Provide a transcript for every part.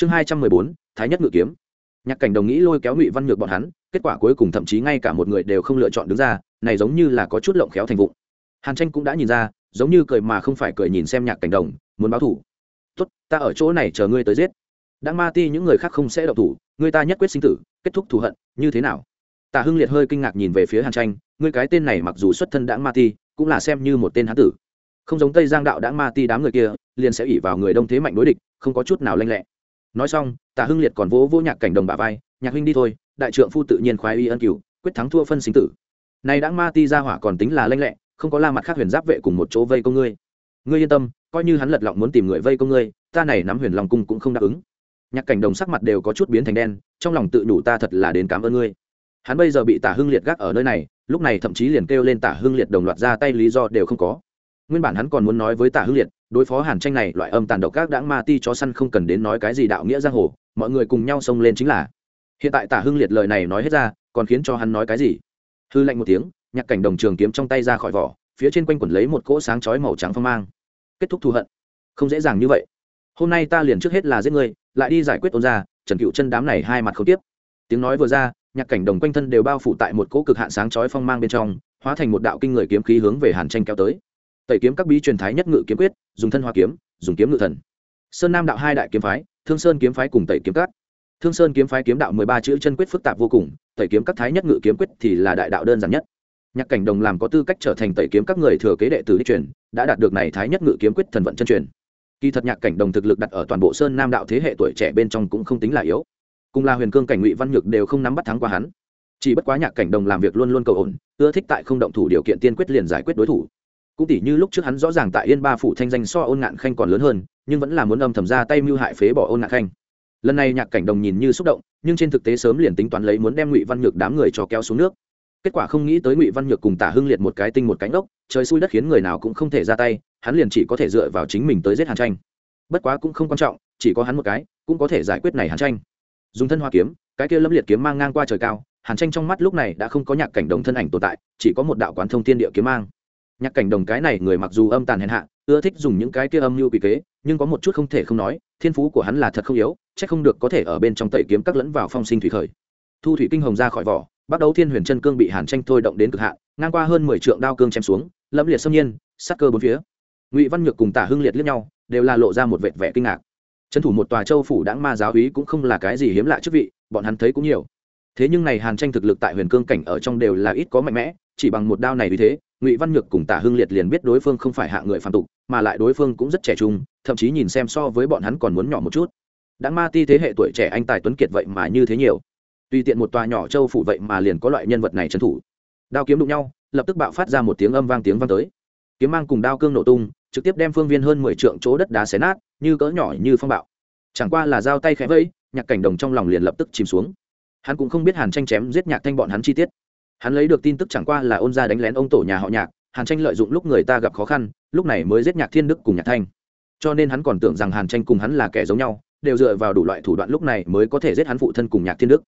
chương hai trăm mười bốn, thái nhất ngự kiếm. Nhạc cảnh đồng nghĩ lôi kéo ngụy văn nhược bọn hắn, kết quả cuối cùng thậm chí ngay cả một người đều không lựa chọn đứng ra, này giống như là có chút lộng khéo thành vụ hàn tranh cũng đã nhìn ra, giống như cười mà không phải cười nhìn xem nhạc cảnh đồng, muốn báo thủ. Tốt, ta ở chỗ này chờ ngươi tới giết. Đã ma ti những người khác không sẽ độc thủ, người ta nhất quyết sinh tử, kết thúc thù hận, như thế nào? Tả hưng liệt hơi kinh ngạc nhìn về phía hàn tranh, ngươi cái tên này mặc dù xuất thân đãng ma ti, cũng là xem như một tên hán tử. Không giống tây giang đạo đãng ma ti đám người kia, liền sẽ ỉ vào người đông thế mạnh đối địch, không có chút nào lanh lẹ nói xong tả hưng liệt còn vỗ vỗ nhạc cảnh đồng bả vai, nhạc huynh đi thôi, đại trượng phu tự nhiên khoái y ân cửu quyết thắng thua phân sinh tử. Này đãng ma ti ra hỏa còn tính là lanh lẹ, không có la mặt khác huyền giáp vệ cùng một chỗ vây công ngươi. Ngươi yên tâm, coi như hắn lật lọng muốn tìm người vây công ngươi, ta này nắm huyền long cung cũng không đáp ứng. Nhạc cảnh đồng sắc mặt đều có chút biến thành đen, trong lòng tự đủ ta thật là đến cảm ơn ngươi. Hắn bây giờ bị tả hưng liệt gác ở nơi này, lúc này thậm chí liền kêu lên tả hưng liệt đồng loạt ra tay lý do đều không có nguyên bản hắn còn muốn nói với tả Hư liệt, đối phó hàn tranh này, loại âm tàn độc các đãng ma ti chó săn không cần đến nói cái gì đạo nghĩa giang hồ, mọi người cùng nhau xông lên chính là. Hiện tại tả hưng liệt lời này nói hết ra, còn khiến cho hắn nói cái gì? Hư lạnh một tiếng, nhạc cảnh đồng trường kiếm trong tay ra khỏi vỏ, phía trên quanh quẩn lấy một cỗ sáng chói màu trắng phong mang. Kết thúc thù hận. Không dễ dàng như vậy. Hôm nay ta liền trước hết là giết ngươi, lại đi giải quyết ôn ra trần cựu chân đám này hai mặt không tiếp. Tiếng nói vừa ra, nhạc cảnh đồng quanh thân đều bao phủ tại một cỗ cực hạn sáng chói phong mang bên trong, hóa thành một đạo kinh người kiếm khí hướng về hàn tranh kéo tới tẩy kiếm các bí truyền thái nhất ngự kiếm quyết, dùng thân hoa kiếm, dùng kiếm ngự thần. Sơn nam đạo hai đại kiếm phái, thương sơn kiếm phái cùng tẩy kiếm các. Thương sơn kiếm phái kiếm đạo mười ba chữ chân quyết phức tạp vô cùng, tẩy kiếm các thái nhất ngự kiếm quyết thì là đại đạo đơn giản nhất. Nhạc cảnh đồng làm có tư cách trở thành tẩy kiếm các người thừa kế đệ tử đi truyền, đã đạt được này thái nhất ngự kiếm quyết thần vận chân truyền. Kỳ thật nhạc cảnh đồng thực lực đặt ở toàn bộ sơn nam đạo thế hệ tuổi trẻ bên trong cũng không tính là yếu. Cùng là huyền cương cảnh ngụy văn nhược đều không nắm bắt thắng qua hắn. Chỉ bất quá nhạc cảnh đồng làm việc luôn luôn cầu ổn, ưa thích tại không động thủ điều kiện tiên quyết liền giải quyết đối thủ cũng tỉ như lúc trước hắn rõ ràng tại yên ba phủ thanh danh so ôn ngạn khanh còn lớn hơn, nhưng vẫn là muốn âm thầm ra tay mưu hại phế bỏ ôn ngạn khanh. Lần này nhạc cảnh đồng nhìn như xúc động, nhưng trên thực tế sớm liền tính toán lấy muốn đem ngụy văn nhược đám người cho kéo xuống nước. Kết quả không nghĩ tới ngụy văn nhược cùng tả hưng liệt một cái tinh một cánh ốc, trời xui đất khiến người nào cũng không thể ra tay, hắn liền chỉ có thể dựa vào chính mình tới giết hàn tranh. Bất quá cũng không quan trọng, chỉ có hắn một cái, cũng có thể giải quyết này hàn tranh. Dùng thân hoa kiếm, cái kia lâm liệt kiếm mang ngang qua trời cao, hàn tranh trong mắt lúc này đã không có nhạc cảnh đồng thân ảnh tồn tại, chỉ có một đạo quán thông thiên địa kiếm mang nhạc cảnh đồng cái này người mặc dù âm tàn hèn hạ, ưa thích dùng những cái kia âm mưu quỷ kế, nhưng có một chút không thể không nói, thiên phú của hắn là thật không yếu c h ắ c không được có thể ở bên trong tẩy kiếm các lẫn vào phong sinh thủy khởi. Thu thủy kinh hồng ra khỏi vỏ, bắt đầu thiên huyền chân cương bị hàn tranh thôi động đến cực hạn, ngang qua hơn mười trượng đao cương chém xuống, lâm liệt xâm nhiên sắc cơ bốn phía. Ngụy văn nhược cùng tả hưng liệt liếc nhau, đều là lộ ra một vệt vẻ kinh ngạc. Trấn thủ một tòa châu phủ đáng ma giáo úy cũng không là cái gì hiếm lạ chức vị, bọn hắn thấy cũng nhiều. Thế nhưng này hàn tranh thực lực tại huyền cương cảnh ở trong đều là ít có mạnh mẽ, chỉ bằng một đao này vì thế ngụy văn nhược cùng tả hưng liệt liền biết đối phương không phải hạ người phạm tục, mà lại đối phương cũng rất trẻ trung, thậm chí nhìn xem so với bọn hắn còn muốn nhỏ một chút. Đã ma ti thế hệ tuổi trẻ anh tài tuấn kiệt vậy mà như thế nhiều. Tùy tiện một tòa nhỏ châu phủ vậy mà liền có loại nhân vật này trấn thủ. Đao kiếm đụng nhau, lập tức bạo phát ra một tiếng âm vang tiếng vang tới. Kiếm mang cùng đao cương nổ tung, trực tiếp đem phương viên hơn mười trượng chỗ đất đá xé nát, như cỡ nhỏ như phong bạo. Chẳng qua là dao tay khẽ vẫy, nhạc cảnh đồng trong lòng liền lập tức chìm xuống. Hắn cũng không biết hàn tranh chém giết nhạc thanh bọn hắn chi tiết hắn lấy được tin tức chẳng qua là ôn gia đánh lén ông tổ nhà họ nhạc, hàn tranh lợi dụng lúc người ta gặp khó khăn, lúc này mới giết nhạc thiên đức cùng nhạc thanh. Cho nên hắn còn tưởng rằng hàn tranh cùng hắn là kẻ giống nhau, đều dựa vào đủ loại thủ đoạn lúc này mới có thể giết hắn phụ thân cùng nhạc thiên đức.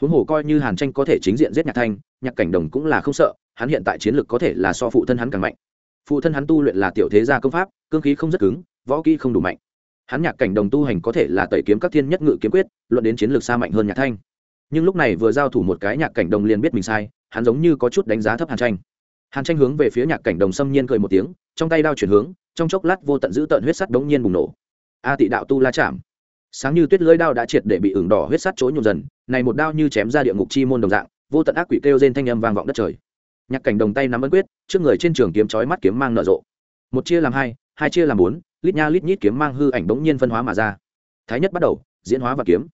Huống hồ coi như hàn tranh có thể chính diện giết nhạc thanh, nhạc cảnh đồng cũng là không sợ, hắn hiện tại chiến lược có thể là so phụ thân hắn càng mạnh. Phụ thân hắn tu luyện là tiểu thế gia công pháp, cương khí không rất cứng, võ kỹ không đủ mạnh. Hắn nhạc cảnh đồng tu hành có thể là tẩy kiếm các thiên nhất ngự kiếm quyết, luận đến chiến lược xa mạnh hơn nhạc thanh. Nhưng lúc này vừa giao thủ một cái nhạc cảnh đồng liền biết mình sai hắn giống như có chút đánh giá thấp hàn tranh. Hàn tranh hướng về phía nhạc cảnh đồng xâm nhiên cười một tiếng, trong tay đao chuyển hướng, trong chốc lát vô tận giữ tận huyết sắt đống nhiên bùng nổ. A tị đạo tu la chạm. Sáng như tuyết lưỡi đao đã triệt để bị ửng đỏ huyết sắt chối nhộn dần, này một đao như chém ra địa ngục chi môn đồng dạng, vô tận ác quỷ kêu trên thanh âm vang vọng đất trời. Nhạc cảnh đồng tay nắm ấn quyết, trước người trên trường kiếm chói mắt kiếm mang nở rộ. Một chia làm hai hai chia làm bốn, lít nha lít nhít kiếm mang hư ảnh bỗng nhiên phân hóa mà ra. Thái nhất bắt đầu, diễn hóa và kiếm.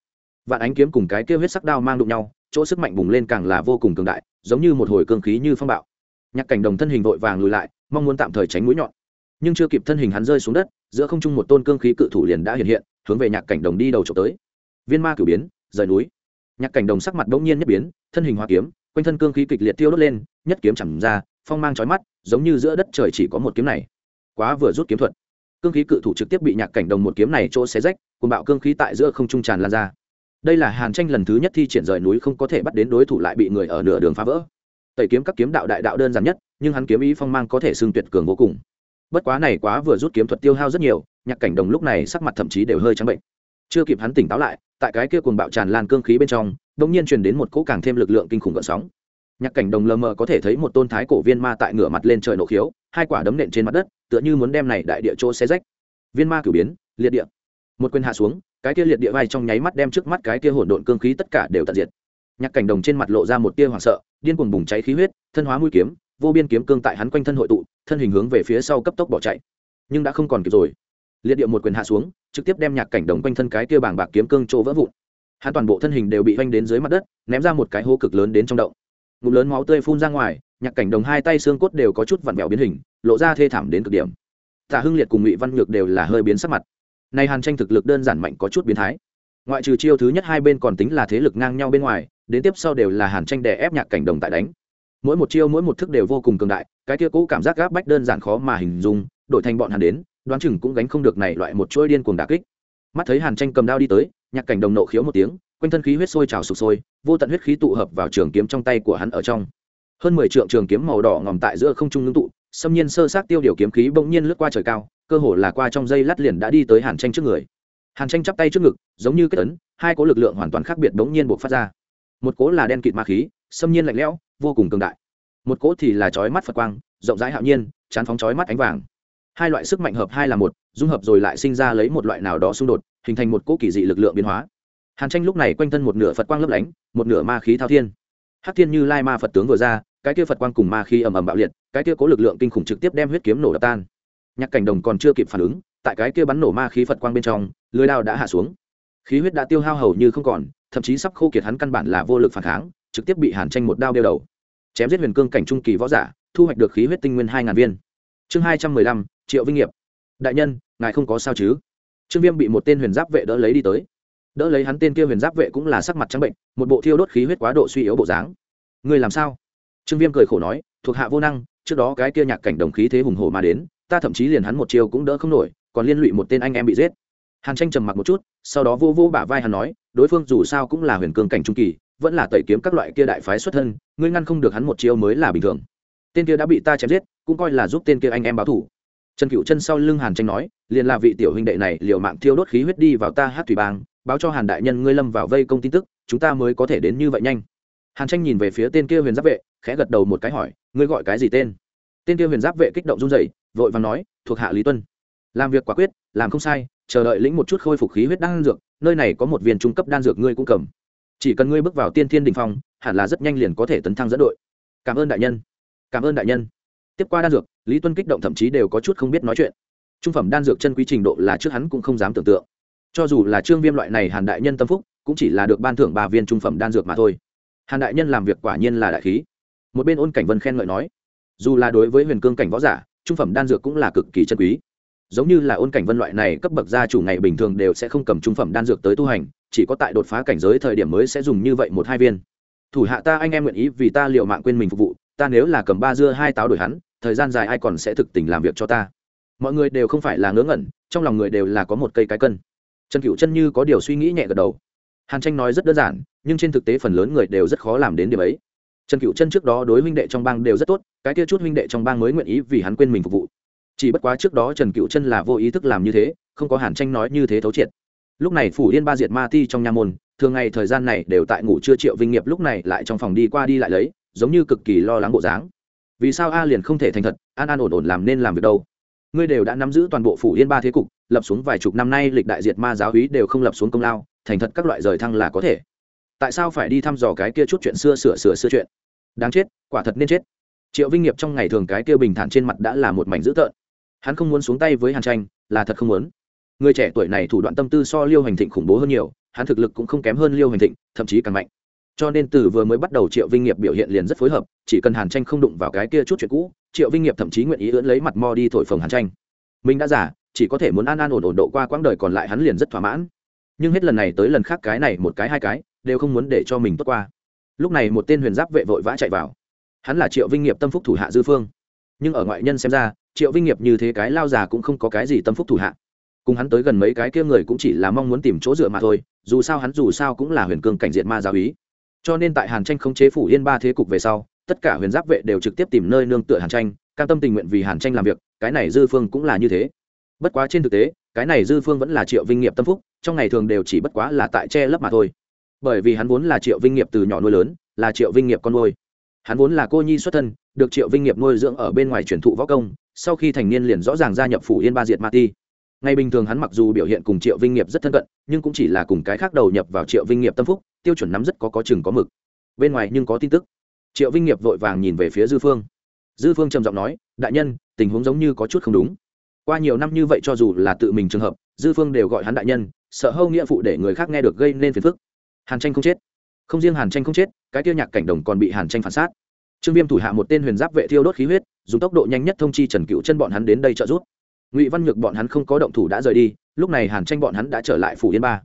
Vạn ánh kiếm cùng cái kêu huyết sắc đao mang đụng nhau, chỗ sức mạnh bùng lên càng là vô cùng cường đại giống như một hồi cương khí như phong bạo. Nhạc cảnh đồng thân hình vội vàng lùi lại, mong muốn tạm thời tránh mũi nhọn. Nhưng chưa kịp thân hình hắn rơi xuống đất, giữa không trung một tôn cương khí cự thủ liền đã hiện hiện, hướng về nhạc cảnh đồng đi đầu trộm tới. Viên ma cử biến, rời núi. Nhạc cảnh đồng sắc mặt bỗng nhiên nhất biến, thân hình hoa kiếm, quanh thân cương khí kịch liệt tiêu đốt lên, nhất kiếm chẳng ra, phong mang trói mắt, giống như giữa đất trời chỉ có một kiếm này. Quá vừa rút kiếm thuật. Cương khí cự thủ trực tiếp bị nhạc cảnh đồng một kiếm này chỗ xé rách cùng bạo cương khí tại giữa không trung tràn lan ra đây là hàn tranh lần thứ nhất thi triển rời núi không có thể bắt đến đối thủ lại bị người ở nửa đường phá vỡ. Tẩy kiếm các kiếm đạo đại đạo đơn giản nhất, nhưng hắn kiếm ý phong mang có thể xưng tuyệt cường vô cùng. Bất quá này quá vừa rút kiếm thuật tiêu hao rất nhiều, nhạc cảnh đồng lúc này sắc mặt thậm chí đều hơi trắng bệnh. Chưa kịp hắn tỉnh táo lại, tại cái kia cuồng bạo tràn lan cương khí bên trong đ ỗ n g nhiên truyền đến một cỗ càng thêm lực lượng kinh khủng gợn sóng. Nhạc cảnh đồng lờ mờ có thể thấy một tôn thái cổ viên ma tại ngửa mặt lên trời nổ khiếu, hai quả đấm nện trên mặt đất, tựa như muốn đem này đại địa chỗ xe rách. Viên ma cử biến, liệt địa. Một quyền hạ xuống cái kia liệt địa vai trong nháy mắt đem trước mắt cái kia hỗn độn cương khí tất cả đều tận diệt. Nhạc cảnh đồng trên mặt lộ ra một tia hoảng sợ, điên cuồng bùng cháy khí huyết, thân hóa mũi kiếm, vô biên kiếm cương tại hắn quanh thân hội tụ, thân hình hướng về phía sau cấp tốc bỏ chạy. Nhưng đã không còn kịp rồi. Liệt địa một quyền hạ xuống, trực tiếp đem nhạc cảnh đồng quanh thân cái kia bảng bạc kiếm cương chỗ vỡ vụn. Hắn toàn bộ thân hình đều bị văng đến dưới mặt đất, ném ra một cái hố cực lớn đến trong động. Ngụm lớn máu tươi phun ra ngoài, nhạc cảnh đồng hai tay xương cốt đều có chút vặn vẹo biến hình, lộ ra thê thảm đến cực điểm. Tạ hưng liệt cùng ngụy văn nhược đều là hơi biến sắc mặt nay hàn tranh thực lực đơn giản mạnh có chút biến thái. Ngoại trừ chiêu thứ nhất hai bên còn tính là thế lực ngang nhau bên ngoài, đến tiếp sau đều là hàn tranh đè ép nhạc cảnh đồng tại đánh. Mỗi một chiêu mỗi một thức đều vô cùng cường đại, cái kia cũ cảm giác gáp bách đơn giản khó mà hình dung, đổi thành bọn hàn đến, đoán chừng cũng gánh không được này loại một chuỗi điên cuồng đà kích. Mắt thấy hàn tranh cầm đao đi tới, nhạc cảnh đồng nộ khiếu một tiếng, quanh thân khí huyết sôi trào sụp sôi, vô tận huyết khí tụ hợp vào trường kiếm trong tay của hắn ở trong. Hơn mười trượng trường kiếm màu đỏ ngòm tại giữa không trung ngưng tụ xâm nhiên sơ sát tiêu điều kiếm khí bỗng nhiên lướt qua trời cao, cơ hồ là qua trong dây lát liền đã đi tới hàn tranh trước người. Hàn tranh chắp tay trước ngực, giống như kết ấn, hai cố lực lượng hoàn toàn khác biệt bỗng nhiên buộc phát ra. Một cố là đen kịt ma khí, xâm nhiên lạnh lẽo, vô cùng cường đại. Một cố thì là chói mắt phật quang, rộng rãi hạo nhiên, chán phóng chói mắt ánh vàng. Hai loại sức mạnh hợp hai là một, dung hợp rồi lại sinh ra lấy một loại nào đó xung đột, hình thành một cỗ kỳ dị lực lượng biến hóa. Hàn tranh lúc này quanh thân một nửa phật quang lấp lánh, một nửa ma khí thao thiên. Hắc thiên như lai ma phật tướng vừa ra cái kia phật quang cùng ma khí ầm ầm bạo liệt, cái kia cố lực lượng kinh khủng trực tiếp đem huyết kiếm nổ đập tan. Nhạc cảnh đồng còn chưa kịp phản ứng, tại cái kia bắn nổ ma khí phật quang bên trong, lưới đao đã hạ xuống. Khí huyết đã tiêu hao hầu như không còn, thậm chí sắp khô kiệt hắn căn bản là vô lực phản kháng, trực tiếp bị hàn tranh một đao đeo đầu. Chém giết huyền cương cảnh trung kỳ võ giả, thu hoạch được khí huyết tinh nguyên hai ngàn viên. Chương hai trăm mười lăm, triệu vinh nghiệp. Đại nhân, ngài không có sao chứ? Trương viêm bị một tên huyền giáp vệ đỡ lấy đi tới. Đỡ lấy hắn tên kia huyền giáp vệ cũng là sắc mặt trắng bệnh, một bộ thiêu đốt khí huyết quá độ suy yếu bộ dáng. Ngươi làm sao? Trương viêm cười khổ nói, thuộc hạ vô năng, trước đó cái kia nhạc cảnh đồng khí thế hùng hổ mà đến, ta thậm chí liền hắn một chiều cũng đỡ không nổi, còn liên lụy một tên anh em bị giết. Hàn tranh trầm mặc một chút, sau đó vô vô bả vai hắn nói, đối phương dù sao cũng là huyền cương cảnh trung kỳ, vẫn là tẩy kiếm các loại kia đại phái xuất thân, ngươi ngăn không được hắn một chiêu mới là bình thường. Tên kia đã bị ta chém giết, cũng coi là giúp tên kia anh em báo thủ. Trần cựu chân sau lưng hàn tranh nói, liền là vị tiểu huynh đệ này, liều mạng thiêu đốt khí huyết đi vào ta hát thủy bang, báo cho hàn đại nhân ngươi lâm vào vây công tin tức, chúng ta mới có thể đến như vậy nhanh hàn tranh nhìn về phía tên kia huyền giáp vệ, khẽ gật đầu một cái hỏi, ngươi gọi cái gì tên? Tên kia huyền giáp vệ kích động run rẩy, vội và nói, thuộc hạ lý tuân. Làm việc quả quyết, làm không sai, chờ đợi lĩnh một chút khôi phục khí huyết đan dược, nơi này có một viên trung cấp đan dược ngươi cũng cầm. Chỉ cần ngươi bước vào tiên thiên đình phong, hẳn là rất nhanh liền có thể tấn thăng dẫn đội. Cảm ơn đại nhân. Cảm ơn đại nhân. Tiếp qua đan dược, lý tuân kích động thậm chí đều có chút không biết nói chuyện. Trung phẩm đan dược chân quý trình độ là trước hắn cũng không dám tưởng tượng. Cho dù là trương viêm loại này hàn đại nhân tâm phúc, cũng chỉ là được ban thưởng ba viên trung phẩm đan dược mà thôi hàn đại nhân làm việc quả nhiên là đại khí. Một bên ôn cảnh vân khen ngợi nói, dù là đối với huyền cương cảnh võ giả, trung phẩm đan dược cũng là cực kỳ chân quý. Giống như là ôn cảnh vân loại này cấp bậc gia chủ ngày bình thường đều sẽ không cầm trung phẩm đan dược tới tu hành, chỉ có tại đột phá cảnh giới thời điểm mới sẽ dùng như vậy một hai viên. Thủ hạ ta anh em nguyện ý vì ta liệu mạng quên mình phục vụ, ta nếu là cầm ba dưa hai táo đổi hắn, thời gian dài ai còn sẽ thực tình làm việc cho ta. Mọi người đều không phải là ngớ ngẩn, trong lòng người đều là có một cây cái cân. Trần cựu chân như có điều suy nghĩ nhẹ gật đầu hàn tranh nói rất đơn giản, nhưng trên thực tế phần lớn người đều rất khó làm đến điểm ấy. Trần cựu chân trước đó đối huynh đệ trong bang đều rất tốt, cái kia chút huynh đệ trong bang mới nguyện ý vì hắn quên mình phục vụ. Chỉ bất quá trước đó trần cựu chân là vô ý thức làm như thế, không có hàn tranh nói như thế thấu triệt. Lúc này phủ yên ba diệt ma ti trong nha môn, thường ngày thời gian này đều tại ngủ chưa triệu vinh nghiệp lúc này lại trong phòng đi qua đi lại lấy, giống như cực kỳ lo lắng bộ dáng. Vì sao a liền không thể thành thật, an an ổn ổn làm nên làm việc đâu? Ngươi đều đã nắm giữ toàn bộ phủ yên ba thế cục, lập xuống vài chục năm nay lịch đại diệt ma giáo hí đều không lập xuống công lao thành thật các loại rời thăng là có thể. Tại sao phải đi thăm dò cái kia chút chuyện xưa sửa sửa sửa chuyện? Đáng chết, quả thật nên chết. Triệu vinh nghiệp trong ngày thường cái kia bình thản trên mặt đã là một mảnh dữ tợn. Hắn không muốn xuống tay với hàn tranh, là thật không muốn. Người trẻ tuổi này thủ đoạn tâm tư so liêu hành thịnh khủng bố hơn nhiều, hắn thực lực cũng không kém hơn liêu hành thịnh, thậm chí càng mạnh. Cho nên từ vừa mới bắt đầu triệu vinh nghiệp biểu hiện liền rất phối hợp, chỉ cần hàn tranh không đụng vào cái kia chút chuyện cũ, triệu vinh nghiệp thậm chí nguyện ý ưỡn lấy mặt mo đi thổi phồng hàn tranh. Mình đã giả chỉ có thể muốn an an ổn ổn độ qua quãng đời còn lại hắn liền rất thỏa mãn nhưng hết lần này tới lần khác cái này một cái hai cái đều không muốn để cho mình tốt qua. Lúc này một tên huyền giáp vệ vội vã chạy vào. Hắn là triệu vinh nghiệp tâm phúc thủ hạ dư phương. Nhưng ở ngoại nhân xem ra, triệu vinh nghiệp như thế cái lao già cũng không có cái gì tâm phúc thủ hạ. Cùng hắn tới gần mấy cái kia người cũng chỉ là mong muốn tìm chỗ dựa mà thôi, dù sao hắn dù sao cũng là huyền cương cảnh diện ma giáo ý cho nên tại hàn tranh không chế phủ yên ba thế cục về sau, tất cả huyền giáp vệ đều trực tiếp tìm nơi nương tựa hàn tranh, cam tâm tình nguyện vì hàn tranh làm việc, cái này dư phương cũng là như thế. Bất quá trên thực tế, cái này dư phương vẫn là triệu vinh nghiệp tâm phúc trong ngày thường đều chỉ bất quá là tại che lấp mà thôi. Bởi vì hắn vốn là triệu vinh nghiệp từ nhỏ nuôi lớn, là triệu vinh nghiệp con nuôi. Hắn vốn là cô nhi xuất thân, được triệu vinh nghiệp nuôi dưỡng ở bên ngoài truyền thụ võ công, sau khi thành niên liền rõ ràng gia nhập phủ yên ba diệt ma ti. Ngày bình thường hắn mặc dù biểu hiện cùng triệu vinh nghiệp rất thân cận, nhưng cũng chỉ là cùng cái khác đầu nhập vào triệu vinh nghiệp tâm phúc, tiêu chuẩn nắm rất có có chừng có mực. Bên ngoài nhưng có tin tức. Triệu vinh nghiệp vội vàng nhìn về phía dư phương. Dư phương trầm giọng nói, đại nhân, tình huống giống như có chút không đúng. Qua nhiều năm như vậy cho dù là tự mình trường hợp, dư phương đều gọi hắn đại nhân sợ hâu nghĩa phụ để người khác nghe được gây nên phiền phức. Hàn tranh không chết. Không riêng hàn tranh không chết, cái tiêu nhạc cảnh đồng còn bị hàn tranh phản sát. Trương viêm thủ hạ một tên huyền giáp vệ thiêu đốt khí huyết, dùng tốc độ nhanh nhất thông chi trần cựu chân bọn hắn đến đây trợ giúp. Ngụy văn nhược bọn hắn không có động thủ đã rời đi, lúc này hàn tranh bọn hắn đã trở lại phủ yên ba.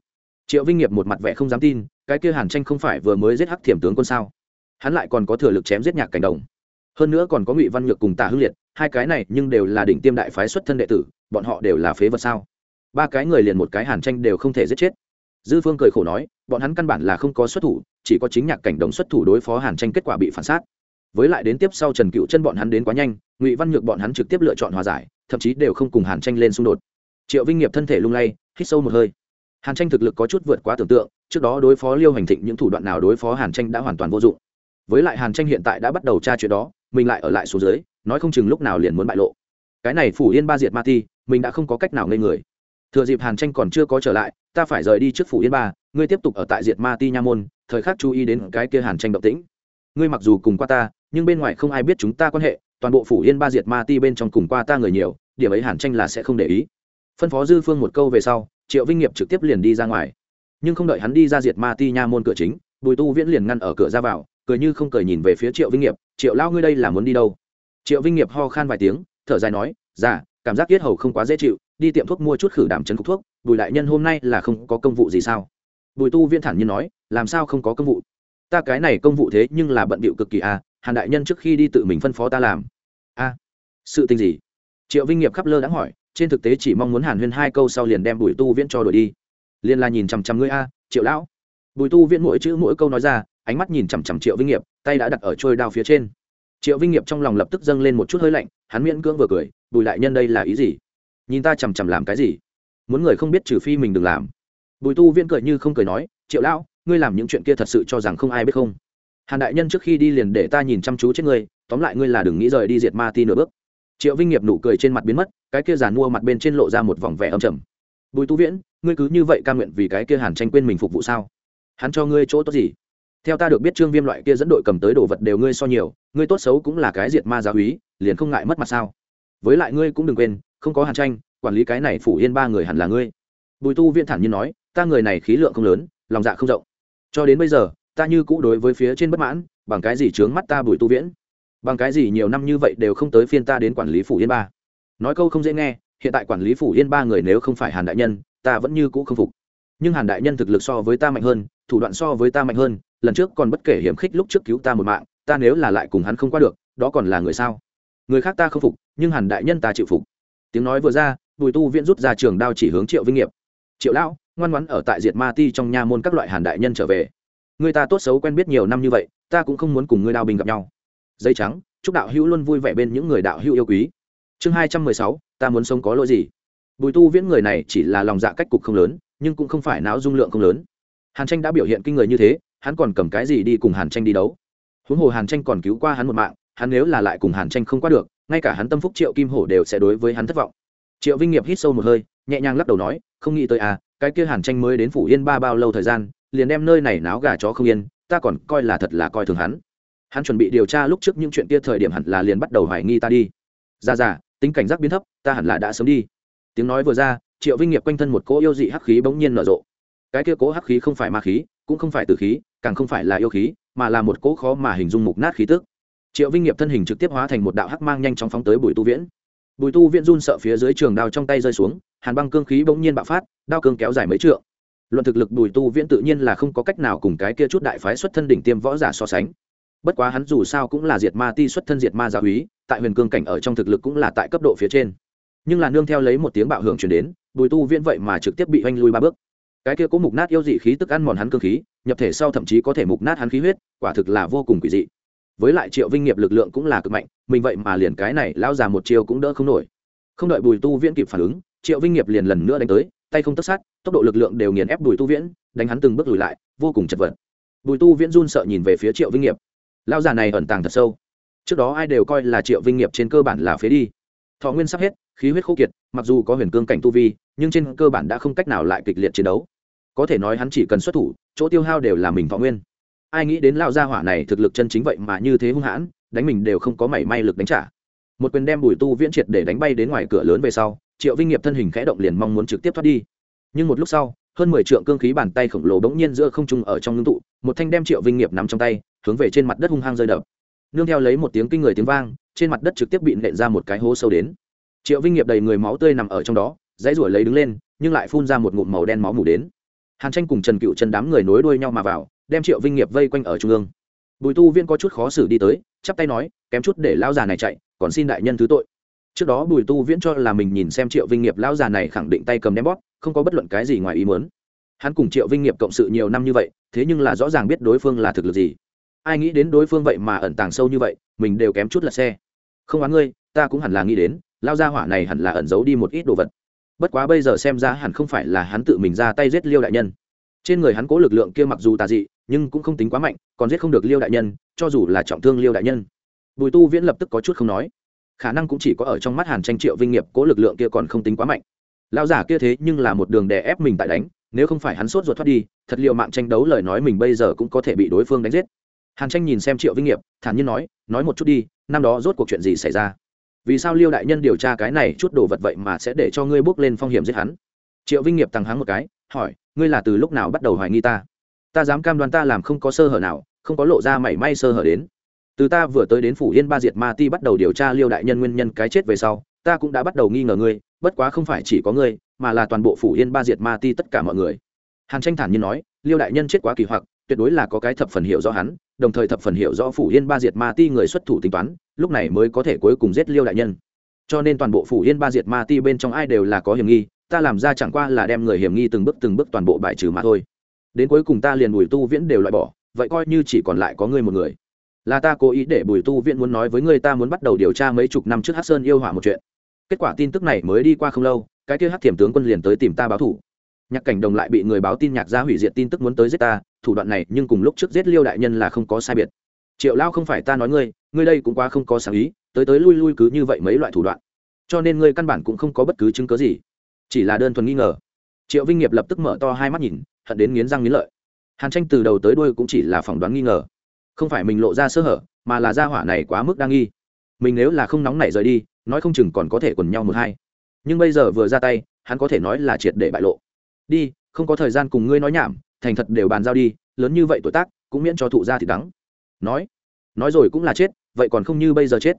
Triệu vinh nghiệp một mặt vẻ không dám tin, cái kia hàn tranh không phải vừa mới giết hắc thiểm tướng quân sao? Hắn lại còn có thừa lực chém giết nhạc cảnh đồng. Hơn nữa còn có ngụy văn nhược cùng tả hưng liệt, hai cái này nhưng đều là đỉnh tiêm đại phái xuất thân đệ tử, bọn họ đều là phế vật sao? Ba cái người liền một cái hàn tranh đều không thể giết chết. Dư phương cười khổ nói, bọn hắn căn bản là không có xuất thủ, chỉ có chính nhạc cảnh đồng xuất thủ đối phó hàn tranh kết quả bị phản sát. Với lại đến tiếp sau trần cựu chân bọn hắn đến quá nhanh, ngụy văn nhược bọn hắn trực tiếp lựa chọn hòa giải, thậm chí đều không cùng hàn tranh lên xung đột. Triệu vinh nghiệp thân thể lung lay, hít sâu một hơi. Hàn tranh thực lực có chút vượt quá tưởng tượng, trước đó đối phó liêu hành thịnh những thủ đoạn nào đối phó hàn tranh đã hoàn toàn vô dụng. Với lại hàn tranh hiện tại đã bắt đầu tra chuyện đó, mình lại ở lại số dưới, nói không chừng lúc nào liền muốn bại lộ. Cái này phủ yên ba diệt ma ti, mình đã không có cách nào ngây người thừa dịp hàn tranh còn chưa có trở lại ta phải rời đi trước phủ yên ba ngươi tiếp tục ở tại diệt ma ti nha môn thời khắc chú ý đến cái kia hàn tranh động tĩnh. Ngươi mặc dù cùng qua ta nhưng bên ngoài không ai biết chúng ta quan hệ toàn bộ phủ yên ba diệt ma ti bên trong cùng qua ta người nhiều điểm ấy hàn tranh là sẽ không để ý. Phân phó dư phương một câu về sau triệu vinh nghiệp trực tiếp liền đi ra ngoài. Nhưng không đợi hắn đi ra diệt ma ti nha môn cửa chính bùi tu viễn liền ngăn ở cửa ra vào cười như không cười nhìn về phía triệu vinh nghiệp triệu lao ngươi đây là muốn đi đâu? Triệu vinh nghiệp ho khan vài tiếng thở dài nói già dạ, cảm giác yết hầu không quá dễ chịu đi tiệm thuốc mua chút khử đảm chấn cục thuốc, bùi đại nhân hôm nay là không có công vụ gì sao? Bùi tu viễn thản nhiên nói, làm sao không có công vụ? Ta cái này công vụ thế nhưng là bận bịu cực kỳ à hàn đại nhân trước khi đi tự mình phân phó ta làm. A sự tình gì? Triệu vinh nghiệp khắp lơ đã hỏi, trên thực tế chỉ mong muốn hàn huyên hai câu sau liền đem bùi tu viễn cho đổi đi. Liền là nhìn chằm chằm ngươi a, triệu lão. Bùi tu viễn mỗi chữ mỗi câu nói ra, ánh mắt nhìn chằm chằm triệu vinh nghiệp, tay đã đặt ở trôi đao phía trên. Triệu vinh nghiệp trong lòng lập tức dâng lên một chút hơi lạnh, hắn miễn cưỡng vừa cười, bùi đại nhân đây là ý gì? Nhìn ta chằm chằm làm cái gì? Muốn người không biết trừ phi mình đừng làm. Bùi tu viễn cười như không cười nói, triệu lão, ngươi làm những chuyện kia thật sự cho rằng không ai biết không? Hàn đại nhân trước khi đi liền để ta nhìn chăm chú chết ngươi, tóm lại ngươi là đừng nghĩ rời đi diệt ma ti nửa bước. Triệu vinh nghiệp nụ cười trên mặt biến mất, cái kia giàn mua mặt bên trên lộ ra một vòng vẻ âm trầm. Bùi tu viễn, ngươi cứ như vậy ca nguyện vì cái kia hàn tranh quên mình phục vụ sao? Hắn cho ngươi chỗ tốt gì? Theo ta được biết trương viêm loại kia dẫn đội cầm tới đồ vật đều ngươi so nhiều, ngươi tốt xấu cũng là cái diệt ma giáo úy, liền không ngại mất mặt sao? Với lại ngươi cũng đừng quên không có hàn tranh, quản lý cái này phủ yên ba người hẳn là ngươi. Bùi tu viễn thản nhiên nói, ta người này khí lượng không lớn, lòng dạ không rộng. Cho đến bây giờ, ta như cũ đối với phía trên bất mãn, bằng cái gì trướng mắt ta bùi tu viễn? Bằng cái gì nhiều năm như vậy đều không tới phiên ta đến quản lý phủ yên ba? Nói câu không dễ nghe, hiện tại quản lý phủ yên ba người nếu không phải hàn đại nhân, ta vẫn như cũ không phục. Nhưng hàn đại nhân thực lực so với ta mạnh hơn, thủ đoạn so với ta mạnh hơn, lần trước còn bất kể hiểm khích lúc trước cứu ta một mạng, ta nếu là lại cùng hắn không qua được, đó còn là người sao? Người khác ta không phục, nhưng hàn đại nhân ta chịu phục tiếng nói vừa ra, bùi tu viễn rút ra trường đao chỉ hướng triệu vinh nghiệp. Triệu lão, ngoan ngoãn ở tại diệt ma ti trong nha môn các loại hàn đại nhân trở về. Người ta tốt xấu quen biết nhiều năm như vậy, ta cũng không muốn cùng ngươi đao bình gặp nhau. Dây trắng, chúc đạo hữu luôn vui vẻ bên những người đạo hữu yêu quý. Chương hai trăm mười sáu, ta muốn sống có lỗi gì? Bùi tu viễn người này chỉ là lòng dạ cách cục không lớn, nhưng cũng không phải não dung lượng không lớn. Hàn tranh đã biểu hiện kinh người như thế, hắn còn cầm cái gì đi cùng hàn tranh đi đấu? Huống hồ hàn tranh còn cứu qua hắn một mạng, hắn nếu là lại cùng hàn tranh không qua được ngay cả hắn tâm phúc triệu kim hổ đều sẽ đối với hắn thất vọng. Triệu vinh nghiệp hít sâu một hơi, nhẹ nhàng lắc đầu nói, không nghĩ tới à cái kia hàn tranh mới đến phủ yên ba bao lâu thời gian, liền đem nơi này náo gà chó không yên, ta còn coi là thật là coi thường hắn. Hắn chuẩn bị điều tra lúc trước những chuyện kia thời điểm hẳn là liền bắt đầu hoài nghi ta đi. Ra ra tính cảnh giác biến thấp, ta hẳn là đã sớm đi. Tiếng nói vừa ra, triệu vinh nghiệp quanh thân một cỗ yêu dị hắc khí bỗng nhiên nở rộ. Cái kia cỗ hắc khí không phải ma khí, cũng không phải tử khí, càng không phải là yêu khí, mà là một cỗ khó mà hình dung mục nát khí tức triệu vinh nghiệp thân hình trực tiếp hóa thành một đạo hắc mang nhanh chóng phóng tới bùi tu viễn. Bùi tu viễn run sợ phía dưới trường đao trong tay rơi xuống, hàn băng cương khí bỗng nhiên bạo phát, đao cương kéo dài mấy trượng. Luận thực lực bùi tu viễn tự nhiên là không có cách nào cùng cái kia chút đại phái xuất thân đỉnh tiêm võ giả so sánh. Bất quá hắn dù sao cũng là diệt ma ti xuất thân diệt ma gia úy, tại huyền cương cảnh ở trong thực lực cũng là tại cấp độ phía trên. Nhưng là nương theo lấy một tiếng bạo hưởng chuyển đến, bùi tu viễn vậy mà trực tiếp bị oanh lui ba bước. Cái kia có mục nát yêu dị khí tức ăn mòn hắn cương khí, nhập thể sau thậm chí có thể mục nát hắn khí huyết, quả thực là vô cùng quỷ dị với lại triệu vinh nghiệp lực lượng cũng là cực mạnh, mình vậy mà liền cái này lao già một chiều cũng đỡ không nổi. Không đợi bùi tu viễn kịp phản ứng, triệu vinh nghiệp liền lần nữa đánh tới, tay không tất sát, tốc độ lực lượng đều nghiền ép bùi tu viễn, đánh hắn từng bước lùi lại, vô cùng chật vật. Bùi tu viễn run sợ nhìn về phía triệu vinh nghiệp. Lao già này ẩn tàng thật sâu. Trước đó ai đều coi là triệu vinh nghiệp trên cơ bản là phế đi. Thọ nguyên sắp hết, khí huyết khô kiệt, mặc dù có huyền cương cảnh tu vi, nhưng trên cơ bản đã không cách nào lại kịch liệt chiến đấu. Có thể nói hắn chỉ cần xuất thủ, chỗ tiêu hao đều là mình thọ nguyên ai nghĩ đến lao gia hỏa này thực lực chân chính vậy mà như thế hung hãn, đánh mình đều không có mảy may lực đánh trả. Một quyền đem bùi tu viễn triệt để đánh bay đến ngoài cửa lớn về sau, triệu vinh nghiệp thân hình khẽ động liền mong muốn trực tiếp thoát đi. Nhưng một lúc sau, hơn mười triệu cương khí bàn tay khổng lồ bỗng nhiên giữa không trung ở trong ngưng tụ, một thanh đem triệu vinh nghiệp nằm trong tay, hướng về trên mặt đất hung hăng rơi đập. Nương theo lấy một tiếng kinh người tiếng vang, trên mặt đất trực tiếp bị nện ra một cái hố sâu đến. Triệu vinh nghiệp đầy người máu tươi nằm ở trong đó, dãy ruổi lấy đứng lên, nhưng lại phun ra một ngụm màu đen máu mủ đến. Hàn tranh cùng trần cựu chân đám người nối đuôi nhau mà vào đem triệu vinh nghiệp vây quanh ở trung ương bùi tu viên có chút khó xử đi tới chắp tay nói kém chút để lão già này chạy còn xin đại nhân thứ tội trước đó bùi tu viễn cho là mình nhìn xem triệu vinh nghiệp lão già này khẳng định tay cầm đem bóp không có bất luận cái gì ngoài ý muốn hắn cùng triệu vinh nghiệp cộng sự nhiều năm như vậy thế nhưng là rõ ràng biết đối phương là thực lực gì ai nghĩ đến đối phương vậy mà ẩn tàng sâu như vậy mình đều kém chút lật xe không oán ngươi ta cũng hẳn là nghĩ đến lao gia hỏa này hẳn là ẩn giấu đi một ít đồ vật bất quá bây giờ xem ra hẳn không phải là hắn tự mình ra tay giết liêu đại nhân trên người hắn cố lực lượng kia mặc dù tà dị, nhưng cũng không tính quá mạnh, còn giết không được liêu đại nhân, cho dù là trọng thương liêu đại nhân. Bùi tu viễn lập tức có chút không nói. Khả năng cũng chỉ có ở trong mắt hàn tranh triệu vinh nghiệp, cố lực lượng kia còn không tính quá mạnh. Lao giả kia thế nhưng là một đường đè ép mình tại đánh, nếu không phải hắn sốt ruột thoát đi, thật liệu mạng tranh đấu lời nói mình bây giờ cũng có thể bị đối phương đánh giết. Hàn tranh nhìn xem triệu vinh nghiệp, thản nhiên nói nói một chút đi, năm đó rốt cuộc chuyện gì xảy ra? Vì sao liêu đại nhân điều tra cái này chút đồ vật vậy mà sẽ để cho ngươi bước lên phong hiểm giết hắn? Triệu vinh nghiệp tăng háng một cái, hỏi ngươi là từ lúc nào bắt đầu hoài nghi ta? Ta dám cam đoan ta làm không có sơ hở nào, không có lộ ra mảy may sơ hở đến. Từ ta vừa tới đến phủ yên ba diệt ma ti bắt đầu điều tra liêu đại nhân nguyên nhân cái chết về sau, ta cũng đã bắt đầu nghi ngờ ngươi, bất quá không phải chỉ có ngươi, mà là toàn bộ phủ yên ba diệt ma ti tất cả mọi người. Hàn tranh thản nhiên nói, liêu đại nhân chết quá kỳ hoặc, tuyệt đối là có cái thập phần hiểu rõ hắn, đồng thời thập phần hiểu rõ phủ yên ba diệt ma ti người xuất thủ tính toán, lúc này mới có thể cuối cùng giết liêu đại nhân. Cho nên toàn bộ phủ yên ba diệt ma ti bên trong ai đều là có hiểm nghi ta làm ra chẳng qua là đem người hiểm nghi từng bước từng bước toàn bộ bài trừ mà thôi. Đến cuối cùng ta liền bùi tu viễn đều loại bỏ, vậy coi như chỉ còn lại có ngươi một người. Là ta cố ý để bùi tu viễn muốn nói với ngươi ta muốn bắt đầu điều tra mấy chục năm trước hát sơn yêu hỏa một chuyện. Kết quả tin tức này mới đi qua không lâu, cái kia hát thiểm tướng quân liền tới tìm ta báo thủ. Nhạc cảnh đồng lại bị người báo tin nhạc gia hủy diệt tin tức muốn tới giết ta, thủ đoạn này nhưng cùng lúc trước giết liêu đại nhân là không có sai biệt. Triệu lao không phải ta nói ngươi ngươi đây cũng quá không có sáng ý, tới tới lui lui cứ như vậy mấy loại thủ đoạn. Cho nên ngươi căn bản cũng không có bất cứ chứng cớ gì chỉ là đơn thuần nghi ngờ. Triệu vinh nghiệp lập tức mở to hai mắt nhìn, hận đến nghiến răng nghiến lợi. Hàn tranh từ đầu tới đuôi cũng chỉ là phỏng đoán nghi ngờ. Không phải mình lộ ra sơ hở, mà là gia hỏa này quá mức đa nghi. Mình nếu là không nóng nảy rời đi, nói không chừng còn có thể quần nhau một hai. Nhưng bây giờ vừa ra tay, hắn có thể nói là triệt để bại lộ. Đi, không có thời gian cùng ngươi nói nhảm, thành thật đều bàn giao đi, lớn như vậy tuổi tác, cũng miễn cho thụ ra thì đắng. Nói nói rồi cũng là chết, vậy còn không như bây giờ chết.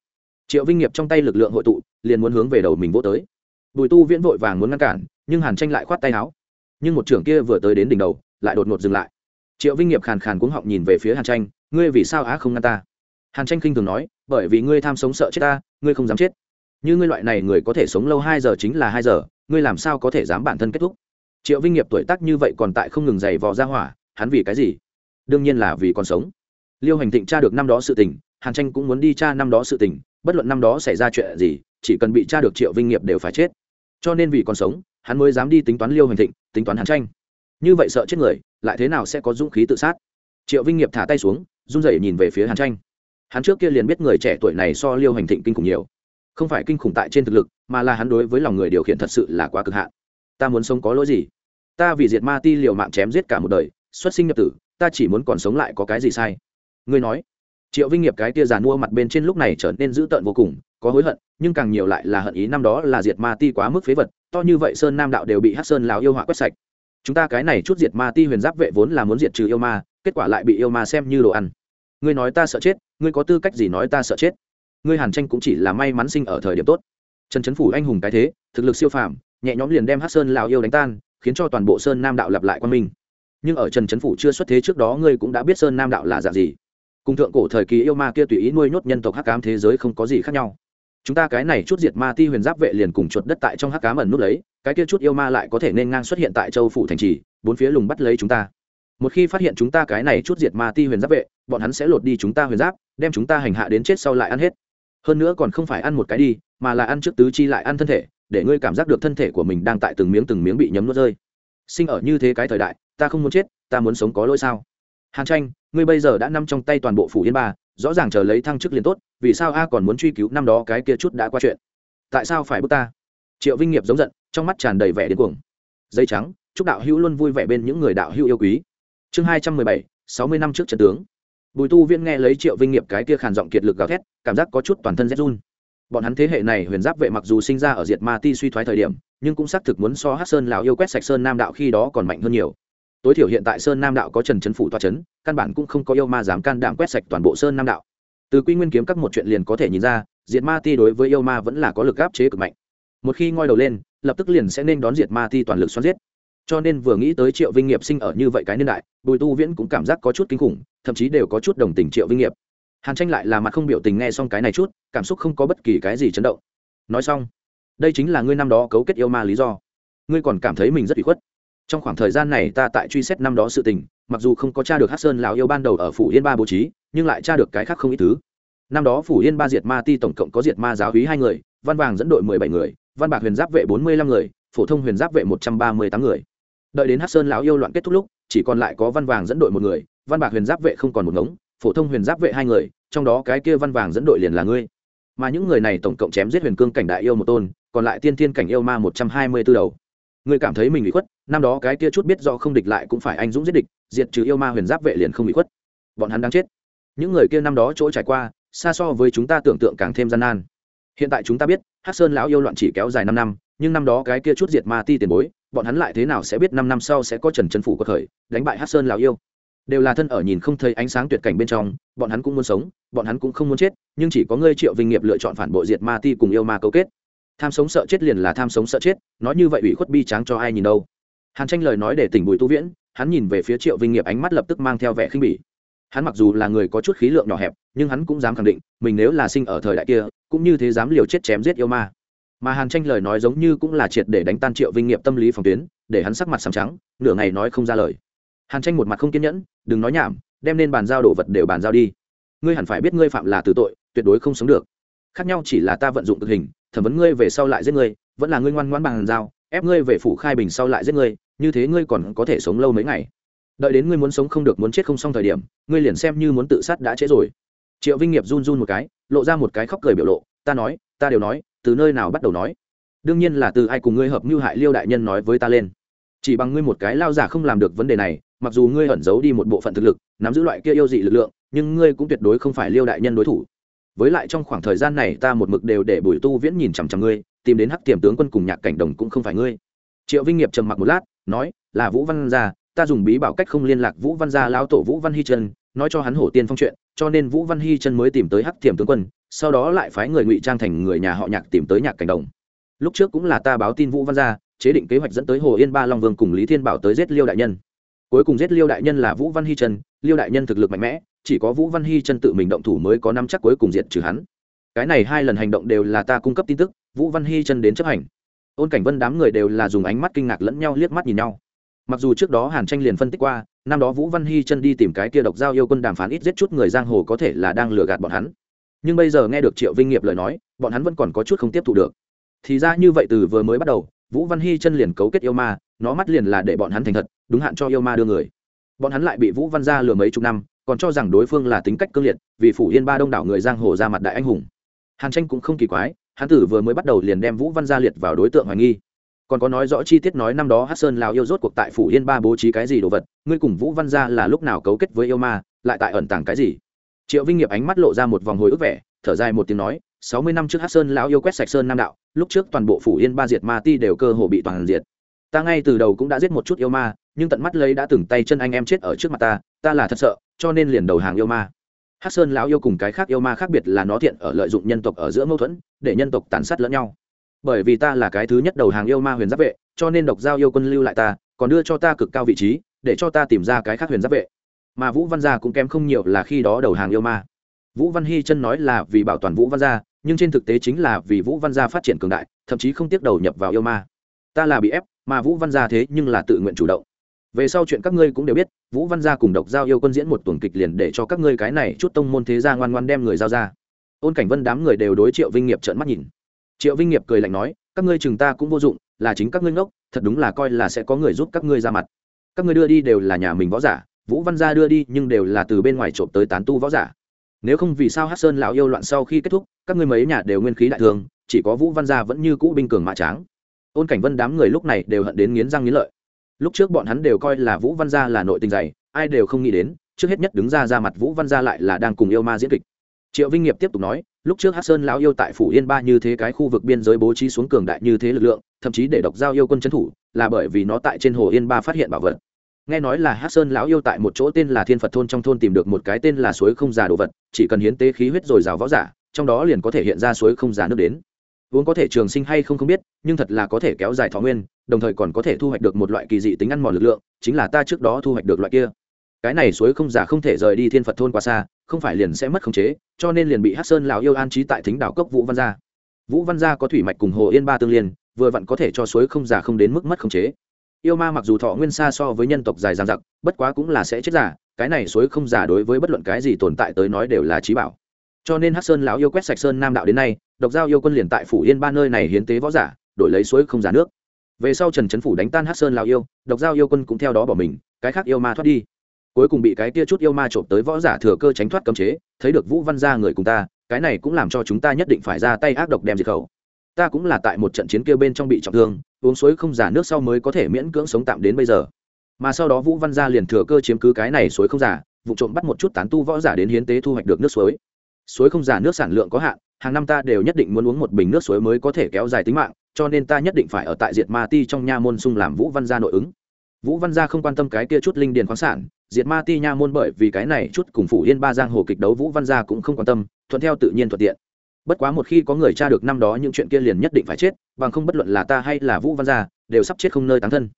Triệu vinh nghiệp trong tay lực lượng hội tụ, liền muốn hướng về đầu mình vô tới bùi tu viễn vội vàng muốn ngăn cản, nhưng hàn tranh lại khoát tay áo. Nhưng một trưởng kia vừa tới đến đỉnh đầu, lại đột ngột dừng lại. Triệu vinh nghiệp khàn khàn cuống họng nhìn về phía hàn tranh, ngươi vì sao á không ngăn ta? Hàn tranh khinh thường nói, bởi vì ngươi tham sống sợ chết ta, ngươi không dám chết. Như ngươi loại này người có thể sống lâu hai giờ chính là hai giờ, ngươi làm sao có thể dám bản thân kết thúc? Triệu vinh nghiệp tuổi tác như vậy còn tại không ngừng giày vò ra hỏa, hắn vì cái gì? Đương nhiên là vì còn sống. Liêu hành thịnh tra được năm đó sự tình, hàn tranh cũng muốn đi tra năm đó sự tình, bất luận năm đó xảy ra chuyện gì, chỉ cần bị tra được triệu vinh nghiệp đều phải chết cho nên vì còn sống, hắn mới dám đi tính toán liêu hành thịnh, tính toán hàn tranh. Như vậy sợ chết người, lại thế nào sẽ có dũng khí tự sát? Triệu vinh nghiệp thả tay xuống, run rẩy nhìn về phía hàn tranh. Hắn trước kia liền biết người trẻ tuổi này so liêu hành thịnh kinh khủng nhiều. Không phải kinh khủng tại trên thực lực, mà là hắn đối với lòng người điều khiển thật sự là quá cực hạn. Ta muốn sống có lỗi gì? Ta vì diệt ma ti liều mạng chém giết cả một đời, xuất sinh nhập tử, ta chỉ muốn còn sống lại có cái gì sai? Ngươi nói. Triệu vinh nghiệp cái tia giàn mua mặt bên trên lúc này trở nên dữ tợn vô cùng có hối hận, nhưng càng nhiều lại là hận ý năm đó là diệt ma ti quá mức phế vật, to như vậy sơn nam đạo đều bị hát sơn lào yêu họa quét sạch. Chúng ta cái này chút diệt ma ti huyền giáp vệ vốn là muốn diệt trừ yêu ma, kết quả lại bị yêu ma xem như đồ ăn. Ngươi nói ta sợ chết, ngươi có tư cách gì nói ta sợ chết? Ngươi hàn tranh cũng chỉ là may mắn sinh ở thời điểm tốt. Trần trấn phủ anh hùng cái thế, thực lực siêu phàm, nhẹ nhõm liền đem hát sơn lào yêu đánh tan, khiến cho toàn bộ sơn nam đạo lặp lại quan minh. Nhưng ở trần trấn phủ chưa xuất thế trước đó ngươi cũng đã biết sơn nam đạo là dạng gì. Cùng thượng cổ thời kỳ yêu ma kia tùy ý nuôi nhốt nhân tộc hắc cám thế giới không có gì khác nhau chúng ta cái này chút diệt ma ti huyền giáp vệ liền cùng chuột đất tại trong hắc cá mẩn nút lấy, cái kia chút yêu ma lại có thể nên ngang xuất hiện tại châu phủ thành trì, bốn phía lùng bắt lấy chúng ta. Một khi phát hiện chúng ta cái này chút diệt ma ti huyền giáp vệ, bọn hắn sẽ lột đi chúng ta huyền giáp, đem chúng ta hành hạ đến chết sau lại ăn hết. Hơn nữa còn không phải ăn một cái đi, mà là ăn trước tứ chi lại ăn thân thể, để ngươi cảm giác được thân thể của mình đang tại từng miếng từng miếng bị nhấm nuốt rơi. Sinh ở như thế cái thời đại, ta không muốn chết, ta muốn sống có lỗi sao? Hàn tranh, ngươi bây giờ đã nằm trong tay toàn bộ phủ yên ba rõ ràng chờ lấy thăng chức liền tốt, vì sao a còn muốn truy cứu năm đó cái kia chút đã qua chuyện? Tại sao phải bước ta? Triệu vinh nghiệp giống giận, trong mắt tràn đầy vẻ điên cuồng. Dây trắng, chúc đạo hữu luôn vui vẻ bên những người đạo hữu yêu quý. Chương hai trăm mười bảy, sáu mươi năm trước trận tướng. Bùi tu viễn nghe lấy triệu vinh nghiệp cái kia khàn giọng kiệt lực gào thét, cảm giác có chút toàn thân rét run. Bọn hắn thế hệ này huyền giáp vệ mặc dù sinh ra ở diệt ma ti suy thoái thời điểm, nhưng cũng xác thực muốn so hát sơn lão yêu quét sạch sơn nam đạo khi đó còn mạnh hơn nhiều tối thiểu hiện tại sơn nam đạo có trần trấn phủ toa trấn căn bản cũng không có yêu ma dám can đảm quét sạch toàn bộ sơn nam đạo. Từ quy nguyên kiếm các một chuyện liền có thể nhìn ra, diệt ma ti đối với yêu ma vẫn là có lực áp chế cực mạnh. Một khi ngoi đầu lên, lập tức liền sẽ nên đón diệt ma ti toàn lực xoắn giết. Cho nên vừa nghĩ tới triệu vinh nghiệp sinh ở như vậy cái niên đại, bùi tu viễn cũng cảm giác có chút kinh khủng, thậm chí đều có chút đồng tình triệu vinh nghiệp. Hàn tranh lại là mặt không biểu tình nghe xong cái này chút, cảm xúc không có bất kỳ cái gì chấn động. Nói xong, đây chính là ngươi năm đó cấu kết yêu ma lý do. Ngươi còn cảm thấy mình rất bị khuất trong khoảng thời gian này ta tại truy xét năm đó sự tình, mặc dù không có t r a được hát sơn lào yêu ban đầu ở phủ yên ba bố trí, nhưng lại t r a được cái khác không ít thứ. Năm đó phủ yên ba diệt ma ti tổng cộng có diệt ma giáo hí hai người, văn vàng dẫn đội mười bảy người, văn bạc huyền giáp vệ bốn mươi lăm người, phổ thông huyền giáp vệ một trăm ba mươi tám người. Đợi đến hát sơn lão yêu loạn kết thúc lúc, chỉ còn lại có văn vàng dẫn đội một người, văn bạc huyền giáp vệ không còn một ngống, phổ thông huyền giáp vệ hai người, trong đó cái kia văn vàng dẫn đội liền là ngươi. Mà những người này tổng cộng chém giết huyền cương cảnh đại yêu một tôn, còn lại tiên thiên cảnh yêu ma một trăm hai mươi b ố đầu. Ngươi cảm thấy mình bị khuất? Năm đó cái kia chút biết do không địch lại cũng phải anh dũng giết địch, diệt trừ yêu ma huyền giáp vệ liền không bị khuất. Bọn hắn đang chết. Những người kia năm đó chỗ trải qua, xa so với chúng ta tưởng tượng càng thêm gian nan. Hiện tại chúng ta biết hát sơn lão yêu loạn chỉ kéo dài năm năm, nhưng năm đó cái kia chút diệt ma ti tiền bối, bọn hắn lại thế nào sẽ biết năm năm sau sẽ có trần trần phủ có khởi đánh bại hát sơn lão yêu? Đều là thân ở nhìn không thấy ánh sáng tuyệt cảnh bên trong, bọn hắn cũng muốn sống, bọn hắn cũng không muốn chết, nhưng chỉ có ngươi triệu vinh nghiệp lựa chọn phản bội diệt ma ti cùng yêu ma cấu kết. Tham sống sợ chết liền là tham sống sợ chết, nói như vậy ủy khuất bi tráng cho ai nhìn đâu hàn tranh lời nói để tỉnh bùi tu viễn, hắn nhìn về phía triệu vinh nghiệp ánh mắt lập tức mang theo vẻ khinh bỉ. Hắn mặc dù là người có chút khí lượng nhỏ hẹp, nhưng hắn cũng dám khẳng định, mình nếu là sinh ở thời đại kia, cũng như thế dám liều chết chém giết yêu ma. Mà hàn tranh lời nói giống như cũng là triệt để đánh tan triệu vinh nghiệp tâm lý phòng tuyến, để hắn sắc mặt sầm trắng, nửa ngày nói không ra lời. Hàn tranh một mặt không kiên nhẫn, đừng nói nhảm, đem nên bàn giao đồ vật đều bàn giao đi. Ngươi hẳn phải biết ngươi phạm là từ tội, tuyệt đối không sống được. Khác nhau chỉ là ta vận dụng thực hình, thẩm vấn ngươi về sau lại giết ngươi, vẫn là ngươi ngoan ngoãn bàn giao, ép ngươi về phủ khai bình sau lại giết ngươi như thế ngươi còn có thể sống lâu mấy ngày. Đợi đến ngươi muốn sống không được, muốn chết không xong thời điểm, ngươi liền xem như muốn tự sát đã trễ rồi. Triệu vinh nghiệp run run một cái, lộ ra một cái khóc cười biểu lộ, ta nói, ta đều nói, từ nơi nào bắt đầu nói? Đương nhiên là từ ai cùng ngươi hợp mưu hại liêu đại nhân nói với ta lên. Chỉ bằng ngươi một cái lao giả không làm được vấn đề này, mặc dù ngươi ẩn giấu đi một bộ phận thực lực, nắm giữ loại kia yêu dị lực lượng, nhưng ngươi cũng tuyệt đối không phải liêu đại nhân đối thủ. Với lại trong khoảng thời gian này ta một mực đều để bùi tu viễn nhìn chằm chằm ngươi, tìm đến hắc tiềm tướng quân cùng nhạc cảnh đồng cũng không phải ngươi. Triệu vinh nghiệp trầm mặc một lát nói, là vũ văn gia, ta dùng bí bảo cách không liên lạc vũ văn gia lão tổ vũ văn hy chân nói cho hắn hổ tiên phong chuyện, cho nên vũ văn hy chân mới tìm tới hắc Thiểm tướng quân, sau đó lại phái người ngụy trang thành người nhà họ nhạc tìm tới nhạc cảnh đồng. Lúc trước cũng là ta báo tin vũ văn gia, chế định kế hoạch dẫn tới hồ yên ba long vương cùng lý thiên bảo tới giết liêu đại nhân. Cuối cùng giết liêu đại nhân là vũ văn hy chân liêu đại nhân thực lực mạnh mẽ, chỉ có vũ văn hy chân tự mình động thủ mới có năm chắc cuối cùng diệt trừ hắn. Cái này hai lần hành động đều là ta cung cấp tin tức, vũ văn hy chân đến chấp hành ôn cảnh vân đám người đều là dùng ánh mắt kinh ngạc lẫn nhau liếc mắt nhìn nhau. Mặc dù trước đó hàn tranh liền phân tích qua, năm đó vũ văn hy chân đi tìm cái kia độc giao yêu quân đàm phán ít giết chút người giang hồ có thể là đang lừa gạt bọn hắn. Nhưng bây giờ nghe được triệu vinh nghiệp lời nói, bọn hắn vẫn còn có chút không tiếp thu được. Thì ra như vậy từ vừa mới bắt đầu, vũ văn hy chân liền cấu kết yêu ma, nó mắt liền là để bọn hắn thành thật, đúng hạn cho yêu ma đưa người. Bọn hắn lại bị vũ văn gia lừa mấy chục năm, còn cho rằng đối phương là tính cách cương liệt, vì phủ yên ba đông đảo người giang hồ ra mặt đại anh hùng. Hàn tranh cũng không kỳ quái hắn tử vừa mới bắt đầu liền đem vũ văn gia liệt vào đối tượng hoài nghi. Còn có nói rõ chi tiết nói năm đó hát sơn lào yêu rốt cuộc tại phủ yên ba bố trí cái gì đồ vật, ngươi cùng vũ văn gia là lúc nào cấu kết với yêu ma, lại tại ẩn tàng cái gì? Triệu vinh nghiệp ánh mắt lộ ra một vòng hồi ức vẻ, thở dài một tiếng nói, sáu mươi năm trước hát sơn lão yêu quét sạch sơn nam đạo, lúc trước toàn bộ phủ yên ba diệt ma ti đều cơ hồ bị toàn diệt. Ta ngay từ đầu cũng đã giết một chút yêu ma, nhưng tận mắt lấy đã từng tay chân anh em chết ở trước mặt ta ta là thật sợ, cho nên liền đầu hàng yêu ma hát sơn lão yêu cùng cái khác yêu ma khác biệt là nó thiện ở lợi dụng nhân tộc ở giữa mâu thuẫn, để nhân tộc tàn sát lẫn nhau. Bởi vì ta là cái thứ nhất đầu hàng yêu ma huyền giáp vệ, cho nên độc giao yêu quân lưu lại ta, còn đưa cho ta cực cao vị trí, để cho ta tìm ra cái khác huyền giáp vệ. Mà vũ văn gia cũng kém không nhiều là khi đó đầu hàng yêu ma. Vũ văn hy chân nói là vì bảo toàn vũ văn gia, nhưng trên thực tế chính là vì vũ văn gia phát triển cường đại, thậm chí không tiếc đầu nhập vào yêu ma. Ta là bị ép, mà vũ văn gia thế nhưng là tự nguyện chủ động về sau chuyện các ngươi cũng đều biết, vũ văn gia cùng độc giao yêu quân diễn một tuần kịch liền để cho các ngươi cái này chút tông môn thế gia ngoan ngoan đem người giao ra. Ôn cảnh vân đám người đều đối triệu vinh nghiệp trợn mắt nhìn. Triệu vinh nghiệp cười lạnh nói, các ngươi chừng ta cũng vô dụng, là chính các ngươi ngốc, thật đúng là coi là sẽ có người giúp các ngươi ra mặt. Các ngươi đưa đi đều là nhà mình võ giả, vũ văn gia đưa đi nhưng đều là từ bên ngoài trộm tới tán tu võ giả. Nếu không vì sao hát sơn lão yêu loạn sau khi kết thúc, các ngươi mấy nhà đều nguyên khí đại thường chỉ có vũ văn gia vẫn như cũ binh cường mã tráng. Ôn cảnh vân đám người lúc này đều hận đến nghiến răng nghiến lợi lúc trước bọn hắn đều coi là vũ văn gia là nội tình dày, ai đều không nghĩ đến, trước hết nhất đứng ra ra mặt vũ văn gia lại là đang cùng yêu ma diễn kịch. Triệu vinh nghiệp tiếp tục nói, lúc trước hát sơn lão yêu tại phủ yên ba như thế cái khu vực biên giới bố trí xuống cường đại như thế lực lượng, thậm chí để độc giao yêu quân trấn thủ, là bởi vì nó tại trên hồ yên ba phát hiện bảo vật. Nghe nói là hát sơn lão yêu tại một chỗ tên là thiên phật thôn trong thôn tìm được một cái tên là suối không già đồ vật, chỉ cần hiến tế khí huyết rồi rào võ giả, trong đó liền có thể hiện ra suối không già nước đến. Uống có thể trường sinh hay không không biết, nhưng thật là có thể kéo dài thọ nguyên đồng thời còn có thể thu hoạch được một loại kỳ dị tính ăn mòn lực lượng, chính là ta trước đó thu hoạch được loại kia. Cái này suối không giả không thể rời đi thiên phật thôn quá xa, không phải liền sẽ mất khống chế, cho nên liền bị hát sơn lão yêu an trí tại thính đảo cốc vũ văn gia. Vũ văn gia có thủy mạch cùng hồ yên ba tương liên, vừa vặn có thể cho suối không giả không đến mức mất khống chế. Yêu ma mặc dù thọ nguyên xa so với nhân tộc dài dàn giặc bất quá cũng là sẽ chết giả cái này suối không giả đối với bất luận cái gì tồn tại tới nói đều là trí bảo. Cho nên hát sơn lão yêu quét sạch sơn nam đạo đến nay, độc giao yêu quân liền tại phủ yên ba nơi này hiến tế võ giả, đổi lấy suối không giả nước về sau trần trấn phủ đánh tan hát sơn lào yêu, độc giao yêu quân cũng theo đó bỏ mình, cái khác yêu ma thoát đi. Cuối cùng bị cái kia chút yêu ma trộm tới võ giả thừa cơ tránh thoát cấm chế, thấy được vũ văn gia người cùng ta, cái này cũng làm cho chúng ta nhất định phải ra tay ác độc đem diệt khẩu. Ta cũng là tại một trận chiến kia bên trong bị trọng thương, uống suối không giả nước sau mới có thể miễn cưỡng sống tạm đến bây giờ. Mà sau đó vũ văn gia liền thừa cơ chiếm cứ cái này suối không giả, vụ trộm bắt một chút tán tu võ giả đến hiến tế thu hoạch được nước suối. Suối không giả nước sản lượng có hạn, hàng năm ta đều nhất định muốn uống một bình nước suối mới có thể kéo dài tính mạng cho nên ta nhất định phải ở tại diệt ma ti trong nha môn sung làm vũ văn gia nội ứng. Vũ văn gia không quan tâm cái kia chút linh điền khoáng sản, diệt ma ti nha môn bởi vì cái này chút cùng phủ yên ba giang hồ kịch đấu vũ văn gia cũng không quan tâm, thuận theo tự nhiên thuận tiện. Bất quá một khi có người tra được năm đó những chuyện kia liền nhất định phải chết, bằng không bất luận là ta hay là vũ văn gia, đều sắp chết không nơi tán thân.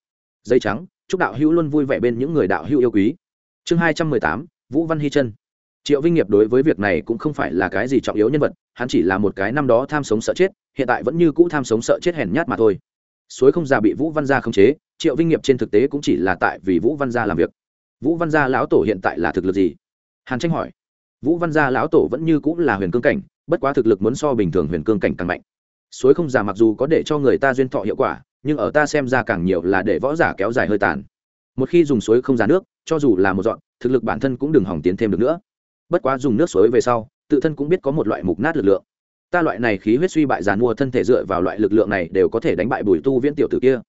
Dây trắng, chúc đạo hữu luôn vui vẻ bên những người đạo hữu yêu quý. Chương hai trăm mười tám, vũ văn hy chân. Triệu vinh nghiệp đối với việc này cũng không phải là cái gì trọng yếu nhân vật, hắn chỉ là một cái năm đó tham sống sợ chết hiện tại vẫn như cũ tham sống sợ chết hèn nhát mà thôi. Suối không già bị vũ văn gia khống chế, triệu vinh nghiệp trên thực tế cũng chỉ là tại vì vũ văn gia làm việc. Vũ văn gia lão tổ hiện tại là thực lực gì? Hàn tranh hỏi. Vũ văn gia lão tổ vẫn như cũng là huyền cương cảnh, bất quá thực lực muốn so bình thường huyền cương cảnh càng mạnh. Suối không già mặc dù có để cho người ta duyên thọ hiệu quả, nhưng ở ta xem ra càng nhiều là để võ giả kéo dài hơi tàn. Một khi dùng suối không già nước, cho dù là một dọn, thực lực bản thân cũng đừng hỏng tiến thêm được nữa. Bất quá dùng nước suối về sau, tự thân cũng biết có một loại mục nát lực lượng ta loại này khí huyết suy bại giàn mua thân thể dựa vào loại lực lượng này đều có thể đánh bại bùi tu viễn tiểu tử kia.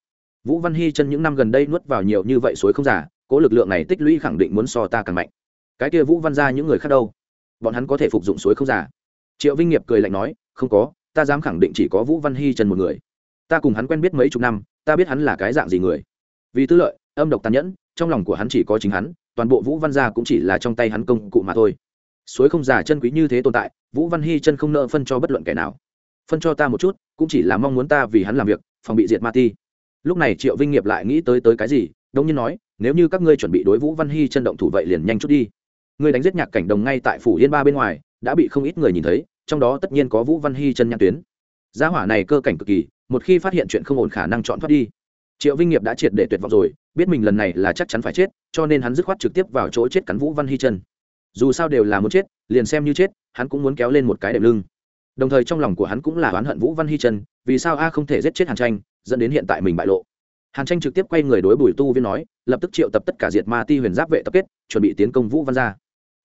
Vũ văn hy chân những năm gần đây nuốt vào nhiều như vậy suối không giả cố lực lượng này tích lũy khẳng định muốn so ta càng mạnh. Cái kia vũ văn ra những người khác đâu? Bọn hắn có thể phục dụng suối không giả triệu vinh nghiệp cười lạnh nói, không có, ta dám khẳng định chỉ có vũ văn hy chân một người. Ta cùng hắn quen biết mấy chục năm, ta biết hắn là cái dạng gì người. Vì tư lợi, âm độc tàn nhẫn, trong lòng của hắn chỉ có chính hắn, toàn bộ vũ văn gia cũng chỉ là trong tay hắn công cụ mà thôi suối không giả chân quý như thế tồn tại, vũ văn hy chân không nợ phân cho bất luận kẻ nào. Phân cho ta một chút, cũng chỉ là mong muốn ta vì hắn làm việc, phòng bị diệt ma ti. Lúc này triệu vinh nghiệp lại nghĩ tới tới cái gì đông nhiên nói, nếu như các ngươi chuẩn bị đối vũ văn hy chân động thủ vậy liền nhanh chút đi. Người đánh giết nhạc cảnh đồng ngay tại phủ yên ba bên ngoài, đã bị không ít người nhìn thấy, trong đó tất nhiên có vũ văn hy chân nhãn tuyến. Gia hỏa này cơ cảnh cực kỳ, một khi phát hiện chuyện không ổn khả năng chọn thoát đi. Triệu vinh nghiệp đã triệt để tuyệt vọng rồi, biết mình lần này là chắc chắn phải chết, cho nên hắn dứt khoát trực tiếp vào chỗ chết cắn vũ văn hy chân dù sao đều là muốn chết, liền xem như chết, hắn cũng muốn kéo lên một cái đệm lưng. Đồng thời trong lòng của hắn cũng là oán hận vũ văn hy chân, vì sao a không thể giết chết hàn tranh, dẫn đến hiện tại mình bại lộ. Hàn tranh trực tiếp quay người đối bùi tu viên nói, lập tức triệu tập tất cả diệt ma ti huyền giáp vệ tập kết, chuẩn bị tiến công vũ văn gia.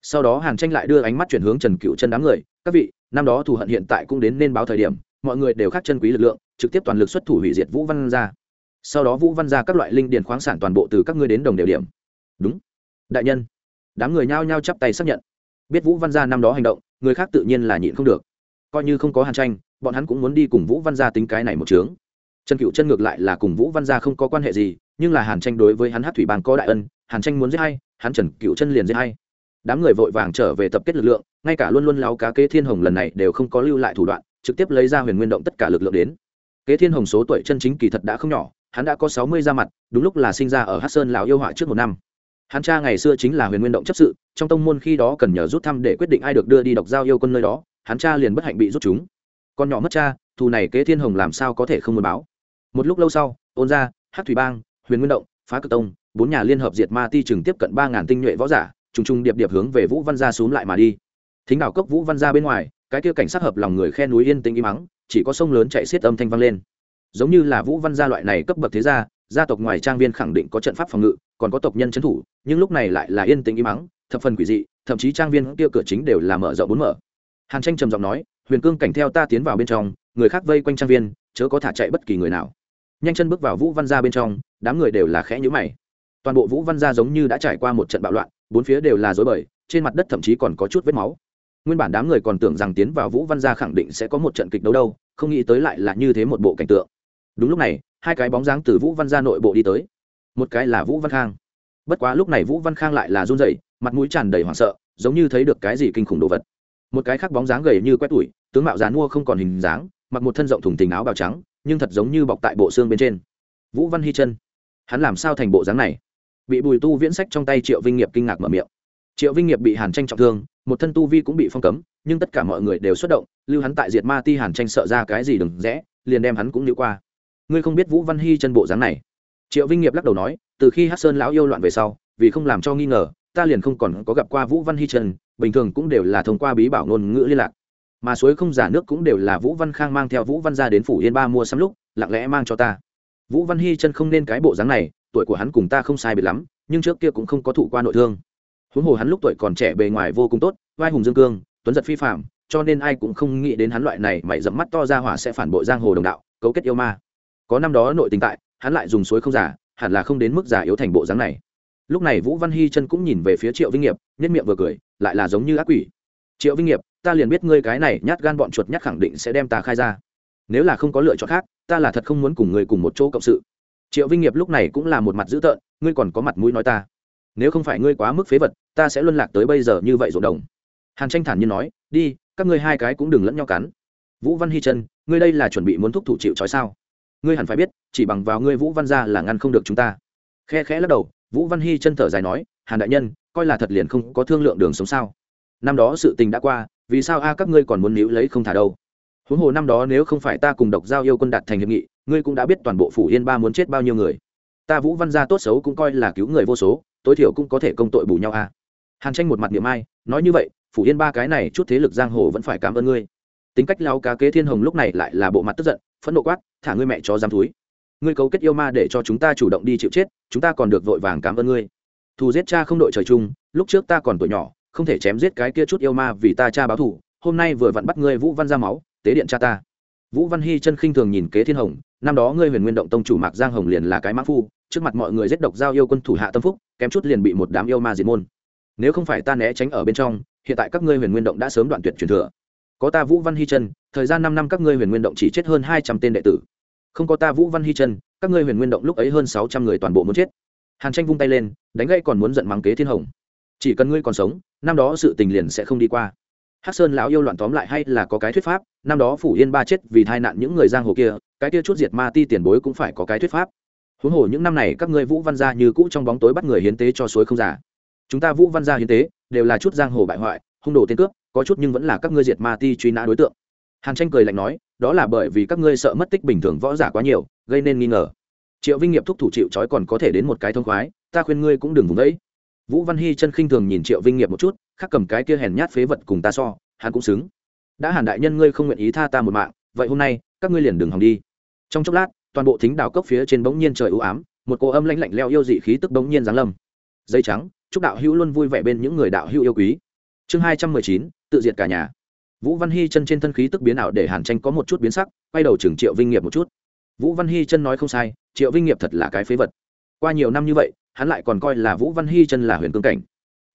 Sau đó hàn tranh lại đưa ánh mắt chuyển hướng trần cựu chân đám người, các vị, năm đó thù hận hiện tại cũng đến nên báo thời điểm, mọi người đều khác chân quý lực lượng, trực tiếp toàn lực xuất thủ hủy diệt vũ văn gia. Sau đó vũ văn gia các loại linh điền khoáng sản toàn bộ từ các ngươi đến đồng đều điểm. Đúng, đại nhân đám người nhao nhao chắp tay xác nhận. Biết vũ văn gia năm đó hành động, người khác tự nhiên là nhịn không được. Coi như không có hàn tranh, bọn hắn cũng muốn đi cùng vũ văn gia tính cái này một chướng. Trần cựu chân ngược lại là cùng vũ văn gia không có quan hệ gì, nhưng là hàn tranh đối với hắn hát thủy Bàn có đại ân, hàn tranh muốn giết hay hắn trần cựu chân liền giết hay đám người vội vàng trở về tập kết lực lượng, ngay cả luôn luôn láo cá kế thiên hồng lần này đều không có lưu lại thủ đoạn, trực tiếp lấy ra huyền nguyên động tất cả lực lượng đến. Kế thiên hồng số tuổi chân chính kỳ thật đã không nhỏ, hắn đã có sáu mươi ra mặt, đúng lúc là sinh ra ở hát sơn lào yêu họa trước một năm hắn cha ngày xưa chính là huyền nguyên động chấp sự, trong tông môn khi đó cần nhờ rút thăm để quyết định ai được đưa đi độc giao yêu quân nơi đó, hắn cha liền bất hạnh bị rút chúng. Con nhỏ mất cha, thù này kế thiên hồng làm sao có thể không muốn báo? Một lúc lâu sau, ôn gia hát thủy bang, huyền nguyên động, phá cực tông, bốn nhà liên hợp diệt ma ti chừng tiếp cận ba ngàn tinh nhuệ võ giả, trùng trùng điệp điệp hướng về vũ văn gia xuống lại mà đi. Thính đảo cốc vũ văn gia bên ngoài, cái kia cảnh sát hợp lòng người khe núi yên tĩnh im mắng, chỉ có sông lớn chạy xiết âm thanh vang lên. Giống như là vũ văn gia loại này cấp bậc thế gia gia tộc ngoài trang viên khẳng định có trận pháp phòng ngự còn có tộc nhân trấn thủ, nhưng lúc này lại là yên tĩnh im mắng thập phần quỷ dị, thậm chí trang viên kia cửa chính đều là mở rộng bốn mở. Hàn tranh trầm giọng nói, huyền cương cảnh theo ta tiến vào bên trong, người khác vây quanh trang viên, chớ có thả chạy bất kỳ người nào. Nhanh chân bước vào vũ văn gia bên trong, đám người đều là khẽ nhữ mày. Toàn bộ vũ văn gia giống như đã trải qua một trận bạo loạn, bốn phía đều là dối bời, trên mặt đất thậm chí còn có chút vết máu. Nguyên bản đám người còn tưởng rằng tiến vào vũ văn gia khẳng định sẽ có một trận kịch đấu đâu, không nghĩ tới lại là như thế một bộ cảnh tượng. Đúng lúc này, hai cái bóng dáng từ vũ văn gia nội bộ đi tới một cái là vũ văn khang. Bất quá lúc này vũ văn khang lại là run rẩy, mặt mũi tràn đầy hoảng sợ, giống như thấy được cái gì kinh khủng đồ vật. Một cái khác bóng dáng gầy như quét tủi, tướng mạo dán mua không còn hình dáng, mặc một thân rộng thùng tình áo bào trắng, nhưng thật giống như bọc tại bộ xương bên trên. Vũ văn hy chân hắn làm sao thành bộ dáng này? Bị bùi tu viễn sách trong tay triệu vinh nghiệp kinh ngạc mở miệng. Triệu vinh nghiệp bị hàn tranh trọng thương, một thân tu vi cũng bị phong cấm, nhưng tất cả mọi người đều xuất động, lưu hắn tại diệt ma ti hàn tranh sợ ra cái gì đừng rẽ, liền đem hắn cũng đi qua. Ngươi không biết vũ văn hy chân bộ dáng này? Triệu vinh nghiệp lắc đầu nói, từ khi hát sơn lão yêu loạn về sau, vì không làm cho nghi ngờ, ta liền không còn có gặp qua vũ văn hy trần, bình thường cũng đều là thông qua bí bảo ngôn ngữ liên lạc. Mà suối không giả nước cũng đều là vũ văn khang mang theo vũ văn ra đến phủ yên ba mua sắm lúc, lặng lẽ mang cho ta. Vũ văn hy chân không nên cái bộ dáng này, tuổi của hắn cùng ta không sai biệt lắm, nhưng trước kia cũng không có thụ qua nội thương. Huống hồ hắn lúc tuổi còn trẻ bề ngoài vô cùng tốt, vai hùng dương cương, tuấn giật phi phạm cho nên ai cũng không nghĩ đến hắn loại này mày dẫm mắt to ra hỏa sẽ phản bội giang hồ đồng đạo, cấu kết yêu ma. Có năm đó nội tình tại hắn lại dùng suối không giả hẳn là không đến mức giả yếu thành bộ dáng này. Lúc này vũ văn hy chân cũng nhìn về phía triệu vinh nghiệp nhất miệng vừa cười, lại là giống như ác quỷ. Triệu vinh nghiệp, ta liền biết ngươi cái này nhát gan bọn chuột nhát khẳng định sẽ đem ta khai ra. Nếu là không có lựa chọn khác, ta là thật không muốn cùng ngươi cùng một chỗ cộng sự. Triệu vinh nghiệp lúc này cũng là một mặt dữ tợn, ngươi còn có mặt mũi nói ta. Nếu không phải ngươi quá mức phế vật, ta sẽ luân lạc tới bây giờ như vậy rộn đồng. Hàn tranh thản nhiên nói, đi, các ngươi hai cái cũng đừng lẫn nhau cắn. Vũ văn hy chân, ngươi đây là chuẩn bị muốn thúc thủ chịu trói sao? Ngươi hẳn phải biết, chỉ bằng vào ngươi vũ văn Gia là ngăn không được chúng ta. Khe khẽ lắc đầu, vũ văn hy chân thở dài nói, hàn đại nhân, coi là thật liền không có thương lượng đường sống sao? Năm đó sự tình đã qua, vì sao a các ngươi còn muốn níu lấy không thả đâu? Huống hồ năm đó nếu không phải ta cùng độc giao yêu quân đạt thành hiệp nghị, ngươi cũng đã biết toàn bộ phủ yên ba muốn chết bao nhiêu người. Ta vũ văn gia tốt xấu cũng coi là cứu người vô số, tối thiểu cũng có thể công tội bù nhau a. Hàn tranh một mặt niệm ai, nói như vậy, phủ yên ba cái này chút thế lực giang hồ vẫn phải cảm ơn ngươi. Tính cách lao cá kế thiên hồng lúc này lại là bộ mặt tức giận phẫn nộ quát, thả ngươi mẹ cho dám túi ngươi cấu kết yêu ma để cho chúng ta chủ động đi chịu chết, chúng ta còn được vội vàng cảm ơn ngươi. Thù giết cha không đội trời chung, lúc trước ta còn tuổi nhỏ, không thể chém giết cái kia chút yêu ma vì ta cha báo thù, hôm nay vừa vặn bắt ngươi vũ văn ra máu, tế điện cha ta. Vũ văn hy chân khinh thường nhìn kế thiên hồng, năm đó ngươi huyền nguyên động tông chủ mạc giang hồng liền là cái mã phu, trước mặt mọi người giết độc giao yêu quân thủ hạ tâm phúc, kém chút liền bị một đám yêu ma diệt môn. Nếu không phải ta né tránh ở bên trong, hiện tại các ngươi huyền nguyên động đã sớm đoạn tuyệt truyền thừa có ta vũ văn hy chân thời gian năm năm các ngươi huyền nguyên động chỉ chết hơn hai trăm tên đệ tử. Không có ta vũ văn hy chân các ngươi huyền nguyên động lúc ấy hơn sáu trăm người toàn bộ muốn chết. Hàn tranh vung tay lên, đánh gây còn muốn giận mắng kế thiên hồng. Chỉ cần ngươi còn sống, năm đó sự tình liền sẽ không đi qua. Hắc sơn lão yêu loạn tóm lại hay là có cái thuyết pháp, năm đó phủ yên ba chết vì tai nạn những người giang hồ kia, cái kia chút diệt ma ti tiền bối cũng phải có cái thuyết pháp. Huống hồ những năm này các ngươi vũ văn gia như cũ trong bóng tối bắt người hiến tế cho suối không giả chúng ta vũ văn gia hiến tế đều là chút giang hồ bại hoại, hung đồ tên cướp có chút nhưng vẫn là các ngươi diệt ma ti truy nã đối tượng. Hàn tranh cười lạnh nói, đó là bởi vì các ngươi sợ mất tích bình thường võ giả quá nhiều, gây nên nghi ngờ. Triệu vinh nghiệp thúc thủ chịu trói còn có thể đến một cái thông khoái, ta khuyên ngươi cũng đừng vùng đấy vũ văn hy chân khinh thường nhìn triệu vinh nghiệp một chút, khắc cầm cái kia hèn nhát phế vật cùng ta so, hắn cũng xứng. Đã hàn đại nhân ngươi không nguyện ý tha ta một mạng, vậy hôm nay, các ngươi liền đừng hòng đi. Trong chốc lát, toàn bộ thính đào cốc phía trên bỗng nhiên trời ưu ám, một cô âm lãnh lạnh leo yêu dị khí tức bỗng nhiên giáng lâm. Dây trắng, chúc đạo hữu luôn vui vẻ bên những người đạo hữu yêu quý chương hai trăm mười chín, tự diệt cả nhà. Vũ văn hy chân trên thân khí tức biến ảo để hàn tranh có một chút biến sắc, quay đầu chừng triệu vinh nghiệp một chút. Vũ văn hy chân nói không sai, triệu vinh nghiệp thật là cái phế vật. Qua nhiều năm như vậy, hắn lại còn coi là vũ văn hy chân là huyền cương cảnh.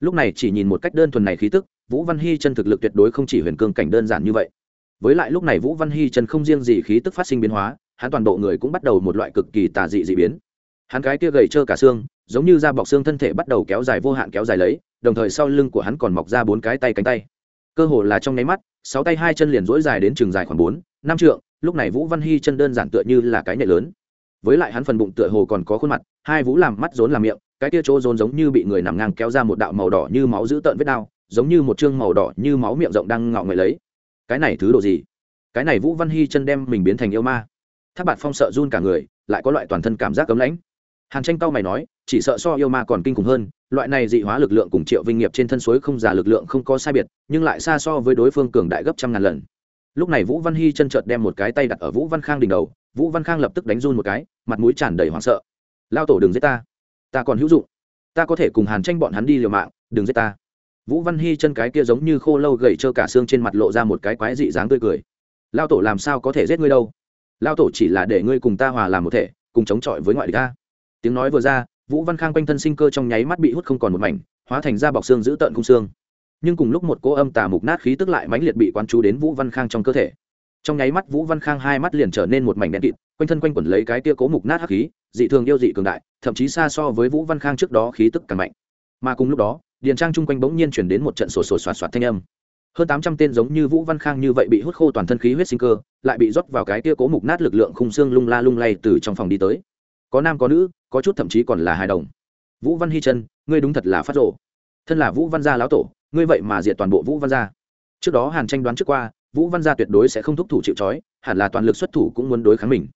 Lúc này chỉ nhìn một cách đơn thuần này khí tức, vũ văn hy chân thực lực tuyệt đối không chỉ huyền cương cảnh đơn giản như vậy. Với lại lúc này vũ văn hy chân không riêng gì khí tức phát sinh biến hóa, hắn toàn bộ người cũng bắt đầu một loại cực kỳ tà dị dị biến. Hắn cái kia gầy trơ cả xương giống như da bọc xương thân thể bắt đầu kéo dài vô hạn kéo dài lấy, đồng thời sau lưng của hắn còn mọc ra bốn cái tay cánh tay. Cơ hồ là trong nháy mắt, sáu tay hai chân liền dỗi dài đến trường dài khoảng bốn, năm trượng, lúc này vũ văn hy chân đơn giản tựa như là cái nhẹ lớn. Với lại hắn phần bụng tựa hồ còn có khuôn mặt, hai vũ làm mắt rốn làm miệng, cái kia chỗ rốn giống như bị người nằm ngang kéo ra một đạo màu đỏ như máu dữ tợn vết đao giống như một chương màu đỏ như máu miệng rộng đang ngọ người lấy. Cái này thứ độ gì? Cái này vũ văn hy chân đem mình biến thành yêu ma. Tháp bạt phong sợ run cả người, lại có loại toàn thân cảm giác cấm lãnh. Hàn tranh tao mày nói chỉ sợ so yêu ma còn kinh khủng hơn, loại này dị hóa lực lượng cùng triệu vinh nghiệp trên thân suối không giả lực lượng không có sai biệt, nhưng lại xa so với đối phương cường đại gấp trăm ngàn lần. Lúc này vũ văn hy chân trợt đem một cái tay đặt ở vũ văn khang đỉnh đầu, vũ văn khang lập tức đánh run một cái, mặt mũi tràn đầy hoảng sợ. Lao tổ đừng giết ta ta còn hữu dụng, ta có thể cùng hàn tranh bọn hắn đi liều mạng, đừng giết ta. Vũ văn hy chân cái kia giống như khô lâu gầy trơ cả xương trên mặt lộ ra một cái quái dị dáng tươi cười. Lao tổ làm sao có thể giết ngươi đâu? Lao tổ chỉ là để ngươi cùng ta hòa làm một thể, cùng chống chọi với ngoại địch ta. Tiếng nói vừa ra vũ văn khang quanh thân sinh cơ trong nháy mắt bị hút không còn một mảnh, hóa thành da bọc xương giữ tợn cung xương. Nhưng cùng lúc một cỗ âm tà mục nát khí tức lại mãnh liệt bị quán chú đến vũ văn khang trong cơ thể. Trong nháy mắt vũ văn khang hai mắt liền trở nên một mảnh đen kịt, quanh thân quanh quẩn lấy cái tia cố mục nát hắc khí, dị thường yêu dị cường đại, thậm chí xa so với vũ văn khang trước đó khí tức càng mạnh. Mà cùng lúc đó, điền trang chung quanh bỗng nhiên chuyển đến một trận sổ sổ soạt soạt thanh âm. Hơn tám trăm tên giống như vũ văn khang như vậy bị hút khô toàn thân khí huyết sinh cơ, lại bị rót vào cái tia cố mục nát lực lượng khung xương lung la lung lay từ trong phòng đi tới. Có nam có nữ có chút thậm chí còn là hài đồng. Vũ văn hy chân ngươi đúng thật là phát rộ thân là vũ văn gia lão tổ, ngươi vậy mà diệt toàn bộ vũ văn gia. Trước đó hàn tranh đoán trước qua, vũ văn gia tuyệt đối sẽ không thúc thủ chịu trói, hẳn là toàn lực xuất thủ cũng muốn đối kháng mình.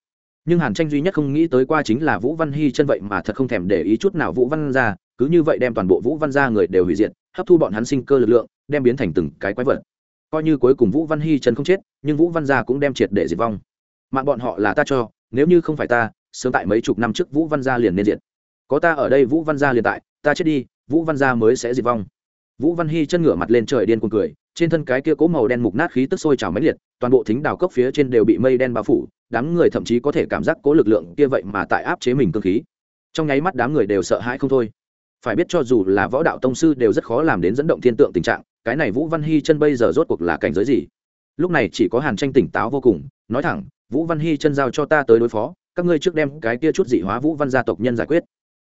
Nhưng hàn tranh duy nhất không nghĩ tới qua chính là vũ văn hy chân vậy mà thật không thèm để ý chút nào vũ văn gia, cứ như vậy đem toàn bộ vũ văn gia người đều hủy diệt, hấp thu bọn hắn sinh cơ lực lượng, đem biến thành từng cái quái vật. Coi như cuối cùng vũ văn hy chân không chết, nhưng vũ văn gia cũng đem triệt để diệt vong. Mạng bọn họ là ta cho, nếu như không phải ta sớm tại mấy chục năm trước vũ văn gia liền nên diện, có ta ở đây vũ văn gia liền tại ta chết đi vũ văn gia mới sẽ diệt vong. Vũ văn hy chân ngửa mặt lên trời điên cuồng cười trên thân cái kia cố màu đen mục nát khí tức sôi trào mãnh liệt toàn bộ thính đào cốc phía trên đều bị mây đen bao phủ đám người thậm chí có thể cảm giác cố lực lượng kia vậy mà tại áp chế mình cơ khí. Trong nháy mắt đám người đều sợ hãi không thôi. Phải biết cho dù là võ đạo tông sư đều rất khó làm đến dẫn động thiên tượng tình trạng cái này vũ văn hy chân bây giờ rốt cuộc là cảnh giới gì? Lúc này chỉ có hàn tranh tỉnh táo vô cùng nói thẳng vũ văn hy chân giao cho ta tới đối phó các ngươi trước đem cái kia chút dị hóa vũ văn gia tộc nhân giải quyết.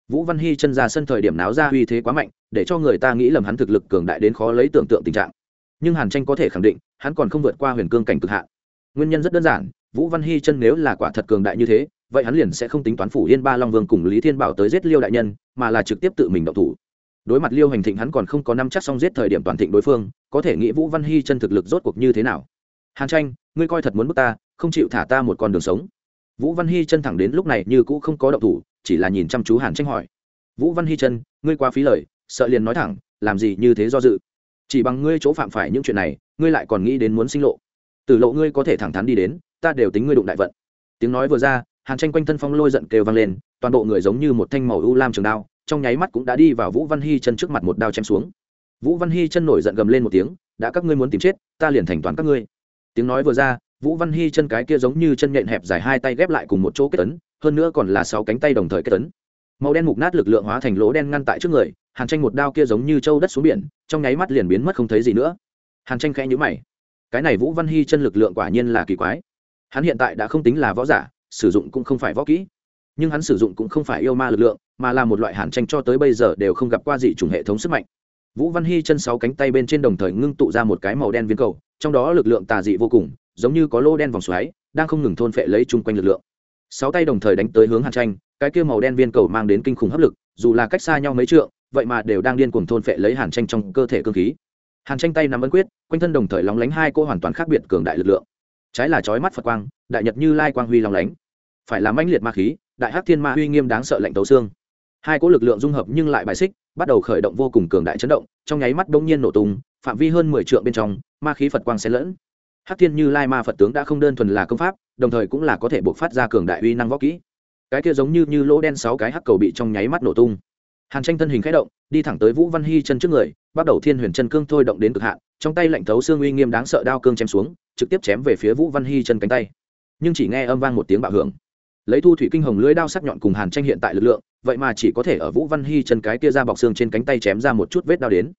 Vũ văn hy chân ra sân thời điểm náo ra uy thế quá mạnh, để cho người ta nghĩ lầm hắn thực lực cường đại đến khó lấy tưởng tượng tình trạng. Nhưng hàn tranh có thể khẳng định, hắn còn không vượt qua huyền cương cảnh cực hạn. Nguyên nhân rất đơn giản, vũ văn hy chân nếu là quả thật cường đại như thế, vậy hắn liền sẽ không tính toán phủ yên ba long vương cùng lý thiên bảo tới giết liêu đại nhân, mà là trực tiếp tự mình động thủ. Đối mặt liêu hành thịnh hắn còn không có năm chắc xong giết thời điểm toàn thịnh đối phương, có thể nghĩ vũ văn hy chân thực lực rốt cuộc như thế nào. Hàn tranh, ngươi coi thật muốn bước ta, không chịu thả ta một con đường sống vũ văn hy chân thẳng đến lúc này như cũ không có động thủ, chỉ là nhìn chăm chú hàn tranh hỏi. Vũ văn hy chân, ngươi quá phí lời, sợ liền nói thẳng, làm gì như thế do dự? Chỉ bằng ngươi chỗ phạm phải những chuyện này, ngươi lại còn nghĩ đến muốn sinh lộ. Từ lộ ngươi có thể thẳng thắn đi đến, ta đều tính ngươi đụng đại vận. Tiếng nói vừa ra, hàn tranh quanh thân phong lôi giận kêu vang lên, toàn bộ người giống như một thanh màu u lam trường đao, trong nháy mắt cũng đã đi vào vũ văn hy chân trước mặt một đao chém xuống. Vũ văn hy chân nổi giận gầm lên một tiếng, đã các ngươi muốn tìm chết, ta liền thành toàn các ngươi. Tiếng nói vừa ra vũ văn hy chân cái kia giống như chân nhện hẹp dài hai tay ghép lại cùng một chỗ kết tấn hơn nữa còn là sáu cánh tay đồng thời kết tấn màu đen mục nát lực lượng hóa thành lỗ đen ngăn tại trước người, hàn tranh một đao kia giống như trâu đất xuống biển, trong nháy mắt liền biến mất không thấy gì nữa. Hàn tranh khẽ nhữ mày. Cái này vũ văn hy chân lực lượng quả nhiên là kỳ quái. Hắn hiện tại đã không tính là võ giả, sử dụng cũng không phải võ kỹ. Nhưng hắn sử dụng cũng không phải yêu ma lực lượng, mà là một loại hàn tranh cho tới bây giờ đều không gặp qua gì chủng hệ thống sức mạnh. Vũ văn hy chân sáu cánh tay bên trên đồng thời ngưng tụ ra một cái màu đen viên cầu, trong đó lực lượng tà dị vô cùng giống như có lô đen vòng xoáy, đang không ngừng thôn phệ lấy chung quanh lực lượng. Sáu tay đồng thời đánh tới hướng hàn tranh, cái kia màu đen viên cầu mang đến kinh khủng hấp lực, dù là cách xa nhau mấy trượng, vậy mà đều đang điên cuồng thôn phệ lấy hàn tranh trong cơ thể cơ khí. Hàn tranh tay nắm ấn quyết, quanh thân đồng thời lóng lánh hai cô hoàn toàn khác biệt cường đại lực lượng. Trái là chói mắt phật quang, đại nhật như lai quang huy lóng lánh. Phải là mãnh liệt ma khí, đại hắc thiên ma uy nghiêm đáng sợ lạnh tấu xương. Hai cỗ lực lượng dung hợp nhưng lại bài xích, bắt đầu khởi động vô cùng cường đại chấn động, trong nháy mắt đông nhiên nổ tung, phạm vi hơn mười trượng bên trong, ma khí phật quang xen lẫn hắc thiên như lai ma phật tướng đã không đơn thuần là công pháp, đồng thời cũng là có thể buộc phát ra cường đại uy năng võ kỹ. Cái kia giống như như lỗ đen sáu cái hắc cầu bị trong nháy mắt nổ tung. Hàn tranh thân hình khẽ động, đi thẳng tới vũ văn hy chân trước người, bắt đầu thiên huyền chân cương thôi động đến cực hạn, trong tay lạnh thấu xương uy nghiêm đáng sợ đao cương chém xuống, trực tiếp chém về phía vũ văn hy chân cánh tay. Nhưng chỉ nghe âm vang một tiếng bạo hưởng. Lấy thu thủy kinh hồng lưới đao sắc nhọn cùng hàn tranh hiện tại lực lượng, vậy mà chỉ có thể ở vũ văn hy chân cái kia ra bọc xương trên cánh tay chém ra một chút vết đao đến.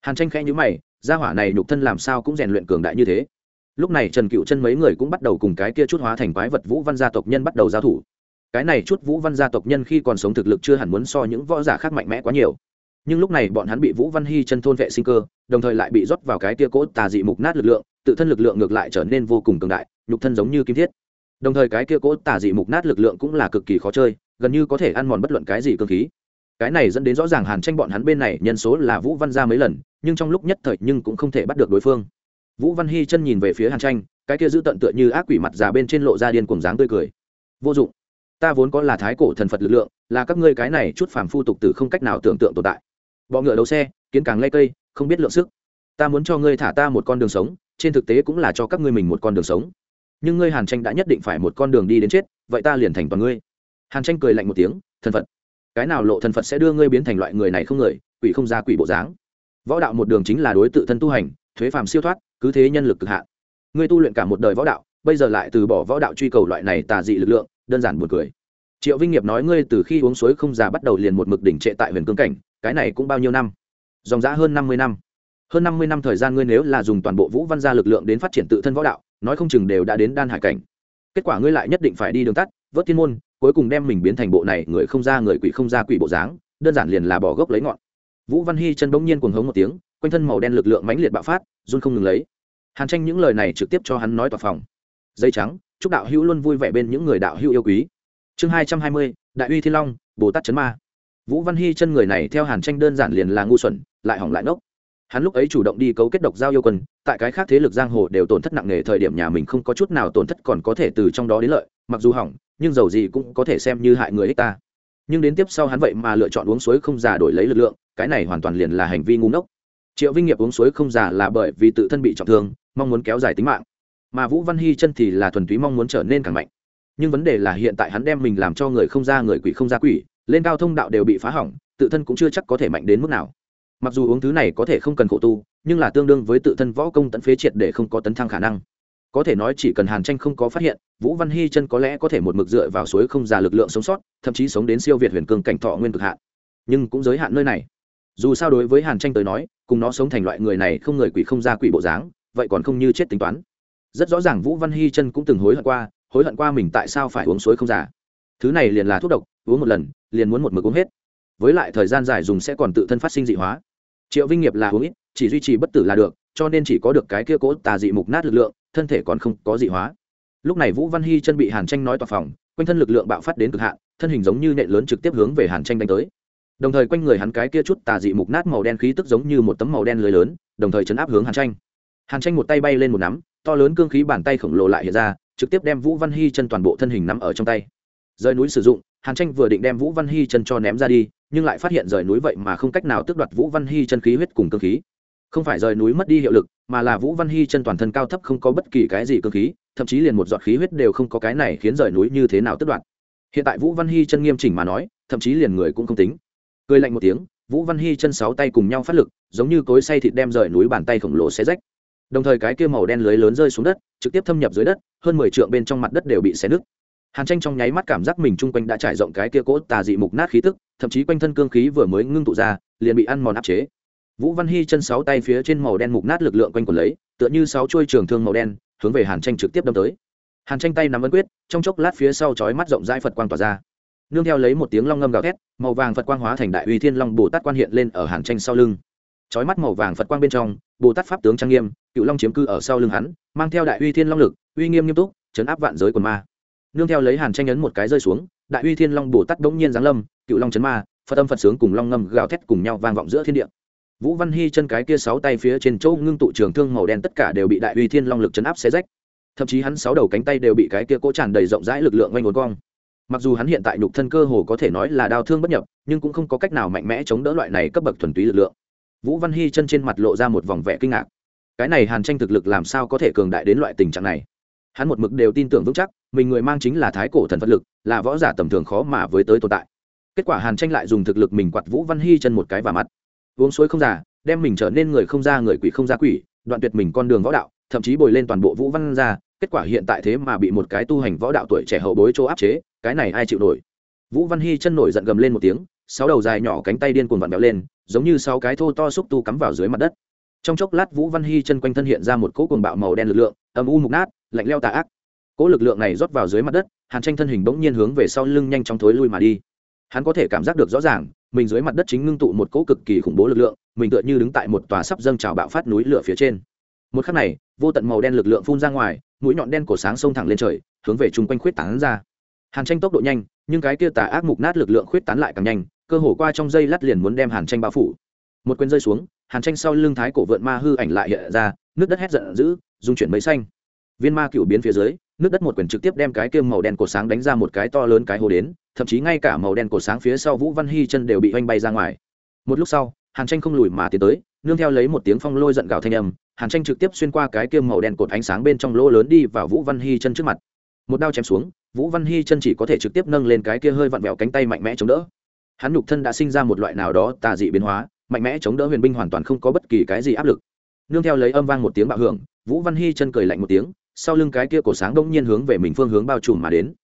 Hàn tranh khẽ nhữ mày ra hỏa này nhục thân làm sao cũng rèn luyện cường đại như thế lúc này trần cựu chân mấy người cũng bắt đầu cùng cái kia chút hóa thành quái vật vũ văn gia tộc nhân bắt đầu giao thủ. Cái này chút vũ văn gia tộc nhân khi còn sống thực lực chưa hẳn muốn so những võ giả khác mạnh mẽ quá nhiều. Nhưng lúc này bọn hắn bị vũ văn hy chân thôn vệ sinh cơ, đồng thời lại bị rót vào cái tia cốt tà dị mục nát lực lượng, tự thân lực lượng ngược lại trở nên vô cùng cường đại, nhục thân giống như kim thiết. Đồng thời cái kia cốt tà dị mục nát lực lượng cũng là cực kỳ khó chơi, gần như có thể ăn mòn bất luận cái gì cơ khí. Cái này dẫn đến rõ ràng hàn tranh bọn hắn bên này nhân số là vũ văn ra mấy lần, nhưng trong lúc nhất thời nhưng cũng không thể bắt được đối phương vũ văn hy chân nhìn về phía hàn tranh, cái kia giữ tận tựa như ác quỷ mặt già bên trên lộ ra điên cùng dáng tươi cười. Vô dụng. Ta vốn có là thái cổ thần phật lực lượng, là các ngươi cái này chút phàm phu tục tử không cách nào tưởng tượng tồn tại. Bọ ngựa đấu xe, kiến càng lây cây, không biết lượng sức. Ta muốn cho ngươi thả ta một con đường sống, trên thực tế cũng là cho các ngươi mình một con đường sống. Nhưng ngươi hàn tranh đã nhất định phải một con đường đi đến chết, vậy ta liền thành toàn ngươi. Hàn tranh cười lạnh một tiếng, thần phật. Cái nào lộ thần phật sẽ đưa ngươi biến thành loại người này không người, quỷ không ra quỷ bộ dáng. Võ đạo một đường chính là đối tự thân tu hành thuế phàm siêu thoát, cứ thế nhân lực cực hạn. Ngươi tu luyện cả một đời võ đạo, bây giờ lại từ bỏ võ đạo truy cầu loại này tà dị lực lượng, đơn giản buồn cười. Triệu vinh nghiệp nói ngươi từ khi uống suối không già bắt đầu liền một mực đỉnh trệ tại huyền cương cảnh, cái này cũng bao nhiêu năm? Dòng giã hơn năm mươi năm. Hơn năm mươi năm thời gian ngươi nếu là dùng toàn bộ vũ văn gia lực lượng đến phát triển tự thân võ đạo, nói không chừng đều đã đến đan hải cảnh. Kết quả ngươi lại nhất định phải đi đường tắt, vớt thiên môn, cuối cùng đem mình biến thành bộ này người không ra người quỷ không ra quỷ bộ dáng, đơn giản liền là bỏ gốc lấy ngọn. Vũ văn hy chân bỗng nhiên cuồng hống một tiếng quanh thân màu đen lực lượng mãnh liệt bạo phát, run không ngừng lấy. Hàn tranh những lời này trực tiếp cho hắn nói tòa phòng. Dây trắng, chúc đạo hữu luôn vui vẻ bên những người đạo hữu yêu quý. Chương hai trăm hai mươi, đại uy thiên long, bồ tát chấn ma. Vũ văn hy chân người này theo hàn tranh đơn giản liền là ngu xuẩn, lại hỏng lại ngốc. Hắn lúc ấy chủ động đi cấu kết độc giao yêu quân, tại cái khác thế lực giang hồ đều tổn thất nặng nề thời điểm nhà mình không có chút nào tổn thất còn có thể từ trong đó đến lợi, mặc dù hỏng, nhưng dầu gì cũng có thể xem như hại người ích ta. Nhưng đến tiếp sau hắn vậy mà lựa chọn uống suối không già đổi lấy lực lượng, cái này hoàn toàn liền là hành vi ngu ngốc triệu vinh nghiệp uống suối không già là bởi vì tự thân bị trọng thương, mong muốn kéo dài tính mạng. Mà vũ văn hy chân thì là thuần túy mong muốn trở nên càng mạnh. Nhưng vấn đề là hiện tại hắn đem mình làm cho người không ra người quỷ không ra quỷ, lên cao thông đạo đều bị phá hỏng, tự thân cũng chưa chắc có thể mạnh đến mức nào. Mặc dù uống thứ này có thể không cần khổ tu, nhưng là tương đương với tự thân võ công tận phế triệt để không có tấn thăng khả năng. Có thể nói chỉ cần hàn tranh không có phát hiện, vũ văn hy chân có lẽ có thể một mực dựa vào suối không già lực lượng sống sót, thậm chí sống đến siêu việt huyền cương cảnh thọ nguyên cực hạn. Nhưng cũng giới hạn nơi này. Dù sao đối với hàn tranh tới nói cùng nó sống thành loại người này không người quỷ không ra quỷ bộ dáng, vậy còn không như chết tính toán. Rất rõ ràng vũ văn hy chân cũng từng hối hận qua, hối hận qua mình tại sao phải uống suối không già. Thứ này liền là thuốc độc, uống một lần, liền muốn một mực uống hết. Với lại thời gian dài dùng sẽ còn tự thân phát sinh dị hóa. Triệu vinh nghiệp là uống ít, chỉ duy trì bất tử là được, cho nên chỉ có được cái kia cố tà dị mục nát lực lượng, thân thể còn không có dị hóa. Lúc này vũ văn hy chân bị hàn tranh nói tòa phòng, quanh thân lực lượng bạo phát đến cực hạn, thân hình giống như nện lớn trực tiếp hướng về hàn tranh đánh tới đồng thời quanh người hắn cái kia chút tà dị mục nát màu đen khí tức giống như một tấm màu đen lưới lớn, đồng thời chấn áp hướng hàn tranh. Hàn tranh một tay bay lên một nắm, to lớn cương khí bàn tay khổng lồ lại hiện ra, trực tiếp đem vũ văn hy chân toàn bộ thân hình nắm ở trong tay. Rời núi sử dụng, hàn tranh vừa định đem vũ văn hy chân cho ném ra đi, nhưng lại phát hiện rời núi vậy mà không cách nào tước đoạt vũ văn hy chân khí huyết cùng cương khí. Không phải rời núi mất đi hiệu lực, mà là vũ văn hy chân toàn thân cao thấp không có bất kỳ cái gì cương khí, thậm chí liền một giọt khí huyết đều không có cái này khiến rời núi như thế nào tước đoạt. Hiện tại vũ văn hy chân nghiêm chỉnh mà nói, thậm chí liền người cũng không tính cười lạnh một tiếng, vũ văn hy chân sáu tay cùng nhau phát lực, giống như cối say thịt đem rời núi bàn tay khổng lồ xé rách. Đồng thời cái kia màu đen lưới lớn rơi xuống đất, trực tiếp thâm nhập dưới đất, hơn mười trượng bên trong mặt đất đều bị xé nứt. Hàn tranh trong nháy mắt cảm giác mình chung quanh đã trải rộng cái kia cỗ tà dị mục nát khí tức, thậm chí quanh thân cương khí vừa mới ngưng tụ ra, liền bị ăn mòn áp chế. Vũ văn hy chân sáu tay phía trên màu đen mục nát lực lượng quanh quần lấy, tựa như sáu chuôi trường thương màu đen, hướng về hàn tranh trực tiếp đâm tới. Hàn tranh tay nắm ấn quyết, trong chốc lát phía sau chói mắt rộng rãi phật quang tỏa ra nương theo lấy một tiếng long ngâm gào thét, màu vàng phật quang hóa thành đại uy thiên long bồ tát quan hiện lên ở hàn tranh sau lưng. Chói mắt màu vàng phật quang bên trong, bồ tát pháp tướng trang nghiêm, cựu long chiếm cư ở sau lưng hắn, mang theo đại uy thiên long lực, uy nghiêm nghiêm túc, chấn áp vạn giới quần ma. Nương theo lấy hàn tranh ấn một cái rơi xuống, đại uy thiên long bồ tát bỗng nhiên giáng lâm, cựu long chấn ma, phật âm phật sướng cùng long ngâm gào thét cùng nhau vang vọng giữa thiên địa. Vũ văn hy chân cái kia sáu tay phía trên chỗ ngưng tụ trường thương màu đen tất cả đều bị đại uy thiên long lực chấn áp xé rách. Thậm chí hắn sáu đầu cánh tay đều bị cái kia cố tràn đầy rộng rãi lực lượng oanh ngốn cong mặc dù hắn hiện tại nhục thân cơ hồ có thể nói là đau thương bất nhập, nhưng cũng không có cách nào mạnh mẽ chống đỡ loại này cấp bậc thuần túy lực lượng. Vũ văn hy chân trên mặt lộ ra một vòng vẻ kinh ngạc. Cái này hàn tranh thực lực làm sao có thể cường đại đến loại tình trạng này? Hắn một mực đều tin tưởng vững chắc, mình người mang chính là thái cổ thần phật lực, là võ giả tầm thường khó mà với tới tồn tại. Kết quả hàn tranh lại dùng thực lực mình quạt vũ văn hy chân một cái và mắt uống suối không giả đem mình trở nên người không ra người quỷ không ra quỷ, đoạn tuyệt mình con đường võ đạo, thậm chí bồi lên toàn bộ vũ văn ra kết quả hiện tại thế mà bị một cái tu hành võ đạo tuổi trẻ hậu bối chỗ áp chế cái này ai chịu nổi? Vũ văn hy chân nổi giận gầm lên một tiếng, sáu đầu dài nhỏ cánh tay điên cuồng vặn vẹo lên, giống như sáu cái thô to xúc tu cắm vào dưới mặt đất. Trong chốc lát vũ văn hy chân quanh thân hiện ra một cỗ cuồng bạo màu đen lực lượng, âm u mục nát, lạnh leo tà ác. Cỗ lực lượng này rót vào dưới mặt đất, hàn tranh thân hình bỗng nhiên hướng về sau lưng nhanh chóng thối lui mà đi. Hắn có thể cảm giác được rõ ràng, mình dưới mặt đất chính ngưng tụ một cỗ cực kỳ khủng bố lực lượng, mình tựa như đứng tại một tòa sắp dâng trào bạo phát núi lửa phía trên. Một khắc này, vô tận màu đen lực lượng phun ra ngoài, mũi nhọn đen cổ sáng xông thẳng lên trời, hướng về chung quanh khuyết tán ra hàn tranh tốc độ nhanh, nhưng cái kia tà ác mục nát lực lượng khuyết tán lại càng nhanh, cơ hồ qua trong dây lát liền muốn đem hàn tranh bao phủ. Một quyền rơi xuống, hàn tranh sau lưng thái cổ vượn ma hư ảnh lại hiện ra, nước đất hét giận dữ dung chuyển mấy xanh. Viên ma cựu biến phía dưới, nước đất một quyền trực tiếp đem cái kia màu đen cổ sáng đánh ra một cái to lớn cái hồ đến, thậm chí ngay cả màu đen cổ sáng phía sau vũ văn hy chân đều bị oanh bay ra ngoài. Một lúc sau, hàn tranh không lùi mà tiến tới, nương theo lấy một tiếng phong lôi giận gào thanh âm, hàn tranh trực tiếp xuyên qua cái kia màu đen cột ánh sáng bên trong lỗ lớn đi vào vũ văn hy chân trước mặt. Một đao chém xuống vũ văn hy chân chỉ có thể trực tiếp nâng lên cái kia hơi vặn vẹo cánh tay mạnh mẽ chống đỡ. Hắn nhục thân đã sinh ra một loại nào đó tà dị biến hóa, mạnh mẽ chống đỡ huyền binh hoàn toàn không có bất kỳ cái gì áp lực. Nương theo lấy âm vang một tiếng bạo hưởng, vũ văn hy chân cười lạnh một tiếng, sau lưng cái kia cổ sáng đông nhiên hướng về mình phương hướng bao trùm mà đến.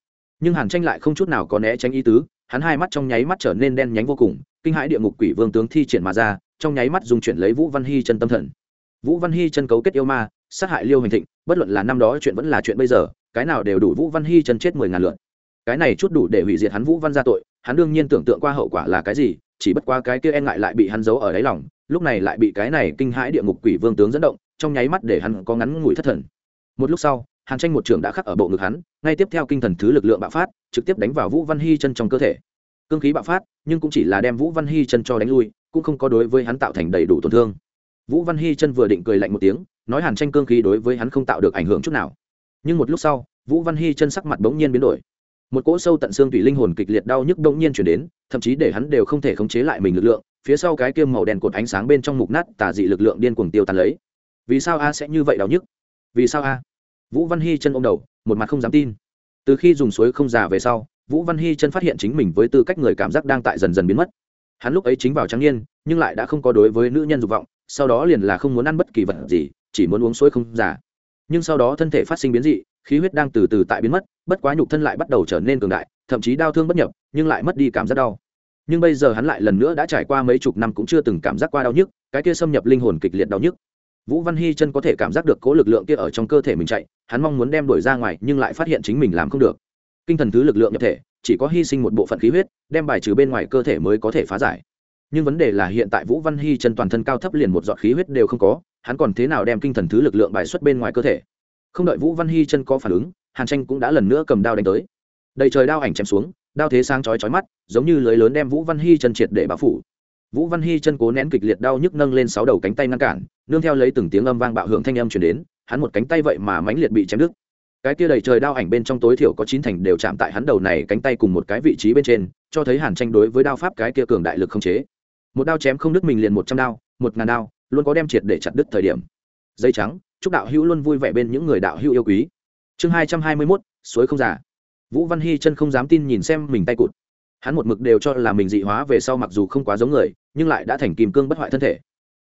Nhưng hàn tranh lại không chút nào có né tránh ý tứ, hắn hai mắt trong nháy mắt trở nên đen nhánh vô cùng, kinh hãi địa ngục quỷ vương tướng thi triển mà ra, trong nháy mắt dùng chuyển lấy vũ văn hy chân tâm thần. Vũ văn hy chân cấu kết yêu ma, sát hại liêu hành thịnh, bất luận là năm đó chuyện vẫn là chuyện bây giờ cái nào đều đủ vũ văn hy chân chết mười ngàn lượt. Cái này chút đủ để hủy diệt hắn vũ văn ra tội, hắn đương nhiên tưởng tượng qua hậu quả là cái gì, chỉ bất qua cái kia e ngại lại bị hắn giấu ở đáy lòng, lúc này lại bị cái này kinh hãi địa ngục quỷ vương tướng dẫn động, trong nháy mắt để hắn có ngắn ngủi thất thần. Một lúc sau, hàn tranh một trường đã khắc ở bộ ngực hắn, ngay tiếp theo kinh thần thứ lực lượng bạo phát, trực tiếp đánh vào vũ văn hy chân trong cơ thể. Cương khí bạo phát, nhưng cũng chỉ là đem vũ văn hy chân cho đánh lui, cũng không có đối với hắn tạo thành đầy đủ tổn thương. Vũ văn hy chân vừa định cười lạnh một tiếng, nói hàn tranh cương khí đối với hắn không tạo được ảnh hưởng chút nào nhưng một lúc sau, vũ văn hy chân sắc mặt bỗng nhiên biến đổi. Một cỗ sâu tận xương tủy linh hồn kịch liệt đau nhức bỗng nhiên chuyển đến, thậm chí để hắn đều không thể khống chế lại mình lực lượng, phía sau cái kiêm màu đen cột ánh sáng bên trong mục nát tà dị lực lượng điên cuồng tiêu tàn lấy. Vì sao a sẽ như vậy đau nhức? Vì sao a? Vũ văn hy chân ôm đầu, một mặt không dám tin. Từ khi dùng suối không già về sau, vũ văn hy chân phát hiện chính mình với tư cách người cảm giác đang tại dần dần biến mất. Hắn lúc ấy chính vào trắng niên, nhưng lại đã không có đối với nữ nhân dục vọng, sau đó liền là không muốn ăn bất kỳ vật gì, chỉ muốn uống suối không già nhưng sau đó thân thể phát sinh biến dị, khí huyết đang từ từ tại biến mất, bất quá nhục thân lại bắt đầu trở nên cường đại, thậm chí đau thương bất nhập, nhưng lại mất đi cảm giác đau. Nhưng bây giờ hắn lại lần nữa đã trải qua mấy chục năm cũng chưa từng cảm giác qua đau nhức, cái kia xâm nhập linh hồn kịch liệt đau nhức. Vũ văn hy chân có thể cảm giác được cố lực lượng kia ở trong cơ thể mình chạy, hắn mong muốn đem đuổi ra ngoài, nhưng lại phát hiện chính mình làm không được. Kinh thần thứ lực lượng nhập thể, chỉ có hy sinh một bộ phận khí huyết, đem bài trừ bên ngoài cơ thể mới có thể phá giải nhưng vấn đề là hiện tại vũ văn hy chân toàn thân cao thấp liền một giọt khí huyết đều không có, hắn còn thế nào đem kinh thần thứ lực lượng bài xuất bên ngoài cơ thể? Không đợi vũ văn hy chân có phản ứng, hàn tranh cũng đã lần nữa cầm đao đánh tới. Đầy trời đao ảnh chém xuống, đao thế sáng chói chói mắt, giống như lưới lớn đem vũ văn hy chân triệt để bao phủ. Vũ văn hy chân cố nén kịch liệt đau nhức nâng lên sáu đầu cánh tay ngăn cản, nương theo lấy từng tiếng âm vang bạo hưởng thanh âm chuyển đến, hắn một cánh tay vậy mà mãnh liệt bị chém đứt. Cái kia đầy trời đao ảnh bên trong tối thiểu có chín thành đều chạm tại hắn đầu này cánh tay cùng một cái vị trí bên trên, cho thấy hàn tranh đối với đao pháp cái kia cường đại lực không chế một đao chém không đứt mình liền một trăm đao, một ngàn đao, luôn có đem triệt để chặt đứt thời điểm. Dây trắng, chúc đạo hữu luôn vui vẻ bên những người đạo hữu yêu quý. Chương hai trăm hai mươi mốt, suối không giả vũ văn hy chân không dám tin nhìn xem mình tay cụt. Hắn một mực đều cho là mình dị hóa về sau mặc dù không quá giống người, nhưng lại đã thành kim cương bất hoại thân thể.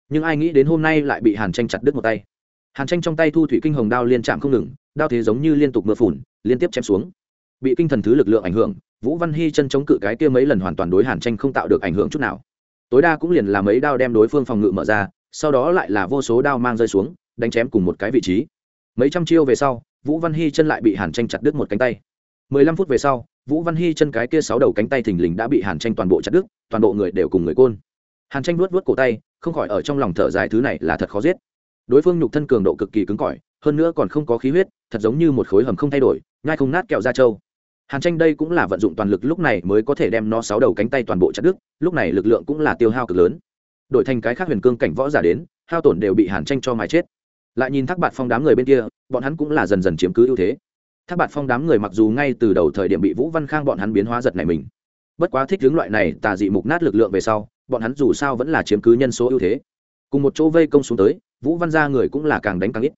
Nhưng ai nghĩ đến hôm nay lại bị hàn tranh chặt đứt một tay. Hàn tranh trong tay thu thủy kinh hồng đao liên chạm không ngừng, đao thế giống như liên tục mưa phùn, liên tiếp chém xuống. Bị kinh thần thứ lực lượng ảnh hưởng, vũ văn hy chân chống cự cái kia mấy lần hoàn toàn đối hàn tranh không tạo được ảnh hưởng chút nào tối đa cũng liền là mấy đao đem đối phương phòng ngự mở ra, sau đó lại là vô số đao mang rơi xuống, đánh chém cùng một cái vị trí. Mấy trăm chiêu về sau, vũ văn hy chân lại bị hàn tranh chặt đứt một cánh tay. Mười lăm phút về sau, vũ văn hy chân cái kia sáu đầu cánh tay thình lình đã bị hàn tranh toàn bộ chặt đứt, toàn bộ người đều cùng người côn. Hàn tranh vuốt vuốt cổ tay, không khỏi ở trong lòng thở dài, thứ này là thật khó giết. Đối phương nhục thân cường độ cực kỳ cứng cỏi, hơn nữa còn không có khí huyết, thật giống như một khối hầm không thay đổi ngai không nát kẹo da trâu hàn tranh đây cũng là vận dụng toàn lực lúc này mới có thể đem nó sáu đầu cánh tay toàn bộ chặt đứt, lúc này lực lượng cũng là tiêu hao cực lớn. Đổi thành cái khác huyền cương cảnh võ giả đến, hao tổn đều bị hàn tranh cho mái chết. Lại nhìn thác bạt phong đám người bên kia, bọn hắn cũng là dần dần chiếm cứ ưu thế. Thác bạt phong đám người mặc dù ngay từ đầu thời điểm bị vũ văn khang bọn hắn biến hóa giật này mình, bất quá thích hướng loại này tà dị mục nát lực lượng về sau, bọn hắn dù sao vẫn là chiếm cứ nhân số ưu thế. Cùng một chỗ vây công xuống tới, vũ văn gia người cũng là càng đánh càng ít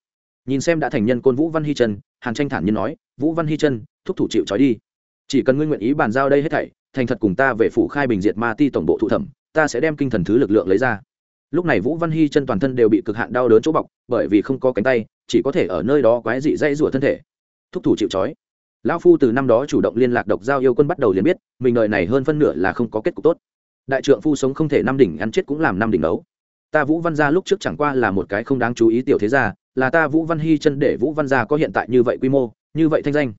nhìn xem đã thành nhân côn vũ văn hy chân hàn tranh thản nhiên nói, vũ văn hy chân thúc thủ chịu trói đi. Chỉ cần ngươi nguyện ý bàn giao đây hết thảy, thành thật cùng ta về phủ khai bình diệt ma ti tổng bộ thụ thẩm, ta sẽ đem kinh thần thứ lực lượng lấy ra. Lúc này vũ văn hy chân toàn thân đều bị cực hạn đau đớn chỗ bọc, bởi vì không có cánh tay, chỉ có thể ở nơi đó quái dị dãy rủa thân thể. Thúc thủ chịu trói. Lão phu từ năm đó chủ động liên lạc độc giao yêu quân bắt đầu liền biết, mình đời này hơn phân nửa là không có kết cục tốt. Đại trượng phu sống không thể năm đỉnh ăn chết cũng làm năm đỉnh đấu ta vũ văn gia lúc trước chẳng qua là một cái không đáng chú ý tiểu thế gia là ta vũ văn hy chân để vũ văn gia có hiện tại như vậy quy mô, như vậy thanh danh.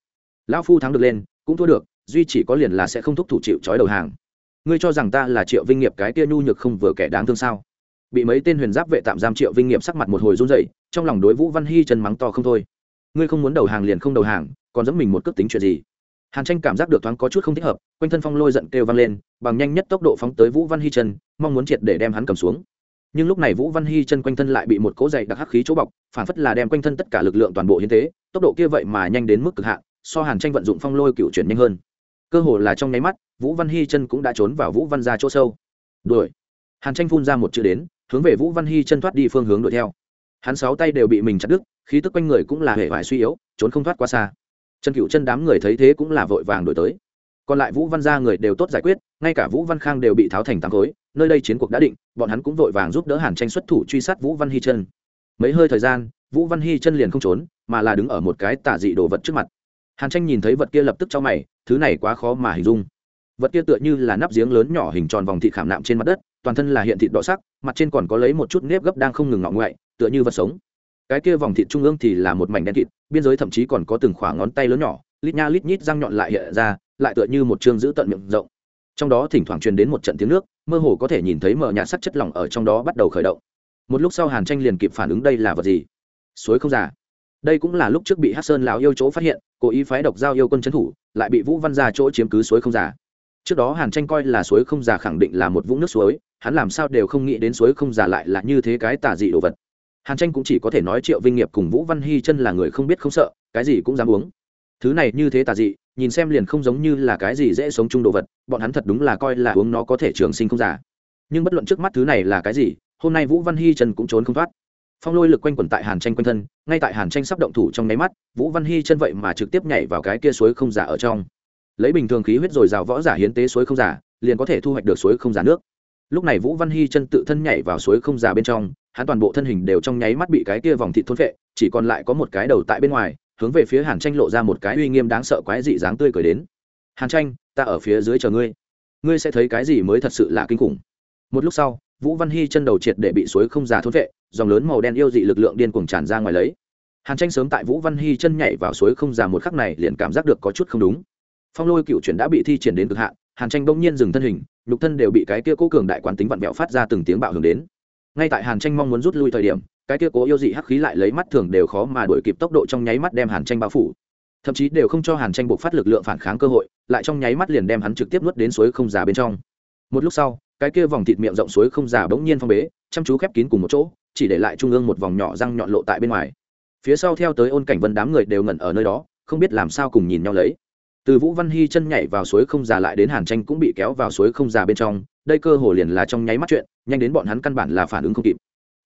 Lão phu thắng được lên, cũng thua được, duy chỉ có liền là sẽ không thúc thủ chịu trói đầu hàng. Ngươi cho rằng ta là triệu vinh nghiệp cái kia nhu nhược không vừa kẻ đáng thương sao? Bị mấy tên huyền giáp vệ tạm giam triệu vinh nghiệp sắc mặt một hồi run dậy trong lòng đối vũ văn hy chân mắng to không thôi. Ngươi không muốn đầu hàng liền không đầu hàng, còn dẫm mình một cước tính chuyện gì? Hàn tranh cảm giác được thoáng có chút không thích hợp, quanh thân phong lôi giận kêu vang lên, bằng nhanh nhất tốc độ phóng tới vũ văn hy chân, mong muốn triệt để đem hắn cầm xuống nhưng lúc này vũ văn hy chân quanh thân lại bị một cỗ dày đặc hắc khí chỗ bọc, phản phất là đem quanh thân tất cả lực lượng toàn bộ hiến tế, tốc độ kia vậy mà nhanh đến mức cực hạn, so hàn tranh vận dụng phong lôi cựu chuyển nhanh hơn. Cơ hồ là trong nháy mắt, vũ văn hy chân cũng đã trốn vào vũ văn ra chỗ sâu. Đuổi. Hàn tranh phun ra một chữ đến, hướng về vũ văn hy chân thoát đi phương hướng đuổi theo. Hắn sáu tay đều bị mình chặt đứt, khí tức quanh người cũng là hệ vải suy yếu, trốn không thoát quá xa. Chân cựu chân đám người thấy thế cũng là vội vàng đổi tới còn lại vũ văn gia người đều tốt giải quyết, ngay cả vũ văn khang đều bị tháo thành tám khối, nơi đây chiến cuộc đã định, bọn hắn cũng vội vàng giúp đỡ hàn tranh xuất thủ truy sát vũ văn hy chân mấy hơi thời gian, vũ văn hy chân liền không trốn, mà là đứng ở một cái tả dị đồ vật trước mặt. Hàn tranh nhìn thấy vật kia lập tức cho mày, thứ này quá khó mà hình dung. Vật kia tựa như là nắp giếng lớn nhỏ hình tròn vòng thịt khảm nạm trên mặt đất, toàn thân là hiện thịt đỏ sắc, mặt trên còn có lấy một chút nếp gấp đang không ngừng ngọng ngoại, tựa như vật sống. Cái kia vòng thịt trung ương thì là một mảnh đen thịt biên giới thậm chí còn có từng khoảng ngón tay lớn nhỏ, lít nha lít nhít răng nhọn lại hiện ra lại tựa như một chương giữ tận miệng rộng. Trong đó thỉnh thoảng truyền đến một trận tiếng nước, mơ hồ có thể nhìn thấy mở nhạt sắc chất lỏng ở trong đó bắt đầu khởi động. Một lúc sau hàn tranh liền kịp phản ứng đây là vật gì? Suối không già. Đây cũng là lúc trước bị hát sơn lão yêu chỗ phát hiện, cố ý phái độc giao yêu quân trấn thủ, lại bị vũ văn ra chỗ chiếm cứ suối không già. Trước đó hàn tranh coi là suối không già khẳng định là một vũng nước suối, hắn làm sao đều không nghĩ đến suối không già lại là như thế cái tà dị đồ vật. Hàn tranh cũng chỉ có thể nói triệu vinh nghiệp cùng vũ văn hy chân là người không biết không sợ, cái gì cũng dám uống. Thứ này như thế tà dị nhìn xem liền không giống như là cái gì dễ sống chung đồ vật bọn hắn thật đúng là coi là uống nó có thể trường sinh không giả. nhưng bất luận trước mắt thứ này là cái gì hôm nay vũ văn hy chân cũng trốn không thoát. Phong lôi lực quanh quẩn tại hàn tranh quanh thân ngay tại hàn tranh sắp động thủ trong nháy mắt vũ văn hy chân vậy mà trực tiếp nhảy vào cái kia suối không giả ở trong. Lấy bình thường khí huyết rồi rào võ giả hiến tế suối không giả liền có thể thu hoạch được suối không giả nước. Lúc này vũ văn hy chân tự thân nhảy vào suối không giả bên trong hắn toàn bộ thân hình đều trong nháy mắt bị cái kia vòng thịt thôn vệ, chỉ còn lại có một cái đầu tại bên ngoài hướng về phía hàn tranh lộ ra một cái uy nghiêm đáng sợ quái dị dáng tươi cười đến. Hàn tranh, ta ở phía dưới chờ ngươi. Ngươi sẽ thấy cái gì mới thật sự là kinh khủng. Một lúc sau, vũ văn hy chân đầu triệt để bị suối không già thốt vệ, dòng lớn màu đen yêu dị lực lượng điên cuồng tràn ra ngoài lấy. Hàn tranh sớm tại vũ văn hy chân nhảy vào suối không già một khắc này liền cảm giác được có chút không đúng. Phong lôi cựu chuyển đã bị thi triển đến cực hạn, hàn tranh bỗng nhiên dừng thân hình, nhục thân đều bị cái kia cố cường đại quán tính vặn vẹo phát ra từng tiếng bạo hưởng đến ngay tại hàn tranh mong muốn rút lui thời điểm, cái kia cố yêu dị hắc khí lại lấy mắt thường đều khó mà đuổi kịp tốc độ trong nháy mắt đem hàn tranh bao phủ. Thậm chí đều không cho hàn tranh buộc phát lực lượng phản kháng cơ hội, lại trong nháy mắt liền đem hắn trực tiếp nuốt đến suối không già bên trong. Một lúc sau, cái kia vòng thịt miệng rộng suối không già bỗng nhiên phong bế, chăm chú khép kín cùng một chỗ, chỉ để lại trung ương một vòng nhỏ răng nhọn lộ tại bên ngoài. Phía sau theo tới ôn cảnh vân đám người đều ngẩn ở nơi đó, không biết làm sao cùng nhìn nhau lấy. Từ vũ văn hy chân nhảy vào suối không già lại đến hàn tranh cũng bị kéo vào suối không già bên trong đây cơ hồ liền là trong nháy mắt chuyện, nhanh đến bọn hắn căn bản là phản ứng không kịp.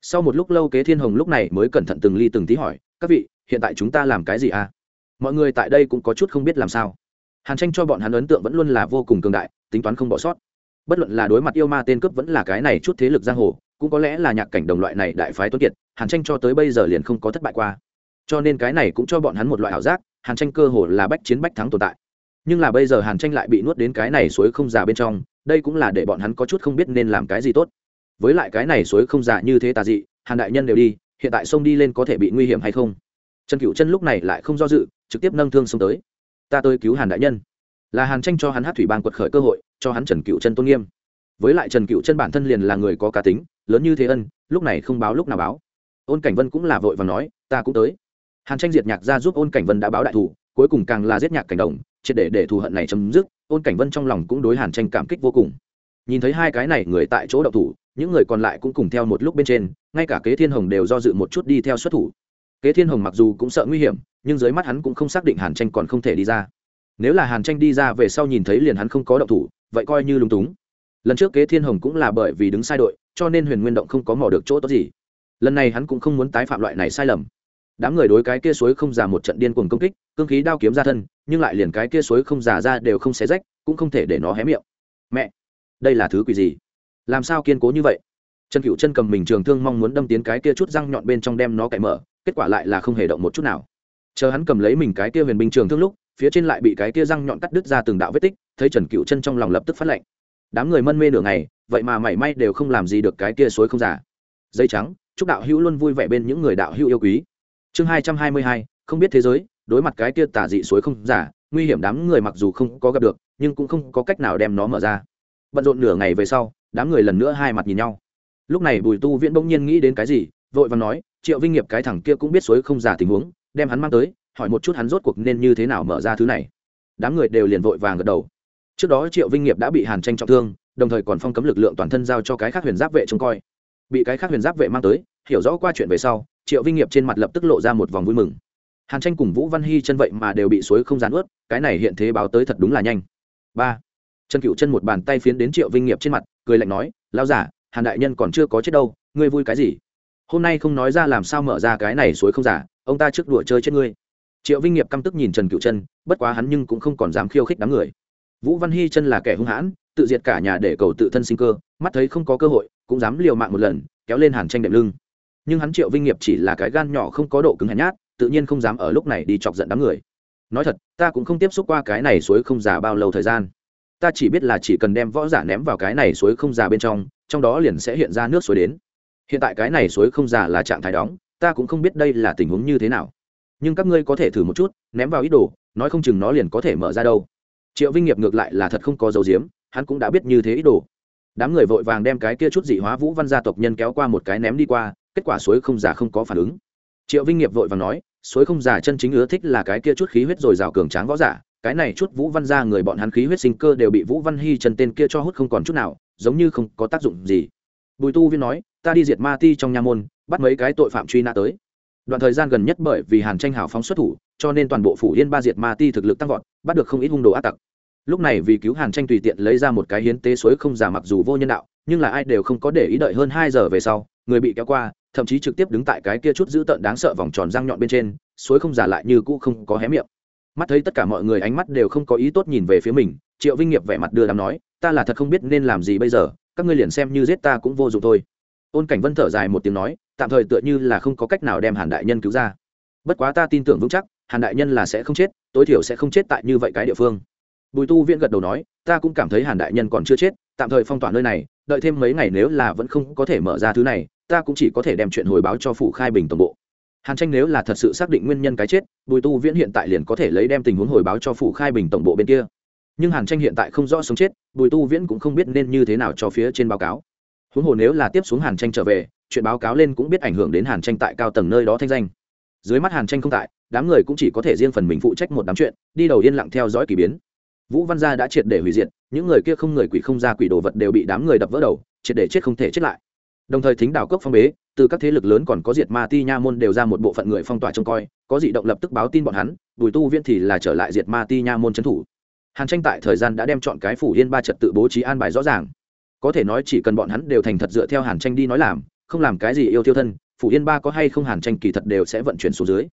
Sau một lúc lâu kế thiên hồng lúc này mới cẩn thận từng ly từng tí hỏi, các vị, hiện tại chúng ta làm cái gì à? Mọi người tại đây cũng có chút không biết làm sao. Hàn tranh cho bọn hắn ấn tượng vẫn luôn là vô cùng cường đại, tính toán không bỏ sót. Bất luận là đối mặt yêu ma tên cướp vẫn là cái này chút thế lực giang hồ, cũng có lẽ là nhạc cảnh đồng loại này đại phái tuấn kiệt, hàn tranh cho tới bây giờ liền không có thất bại qua. Cho nên cái này cũng cho bọn hắn một loại ảo giác, hàn tranh cơ hồ là bách chiến bách thắng tồn tại. Nhưng là bây giờ hàn tranh lại bị nuốt đến cái này suối không già bên trong đây cũng là để bọn hắn có chút không biết nên làm cái gì tốt. Với lại cái này suối không giả như thế tà dị, hàn đại nhân đều đi, hiện tại sông đi lên có thể bị nguy hiểm hay không? Trần cựu chân lúc này lại không do dự, trực tiếp nâng thương sông tới. Ta tới cứu hàn đại nhân. Là hàn tranh cho hắn hát thủy bang quật khởi cơ hội, cho hắn trần cựu chân tôn nghiêm. Với lại trần cựu chân bản thân liền là người có cá tính, lớn như thế ân, lúc này không báo lúc nào báo. Ôn cảnh vân cũng là vội và nói, ta cũng tới. Hàn tranh diệt nhạc ra giúp ôn cảnh vân đã báo đại thủ, cuối cùng càng là giết nhạc cảnh đồng, triệt để để thù hận này chấm dứt ôn cảnh vân trong lòng cũng đối hàn tranh cảm kích vô cùng. Nhìn thấy hai cái này người tại chỗ đậu thủ, những người còn lại cũng cùng theo một lúc bên trên, ngay cả kế thiên hồng đều do dự một chút đi theo xuất thủ. Kế thiên hồng mặc dù cũng sợ nguy hiểm, nhưng dưới mắt hắn cũng không xác định hàn tranh còn không thể đi ra. Nếu là hàn tranh đi ra về sau nhìn thấy liền hắn không có động thủ, vậy coi như lúng túng. Lần trước kế thiên hồng cũng là bởi vì đứng sai đội, cho nên huyền nguyên động không có mò được chỗ tốt gì. Lần này hắn cũng không muốn tái phạm loại này sai lầm. Đám người đối cái kia suối không già một trận điên cuồng công kích, cương khí đao kiếm ra thân nhưng lại liền cái kia suối không giả ra đều không xé rách, cũng không thể để nó hé miệng. Mẹ, đây là thứ quỷ gì? Làm sao kiên cố như vậy? Trần cựu chân cầm mình trường thương mong muốn đâm tiến cái kia chút răng nhọn bên trong đem nó cậy mở, kết quả lại là không hề động một chút nào. Chờ hắn cầm lấy mình cái kia huyền binh trường thương lúc, phía trên lại bị cái kia răng nhọn cắt đứt ra từng đạo vết tích, thấy trần cựu chân trong lòng lập tức phát lệnh. Đám người mân mê nửa ngày, vậy mà mảy may đều không làm gì được cái kia suối không giả dây trắng, chúc đạo hữu luôn vui vẻ bên những người đạo hữu yêu quý. Chương hai trăm hai mươi hai, không biết thế giới đối mặt cái kia tả dị suối không giả, nguy hiểm đám người mặc dù không có gặp được, nhưng cũng không có cách nào đem nó mở ra. Bận rộn nửa ngày về sau, đám người lần nữa hai mặt nhìn nhau. Lúc này bùi tu viễn bỗng nhiên nghĩ đến cái gì, vội và nói, triệu vinh nghiệp cái thằng kia cũng biết suối không giả tình huống, đem hắn mang tới, hỏi một chút hắn rốt cuộc nên như thế nào mở ra thứ này. Đám người đều liền vội vàng gật đầu. Trước đó triệu vinh nghiệp đã bị hàn tranh trọng thương, đồng thời còn phong cấm lực lượng toàn thân giao cho cái khác huyền giáp vệ trông coi. Bị cái khác huyền giáp vệ mang tới, hiểu rõ qua chuyện về sau, triệu vinh nghiệp trên mặt lập tức lộ ra một vòng vui mừng hàn tranh cùng vũ văn hy chân vậy mà đều bị suối không gián ướt, cái này hiện thế báo tới thật đúng là nhanh. Ba. Trần cựu chân một bàn tay phiến đến triệu vinh nghiệp trên mặt, cười lạnh nói lao giả hàn đại nhân còn chưa có chết đâu, ngươi vui cái gì? Hôm nay không nói ra làm sao mở ra cái này suối không giả, ông ta trước đùa chơi chết ngươi. Triệu vinh nghiệp căm tức nhìn trần cựu chân, bất quá hắn nhưng cũng không còn dám khiêu khích đám người. Vũ văn hy chân là kẻ hung hãn, tự diệt cả nhà để cầu tự thân sinh cơ, mắt thấy không có cơ hội, cũng dám liều mạng một lần, kéo lên hàn tranh đệm lưng. Nhưng hắn triệu vinh nghiệp chỉ là cái gan nhỏ không có độ cứng hèn nhát tự nhiên không dám ở lúc này đi chọc giận đám người. Nói thật, ta cũng không tiếp xúc qua cái này suối không già bao lâu thời gian. Ta chỉ biết là chỉ cần đem võ giả ném vào cái này suối không già bên trong trong đó liền sẽ hiện ra nước suối đến. Hiện tại cái này suối không già là trạng thái đóng, ta cũng không biết đây là tình huống như thế nào. Nhưng các ngươi có thể thử một chút, ném vào ít đồ, nói không chừng nó liền có thể mở ra đâu. Triệu vinh nghiệp ngược lại là thật không có dấu diếm hắn cũng đã biết như thế ít đồ. Đám người vội vàng đem cái kia chút dị hóa vũ văn gia tộc nhân kéo qua một cái ném đi qua, kết quả suối không già không có phản ứng triệu vinh nghiệp vội vàng nói, suối không già chân chính ưa thích là cái kia chút khí huyết rồi rào cường tráng võ giả, cái này chút vũ văn gia người bọn hắn khí huyết sinh cơ đều bị vũ văn hy chân tên kia cho hút không còn chút nào, giống như không có tác dụng gì. Bùi tu viên nói, ta đi diệt ma ti trong nha môn, bắt mấy cái tội phạm truy nã tới. Đoạn thời gian gần nhất bởi vì hàn tranh hào phóng xuất thủ, cho nên toàn bộ phủ yên ba diệt ma ti thực lực tăng vọt, bắt được không ít hung đồ ác tặc. Lúc này vì cứu hàn tranh tùy tiện lấy ra một cái hiến tế suối không giả mặc dù vô nhân đạo, nhưng là ai đều không có để ý đợi hơn hai giờ về sau, người bị kéo qua thậm chí trực tiếp đứng tại cái kia chút dữ tợn đáng sợ vòng tròn răng nhọn bên trên, suối không giả lại như cũ không có hé miệng. Mắt thấy tất cả mọi người ánh mắt đều không có ý tốt nhìn về phía mình, triệu vinh nghiệp vẻ mặt đưa đám nói, ta là thật không biết nên làm gì bây giờ, các ngươi liền xem như giết ta cũng vô dụng thôi. Ôn cảnh vân thở dài một tiếng nói, tạm thời tựa như là không có cách nào đem hàn đại nhân cứu ra. Bất quá ta tin tưởng vững chắc, hàn đại nhân là sẽ không chết, tối thiểu sẽ không chết tại như vậy cái địa phương. Bùi tu viễn gật đầu nói, ta cũng cảm thấy hàn đại nhân còn chưa chết, tạm thời phong tỏa nơi này đợi thêm mấy ngày nếu là vẫn không có thể mở ra thứ này, ta cũng chỉ có thể đem chuyện hồi báo cho phụ khai bình tổng bộ. Hàn tranh nếu là thật sự xác định nguyên nhân cái chết, bùi tu viễn hiện tại liền có thể lấy đem tình huống hồi báo cho phụ khai bình tổng bộ bên kia. Nhưng hàn tranh hiện tại không rõ sống chết, bùi tu viễn cũng không biết nên như thế nào cho phía trên báo cáo. Huống hồ nếu là tiếp xuống hàn tranh trở về, chuyện báo cáo lên cũng biết ảnh hưởng đến hàn tranh tại cao tầng nơi đó thanh danh. Dưới mắt hàn tranh không tại, đám người cũng chỉ có thể riêng phần mình phụ trách một đám chuyện, đi đầu yên lặng theo dõi k ỳ biến vũ văn gia đã triệt để hủy diệt, những người kia không người quỷ không ra quỷ đồ vật đều bị đám người đập vỡ đầu, triệt để chết không thể chết lại. Đồng thời thính đảo cốc phong bế, từ các thế lực lớn còn có diệt ma ti nha môn đều ra một bộ phận người phong tỏa trông coi, có dị động lập tức báo tin bọn hắn, bùi tu viên thì là trở lại diệt ma ti nha môn trấn thủ. Hàn tranh tại thời gian đã đem chọn cái phủ yên ba trật tự bố trí an bài rõ ràng. Có thể nói chỉ cần bọn hắn đều thành thật dựa theo hàn tranh đi nói làm, không làm cái gì yêu tiêu thân, phủ yên ba có hay không hàn tranh kỳ thật đều sẽ vận chuyển xuống dưới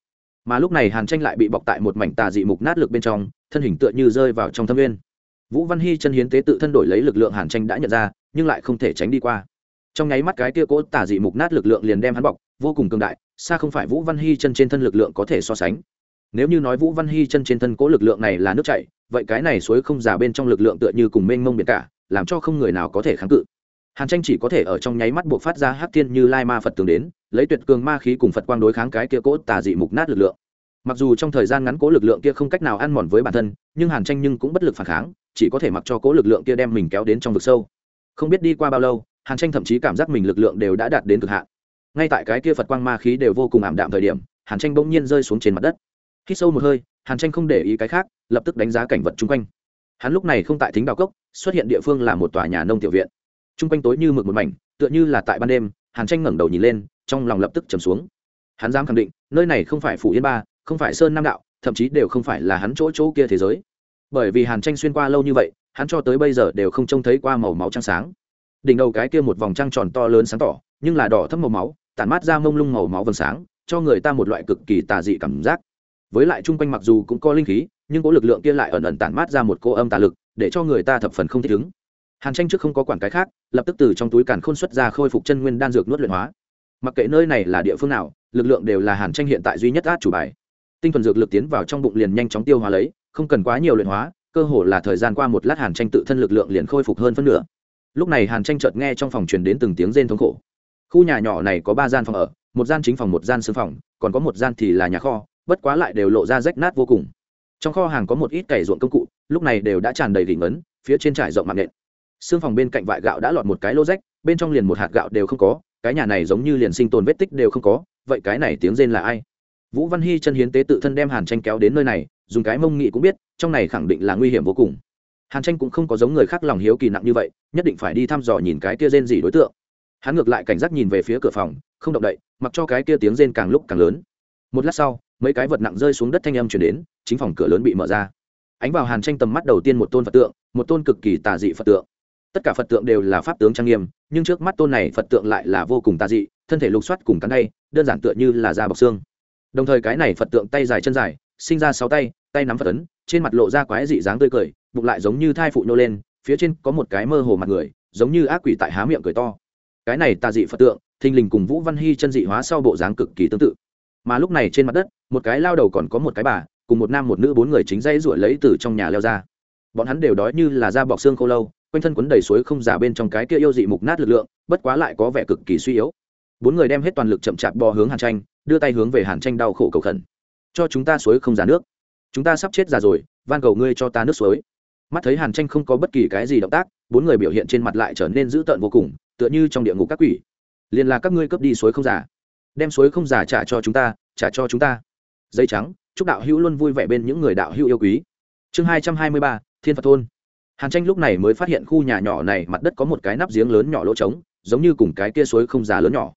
mà lúc này hàn tranh lại bị bọc tại một mảnh tà dị mục nát lực bên trong, thân hình tựa như rơi vào trong thâm viên vũ văn hy chân hiến tế tự thân đổi lấy lực lượng hàn tranh đã nhận ra, nhưng lại không thể tránh đi qua. Trong nháy mắt cái kia cỗ tà dị mục nát lực lượng liền đem hắn bọc, vô cùng cường đại, xa không phải vũ văn hy chân trên thân lực lượng có thể so sánh. Nếu như nói vũ văn hy chân trên thân cỗ lực lượng này là nước chảy, vậy cái này suối không giả bên trong lực lượng tựa như cùng mênh mông biển cả, làm cho không người nào có thể kháng cự hàn tranh chỉ có thể ở trong nháy mắt buộc phát ra hát thiên như lai ma phật tường đến, lấy tuyệt cường ma khí cùng phật quang đối kháng cái kia cỗ tà dị mục nát lực lượng. Mặc dù trong thời gian ngắn cố lực lượng kia không cách nào ăn mòn với bản thân, nhưng hàn tranh nhưng cũng bất lực phản kháng, chỉ có thể mặc cho cố lực lượng kia đem mình kéo đến trong vực sâu. Không biết đi qua bao lâu, hàn tranh thậm chí cảm giác mình lực lượng đều đã đạt đến cực hạn. Ngay tại cái kia phật quang ma khí đều vô cùng ảm đạm thời điểm, hàn tranh bỗng nhiên rơi xuống trên mặt đất. Khi sâu một hơi, hàn tranh không để ý cái khác, lập tức đánh giá cảnh vật chung quanh. Hắn lúc này không tại thính đào cốc, xuất hiện địa phương là một tòa nhà nông tiểu viện chung quanh tối như mực một mảnh, tựa như là tại ban đêm, hàn tranh ngẩng đầu nhìn lên, trong lòng lập tức trầm xuống. Hắn dám khẳng định, nơi này không phải phủ yên ba, không phải sơn nam đạo, thậm chí đều không phải là hắn chỗ chỗ kia thế giới. Bởi vì hàn tranh xuyên qua lâu như vậy, hắn cho tới bây giờ đều không trông thấy qua màu máu trắng sáng. Đỉnh đầu cái kia một vòng trăng tròn to lớn sáng tỏ, nhưng là đỏ thấp màu máu, tản mát ra mông lung màu máu vầng sáng, cho người ta một loại cực kỳ tà dị cảm giác. Với lại chung quanh mặc dù cũng có linh khí, nhưng có lực lượng kia lại ẩn ẩn tản mát ra một cô âm tà lực, để cho người ta thập phần không thích ứng hàn tranh trước không có quản cái khác, lập tức từ trong túi càn khôn xuất ra khôi phục chân nguyên đan dược nuốt luyện hóa. Mặc kệ nơi này là địa phương nào, lực lượng đều là hàn tranh hiện tại duy nhất át chủ bài. Tinh thuần dược lực tiến vào trong bụng liền nhanh chóng tiêu hóa lấy, không cần quá nhiều luyện hóa, cơ hồ là thời gian qua một lát hàn tranh tự thân lực lượng liền khôi phục hơn phân nửa. Lúc này hàn tranh chợt nghe trong phòng truyền đến từng tiếng rên thống khổ. Khu nhà nhỏ này có ba gian phòng ở, một gian chính phòng một gian xương phòng, còn có một gian thì là nhà kho, bất quá lại đều lộ ra rách nát vô cùng. Trong kho hàng có một ít cày ruộng công cụ, lúc này đều đã tràn đầy đỉnh ấn phía trên trải rộng mạng nện xương phòng bên cạnh vại gạo đã lọt một cái lô rách, bên trong liền một hạt gạo đều không có, cái nhà này giống như liền sinh tồn vết tích đều không có, vậy cái này tiếng rên là ai? Vũ văn hy chân hiến tế tự thân đem hàn tranh kéo đến nơi này, dùng cái mông nghị cũng biết, trong này khẳng định là nguy hiểm vô cùng. Hàn tranh cũng không có giống người khác lòng hiếu kỳ nặng như vậy, nhất định phải đi thăm dò nhìn cái kia rên gì đối tượng. Hắn ngược lại cảnh giác nhìn về phía cửa phòng, không động đậy, mặc cho cái kia tiếng rên càng lúc càng lớn. Một lát sau, mấy cái vật nặng rơi xuống đất thanh âm chuyển đến, chính phòng cửa lớn bị mở ra. Ánh vào hàn tranh tầm mắt đầu tiên một tôn phật tượng, một tôn cực kỳ tà dị phật tượng tất cả phật tượng đều là pháp tướng trang nghiêm, nhưng trước mắt tôn này phật tượng lại là vô cùng tà dị, thân thể lục soát cùng cắn tay đơn giản tựa như là da bọc xương. Đồng thời cái này phật tượng tay dài chân dài, sinh ra sáu tay tay nắm phật ấn, trên mặt lộ ra quái dị dáng tươi cười, bụng lại giống như thai phụ nhô lên, phía trên có một cái mơ hồ mặt người, giống như ác quỷ tại há miệng cười to. Cái này tà dị phật tượng, thình lình cùng vũ văn hy chân dị hóa sau bộ dáng cực kỳ tương tự. Mà lúc này trên mặt đất, một cái lao đầu còn có một cái bà, cùng một nam một nữ bốn người chính dây ruổi lấy từ trong nhà leo ra. Bọn hắn đều đói như là da bọc xương khô lâu quanh thân quấn đầy suối không giả bên trong cái kia yêu dị mục nát lực lượng, bất quá lại có vẻ cực kỳ suy yếu. Bốn người đem hết toàn lực chậm chạp bò hướng hàn tranh, đưa tay hướng về hàn tranh đau khổ cầu khẩn. Cho chúng ta suối không giả nước. Chúng ta sắp chết già rồi, van cầu ngươi cho ta nước suối. Mắt thấy hàn tranh không có bất kỳ cái gì động tác, bốn người biểu hiện trên mặt lại trở nên dữ tợn vô cùng, tựa như trong địa ngục các quỷ. Liền là các ngươi cướp đi suối không giả. Đem suối không giả trả cho chúng ta, trả cho chúng ta. Dây trắng, chúc đạo hữu luôn vui vẻ bên những người đạo hữu yêu quý. Chương hai trăm hai mươi ba, thiên phật thôn hàn tranh lúc này mới phát hiện khu nhà nhỏ này mặt đất có một cái nắp giếng lớn nhỏ lỗ trống, giống như cùng cái kia suối không già lớn nhỏ.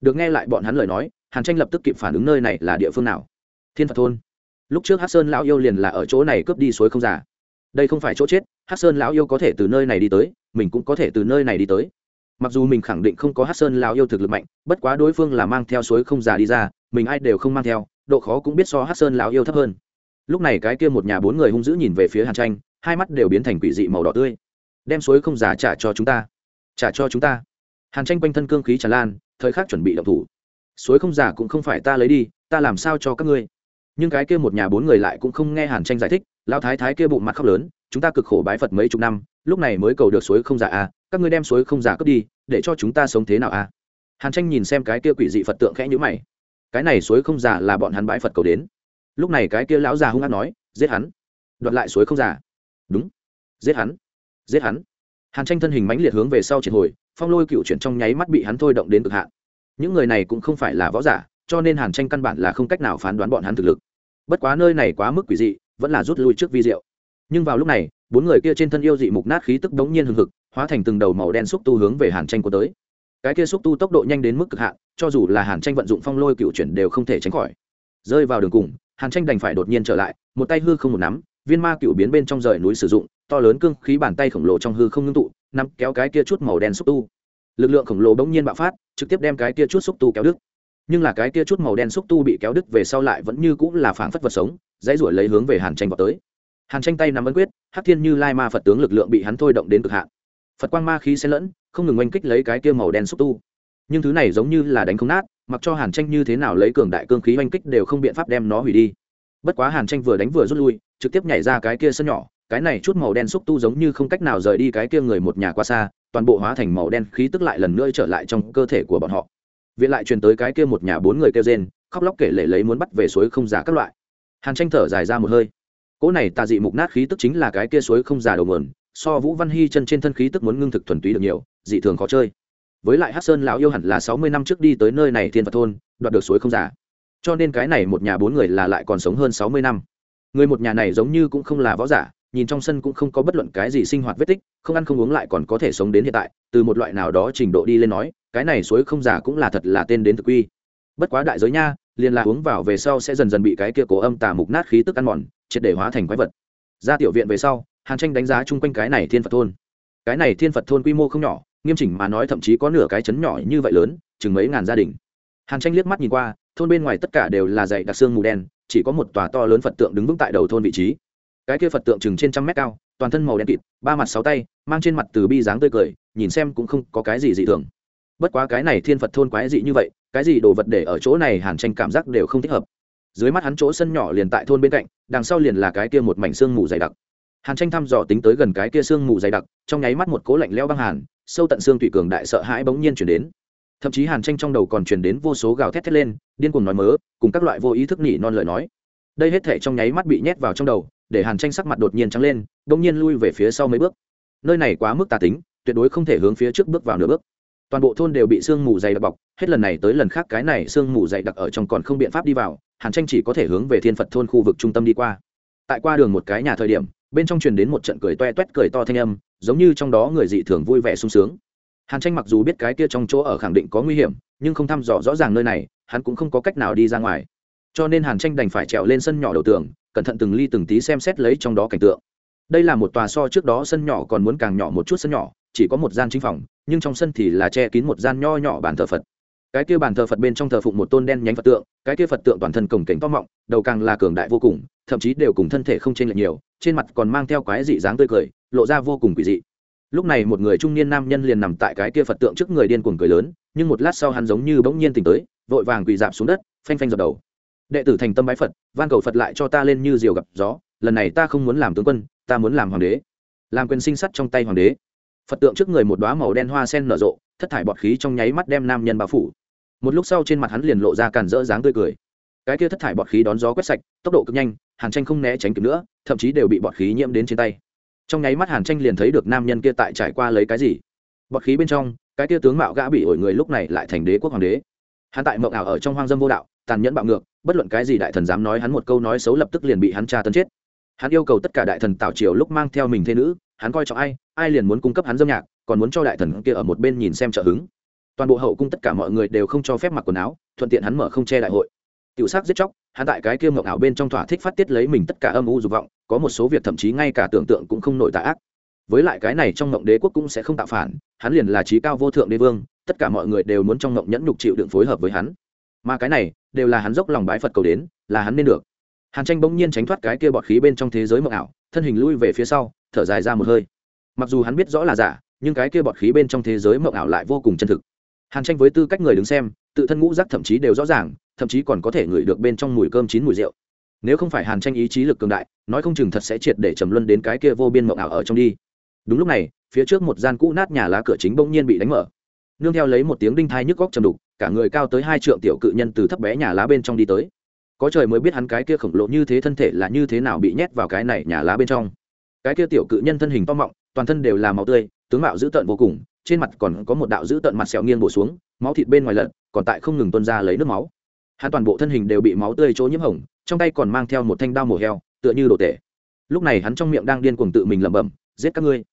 Được nghe lại bọn hắn lời nói, hàn tranh lập tức kịp phản ứng nơi này là địa phương nào. Thiên phật thôn. Lúc trước hát sơn lão yêu liền là ở chỗ này cướp đi suối không già. Đây không phải chỗ chết hát sơn lão yêu có thể từ nơi này đi tới, mình cũng có thể từ nơi này đi tới. Mặc dù mình khẳng định không có hát sơn lão yêu thực lực mạnh, bất quá đối phương là mang theo suối không già đi ra, mình ai đều không mang theo, độ khó cũng biết so hát sơn lão yêu thấp hơn. Lúc này cái kia một nhà bốn người hung dữ nhìn về phía hàn tranh hai mắt đều biến thành quỷ dị màu đỏ tươi. Đem suối không giả trả cho chúng ta. Trả cho chúng ta. Hàn tranh quanh thân cương khí tràn lan, thời khắc chuẩn bị động thủ. Suối không giả cũng không phải ta lấy đi, ta làm sao cho các ngươi? Nhưng cái kia một nhà bốn người lại cũng không nghe hàn tranh giải thích lao thái thái kia bụng mặt khóc lớn, chúng ta cực khổ bái phật mấy chục năm, lúc này mới cầu được suối không giả à các ngươi đem suối không giả cướp đi, để cho chúng ta sống thế nào à? Hàn tranh nhìn xem cái kia quỷ dị phật tượng khẽ nhữ mày. Cái này suối không giả là bọn hắn bái phật cầu đến. Lúc này cái kia lão già hung hát nói, giết hắn. Đoạt lại suối không giả đúng. Giết hắn. Giết hắn. Hàn tranh thân hình mãnh liệt hướng về sau triệt hồi, phong lôi cựu chuyển trong nháy mắt bị hắn thôi động đến cực hạn. Những người này cũng không phải là võ giả, cho nên hàn tranh căn bản là không cách nào phán đoán bọn hắn thực lực. Bất quá nơi này quá mức quỷ dị, vẫn là rút lui trước vi diệu. Nhưng vào lúc này, bốn người kia trên thân yêu dị mục nát khí tức đống nhiên hừng hực, hóa thành từng đầu màu đen xúc tu hướng về hàn tranh của tới. Cái kia xúc tu tốc độ nhanh đến mức cực hạn, cho dù là hàn tranh vận dụng phong lôi cựu chuyển đều không thể tránh khỏi. Rơi vào đường cùng, hàn tranh đành phải đột nhiên trở lại, một tay hư không một nắm viên ma cựu biến bên trong rời núi sử dụng, to lớn cương khí bàn tay khổng lồ trong hư không ngưng tụ, nắm kéo cái kia chút màu đen xúc tu. Lực lượng khổng lồ bỗng nhiên bạo phát, trực tiếp đem cái kia chút xúc tu kéo đứt. Nhưng là cái kia chút màu đen xúc tu bị kéo đứt về sau lại vẫn như cũng là phảng phất vật sống, dãy ruổi lấy hướng về hàn tranh vào tới. Hàn tranh tay nắm ấn quyết, hắc thiên như lai ma phật tướng lực lượng bị hắn thôi động đến cực hạn. Phật quang ma khí xen lẫn, không ngừng oanh kích lấy cái kia màu đen xúc tu. Nhưng thứ này giống như là đánh không nát, mặc cho hàn tranh như thế nào lấy cường đại cương khí oanh kích đều không biện pháp đem nó hủy đi bất quá hàn tranh vừa đánh vừa rút lui, trực tiếp nhảy ra cái kia sân nhỏ, cái này chút màu đen xúc tu giống như không cách nào rời đi cái kia người một nhà qua xa, toàn bộ hóa thành màu đen khí tức lại lần nữa trở lại trong cơ thể của bọn họ. Viện lại truyền tới cái kia một nhà bốn người kêu rên, khóc lóc kể lể lấy muốn bắt về suối không giả các loại. Hàn tranh thở dài ra một hơi. Cỗ này tà dị mục nát khí tức chính là cái kia suối không giả đầu nguồn, so vũ văn hy chân trên thân khí tức muốn ngưng thực thuần túy được nhiều, dị thường khó chơi. Với lại hát sơn lão yêu hẳn là sáu mươi năm trước đi tới nơi này thiên phật thôn, đoạt được suối không giả cho nên cái này một nhà bốn người là lại còn sống hơn sáu mươi năm. Người một nhà này giống như cũng không là võ giả, nhìn trong sân cũng không có bất luận cái gì sinh hoạt vết tích, không ăn không uống lại còn có thể sống đến hiện tại, từ một loại nào đó trình độ đi lên nói, cái này suối không giả cũng là thật là tên đến thực quy bất quá đại giới nha, liền là uống vào về sau sẽ dần dần bị cái kia cổ âm tà mục nát khí tức ăn mòn, triệt để hóa thành quái vật. Ra tiểu viện về sau, hàn tranh đánh giá chung quanh cái này thiên phật thôn. Cái này thiên phật thôn quy mô không nhỏ, nghiêm chỉnh mà nói thậm chí có nửa cái chấn nhỏ như vậy lớn, chừng mấy ngàn gia đình hàn tranh liếc mắt nhìn qua, thôn bên ngoài tất cả đều là dãy đặc xương mù đen, chỉ có một tòa to lớn phật tượng đứng vững tại đầu thôn vị trí. Cái kia phật tượng chừng trên trăm mét cao, toàn thân màu đen kịt, ba mặt sáu tay, mang trên mặt từ bi dáng tươi cười, nhìn xem cũng không có cái gì dị thường. Bất quá cái này thiên phật thôn quái dị như vậy, cái gì đồ vật để ở chỗ này hàn tranh cảm giác đều không thích hợp. Dưới mắt hắn chỗ sân nhỏ liền tại thôn bên cạnh, đằng sau liền là cái kia một mảnh xương mù dày đặc. Hàn tranh thăm dò tính tới gần cái kia xương mù dày đặc, trong nháy mắt một cố lạnh leo băng hàn, sâu tận xương tùy cường đại sợ hãi bỗng nhiên chuyển đến thậm chí hàn tranh trong đầu còn truyền đến vô số gào thét thét lên, điên cuồng nói mớ, cùng các loại vô ý thức nỉ non lời nói. Đây hết thể trong nháy mắt bị nhét vào trong đầu, để hàn tranh sắc mặt đột nhiên trắng lên đ ỗ n g nhiên lui về phía sau mấy bước. Nơi này quá mức tà tính, tuyệt đối không thể hướng phía trước bước vào nửa bước. Toàn bộ thôn đều bị sương mù dày đặc bọc, hết lần này tới lần khác cái này sương mù dày đặc ở trong còn không biện pháp đi vào, hàn tranh chỉ có thể hướng về thiên phật thôn khu vực trung tâm đi qua. Tại qua đường một cái nhà thời điểm, bên trong truyền đến một trận cười toe toét cười to thanh âm, giống như trong đó người dị thường vui vẻ sung sướng hàn tranh mặc dù biết cái kia trong chỗ ở khẳng định có nguy hiểm, nhưng không thăm dò rõ ràng nơi này, hắn cũng không có cách nào đi ra ngoài. Cho nên hàn tranh đành phải trèo lên sân nhỏ đầu tường, cẩn thận từng ly từng tí xem xét lấy trong đó cảnh tượng. Đây là một tòa so trước đó sân nhỏ còn muốn càng nhỏ một chút sân nhỏ, chỉ có một gian chính phòng, nhưng trong sân thì là che kín một gian nho nhỏ bàn thờ phật. Cái kia bàn thờ phật bên trong thờ phụng một tôn đen nhánh phật tượng, cái kia phật tượng toàn thân cổng cảnh to mọng, đầu càng là cường đại vô cùng, thậm chí đều cùng thân thể không chênh lệch nhiều, trên mặt còn mang theo quái dị dáng tươi cười, lộ ra vô cùng quỷ dị lúc này một người trung niên nam nhân liền nằm tại cái kia phật tượng trước người điên cuồng cười lớn, nhưng một lát sau hắn giống như bỗng nhiên tỉnh tới, vội vàng quỳ dạp xuống đất, phanh phanh dập đầu. Đệ tử thành tâm bái phật, van cầu phật lại cho ta lên như diều gặp gió, lần này ta không muốn làm tướng quân, ta muốn làm hoàng đế. Làm quyền sinh sắt trong tay hoàng đế. Phật tượng trước người một đoá màu đen hoa sen nở rộ, thất thải bọt khí trong nháy mắt đem nam nhân bao phủ. Một lúc sau trên mặt hắn liền lộ ra càn rỡ dáng tươi cười. Cái kia thất thải bọt khí đón gió quét sạch, tốc độ cực nhanh, hàn tranh không né tránh kịp nữa, thậm chí đều bị bọt khí nhiễm đến trên tay trong nháy mắt hàn tranh liền thấy được nam nhân kia tại trải qua lấy cái gì. Bọt khí bên trong, cái kia tướng mạo gã bị ổi người lúc này lại thành đế quốc hoàng đế. Hắn tại mộng ảo ở trong hoang dâm vô đạo, tàn nhẫn bạo ngược, bất luận cái gì đại thần dám nói hắn một câu nói xấu lập tức liền bị hắn tra tấn chết. Hắn yêu cầu tất cả đại thần tảo triều lúc mang theo mình thế nữ, hắn coi trọng ai ai liền muốn cung cấp hắn dâm nhạc, còn muốn cho đại thần kia ở một bên nhìn xem trợ hứng. Toàn bộ hậu cung tất cả mọi người đều không cho phép mặc quần áo, thuận tiện hắn mở không che đại hội. Tiểu sắc giết chóc, hắn tại cái kia mộng ảo bên trong thỏa thích phát tiết lấy mình tất cả âm u dục vọng có một số việc thậm chí ngay cả tưởng tượng cũng không nổi tà ác. Với lại cái này trong mộng đế quốc cũng sẽ không tạo phản, hắn liền là trí cao vô thượng đế vương, tất cả mọi người đều muốn trong mộng nhẫn nhục chịu đựng phối hợp với hắn. Mà cái này, đều là hắn dốc lòng bái phật cầu đến, là hắn nên được. Hàn tranh bỗng nhiên tránh thoát cái kia bọt khí bên trong thế giới mộng ảo, thân hình lui về phía sau, thở dài ra một hơi. Mặc dù hắn biết rõ là giả, nhưng cái kia bọt khí bên trong thế giới mộng ảo lại vô cùng chân thực. Hàn tranh với tư cách người đứng xem, tự thân ngũ rắc thậm chí đều rõ ràng, thậm chí còn có thể ngửi được bên trong mùi cơm chín mùi rượu nếu không phải hàn tranh ý chí lực cường đại, nói không chừng thật sẽ triệt để trầm luân đến cái kia vô biên mộng ảo ở trong đi. Đúng lúc này, phía trước một gian cũ nát nhà lá cửa chính bỗng nhiên bị đánh mở. Nương theo lấy một tiếng đinh thai nhức góc trầm đục, cả người cao tới hai trượng tiểu cự nhân từ thấp bé nhà lá bên trong đi tới. Có trời mới biết hắn cái kia khổng lồ như thế thân thể là như thế nào bị nhét vào cái này nhà lá bên trong. Cái kia tiểu cự nhân thân hình to mọng, toàn thân đều là máu tươi, tướng mạo dữ tợn vô cùng, trên mặt còn có một đạo dữ tợn mặt sẹo nghiêng bổ xuống, máu thịt bên ngoài lợn còn tại không ngừng tuôn ra lấy nước máu. Hắn toàn bộ thân hình đều bị máu tươi chỗ nhiễm hồng trong tay còn mang theo một thanh đao mổ heo, tựa như đồ tể. Lúc này hắn trong miệng đang điên cuồng tự mình lẩm bẩm, giết các ngươi,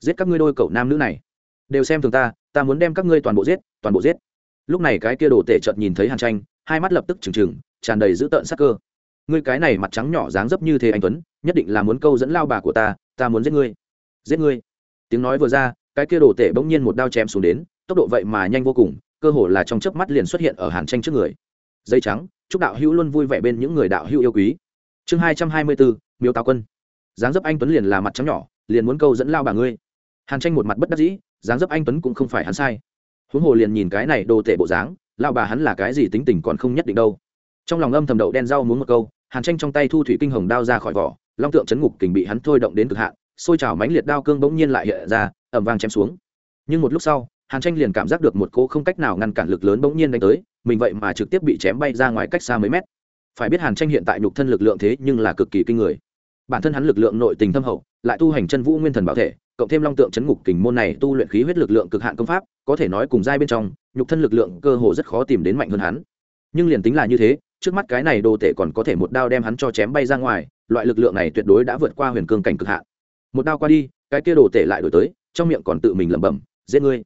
giết các ngươi đôi cậu nam nữ này. Đều xem thường ta ta muốn đem các ngươi toàn bộ giết, toàn bộ giết. Lúc này cái kia đồ tể chợt nhìn thấy hàn tranh, hai mắt lập tức trừng trừng, tràn đầy dữ tợn sắc cơ. Ngươi cái này mặt trắng nhỏ dáng dấp như thế anh tuấn, nhất định là muốn câu dẫn lao bà của ta ta muốn giết ngươi giết ngươi. Tiếng nói vừa ra, cái kia đồ tể bỗng nhiên một đao chém xuống đến, tốc độ vậy mà nhanh vô cùng, cơ hồ là trong chớp mắt liền xuất hiện ở hàn tranh trước người. Dây trắng chúc đạo hữu luôn vui vẻ bên những người đạo hữu yêu quý. Chương hai trăm hai mươi bốn miếu tào quân. Dáng dấp anh tuấn liền là mặt trắng nhỏ, liền muốn câu dẫn lao bà ngươi. Hàn tranh một mặt bất đắc dĩ dáng dấp anh tuấn cũng không phải hắn sai. Huống hồ liền nhìn cái này đồ tệ bộ dáng, lao bà hắn là cái gì tính tình còn không nhất định đâu. Trong lòng âm thầm đậu đen rau muốn một câu, hàn tranh trong tay thu thủy kinh hồng đao ra khỏi vỏ, long tượng chấn ngục kình bị hắn thôi động đến cực hạn, xôi trào mãnh liệt đao cương bỗng nhiên lại hiện ra ẩm vang chém xuống. Nhưng một lúc sau, hàn tranh liền cảm giác được một cô không cách nào ngăn cản lực lớn bỗng nhiên đánh tới mình vậy mà trực tiếp bị chém bay ra ngoài cách xa mấy mét. Phải biết hàn tranh hiện tại nhục thân lực lượng thế nhưng là cực kỳ kinh người. Bản thân hắn lực lượng nội tình thâm hậu, lại tu hành chân vũ nguyên thần bảo thể, cộng thêm long tượng chấn ngục kình môn này tu luyện khí huyết lực lượng cực hạn công pháp, có thể nói cùng giai bên trong, nhục thân lực lượng cơ hồ rất khó tìm đến mạnh hơn hắn. Nhưng liền tính là như thế, trước mắt cái này đồ tể còn có thể một đao đem hắn cho chém bay ra ngoài, loại lực lượng này tuyệt đối đã vượt qua huyền cương cảnh cực hạn. Một đao qua đi, cái kia đồ tể lại đổi tới, trong miệng còn tự mình lẩm bẩm, giết ngươi,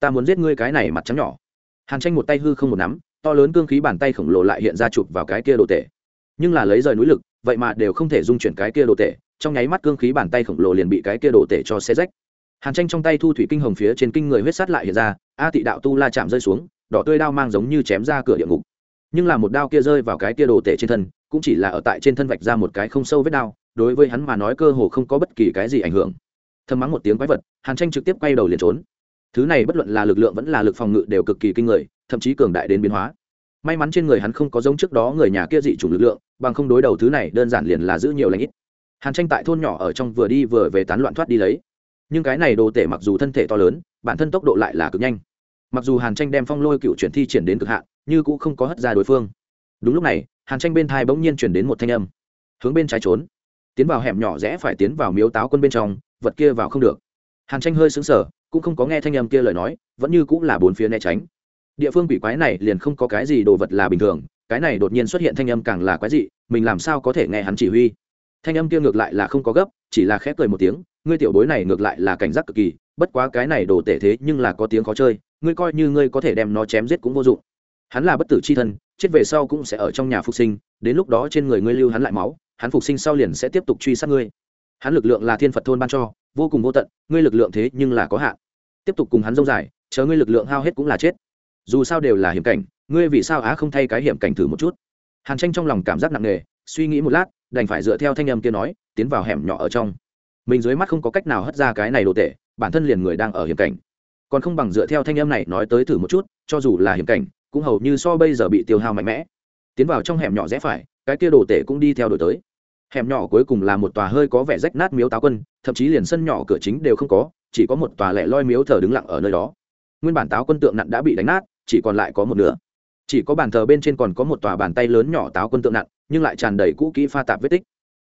ta muốn giết ngươi cái này mặt trắng nhỏ hàn tranh một tay hư không một nắm, to lớn cương khí bàn tay khổng lồ lại hiện ra chụp vào cái kia đồ tể. Nhưng là lấy rời núi lực, vậy mà đều không thể dung chuyển cái kia đồ tể, trong nháy mắt cương khí bàn tay khổng lồ liền bị cái kia đồ tể cho xe rách. Hàn tranh trong tay thu thủy kinh hồng phía trên kinh người huyết sát lại hiện ra, a tị đạo tu la chạm rơi xuống, đỏ tươi đao mang giống như chém ra cửa địa ngục. Nhưng là một đao kia rơi vào cái kia đồ tể trên thân, cũng chỉ là ở tại trên thân vạch ra một cái không sâu vết đao, đối với hắn mà nói cơ hồ không có bất kỳ cái gì ảnh hưởng. Thầm mắng một tiếng quái vật, hàn tranh trực tiếp quay đầu liền trốn thứ này bất luận là lực lượng vẫn là lực phòng ngự đều cực kỳ kinh người, thậm chí cường đại đến biến hóa. May mắn trên người hắn không có giống trước đó người nhà kia dị chủng lực lượng, bằng không đối đầu thứ này đơn giản liền là giữ nhiều lãnh ít. Hàn tranh tại thôn nhỏ ở trong vừa đi vừa về tán loạn thoát đi lấy. Nhưng cái này đồ tể mặc dù thân thể to lớn, bản thân tốc độ lại là cực nhanh. Mặc dù hàn tranh đem phong lôi cựu chuyển thi triển đến cực hạn nhưng cũng không có hất ra đối phương. Đúng lúc này, hàn tranh bên thai bỗng nhiên chuyển đến một thanh âm. Hướng bên trái trốn. Tiến vào hẻm nhỏ rẽ phải tiến vào miếu táo quân bên trong, vật kia vào không được. Hàn tranh hơi xứng sở cũng không có nghe thanh âm kia lời nói, vẫn như cũng là bốn phía né tránh. Địa phương quỷ quái này liền không có cái gì đồ vật là bình thường, cái này đột nhiên xuất hiện thanh âm càng là quái dị, mình làm sao có thể nghe hắn chỉ huy? Thanh âm kia ngược lại là không có gấp, chỉ là khép cười một tiếng, ngươi tiểu bối này ngược lại là cảnh giác cực kỳ, bất quá cái này đồ tệ thế nhưng là có tiếng khó chơi, ngươi coi như ngươi có thể đem nó chém giết cũng vô dụng. Hắn là bất tử c h i thân, chết về sau cũng sẽ ở trong nhà phục sinh, đến lúc đó trên người ngươi lưu hắn lại máu, hắn phục sinh sau liền sẽ tiếp tục truy sát ngươi. Hắn lực lượng là thiên phật thôn ban cho, vô cùng vô tận, ngươi lực lượng thế nhưng là có hạn tiếp tục cùng hắn dông dài, chờ ngươi lực lượng hao hết cũng là chết. Dù sao đều là hiểm cảnh, ngươi vì sao á không thay cái hiểm cảnh thử một chút? Hàn tranh trong lòng cảm giác nặng nề, suy nghĩ một lát, đành phải dựa theo thanh âm kia nói, tiến vào hẻm nhỏ ở trong. Mình dưới mắt không có cách nào hất ra cái này đồ tệ bản thân liền người đang ở hiểm cảnh. Còn không bằng dựa theo thanh âm này nói tới thử một chút, cho dù là hiểm cảnh, cũng hầu như so bây giờ bị tiêu hao mạnh mẽ. Tiến vào trong hẻm nhỏ rẽ phải, cái kia đồ tể cũng đi theo đổi tới. Hẻm nhỏ cuối cùng là một tòa hơi có vẻ rách nát miếu táo quân, thậm chí liền sân nhỏ cửa chính đều không có chỉ có một tòa lẻ loi miếu thờ đứng lặng ở nơi đó. Nguyên bản táo quân tượng nặn đã bị đánh nát, chỉ còn lại có một nửa. Chỉ có bàn thờ bên trên còn có một tòa bàn tay lớn nhỏ táo quân tượng nặn, nhưng lại tràn đầy cũ kỹ pha tạp vết tích.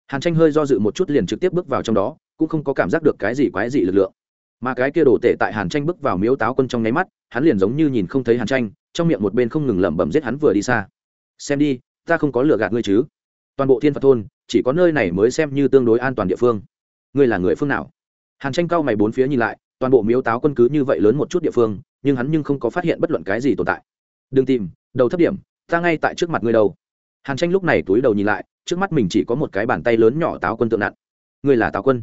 Hàn tranh hơi do dự một chút liền trực tiếp bước vào trong đó, cũng không có cảm giác được cái gì quái dị lực lượng. Mà cái kia đổ tệ tại hàn tranh bước vào miếu táo quân trong nháy mắt, hắn liền giống như nhìn không thấy hàn tranh, trong miệng một bên không ngừng lẩm bẩm giết hắn vừa đi xa. Xem đi, ta không có lừa gạt ngươi chứ? Toàn bộ thiên phật thôn, chỉ có nơi này mới xem như tương đối an toàn địa phương. Ngươi là người phương nào? Hàn tranh cao mày bốn phía nhìn lại, toàn bộ miếu táo quân cứ như vậy lớn một chút địa phương, nhưng hắn nhưng không có phát hiện bất luận cái gì tồn tại. Đừng tìm, đầu thấp điểm, ta ngay tại trước mặt ngươi đâu. Hàn tranh lúc này túi đầu nhìn lại, trước mắt mình chỉ có một cái bàn tay lớn nhỏ táo quân tượng nặn. Ngươi là táo quân?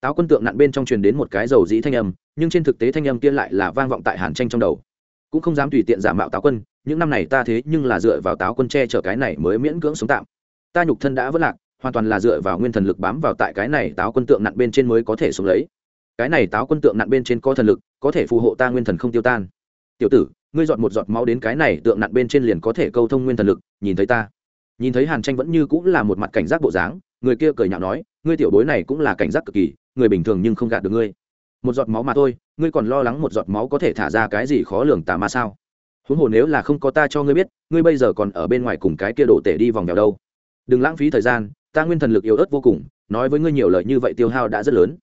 Táo quân tượng nặn bên trong truyền đến một cái dầu dĩ thanh âm, nhưng trên thực tế thanh âm kia lại là vang vọng tại hàn tranh trong đầu. Cũng không dám tùy tiện giả mạo táo quân, những năm này ta thế nhưng là dựa vào táo quân che chở cái này mới miễn cưỡng sống tạm. Ta nhục thân đã vất lạc, hoàn toàn là dựa vào nguyên thần lực bám vào tại cái này táo quân tượng nặn bên trên mới có thể sống lấy cái này táo quân tượng nặn bên trên có thần lực, có thể phù hộ ta nguyên thần không tiêu tan. Tiểu tử, ngươi dọn một giọt máu đến cái này tượng nặn bên trên liền có thể câu thông nguyên thần lực, nhìn thấy ta. Nhìn thấy hàn tranh vẫn như cũng là một mặt cảnh giác bộ dáng, người kia cười nhạo nói, ngươi tiểu bối này cũng là cảnh giác cực kỳ, người bình thường nhưng không gạt được ngươi. Một giọt máu mà thôi, ngươi còn lo lắng một giọt máu có thể thả ra cái gì khó lường tà ma sao? Huống hồ nếu là không có ta cho ngươi biết, ngươi bây giờ còn ở bên ngoài cùng cái kia đổ tể đi vòng vèo đâu. Đừng lãng phí thời gian, ta nguyên thần lực yếu ớt vô cùng, nói với ngươi nhiều lời như vậy tiêu hao đã rất lớn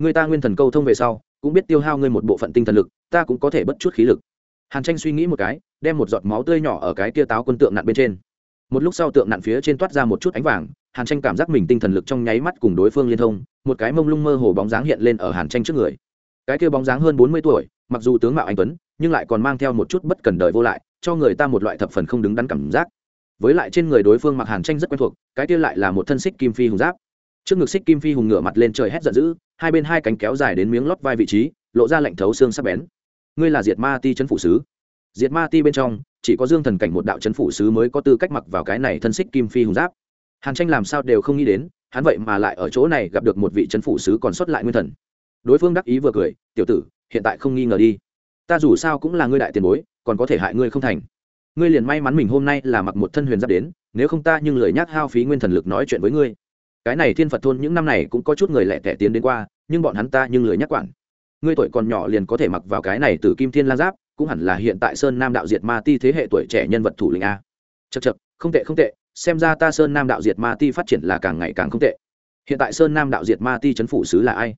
ngươi ta nguyên thần câu thông về sau, cũng biết tiêu hao ngươi một bộ phận tinh thần lực, ta cũng có thể bất chút khí lực. Hàn tranh suy nghĩ một cái, đem một giọt máu tươi nhỏ ở cái kia táo quân tượng nặn bên trên. Một lúc sau tượng nặn phía trên toát ra một chút ánh vàng, hàn tranh cảm giác mình tinh thần lực trong nháy mắt cùng đối phương liên thông, một cái mông lung mơ hồ bóng dáng hiện lên ở hàn tranh trước người. Cái kia bóng dáng hơn bốn mươi tuổi, mặc dù tướng mạo anh tuấn, nhưng lại còn mang theo một chút bất cần đời vô lại, cho người ta một loại thập phần không đứng đắn cảm giác. Với lại trên người đối phương mặc hàn tranh rất quen thuộc, cái kia lại là một thân xích kim phi hùng giáp trước ngực xích kim phi hùng ngửa mặt lên trời hét giận dữ, hai bên hai cánh kéo dài đến miếng lót vai vị trí, lộ ra lạnh thấu xương sắc bén. Ngươi là diệt ma ti chấn phủ sứ. Diệt ma ti bên trong, chỉ có dương thần cảnh một đạo chấn phủ sứ mới có tư cách mặc vào cái này thân xích kim phi hùng giáp. Hàn tranh làm sao đều không nghĩ đến, hắn vậy mà lại ở chỗ này gặp được một vị chấn phủ sứ còn xuất lại nguyên thần. Đối phương đắc ý vừa cười, tiểu tử, hiện tại không nghi ngờ đi. Ta dù sao cũng là ngươi đại tiền bối, còn có thể hại ngươi không thành. Ngươi liền may mắn mình hôm nay là mặc một thân huyền giáp đến, nếu không ta nhưng lời nhắc hao phí nguyên thần lực nói chuyện với ngươi cái này thiên phật thôn những năm này cũng có chút người lẻ tẻ tiến đến qua, nhưng bọn hắn ta nhưng lười nhắc quản. Ngươi tuổi còn nhỏ liền có thể mặc vào cái này từ kim thiên la giáp, cũng hẳn là hiện tại sơn nam đạo diệt ma ti thế hệ tuổi trẻ nhân vật thủ lĩnh a. Chật chật không tệ không tệ, xem ra ta sơn nam đạo diệt ma ti phát triển là càng ngày càng không tệ. Hiện tại sơn nam đạo diệt ma ti c phủ sứ là ai?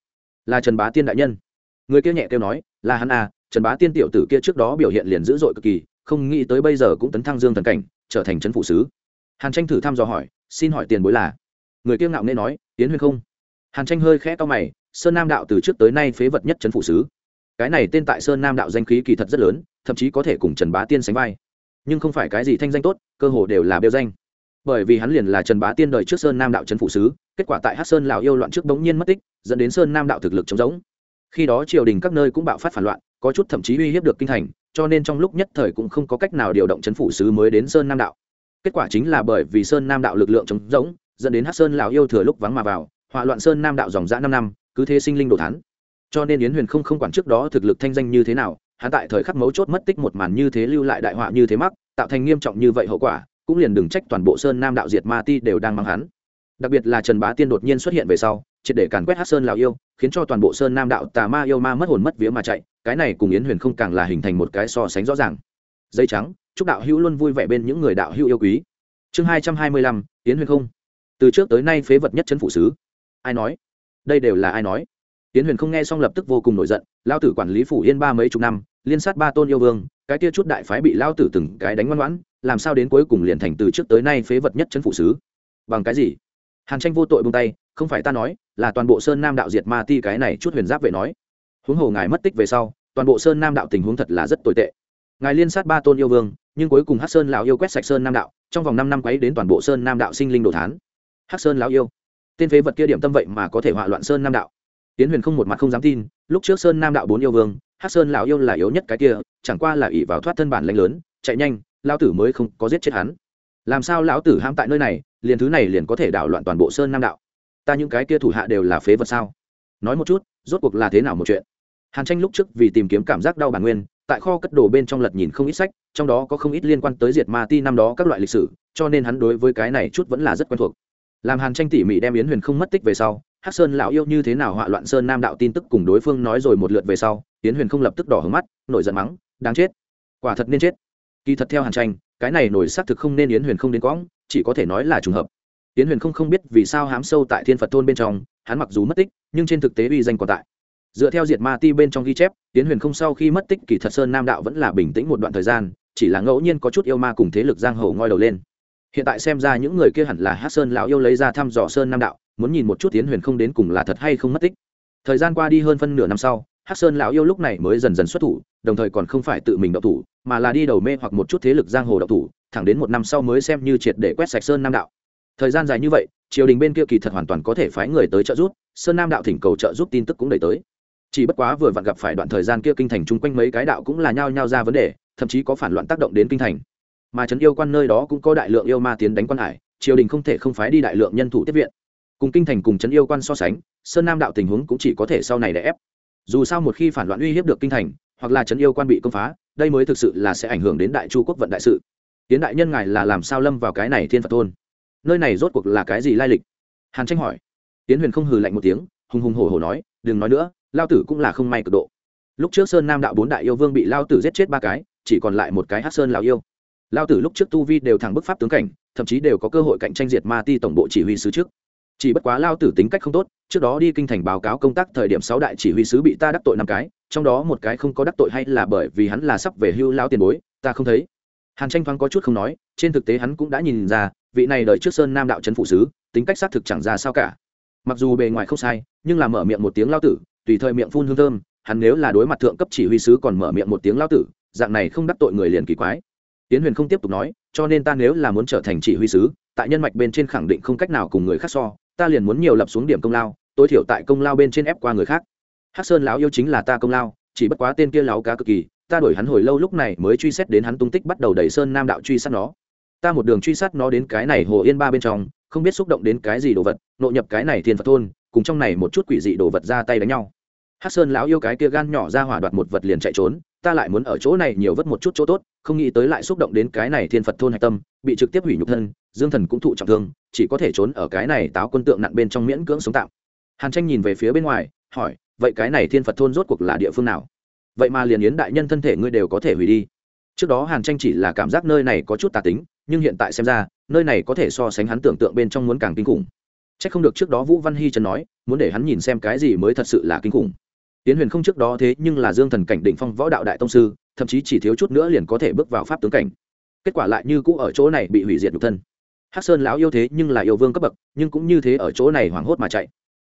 Là trần bá tiên đại nhân. Người kia nhẹ kêu nói, là hắn a, trần bá tiên tiểu tử kia trước đó biểu hiện liền dữ dội cực kỳ, không nghĩ tới bây giờ cũng tấn thăng dương thần cảnh, trở thành trấn phụ sứ hàn tranh thử thăm dò hỏi, xin hỏi tiền bối là? Người kiêng ngạo nghe nói tiến huyền không? Hàn tranh hơi khẽ to mày, sơn nam đạo từ trước tới nay phế vật nhất trấn phụ sứ. Cái này tên tại sơn nam đạo danh khí kỳ thật rất lớn, thậm chí có thể cùng trần bá tiên sánh vai. Nhưng không phải cái gì thanh danh tốt, cơ hồ đều là bêu danh. Bởi vì hắn liền là trần bá tiên đời trước sơn nam đạo trấn phụ sứ, kết quả tại hát sơn lào yêu loạn trước bỗng nhiên mất tích, dẫn đến sơn nam đạo thực lực chống giống khi đó triều đình các nơi cũng bạo phát phản loạn, có chút thậm chí uy hiếp được kinh thành, cho nên trong lúc nhất thời cũng không có cách nào điều động Trấn phủ sứ mới đến sơn nam đạo. Kết quả chính là bởi vì sơn nam đạo lực lượng chống giống dẫn đến hát sơn lào yêu thừa lúc vắng mà vào, hỏa loạn sơn nam đạo dòng dã năm năm, cứ thế sinh linh đồ thán. Cho nên yến huyền không không quản trước đó thực lực thanh danh như thế nào, hắn tại thời khắc mấu chốt mất tích một màn như thế lưu lại đại họa như thế mắc, tạo thành nghiêm trọng như vậy hậu quả, cũng liền đừng trách toàn bộ sơn nam đạo diệt ma ti đều đang mang hắn. Đặc biệt là trần bá tiên đột nhiên xuất hiện về sau, triệt để càn quét hát sơn lào yêu, khiến cho toàn bộ sơn nam đạo tà ma yêu ma mất hồn mất vía mà chạy, cái này cùng yến huyền không càng là hình thành một cái so sánh rõ ràng. Dây trắng, chúc đạo hữu luôn vui vẻ bên những người đạo hữu yêu quý. Chương hai trăm hai mươi lăm, yến huyền không từ trước tới nay phế vật nhất chân phụ sứ. Ai nói? Đây đều là ai nói? Tiến huyền không nghe xong lập tức vô cùng nổi giận lao tử quản lý phủ yên ba mấy chục năm, liên sát ba tôn yêu vương, cái tia chút đại phái bị lao tử từng cái đánh ngoan ngoãn, làm sao đến cuối cùng liền thành từ trước tới nay phế vật nhất chân phụ sứ? Bằng cái gì? Hàn tranh vô tội bông tay, không phải ta nói, là toàn bộ sơn nam đạo diệt ma ti cái này chút huyền giáp vệ nói. Huống hồ ngài mất tích về sau, toàn bộ sơn nam đạo tình huống thật là rất tồi tệ. Ngài liên sát ba tôn yêu vương, nhưng cuối cùng hắc sơn lão yêu quét sạch sơn nam đạo, trong vòng năm năm quấy đến toàn bộ sơn nam đạo sinh linh đồ thán hắc sơn lão yêu. Tên phế vật kia điểm tâm vậy mà có thể họa loạn sơn nam đạo. Tiến huyền không một mặt không dám tin, lúc trước sơn nam đạo bốn yêu vương, Hắc sơn lão yêu là yếu nhất cái kia, chẳng qua là ỷ vào thoát thân bản lãnh lớn, chạy nhanh lao tử mới không có giết chết hắn. Làm sao lão tử ham tại nơi này, liền thứ này liền có thể đảo loạn toàn bộ sơn nam đạo? Ta những cái kia thủ hạ đều là phế vật sao? Nói một chút, rốt cuộc là thế nào một chuyện? Hàn tranh lúc trước vì tìm kiếm cảm giác đau bản nguyên, tại kho cất đồ bên trong lật nhìn không ít sách, trong đó có không ít liên quan tới diệt ma ti năm đó các loại lịch sử, cho nên hắn đối với cái này chút vẫn là rất quen thuộc làm hàn tranh tỉ mỉ đem yến huyền không mất tích về sau, hắc sơn lão yêu như thế nào họa loạn sơn nam đạo tin tức cùng đối phương nói rồi một lượt về sau, yến huyền không lập tức đỏ hướng mắt, nổi giận mắng, đáng chết, quả thật nên chết. Kỳ thật theo hàn tranh, cái này nổi xác thực không nên yến huyền không đến quãng chỉ có thể nói là trùng hợp. Yến huyền không không biết vì sao hám sâu tại thiên phật thôn bên trong, hắn mặc dù mất tích, nhưng trên thực tế uy danh còn tại. Dựa theo diệt ma ti bên trong ghi chép, Yến huyền không sau khi mất tích, kỳ thật sơn nam đạo vẫn là bình tĩnh một đoạn thời gian, chỉ là ngẫu nhiên có chút yêu ma cùng thế lực giang hồ ngoi đầu lên hiện tại xem ra những người kia hẳn là hát sơn lão yêu lấy ra thăm dò sơn nam đạo, muốn nhìn một chút tiến huyền không đến cùng là thật hay không mất tích. Thời gian qua đi hơn phân nửa năm sau hát sơn lão yêu lúc này mới dần dần xuất thủ, đồng thời còn không phải tự mình đậu thủ, mà là đi đầu mê hoặc một chút thế lực giang hồ đậu thủ, thẳng đến một năm sau mới xem như triệt để quét sạch sơn nam đạo. Thời gian dài như vậy, triều đình bên kia kỳ thật hoàn toàn có thể phái người tới trợ giúp, sơn nam đạo thỉnh cầu trợ giúp tin tức cũng đẩy tới. Chỉ bất quá vừa vặn gặp phải đoạn thời gian kia kinh thành chung quanh mấy cái đạo cũng là nhao nhao ra vấn đề, thậm chí có phản loạn tác động đến kinh thành mà trấn yêu quan nơi đó cũng có đại lượng yêu ma tiến đánh quan hải, triều đình không thể không phái đi đại lượng nhân thủ tiếp viện. Cùng kinh thành cùng trấn yêu quan so sánh, sơn nam đạo tình huống cũng chỉ có thể sau này để ép. Dù sao một khi phản loạn uy hiếp được kinh thành, hoặc là trấn yêu quan bị công phá, đây mới thực sự là sẽ ảnh hưởng đến đại chu quốc vận đại sự. Tiến đại nhân ngài là làm sao lâm vào cái này thiên phật thôn? Nơi này rốt cuộc là cái gì lai lịch? Hàn tranh hỏi. Tiến huyền không hừ lạnh một tiếng, hùng hùng hổ hổ nói, đừng nói nữa, lao tử cũng là không may cực độ. Lúc trước sơn nam đạo bốn đại yêu vương bị lao tử giết chết ba cái, chỉ còn lại một cái hát sơn lào yêu lao tử lúc trước tu vi đều thẳng bức pháp tướng cảnh, thậm chí đều có cơ hội cạnh tranh diệt ma ti tổng bộ chỉ huy sứ trước. Chỉ bất quá lao tử tính cách không tốt, trước đó đi kinh thành báo cáo công tác thời điểm sáu đại chỉ huy sứ bị ta đắc tội năm cái, trong đó một cái không có đắc tội hay là bởi vì hắn là sắp về hưu lao tiền bối, ta không thấy. Hàn tranh thoáng có chút không nói, trên thực tế hắn cũng đã nhìn ra, vị này đợi trước sơn nam đạo trấn phụ sứ, tính cách xác thực chẳng ra sao cả. Mặc dù bề ngoài không sai, nhưng là mở miệng một tiếng lao tử, tùy thời miệng phun hương thơm, hắn nếu là đối mặt thượng cấp chỉ huy sứ còn mở miệng một tiếng lao tử, dạng này không đắc tội người liền kỳ quái tiến huyền không tiếp tục nói, cho nên ta nếu là muốn trở thành chỉ huy sứ, tại nhân mạch bên trên khẳng định không cách nào cùng người khác so, ta liền muốn nhiều lập xuống điểm công lao, tối thiểu tại công lao bên trên ép qua người khác. Hắc sơn lão yêu chính là ta công lao, chỉ bất quá tên kia láo cá cực kỳ, ta đuổi hắn hồi lâu lúc này mới truy xét đến hắn tung tích bắt đầu đẩy sơn nam đạo truy sát nó. Ta một đường truy sát nó đến cái này hồ yên ba bên trong, không biết xúc động đến cái gì đồ vật nộ nhập cái này thiên phật thôn, cùng trong này một chút quỷ dị đồ vật ra tay đánh nhau. Hát sơn lão yêu cái kia gan nhỏ ra hỏa đoạt một vật liền chạy trốn, ta lại muốn ở chỗ này nhiều vất một chút chỗ tốt không nghĩ tới lại xúc động đến cái này thiên phật thôn hạch tâm, bị trực tiếp hủy nhục thân, dương thần cũng thụ trọng thương, chỉ có thể trốn ở cái này táo quân tượng nặng bên trong miễn cưỡng sống tạm. Hàn tranh nhìn về phía bên ngoài, hỏi, vậy cái này thiên phật thôn rốt cuộc là địa phương nào? Vậy mà liền yến đại nhân thân thể ngươi đều có thể hủy đi. Trước đó hàn tranh chỉ là cảm giác nơi này có chút tà tính, nhưng hiện tại xem ra, nơi này có thể so sánh hắn tưởng tượng bên trong muốn càng kinh khủng. C h ắ c không được trước đó vũ văn hy trần nói, muốn để hắn nhìn xem cái gì mới thật sự là kinh khủng. Tiến huyền không trước đó thế nhưng là dương thần cảnh định phong võ đạo đại tông sư thậm chí chỉ thiếu chút nữa liền có thể bước vào pháp tướng cảnh. Kết quả lại như cũ ở chỗ này bị hủy diệt nhục thân. Hắc sơn lão yêu thế nhưng là yêu vương cấp bậc, nhưng cũng như thế ở chỗ này hoảng hốt mà chạy.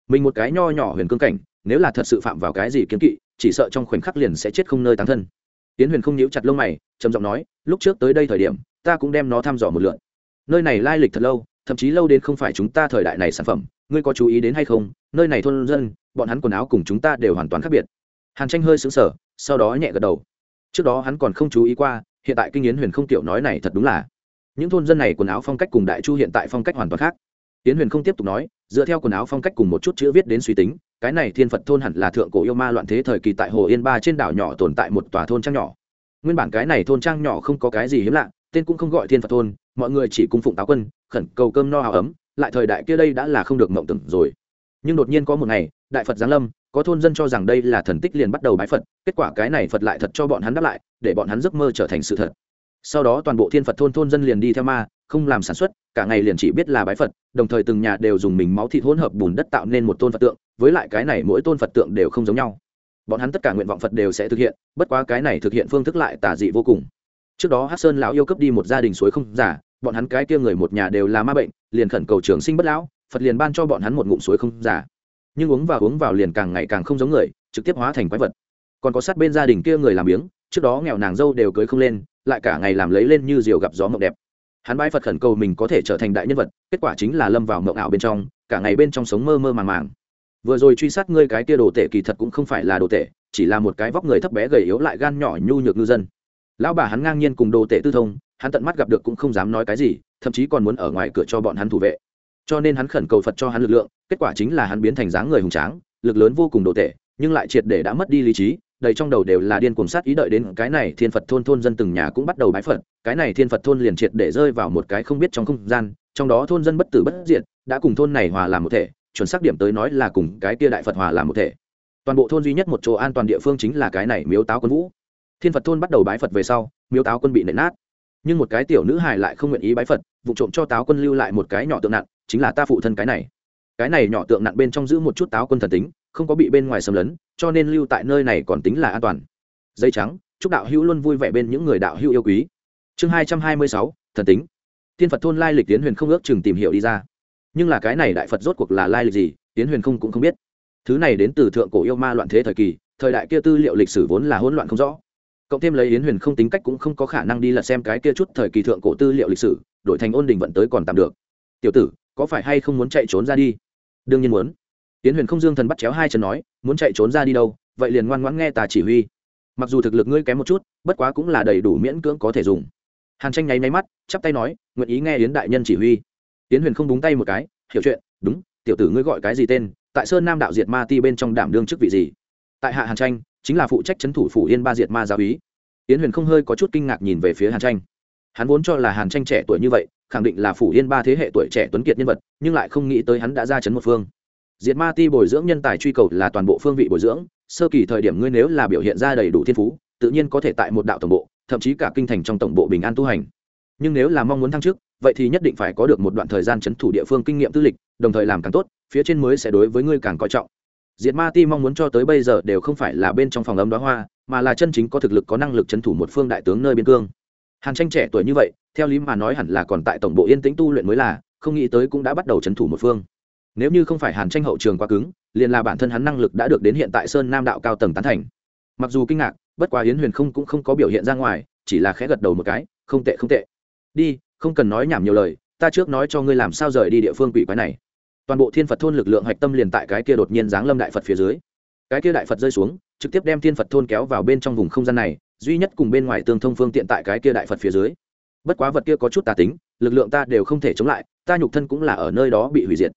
Mình một cái nho nhỏ huyền cương cảnh, nếu là thật sự phạm vào cái gì kiếm kỵ, chỉ sợ trong khoảnh khắc liền sẽ chết không nơi tán thân. Tiến huyền không nhíu chặt lông mày, trầm giọng nói, lúc trước tới đây thời điểm, ta cũng đem nó thăm dò một lượn nơi này lai lịch thật lâu, thậm chí lâu đến không phải chúng ta thời đại này sản phẩm, ngươi có chú ý đến hay không? Nơi này thôn dân, bọn hắn quần áo cùng chúng ta đều hoàn toàn khác biệt. Hàn tranh hơi xứng sở sau đó nhẹ gật đầu trước đó hắn còn không chú ý qua, hiện tại kinh yến huyền không tiểu nói này thật đúng là. Những thôn dân này quần áo phong cách cùng đại chu hiện tại phong cách hoàn toàn khác. Yến huyền không tiếp tục nói, dựa theo quần áo phong cách cùng một chút chữ viết đến suy tính, cái này thiên phật thôn hẳn là thượng cổ yêu ma loạn thế thời kỳ tại hồ yên ba trên đảo nhỏ tồn tại một tòa thôn trang nhỏ. Nguyên bản cái này thôn trang nhỏ không có cái gì hiếm lạ, tên cũng không gọi thiên phật thôn, mọi người chỉ cung phụng táo quân, khẩn cầu cơm no áo ấm, lại thời đại kia đây đã là không được mộng tưởng rồi. Nhưng đột nhiên có một ngày, đại phật giáng lâm có thôn dân cho rằng đây là thần tích liền bắt đầu bái phật, kết quả cái này phật lại thật cho bọn hắn đáp lại, để bọn hắn giấc mơ trở thành sự thật. Sau đó toàn bộ thiên phật thôn thôn dân liền đi theo ma, không làm sản xuất, cả ngày liền chỉ biết là bái phật, đồng thời từng nhà đều dùng mình máu thịt hỗn hợp bùn đất tạo nên một tôn phật tượng, với lại cái này mỗi tôn phật tượng đều không giống nhau. Bọn hắn tất cả nguyện vọng phật đều sẽ thực hiện, bất quá cái này thực hiện phương thức lại tà dị vô cùng. Trước đó hát sơn lão yêu cấp đi một gia đình suối không giả bọn hắn cái kia người một nhà đều là ma bệnh, liền khẩn cầu trường sinh bất lão, phật liền ban cho bọn hắn một ngụm suối không giả nhưng uống vào uống vào liền càng ngày càng không giống người, trực tiếp hóa thành quái vật. Còn có sát bên gia đình kia người làm biếng, trước đó nghèo nàng dâu đều cưới không lên, lại cả ngày làm lấy lên như diều gặp gió mộng đẹp. Hắn bái phật khẩn cầu mình có thể trở thành đại nhân vật, kết quả chính là lâm vào mộng ảo bên trong, cả ngày bên trong sống mơ mơ màng màng. Vừa rồi truy sát ngươi cái kia đồ tể kỳ thật cũng không phải là đồ tể, chỉ là một cái vóc người thấp bé gầy yếu lại gan nhỏ nhu nhược ngư dân. Lão bà hắn ngang nhiên cùng đồ tể tư thông, hắn tận mắt gặp được cũng không dám nói cái gì, thậm chí còn muốn ở ngoài cửa cho bọn hắn thủ vệ cho nên hắn khẩn cầu phật cho hắn lực lượng, kết quả chính là hắn biến thành dáng người hùng tráng, lực lớn vô cùng đồ tệ, nhưng lại triệt để đã mất đi lý trí, đầy trong đầu đều là điên cuồng sát ý đợi đến cái này thiên phật thôn thôn dân từng nhà cũng bắt đầu bái phật, cái này thiên phật thôn liền triệt để rơi vào một cái không biết trong không gian, trong đó thôn dân bất tử bất diệt, đã cùng thôn này hòa làm một thể, chuẩn xác điểm tới nói là cùng cái kia đại phật hòa làm một thể. Toàn bộ thôn duy nhất một chỗ an toàn địa phương chính là cái này miếu táo quân vũ. Thiên phật thôn bắt đầu bái phật về sau, miếu táo quân bị nện nát. Nhưng một cái tiểu nữ hài lại không nguyện ý bái phật, vụ trộm cho táo quân lưu lại một cái nhỏ tượng nặng chính là ta phụ thân cái này. Cái này nhỏ tượng nặng bên trong giữ một chút táo quân thần tính, không có bị bên ngoài xâm lấn, cho nên lưu tại nơi này còn tính là an toàn. Dây trắng, chúc đạo hữu luôn vui vẻ bên những người đạo hữu yêu quý. Chương hai trăm hai mươi sáu, thần tính. Thiên phật thôn lai lịch tiến huyền không ước chừng tìm hiểu đi ra. Nhưng là cái này đại phật rốt cuộc là lai lịch gì tiến huyền không cũng không biết. Thứ này đến từ thượng cổ yêu ma loạn thế thời kỳ, thời đại kia tư liệu lịch sử vốn là hỗn loạn không rõ. Cộng thêm lấy yến huyền không tính cách cũng không có khả năng đi lật xem cái kia chút thời kỳ thượng cổ tư liệu lịch sử, đổi thành ôn đình vận tới còn tạm được. Tiểu tử có phải hay không muốn chạy trốn ra đi? Đương nhiên muốn. Tiến huyền không dương thần bắt chéo hai chân nói, muốn chạy trốn ra đi đâu, vậy liền ngoan ngoãn nghe tà chỉ huy. Mặc dù thực lực ngươi kém một chút, bất quá cũng là đầy đủ miễn cưỡng có thể dùng. Hàn tranh nháy máy mắt, chắp tay nói, nguyện ý nghe yến đại nhân chỉ huy. Yến huyền không búng tay một cái, hiểu chuyện, đúng, tiểu tử ngươi gọi cái gì tên, tại sơn nam đạo diệt ma ti bên trong đảm đương chức vị gì? Tại hạ hàn tranh, chính là phụ trách c h ấ n thủ phủ yên ba diệt ma giáo ý yến huyền không hơi có chút kinh ngạc nhìn về phía hàn tranh. Hắn vốn cho là hàn tranh trẻ tuổi như vậy khẳng định là phủ yên ba thế hệ tuổi trẻ tuấn kiệt nhân vật, nhưng lại không nghĩ tới hắn đã ra chấn một phương. Diệt ma ti bồi dưỡng nhân tài truy cầu là toàn bộ phương vị bồi dưỡng, sơ kỳ thời điểm ngươi nếu là biểu hiện ra đầy đủ thiên phú, tự nhiên có thể tại một đạo tổng bộ, thậm chí cả kinh thành trong tổng bộ bình an tu hành. Nhưng nếu là mong muốn thăng chức, vậy thì nhất định phải có được một đoạn thời gian c h ấ n thủ địa phương kinh nghiệm tư lịch, đồng thời làm càng tốt, phía trên mới sẽ đối với ngươi càng coi trọng. Diệt ma ti mong muốn cho tới bây giờ đều không phải là bên trong phòng ấm đó hoa, mà là chân chính có thực lực có năng lực c h ấ n thủ một phương đại tướng nơi biên cương hàn tranh trẻ tuổi như vậy, theo lý mà nói hẳn là còn tại tổng bộ yên tĩnh tu luyện mới là, không nghĩ tới cũng đã bắt đầu c h ấ n thủ một phương. Nếu như không phải hàn tranh hậu trường quá cứng, liền là bản thân hắn năng lực đã được đến hiện tại sơn nam đạo cao tầng tán thành. Mặc dù kinh ngạc, bất quá hiến huyền không cũng không có biểu hiện ra ngoài, chỉ là khẽ gật đầu một cái, không tệ không tệ. Đi, không cần nói nhảm nhiều lời, ta trước nói cho ngươi làm sao rời đi địa phương quỷ quái này. Toàn bộ thiên phật thôn lực lượng hạch tâm liền tại cái kia đột nhiên giáng lâm đại phật phía dưới. Cái kia đại phật rơi xuống, trực tiếp đem thiên phật thôn kéo vào bên trong vùng không gian này duy nhất cùng bên ngoài tương thông phương tiện tại cái kia đại phật phía dưới. Bất quá vật kia có chút tà tính, lực lượng ta đều không thể chống lại, ta nhục thân cũng là ở nơi đó bị hủy diệt.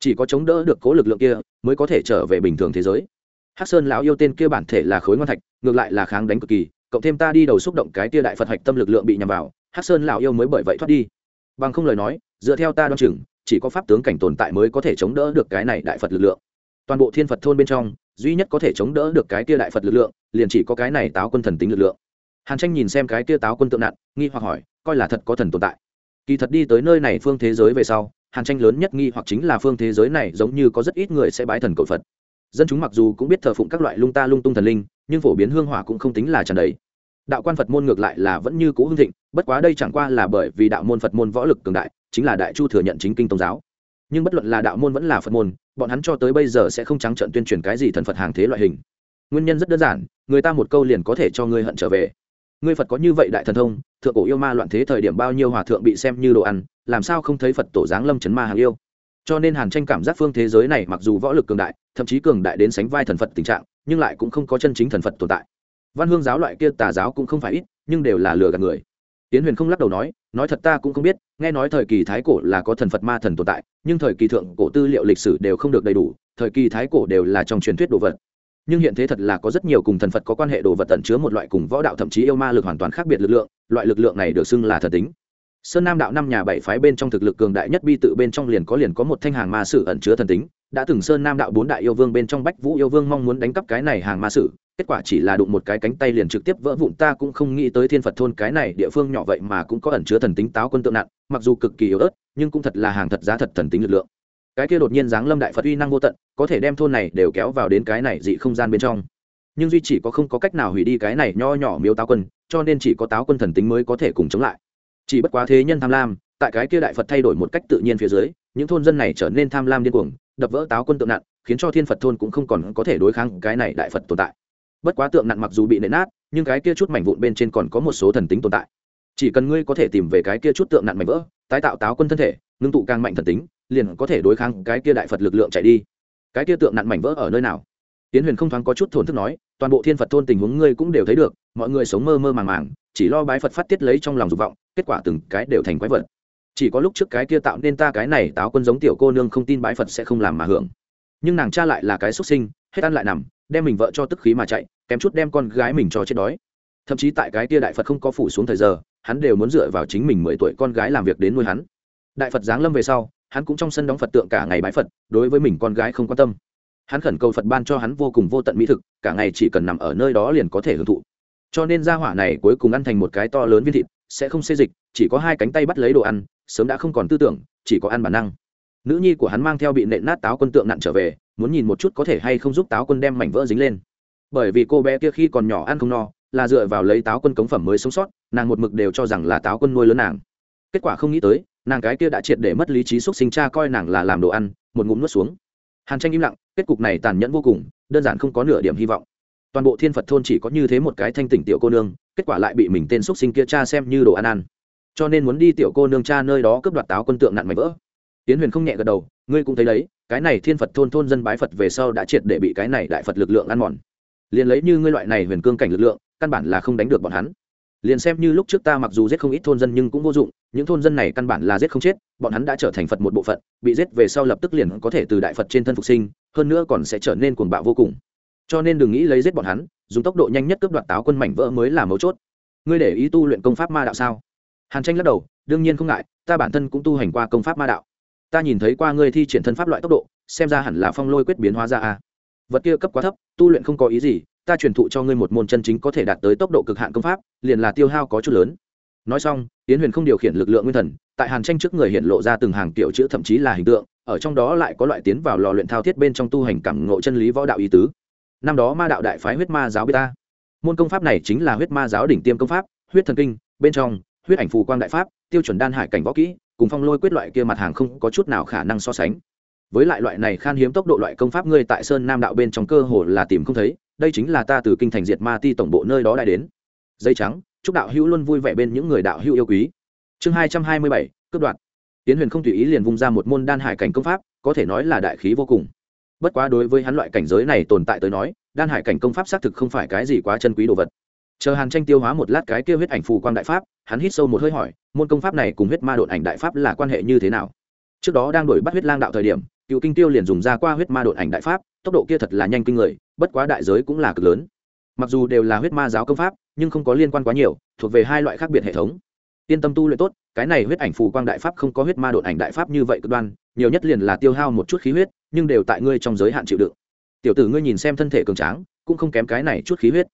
Chỉ có chống đỡ được cố lực lượng kia, mới có thể trở về bình thường thế giới. Hắc sơn lão yêu tên kia bản thể là khối ngon thạch, ngược lại là kháng đánh cực kỳ, cộng thêm ta đi đầu xúc động cái tia đại phật hạch tâm lực lượng bị nhằm vào, hắc sơn lão yêu mới bởi vậy thoát đi. Bằng không lời nói, dựa theo ta đoan chừng, chỉ có pháp tướng cảnh tồn tại mới có thể chống đỡ được cái này đại phật lực lượng. Toàn bộ thiên phật thôn bên trong duy nhất có thể chống đỡ được cái tia đại phật lực lượng, liền chỉ có cái này táo quân thần tính lực lượng. Hàn tranh nhìn xem cái tia táo quân tượng nạn nghi hoặc hỏi, coi là thật có thần tồn tại. Kỳ thật đi tới nơi này phương thế giới về sau, hàn tranh lớn nhất nghi hoặc chính là phương thế giới này giống như có rất ít người sẽ bái thần cầu phật. Dân chúng mặc dù cũng biết thờ phụng các loại lung ta lung tung thần linh, nhưng phổ biến hương hỏa cũng không tính là tràn đầy. Đạo quan phật môn ngược lại là vẫn như cũ hương thịnh, bất quá đây chẳng qua là bởi vì đạo môn phật môn võ lực cường đại, chính là đại chu thừa nhận chính kinh tôn giáo nhưng bất luận là đạo môn vẫn là phật môn, bọn hắn cho tới bây giờ sẽ không trắng trợn tuyên truyền cái gì thần phật hàng thế loại hình. Nguyên nhân rất đơn giản, người ta một câu liền có thể cho ngươi hận trở về. Ngươi phật có như vậy đại thần thông, thượng cổ yêu ma loạn thế thời điểm bao nhiêu hòa thượng bị xem như đồ ăn, làm sao không thấy phật tổ giáng lâm chấn ma hàng yêu? Cho nên hàn tranh cảm giác phương thế giới này mặc dù võ lực cường đại, thậm chí cường đại đến sánh vai thần phật tình trạng, nhưng lại cũng không có chân chính thần phật tồn tại. Văn hương giáo loại kia tà giáo cũng không phải ít, nhưng đều là lừa gạt người. Tiến huyền không lắc đầu nói nói thật ta cũng không biết, nghe nói thời kỳ thái cổ là có thần phật ma thần tồn tại, nhưng thời kỳ thượng cổ tư liệu lịch sử đều không được đầy đủ, thời kỳ thái cổ đều là trong truyền thuyết đồ vật. Nhưng hiện thế thật là có rất nhiều cùng thần phật có quan hệ đồ vật tẩn chứa một loại cùng võ đạo thậm chí yêu ma lực hoàn toàn khác biệt lực lượng, loại lực lượng này được xưng là thần tính. Sơn nam đạo năm nhà bảy phái bên trong thực lực cường đại nhất bi tự bên trong liền có liền có một thanh hàng ma sử ẩn chứa thần tính, đã từng sơn nam đạo bốn đại yêu vương bên trong bách vũ yêu vương mong muốn đánh cắp cái này hàng ma sử kết quả chỉ là đụng một cái cánh tay liền trực tiếp vỡ vụn, ta cũng không nghĩ tới thiên phật thôn cái này địa phương nhỏ vậy mà cũng có ẩn chứa thần tính táo quân tượng nặng mặc dù cực kỳ yếu ớt, nhưng cũng thật là hàng thật giá thật thần tính lực lượng. Cái kia đột nhiên giáng lâm đại phật uy năng vô tận, có thể đem thôn này đều kéo vào đến cái này dị không gian bên trong. Nhưng duy chỉ có không có cách nào hủy đi cái này nho nhỏ miếu táo quân, cho nên chỉ có táo quân thần tính mới có thể cùng chống lại. Chỉ bất quá thế nhân tham lam, tại cái kia đại phật thay đổi một cách tự nhiên phía dưới, những thôn dân này trở nên tham lam điên cuồng, đập vỡ táo quân tượng nặng khiến cho thiên phật thôn cũng không còn có thể đối kháng cái này đại phật tồn tại bất quá tượng nặng mặc dù bị nện nát, nhưng cái kia chút mảnh vụn bên trên còn có một số thần tính tồn tại. Chỉ cần ngươi có thể tìm về cái kia chút tượng nặng mảnh vỡ, tái tạo táo quân thân thể, ngưng tụ càng mạnh thần tính, liền có thể đối kháng cái kia đại phật lực lượng chạy đi. Cái kia tượng nặng mảnh vỡ ở nơi nào? Tiến huyền không thoáng có chút thổn thức nói, toàn bộ thiên phật thôn tình huống ngươi cũng đều thấy được, mọi người sống mơ mơ màng màng, chỉ lo bái phật phát tiết lấy trong lòng dục vọng, kết quả từng cái đều thành quái vật. Chỉ có lúc trước cái kia tạo nên ta cái này táo quân giống tiểu cô nương không tin bái phật sẽ không làm mà hưởng. Nhưng nàng cha lại là cái xuất sinh, hết ăn lại nằm đem mình vợ cho tức khí mà chạy, kém chút đem con gái mình cho chết đói. Thậm chí tại cái tia đại phật không có phủ xuống thời giờ, hắn đều muốn dựa vào chính mình mười tuổi con gái làm việc đến nuôi hắn. Đại phật giáng lâm về sau, hắn cũng trong sân đóng phật tượng cả ngày bái phật, đối với mình con gái không quan tâm. Hắn khẩn cầu phật ban cho hắn vô cùng vô tận mỹ thực, cả ngày chỉ cần nằm ở nơi đó liền có thể hưởng thụ. Cho nên gia hỏa này cuối cùng ăn thành một cái to lớn viên thịt, sẽ không xê dịch, chỉ có hai cánh tay bắt lấy đồ ăn, sớm đã không còn tư tưởng, chỉ có ăn bản năng. Nữ nhi của hắn mang theo bị nện nát táo quân tượng nặn trở về muốn nhìn một chút có thể hay không giúp táo quân đem mảnh vỡ dính lên. Bởi vì cô bé kia khi còn nhỏ ăn không no, là dựa vào lấy táo quân cống phẩm mới sống sót, nàng một mực đều cho rằng là táo quân nuôi lớn nàng. Kết quả không nghĩ tới, nàng cái kia đã triệt để mất lý trí xúc sinh cha coi nàng là làm đồ ăn, một ngụm nuốt xuống. Hàn tranh im lặng, kết cục này tàn nhẫn vô cùng, đơn giản không có nửa điểm hy vọng. Toàn bộ thiên phật thôn chỉ có như thế một cái thanh tỉnh tiểu cô nương, kết quả lại bị mình tên xúc sinh kia cha xem như đồ ăn ăn. Cho nên muốn đi tiểu cô nương cha nơi đó cướp đoạt táo quân tượng nặn mảnh vỡ. Tiến huyền không nhẹ gật đầu ngươi cũng thấy đấy, cái này thiên phật thôn thôn dân bái phật về sau đã triệt để bị cái này đại phật lực lượng ăn mòn. Liền lấy như ngươi loại này huyền cương cảnh lực lượng, căn bản là không đánh được bọn hắn. Liền xem như lúc trước ta mặc dù giết không ít thôn dân nhưng cũng vô dụng, những thôn dân này căn bản là giết không chết, bọn hắn đã trở thành phật một bộ phận, bị giết về sau lập tức liền có thể từ đại phật trên thân phục sinh, hơn nữa còn sẽ trở nên cuồng bạo vô cùng. Cho nên đừng nghĩ lấy giết bọn hắn, dùng tốc độ nhanh nhất cướp đoạt táo quân mảnh vỡ mới là mấu chốt. Ngươi để ý tu luyện công pháp ma đạo sao? Hàn tranh lắc đầu, đương nhiên không ngại, ta bản thân cũng tu hành qua công pháp ma đạo ta nhìn thấy qua ngươi thi triển thân pháp loại tốc độ, xem ra hẳn là phong lôi quyết biến hóa ra a. Vật kia cấp quá thấp, tu luyện không có ý gì, ta truyền thụ cho ngươi một môn chân chính có thể đạt tới tốc độ cực hạn công pháp, liền là tiêu hao có chút lớn. Nói xong tiến huyền không điều khiển lực lượng nguyên thần, tại hàn tranh trước người hiện lộ ra từng hàng kiểu chữ thậm chí là hình tượng, ở trong đó lại có loại tiến vào lò luyện thao thiết bên trong tu hành cảm ngộ chân lý võ đạo ý tứ. Năm đó ma đạo đại phái huyết ma giáo bê ta. Môn công pháp này chính là huyết ma giáo đỉnh tiêm công pháp, huyết thần kinh, bên trong, huyết ảnh phù quang đại pháp, tiêu chuẩn đan hải cảnh võ kỹ cùng phong lôi quyết loại kia mặt hàng không có chút nào khả năng so sánh. Với lại loại này khan hiếm tốc độ loại công pháp ngươi tại sơn nam đạo bên trong cơ hồ là tìm không thấy, đây chính là ta từ kinh thành diệt ma ti tổng bộ nơi đó đã đến. Dây trắng, chúc đạo hữu luôn vui vẻ bên những người đạo hữu yêu quý. Chương hai trăm hai mươi bảy, cướp đoạn tiến huyền không tùy ý liền vung ra một môn đan hải cảnh công pháp, có thể nói là đại khí vô cùng. Bất quá đối với hắn loại cảnh giới này tồn tại tới nói, đan hải cảnh công pháp xác thực không phải cái gì quá chân quý đồ vật chờ hàn tranh tiêu hóa một lát cái kia huyết ảnh phù quang đại pháp, hắn hít sâu một hơi hỏi, môn công pháp này cùng huyết ma độn ảnh đại pháp là quan hệ như thế nào? Trước đó đang đổi bắt huyết lang đạo thời điểm, cựu kinh tiêu liền dùng ra qua huyết ma độn ảnh đại pháp, tốc độ kia thật là nhanh kinh người, bất quá đại giới cũng là cực lớn. Mặc dù đều là huyết ma giáo công pháp, nhưng không có liên quan quá nhiều, thuộc về hai loại khác biệt hệ thống. Yên tâm tu luyện tốt, cái này huyết ảnh phù quang đại pháp không có huyết ma độn ảnh đại pháp như vậy cực đoan, nhiều nhất liền là tiêu hao một chút khí huyết, nhưng đều tại ngươi trong giới hạn chịu đựng. Tiểu tử ngươi nhìn xem thân thể cường tráng, cũng không kém cái này chút khí huyết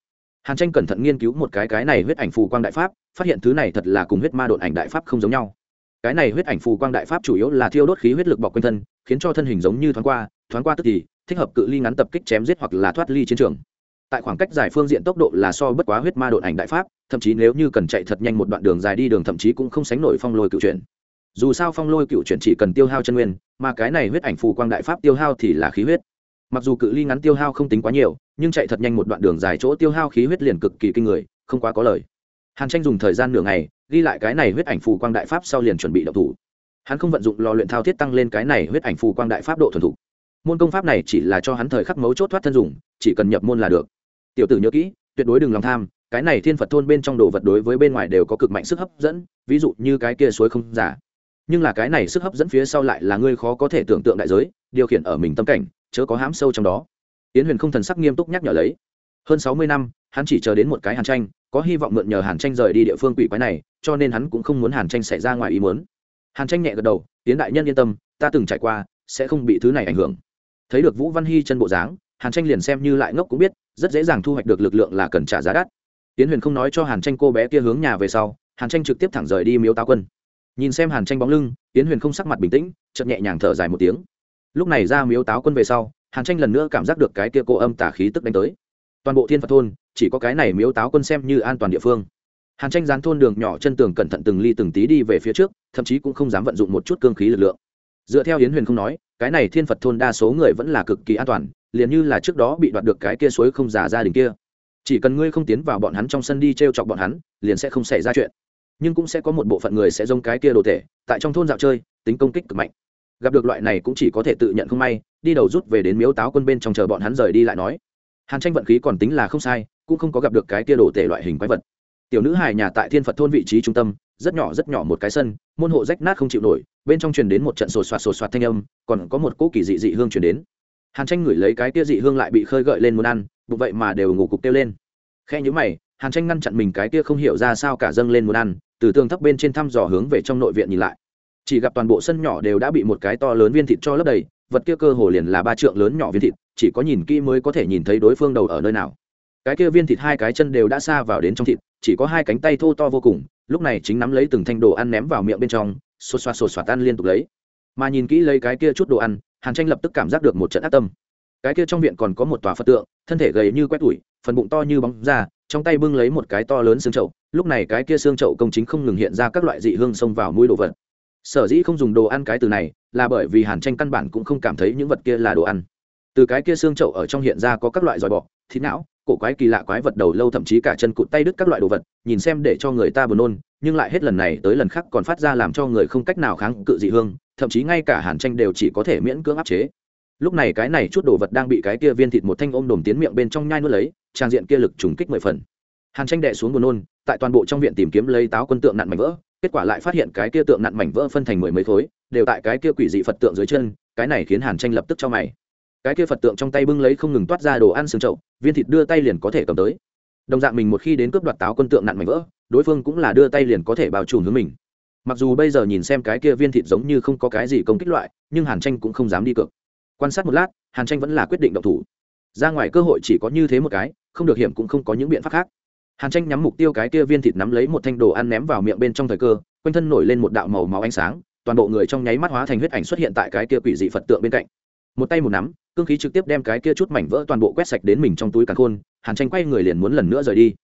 hàn tranh cẩn thận nghiên cứu một cái cái này huyết ảnh phù quang đại pháp, phát hiện thứ này thật là cùng huyết ma độn ảnh đại pháp không giống nhau. Cái này huyết ảnh phù quang đại pháp chủ yếu là thiêu đốt khí huyết lực bọc quanh thân, khiến cho thân hình giống như thoáng qua thoáng qua tức thì, thích hợp cự ly ngắn tập kích chém giết hoặc là thoát ly chiến trường. Tại khoảng cách dài phương diện tốc độ là so bất quá huyết ma độn ảnh đại pháp, thậm chí nếu như cần chạy thật nhanh một đoạn đường dài đi đường thậm chí cũng không sánh nổi phong lôi cựu chuyển. Dù sao phong lôi cựu chuyển chỉ cần tiêu hao chân nguyên, mà cái này huyết ảnh phù quang đại pháp tiêu hao thì là khí huyết mặc dù cự ly ngắn tiêu hao không tính quá nhiều, nhưng chạy thật nhanh một đoạn đường dài chỗ tiêu hao khí huyết liền cực kỳ kinh người, không quá có lời. Hàn tranh dùng thời gian nửa ngày, ghi lại cái này huyết ảnh phù quang đại pháp sau liền chuẩn bị đậu thủ. Hắn không vận dụng lò luyện thao thiết tăng lên cái này huyết ảnh phù quang đại pháp độ thuần thục. Môn công pháp này chỉ là cho hắn thời khắc mấu chốt thoát thân dùng, chỉ cần nhập môn là được. Tiểu tử nhớ kỹ, tuyệt đối đừng lòng tham, cái này thiên phật thôn bên trong đồ vật đối với bên ngoài đều có cực mạnh sức hấp dẫn, ví dụ như cái kia suối không giả. Nhưng là cái này sức hấp dẫn phía sau lại là ngươi khó có thể tưởng tượng đại giới, điều khiển ở mình tâm cảnh chớ có hãm sâu trong đó. Yến huyền không thần sắc nghiêm túc nhắc nhở lấy. Hơn sáu mươi năm, hắn chỉ chờ đến một cái hàn tranh, có hy vọng mượn nhờ hàn tranh rời đi địa phương quỷ quái này, cho nên hắn cũng không muốn hàn tranh xảy ra ngoài ý muốn. Hàn tranh nhẹ gật đầu, yến đại nhân yên tâm, ta từng trải qua, sẽ không bị thứ này ảnh hưởng. Thấy được vũ văn hy chân bộ dáng, hàn tranh liền xem như lại ngốc cũng biết, rất dễ dàng thu hoạch được lực lượng là cần trả giá đắt. Tiến huyền không nói cho hàn tranh cô bé kia hướng nhà về sau, hàn tranh trực tiếp thẳng rời đi miếu táo quân. Nhìn xem hàn tranh bóng lưng tiến huyền không sắc mặt bình tĩnh chậm nhẹ nhàng thở dài một tiếng lúc này ra miếu táo quân về sau, hàn tranh lần nữa cảm giác được cái kia cô âm tả khí tức đánh tới. Toàn bộ thiên phật thôn, chỉ có cái này miếu táo quân xem như an toàn địa phương. Hàn tranh dán thôn đường nhỏ chân tường cẩn thận từng ly từng tí đi về phía trước, thậm chí cũng không dám vận dụng một chút cương khí lực lượng. Dựa theo hiến huyền không nói, cái này thiên phật thôn đa số người vẫn là cực kỳ an toàn, liền như là trước đó bị đoạt được cái kia suối không giả gia đình kia. Chỉ cần ngươi không tiến vào bọn hắn trong sân đi t r e o chọc bọn hắn, liền sẽ không xảy ra chuyện. Nhưng cũng sẽ có một bộ phận người sẽ giống cái kia đồ tể, tại trong thôn dạo chơi, tính công kích cực mạnh gặp được loại này cũng chỉ có thể tự nhận không may, đi đầu rút về đến miếu táo quân bên trong chờ bọn hắn rời đi lại nói. Hàn tranh vận khí còn tính là không sai, cũng không có gặp được cái kia đồ tể loại hình quái vật. Tiểu nữ hài nhà tại thiên phật thôn vị trí trung tâm, rất nhỏ rất nhỏ một cái sân, môn hộ rách nát không chịu nổi, bên trong truyền đến một trận sột soạt sột soạt thanh âm, còn có một cỗ kỳ dị dị hương truyền đến. Hàn tranh ngửi lấy cái kia dị hương lại bị khơi gợi lên muốn ăn, bụng vậy mà đều ngủ cục kêu lên. Khe nhữ mày, hàn tranh ngăn chặn mình cái kia không hiểu ra sao cả dâng lên muốn ăn, từ tường thấp bên trên thăm dò hướng về trong nội viện nhìn lại chỉ gặp toàn bộ sân nhỏ đều đã bị một cái to lớn viên thịt cho lấp đầy, vật kia cơ hồ liền là ba trượng lớn nhỏ viên thịt, chỉ có nhìn kỹ mới có thể nhìn thấy đối phương đầu ở nơi nào. Cái kia viên thịt hai cái chân đều đã xa vào đến trong thịt, chỉ có hai cánh tay thô to vô cùng, lúc này chính nắm lấy từng thanh đồ ăn ném vào miệng bên trong, xô xoa xô xoa tan liên tục lấy. Mà nhìn kỹ lấy cái kia chút đồ ăn, hàn tranh lập tức cảm giác được một trận ác tâm. Cái kia trong viện còn có một tòa phật tượng, thân thể gầy như quét tủi, phần bụng to như bóng da trong tay bưng lấy một cái to lớn xương trậu lúc này cái kia xương trậu công chính không ngừng hiện ra các loại dị hương xông vào mũi đồ vật sở dĩ không dùng đồ ăn cái từ này, là bởi vì hàn tranh căn bản cũng không cảm thấy những vật kia là đồ ăn. Từ cái kia xương trậu ở trong hiện ra có các loại giỏi bọ, thịt não, cổ quái kỳ lạ quái vật đầu lâu thậm chí cả chân cụt tay đứt các loại đồ vật, nhìn xem để cho người ta buồn nôn, nhưng lại hết lần này tới lần khác còn phát ra làm cho người không cách nào kháng cự dị hương, thậm chí ngay cả hàn tranh đều chỉ có thể miễn cưỡng áp chế. Lúc này cái này chút đồ vật đang bị cái kia viên thịt một thanh ôm đồm tiến miệng bên trong nhai nuốt lấy, trang diện kia lực trùng kích mười phần. Hàn tranh đệ xuống buồn nôn, tại toàn bộ trong viện tìm kiếm lấy táo quân tượng nặn mảnh vỡ kết quả lại phát hiện cái kia tượng nặn mảnh vỡ phân thành mười mấy khối, đều tại cái kia quỷ dị phật tượng dưới chân, cái này khiến hàn tranh lập tức cho mày. Cái kia phật tượng trong tay bưng lấy không ngừng toát ra đồ ăn xương trậu viên thịt đưa tay liền có thể cầm tới. Đồng dạng mình một khi đến cướp đoạt táo quân tượng nặn mảnh vỡ, đối phương cũng là đưa tay liền có thể bao trùm hướng mình. Mặc dù bây giờ nhìn xem cái kia viên thịt giống như không có cái gì công kích loại, nhưng hàn tranh cũng không dám đi cược. Quan sát một lát, hàn tranh vẫn là quyết định động thủ. Ra ngoài cơ hội chỉ có như thế một cái, không được hiểm cũng không có những biện pháp khác hàn tranh nhắm mục tiêu cái kia viên thịt nắm lấy một thanh đồ ăn ném vào miệng bên trong thời cơ, quanh thân nổi lên một đạo màu máu ánh sáng, toàn bộ người trong nháy mắt hóa thành huyết ảnh xuất hiện tại cái kia quỷ dị phật tượng bên cạnh. Một tay một nắm, cương khí trực tiếp đem cái kia chút mảnh vỡ toàn bộ quét sạch đến mình trong túi càn khôn, hàn tranh quay người liền muốn lần nữa rời đi.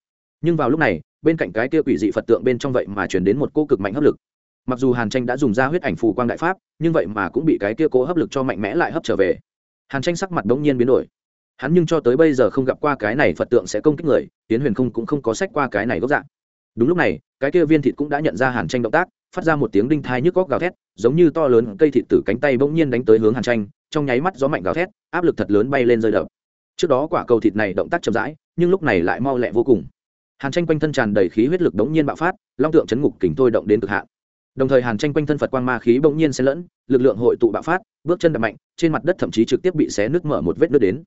Nhưng vào lúc này, bên cạnh cái kia quỷ dị phật tượng bên trong vậy mà chuyển đến một cô cực mạnh hấp lực. Mặc dù hàn tranh đã dùng ra huyết ảnh phù quang đại pháp, nhưng vậy mà cũng bị cái kia cố hấp lực cho mạnh mẽ lại hấp trở về. Hàn tranh sắc mặt đ ố n g nhiên biến đổi hắn nhưng cho tới bây giờ không gặp qua cái này phật tượng sẽ công kích người tiến huyền không cũng không có sách qua cái này gốc dạng. Đúng lúc này, cái kia viên thịt cũng đã nhận ra hàn tranh động tác, phát ra một tiếng đinh thai nhức góc gào thét, giống như to lớn cây thịt từ cánh tay bỗng nhiên đánh tới hướng hàn tranh, trong nháy mắt gió mạnh gào thét, áp lực thật lớn bay lên rơi đập. Trước đó quả cầu thịt này động tác chậm rãi, nhưng lúc này lại mau lẹ vô cùng. Hàn tranh quanh thân tràn đầy khí huyết lực đống nhiên bạo phát, long tượng chấn ngục kình thôi động đến cực hạn. Đồng thời hàn tranh quanh thân phật quang ma khí bỗng nhiên xen lẫn, lực lượng hội tụ bạo phát, bước chân đập mạnh, trên mặt đất thậm chí trực tiếp bị xé nước mở một vết nước đến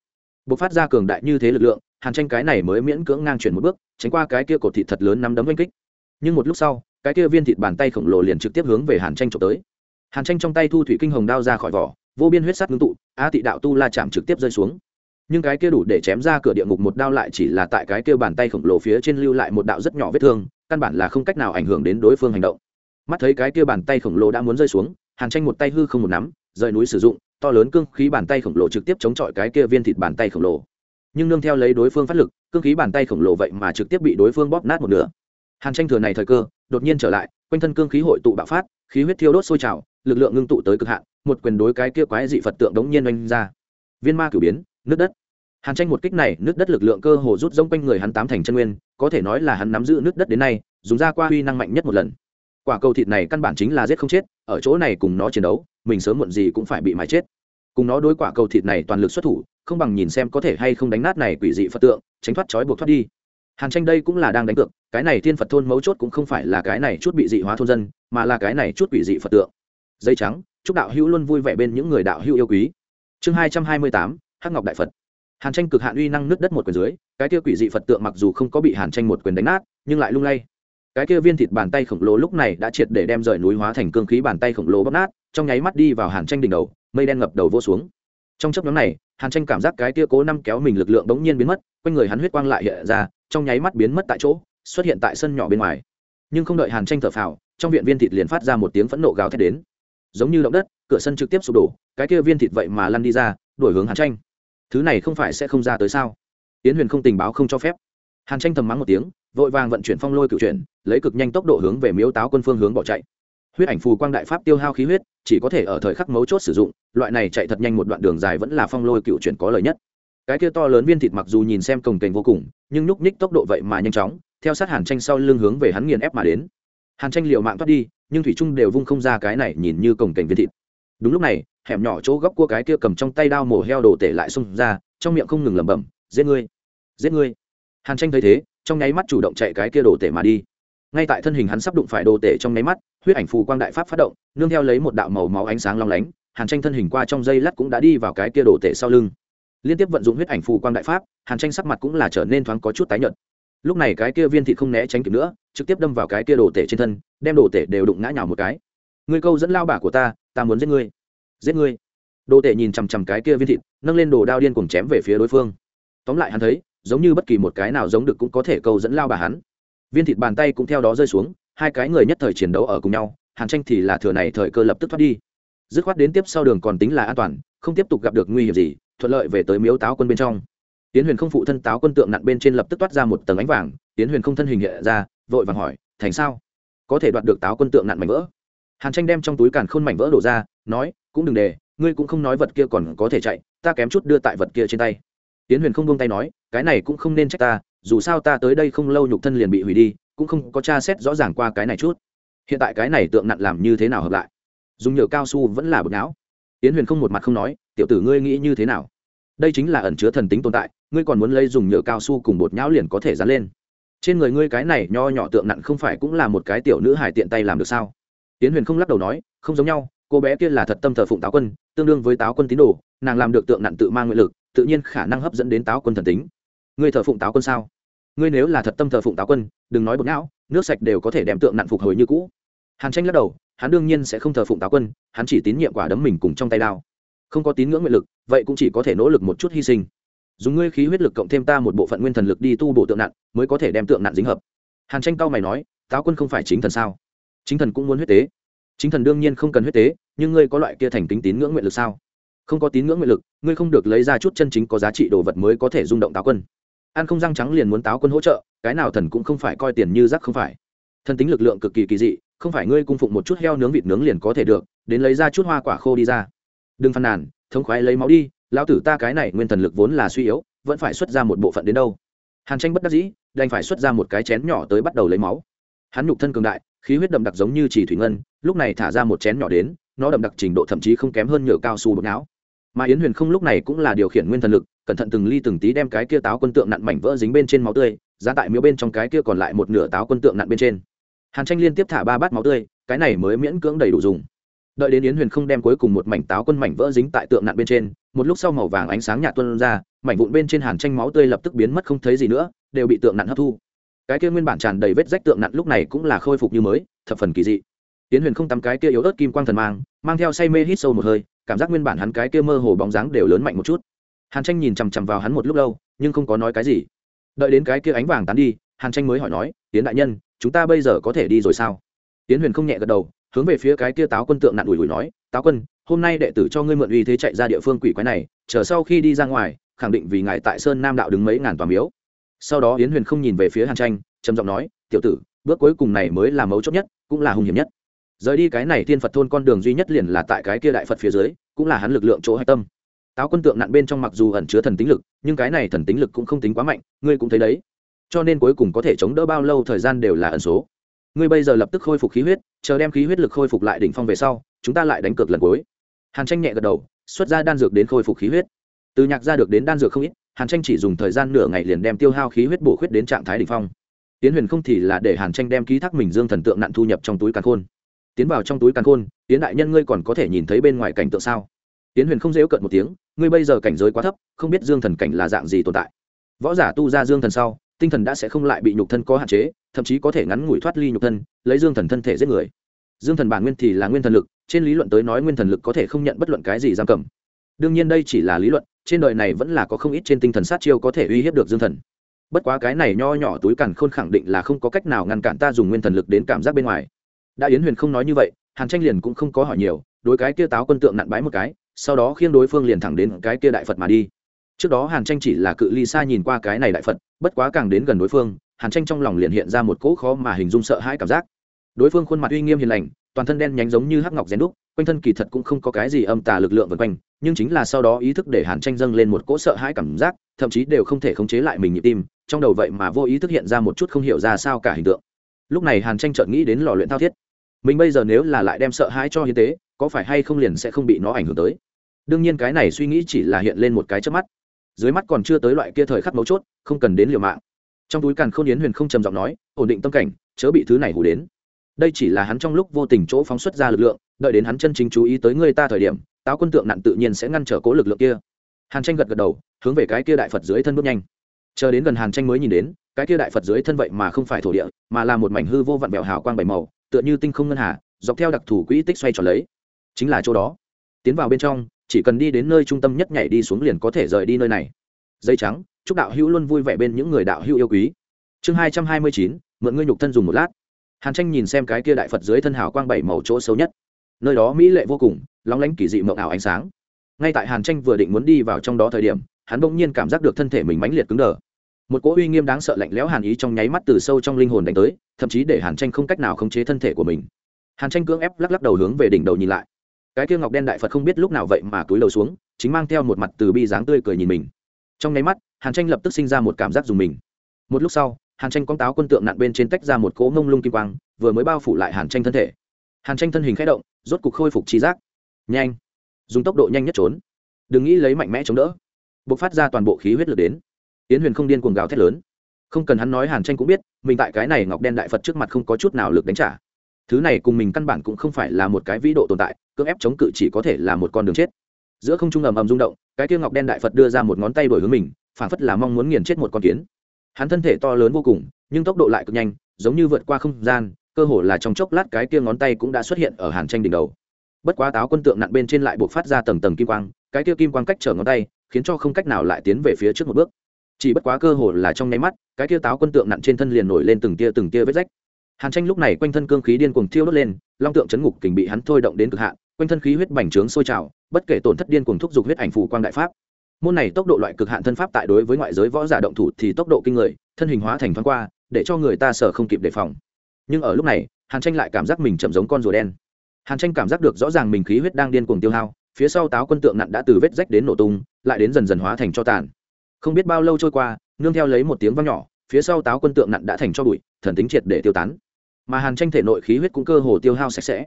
bộc phát ra cường đại như thế lực lượng, hàn tranh cái này mới miễn cưỡng ngang chuyển một bước, tránh qua cái kia cột thịt thật lớn nắm đấm oanh kích. Nhưng một lúc sau, cái kia viên thịt bàn tay khổng lồ liền trực tiếp hướng về hàn tranh trộm tới. Hàn tranh trong tay thu thủy kinh hồng đao ra khỏi vỏ, vô biên huyết sắt ngưng tụ, a tị đạo tu la chạm trực tiếp rơi xuống. Nhưng cái kia đủ để chém ra cửa địa ngục một đao lại chỉ là tại cái kia bàn tay khổng lồ phía trên lưu lại một đạo rất nhỏ vết thương, căn bản là không cách nào ảnh hưởng đến đối phương hành động. Mắt thấy cái kia bàn tay khổng lồ đã muốn rơi xuống, hàn tranh một tay hư không một nắm, rời núi sử dụng to lớn cương khí bàn tay khổng lồ trực tiếp chống chọi cái kia viên thịt bàn tay khổng lồ. Nhưng nương theo lấy đối phương phát lực, cương khí bàn tay khổng lồ vậy mà trực tiếp bị đối phương bóp nát một nửa. Hàn tranh thừa này thời cơ, đột nhiên trở lại, quanh thân cương khí hội tụ bạo phát, khí huyết thiêu đốt sôi trào, lực lượng ngưng tụ tới cực hạn, một quyền đối cái kia quái dị phật tượng đống nhiên oanh ra. Viên ma cửu biến nước đất. Hàn tranh một kích này nước đất lực lượng cơ hồ rút rông quanh người hắn tám thành chân nguyên, có thể nói là hắn nắm giữ nước đất đến nay, dùng ra qua huy năng mạnh nhất một lần. Quả cầu thịt này căn bản chính là giết không chết, ở chỗ này cùng nó chiến đấu mình sớm muộn gì cũng phải bị mái chết. Cùng nó đối quả cầu thịt này toàn lực xuất thủ, không bằng nhìn xem có thể hay không đánh nát này quỷ dị phật tượng, tránh thoát trói buộc thoát đi. Hàn tranh đây cũng là đang đánh cược, cái này thiên phật thôn mấu chốt cũng không phải là cái này chút bị dị hóa thôn dân, mà là cái này chút quỷ dị phật tượng. Dây trắng, chúc đạo hữu luôn vui vẻ bên những người đạo hữu yêu quý. Chương hai trăm hai mươi tám, hắc ngọc đại phật. Hàn tranh cực hạn uy năng nứt đất một quyền dưới, cái kia quỷ dị phật tượng mặc dù không có bị hàn tranh một quyền đánh nát, nhưng lại lung lay cái kia viên thịt bàn tay khổng lồ lúc này đã triệt để đem rời núi hóa thành cương khí bàn tay khổng lồ bóp nát, trong nháy mắt đi vào hàn tranh đỉnh đầu, mây đen ngập đầu vô xuống. Trong chấp nhóm này, hàn tranh cảm giác cái kia cố năm kéo mình lực lượng bỗng nhiên biến mất, quanh người hắn huyết quang lại hiện ra, trong nháy mắt biến mất tại chỗ, xuất hiện tại sân nhỏ bên ngoài. Nhưng không đợi hàn tranh thở phào, trong viện viên thịt liền phát ra một tiếng phẫn nộ gào thét đến. Giống như động đất, cửa sân trực tiếp sụp đổ, cái kia viên thịt vậy mà lăn đi ra đổi hướng hàn tranh. Thứ này không phải sẽ không ra tới sao? Tiến huyền không tình báo không cho phép hàn tranh thầm mắng một tiếng, vội vàng vận chuyển phong lôi cựu chuyển, lấy cực nhanh tốc độ hướng về miếu táo quân phương hướng bỏ chạy. Huyết ảnh phù quang đại pháp tiêu hao khí huyết, chỉ có thể ở thời khắc mấu chốt sử dụng, loại này chạy thật nhanh một đoạn đường dài vẫn là phong lôi cựu chuyển có lợi nhất. Cái kia to lớn viên thịt mặc dù nhìn xem cồng kềnh vô cùng, nhưng nhúc nhích tốc độ vậy mà nhanh chóng, theo sát hàn tranh sau lưng hướng về hắn nghiền ép mà đến. Hàn tranh liệu mạng thoát đi, nhưng thủy trung đều vung không ra cái này nhìn như cồng kềnh viên thịt. Đúng lúc này, hẻm nhỏ chỗ góc cua cái kia cầm trong tay đao mổ heo đồ tể lại xông ra, trong miệng không ngừng lẩm bẩm, giết ngươi! Giết ngươi! Hàn tranh thấy thế, trong nháy mắt chủ động chạy cái kia đồ tể mà đi. Ngay tại thân hình hắn sắp đụng phải đồ tể trong nháy mắt, huyết ảnh phù quang đại pháp phát động, nương theo lấy một đạo màu máu ánh sáng long lánh, hàn tranh thân hình qua trong dây lát cũng đã đi vào cái kia đồ tể sau lưng. Liên tiếp vận dụng huyết ảnh phù quang đại pháp, hàn tranh sắc mặt cũng là trở nên thoáng có chút tái nhợt. Lúc này cái kia viên thịt không né tránh kịp nữa, trực tiếp đâm vào cái kia đồ tể trên thân, đem đồ tể đều đụng ngã nhào một cái. Ngươi câu dẫn lao bả của ta ta muốn giết ngươi. Giết ngươi. Đồ tể nhìn chằm chằm cái kia viên thịt, nâng lên đồ đao điên cùng chém về phía đối phương. Tóm lại hắn thấy giống như bất kỳ một cái nào giống được cũng có thể câu dẫn lao bà hắn. Viên thịt bàn tay cũng theo đó rơi xuống, hai cái người nhất thời chiến đấu ở cùng nhau, hàn tranh thì là thừa này thời cơ lập tức thoát đi. Dứt khoát đến tiếp sau đường còn tính là an toàn, không tiếp tục gặp được nguy hiểm gì, thuận lợi về tới miếu táo quân bên trong. Tiến huyền không phụ thân táo quân tượng nặn bên trên lập tức toát ra một tầng ánh vàng tiến huyền không thân hình hiện ra, vội vàng hỏi, thành sao? Có thể đoạt được táo quân tượng nặn mảnh vỡ? Hàn tranh đem trong túi càn khôn mảnh vỡ đổ ra, nói, cũng đừng để, ngươi cũng không nói vật kia còn có thể chạy, ta kém chút đưa tại vật kia trên tay. Tiến huyền không buông tay nói cái này cũng không nên trách ta, dù sao ta tới đây không lâu nhục thân liền bị hủy đi, cũng không có tra xét rõ ràng qua cái này chút. Hiện tại cái này tượng nặn làm như thế nào hợp lại? Dùng nhựa cao su vẫn là bực não. Tiến huyền không một mặt không nói, tiểu tử ngươi nghĩ như thế nào? Đây chính là ẩn chứa thần tính tồn tại, ngươi còn muốn lấy dùng nhựa cao su cùng bột nhão liền có thể dán lên. Trên người ngươi cái này nho nhỏ tượng nặn không phải cũng là một cái tiểu nữ hải tiện tay làm được sao? Tiến huyền không lắc đầu nói, không giống nhau, cô bé kia là thật tâm thờ phụng táo quân, tương đương với táo quân tín đồ, nàng làm được tượng nặn tự mang nguyện lực, tự nhiên khả năng hấp dẫn đến táo quân thần tính ngươi thờ phụng táo quân sao? Ngươi nếu là thật tâm thờ phụng táo quân, đừng nói bột não, nước sạch đều có thể đem tượng nặn phục hồi như cũ. Hàn tranh lắc đầu, hắn đương nhiên sẽ không thờ phụng táo quân, hắn chỉ tín nhiệm quả đấm mình cùng trong tay đao. Không có tín ngưỡng nguyện lực, vậy cũng chỉ có thể nỗ lực một chút hy sinh. Dùng ngươi khí huyết lực cộng thêm ta một bộ phận nguyên thần lực đi tu bộ tượng nặn, mới có thể đem tượng nặn dính hợp. Hàn tranh cao mày nói, táo quân không phải chính thần sao? Chính thần cũng muốn huyết tế. Chính thần đương nhiên không cần huyết tế, nhưng ngươi có loại kia thành kính tín ngưỡng nguyện lực sao? Không có tín ngưỡng nguyện lực, ngươi không được lấy ra chút chân chính có giá trị đồ vật mới có thể rung động táo quân an không răng trắng liền muốn táo quân hỗ trợ, cái nào thần cũng không phải coi tiền như rắc không phải. Thần tính lực lượng cực kỳ kỳ dị, không phải ngươi cung phụng một chút heo nướng vịt nướng liền có thể được, đến lấy ra chút hoa quả khô đi ra. Đừng phàn nàn, thống khoái lấy máu đi, lão tử ta cái này nguyên thần lực vốn là suy yếu, vẫn phải xuất ra một bộ phận đến đâu. Hàn tranh bất đắc dĩ, đành phải xuất ra một cái chén nhỏ tới bắt đầu lấy máu. Hắn nhục thân cường đại, khí huyết đậm đặc giống như chỉ thủy ngân, lúc này thả ra một chén nhỏ đến, nó đậm đặc trình độ thậm chí không kém hơn nhựa cao su bột não mà yến huyền không lúc này cũng là điều khiển nguyên thần lực, cẩn thận từng ly từng tí đem cái kia táo quân tượng nặn mảnh vỡ dính bên trên máu tươi, giá tại miếu bên trong cái kia còn lại một nửa táo quân tượng nặn bên trên. Hàn tranh liên tiếp thả ba bát máu tươi, cái này mới miễn cưỡng đầy đủ dùng. Đợi đến yến huyền không đem cuối cùng một mảnh táo quân mảnh vỡ dính tại tượng nặn bên trên, một lúc sau màu vàng ánh sáng nhạt tuân ra, mảnh vụn bên trên hàn tranh máu tươi lập tức biến mất không thấy gì nữa, đều bị tượng nặn hấp thu. Cái kia nguyên bản tràn đầy vết rách tượng nặn lúc này cũng là khôi phục như mới, thập phần kỳ dị. Yến huyền không tắm cái kia yếu ớt kim quang thần mang mang theo say mê hít sâu một hơi cảm giác nguyên bản hắn cái kia mơ hồ bóng dáng đều lớn mạnh một chút. Hàn tranh nhìn chằm chằm vào hắn một lúc lâu, nhưng không có nói cái gì. Đợi đến cái kia ánh vàng tán đi, hàn tranh mới hỏi nói tiến đại nhân, chúng ta bây giờ có thể đi rồi sao? Tiến huyền không nhẹ gật đầu, hướng về phía cái kia táo quân tượng nặn ủi ủi nói, táo quân, hôm nay đệ tử cho ngươi mượn uy thế chạy ra địa phương quỷ quái này, chờ sau khi đi ra ngoài, khẳng định vì ngài tại sơn nam đạo đứng mấy ngàn tòa miếu. Sau đó yến huyền không nhìn về phía hàn tranh, trầm giọng nói, tiểu tử, bước cuối cùng này mới là mấu chốt nhất, cũng là hung hiểm nhất rời đi cái này thiên phật thôn con đường duy nhất liền là tại cái kia đại phật phía dưới, cũng là hắn lực lượng chỗ hạch tâm. Táo quân tượng nặn bên trong mặc dù ẩn chứa thần tính lực, nhưng cái này thần tính lực cũng không tính quá mạnh, ngươi cũng thấy đấy. Cho nên cuối cùng có thể chống đỡ bao lâu thời gian đều là ẩn số. Ngươi bây giờ lập tức khôi phục khí huyết, chờ đem khí huyết lực khôi phục lại đỉnh phong về sau, chúng ta lại đánh cược lần cuối. Hàn tranh nhẹ gật đầu, xuất ra đan dược đến khôi phục khí huyết. Từ nhạc ra được đến đan dược không ít, hàn tranh chỉ dùng thời gian nửa ngày liền đem tiêu hao khí huyết bổ khuyết đến trạng thái đ ỉ n h phong. Tiến huyền không thì là để hàn tranh đem ký thác mình dương thần tượng nặn thu nhập trong túi càn khôn tiến vào trong túi càn khôn tiến đại nhân ngươi còn có thể nhìn thấy bên ngoài cảnh tượng sao? Tiến huyền không dễu cận một tiếng, ngươi bây giờ cảnh giới quá thấp, không biết dương thần cảnh là dạng gì tồn tại. Võ giả tu ra dương thần sau, tinh thần đã sẽ không lại bị nhục thân có hạn chế, thậm chí có thể ngắn ngủi thoát ly nhục thân, lấy dương thần thân thể giết người. Dương thần bản nguyên thì là nguyên thần lực, trên lý luận tới nói nguyên thần lực có thể không nhận bất luận cái gì giam cầm. Đương nhiên đây chỉ là lý luận, trên đời này vẫn là có không ít trên tinh thần sát chiêu có thể uy hiếp được dương thần. Bất quá cái này nho nhỏ túi càn khôn khẳng định là không có cách nào ngăn cản ta dùng nguyên thần lực đến cảm giác bên ngoài đã yến huyền không nói như vậy, hàn tranh liền cũng không có hỏi nhiều, đối cái kia táo quân tượng nặn bái một cái, sau đó khiêng đối phương liền thẳng đến cái kia đại phật mà đi. Trước đó hàn tranh chỉ là cự ly xa nhìn qua cái này đại phật, bất quá càng đến gần đối phương, hàn tranh trong lòng liền hiện ra một cỗ khó mà hình dung sợ hãi cảm giác. Đối phương khuôn mặt uy nghiêm hiền lành, toàn thân đen nhánh giống như hắc ngọc rèn đúc, quanh thân kỳ thật cũng không có cái gì âm tà lực lượng vần quanh, nhưng chính là sau đó ý thức để hàn tranh dâng lên một cỗ sợ hãi cảm giác, thậm chí đều không thể khống chế lại mình nhịp tim, trong đầu vậy mà vô ý thức hiện ra một chút không hiểu ra sao cả hình tượng. Lúc này hàn tranh chợt nghĩ đến lò luyện thao thiết mình bây giờ nếu là lại đem sợ hãi cho hiến tế, có phải hay không liền sẽ không bị nó ảnh hưởng tới? Đương nhiên cái này suy nghĩ chỉ là hiện lên một cái trước mắt. Dưới mắt còn chưa tới loại kia thời khắc mấu chốt, không cần đến liều mạng. Trong túi càn k h ô n yến huyền không trầm giọng nói, ổn định tâm cảnh, chớ bị thứ này hủ đến. Đây chỉ là hắn trong lúc vô tình chỗ phóng xuất ra lực lượng, đợi đến hắn chân chính chú ý tới người ta thời điểm, táo quân tượng nặng tự nhiên sẽ ngăn trở cố lực lượng kia. Hàn tranh gật gật đầu, hướng về cái kia đại phật dưới thân bước nhanh. Chờ đến gần hàn tranh mới nhìn đến, cái kia đại phật dưới thân vậy mà không phải thổ địa, mà là một mảnh hư vô vặn vẹo hào quang bảy màu tựa như tinh không ngân hà, dọc theo đặc thù quỹ tích xoay tròn lấy. Chính là chỗ đó. Tiến vào bên trong, chỉ cần đi đến nơi trung tâm nhất nhảy đi xuống liền có thể rời đi nơi này. Dây trắng, chúc đạo hữu luôn vui vẻ bên những người đạo hữu yêu quý. Chương hai trăm hai mươi chín, mượn ngươi nhục thân dùng một lát. Hàn tranh nhìn xem cái kia đại phật dưới thân hào quang bảy màu chỗ xấu nhất. Nơi đó mỹ lệ vô cùng, lóng lánh kỳ dị mộng ảo ánh sáng. Ngay tại hàn tranh vừa định muốn đi vào trong đó thời điểm, hắn bỗng nhiên cảm giác được thân thể mình mãnh liệt cứng đờ một cỗ uy nghiêm đáng sợ lạnh lẽo hàn ý trong nháy mắt từ sâu trong linh hồn đánh tới, thậm chí để hàn tranh không cách nào khống chế thân thể của mình. Hàn tranh cưỡng ép lắc lắc đầu hướng về đỉnh đầu nhìn lại. Cái kia ngọc đen đại phật không biết lúc nào vậy mà túi đầu xuống, chính mang theo một mặt từ bi dáng tươi cười nhìn mình. Trong nháy mắt, hàn tranh lập tức sinh ra một cảm giác dùng mình. Một lúc sau, hàn tranh con táo quân tượng nặn bên trên tách ra một cỗ ngông lung kim quang, vừa mới bao phủ lại hàn tranh thân thể. Hàn tranh thân hình k h ẽ động, rốt cục khôi phục trí giác. Nhanh! Dùng tốc độ nhanh nhất trốn. Đừng nghĩ lấy mạnh mẽ chống đỡ. B ộ c phát ra toàn bộ khí huyết lực đến yến huyền không điên cuồng gào thét lớn. Không cần hắn nói hàn tranh cũng biết, mình tại cái này ngọc đen đại phật trước mặt không có chút nào lực đánh trả. Thứ này cùng mình căn bản cũng không phải là một cái vĩ độ tồn tại, cưỡng ép chống cự chỉ có thể là một con đường chết. Giữa không trung ầm ầm rung động, cái kia ngọc đen đại phật đưa ra một ngón tay đổi hướng mình phản phất là mong muốn nghiền chết một con kiến. Hắn thân thể to lớn vô cùng, nhưng tốc độ lại cực nhanh, giống như vượt qua không gian, cơ hồ là trong chốc lát cái kia ngón tay cũng đã xuất hiện ở hàn tranh đỉnh đầu. Bất quá táo quân tượng nặng bên trên lại buộc phát ra tầng tầng kim quang, cái kia kim quang cách trở ngón tay, khiến cho không cách nào lại tiến về phía trước một bước chỉ bất quá cơ hồ là trong nháy mắt, cái kia táo quân tượng nặng trên thân liền nổi lên từng tia từng tia vết rách. Hàn tranh lúc này quanh thân cương khí điên cuồng thiêu đốt lên, long tượng chấn ngục kình bị hắn thôi động đến cực hạn, quanh thân khí huyết bành trướng sôi trào, bất kể tổn thất điên cuồng thúc giục huyết ảnh phù quang đại pháp. Môn này tốc độ loại cực hạn thân pháp tại đối với ngoại giới võ giả động thủ thì tốc độ kinh người, thân hình hóa thành thoáng qua, để cho người ta sợ không kịp đề phòng. Nhưng ở lúc này, hàn tranh lại cảm giác mình chậm giống con rùa đen. Hàn tranh cảm giác được rõ ràng mình khí huyết đang điên cuồng tiêu hao, phía sau táo quân tượng nặng đã từ vết rách đến nổ tung, lại đến dần dần hóa thành cho tàn không biết bao lâu trôi qua, nương theo lấy một tiếng vang nhỏ, phía sau táo quân tượng nặn đã thành cho bụi, thần tính triệt để tiêu tán. Mà hàn tranh thể nội khí huyết cũng cơ hồ tiêu hao sạch sẽ.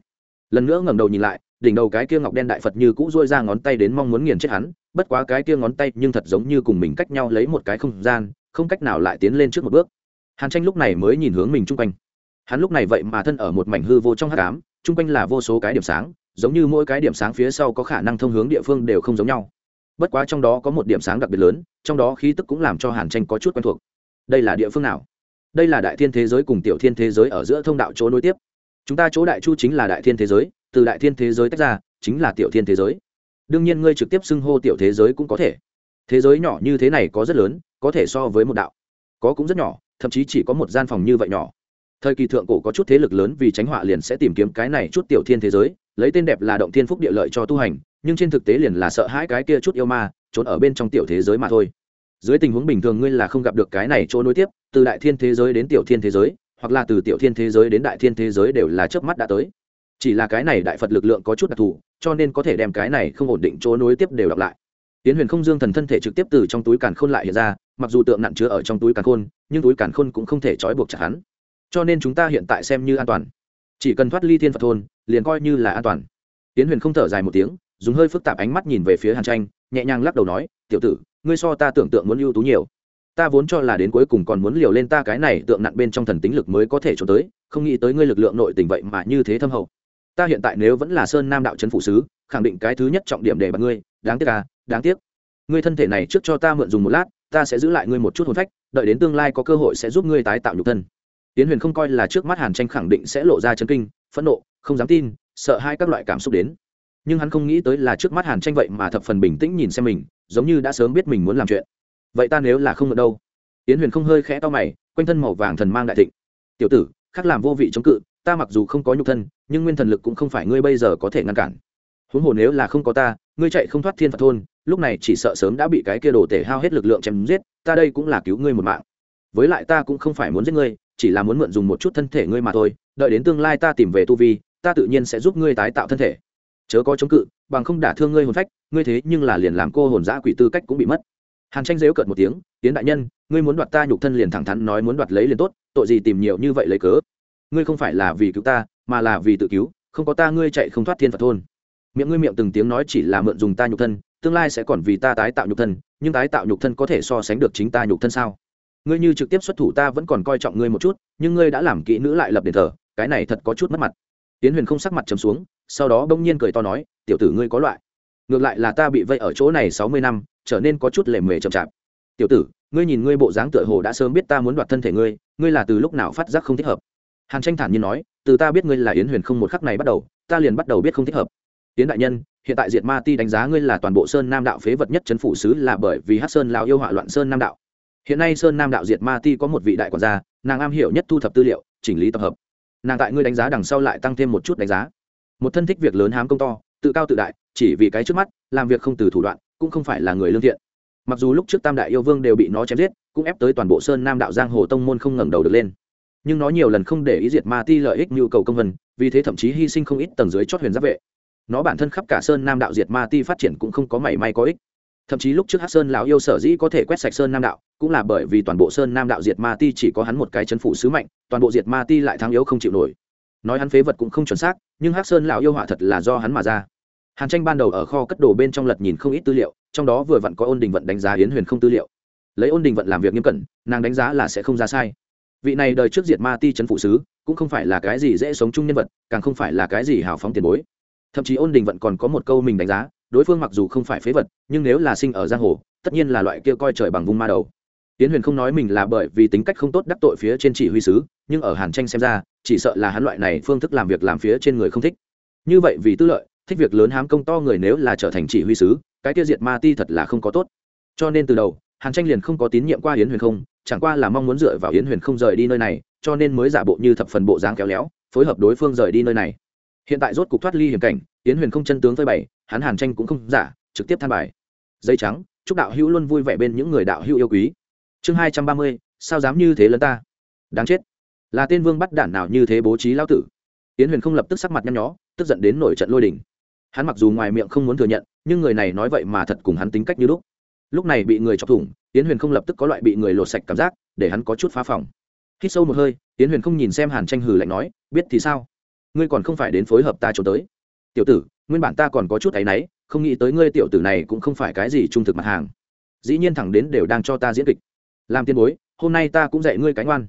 Lần nữa ngẩng đầu nhìn lại, đỉnh đầu cái kia ngọc đen đại phật như cũ dôi ra ngón tay đến mong muốn nghiền chết hắn, bất quá cái kia ngón tay nhưng thật giống như cùng mình cách nhau lấy một cái không gian, không cách nào lại tiến lên trước một bước. Hàn tranh lúc này mới nhìn hướng mình chung quanh. Hắn lúc này vậy mà thân ở một mảnh hư vô trong hát cám chung quanh là vô số cái điểm sáng, giống như mỗi cái điểm sáng phía sau có khả năng thông hướng địa phương đều không giống nhau bất quá trong đó có một điểm sáng đặc biệt lớn, trong đó khí tức cũng làm cho hàn tranh có chút quen thuộc. Đây là địa phương nào? Đây là đại thiên thế giới cùng tiểu thiên thế giới ở giữa thông đạo chỗ nối tiếp. Chúng ta chỗ đại chu chính là đại thiên thế giới, từ đại thiên thế giới tách ra, chính là tiểu thiên thế giới. Đương nhiên ngươi trực tiếp xưng hô tiểu thế giới cũng có thể. Thế giới nhỏ như thế này có rất lớn, có thể so với một đạo. Có cũng rất nhỏ, thậm chí chỉ có một gian phòng như vậy nhỏ. Thời kỳ thượng cổ có chút thế lực lớn vì tránh họa liền sẽ tìm kiếm cái này chút tiểu thiên thế giới, lấy tên đẹp là động thiên phúc địa lợi cho tu hành nhưng trên thực tế liền là sợ hãi cái kia chút yêu ma, trốn ở bên trong tiểu thế giới mà thôi. Dưới tình huống bình thường ngươi là không gặp được cái này chỗ nối tiếp, từ đại thiên thế giới đến tiểu thiên thế giới, hoặc là từ tiểu thiên thế giới đến đại thiên thế giới đều là chớp mắt đã tới. Chỉ là cái này đại phật lực lượng có chút đặc thù, cho nên có thể đem cái này không ổn định chỗ nối tiếp đều đọc lại. Tiến huyền không dương thần thân thể trực tiếp từ trong túi càn khôn lại hiện ra, mặc dù tượng nặng chứa ở trong túi càn khôn, nhưng túi càn khôn cũng không thể trói buộc chặt hắn. Cho nên chúng ta hiện tại xem như an toàn. Chỉ cần thoát ly thiên phật thôn, liền coi như là an toàn. Tiến huyền không thở dài một tiếng dùng hơi phức tạp ánh mắt nhìn về phía hàn tranh, nhẹ nhàng lắc đầu nói, tiểu tử, ngươi so ta tưởng tượng muốn ưu tú nhiều. Ta vốn cho là đến cuối cùng còn muốn liều lên ta cái này tượng nặng bên trong thần tính lực mới có thể trốn tới, không nghĩ tới ngươi lực lượng nội tình vậy mà như thế thâm hậu. Ta hiện tại nếu vẫn là sơn nam đạo trấn phụ sứ, khẳng định cái thứ nhất trọng điểm để bằng ngươi, đáng tiếc à đáng tiếc. Ngươi thân thể này trước cho ta mượn dùng một lát, ta sẽ giữ lại ngươi một chút hồn phách, đợi đến tương lai có cơ hội sẽ giúp ngươi tái tạo nhục thân. Tiến huyền không coi là trước mắt hàn tranh khẳng định sẽ lộ ra chân kinh, phẫn nộ, không dám tin, sợ hai các loại cảm xúc đến nhưng hắn không nghĩ tới là trước mắt hàn tranh vậy mà thập phần bình tĩnh nhìn xem mình, giống như đã sớm biết mình muốn làm chuyện. Vậy ta nếu là không ở đâu? Yến huyền không hơi khẽ to mày, quanh thân màu vàng thần mang đại thịnh. Tiểu tử, khác làm vô vị chống cự, ta mặc dù không có nhục thân, nhưng nguyên thần lực cũng không phải ngươi bây giờ có thể ngăn cản. Huống hồ nếu là không có ta, ngươi chạy không thoát thiên phật thôn, lúc này chỉ sợ sớm đã bị cái kia đồ tể hao hết lực lượng chém giết, ta đây cũng là cứu ngươi một mạng. Với lại ta cũng không phải muốn giết ngươi, chỉ là muốn mượn dùng một chút thân thể ngươi mà thôi, đợi đến tương lai ta tìm về tu vi, ta tự nhiên sẽ giúp ngươi tái tạo thân thể chớ có chống cự, bằng không đả thương ngươi hồn phách, ngươi thế nhưng là liền làm cô hồn giã quỷ tư cách cũng bị mất. Hàn tranh dếu cợt một tiếng tiến đại nhân, ngươi muốn đoạt ta nhục thân liền thẳng thắn nói muốn đoạt lấy liền tốt, tội gì tìm nhiều như vậy lấy cớ? Ngươi không phải là vì cứu ta, mà là vì tự cứu, không có ta ngươi chạy không thoát thiên phật thôn. Miệng ngươi miệng từng tiếng nói chỉ là mượn dùng ta nhục thân, tương lai sẽ còn vì ta tái tạo nhục thân, nhưng tái tạo nhục thân có thể so sánh được chính ta nhục thân sao? Ngươi như trực tiếp xuất thủ ta vẫn còn coi trọng ngươi một chút, nhưng ngươi đã làm kỹ nữ lại lập đền thờ, cái này thật có chút mất mặt. Tiến huyền không sắc mặt chấm xuống sau đó bỗng nhiên cười to nói, tiểu tử ngươi có loại. Ngược lại là ta bị vây ở chỗ này sáu mươi năm, trở nên có chút lề mề chậm chạp. Tiểu tử, ngươi nhìn ngươi bộ dáng tựa hồ đã sớm biết ta muốn đoạt thân thể ngươi ngươi là từ lúc nào phát giác không thích hợp? Hàn tranh thản nhiên nói, từ ta biết ngươi là yến huyền không một khắc này bắt đầu, ta liền bắt đầu biết không thích hợp. Yến đại nhân, hiện tại diệt ma ti đánh giá ngươi là toàn bộ sơn nam đạo phế vật nhất c h ấ n phủ sứ là bởi vì hát sơn lào yêu họa loạn sơn nam đạo. Hiện nay sơn nam đạo diệt ma ti có một vị đại quản gia, nàng am hiểu nhất thu thập tư liệu, chỉnh lý tập hợp. Nàng tại ngươi đánh giá đằng sau lại tăng thêm một chút đánh giá một thân thích việc lớn hám công to, tự cao tự đại, chỉ vì cái trước mắt, làm việc không từ thủ đoạn, cũng không phải là người lương thiện. Mặc dù lúc trước tam đại yêu vương đều bị nó chém giết, cũng ép tới toàn bộ sơn nam đạo giang hồ tông môn không ngẩng đầu được lên. Nhưng nó nhiều lần không để ý diệt ma ti lợi ích nhu cầu công vân, vì thế thậm chí hy sinh không ít tầng dưới chót huyền giáp vệ. Nó bản thân khắp cả sơn nam đạo diệt ma ti phát triển cũng không có mảy may có ích. Thậm chí lúc trước hát sơn lão yêu sở dĩ có thể quét sạch sơn nam đạo, cũng là bởi vì toàn bộ sơn nam đạo diệt ma ti chỉ có hắn một cái chấn phủ sứ mạnh toàn bộ diệt ma ti lại thắng yếu không chịu nổi. Nói hắn phế vật cũng không chuẩn xác nhưng Hắc sơn lão yêu họa thật là do hắn mà ra. Hàn tranh ban đầu ở kho cất đồ bên trong lật nhìn không ít tư liệu, trong đó vừa vặn có ôn đình vận đánh giá yến huyền không tư liệu. Lấy ôn đình vận làm việc nghiêm cẩn, nàng đánh giá là sẽ không ra sai. Vị này đời trước diệt ma ti trấn phụ sứ, cũng không phải là cái gì dễ sống chung nhân vật, càng không phải là cái gì hào phóng tiền bối. Thậm chí ôn đình vận còn có một câu mình đánh giá, đối phương mặc dù không phải phế vật, nhưng nếu là sinh ở giang hồ, tất nhiên là loại kia coi trời bằng vung ma đầu tiến huyền không nói mình là bởi vì tính cách không tốt đắc tội phía trên chỉ huy sứ, nhưng ở hàn tranh xem ra, chỉ sợ là hắn loại này phương thức làm việc làm phía trên người không thích. Như vậy vì tư lợi, thích việc lớn hám công to người nếu là trở thành chỉ huy sứ, cái tiêu diệt ma ti thật là không có tốt. Cho nên từ đầu, hàn tranh liền không có tín nhiệm qua hiến huyền không, chẳng qua là mong muốn dựa vào hiến huyền không rời đi nơi này, cho nên mới giả bộ như thập phần bộ dáng kéo léo, phối hợp đối phương rời đi nơi này. Hiện tại rốt cục thoát ly hiểm cảnh hiến huyền không chân tướng phơi bày, hắn hàn tranh cũng không giả, trực tiếp than bài. Dây trắng, chúc đạo hữu luôn vui vẻ bên những người đạo hữu yêu quý chương hai trăm ba mươi, sao dám như thế lớn ta? Đáng chết. Là tên vương bắt đản nào như thế bố trí lao tử? Yến huyền không lập tức sắc mặt nhăn nhó, tức giận đến nổi trận lôi đình. Hắn mặc dù ngoài miệng không muốn thừa nhận, nhưng người này nói vậy mà thật cùng hắn tính cách như lúc. Lúc này bị người chọc thủng, yến huyền không lập tức có loại bị người lột sạch cảm giác, để hắn có chút phá phòng. Khi sâu một hơi, yến huyền không nhìn xem hàn tranh hừ lạnh nói, biết thì sao? Ngươi còn không phải đến phối hợp ta trốn tới. Tiểu tử, nguyên bản ta còn có chút áy náy, không nghĩ tới ngươi tiểu tử này cũng không phải cái gì trung thực mặt hàng. Dĩ nhiên thẳng đến đều đang cho ta diễn kịch làm tiên bối, hôm nay ta cũng dạy ngươi cái ngoan.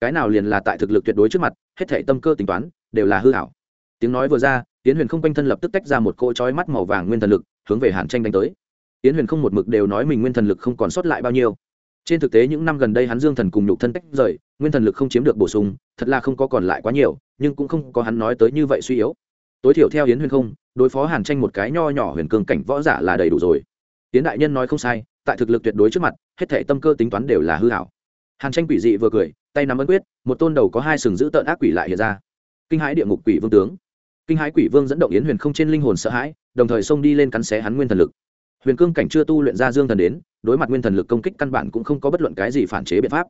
Cái nào liền là tại thực lực tuyệt đối trước mặt, hết thể tâm cơ tính toán, đều là hư hảo tiếng nói vừa ra tiến huyền không quanh thân lập tức tách ra một cỗ trói mắt màu vàng nguyên thần lực, hướng về hàn tranh đánh tới. Tiến huyền không một mực đều nói mình nguyên thần lực không còn sót lại bao nhiêu. Trên thực tế những năm gần đây hắn dương thần cùng nhục thân tách rời, nguyên thần lực không chiếm được bổ sung, thật là không có còn lại quá nhiều, nhưng cũng không có hắn nói tới như vậy suy yếu. Tối thiểu theo hiến huyền không, đối phó hàn tranh một cái nho nhỏ huyền cường cảnh võ giả là đầy đủ rồi. Tiến đại nhân nói không sai tại thực lực tuyệt đối trước mặt, hết thể tâm cơ tính toán đều là hư hảo. Hàn tranh quỷ dị vừa cười, tay nắm ấn quyết, một tôn đầu có hai sừng giữ tợn ác quỷ lại hiện ra. Kinh hãi địa ngục quỷ vương tướng. Kinh hãi quỷ vương dẫn động yến huyền không trên linh hồn sợ hãi, đồng thời xông đi lên cắn xé hắn nguyên thần lực. Huyền cương cảnh chưa tu luyện ra dương thần đến, đối mặt nguyên thần lực công kích căn bản cũng không có bất luận cái gì phản chế biện pháp.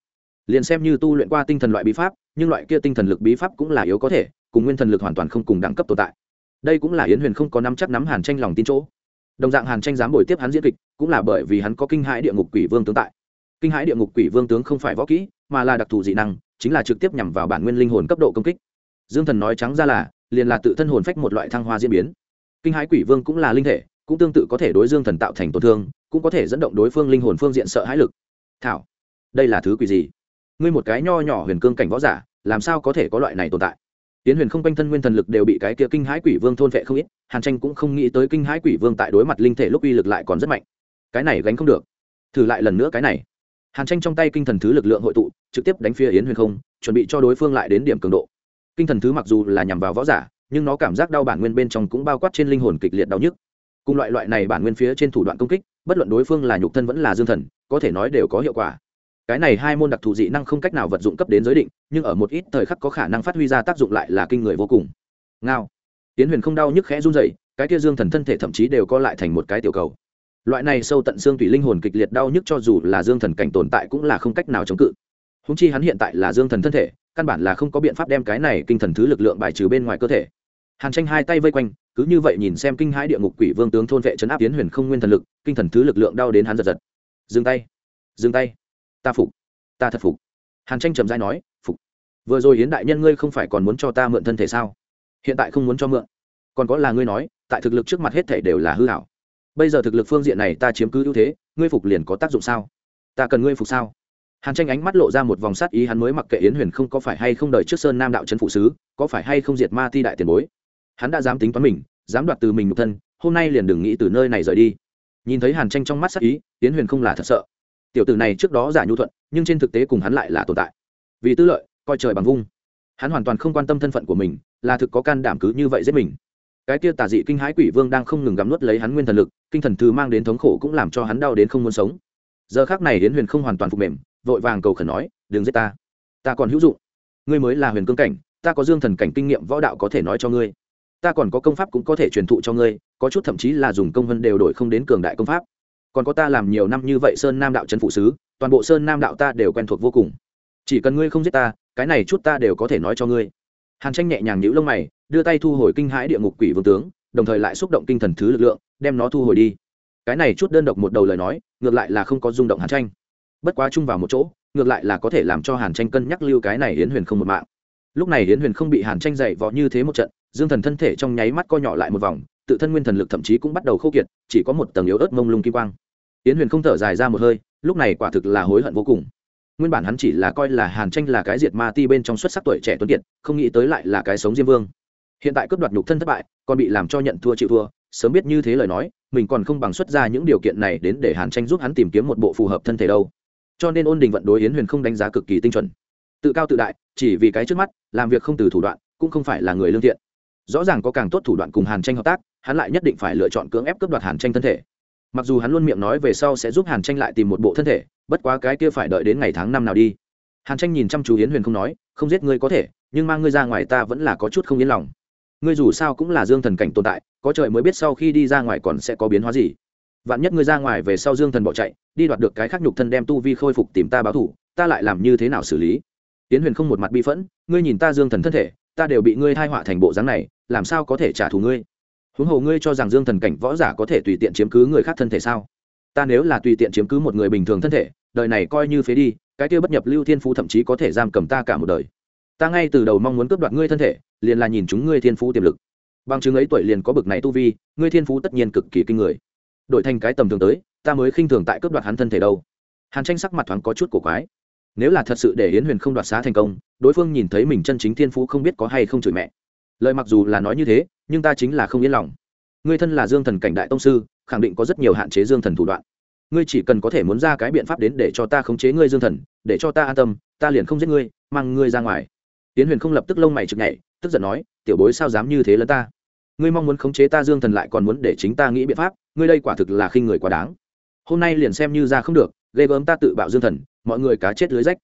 Liền xem như tu luyện qua tinh thần loại bí pháp, nhưng loại kia tinh thần lực bí pháp cũng là yếu có thể, cùng nguyên thần lực hoàn toàn không cùng đẳng cấp tồn tại. Đây cũng là yến huyền không có nắm chắc nắm hàn tranh lòng tin chỗ đồng dạng hàn tranh dám bồi tiếp hắn diễn kịch, cũng là bởi vì hắn có kinh hãi địa ngục quỷ vương tướng tại. Kinh hãi địa ngục quỷ vương tướng không phải võ kỹ, mà là đặc thù dị năng, chính là trực tiếp nhằm vào bản nguyên linh hồn cấp độ công kích. Dương thần nói trắng ra là, liền là tự thân hồn phách một loại thăng hoa diễn biến. Kinh hãi quỷ vương cũng là linh thể, cũng tương tự có thể đối dương thần tạo thành tổn thương, cũng có thể dẫn động đối phương linh hồn phương diện sợ hãi lực. Thảo, đây là thứ quỷ gì? Ngươi một cái nho nhỏ huyền cương cảnh võ giả, làm sao có thể có loại này tồn tại? Tiến huyền không quanh thân nguyên thần lực đều bị cái kia kinh hãi quỷ vương thôn vệ không ít hàn tranh cũng không nghĩ tới kinh hãi quỷ vương tại đối mặt linh thể lúc uy lực lại còn rất mạnh. Cái này gánh không được. Thử lại lần nữa cái này. Hàn tranh trong tay kinh thần thứ lực lượng hội tụ, trực tiếp đánh phía yến huyền không, chuẩn bị cho đối phương lại đến điểm cường độ. Kinh thần thứ mặc dù là nhằm vào võ giả, nhưng nó cảm giác đau bản nguyên bên trong cũng bao quát trên linh hồn kịch liệt đau nhức. Cùng loại loại này bản nguyên phía trên thủ đoạn công kích, bất luận đối phương là nhục thân vẫn là dương thần, có thể nói đều có hiệu quả. Cái này hai môn đặc thù dị năng không cách nào vật dụng cấp đến giới định, nhưng ở một ít thời khắc có khả năng phát huy ra tác dụng lại là kinh người vô cùng. Ngao tiến huyền không đau nhức khẽ run dậy cái kia dương thần thân thể thậm chí đều co lại thành một cái tiểu cầu. Loại này sâu tận xương tủy linh hồn kịch liệt đau nhức cho dù là dương thần cảnh tồn tại cũng là không cách nào chống cự. Húng chi hắn hiện tại là dương thần thân thể, căn bản là không có biện pháp đem cái này kinh thần thứ lực lượng bài trừ bên ngoài cơ thể. Hàn tranh hai tay vây quanh, cứ như vậy nhìn xem kinh hãi địa ngục quỷ vương tướng thôn vệ chấn áp tiến huyền không nguyên thần lực, kinh thần thứ lực lượng đau đến hắn giật giật. Dừng tay dừng tay. Ta phục, ta thật phục. Hàn tranh trầm dai nói, phục. Vừa rồi hiến đại nhân ngươi không phải còn muốn cho ta mượn thân thể sao? Hiện tại không muốn cho mượn. Còn có là ngươi nói, tại thực lực trước mặt hết thể đều là hư hảo bây giờ thực lực phương diện này ta chiếm cứ ưu thế, ngươi phục liền có tác dụng sao? Ta cần ngươi phục sao? Hàn tranh ánh mắt lộ ra một vòng sát ý, hắn mới mặc kệ yến huyền không có phải hay không đợi trước sơn nam đạo trấn phụ sứ, có phải hay không diệt ma ti đại tiền bối. Hắn đã dám tính toán mình, dám đoạt từ mình một thân, hôm nay liền đừng nghĩ từ nơi này rời đi. Nhìn thấy hàn tranh trong mắt sát ý, yến huyền không là thật sợ. Tiểu tử này trước đó giả nhu thuận, nhưng trên thực tế cùng hắn lại là tồn tại. Vì tư lợi, coi trời bằng vung. Hắn hoàn toàn không quan tâm thân phận của mình là thực có can đảm cứ như vậy giết mình. Cái kia tà dị kinh hãi quỷ vương đang không ngừng gắm nuốt lấy hắn nguyên thần lực, kinh thần thứ mang đến thống khổ cũng làm cho hắn đau đến không muốn sống. Giờ khác này đến huyền không hoàn toàn phục mềm, vội vàng cầu khẩn nói, đừng giết ta. Ta còn hữu dụng. Ngươi mới là huyền cương cảnh, ta có dương thần cảnh kinh nghiệm võ đạo có thể nói cho ngươi. Ta còn có công pháp cũng có thể truyền thụ cho ngươi, có chút thậm chí là dùng công vân đều đổi không đến cường đại công pháp. Còn có ta làm nhiều năm như vậy sơn nam đạo trấn phụ sứ, toàn bộ sơn nam đạo ta đều quen thuộc vô cùng. Chỉ cần ngươi không giết ta, cái này chút ta đều có thể nói cho ngươi hàn tranh nhẹ nhàng nhíu lông mày, đưa tay thu hồi kinh hãi địa ngục quỷ vương tướng, đồng thời lại xúc động kinh thần thứ lực lượng, đem nó thu hồi đi. Cái này chút đơn độc một đầu lời nói, ngược lại là không có rung động hàn tranh. Bất quá chung vào một chỗ, ngược lại là có thể làm cho hàn tranh cân nhắc lưu cái này hiến huyền không một mạng. Lúc này hiến huyền không bị hàn tranh dạy võ như thế một trận, dương thần thân thể trong nháy mắt co nhỏ lại một vòng, tự thân nguyên thần lực thậm chí cũng bắt đầu khô kiệt, chỉ có một tầng yếu ớt mông lung kim quang. Hiến huyền không thở dài ra một hơi, lúc này quả thực là hối hận vô cùng nguyên bản hắn chỉ là coi là hàn tranh là cái diệt ma ti bên trong xuất sắc tuổi trẻ tuấn kiệt, không nghĩ tới lại là cái sống diêm vương. Hiện tại cướp đoạt nhục thân thất bại, còn bị làm cho nhận thua chịu thua, sớm biết như thế lời nói, mình còn không bằng xuất ra những điều kiện này đến để hàn tranh giúp hắn tìm kiếm một bộ phù hợp thân thể đâu. Cho nên ôn đình vận đối yến huyền không đánh giá cực kỳ tinh chuẩn. Tự cao tự đại, chỉ vì cái trước mắt, làm việc không từ thủ đoạn, cũng không phải là người lương thiện. Rõ ràng có càng tốt thủ đoạn cùng hàn tranh hợp tác, hắn lại nhất định phải lựa chọn cưỡng ép cướp đoạt hàn tranh thân thể mặc dù hắn luôn miệng nói về sau sẽ giúp hàn tranh lại tìm một bộ thân thể, bất quá cái kia phải đợi đến ngày tháng năm nào đi. Hàn tranh nhìn chăm chú yến huyền không nói, không giết ngươi có thể, nhưng mang ngươi ra ngoài ta vẫn là có chút không yên lòng. Ngươi dù sao cũng là dương thần cảnh tồn tại, có trời mới biết sau khi đi ra ngoài còn sẽ có biến hóa gì. Vạn nhất ngươi ra ngoài về sau dương thần bỏ chạy, đi đoạt được cái khắc nhục thân đem tu vi khôi phục tìm ta báo thủ ta lại làm như thế nào xử lý? Yến huyền không một mặt bi phẫn, ngươi nhìn ta dương thần thân thể, ta đều bị ngươi thai họa thành bộ dáng này, làm sao có thể trả thù ngươi? Huống hồ ngươi cho rằng dương thần cảnh võ giả có thể tùy tiện chiếm cứ người khác thân thể sao? Ta nếu là tùy tiện chiếm cứ một người bình thường thân thể, đời này coi như phế đi, cái kia bất nhập lưu thiên phú thậm chí có thể giam cầm ta cả một đời. Ta ngay từ đầu mong muốn cướp đoạt ngươi thân thể, liền là nhìn chúng ngươi thiên phú tiềm lực. Bằng chứng ấy tuổi liền có bực này tu vi, ngươi thiên phú tất nhiên cực kỳ kinh người. Đổi thành cái tầm thường tới, ta mới khinh thường tại cướp đoạt hắn thân thể đâu. Hàn tranh sắc mặt thoáng có chút cổ quái. Nếu là thật sự để yến huyền không đoạt xá thành công, đối phương nhìn thấy mình chân chính thiên phú không biết có hay không chửi mẹ. Lời mặc dù là nói như thế nhưng ta chính là không yên lòng. Ngươi thân là dương thần cảnh đại tông sư, khẳng định có rất nhiều hạn chế dương thần thủ đoạn. Ngươi chỉ cần có thể muốn ra cái biện pháp đến để cho ta khống chế ngươi dương thần, để cho ta an tâm, ta liền không giết ngươi, mang ngươi ra ngoài. Tiến huyền không lập tức lông mày chực nhảy, tức giận nói, tiểu bối sao dám như thế lẫn ta? Ngươi mong muốn khống chế ta dương thần lại còn muốn để chính ta nghĩ biện pháp, ngươi đây quả thực là khinh người quá đáng. Hôm nay liền xem như ra không được, ghê gớm ta tự bạo dương thần, mọi người cá chết lưới rách.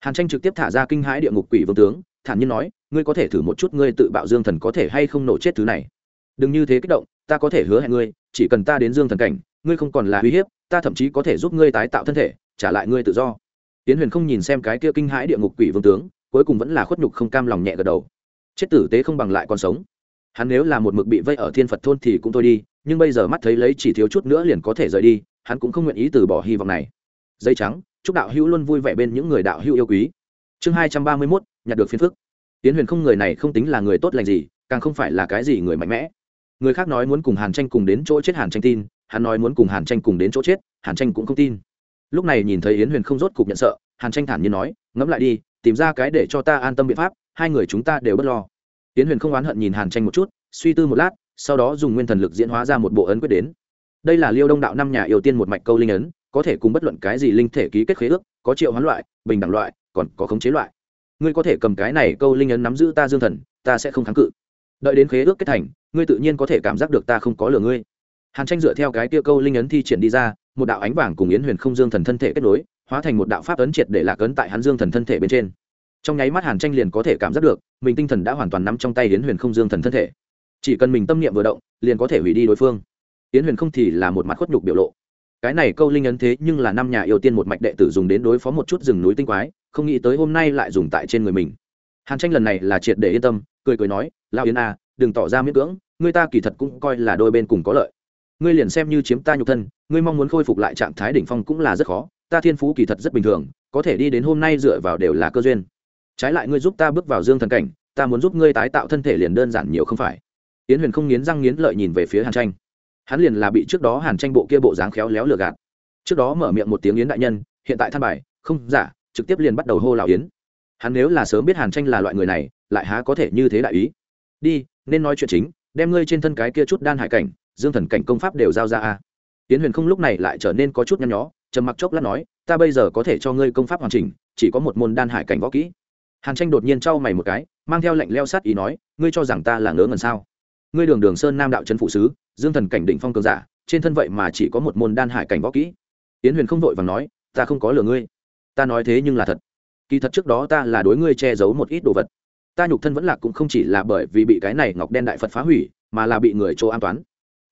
Hàn tranh trực tiếp thả ra kinh hãi địa ngục quỷ vương tướng thản nhiên nói, ngươi có thể thử một chút, ngươi tự bạo dương thần có thể hay không nổ chết thứ này? Đừng như thế kích động, ta có thể hứa hẹn ngươi, chỉ cần ta đến dương thần cảnh, ngươi không còn là uy hiếp, ta thậm chí có thể giúp ngươi tái tạo thân thể, trả lại ngươi tự do. Tiến huyền không nhìn xem cái kia kinh hãi địa ngục quỷ vương tướng, cuối cùng vẫn là khuất nhục không cam lòng nhẹ gật đầu. Chết tử tế không bằng lại còn sống. Hắn nếu là một mực bị vây ở thiên phật thôn thì cũng thôi đi, nhưng bây giờ mắt thấy lấy chỉ thiếu chút nữa liền có thể rời đi, hắn cũng không nguyện ý từ bỏ hy vọng này. Dây trắng, chúc đạo hữu luôn vui vẻ bên những người đạo hữu yêu quý chương hai trăm ba mươi mốt, nhặt được phiên phức. Tiến huyền không người này không tính là người tốt lành gì, càng không phải là cái gì người mạnh mẽ. Người khác nói muốn cùng hàn tranh cùng đến chỗ chết hàn tranh tin, hắn nói muốn cùng hàn tranh cùng đến chỗ chết, hàn tranh cũng không tin. Lúc này nhìn thấy yến huyền không rốt cục nhận sợ, hàn tranh thản nhiên nói, ngẫm lại đi, tìm ra cái để cho ta an tâm biện pháp, hai người chúng ta đều b ấ t lo. Yến huyền không oán hận nhìn hàn tranh một chút, suy tư một lát, sau đó dùng nguyên thần lực diễn hóa ra một bộ ấn quyết đến đây là liêu đông đạo năm nhà yêu tiên một mạch câu linh ấn, có thể cùng bất luận cái gì linh thể ký kết khế ước, có triệu hoán loại, bình đẳng loại, còn có khống chế loại. Ngươi có thể cầm cái này câu linh ấn nắm giữ ta dương thần, ta sẽ không kháng cự. Đợi đến khế ước kết thành, ngươi tự nhiên có thể cảm giác được ta không có lừa ngươi. Hàn tranh dựa theo cái tia câu linh ấn thi triển đi ra, một đạo ánh vàng cùng yến huyền không dương thần thân thể kết nối, hóa thành một đạo pháp ấn triệt để lạc ấn tại hắn dương thần thân thể bên trên. Trong nháy mắt hàn tranh liền có thể cảm giác được, mình tinh thần đã hoàn toàn nắm trong tay yến huyền không dương thần thân thể. Chỉ cần mình tâm niệm vừa động, liền có thể hủy đi đối phương yến huyền không thì là một mặt khuất nhục biểu lộ. Cái này câu linh ấn thế nhưng là năm nhà yêu tiên một mạch đệ tử dùng đến đối phó một chút rừng núi tinh quái không nghĩ tới hôm nay lại dùng tại trên người mình. Hàn tranh lần này là triệt để yên tâm cười cười nói lao yến a à, đừng tỏ ra miễn cưỡng người ta kỳ thật cũng coi là đôi bên cùng có lợi. Ngươi liền xem như chiếm ta nhục thân ngươi mong muốn khôi phục lại trạng thái đỉnh phong cũng là rất khó ta thiên phú kỳ thật rất bình thường có thể đi đến hôm nay dựa vào đều là cơ duyên. Trái lại ngươi giúp ta bước vào dương thần cảnh ta muốn giúp ngươi tái tạo thân thể liền đơn giản nhiều không phải. Yến huyền không nghiến răng nghiến lợi nhìn về phía hàn tranh hắn liền là bị trước đó hàn tranh bộ kia bộ dáng khéo léo lừa gạt. Trước đó mở miệng một tiếng yến đại nhân, hiện tại than bài, không giả trực tiếp liền bắt đầu hô lào yến. Hắn nếu là sớm biết hàn tranh là loại người này, lại há có thể như thế đại ý. Đi, nên nói chuyện chính, đem ngươi trên thân cái kia chút đan hải cảnh, dương thần cảnh công pháp đều giao ra a. Yến huyền không lúc này lại trở nên có chút nhăn nhó, trầm mặc chốc lát nói, ta bây giờ có thể cho ngươi công pháp hoàn chỉnh, chỉ có một môn đan hải cảnh võ kỹ. Hàn tranh đột nhiên trao mày một cái, mang theo lệnh leo sát ý nói, ngươi cho rằng ta là ngớ ngần sao? Ngươi đường đường sơn nam đạo trấn phụ sứ dương thần cảnh định phong cường giả, trên thân vậy mà chỉ có một môn đan hải cảnh võ kỹ. Yến huyền không vội và nói, ta không có lừa ngươi. Ta nói thế nhưng là thật. Kỳ thật trước đó ta là đối ngươi che giấu một ít đồ vật. Ta nhục thân vẫn lạc cũng không chỉ là bởi vì bị cái này ngọc đen đại phật phá hủy, mà là bị người chỗ an toán.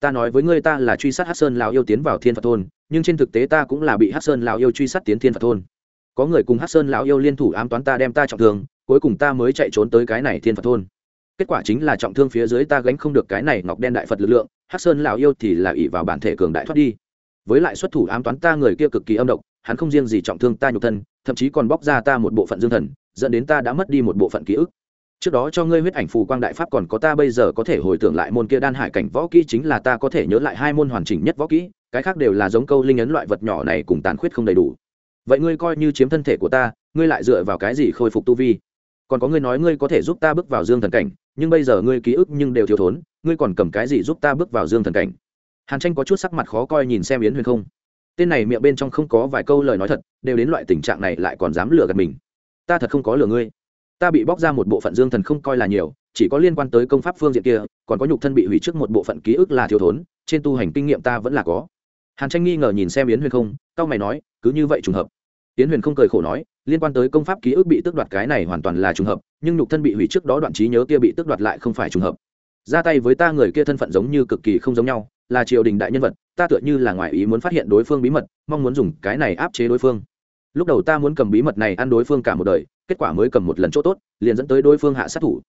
Ta nói với ngươi ta là truy sát hát sơn lào yêu tiến vào thiên phật thôn, nhưng trên thực tế ta cũng là bị hát sơn lào yêu truy sát tiến thiên phật thôn. Có người cùng hát sơn lão yêu liên thủ ám toán ta đem ta trọng thương, cuối cùng ta mới chạy trốn tới cái này thiên phật thôn. Kết quả chính là trọng thương phía dưới ta gánh không được cái này ngọc đen đại phật lực lượng Hắc sơn lão yêu thì là ỷ vào bản thể cường đại thoát đi. Với lại xuất thủ ám toán ta người kia cực kỳ âm độc, hắn không riêng gì trọng thương ta nhục thân, thậm chí còn bóc ra ta một bộ phận dương thần, dẫn đến ta đã mất đi một bộ phận ký ức. Trước đó cho ngươi huyết ảnh phù quang đại pháp còn có ta bây giờ có thể hồi tưởng lại môn kia đan hải cảnh võ kỹ chính là ta có thể nhớ lại hai môn hoàn chỉnh nhất võ kỹ, cái khác đều là giống câu linh ấn loại vật nhỏ này cùng tàn khuyết không đầy đủ. Vậy ngươi coi như chiếm thân thể của ta, ngươi lại dựa vào cái gì khôi phục tu vi? Còn có ngươi nói ngươi có thể giúp ta bước vào dương thần cảnh, nhưng bây giờ ngươi ký ức nhưng đều thiếu thốn ngươi còn cầm cái gì giúp ta bước vào dương thần cảnh? Hàn tranh có chút sắc mặt khó coi nhìn xem yến huyền không. Tên này miệng bên trong không có vài câu lời nói thật, đều đến loại tình trạng này lại còn dám lừa gạt mình. Ta thật không có lừa ngươi. Ta bị bóc ra một bộ phận dương thần không coi là nhiều, chỉ có liên quan tới công pháp phương diện kia, còn có nhục thân bị hủy trước một bộ phận ký ức là thiếu thốn, trên tu hành kinh nghiệm ta vẫn là có. Hàn tranh nghi ngờ nhìn xem yến huyền không cao mày nói, cứ như vậy trùng hợp. Yến huyền không cười khổ nói, liên quan tới công pháp ký ức bị tước đoạt cái này hoàn toàn là trùng hợp, nhưng nhục thân bị hủy trước đó đoạn trí nhớ kia bị tước đoạt lại không phải trùng hợp ra tay với ta người kia thân phận giống như cực kỳ không giống nhau, là triều đình đại nhân vật, ta tựa như là ngoại ý muốn phát hiện đối phương bí mật, mong muốn dùng cái này áp chế đối phương. Lúc đầu ta muốn cầm bí mật này ăn đối phương cả một đời, kết quả mới cầm một lần chỗ tốt, liền dẫn tới đối phương hạ sát thủ.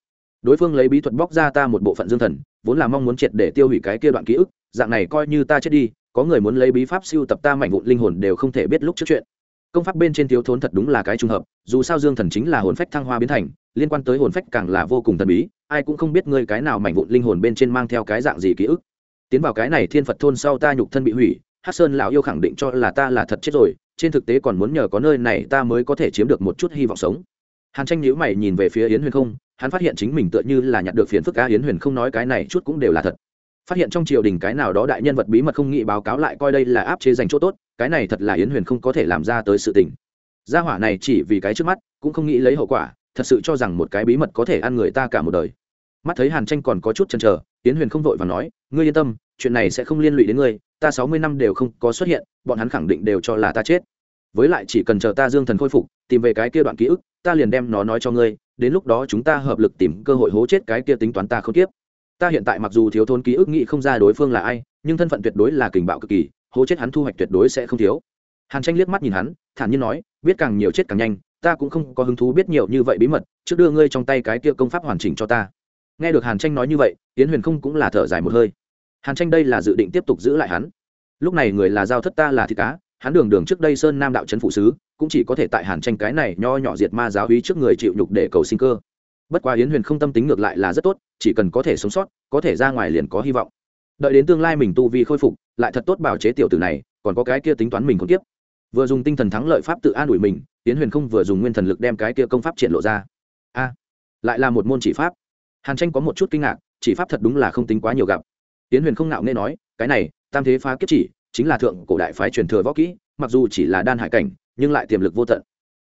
Đối phương lấy bí thuật bóc ra ta một bộ phận dương thần, vốn là mong muốn triệt để tiêu hủy cái kia đoạn ký ức, dạng này coi như ta chết đi, có người muốn lấy bí pháp siêu tập ta mảnh vụn linh hồn đều không thể biết lúc trước chuyện. Công pháp bên trên thiếu thốn thật đúng là cái trùng hợp, dù sao dương thần chính là hồn phách thăng hoa biến thành liên quan tới hồn phách càng là vô cùng thần bí, ai cũng không biết ngươi cái nào mảnh vụn linh hồn bên trên mang theo cái dạng gì ký ức. Tiến vào cái này thiên phật thôn sau ta nhục thân bị hủy hát sơn lão yêu khẳng định cho là ta là thật chết rồi, trên thực tế còn muốn nhờ có nơi này ta mới có thể chiếm được một chút hy vọng sống. Hàn tranh nhữ mày nhìn về phía yến huyền không, hắn phát hiện chính mình tựa như là nhặt được phiền phức ca yến huyền không nói cái này chút cũng đều là thật. Phát hiện trong triều đình cái nào đó đại nhân vật bí mật không nghĩ báo cáo lại coi đây là áp chế dành chỗ tốt, cái này thật là yến huyền không có thể làm ra tới sự tình. Gia hỏa này chỉ vì cái trước mắt, cũng không nghĩ lấy hậu quả thật sự cho rằng một cái bí mật có thể ăn người ta cả một đời. Mắt thấy hàn tranh còn có chút chần chờ tiến huyền không vội và nói, ngươi yên tâm, chuyện này sẽ không liên lụy đến ngươi, ta sáu mươi năm đều không có xuất hiện, bọn hắn khẳng định đều cho là ta chết. Với lại chỉ cần chờ ta dương thần khôi phục, tìm về cái kia đoạn ký ức, ta liền đem nó nói cho ngươi, đến lúc đó chúng ta hợp lực tìm cơ hội hố chết cái kia tính toán ta không tiếp. Ta hiện tại mặc dù thiếu thốn ký ức nghĩ không ra đối phương là ai, nhưng thân phận tuyệt đối là kình bạo cực kỳ, hố chết hắn thu hoạch tuyệt đối sẽ không thiếu. Hàn tranh liếc mắt nhìn hắn, thản nhiên nói, biết càng nhiều chết càng nhanh ta cũng không có hứng thú biết nhiều như vậy bí mật, trước đưa ngươi trong tay cái kia công pháp hoàn chỉnh cho ta. Nghe được hàn tranh nói như vậy tiến huyền không cũng là thở dài một hơi. Hàn tranh đây là dự định tiếp tục giữ lại hắn. Lúc này người là giao thất ta là thịt cá, hắn đường đường trước đây sơn nam đạo trấn phụ sứ, cũng chỉ có thể tại hàn tranh cái này nho nhỏ diệt ma giáo hí trước người chịu nhục để cầu sinh cơ. Bất quá yến huyền không tâm tính ngược lại là rất tốt, chỉ cần có thể sống sót, có thể ra ngoài liền có hy vọng. Đợi đến tương lai mình tu vi khôi phục, lại thật tốt bảo chế tiểu tử này, còn có cái kia tính toán mình không tiếp vừa dùng tinh thần thắng lợi pháp tự an ủi mình tiến huyền không vừa dùng nguyên thần lực đem cái kia công pháp triển lộ ra. A, lại là một môn chỉ pháp. Hàn tranh có một chút kinh ngạc, chỉ pháp thật đúng là không tính quá nhiều gặp. Tiến huyền không ngạo nghe nói, cái này, tam thế phá kiếp chỉ, chính là thượng cổ đại phái truyền thừa võ kỹ, mặc dù chỉ là đan hải cảnh, nhưng lại tiềm lực vô tận.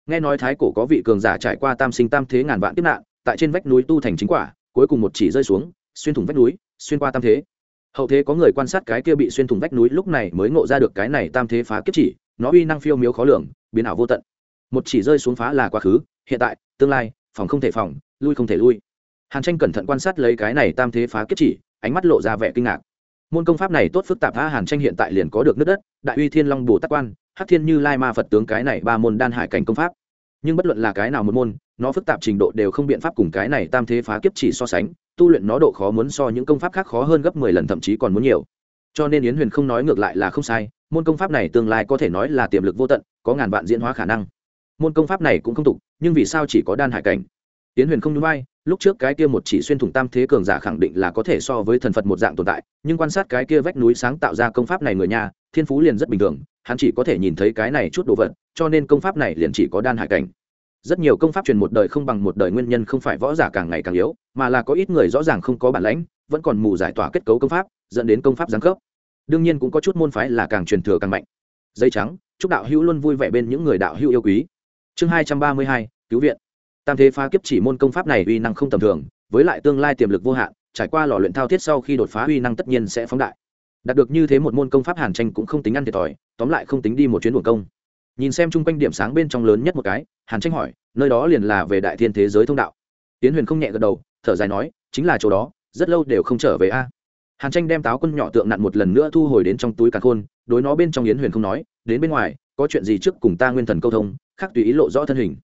Nghe nói thái cổ có vị cường giả trải qua tam sinh tam thế ngàn vạn kiếp nạn, tại trên vách núi tu thành chính quả, cuối cùng một chỉ rơi xuống, xuyên thủng vách núi, xuyên qua tam thế. Hậu thế có người quan sát cái kia bị xuyên thủng vách núi lúc này mới ngộ ra được cái này tam thế phá kiếp chỉ nó uy năng phiêu miếu khó lường, biến ảo vô tận. Một chỉ rơi xuống phá là quá khứ, hiện tại, tương lai, phòng không thể phòng, lui không thể lui. Hàn tranh cẩn thận quan sát lấy cái này tam thế phá kiếp chỉ, ánh mắt lộ ra vẻ kinh ngạc. Môn công pháp này tốt phức tạp tha hàn tranh hiện tại liền có được nước đất, đại uy thiên long bồ tát quan, hắc thiên như lai ma phật tướng cái này ba môn đan hải cảnh công pháp. Nhưng bất luận là cái nào một môn, nó phức tạp trình độ đều không biện pháp cùng cái này tam thế phá kiếp chỉ so sánh, tu luyện nó độ khó muốn so những công pháp khác khó hơn gấp mười lần, thậm chí còn muốn nhiều. Cho nên yến huyền không nói ngược lại là không sai môn công pháp này tương lai có thể nói là tiềm lực vô tận, có ngàn vạn diễn hóa khả năng. Môn công pháp này cũng không tục, nhưng vì sao chỉ có đan hải cảnh? Tiến huyền không núi bay lúc trước cái kia một chỉ xuyên thủng tam thế cường giả khẳng định là có thể so với thần phật một dạng tồn tại, nhưng quan sát cái kia vách núi sáng tạo ra công pháp này người nhà, thiên phú liền rất bình thường, hắn chỉ có thể nhìn thấy cái này chút đồ vật, cho nên công pháp này liền chỉ có đan hải cảnh. Rất nhiều công pháp truyền một đời không bằng một đời nguyên nhân không phải võ giả càng ngày càng yếu, mà là có ít người rõ ràng không có bản lãnh, vẫn còn mù giải tỏa kết cấu công pháp, dẫn đến công pháp giáng cấp đương nhiên cũng có chút môn phái là càng truyền thừa càng mạnh. Dây trắng, chúc đạo hữu luôn vui vẻ bên những người đạo hữu yêu quý. Chương hai trăm ba mươi hai, cứu viện. Tam thế phá kiếp chỉ môn công pháp này uy năng không tầm thường, với lại tương lai tiềm lực vô hạn, trải qua lò luyện thao thiết sau khi đột phá uy năng tất nhiên sẽ phóng đại. Đạt được như thế một môn công pháp hàn tranh cũng không tính ăn thiệt thòi, tóm lại không tính đi một chuyến buồng công. Nhìn xem chung quanh điểm sáng bên trong lớn nhất một cái, hàn tranh hỏi, nơi đó liền là về đại thiên thế giới thông đạo. Tiến huyền không nhẹ gật đầu, thở dài nói, chính là chỗ đó, rất lâu đều không trở về a hàn tranh đem táo quân nhỏ tượng nặn một lần nữa thu hồi đến trong túi càn khôn, đối nó bên trong yến huyền không nói, đến bên ngoài, có chuyện gì trước cùng ta nguyên thần câu thông, khác tùy ý lộ rõ thân hình.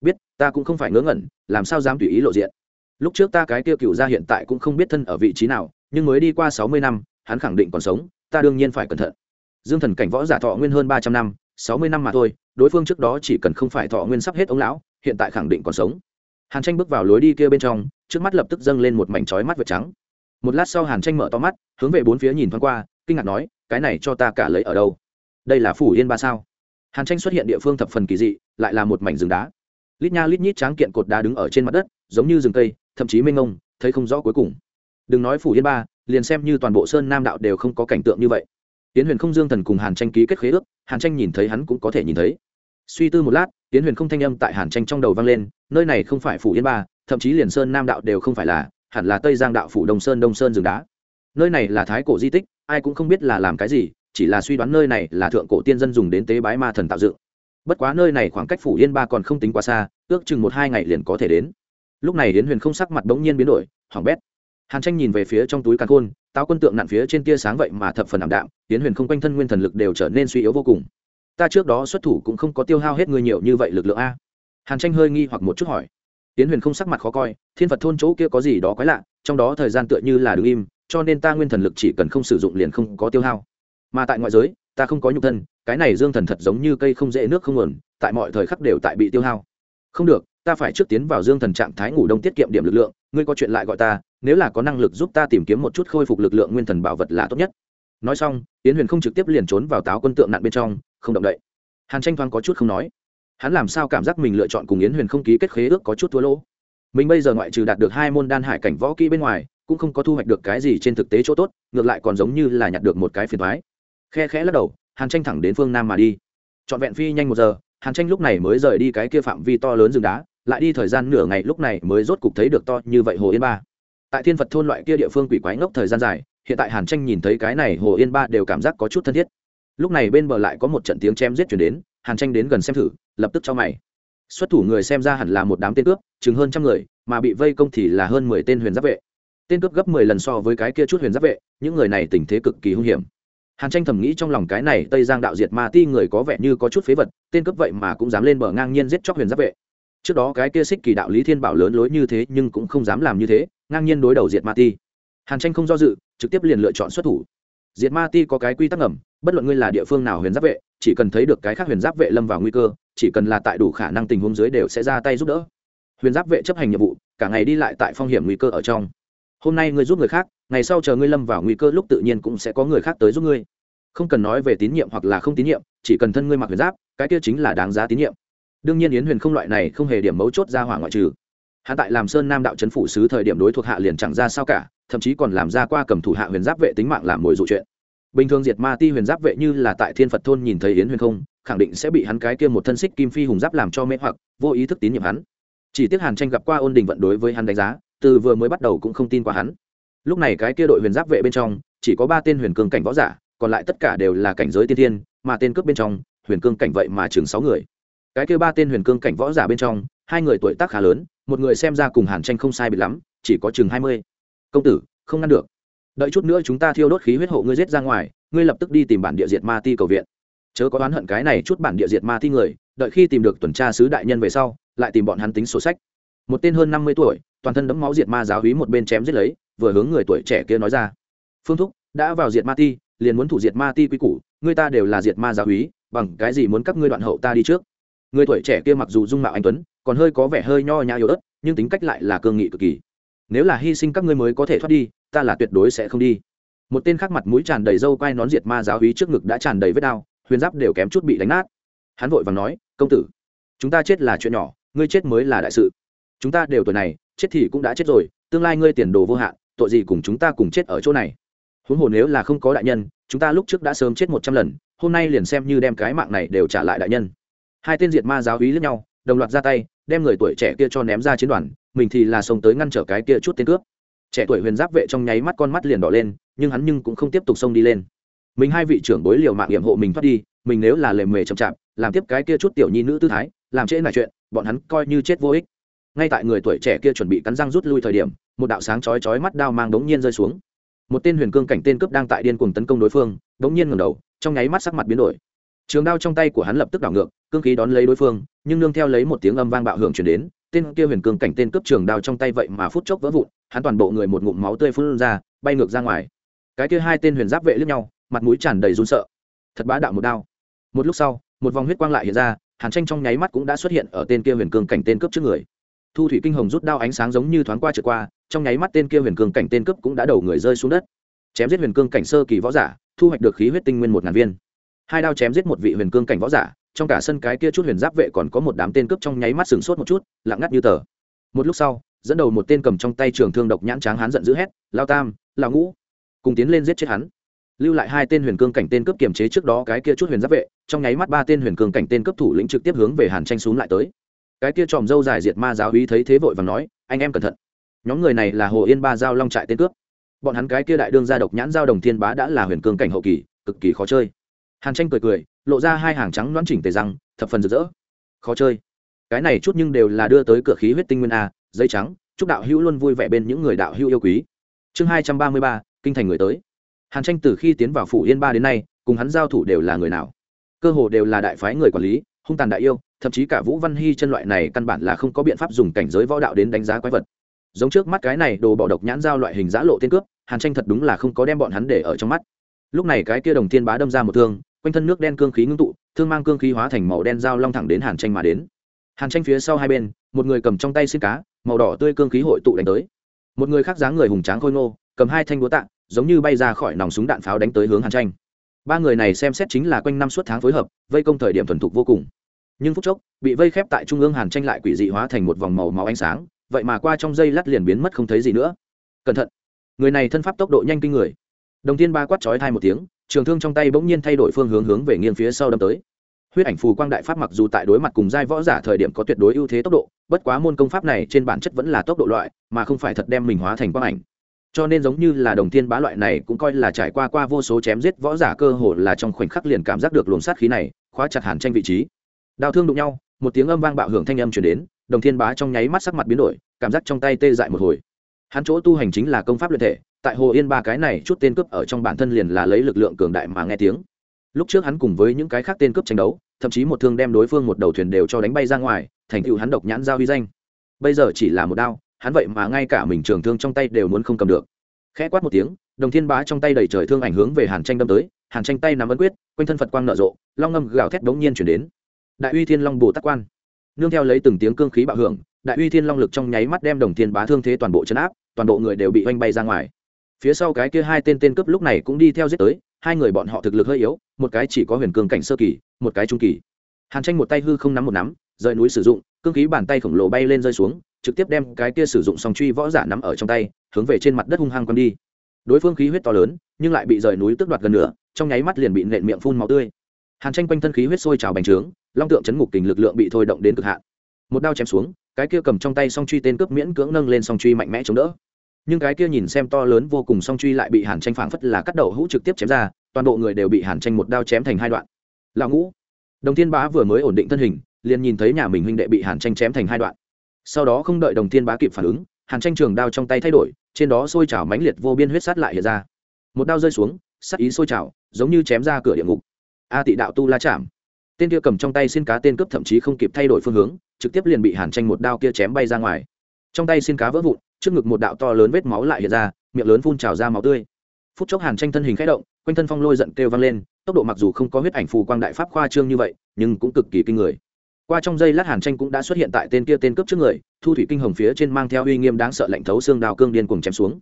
Biết, ta cũng không phải ngớ ngẩn, làm sao dám tùy ý lộ diện? Lúc trước ta cái tiêu cựu ra hiện tại cũng không biết thân ở vị trí nào, nhưng mới đi qua sáu mươi năm, hắn khẳng định còn sống, ta đương nhiên phải cẩn thận. Dương thần cảnh võ giả thọ nguyên hơn ba trăm năm, sáu mươi năm mà thôi, đối phương trước đó chỉ cần không phải thọ nguyên sắp hết ông lão, hiện tại khẳng định còn sống. Hàn tranh bước vào lối đi kia bên trong, trước mắt lập tức dâng lên một mảnh trói mắt vệt trắng một lát sau hàn tranh mở to mắt, hướng về bốn phía nhìn thoáng qua, kinh ngạc nói, cái này cho ta cả lấy ở đâu? Đây là phủ yên ba sao? Hàn tranh xuất hiện địa phương thập phần kỳ dị, lại là một mảnh rừng đá. Lít nha lít nhít tráng kiện cột đá đứng ở trên mặt đất, giống như rừng cây, thậm chí mênh ngông thấy không rõ cuối cùng. Đừng nói phủ yên ba, liền xem như toàn bộ sơn nam đạo đều không có cảnh tượng như vậy. Tiến huyền không dương thần cùng hàn tranh ký kết khế ước, hàn tranh nhìn thấy hắn cũng có thể nhìn thấy. Suy tư một lát tiến huyền không thanh âm tại hàn tranh trong đầu vang lên, nơi này không phải phủ yên ba, thậm chí liền sơn nam đạo đều không phải là hẳn là tây giang đạo phủ đông sơn đông sơn rừng đá. Nơi này là thái cổ di tích, ai cũng không biết là làm cái gì, chỉ là suy đoán nơi này là thượng cổ tiên dân dùng đến tế bái ma thần tạo dựng. Bất quá nơi này khoảng cách phủ yên ba còn không tính quá xa, ước chừng một hai ngày liền có thể đến. Lúc này yến huyền không sắc mặt bỗng nhiên biến đổi hỏng bét. Hàn tranh nhìn về phía trong túi càn khôn, táo quân tượng nặn phía trên tia sáng vậy mà thập phần ảm đạm, yến huyền không quanh thân nguyên thần lực đều trở nên suy yếu vô cùng. Ta trước đó xuất thủ cũng không có tiêu hao hết người nhiều như vậy lực lượng a. Hàn tranh hơi nghi hoặc một chút hỏi tiến huyền không sắc mặt khó coi, thiên phật thôn chỗ kia có gì đó quái lạ, trong đó thời gian tựa như là đứng im, cho nên ta nguyên thần lực chỉ cần không sử dụng liền không có tiêu hao. Mà tại ngoại giới, ta không có nhục thân, cái này dương thần thật giống như cây không dễ nước không nguồn, tại mọi thời khắc đều tại bị tiêu hao. Không được, ta phải trước tiến vào dương thần trạng thái ngủ đông tiết kiệm điểm lực lượng, ngươi có chuyện lại gọi ta, nếu là có năng lực giúp ta tìm kiếm một chút khôi phục lực lượng nguyên thần bảo vật là tốt nhất. Nói xong Tiễn huyền không trực tiếp liền trốn vào táo quân tượng nặn bên trong, không động đậy. Hàn tranh thoáng có chút không nói hắn làm sao cảm giác mình lựa chọn cùng yến huyền không ký kết khế ước có chút thua lỗ? Mình bây giờ ngoại trừ đạt được hai môn đan hải cảnh võ kỹ bên ngoài, cũng không có thu hoạch được cái gì trên thực tế chỗ tốt, ngược lại còn giống như là nhặt được một cái phiền thoái khe khẽ lắc đầu, hàn tranh thẳng đến phương nam mà đi. Trọn vẹn phi nhanh một giờ, hàn tranh lúc này mới rời đi cái kia phạm vi to lớn rừng đá, lại đi thời gian nửa ngày lúc này mới rốt cục thấy được to như vậy hồ yên ba. Tại thiên phật thôn loại kia địa phương quỷ quái ngốc thời gian dài, hiện tại hàn tranh nhìn thấy cái này hồ yên ba đều cảm giác có chút thân thiết. Lúc này bên bờ lại có một trận tiếng chém giết chuyển đến, hàn tranh đến gần xem thử lập tức cho mày. Xuất thủ người xem ra hẳn là một đám tên cướp, chừng hơn trăm người, mà bị vây công thì là hơn mười tên huyền giáp vệ. Tên cướp gấp mười lần so với cái kia chút huyền giáp vệ, những người này tình thế cực kỳ hung hiểm. Hàn tranh thầm nghĩ trong lòng cái này tây giang đạo diệt ma ti người có vẻ như có chút phế vật, tên cướp vậy mà cũng dám lên bờ ngang nhiên giết chóc huyền giáp vệ. Trước đó cái kia xích kỳ đạo lý thiên bảo lớn lối như thế nhưng cũng không dám làm như thế, ngang nhiên đối đầu diệt ma ti. Hàn tranh không do dự, trực tiếp liền lựa chọn xuất thủ. Diệt ma ti có cái quy tắc ngầm, bất luận ngươi là địa phương nào huyền giáp vệ, chỉ cần thấy được cái khác huyền giáp vệ lâm vào nguy cơ chỉ cần là tại đủ khả năng tình huống dưới đều sẽ ra tay giúp đỡ. Huyền giáp vệ chấp hành nhiệm vụ, cả ngày đi lại tại phong hiểm nguy cơ ở trong. Hôm nay ngươi giúp người khác, ngày sau chờ ngươi lâm vào nguy cơ lúc tự nhiên cũng sẽ có người khác tới giúp ngươi. Không cần nói về tín nhiệm hoặc là không tín nhiệm, chỉ cần thân ngươi mặc huyền giáp, cái kia chính là đáng giá tín nhiệm. Đương nhiên yến huyền không loại này, không hề điểm mấu chốt ra hỏa ngoại trừ. Hạ tại làm sơn nam đạo c phụ sứ thời điểm đối thuộc hạ liền chẳng ra sao cả, thậm chí còn làm ra qua cầm thủ hạ huyền giáp vệ tính mạng làm mồi dụ chuyện bình thường diệt ma ti huyền giáp vệ như là tại thiên phật thôn nhìn thấy yến huyền không, khẳng định sẽ bị hắn cái kia một thân xích kim phi hùng giáp làm cho mê hoặc, vô ý thức tín nhiệm hắn. Chỉ tiếc hàn tranh gặp qua ôn đình vận đối với hắn đánh giá, từ vừa mới bắt đầu cũng không tin qua hắn. Lúc này cái kia đội huyền giáp vệ bên trong, chỉ có ba tên huyền cương cảnh võ giả, còn lại tất cả đều là cảnh giới tiên thiên, mà tên cướp bên trong, huyền cương cảnh vậy mà chừng sáu người. Cái kia ba tên huyền cương cảnh võ giả bên trong, hai người tuổi tác khá lớn, một người xem ra cùng hàn tranh không sai bị lắm, chỉ có chừng hai mươi. Công tử, không ngăn được đợi chút nữa chúng ta thiêu đốt khí huyết hộ ngươi giết ra ngoài, ngươi lập tức đi tìm bản địa diệt ma ti cầu viện. Chớ có oán hận cái này chút bản địa diệt ma ti người, đợi khi tìm được tuần tra sứ đại nhân về sau, lại tìm bọn hắn tính sổ sách. Một tên hơn năm mươi tuổi, toàn thân đẫm máu diệt ma giáo hí một bên chém giết lấy, vừa hướng người tuổi trẻ kia nói ra. Phương thúc, đã vào diệt ma ti, liền muốn thủ diệt ma ti quy củ người ta đều là diệt ma giáo hí, bằng cái gì muốn các ngươi đoạn hậu ta đi trước? Người tuổi trẻ kia mặc dù dung mạo anh tuấn, còn hơi có vẻ hơi nho nhã yếu ớt, nhưng tính cách lại là cương nghị cực kỳ. Nếu là hy sinh các ngươi mới có thể thoát đi ta là tuyệt đối sẽ không đi. Một tên khác mặt mũi tràn đầy râu quai nón diệt ma giáo hí trước ngực đã tràn đầy vết đao huyền giáp đều kém chút bị đánh nát. Hắn vội và nói, công tử, chúng ta chết là chuyện nhỏ, ngươi chết mới là đại sự. Chúng ta đều tuổi này, chết thì cũng đã chết rồi, tương lai ngươi tiền đồ vô hạn, tội gì cùng chúng ta cùng chết ở chỗ này? Huống hồ nếu là không có đại nhân, chúng ta lúc trước đã sớm chết một trăm lần, hôm nay liền xem như đem cái mạng này đều trả lại đại nhân. Hai tên diệt ma giáo hí lẫn nhau, đồng loạt ra tay, đem người tuổi trẻ kia cho ném ra chiến đoàn, mình thì là xông tới ngăn trở cái kia chút tên cướp trẻ tuổi huyền giáp vệ trong nháy mắt con mắt liền đỏ lên, nhưng hắn nhưng cũng không tiếp tục xông đi lên. Mình hai vị trưởng bối liều mạng hiểm hộ mình thoát đi, mình nếu là lề mề chậm chạp, làm tiếp cái kia chút tiểu nhi nữ tư thái, làm trễ lại chuyện, bọn hắn coi như chết vô ích. Ngay tại người tuổi trẻ kia chuẩn bị cắn răng rút lui thời điểm, một đạo sáng chói chói mắt đao mang đống nhiên rơi xuống. Một tên huyền cương cảnh tên cướp đang tại điên cuồng tấn công đối phương, đống nhiên ngẩng đầu, trong nháy mắt sắc mặt biến đổi. Trường đao trong tay của hắn lập tức đảo ngược, cương khí đón lấy đối phương, nhưng nương theo lấy một tiếng âm vang bạo hưởng chuyển đến tên kia huyền cương cảnh tên cướp trường đao trong tay vậy mà phút chốc vỡ vụn, hắn toàn bộ người một ngụm máu tươi phun ra, bay ngược ra ngoài. Cái kia hai tên huyền giáp vệ lướt nhau, mặt mũi tràn đầy run sợ. Thật bá đạo một đao. Một lúc sau, một vòng huyết quang lại hiện ra, hàn tranh trong nháy mắt cũng đã xuất hiện ở tên kia huyền cương cảnh tên cướp trước người. Thu thủy kinh hồng rút đao ánh sáng giống như thoáng qua trượt qua, trong nháy mắt tên kia huyền cương cảnh tên cướp cũng đã đầu người rơi xuống đất. Chém giết huyền cương cảnh sơ kỳ võ giả, thu hoạch được khí huyết tinh nguyên một ngàn viên. Hai đao chém giết một vị huyền cương cảnh võ giả trong cả sân cái kia chút huyền giáp vệ còn có một đám tên cướp trong nháy mắt sừng sốt một chút, lặng ngắt như tờ. Một lúc sau, dẫn đầu một tên cầm trong tay trường thương độc nhãn tráng hán giận dữ hét, lao tam lao ngũ! Cùng tiến lên giết chết hắn. Lưu lại hai tên huyền cương cảnh tên cướp kiềm chế trước đó cái kia chút huyền giáp vệ, trong nháy mắt ba tên huyền cương cảnh tên cướp thủ lĩnh trực tiếp hướng về hàn tranh xuống lại tới. Cái kia tròm dâu dài diệt ma giáo hí thấy thế vội và nói, anh em cẩn thận. Nhóm người này là hồ yên ba giao long trại tên cướp. Bọn hắn cái kia đại đương gia độc nhãn giao đồng thiên bá đã là huyền cương cảnh hậu kỳ, cực kỳ khó chơi. Hàn tranh cười cười lộ ra hai hàng trắng đoán chỉnh tề răng, thập phần rực rỡ. Khó chơi. Cái này chút nhưng đều là đưa tới cửa khí huyết tinh nguyên a, dây trắng, chúc đạo hữu luôn vui vẻ bên những người đạo hữu yêu quý. Chương hai trăm ba mươi ba, kinh thành người tới. Hàn tranh từ khi tiến vào phủ yên ba đến nay, cùng hắn giao thủ đều là người nào? Cơ hồ đều là đại phái người quản lý, hung tàn đại yêu, thậm chí cả vũ văn hy chân loại này căn bản là không có biện pháp dùng cảnh giới võ đạo đến đánh giá quái vật. Giống trước mắt cái này đồ bỏ độc nhãn giao loại hình giã lộ tiên cướp, hàn tranh thật đúng là không có đem bọn hắn để ở trong mắt. Lúc này cái kia đồng thiên bá đâm ra một thương quanh thân nước đen cương khí ngưng tụ, thương mang cương khí hóa thành màu đen dao long thẳng đến hàn tranh mà đến. Hàn tranh phía sau hai bên, một người cầm trong tay xin cá, màu đỏ tươi cương khí hội tụ đánh tới. Một người khác dáng người hùng tráng khôi ngô, cầm hai thanh búa tạ, giống như bay ra khỏi nòng súng đạn pháo đánh tới hướng hàn tranh. Ba người này xem xét chính là quanh năm suốt tháng phối hợp, vây công thời điểm thuần thục vô cùng. Nhưng phút chốc, bị vây khép tại trung ương hàn tranh lại quỷ dị hóa thành một vòng màu máu ánh sáng, vậy mà qua trong dây lát liền biến mất không thấy gì nữa. Cẩn thận, người này thân pháp tốc độ nhanh kinh người. Đồng tiên ba quát chói thai một tiếng trường thương trong tay bỗng nhiên thay đổi phương hướng hướng về nghiêng phía sau đâm tới. Huyết ảnh phù quang đại pháp mặc dù tại đối mặt cùng giai võ giả thời điểm có tuyệt đối ưu thế tốc độ, bất quá môn công pháp này trên bản chất vẫn là tốc độ loại, mà không phải thật đem mình hóa thành quang ảnh. Cho nên giống như là đồng tiên bá loại này cũng coi là trải qua qua vô số chém giết võ giả cơ hồ là trong khoảnh khắc liền cảm giác được luồng sát khí này, khóa chặt hàn tranh vị trí. Đao thương đụng nhau, một tiếng âm vang bạo hưởng thanh âm chuyển đến, đồng thiên bá trong nháy mắt sắc mặt biến đổi, cảm giác trong tay tê dại một hồi. Hắn chỗ tu hành chính là công pháp luyện thể tại hồ yên ba cái này chút tên cướp ở trong bản thân liền là lấy lực lượng cường đại mà nghe tiếng. Lúc trước hắn cùng với những cái khác tên cướp tranh đấu, thậm chí một thương đem đối phương một đầu thuyền đều cho đánh bay ra ngoài, thành tựu hắn độc nhãn giao uy danh. Bây giờ chỉ là một đao, hắn vậy mà ngay cả mình trường thương trong tay đều muốn không cầm được. Khẽ quát một tiếng, đồng thiên bá trong tay đẩy trời thương ảnh hướng về hàn tranh đâm tới, hàn tranh tay nắm ấn quyết, quanh thân phật quang nở rộ, long ngâm gào thét đống nhiên chuyển đến. Đại uy thiên long bồ tắc quan. Nương theo lấy từng tiếng cương khí bạo hưởng, đại uy thiên long lực trong nháy mắt đem đồng thiên bá thương thế toàn bộ chấn áp, toàn bộ người đều bị oanh bay ra ngoài phía sau cái kia hai tên tên cướp lúc này cũng đi theo giết tới, hai người bọn họ thực lực hơi yếu, một cái chỉ có huyền cương cảnh sơ kỳ, một cái trung kỳ. Hàn tranh một tay hư không nắm một nắm, rời núi sử dụng, cương khí bàn tay khổng lồ bay lên rơi xuống, trực tiếp đem cái kia sử dụng song truy võ giả nắm ở trong tay, hướng về trên mặt đất hung hăng quăng đi. Đối phương khí huyết to lớn, nhưng lại bị rời núi tước đoạt gần nửa, trong nháy mắt liền bị nện miệng phun máu tươi. Hàn tranh quanh thân khí huyết sôi trào bành trướng, long tượng chấn ngục kình lực lượng bị thôi động đến cực hạn. Một đao chém xuống, cái kia cầm trong tay song truy tên cướp miễn cưỡng nâng lên song truy mạnh mẽ chống đỡ nhưng cái kia nhìn xem to lớn vô cùng song truy lại bị hàn tranh phảng phất là cắt đầu hũ trực tiếp chém ra, toàn bộ người đều bị hàn tranh một đao chém thành hai đoạn. Lão ngũ, đồng thiên bá vừa mới ổn định thân hình, liền nhìn thấy nhà mình huynh đệ bị hàn tranh chém thành hai đoạn. Sau đó không đợi đồng thiên bá kịp phản ứng, hàn tranh trường đao trong tay thay đổi, trên đó sôi trào mãnh liệt vô biên huyết sát lại hiện ra. Một đao rơi xuống, sát ý sôi trào, giống như chém ra cửa địa ngục. A tị đạo tu la chạm. Tên kia cầm trong tay xin cá tên cướp thậm chí không kịp thay đổi phương hướng, trực tiếp liền bị hàn tranh một đao kia chém bay ra ngoài. Trong tay xin cá vỡ vụn trước ngực một đạo to lớn vết máu lại hiện ra, miệng lớn phun trào ra máu tươi. Phút chốc hàn tranh thân hình khẽ động, quanh thân phong lôi giận kêu vang lên, tốc độ mặc dù không có huyết ảnh phù quang đại pháp khoa trương như vậy, nhưng cũng cực kỳ kinh người. Qua trong giây lát hàn tranh cũng đã xuất hiện tại tên kia tên cướp trước người, thu thủy kinh hồng phía trên mang theo uy nghiêm đáng sợ lạnh thấu xương đào cương điên cùng chém xuống.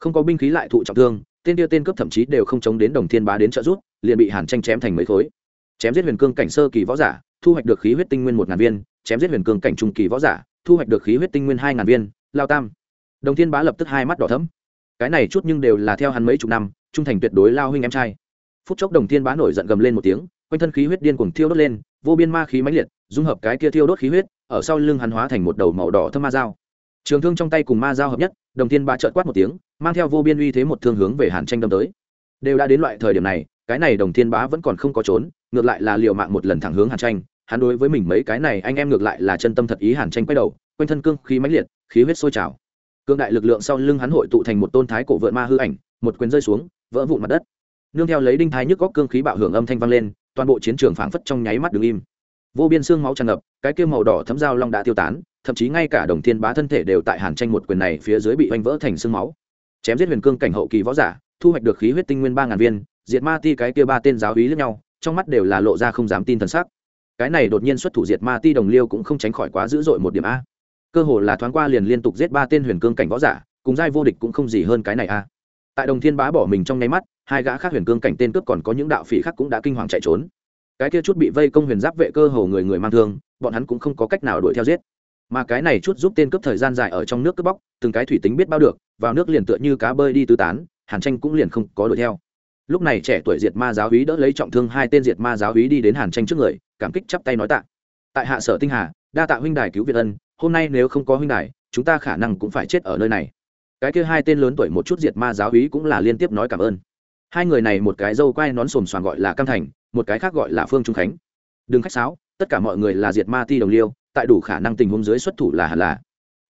Không có binh khí lại thụ trọng thương, tên kia tên cướp thậm chí đều không chống đến đồng thiên bá đến trợ rút liền bị hàn tranh chém thành mấy khối. Chém giết huyền cương cảnh sơ kỳ võ giả, thu hoạch được khí huyết tinh nguyên một ngàn viên, chém giết huyền cương cảnh trung kỳ võ giả, thu hoạch được khí huyết tinh nguyên hai ngàn viên, lao tam đồng thiên bá lập tức hai mắt đỏ thấm cái này chút nhưng đều là theo hắn mấy chục năm, trung thành tuyệt đối lao huynh em trai. Phút chốc đồng thiên bá nổi giận gầm lên một tiếng, quanh thân khí huyết điên cuồng thiêu đốt lên, vô biên ma khí mãnh liệt, dung hợp cái kia thiêu đốt khí huyết, ở sau lưng hắn hóa thành một đầu màu đỏ thâm ma dao. Trường thương trong tay cùng ma dao hợp nhất, đồng thiên bá trợn quát một tiếng, mang theo vô biên uy thế một thương hướng về hàn tranh đâm tới. Đều đã đến loại thời điểm này, cái này đồng thiên bá vẫn còn không có trốn, ngược lại là liều mạng một lần thẳng hướng hàn tranh. Hắn đối với mình mấy cái này, anh em ngược lại là chân tâm thật ý hàn tranh quay đầu, quanh thân cương khí mãnh liệt, khí huyết sôi trào cương đại lực lượng sau lưng hắn hội tụ thành một tôn thái cổ vượn ma hư ảnh, một quyền rơi xuống, vỡ vụn mặt đất. Nương theo lấy đinh thái nhức góc cương khí bạo hưởng âm thanh vang lên, toàn bộ chiến trường phảng phất trong nháy mắt đứng im. Vô biên xương máu tràn ngập, cái kia màu đỏ thấm dao long đã tiêu tán, thậm chí ngay cả đồng thiên bá thân thể đều tại hàn tranh một quyền này phía dưới bị oanh vỡ thành xương máu. Chém giết huyền cương cảnh hậu kỳ võ giả, thu hoạch được khí huyết tinh nguyên ba ngàn viên, diệt ma ti cái kia ba tên giáo ý lẫn nhau, trong mắt đều là lộ ra không dám tin thần sắc. Cái này đột nhiên xuất thủ diệt ma ti đồng liêu cũng không tránh khỏi quá dữ dội một điểm a cơ hồ là thoáng qua liền liên tục giết ba tên huyền cương cảnh võ giả, cùng giai vô địch cũng không gì hơn cái này a. Tại đồng thiên bá bỏ mình trong nháy mắt, hai gã khác huyền cương cảnh tên cướp còn có những đạo phỉ khác cũng đã kinh hoàng chạy trốn. Cái kia chút bị vây công huyền giáp vệ cơ hồ người người mang thương, bọn hắn cũng không có cách nào đuổi theo giết. Mà cái này chút giúp tên cướp thời gian dài ở trong nước cướp bóc, từng cái thủy tính biết bao được, vào nước liền tựa như cá bơi đi tứ tán, hàn tranh cũng liền không có đuổi theo. Lúc này trẻ tuổi diệt ma giáo hí đỡ lấy trọng thương hai tên diệt ma giáo hí đi đến hàn tranh trước người, cảm kích chắp tay nói tạ. Tại hạ sở tinh hà, đa tạ huynh đài cứu việt ân hôm nay nếu không có huynh đài, chúng ta khả năng cũng phải chết ở nơi này. Cái kia hai tên lớn tuổi một chút diệt ma giáo hí cũng là liên tiếp nói cảm ơn. Hai người này một cái dâu quai nón xồm xoàng gọi là cam thành, một cái khác gọi là phương trung khánh. Đừng khách sáo, tất cả mọi người là diệt ma ti đồng liêu, tại đủ khả năng tình huống dưới xuất thủ là hẳn là.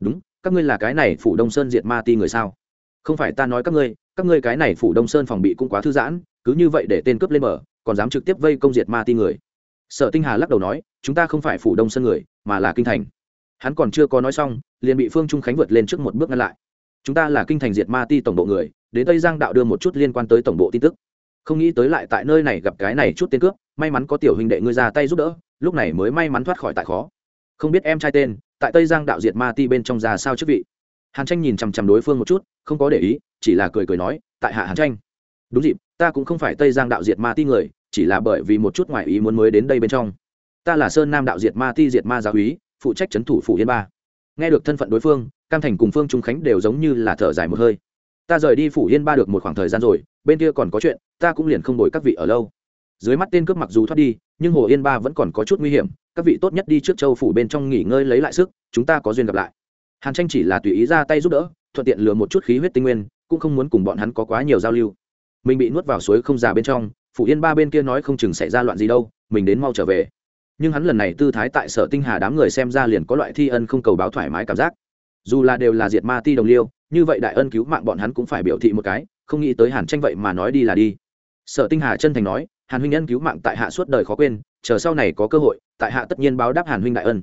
Đúng, các ngươi là cái này phủ đông sơn diệt ma ti người sao? Không phải ta nói các ngươi các ngươi cái này phủ đông sơn phòng bị cũng quá thư giãn, cứ như vậy để tên cướp lên mở còn dám trực tiếp vây công diệt ma ti người. Sở tinh hà lắc đầu nói, chúng ta không phải phủ đông sơn người, mà là kinh thành hắn còn chưa có nói xong, liền bị phương trung khánh vượt lên trước một bước ngăn lại. Chúng ta là kinh thành diệt ma ti tổng bộ người, đến tây giang đạo đưa một chút liên quan tới tổng bộ tin tức. Không nghĩ tới lại tại nơi này gặp cái này chút tên cướp, may mắn có tiểu huynh đệ ngươi ra tay giúp đỡ, lúc này mới may mắn thoát khỏi tại khó. Không biết em trai tên, tại tây giang đạo diệt ma ti bên trong ra sao chức vị. Hàn tranh nhìn chằm chằm đối phương một chút, không có để ý, chỉ là cười cười nói, tại hạ hàn tranh. Đúng dịp, ta cũng không phải tây giang đạo diệt ma ti người, chỉ là bởi vì một chút ngoại ý muốn mới đến đây bên trong. Ta là sơn nam đạo diệt ma ti diệt ma giáo úy phụ trách trấn thủ phủ yên ba. Nghe được thân phận đối phương, cam thành cùng phương trung khánh đều giống như là thở dài một hơi. Ta rời đi phủ yên ba được một khoảng thời gian rồi, bên kia còn có chuyện, ta cũng liền không đổi các vị ở lâu. Dưới mắt tên cướp mặc dù thoát đi, nhưng hồ yên ba vẫn còn có chút nguy hiểm, các vị tốt nhất đi trước châu phủ bên trong nghỉ ngơi lấy lại sức, chúng ta có duyên gặp lại. Hàn tranh chỉ là tùy ý ra tay giúp đỡ, thuận tiện lừa một chút khí huyết tinh nguyên, cũng không muốn cùng bọn hắn có quá nhiều giao lưu. Mình bị nuốt vào suối không già bên trong, phủ yên ba bên kia nói không chừng xảy ra loạn gì đâu, mình đến mau trở về nhưng hắn lần này tư thái tại sở tinh hà đám người xem ra liền có loại thi ân không cầu báo thoải mái cảm giác. Dù là đều là diệt ma ti đồng liêu, như vậy đại ân cứu mạng bọn hắn cũng phải biểu thị một cái, không nghĩ tới hàn tranh vậy mà nói đi là đi. Sở tinh hà chân thành nói, hàn huynh ân cứu mạng tại hạ suốt đời khó quên, chờ sau này có cơ hội, tại hạ tất nhiên báo đáp hàn huynh đại ân.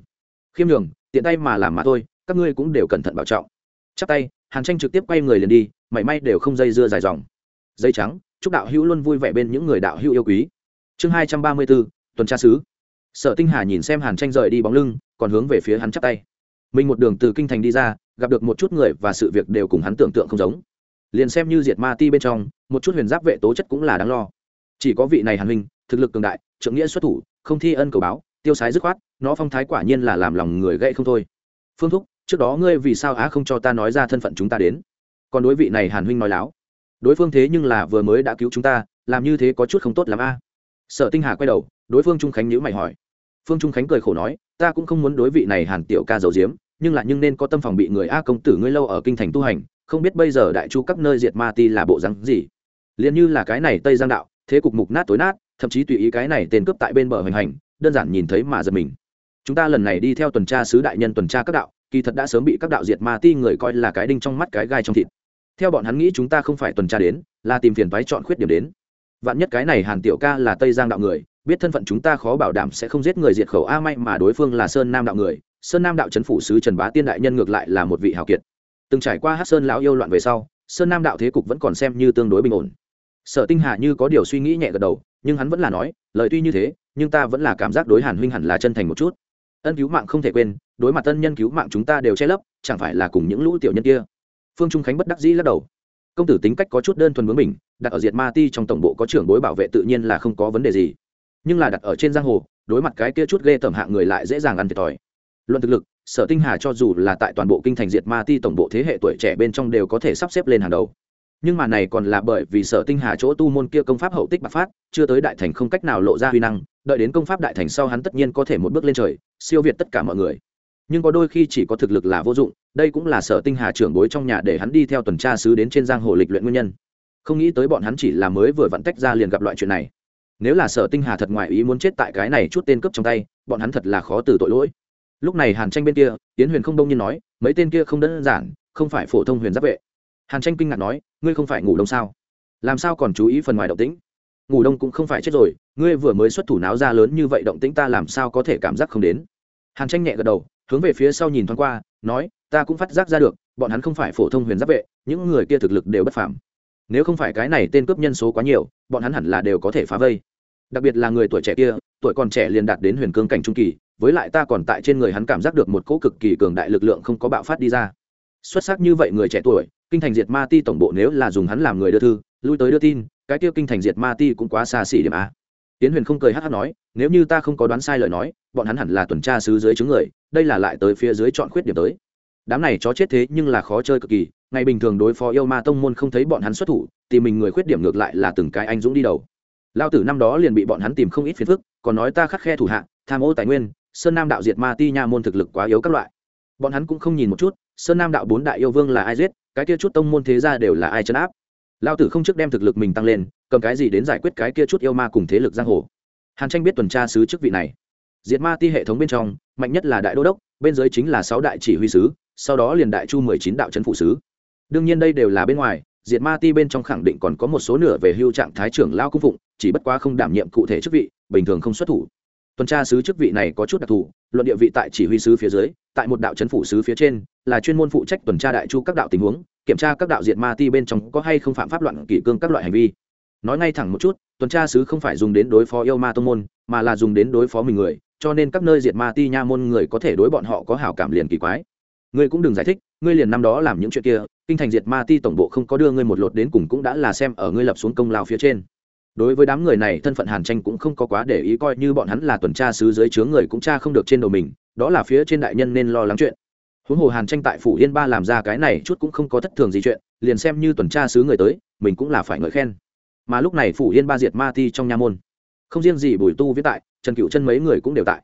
Khiêm nhường, tiện tay mà làm mà thôi, các ngươi cũng đều cẩn thận bảo trọng. Chắc tay, hàn tranh trực tiếp quay người liền đi, mảy may đều không dây dưa dài dòng. Dây trắng, chúc đạo hữu luôn vui vẻ bên những người đạo hữu yêu quý. Chương hai trăm ba mươi bốn tuần tra sứ sở tinh hà nhìn xem hàn tranh rời đi bóng lưng, còn hướng về phía hắn chắp tay. Mình một đường từ kinh thành đi ra, gặp được một chút người và sự việc đều cùng hắn tưởng tượng không giống. Liền xem như diệt ma ti bên trong, một chút huyền giáp vệ tố chất cũng là đáng lo. Chỉ có vị này hàn huynh, thực lực cường đại, trưởng nghĩa xuất thủ, không thi ân cầu báo, tiêu sái dứt khoát, nó phong thái quả nhiên là làm lòng người gãy không thôi. Phương thúc, trước đó ngươi vì sao á không cho ta nói ra thân phận chúng ta đến? Còn đối vị này hàn huynh nói láo. Đối phương thế nhưng là vừa mới đã cứu chúng ta, làm như thế có chút không tốt l ắ m a. Sở tinh hà quay đầu, đối phương trung khánh nhữ mày hỏi phương trung khánh cười khổ nói, ta cũng không muốn đối vị này hàn tiểu ca giấu diếm nhưng lại nhưng nên có tâm phòng bị người a công tử ngươi lâu ở kinh thành tu hành, không biết bây giờ đại chu các nơi diệt ma ti là bộ rắn gì. Liền như là cái này tây giang đạo, thế cục mục nát tối nát, thậm chí tùy ý cái này tên cướp tại bên bờ hoành hành, đơn giản nhìn thấy mà giật mình. Chúng ta lần này đi theo tuần tra sứ đại nhân tuần tra các đạo, kỳ thật đã sớm bị các đạo diệt ma ti người coi là cái đinh trong mắt cái gai trong thịt. Theo bọn hắn nghĩ chúng ta không phải tuần tra đến, là tìm phiền toái chọn khuyết điểm đến. Vạn nhất cái này hàn tiểu ca là tây giang đạo người biết thân phận chúng ta khó bảo đảm sẽ không giết người diệt khẩu. A, may mà đối phương là sơn nam đạo người. Sơn nam đạo c h ấ n phủ sứ trần bá tiên đại nhân ngược lại là một vị hào kiệt. Từng trải qua hát sơn lão yêu loạn về sau, sơn nam đạo thế cục vẫn còn xem như tương đối bình ổn. Sở tinh hà như có điều suy nghĩ nhẹ gật đầu, nhưng hắn vẫn là nói, lời tuy như thế, nhưng ta vẫn là cảm giác đối hàn huynh hẳn là chân thành một chút. Ân cứu mạng không thể quên, đối mặt ân nhân cứu mạng chúng ta đều che lấp, chẳng phải là cùng những lũ tiểu nhân kia. Phương trung khánh bất đắc dĩ lắc đầu. Công tử tính cách có chút đơn thuần bướng mình đặt ở diệt ma ti trong tổng bộ có trưởng bối bảo vệ tự nhiên là không có vấn đề gì nhưng là đặt ở trên giang hồ, đối mặt cái kia chút ghê tởm hạng người lại dễ dàng ăn thiệt thòi. Luận thực lực, sở tinh hà cho dù là tại toàn bộ kinh thành diệt ma ti tổng bộ thế hệ tuổi trẻ bên trong đều có thể sắp xếp lên hàng đầu. Nhưng mà này còn là bởi vì sở tinh hà chỗ tu môn kia công pháp hậu tích bạc phát, chưa tới đại thành không cách nào lộ ra huy năng, đợi đến công pháp đại thành sau hắn tất nhiên có thể một bước lên trời, siêu việt tất cả mọi người. Nhưng có đôi khi chỉ có thực lực là vô dụng, đây cũng là sở tinh hà trưởng bối trong nhà để hắn đi theo tuần tra sứ đến trên giang hồ lịch luyện nguyên nhân. Không nghĩ tới bọn hắn chỉ là mới vừa vặn tách ra liền gặp loại chuyện này nếu là sở tinh hà thật ngoại ý muốn chết tại cái này chút tên cướp trong tay, bọn hắn thật là khó từ tội lỗi. Lúc này hàn tranh bên kia tiến huyền không đông nhiên nói, mấy tên kia không đơn giản, không phải phổ thông huyền giáp vệ. Hàn tranh kinh ngạc nói, ngươi không phải ngủ đông sao? Làm sao còn chú ý phần ngoài động tĩnh? Ngủ đông cũng không phải chết rồi, ngươi vừa mới xuất thủ náo ra lớn như vậy động tĩnh ta làm sao có thể cảm giác không đến? Hàn tranh nhẹ gật đầu, hướng về phía sau nhìn thoáng qua, nói, ta cũng phát giác ra được, bọn hắn không phải phổ thông huyền giáp vệ, những người kia thực lực đều bất phàm nếu không phải cái này tên cướp nhân số quá nhiều, bọn hắn hẳn là đều có thể phá vây. Đặc biệt là người tuổi trẻ kia, tuổi còn trẻ liền đạt đến huyền cương cảnh trung kỳ, với lại ta còn tại trên người hắn cảm giác được một cỗ cực kỳ cường đại lực lượng không có bạo phát đi ra. Xuất sắc như vậy người trẻ tuổi, kinh thành diệt ma ti tổng bộ nếu là dùng hắn làm người đưa thư, lui tới đưa tin, cái kia kinh thành diệt ma ti cũng quá xa xỉ điểm a. Tiến huyền không cười hát hát nói, nếu như ta không có đoán sai lời nói, bọn hắn hẳn là tuần tra sứ dưới chứng người, đây là lại tới phía dưới chọn khuyết điểm tới đám này chó chết thế nhưng là khó chơi cực kỳ, ngày bình thường đối phó yêu ma tông môn không thấy bọn hắn xuất thủ thì mình người khuyết điểm ngược lại là từng cái anh dũng đi đầu. Lao tử năm đó liền bị bọn hắn tìm không ít phiền phức, còn nói ta khắc khe thủ hạ, tham ô tài nguyên, sơn nam đạo diệt ma ti nha môn thực lực quá yếu các loại. Bọn hắn cũng không nhìn một chút, sơn nam đạo bốn đại yêu vương là ai giết, cái kia chút tông môn thế ra đều là ai chấn áp. Lao tử không trước đem thực lực mình tăng lên, cầm cái gì đến giải quyết cái kia chút yêu ma cùng thế lực giang hồ. Hàn tranh biết tuần tra sứ chức vị này. Diệt ma ti hệ thống bên trong, mạnh nhất là đại đô đốc bên dưới chính là sáu đại chỉ huy sứ, sau đó liền đại chu mười chín đạo c phụ sứ. Đương nhiên đây đều là bên ngoài, diệt ma ti bên trong khẳng định còn có một số nửa về hưu trạng thái trưởng lao cung phụng, chỉ bất quá không đảm nhiệm cụ thể chức vị, bình thường không xuất thủ. Tuần tra sứ chức vị này có chút đặc thù, luận địa vị tại chỉ huy sứ phía dưới, tại một đạo c phủ sứ phía trên, là chuyên môn phụ trách tuần tra đại chu các đạo tình huống, kiểm tra các đạo diệt ma ti bên trong có hay không phạm pháp loạn kỷ cương các loại hành vi. Nói ngay thẳng một chút, tuần tra sứ không phải dùng đến đối phó yêu ma tông môn, mà là dùng đến đối phó mình người cho nên các nơi diệt ma ti nha môn người có thể đối bọn họ có hảo cảm liền kỳ quái. Ngươi cũng đừng giải thích, ngươi liền năm đó làm những chuyện kia, kinh thành diệt ma ti tổng bộ không có đưa ngươi một lột đến cùng cũng đã là xem ở ngươi lập xuống công lao phía trên. Đối với đám người này, thân phận hàn tranh cũng không có quá để ý, coi như bọn hắn là tuần tra sứ dưới chướng người cũng tra không được trên đầu mình, đó là phía trên đại nhân nên lo lắng chuyện. Huống hồ hàn tranh tại phủ yên ba làm ra cái này chút cũng không có thất thường gì chuyện, liền xem như tuần tra sứ người tới, mình cũng là phải ngợi khen. Mà lúc này phủ yên ba diệt ma ti trong nha môn, không riêng gì bùi tu viết tại trần cựu chân mấy người cũng đều tại.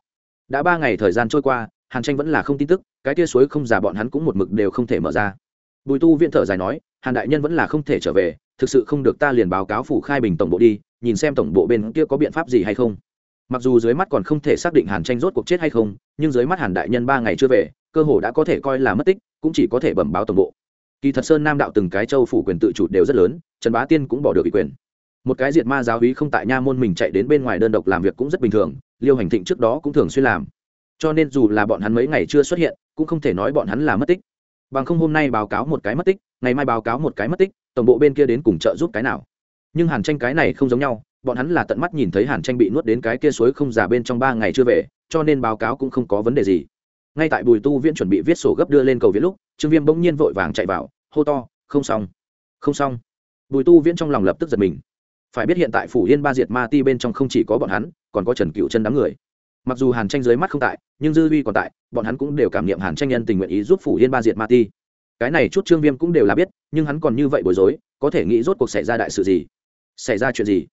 Đã ba ngày thời gian trôi qua, hàn tranh vẫn là không tin tức, cái tia suối không già bọn hắn cũng một mực đều không thể mở ra. Bùi tu viện thở dài nói, hàn đại nhân vẫn là không thể trở về, thực sự không được ta liền báo cáo phủ khai bình tổng bộ đi, nhìn xem tổng bộ bên kia có biện pháp gì hay không. Mặc dù dưới mắt còn không thể xác định hàn tranh rốt cuộc chết hay không, nhưng dưới mắt hàn đại nhân ba ngày chưa về, cơ hồ đã có thể coi là mất tích, cũng chỉ có thể bẩm báo tổng bộ. Kỳ thật sơn nam đạo từng cái châu phủ quyền tự chủ đều rất lớn, trần bá tiên cũng bỏ được ủy quyền một cái diệt ma giáo hí không tại nha môn mình chạy đến bên ngoài đơn độc làm việc cũng rất bình thường, liêu hành thịnh trước đó cũng thường xuyên làm. Cho nên dù là bọn hắn mấy ngày chưa xuất hiện, cũng không thể nói bọn hắn là mất tích. Bằng không hôm nay báo cáo một cái mất tích, ngày mai báo cáo một cái mất tích, tổng bộ bên kia đến cùng trợ giúp cái nào. Nhưng hàn tranh cái này không giống nhau, bọn hắn là tận mắt nhìn thấy hàn tranh bị nuốt đến cái kia suối không giả bên trong ba ngày chưa về, cho nên báo cáo cũng không có vấn đề gì. Ngay tại bùi tu viễn chuẩn bị viết sổ gấp đưa lên cầu viết lúc, trương viêm bỗng nhiên vội vàng chạy vào, hô to, không xong không xong. Bùi tu viễn trong lòng lập tức giật mình phải biết hiện tại phủ yên ba diệt ma ti bên trong không chỉ có bọn hắn, còn có trần cựu chân đám người. Mặc dù hàn tranh dưới mắt không tại, nhưng dư vi còn tại, bọn hắn cũng đều cảm nghiệm hàn tranh nhân tình nguyện ý giúp phủ yên ba diệt ma ti. Cái này chút trương viêm cũng đều là biết, nhưng hắn còn như vậy bối rối, có thể nghĩ rốt cuộc xảy ra đại sự gì? Xảy ra chuyện gì?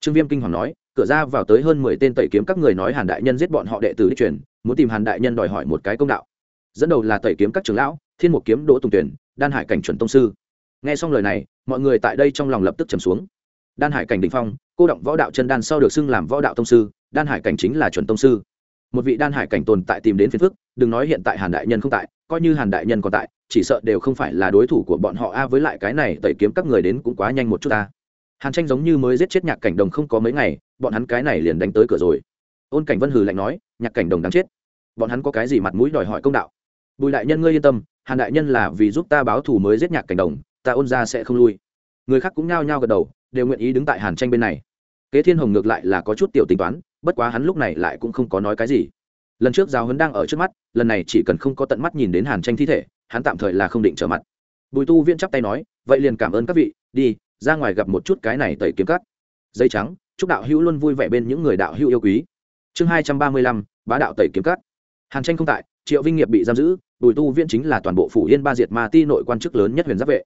Trương viêm kinh hoàng nói, cửa ra vào tới hơn mười tên tẩy kiếm các người nói hàn đại nhân giết bọn họ đệ tử đi truyền, muốn tìm hàn đại nhân đòi hỏi một cái công đạo. Dẫn đầu là tẩy kiếm các trưởng lão, thiên một kiếm đỗ tùng tuyển, đan hải cảnh chuẩn tông sư. Nghe xong lời này, mọi người tại đây trong lòng lập tức trầm xuống đan hải cảnh đình phong, cô động võ đạo chân đan sau được xưng làm võ đạo tông sư, đan hải cảnh chính là chuẩn tông sư. Một vị đan hải cảnh tồn tại tìm đến phiền phức, đừng nói hiện tại hàn đại nhân không tại, coi như hàn đại nhân còn tại, chỉ sợ đều không phải là đối thủ của bọn họ. A, với lại cái này tẩy kiếm các người đến cũng quá nhanh một chút ta. Hàn tranh giống như mới giết chết nhạc cảnh đồng không có mấy ngày, bọn hắn cái này liền đánh tới cửa rồi. Ôn cảnh vân hừ lạnh nói, nhạc cảnh đồng đáng chết. Bọn hắn có cái gì mặt mũi đòi hỏi công đạo? Bùi đại nhân ngươi yên tâm, hàn đại nhân là vì giúp ta báo thù mới giết nhạc cảnh đồng, ta ôn ra sẽ không lui. Người khác cũng nhao nhao gật đầu đều nguyện ý đứng tại hàn tranh bên này. Kế thiên hồng ngược lại là có chút tiểu tính toán, bất quá hắn lúc này lại cũng không có nói cái gì. Lần trước giáo huấn đang ở trước mắt, lần này chỉ cần không có tận mắt nhìn đến hàn tranh thi thể, hắn tạm thời là không định trở mặt. Bùi tu viễn chắp tay nói, vậy liền cảm ơn các vị, đi, ra ngoài gặp một chút cái này tẩy kiếm cắt dây trắng, chúc đạo hữu luôn vui vẻ bên những người đạo hữu yêu quý. Chương hai trăm ba mươi lăm, bá đạo tẩy kiếm cắt hàn tranh không tại, triệu vinh nghiệp bị giam giữ, bùi tu viễn chính là toàn bộ phủ yên ba diệt ma ti nội quan chức lớn nhất huyền giáp vệ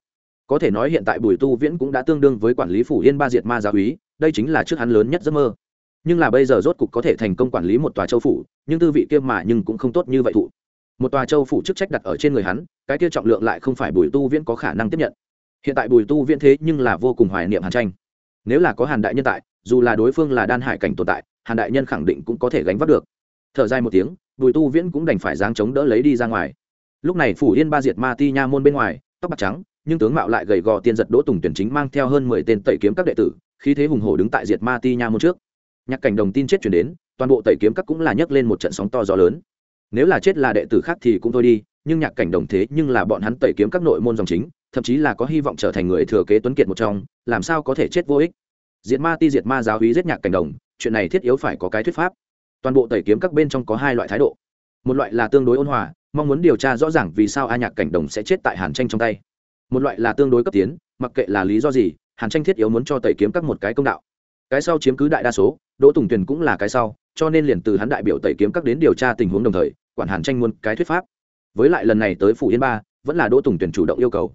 có thể nói hiện tại bùi tu viễn cũng đã tương đương với quản lý phủ yên ba diệt ma giáo úy, đây chính là trước hắn lớn nhất giấc mơ. Nhưng là bây giờ rốt cục có thể thành công quản lý một tòa châu phủ, nhưng tư vị kia mà nhưng cũng không tốt như vậy thụ. Một tòa châu phủ chức trách đặt ở trên người hắn, cái kia trọng lượng lại không phải bùi tu viễn có khả năng tiếp nhận. Hiện tại bùi tu viễn thế nhưng là vô cùng hoài niệm hàn tranh. Nếu là có hàn đại nhân tại, dù là đối phương là đan hải cảnh tồn tại, hàn đại nhân khẳng định cũng có thể gánh vác được. Thở dài một tiếng, bùi tu viễn cũng đành phải dáng chống đỡ lấy đi ra ngoài. Lúc này phủ yên ba diệt ma ti nha môn bên ngoài, tóc bạc trắng nhưng tướng mạo lại gầy gò tiên giật đỗ tùng tuyển chính mang theo hơn mười tên tẩy kiếm các đệ tử, khí thế hùng hổ đứng tại diệt ma ti nha môn trước. Nhạc cảnh đồng tin chết chuyển đến, toàn bộ tẩy kiếm các cũng là nhấc lên một trận sóng to gió lớn. Nếu là chết là đệ tử khác thì cũng thôi đi, nhưng nhạc cảnh đồng thế nhưng là bọn hắn tẩy kiếm các nội môn dòng chính, thậm chí là có hy vọng trở thành người thừa kế tuấn kiệt một trong, làm sao có thể chết vô ích? Diệt ma ti diệt ma giáo hí giết nhạc cảnh đồng, chuyện này thiết yếu phải có cái thuyết pháp. Toàn bộ tẩy kiếm các bên trong có hai loại thái độ. Một loại là tương đối ôn hòa, mong muốn điều tra rõ ràng vì sao a nhạc cảnh đồng sẽ chết tại hàn tranh trong tay một loại là tương đối cấp tiến, mặc kệ là lý do gì, hàn tranh thiết yếu muốn cho tẩy kiếm các một cái công đạo. Cái sau chiếm cứ đại đa số, đỗ tùng tuyền cũng là cái sau, cho nên liền từ hắn đại biểu tẩy kiếm các đến điều tra tình huống đồng thời, quản hàn tranh muôn cái thuyết pháp. Với lại lần này tới phủ yên ba, vẫn là đỗ tùng tuyền chủ động yêu cầu.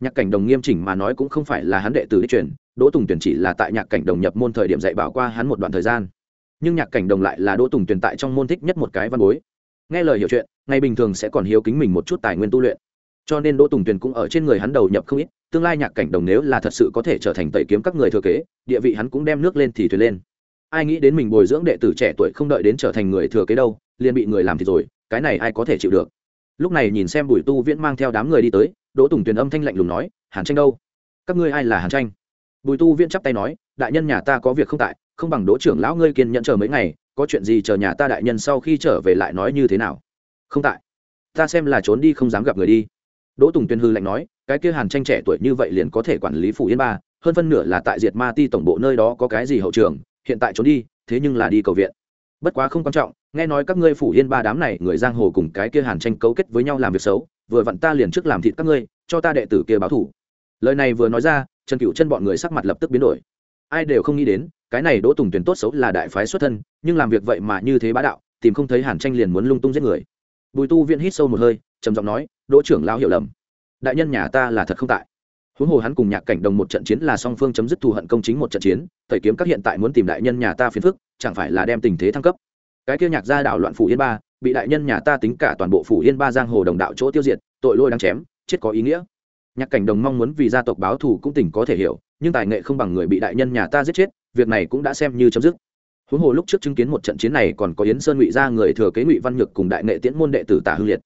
Nhạc cảnh đồng nghiêm chỉnh mà nói cũng không phải là hắn đệ tử đích truyền, đỗ tùng tuyền chỉ là tại nhạc cảnh đồng nhập môn thời điểm dạy bảo qua hắn một đoạn thời gian. Nhưng nhạc cảnh đồng lại là đỗ tùng tuyền tại trong môn thích nhất một cái văn bối. Nghe lời hiểu chuyện, ngày bình thường sẽ còn hiếu kính mình một chút tài nguyên tu luyện cho nên đỗ tùng tuyền cũng ở trên người hắn đầu nhập không ít, tương lai nhạc cảnh đồng nếu là thật sự có thể trở thành tẩy kiếm các người thừa kế, địa vị hắn cũng đem nước lên thì thuyền lên. Ai nghĩ đến mình bồi dưỡng đệ tử trẻ tuổi không đợi đến trở thành người thừa kế đâu, liền bị người làm thì rồi, cái này ai có thể chịu được? Lúc này nhìn xem bùi tu viễn mang theo đám người đi tới, đỗ tùng tuyền âm thanh lạnh lùng nói, hàn tranh đâu? Các ngươi ai là hàn tranh? Bùi tu viễn chắp tay nói, đại nhân nhà ta có việc không tại, không bằng đỗ trưởng lão ngươi kiên nhẫn chờ mấy ngày, có chuyện gì chờ nhà ta đại nhân sau khi trở về lại nói như thế nào? Không tại. Ta xem là trốn đi không dám gặp người đi đỗ tùng tuyên hư lạnh nói, cái kia hàn tranh trẻ tuổi như vậy liền có thể quản lý phủ yên ba, hơn phân nửa là tại diệt ma ti tổng bộ nơi đó có cái gì hậu trường, hiện tại trốn đi, thế nhưng là đi cầu viện. Bất quá không quan trọng, nghe nói các ngươi phủ yên ba đám này người giang hồ cùng cái kia hàn tranh cấu kết với nhau làm việc xấu, vừa vặn ta liền trước làm thịt các ngươi, cho ta đệ tử kia báo thủ. Lời này vừa nói ra, trần cựu chân bọn người sắc mặt lập tức biến đổi. Ai đều không nghĩ đến, cái này đỗ tùng tuyển tốt xấu là đại phái xuất thân, nhưng làm việc vậy mà như thế bá đạo, tìm không thấy hàn tranh liền muốn lung tung giết người bùi tu viễn hít sâu một hơi, trầm giọng nói, đỗ trưởng lao hiểu lầm. Đại nhân nhà ta là thật không tại. Huống hồ hắn cùng nhạc cảnh đồng một trận chiến là song phương chấm dứt thù hận công chính một trận chiến, thời kiếm các hiện tại muốn tìm đại nhân nhà ta phiền phức, chẳng phải là đem tình thế thăng cấp? Cái kia nhạc gia đảo loạn phủ yên ba, bị đại nhân nhà ta tính cả toàn bộ phủ yên ba giang hồ đồng đạo chỗ tiêu diệt, tội lôi đang chém, chết có ý nghĩa. Nhạc cảnh đồng mong muốn vì gia tộc báo thù cũng tỉnh có thể hiểu, nhưng tài nghệ không bằng người bị đại nhân nhà ta giết chết, việc này cũng đã xem như chấm dứt huống hồ lúc trước chứng kiến một trận chiến này còn có yến sơn ngụy ra người thừa kế ngụy văn nhược cùng đại nghệ tiễn môn đệ tử tả hư liệt.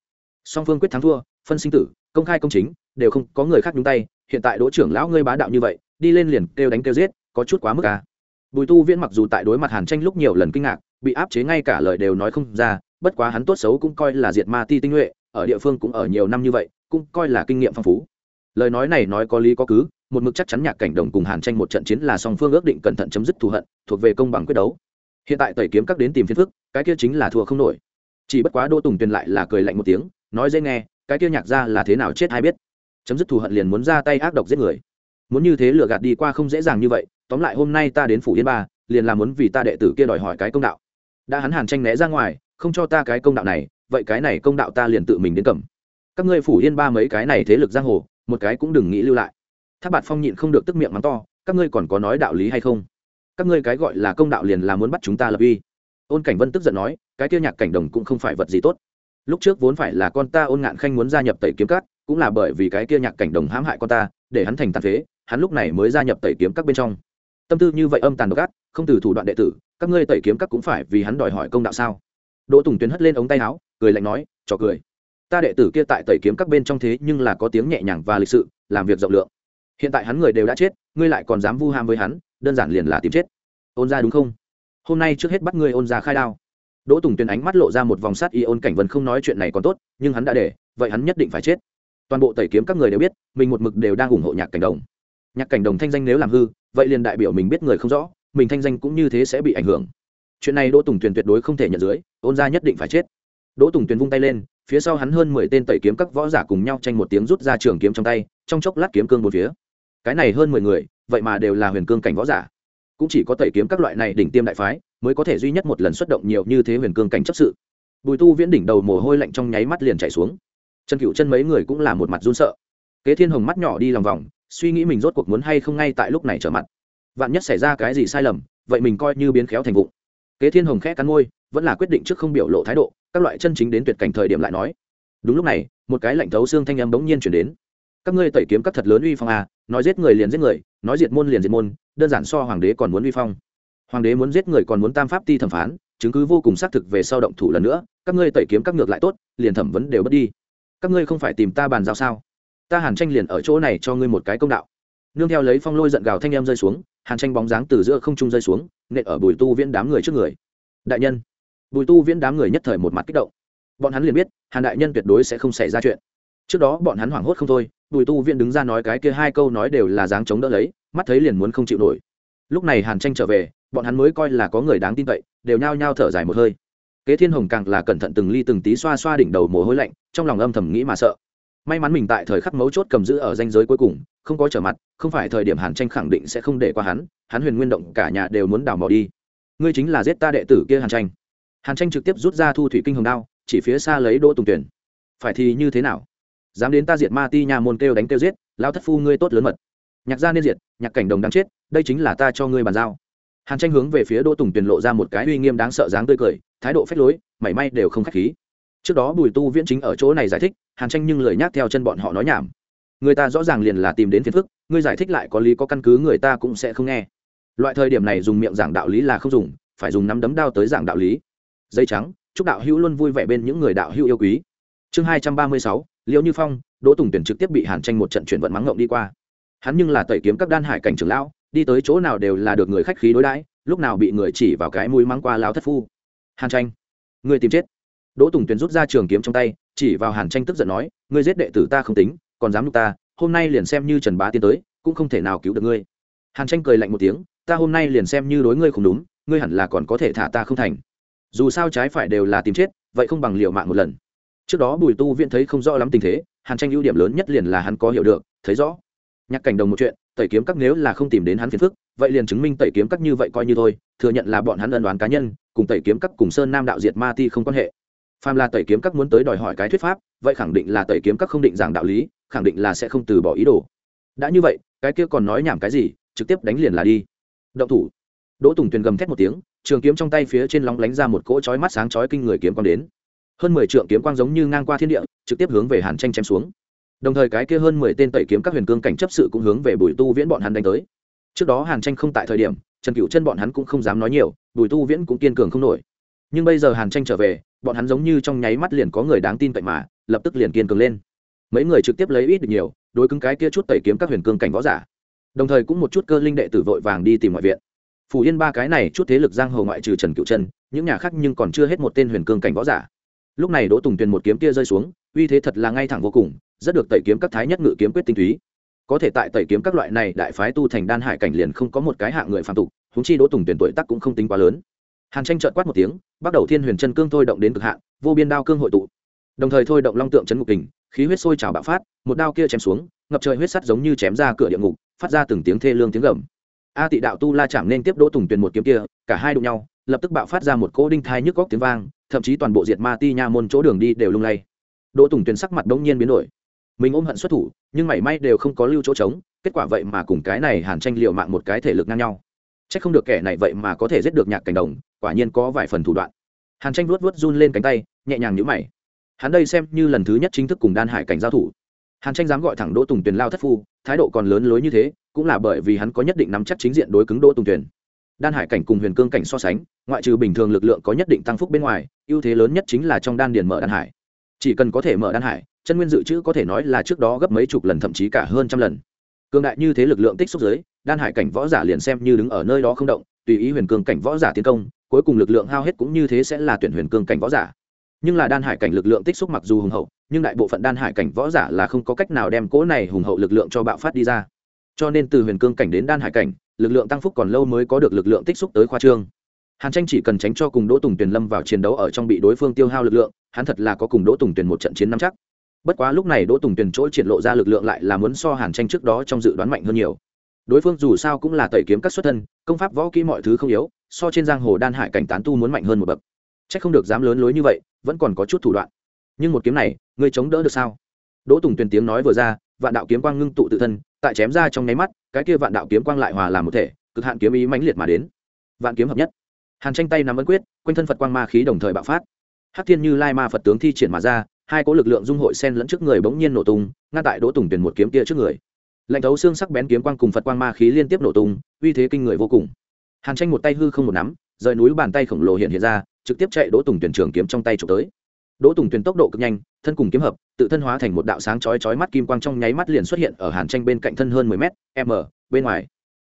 Song phương quyết thắng thua, phân sinh tử, công khai công chính, đều không có người khác nhúng tay, hiện tại đỗ trưởng lão ngươi bá đạo như vậy, đi lên liền kêu đánh kêu giết, có chút quá mức à. bùi tu viễn mặc dù tại đối mặt hàn tranh lúc nhiều lần kinh ngạc, bị áp chế ngay cả lời đều nói không ra, bất quá hắn tốt xấu cũng coi là diệt ma ti tinh nhuệ, ở địa phương cũng ở nhiều năm như vậy, cũng coi là kinh nghiệm phong phú. Lời nói này nói có lý có cứ, một mực chắc chắn nhạc cảnh đồng cùng hàn tranh một trận chiến là song phương ước định cẩn thận chấm dứt thù hận, thuộc về công bằng quyết đấu hiện tại tẩy kiếm các đến tìm phiền phức, cái kia chính là thua không nổi. Chỉ bất quá đỗ tùng tuyền lại là cười lạnh một tiếng, nói dễ nghe, cái kia nhạc ra là thế nào chết hay biết. Chấm dứt thù hận liền muốn ra tay ác độc giết người. Muốn như thế lừa gạt đi qua không dễ dàng như vậy, tóm lại hôm nay ta đến phủ yên ba, liền là muốn vì ta đệ tử kia đòi hỏi cái công đạo. Đã hắn hàn tranh né ra ngoài, không cho ta cái công đạo này, vậy cái này công đạo ta liền tự mình đến cầm. Các ngươi phủ yên ba mấy cái này thế lực giang hồ, một cái cũng đừng nghĩ lưu lại. Tháp bạt phong nhịn không được tức miệng mắng to, các ngươi còn có nói đạo lý hay không? Các ngươi cái gọi là công đạo liền là muốn bắt chúng ta lập uy. Ôn cảnh vân tức giận nói, cái kia nhạc cảnh đồng cũng không phải vật gì tốt. Lúc trước vốn phải là con ta ôn ngạn khanh muốn gia nhập tẩy kiếm cát cũng là bởi vì cái kia nhạc cảnh đồng hãm hại con ta, để hắn thành tàn phế, hắn lúc này mới gia nhập tẩy kiếm các bên trong. Tâm tư như vậy âm tàn độc ác, không từ thủ đoạn đệ tử, các ngươi tẩy kiếm các cũng phải vì hắn đòi hỏi công đạo sao? Đỗ tùng tuyến hất lên ống tay áo, cười lạnh nói, trò cười. Ta đệ tử kia tại tẩy kiếm các bên trong thế nhưng là có tiếng nhẹ nhàng và lịch sự, làm việc rộng lượng. Hiện tại hắn người đều đã chết, ngươi lại còn dám vu ham với hắn đơn giản liền là tìm chết. Ôn ra đúng không? Hôm nay trước hết bắt ngươi ôn ra khai đao. Đỗ tùng tuyền ánh mắt lộ ra một vòng sát y ôn cảnh vân không nói chuyện này còn tốt, nhưng hắn đã để, vậy hắn nhất định phải chết. Toàn bộ tẩy kiếm các người đều biết, mình một mực đều đang ủng hộ nhạc cảnh đồng. Nhạc cảnh đồng thanh danh nếu làm hư, vậy liền đại biểu mình biết người không rõ, mình thanh danh cũng như thế sẽ bị ảnh hưởng. Chuyện này đỗ tùng tuyền tuyệt đối không thể nhận dưới, ôn gia nhất định phải chết. Đỗ tùng tuyền vung tay lên, phía sau hắn hơn mười tên tẩy kiếm các võ giả cùng nhau tranh một tiếng rút ra trường kiếm trong tay, trong chốc lát kiếm cương một phía. Cái này hơn mười người vậy mà đều là huyền cương cảnh võ giả. Cũng chỉ có tẩy kiếm các loại này đỉnh tiêm đại phái mới có thể duy nhất một lần xuất động nhiều như thế huyền cương cảnh chấp sự. Bùi tu viễn đỉnh đầu mồ hôi lạnh trong nháy mắt liền chạy xuống. Chân cựu chân mấy người cũng là một mặt run sợ. Kế thiên hồng mắt nhỏ đi lòng vòng, suy nghĩ mình rốt cuộc muốn hay không ngay tại lúc này trở mặt. Vạn nhất xảy ra cái gì sai lầm, vậy mình coi như biến khéo thành vụng. Kế thiên hồng khẽ cắn môi, vẫn là quyết định trước không biểu lộ thái độ, các loại chân chính đến tuyệt cảnh thời điểm lại nói. Đúng lúc này, một cái lạnh thấu xương thanh âm bỗng nhiên chuyển đến các ngươi tẩy kiếm các thật lớn uy phong à nói giết người liền giết người, nói diệt môn liền diệt môn, đơn giản so hoàng đế còn muốn uy phong. Hoàng đế muốn giết người còn muốn tam pháp ti thẩm phán, chứng cứ vô cùng xác thực về sau động thủ lần nữa, các ngươi tẩy kiếm các ngược lại tốt, liền thẩm vấn đều bất đi. Các ngươi không phải tìm ta bàn giao sao? Ta hàn tranh liền ở chỗ này cho ngươi một cái công đạo. Nương theo lấy phong lôi giận gào thanh em rơi xuống, hàn tranh bóng dáng từ giữa không trung rơi xuống, nện ở bùi tu viễn đám người trước người. Đại nhân, bùi tu viễn đám người nhất thời một mặt kích động. Bọn hắn liền biết, hàn đại nhân tuyệt đối sẽ không xảy ra chuyện trước đó bọn hắn hoảng hốt không thôi, bùi tu viện đứng ra nói cái kia hai câu nói đều là dáng chống đỡ lấy, mắt thấy liền muốn không chịu nổi. Lúc này hàn tranh trở về, bọn hắn mới coi là có người đáng tin cậy, đều nhao nhao thở dài một hơi. Kế thiên hồng càng là cẩn thận từng ly từng tí xoa xoa đỉnh đầu mồ hôi lạnh, trong lòng âm thầm nghĩ mà sợ. May mắn mình tại thời khắc mấu chốt cầm giữ ở danh giới cuối cùng, không có trở mặt, không phải thời điểm hàn tranh khẳng định sẽ không để qua hắn hắn huyền nguyên động cả nhà đều muốn đào mò đi. Ngươi chính là giết ta đệ tử kia hàn tranh. Hàn tranh trực tiếp rút ra thu thủy kinh hồng đao, chỉ phía xa lấy đỗ tùng tuyển. Phải thì như thế nào? Dám đến ta diệt ma ti nhà môn kêu đánh kêu giết, lao thất phu ngươi tốt lớn mật. Nhạc gia nên diệt, nhạc cảnh đồng đáng chết, đây chính là ta cho ngươi bàn giao. Hàn tranh hướng về phía đỗ tùng tuyền lộ ra một cái uy nghiêm đáng sợ dáng tươi cười, thái độ phách lối, mảy may đều không k h á c h khí. Trước đó bùi tu viễn chính ở chỗ này giải thích, hàn tranh nhưng lời nhác theo chân bọn họ nói nhảm. Người ta rõ ràng liền là tìm đến phiền phức, ngươi giải thích lại có lý có căn cứ người ta cũng sẽ không nghe. Loại thời điểm này dùng miệng giảng đạo lý là không dùng, phải dùng nắm đấm đao tới giảng đạo lý. Dây trắng, chúc đạo hữu luôn vui vẻ bên những người đạo hữu yêu quý. Chương hai trăm ba mươi sáu liễu như phong, đỗ tùng tuyển trực tiếp bị hàn tranh một trận chuyển vận mắng ngộng đi qua. Hắn nhưng là tẩy kiếm các đan hải cảnh trưởng lão, đi tới chỗ nào đều là được người khách khí đối đãi, lúc nào bị người chỉ vào cái mũi mắng qua lao thất phu. Hàn tranh, người tìm chết. Đỗ tùng tuyền rút ra trường kiếm trong tay, chỉ vào hàn tranh tức giận nói, ngươi giết đệ tử ta không tính, còn dám lúc ta, hôm nay liền xem như trần bá tiến tới, cũng không thể nào cứu được ngươi. Hàn tranh cười lạnh một tiếng, ta hôm nay liền xem như đối ngươi không đúng, ngươi hẳn là còn có thể thả ta không thành. Dù sao trái phải đều là tìm chết, vậy không bằng liệu mạng một lần trước đó bùi tu viện thấy không rõ lắm tình thế, hàn tranh ưu điểm lớn nhất liền là hắn có hiểu được, thấy rõ. Nhắc cảnh đồng một chuyện, tẩy kiếm các nếu là không tìm đến hắn phiền phức, vậy liền chứng minh tẩy kiếm các như vậy coi như thôi, thừa nhận là bọn hắn ân đoán cá nhân, cùng tẩy kiếm các cùng sơn nam đạo diệt ma ti không quan hệ. Phàm là tẩy kiếm các muốn tới đòi hỏi cái thuyết pháp, vậy khẳng định là tẩy kiếm các không định giảng đạo lý, khẳng định là sẽ không từ bỏ ý đồ. Đã như vậy, cái kia còn nói nhảm cái gì, trực tiếp đánh liền là đi. Động thủ. Đỗ tùng tuyền gầm thét một tiếng, trường kiếm trong tay phía trên lóng lánh ra một cỗ chói mắt sáng chói kinh người kiếm còn đến hơn mười trượng kiếm quang giống như ngang qua thiên địa, trực tiếp hướng về hàn tranh chém xuống. Đồng thời cái kia hơn mười tên tẩy kiếm các huyền cương cảnh chấp sự cũng hướng về bùi tu viễn bọn hắn đánh tới. Trước đó hàn tranh không tại thời điểm, trần cựu chân bọn hắn cũng không dám nói nhiều, bùi tu viễn cũng kiên cường không nổi. Nhưng bây giờ hàn tranh trở về, bọn hắn giống như trong nháy mắt liền có người đáng tin cậy mà, lập tức liền kiên cường lên. Mấy người trực tiếp lấy ít được nhiều, đối cứng cái kia chút tẩy kiếm các huyền cương cảnh võ giả. Đồng thời cũng một chút cơ linh đệ tử vội vàng đi tìm ngoại viện. Phủ yên ba cái này chút thế lực giang hồ ngoại trừ trần cựu chân, những nhà khác nhưng còn chưa hết một tên huyền cương cảnh võ giả lúc này đỗ tùng tuyền một kiếm kia rơi xuống, uy thế thật là ngay thẳng vô cùng, rất được tẩy kiếm các thái nhất ngự kiếm quyết tinh túy. Có thể tại tẩy kiếm các loại này đại phái tu thành đan hải cảnh liền không có một cái hạng người phạm tục húng chi đỗ tùng tuyển tuổi tắc cũng không tính quá lớn. Hàn tranh trợn quát một tiếng, bắt đầu thiên huyền chân cương thôi động đến cực hạn, vô biên đao cương hội tụ. Đồng thời thôi động long tượng chấn ngục kình, khí huyết sôi trào bạo phát, một đao kia chém xuống, ngập trời huyết sắt giống như chém ra cửa địa ngục, phát ra từng tiếng thê lương tiếng gầm. A tị đạo tu la chạm nên tiếp đỗ tùng tuyển một kiếm kia, cả hai đụng nhau, lập tức bạo phát ra một cỗ đinh thai nhức góc tiếng vang thậm chí toàn bộ diệt ma ti nha môn chỗ đường đi đều lung lay. Đỗ tùng Tuyền sắc mặt đống nhiên biến đổi. Mình ôm hận xuất thủ, nhưng mảy may đều không có lưu chỗ trống, kết quả vậy mà cùng cái này hàn tranh liệu mạng một cái thể lực ngang nhau. C h ắ c không được kẻ này vậy mà có thể giết được nhạc cảnh đồng, quả nhiên có vài phần thủ đoạn. Hàn tranh vuốt vuốt run lên cánh tay, nhẹ nhàng nhữ mày. Hắn đây xem như lần thứ nhất chính thức cùng đan hải cảnh giao thủ. Hàn tranh dám gọi thẳng đỗ tùng tuyền lao thất phu, thái độ còn lớn lối như thế, cũng là bởi vì hắn có nhất định nắm chắc chính diện đối cứng đỗ tùng tuyền đan hải cảnh cùng huyền cương cảnh so sánh, ngoại trừ bình thường lực lượng có nhất định tăng phúc bên ngoài, ưu thế lớn nhất chính là trong đan điền mở đan hải. Chỉ cần có thể mở đan hải, chân nguyên dự trữ có thể nói là trước đó gấp mấy chục lần thậm chí cả hơn trăm lần. Cương đại như thế lực lượng tích xúc giới, đan hải cảnh võ giả liền xem như đứng ở nơi đó không động, tùy ý huyền cương cảnh võ giả tiến công, cuối cùng lực lượng hao hết cũng như thế sẽ là tuyển huyền cương cảnh võ giả. Nhưng là đan hải cảnh lực lượng tích xúc mặc dù hùng hậu, nhưng đại bộ phận đan hải cảnh võ giả là không có cách nào đem cỗ này hùng hậu lực lượng cho bạo phát đi ra. Cho nên từ huyền cương cảnh đến đan hải cảnh lực lượng tăng phúc còn lâu mới có được lực lượng tích xúc tới khoa trương. Hàn tranh chỉ cần tránh cho cùng đỗ tùng tuyền lâm vào chiến đấu ở trong bị đối phương tiêu hao lực lượng, hắn thật là có cùng đỗ tùng tuyền một trận chiến năm chắc. Bất quá lúc này đỗ tùng tuyền chỗ triển lộ ra lực lượng lại là muốn so hàn tranh trước đó trong dự đoán mạnh hơn nhiều. Đối phương dù sao cũng là tẩy kiếm các xuất thân, công pháp võ kỹ mọi thứ không yếu, so trên giang hồ đan hải cảnh tán tu muốn mạnh hơn một bậc. C h ắ c không được dám lớn lối như vậy, vẫn còn có chút thủ đoạn. Nhưng một kiếm này, ngươi chống đỡ được sao? Đỗ tùng tuyền tiếng nói vừa ra, vạn đạo kiếm quang ngưng tụ tự thân tại chém ra trong nháy mắt, cái kia vạn đạo kiếm quang lại hòa làm một thể, cực hạn kiếm ý mãnh liệt mà đến. Vạn kiếm hợp nhất. Hàn tranh tay nắm ấn quyết, quanh thân phật quang ma khí đồng thời bạo phát. Hắc thiên như lai ma phật tướng thi triển mà ra, hai cỗ lực lượng dung hội sen lẫn trước người bỗng nhiên nổ tung, ngăn tại đỗ tùng tuyển một kiếm kia trước người. Lạnh thấu xương sắc bén kiếm quang cùng phật quang ma khí liên tiếp nổ tung, uy thế kinh người vô cùng. Hàn tranh một tay hư không một nắm, rời núi bàn tay khổng lồ hiện hiện ra, trực tiếp chạy đỗ tùng tuyển trường kiếm trong tay trục tới đỗ tùng Tuyền tốc độ cực nhanh, thân cùng kiếm hợp, tự thân hóa thành một đạo sáng chói chói mắt kim quang trong nháy mắt liền xuất hiện ở hàn tranh bên cạnh thân hơn mười m m, bên ngoài.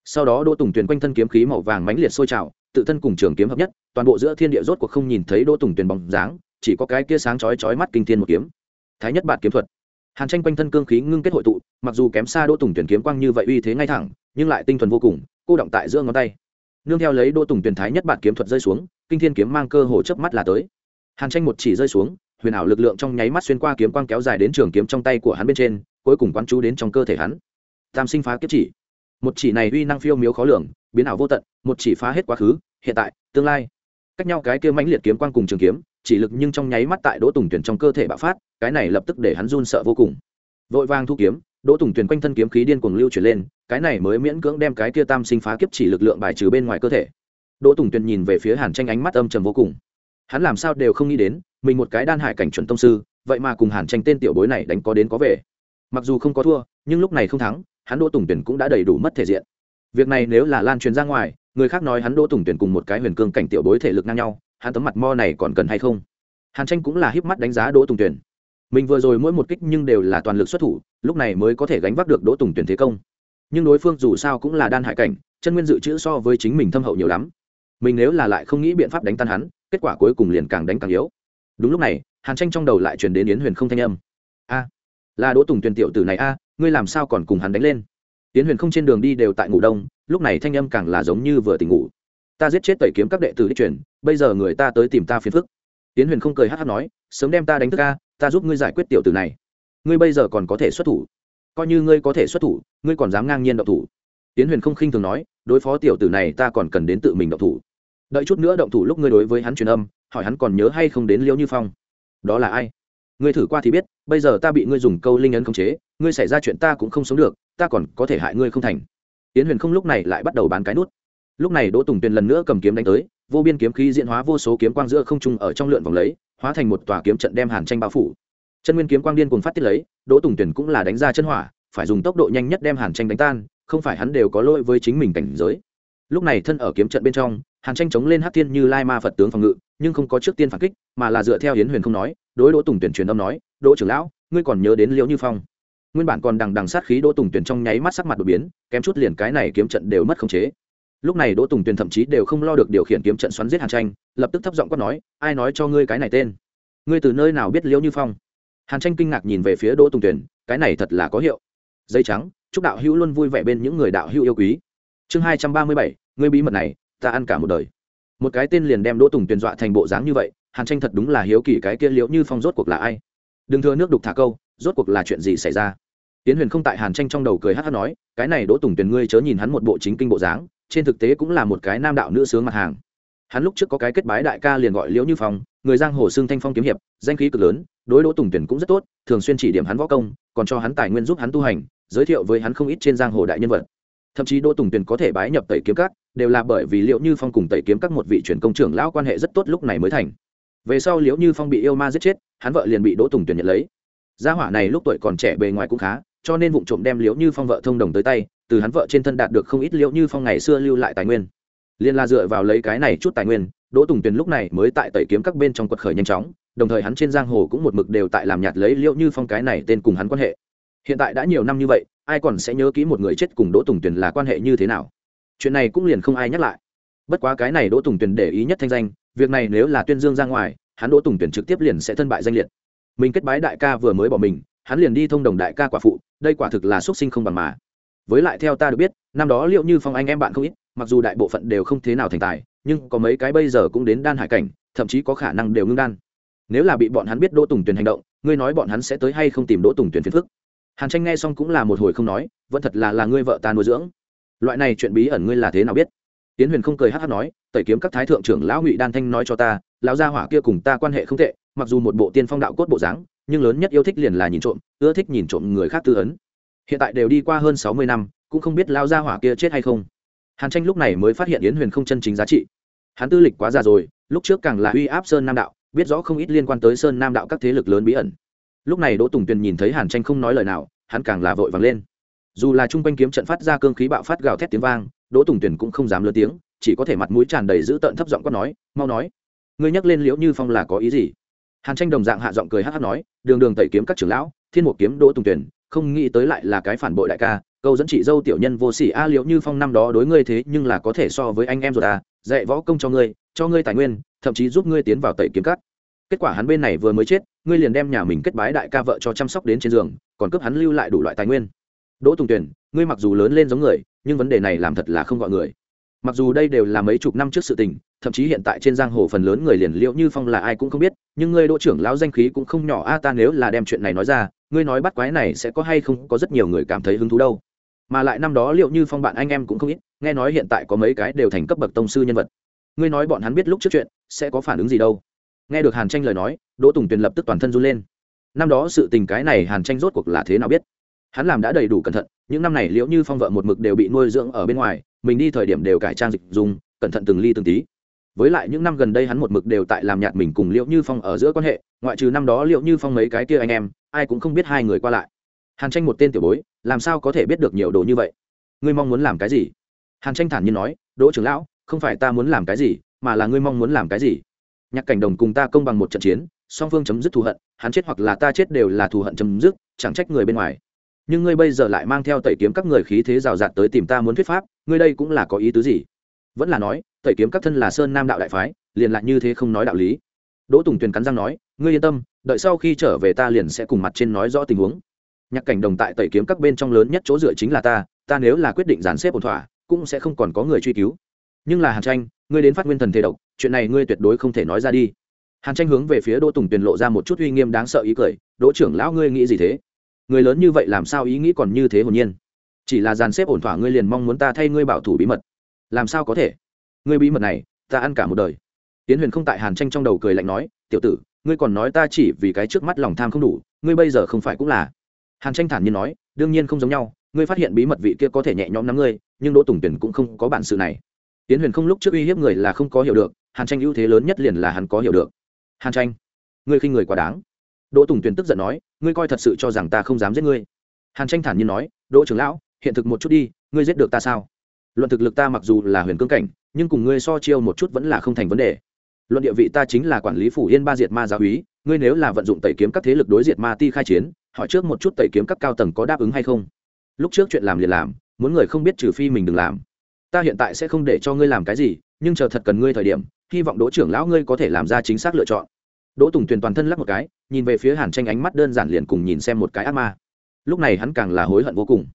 Sau đó đỗ tùng Tuyền quanh thân kiếm khí màu vàng mãnh liệt sôi trào, tự thân cùng trường kiếm hợp nhất, toàn bộ giữa thiên địa rốt cuộc không nhìn thấy đỗ tùng Tuyền bóng dáng, chỉ có cái kia sáng chói chói mắt kinh thiên một kiếm. Thái nhất bạt kiếm thuật. Hàn tranh quanh thân cương khí ngưng kết hội tụ, mặc dù kém xa đỗ tùng Tuyền kiếm quang như vậy uy thế ngay thẳng, nhưng lại tinh thuần vô cùng, cô động tại giữa ngón tay. Nương theo lấy đỗ tùng Tuyền thái nhất bạt kiếm thuật rơi xuống, kinh thiên kiếm mang cơ hồ chớp mắt là tới hàn tranh một chỉ rơi xuống, huyền ảo lực lượng trong nháy mắt xuyên qua kiếm quang kéo dài đến trường kiếm trong tay của hắn bên trên, cuối cùng quán chú đến trong cơ thể hắn. Tam sinh phá kiếp chỉ. Một chỉ này uy năng phiêu miếu khó lường, biến ảo vô tận, một chỉ phá hết quá khứ, hiện tại, tương lai. Cách nhau cái kia mãnh liệt kiếm quang cùng trường kiếm, chỉ lực nhưng trong nháy mắt tại đỗ tùng tuyển trong cơ thể bạo phát, cái này lập tức để hắn run sợ vô cùng. Vội vàng thu kiếm, đỗ tùng tuyển quanh thân kiếm khí điên cuồng lưu chuyển lên, cái này mới miễn cưỡng đem cái kia tam sinh phá kiếp chỉ lực lượng bài trừ bên ngoài cơ thể. Đỗ tùng tuyển nhìn về phía hàn tranh ánh mắt âm trầm vô cùng hắn làm sao đều không nghĩ đến, mình một cái đan hải cảnh chuẩn tông sư, vậy mà cùng hàn tranh tên tiểu bối này đánh có đến có về. Mặc dù không có thua, nhưng lúc này không thắng, hắn đỗ tùng tuyển cũng đã đầy đủ mất thể diện. Việc này nếu là lan truyền ra ngoài, người khác nói hắn đỗ tùng tuyển cùng một cái huyền cương cảnh tiểu bối thể lực ngang nhau, hắn tấm mặt mo này còn cần hay không? Hàn tranh cũng là híp mắt đánh giá đỗ tùng tuyển. Mình vừa rồi mỗi một kích nhưng đều là toàn lực xuất thủ, lúc này mới có thể gánh vác được đỗ tùng tuyển thế công. Nhưng đối phương dù sao cũng là đan Hải cảnh, chân nguyên dự trữ so với chính mình thâm hậu nhiều lắm. Mình nếu là lại không nghĩ biện pháp đánh tan hắn kết quả cuối cùng liền càng đánh càng yếu. Đúng lúc này, hàn tranh trong đầu lại truyền đến yến huyền không thanh âm. A, là đỗ tùng tuyển tiểu tử này a, ngươi làm sao còn cùng hắn đánh lên? Yến huyền không trên đường đi đều tại ngủ đông, lúc này thanh âm càng là giống như vừa tỉnh ngủ. Ta giết chết tẩy kiếm các đệ tử đi truyền, bây giờ người ta tới tìm ta phiền phức. Tiến huyền không cười hát hát nói, sớm đem ta đánh thức ca ta giúp ngươi giải quyết tiểu tử này. Ngươi bây giờ còn có thể xuất thủ. Coi như ngươi có thể xuất thủ, ngươi còn dám ngang nhiên động thủ. Tiến huyền không khinh thường nói, đối phó tiểu tử này ta còn cần đến tự mình động thủ đợi chút nữa động thủ lúc ngươi đối với hắn truyền âm, hỏi hắn còn nhớ hay không đến liễu như phong. Đó là ai? Ngươi thử qua thì biết, bây giờ ta bị ngươi dùng câu linh ấn khống chế, ngươi xảy ra chuyện ta cũng không sống được, ta còn có thể hại ngươi không thành. Tiến huyền không lúc này lại bắt đầu bán cái nút. Lúc này đỗ tùng tuyền lần nữa cầm kiếm đánh tới, vô biên kiếm khí diễn hóa vô số kiếm quang giữa không trung ở trong lượn vòng lấy, hóa thành một tòa kiếm trận đem hàn tranh bao phủ. Chân nguyên kiếm quang điên cùng phát tiết lấy, đỗ tùng tuyền cũng là đánh ra chân hỏa, phải dùng tốc độ nhanh nhất đem hàn tranh đánh tan, không phải hắn đều có lỗi với chính mình cảnh giới. Lúc này thân ở kiếm trận bên trong hàn tranh chống lên hát thiên như lai ma phật tướng phòng ngự, nhưng không có trước tiên phản kích, mà là dựa theo hiến huyền không nói, đối đỗ tùng tuyển truyền âm nói, đỗ trưởng lão, ngươi còn nhớ đến liễu như phong? Nguyên bản còn đằng đằng sát khí đỗ tùng tuyển trong nháy mắt sắc mặt đột biến, kém chút liền cái này kiếm trận đều mất khống chế. Lúc này đỗ tùng tuyền thậm chí đều không lo được điều khiển kiếm trận xoắn giết hàn tranh, lập tức thấp giọng quát nói, ai nói cho ngươi cái này tên? Ngươi từ nơi nào biết liễu như phong? Hàn tranh kinh ngạc nhìn về phía đỗ tùng tuyền cái này thật là có hiệu. Dây trắng, chúc đạo hữu luôn vui vẻ bên những người đạo hữu yêu quý. Chương hai trăm ba mươi bảy, ngươi bí mật này ta ăn cả một đời. Một cái tên liền đem đỗ tùng tuyền dọa thành bộ dáng như vậy, hàn tranh thật đúng là hiếu kỳ cái kia liễu như phong rốt cuộc là ai. Đừng thưa nước đục thả câu, rốt cuộc là chuyện gì xảy ra? Tiến huyền không tại hàn tranh trong đầu cười hát hát nói, cái này đỗ tùng tuyền ngươi chớ nhìn hắn một bộ chính kinh bộ dáng, trên thực tế cũng là một cái nam đạo nữ sướng mặt hàng. Hắn lúc trước có cái kết bái đại ca liền gọi liễu như phong, người giang hồ xương thanh phong kiếm hiệp, danh khí cực lớn, đối đỗ tùng tuyển cũng rất tốt, thường xuyên chỉ điểm hắn võ công, còn cho hắn tài nguyên giúp hắn tu hành, giới thiệu với hắn không ít trên giang hồ đại nhân vật. Thậm chí đỗ tùng tuyển có thể bái nhập tẩy kiếm cát đều là bởi vì liễu như phong cùng tẩy kiếm các một vị truyền công trưởng lão quan hệ rất tốt lúc này mới thành. Về sau liễu như phong bị yêu ma giết chết, hắn vợ liền bị đỗ tùng tuyển nhận lấy. Gia hỏa này lúc tuổi còn trẻ bề ngoài cũng khá, cho nên vụ trộm đem liễu như phong vợ thông đồng tới tay, từ hắn vợ trên thân đạt được không ít liễu như phong ngày xưa lưu lại tài nguyên. Liên la dựa vào lấy cái này chút tài nguyên, đỗ tùng tuyền lúc này mới tại tẩy kiếm các bên trong quật khởi nhanh chóng, đồng thời hắn trên giang hồ cũng một mực đều tại làm nhạt lấy liễu như phong cái này tên cùng hắn quan hệ. Hiện tại đã nhiều năm như vậy, ai còn sẽ nhớ kỹ một người chết cùng đỗ tùng tuyền là quan hệ như thế nào? Chuyện này cũng liền không ai nhắc lại. Bất quá cái này đỗ tùng tuyền để ý nhất thanh danh, việc này nếu là tuyên dương ra ngoài, hắn đỗ tùng tuyền trực tiếp liền sẽ thân bại danh liệt. Mình kết bái đại ca vừa mới bỏ mình, hắn liền đi thông đồng đại ca quả phụ, đây quả thực là xuất sinh không bằng mà. Với lại theo ta được biết, năm đó liệu như phong anh em bạn không ít, mặc dù đại bộ phận đều không thế nào thành tài, nhưng có mấy cái bây giờ cũng đến đan hải cảnh, thậm chí có khả năng đều ngưng đan. Nếu là bị bọn hắn biết đỗ tùng tuyền hành động, ngươi nói bọn hắn sẽ tới hay không tìm đỗ tùng tuyền phiền phức? Hàn tranh nghe xong cũng là một hồi không nói, vẫn thật là là ngươi vợ ta nuôi dưỡng loại này chuyện bí ẩn ngươi là thế nào biết? Tiến huyền không cười hát hát nói, tẩy kiếm các thái thượng trưởng lão ngụy đan thanh nói cho ta, lão gia hỏa kia cùng ta quan hệ không tệ, mặc dù một bộ tiên phong đạo cốt bộ dáng, nhưng lớn nhất yêu thích liền là nhìn trộm, ưa thích nhìn trộm người khác tư ấn. Hiện tại đều đi qua hơn sáu mươi năm, cũng không biết lão gia hỏa kia chết hay không. Hàn tranh lúc này mới phát hiện yến huyền không chân chính giá trị. Hắn tư lịch quá già rồi, lúc trước càng là uy áp sơn nam đạo, biết rõ không ít liên quan tới sơn nam đạo các thế lực lớn bí ẩn. Lúc này đỗ tùng tuyền nhìn thấy hàn tranh không nói lời nào, hắn càng là vội vàng lên dù là chung quanh kiếm trận phát ra cương khí bạo phát gào thét tiếng vang, đỗ tùng tuyền cũng không dám lớn tiếng, chỉ có thể mặt mũi tràn đầy giữ tợn thấp giọng quát nói, mau nói, ngươi nhắc lên liễu như phong là có ý gì hàn tranh đồng dạng hạ giọng cười hát hát nói, đường đường tẩy kiếm các trưởng lão, thiên một kiếm đỗ tùng tuyển không nghĩ tới lại là cái phản bội đại ca, câu dẫn chị dâu tiểu nhân vô sỉ a, liễu như phong năm đó đối ngươi thế nhưng là có thể so với anh em rồi à dạy võ công cho ngươi cho ngươi tài nguyên, thậm chí giúp ngươi tiến vào tẩy kiếm cắt. kết quả hắn bên này vừa mới chết, ngươi liền đem nhà mình kết bái đại ca vợ cho chăm sóc đến trên giường, còn cướp hắn lưu lại đủ loại tài nguyên đỗ tùng tuyển ngươi mặc dù lớn lên giống người, nhưng vấn đề này làm thật là không gọi người. Mặc dù đây đều là mấy chục năm trước sự tình, thậm chí hiện tại trên giang hồ phần lớn người liền liệu như phong là ai cũng không biết, nhưng ngươi đỗ trưởng lão danh khí cũng không nhỏ a, ta nếu là đem chuyện này nói ra, ngươi nói bắt quái này sẽ có hay không có rất nhiều người cảm thấy hứng thú đâu. Mà lại năm đó liệu như phong bạn anh em cũng không ít, nghe nói hiện tại có mấy cái đều thành cấp bậc tông sư nhân vật. Ngươi nói bọn hắn biết lúc trước chuyện, sẽ có phản ứng gì đâu. Nghe được hàn tranh lời nói, đỗ tùng tuyền lập tức toàn thân run lên. Năm đó sự tình cái này hàn tranh rốt cuộc là thế nào biết? Hắn làm đã đầy đủ cẩn thận, những năm này liễu như phong vợ một mực đều bị nuôi dưỡng ở bên ngoài, mình đi thời điểm đều cải trang dịch dùng, cẩn thận từng ly từng tí. Với lại những năm gần đây hắn một mực đều tại làm nhạt mình cùng liễu như phong ở giữa quan hệ, ngoại trừ năm đó liễu như phong mấy cái kia anh em, ai cũng không biết hai người qua lại. Hàn tranh một tên tiểu bối, làm sao có thể biết được nhiều đồ như vậy? Ngươi mong muốn làm cái gì? Hàn tranh thản nhiên nói, đỗ trưởng lão, không phải ta muốn làm cái gì, mà là ngươi mong muốn làm cái gì? Nhạc cảnh đồng cùng ta công bằng một trận chiến, song phương chấm dứt thù hận, hắn chết hoặc là ta chết đều là thù hận chấm dứt, chẳng trách người bên ngoài nhưng ngươi bây giờ lại mang theo tẩy kiếm các người khí thế rào rạt tới tìm ta muốn thuyết pháp, ngươi đây cũng là có ý tứ gì? Vẫn là nói, tẩy kiếm các thân là sơn nam đạo đại phái, liền lại như thế không nói đạo lý. Đỗ tùng tuyền cắn răng nói, ngươi yên tâm, đợi sau khi trở về ta liền sẽ cùng mặt trên nói rõ tình huống. Nhạc cảnh đồng tại tẩy kiếm các bên trong lớn nhất chỗ dựa chính là ta ta nếu là quyết định dàn xếp ổn thỏa, cũng sẽ không còn có người truy cứu. Nhưng là hàn tranh, ngươi đến phát nguyên thần thế độc, chuyện này ngươi tuyệt đối không thể nói ra đi. Hàn tranh hướng về phía đỗ tùng tuyền lộ ra một chút uy nghiêm đáng sợ ý cười, đỗ trưởng lão, ngươi nghĩ gì thế? Người lớn như vậy làm sao ý nghĩ còn như thế hồn nhiên? Chỉ là dàn xếp ổn thỏa ngươi liền mong muốn ta thay ngươi bảo thủ bí mật. Làm sao có thể? Ngươi bí mật này, ta ăn cả một đời. Tiến huyền không tại hàn tranh trong đầu cười lạnh nói, tiểu tử, ngươi còn nói ta chỉ vì cái trước mắt lòng tham không đủ, ngươi bây giờ không phải cũng là. Hàn tranh thản nhiên nói, đương nhiên không giống nhau, ngươi phát hiện bí mật vị kia có thể nhẹ nhõm nắm ngươi, nhưng đỗ tùng tuyển cũng không có bản sự này. Tiến huyền không lúc trước uy hiếp người là không có hiểu được, hàn tranh ưu thế lớn nhất liền là hắn có hiểu được. Hàn tranh, ngươi khinh người quá đáng đỗ tùng tuyền tức giận nói, ngươi coi thật sự cho rằng ta không dám giết ngươi? Hàn tranh thản nhiên nói, đỗ trưởng lão, hiện thực một chút đi, ngươi giết được ta sao? Luận thực lực ta mặc dù là huyền cương cảnh, nhưng cùng ngươi so chiêu một chút vẫn là không thành vấn đề. Luận địa vị ta chính là quản lý phủ yên ba diệt ma giáo úy, ngươi nếu là vận dụng tẩy kiếm các thế lực đối diệt ma ti khai chiến, hỏi trước một chút tẩy kiếm các cao tầng có đáp ứng hay không? Lúc trước chuyện làm liền làm, muốn người không biết trừ phi mình đừng làm. Ta hiện tại sẽ không để cho ngươi làm cái gì, nhưng chờ thật cần ngươi thời điểm, hy vọng đỗ trưởng lão ngươi có thể làm ra chính xác lựa chọn đỗ tùng tuyền toàn thân lắc một cái, nhìn về phía hàn tranh ánh mắt đơn giản liền cùng nhìn xem một cái ác ma. Lúc này hắn càng là hối hận vô cùng.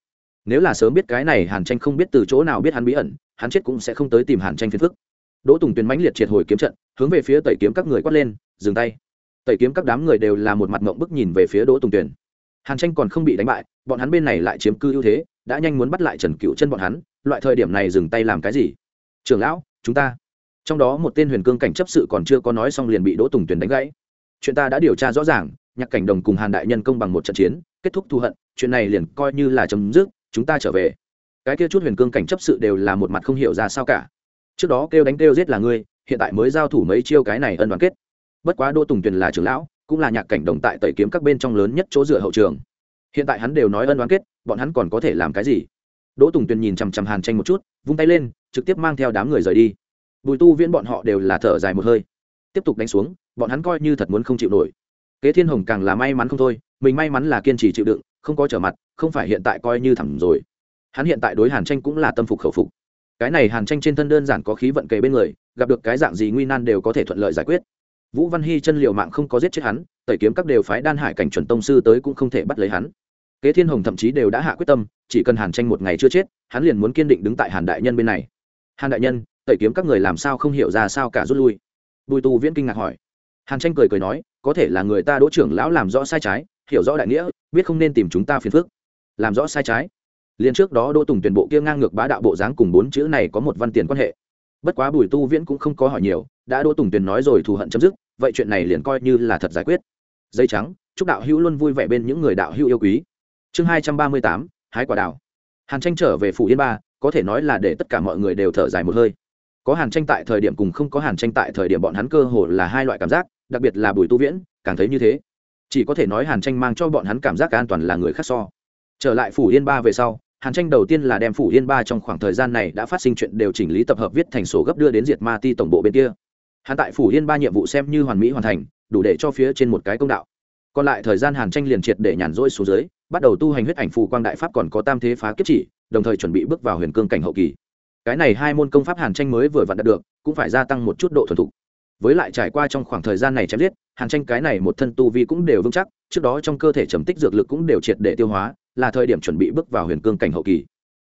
Nếu là sớm biết cái này, hàn tranh không biết từ chỗ nào biết hắn bí ẩn, hắn chết cũng sẽ không tới tìm hàn tranh phiền phức. Đỗ tùng tuyền mãnh liệt triệt hồi kiếm trận, hướng về phía tẩy kiếm các người quát lên, dừng tay. Tẩy kiếm các đám người đều là một mặt ngậm bức nhìn về phía đỗ tùng tuyền. Hàn tranh còn không bị đánh bại, bọn hắn bên này lại chiếm cư ưu thế, đã nhanh muốn bắt lại trần cựu chân bọn hắn, loại thời điểm này dừng tay làm cái gì? Trưởng lão, chúng ta trong đó một tên huyền cương cảnh chấp sự còn chưa có nói xong liền bị đỗ tùng tuyền đánh gãy. Chuyện ta đã điều tra rõ ràng, nhạc cảnh đồng cùng hàn đại nhân công bằng một trận chiến, kết thúc thù hận, chuyện này liền coi như là chấm dứt, chúng ta trở về. Cái kia chút huyền cương cảnh chấp sự đều là một mặt không hiểu ra sao cả. Trước đó kêu đánh kêu giết là ngươi, hiện tại mới giao thủ mấy chiêu cái này ân đoàn kết. Bất quá đỗ tùng tuyền là trưởng lão, cũng là nhạc cảnh đồng tại tẩy kiếm các bên trong lớn nhất chỗ dựa hậu trường. Hiện tại hắn đều nói ân đoàn kết, bọn hắn còn có thể làm cái gì? Đỗ tùng tuyền nhìn chằm chằm hàn tranh một chút, vung tay lên, trực tiếp mang theo đám người rời đi bùi tu viễn bọn họ đều là thở dài một hơi. Tiếp tục đánh xuống, bọn hắn coi như thật muốn không chịu nổi. Kế thiên hồng càng là may mắn không thôi, mình may mắn là kiên trì chịu đựng, không có trở mặt, không phải hiện tại coi như thẳng rồi. Hắn hiện tại đối hàn tranh cũng là tâm phục khẩu phục. Cái này hàn tranh trên thân đơn giản có khí vận kề bên người, gặp được cái dạng gì nguy nan đều có thể thuận lợi giải quyết. Vũ văn hy chân liệu mạng không có giết chết hắn, tẩy kiếm các đều phái đan hải cảnh chuẩn tông sư tới cũng không thể bắt lấy hắn. Kế thiên hồng thậm chí đều đã hạ quyết tâm, chỉ cần hàn tranh một ngày chưa chết, hắn liền muốn kiên định đứng tại hàn đại nhân bên này. Hàn đại nhân tẩy kiếm các người làm sao không hiểu ra sao cả rút lui. Bùi tu viễn kinh ngạc hỏi. Hàn tranh cười cười nói, có thể là người ta đỗ trưởng lão làm rõ sai trái, hiểu rõ đại nghĩa, biết không nên tìm chúng ta phiền phức. Làm rõ sai trái. Liền trước đó đỗ tùng tuyển bộ kia ngang ngược bá đạo bộ dáng cùng bốn chữ này có một văn tiền quan hệ. Bất quá bùi tu viễn cũng không có hỏi nhiều, đã đỗ tùng tuyển nói rồi thù hận chấm dứt, vậy chuyện này liền coi như là thật giải quyết. Dây trắng, chúc đạo hữu luôn vui vẻ bên những người đạo hữu yêu quý. Chương hai trăm ba mươi tám, hái quả đào. Hàn tranh trở về phủ yên ba, có thể nói là để tất cả mọi người đều thở dài một hơi có hàn tranh tại thời điểm cùng không có hàn tranh tại thời điểm bọn hắn cơ hồ là hai loại cảm giác, đặc biệt là bùi tu viễn, càng thấy như thế. Chỉ có thể nói hàn tranh mang cho bọn hắn cảm giác cả an toàn là người khác so. Trở lại phủ yên ba về sau, hàn tranh đầu tiên là đem phủ yên ba trong khoảng thời gian này đã phát sinh chuyện đều chỉnh lý tập hợp viết thành sổ gấp đưa đến diệt ma ti tổng bộ bên kia. Hàn tại phủ yên ba nhiệm vụ xem như hoàn mỹ hoàn thành, đủ để cho phía trên một cái công đạo. Còn lại thời gian hàn tranh liền triệt để nhàn rỗi xuống dưới, bắt đầu tu hành huyết ảnh phù quang đại pháp còn có tam thế phá kiếp chỉ, đồng thời chuẩn bị bước vào huyền cương cảnh hậu kỳ cái này hai môn công pháp hàn tranh mới vừa vặn đạt được, cũng phải gia tăng một chút độ thuần thục. Với lại trải qua trong khoảng thời gian này chém giết, hàn tranh cái này một thân tu vi cũng đều vững chắc, trước đó trong cơ thể trầm tích dược lực cũng đều triệt để tiêu hóa, là thời điểm chuẩn bị bước vào huyền cương cảnh hậu kỳ.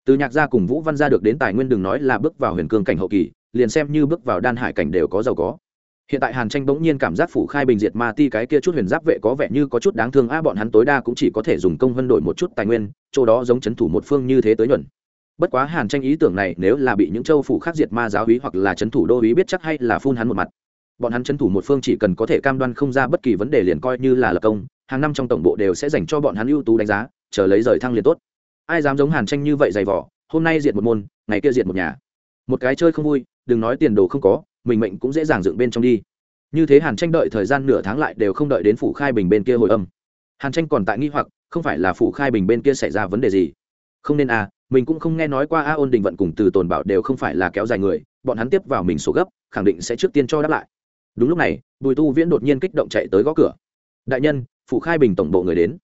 Từ nhạc gia cùng vũ văn gia được đến tài nguyên đừng nói là bước vào huyền cương cảnh hậu kỳ, liền xem như bước vào đan hải cảnh đều có giàu có. Hiện tại hàn tranh bỗng nhiên cảm giác phủ khai bình diệt ma ti cái kia chút huyền giáp vệ có vẻ như có chút đáng thương, a, bọn hắn tối đa cũng chỉ có thể dùng công vân đổi một chút tài nguyên, chỗ đó giống c h ấ n thủ một phương như thế tới nhuận bất quá hàn tranh ý tưởng này nếu là bị những châu phủ khác diệt ma giáo hí hoặc là c h ấ n thủ đô hí biết chắc hay là phun hắn một mặt. Bọn hắn c h ấ n thủ một phương chỉ cần có thể cam đoan không ra bất kỳ vấn đề liền coi như là lập công, hàng năm trong tổng bộ đều sẽ dành cho bọn hắn ưu tú đánh giá, chờ lấy rời thăng liền tốt. Ai dám giống hàn tranh như vậy dày vỏ hôm nay diệt một môn, ngày kia diệt một nhà. Một cái chơi không vui, đừng nói tiền đồ không có, mình mệnh cũng dễ dàng dựng bên trong đi. Như thế hàn tranh đợi thời gian nửa tháng lại đều không đợi đến phủ khai bình bên kia hồi âm. Hàn tranh còn tại nghi hoặc, không phải là phủ khai bình bên kia xảy ra vấn đề gì không nên à mình cũng không nghe nói qua a ôn đình vận cùng từ tồn bảo đều không phải là kéo dài người, bọn hắn tiếp vào mình số gấp, khẳng định sẽ trước tiên cho đáp lại. Đúng lúc này, bùi tu viễn đột nhiên kích động chạy tới gõ cửa. Đại nhân, phụ khai bình tổng bộ người đến.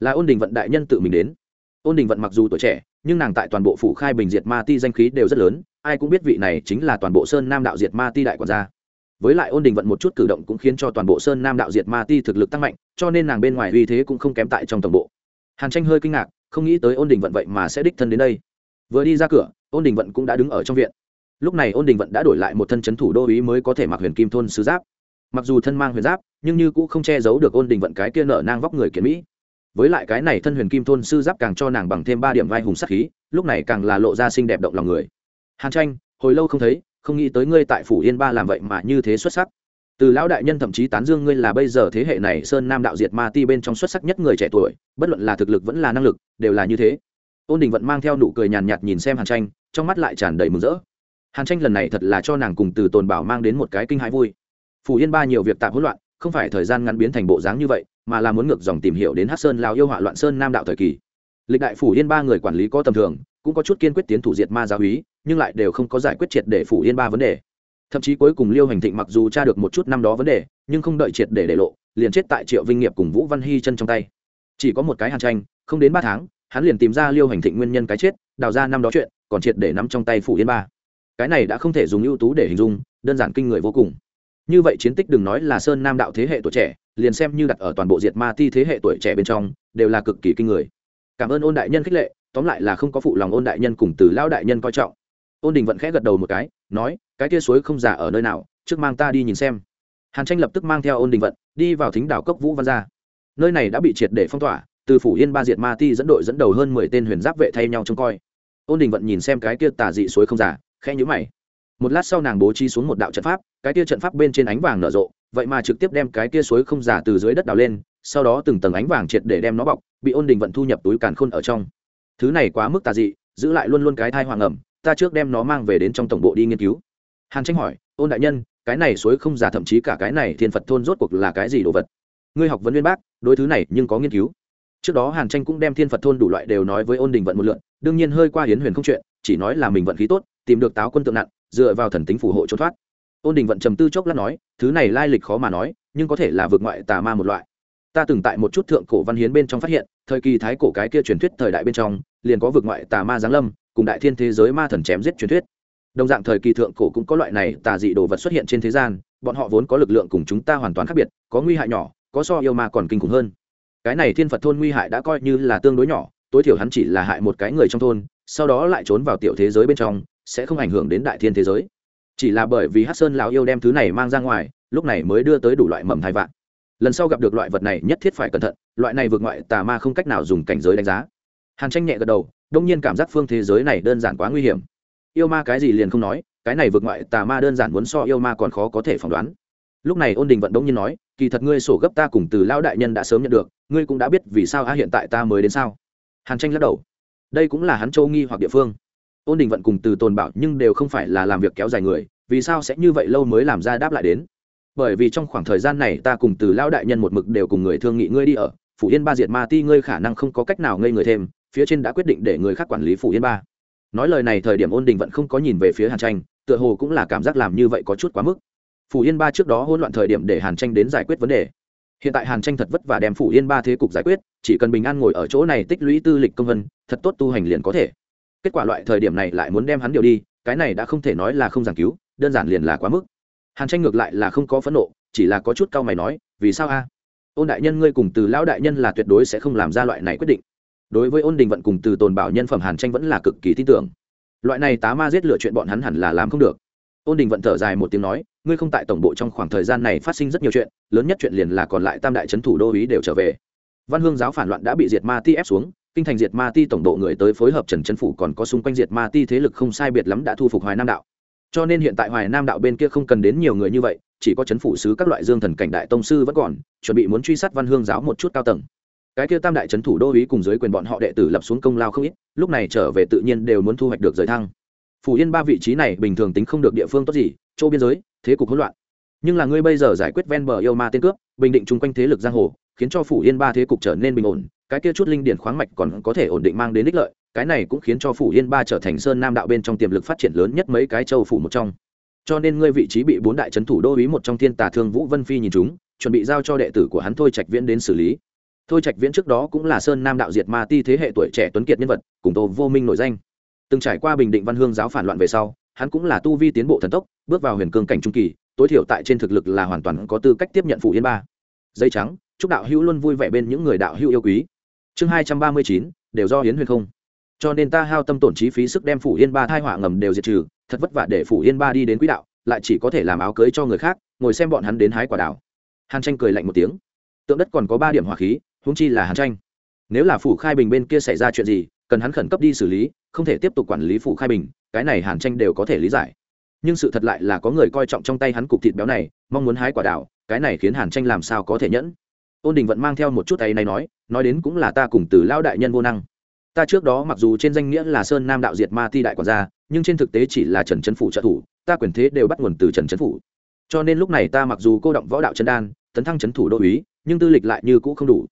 Là ôn đình vận đại nhân tự mình đến. Ôn đình vận mặc dù tuổi trẻ, nhưng nàng tại toàn bộ phủ khai bình diệt ma ti danh khí đều rất lớn, ai cũng biết vị này chính là toàn bộ sơn nam đạo diệt ma ti đại quản gia. Với lại ôn đình vận một chút cử động cũng khiến cho toàn bộ sơn nam đạo diệt ma ti thực lực tăng mạnh, cho nên nàng bên ngoài uy thế cũng không kém tại trong tổng bộ. Hàn tranh hơi kinh ngạc không nghĩ tới ôn đình vận vậy mà sẽ đích thân đến đây vừa đi ra cửa ôn đình vận cũng đã đứng ở trong viện lúc này ôn đình vận đã đổi lại một thân c h ấ n thủ đô ý mới có thể mặc huyền kim thôn sứ giáp mặc dù thân mang huyền giáp nhưng như cũng không che giấu được ôn đình vận cái kia nở nang vóc người kiến mỹ với lại cái này thân huyền kim thôn sư giáp càng cho nàng bằng thêm ba điểm vai hùng sắc khí lúc này càng là lộ ra xinh đẹp động lòng người hàn tranh hồi lâu không thấy không nghĩ tới ngươi tại phủ yên ba làm vậy mà như thế xuất sắc từ lão đại nhân thậm chí tán dương ngươi là bây giờ thế hệ này sơn nam đạo diệt ma ti bên trong xuất sắc nhất người trẻ tuổi, bất luận là thực lực vẫn là năng lực, đều là như thế. Ôn đình vẫn mang theo nụ cười nhàn nhạt nhìn xem hàn tranh, trong mắt lại tràn đầy mừng rỡ. Hàn tranh lần này thật là cho nàng cùng từ tồn bảo mang đến một cái kinh hãi vui. Phủ yên ba nhiều việc tạm hỗn loạn, không phải thời gian ngắn biến thành bộ dáng như vậy, mà là muốn ngược dòng tìm hiểu đến hát sơn lào yêu họa loạn sơn nam đạo thời kỳ. Lịch đại phủ yên ba người quản lý có tầm thường, cũng có chút kiên quyết tiến thủ diệt ma giáo húy nhưng lại đều không có giải quyết triệt để phủ yên ba vấn đề thậm chí cuối cùng liêu hành thịnh mặc dù tra được một chút năm đó vấn đề, nhưng không đợi triệt để để lộ, liền chết tại triệu vinh nghiệp cùng vũ văn hy chân trong tay. Chỉ có một cái hàn tranh, không đến ba tháng, hắn liền tìm ra liêu hành thịnh nguyên nhân cái chết, đào ra năm đó chuyện, còn triệt để nắm trong tay phủ yên ba. Cái này đã không thể dùng ưu tú để hình dung, đơn giản kinh người vô cùng. Như vậy chiến tích đừng nói là sơn nam đạo thế hệ tuổi trẻ, liền xem như đặt ở toàn bộ diệt ma ti thế hệ tuổi trẻ bên trong, đều là cực kỳ kinh người. Cảm ơn ôn đại nhân khích lệ, tóm lại là không có phụ lòng ôn đại nhân cùng từ lao đại nhân coi trọng ôn đình vẫn khẽ gật đầu một cái, nói, cái kia suối không giả ở nơi nào, trước mang ta đi nhìn xem. Hàn tranh lập tức mang theo ôn đình vận, đi vào thính đảo cốc vũ văn gia. Nơi này đã bị triệt để phong tỏa, từ phủ yên ba diệt ma ti dẫn đội dẫn đầu hơn mười tên huyền giáp vệ thay nhau trông coi. Ôn đình vận nhìn xem cái kia tà dị suối không giả khẽ nhữ mày. Một lát sau nàng bố trí xuống một đạo trận pháp, cái kia trận pháp bên trên ánh vàng nở rộ, vậy mà trực tiếp đem cái kia suối không giả từ dưới đất đào lên, sau đó từng tầng ánh vàng triệt để đem nó bọc, bị ôn đình vận thu nhập túi càn khôn ở trong. Thứ này quá mức tà dị, giữ lại luôn luôn cái thai hoàng ẩm ta trước đem nó mang về đến trong tổng bộ đi nghiên cứu. Hàn tranh hỏi, ôn đại nhân, cái này suối không giả thậm chí cả cái này thiên phật thôn rốt cuộc là cái gì đồ vật? Ngươi học vấn viên bác, đối thứ này nhưng có nghiên cứu. Trước đó hàn tranh cũng đem thiên phật thôn đủ loại đều nói với ôn đình vận một lượn đương nhiên hơi qua hiến huyền không chuyện, chỉ nói là mình vận khí tốt, tìm được táo quân tượng nặng, dựa vào thần tính phù hộ trốn thoát. Ôn đình vận trầm tư chốc lát nói, thứ này lai lịch khó mà nói, nhưng có thể là vượt ngoại tà ma một loại. Ta từng tại một chút thượng cổ văn hiến bên trong phát hiện, thời kỳ thái cổ cái kia truyền thuyết thời đại bên trong, liền có vượt ngoại tà ma giáng lâm cùng đại thiên thế giới ma thần chém giết truyền thuyết. Đồng dạng thời kỳ thượng cổ cũng có loại này tà dị đồ vật xuất hiện trên thế gian, bọn họ vốn có lực lượng cùng chúng ta hoàn toàn khác biệt, có nguy hại nhỏ, có so yêu ma còn kinh khủng hơn. Cái này thiên phật thôn nguy hại đã coi như là tương đối nhỏ, tối thiểu hắn chỉ là hại một cái người trong thôn, sau đó lại trốn vào tiểu thế giới bên trong, sẽ không ảnh hưởng đến đại thiên thế giới. Chỉ là bởi vì hát sơn lão yêu đem thứ này mang ra ngoài, lúc này mới đưa tới đủ loại mầm thai vạn. Lần sau gặp được loại vật này nhất thiết phải cẩn thận, loại này vượt ngoại tà ma không cách nào dùng cảnh giới đánh giá. Hàn tranh nhẹ gật đầu đông nhiên cảm giác phương thế giới này đơn giản quá nguy hiểm. Yêu ma cái gì liền không nói, cái này vượt ngoại tà ma đơn giản muốn so yêu ma còn khó có thể phỏng đoán. Lúc này ôn đình vận đông nhiên nói, kỳ thật ngươi sổ gấp ta cùng từ lão đại nhân đã sớm nhận được, ngươi cũng đã biết vì sao a hiện tại ta mới đến sao? Hàn tranh lắc đầu. Đây cũng là hắn châu nghi hoặc địa phương. Ôn đình vận cùng từ tồn bảo nhưng đều không phải là làm việc kéo dài người, vì sao sẽ như vậy lâu mới làm ra đáp lại đến? Bởi vì trong khoảng thời gian này ta cùng từ lão đại nhân một mực đều cùng người thương nghị ngươi đi ở phủ yên ba diệt ma ti ngươi khả năng không có cách nào ngây người thêm phía trên đã quyết định để người khác quản lý phủ yên ba. Nói lời này thời điểm ôn đình vẫn không có nhìn về phía hàn tranh, tựa hồ cũng là cảm giác làm như vậy có chút quá mức. Phủ yên ba trước đó hỗn loạn thời điểm để hàn tranh đến giải quyết vấn đề. Hiện tại hàn tranh thật vất vả đem phủ yên ba thế cục giải quyết, chỉ cần bình an ngồi ở chỗ này tích lũy tư lịch công vân, thật tốt tu hành liền có thể. Kết quả loại thời điểm này lại muốn đem hắn điều đi, cái này đã không thể nói là không giảng cứu, đơn giản liền là quá mức. Hàn tranh ngược lại là không có phẫn nộ, chỉ là có chút cau mày nói, vì sao a? Ôn đại nhân ngươi cùng từ lão đại nhân là tuyệt đối sẽ không làm ra loại này quyết định đối với ôn đình vận cùng từ tồn bảo nhân phẩm hàn tranh vẫn là cực kỳ tin tưởng. Loại này tá ma giết lựa chuyện bọn hắn hẳn là làm không được. Ôn đình vận thở dài một tiếng nói, ngươi không tại tổng bộ trong khoảng thời gian này phát sinh rất nhiều chuyện, lớn nhất chuyện liền là còn lại tam đại trấn thủ đô ý đều trở về. Văn hương giáo phản loạn đã bị diệt ma ti ép xuống, kinh thành diệt ma ti tổng độ người tới phối hợp trần trấn phủ còn có xung quanh diệt ma ti thế lực không sai biệt lắm đã thu phục hoài nam đạo. Cho nên hiện tại hoài nam đạo bên kia không cần đến nhiều người như vậy, chỉ có chấn phủ sứ các loại dương thần cảnh đại tông sư vẫn còn, chuẩn bị muốn truy sát văn hương giáo một chút cao tầng cái kia tam đại trấn thủ đô ý cùng dưới quyền bọn họ đệ tử lập xuống công lao không ít, lúc này trở về tự nhiên đều muốn thu hoạch được giới thăng. Phủ yên ba vị trí này bình thường tính không được địa phương tốt gì, chỗ biên giới, thế cục hỗn loạn. Nhưng là ngươi bây giờ giải quyết ven bờ yêu ma tên cướp, bình định chung quanh thế lực giang hồ, khiến cho phủ yên ba thế cục trở nên bình ổn, cái kia chút linh điển khoáng mạch còn có thể ổn định mang đến ích lợi, cái này cũng khiến cho phủ yên ba trở thành sơn nam đạo bên trong tiềm lực phát triển lớn nhất mấy cái châu phủ một trong. Cho nên ngươi vị trí bị bốn đại trấn thủ đô ý một trong thiên tà thương vũ vân phi nhìn chúng, chuẩn bị giao cho đệ tử của hắn thôi trạch viễn đến xử lý thôi trạch viễn trước đó cũng là sơn nam đạo diệt ma ti thế hệ tuổi trẻ tuấn kiệt nhân vật, cùng tô vô minh nổi danh. Từng trải qua bình định văn hương giáo phản loạn về sau, hắn cũng là tu vi tiến bộ thần tốc, bước vào huyền cương cảnh trung kỳ, tối thiểu tại trên thực lực là hoàn toàn có tư cách tiếp nhận phủ yên ba. Dây trắng, chúc đạo hữu luôn vui vẻ bên những người đạo hữu yêu quý. Chương hai trăm ba mươi chín, đều do hiến huyền không. Cho nên ta hao tâm tổn chi phí sức đem phủ yên ba thai họa ngầm đều diệt trừ, thật vất vả để phủ yên ba đi đến quỹ đạo, lại chỉ có thể làm áo cưới cho người khác, ngồi xem bọn hắn đến hái quả đào. Hàn tranh cười lạnh một tiếng. Tượng đất còn có ba điểm hỏa khí huống chi là hàn tranh. Nếu là phủ khai bình bên kia xảy ra chuyện gì, cần hắn khẩn cấp đi xử lý, không thể tiếp tục quản lý phủ khai bình, cái này hàn tranh đều có thể lý giải. Nhưng sự thật lại là có người coi trọng trong tay hắn cục thịt béo này, mong muốn hái quả đào, cái này khiến hàn tranh làm sao có thể nhẫn. Ôn đình vẫn mang theo một chút tay này nói nói đến cũng là ta cùng từ Lão đại nhân vô năng. Ta trước đó mặc dù trên danh nghĩa là sơn nam đạo diệt ma ti đại quản gia, nhưng trên thực tế chỉ là trần trấn phủ trợ thủ, ta quyền thế đều bắt nguồn từ trần trấn phủ. Cho nên lúc này ta mặc dù cô động võ đạo trần đan, tấn thăng trấn thủ đô uý nhưng tư lịch lại như cũ không đủ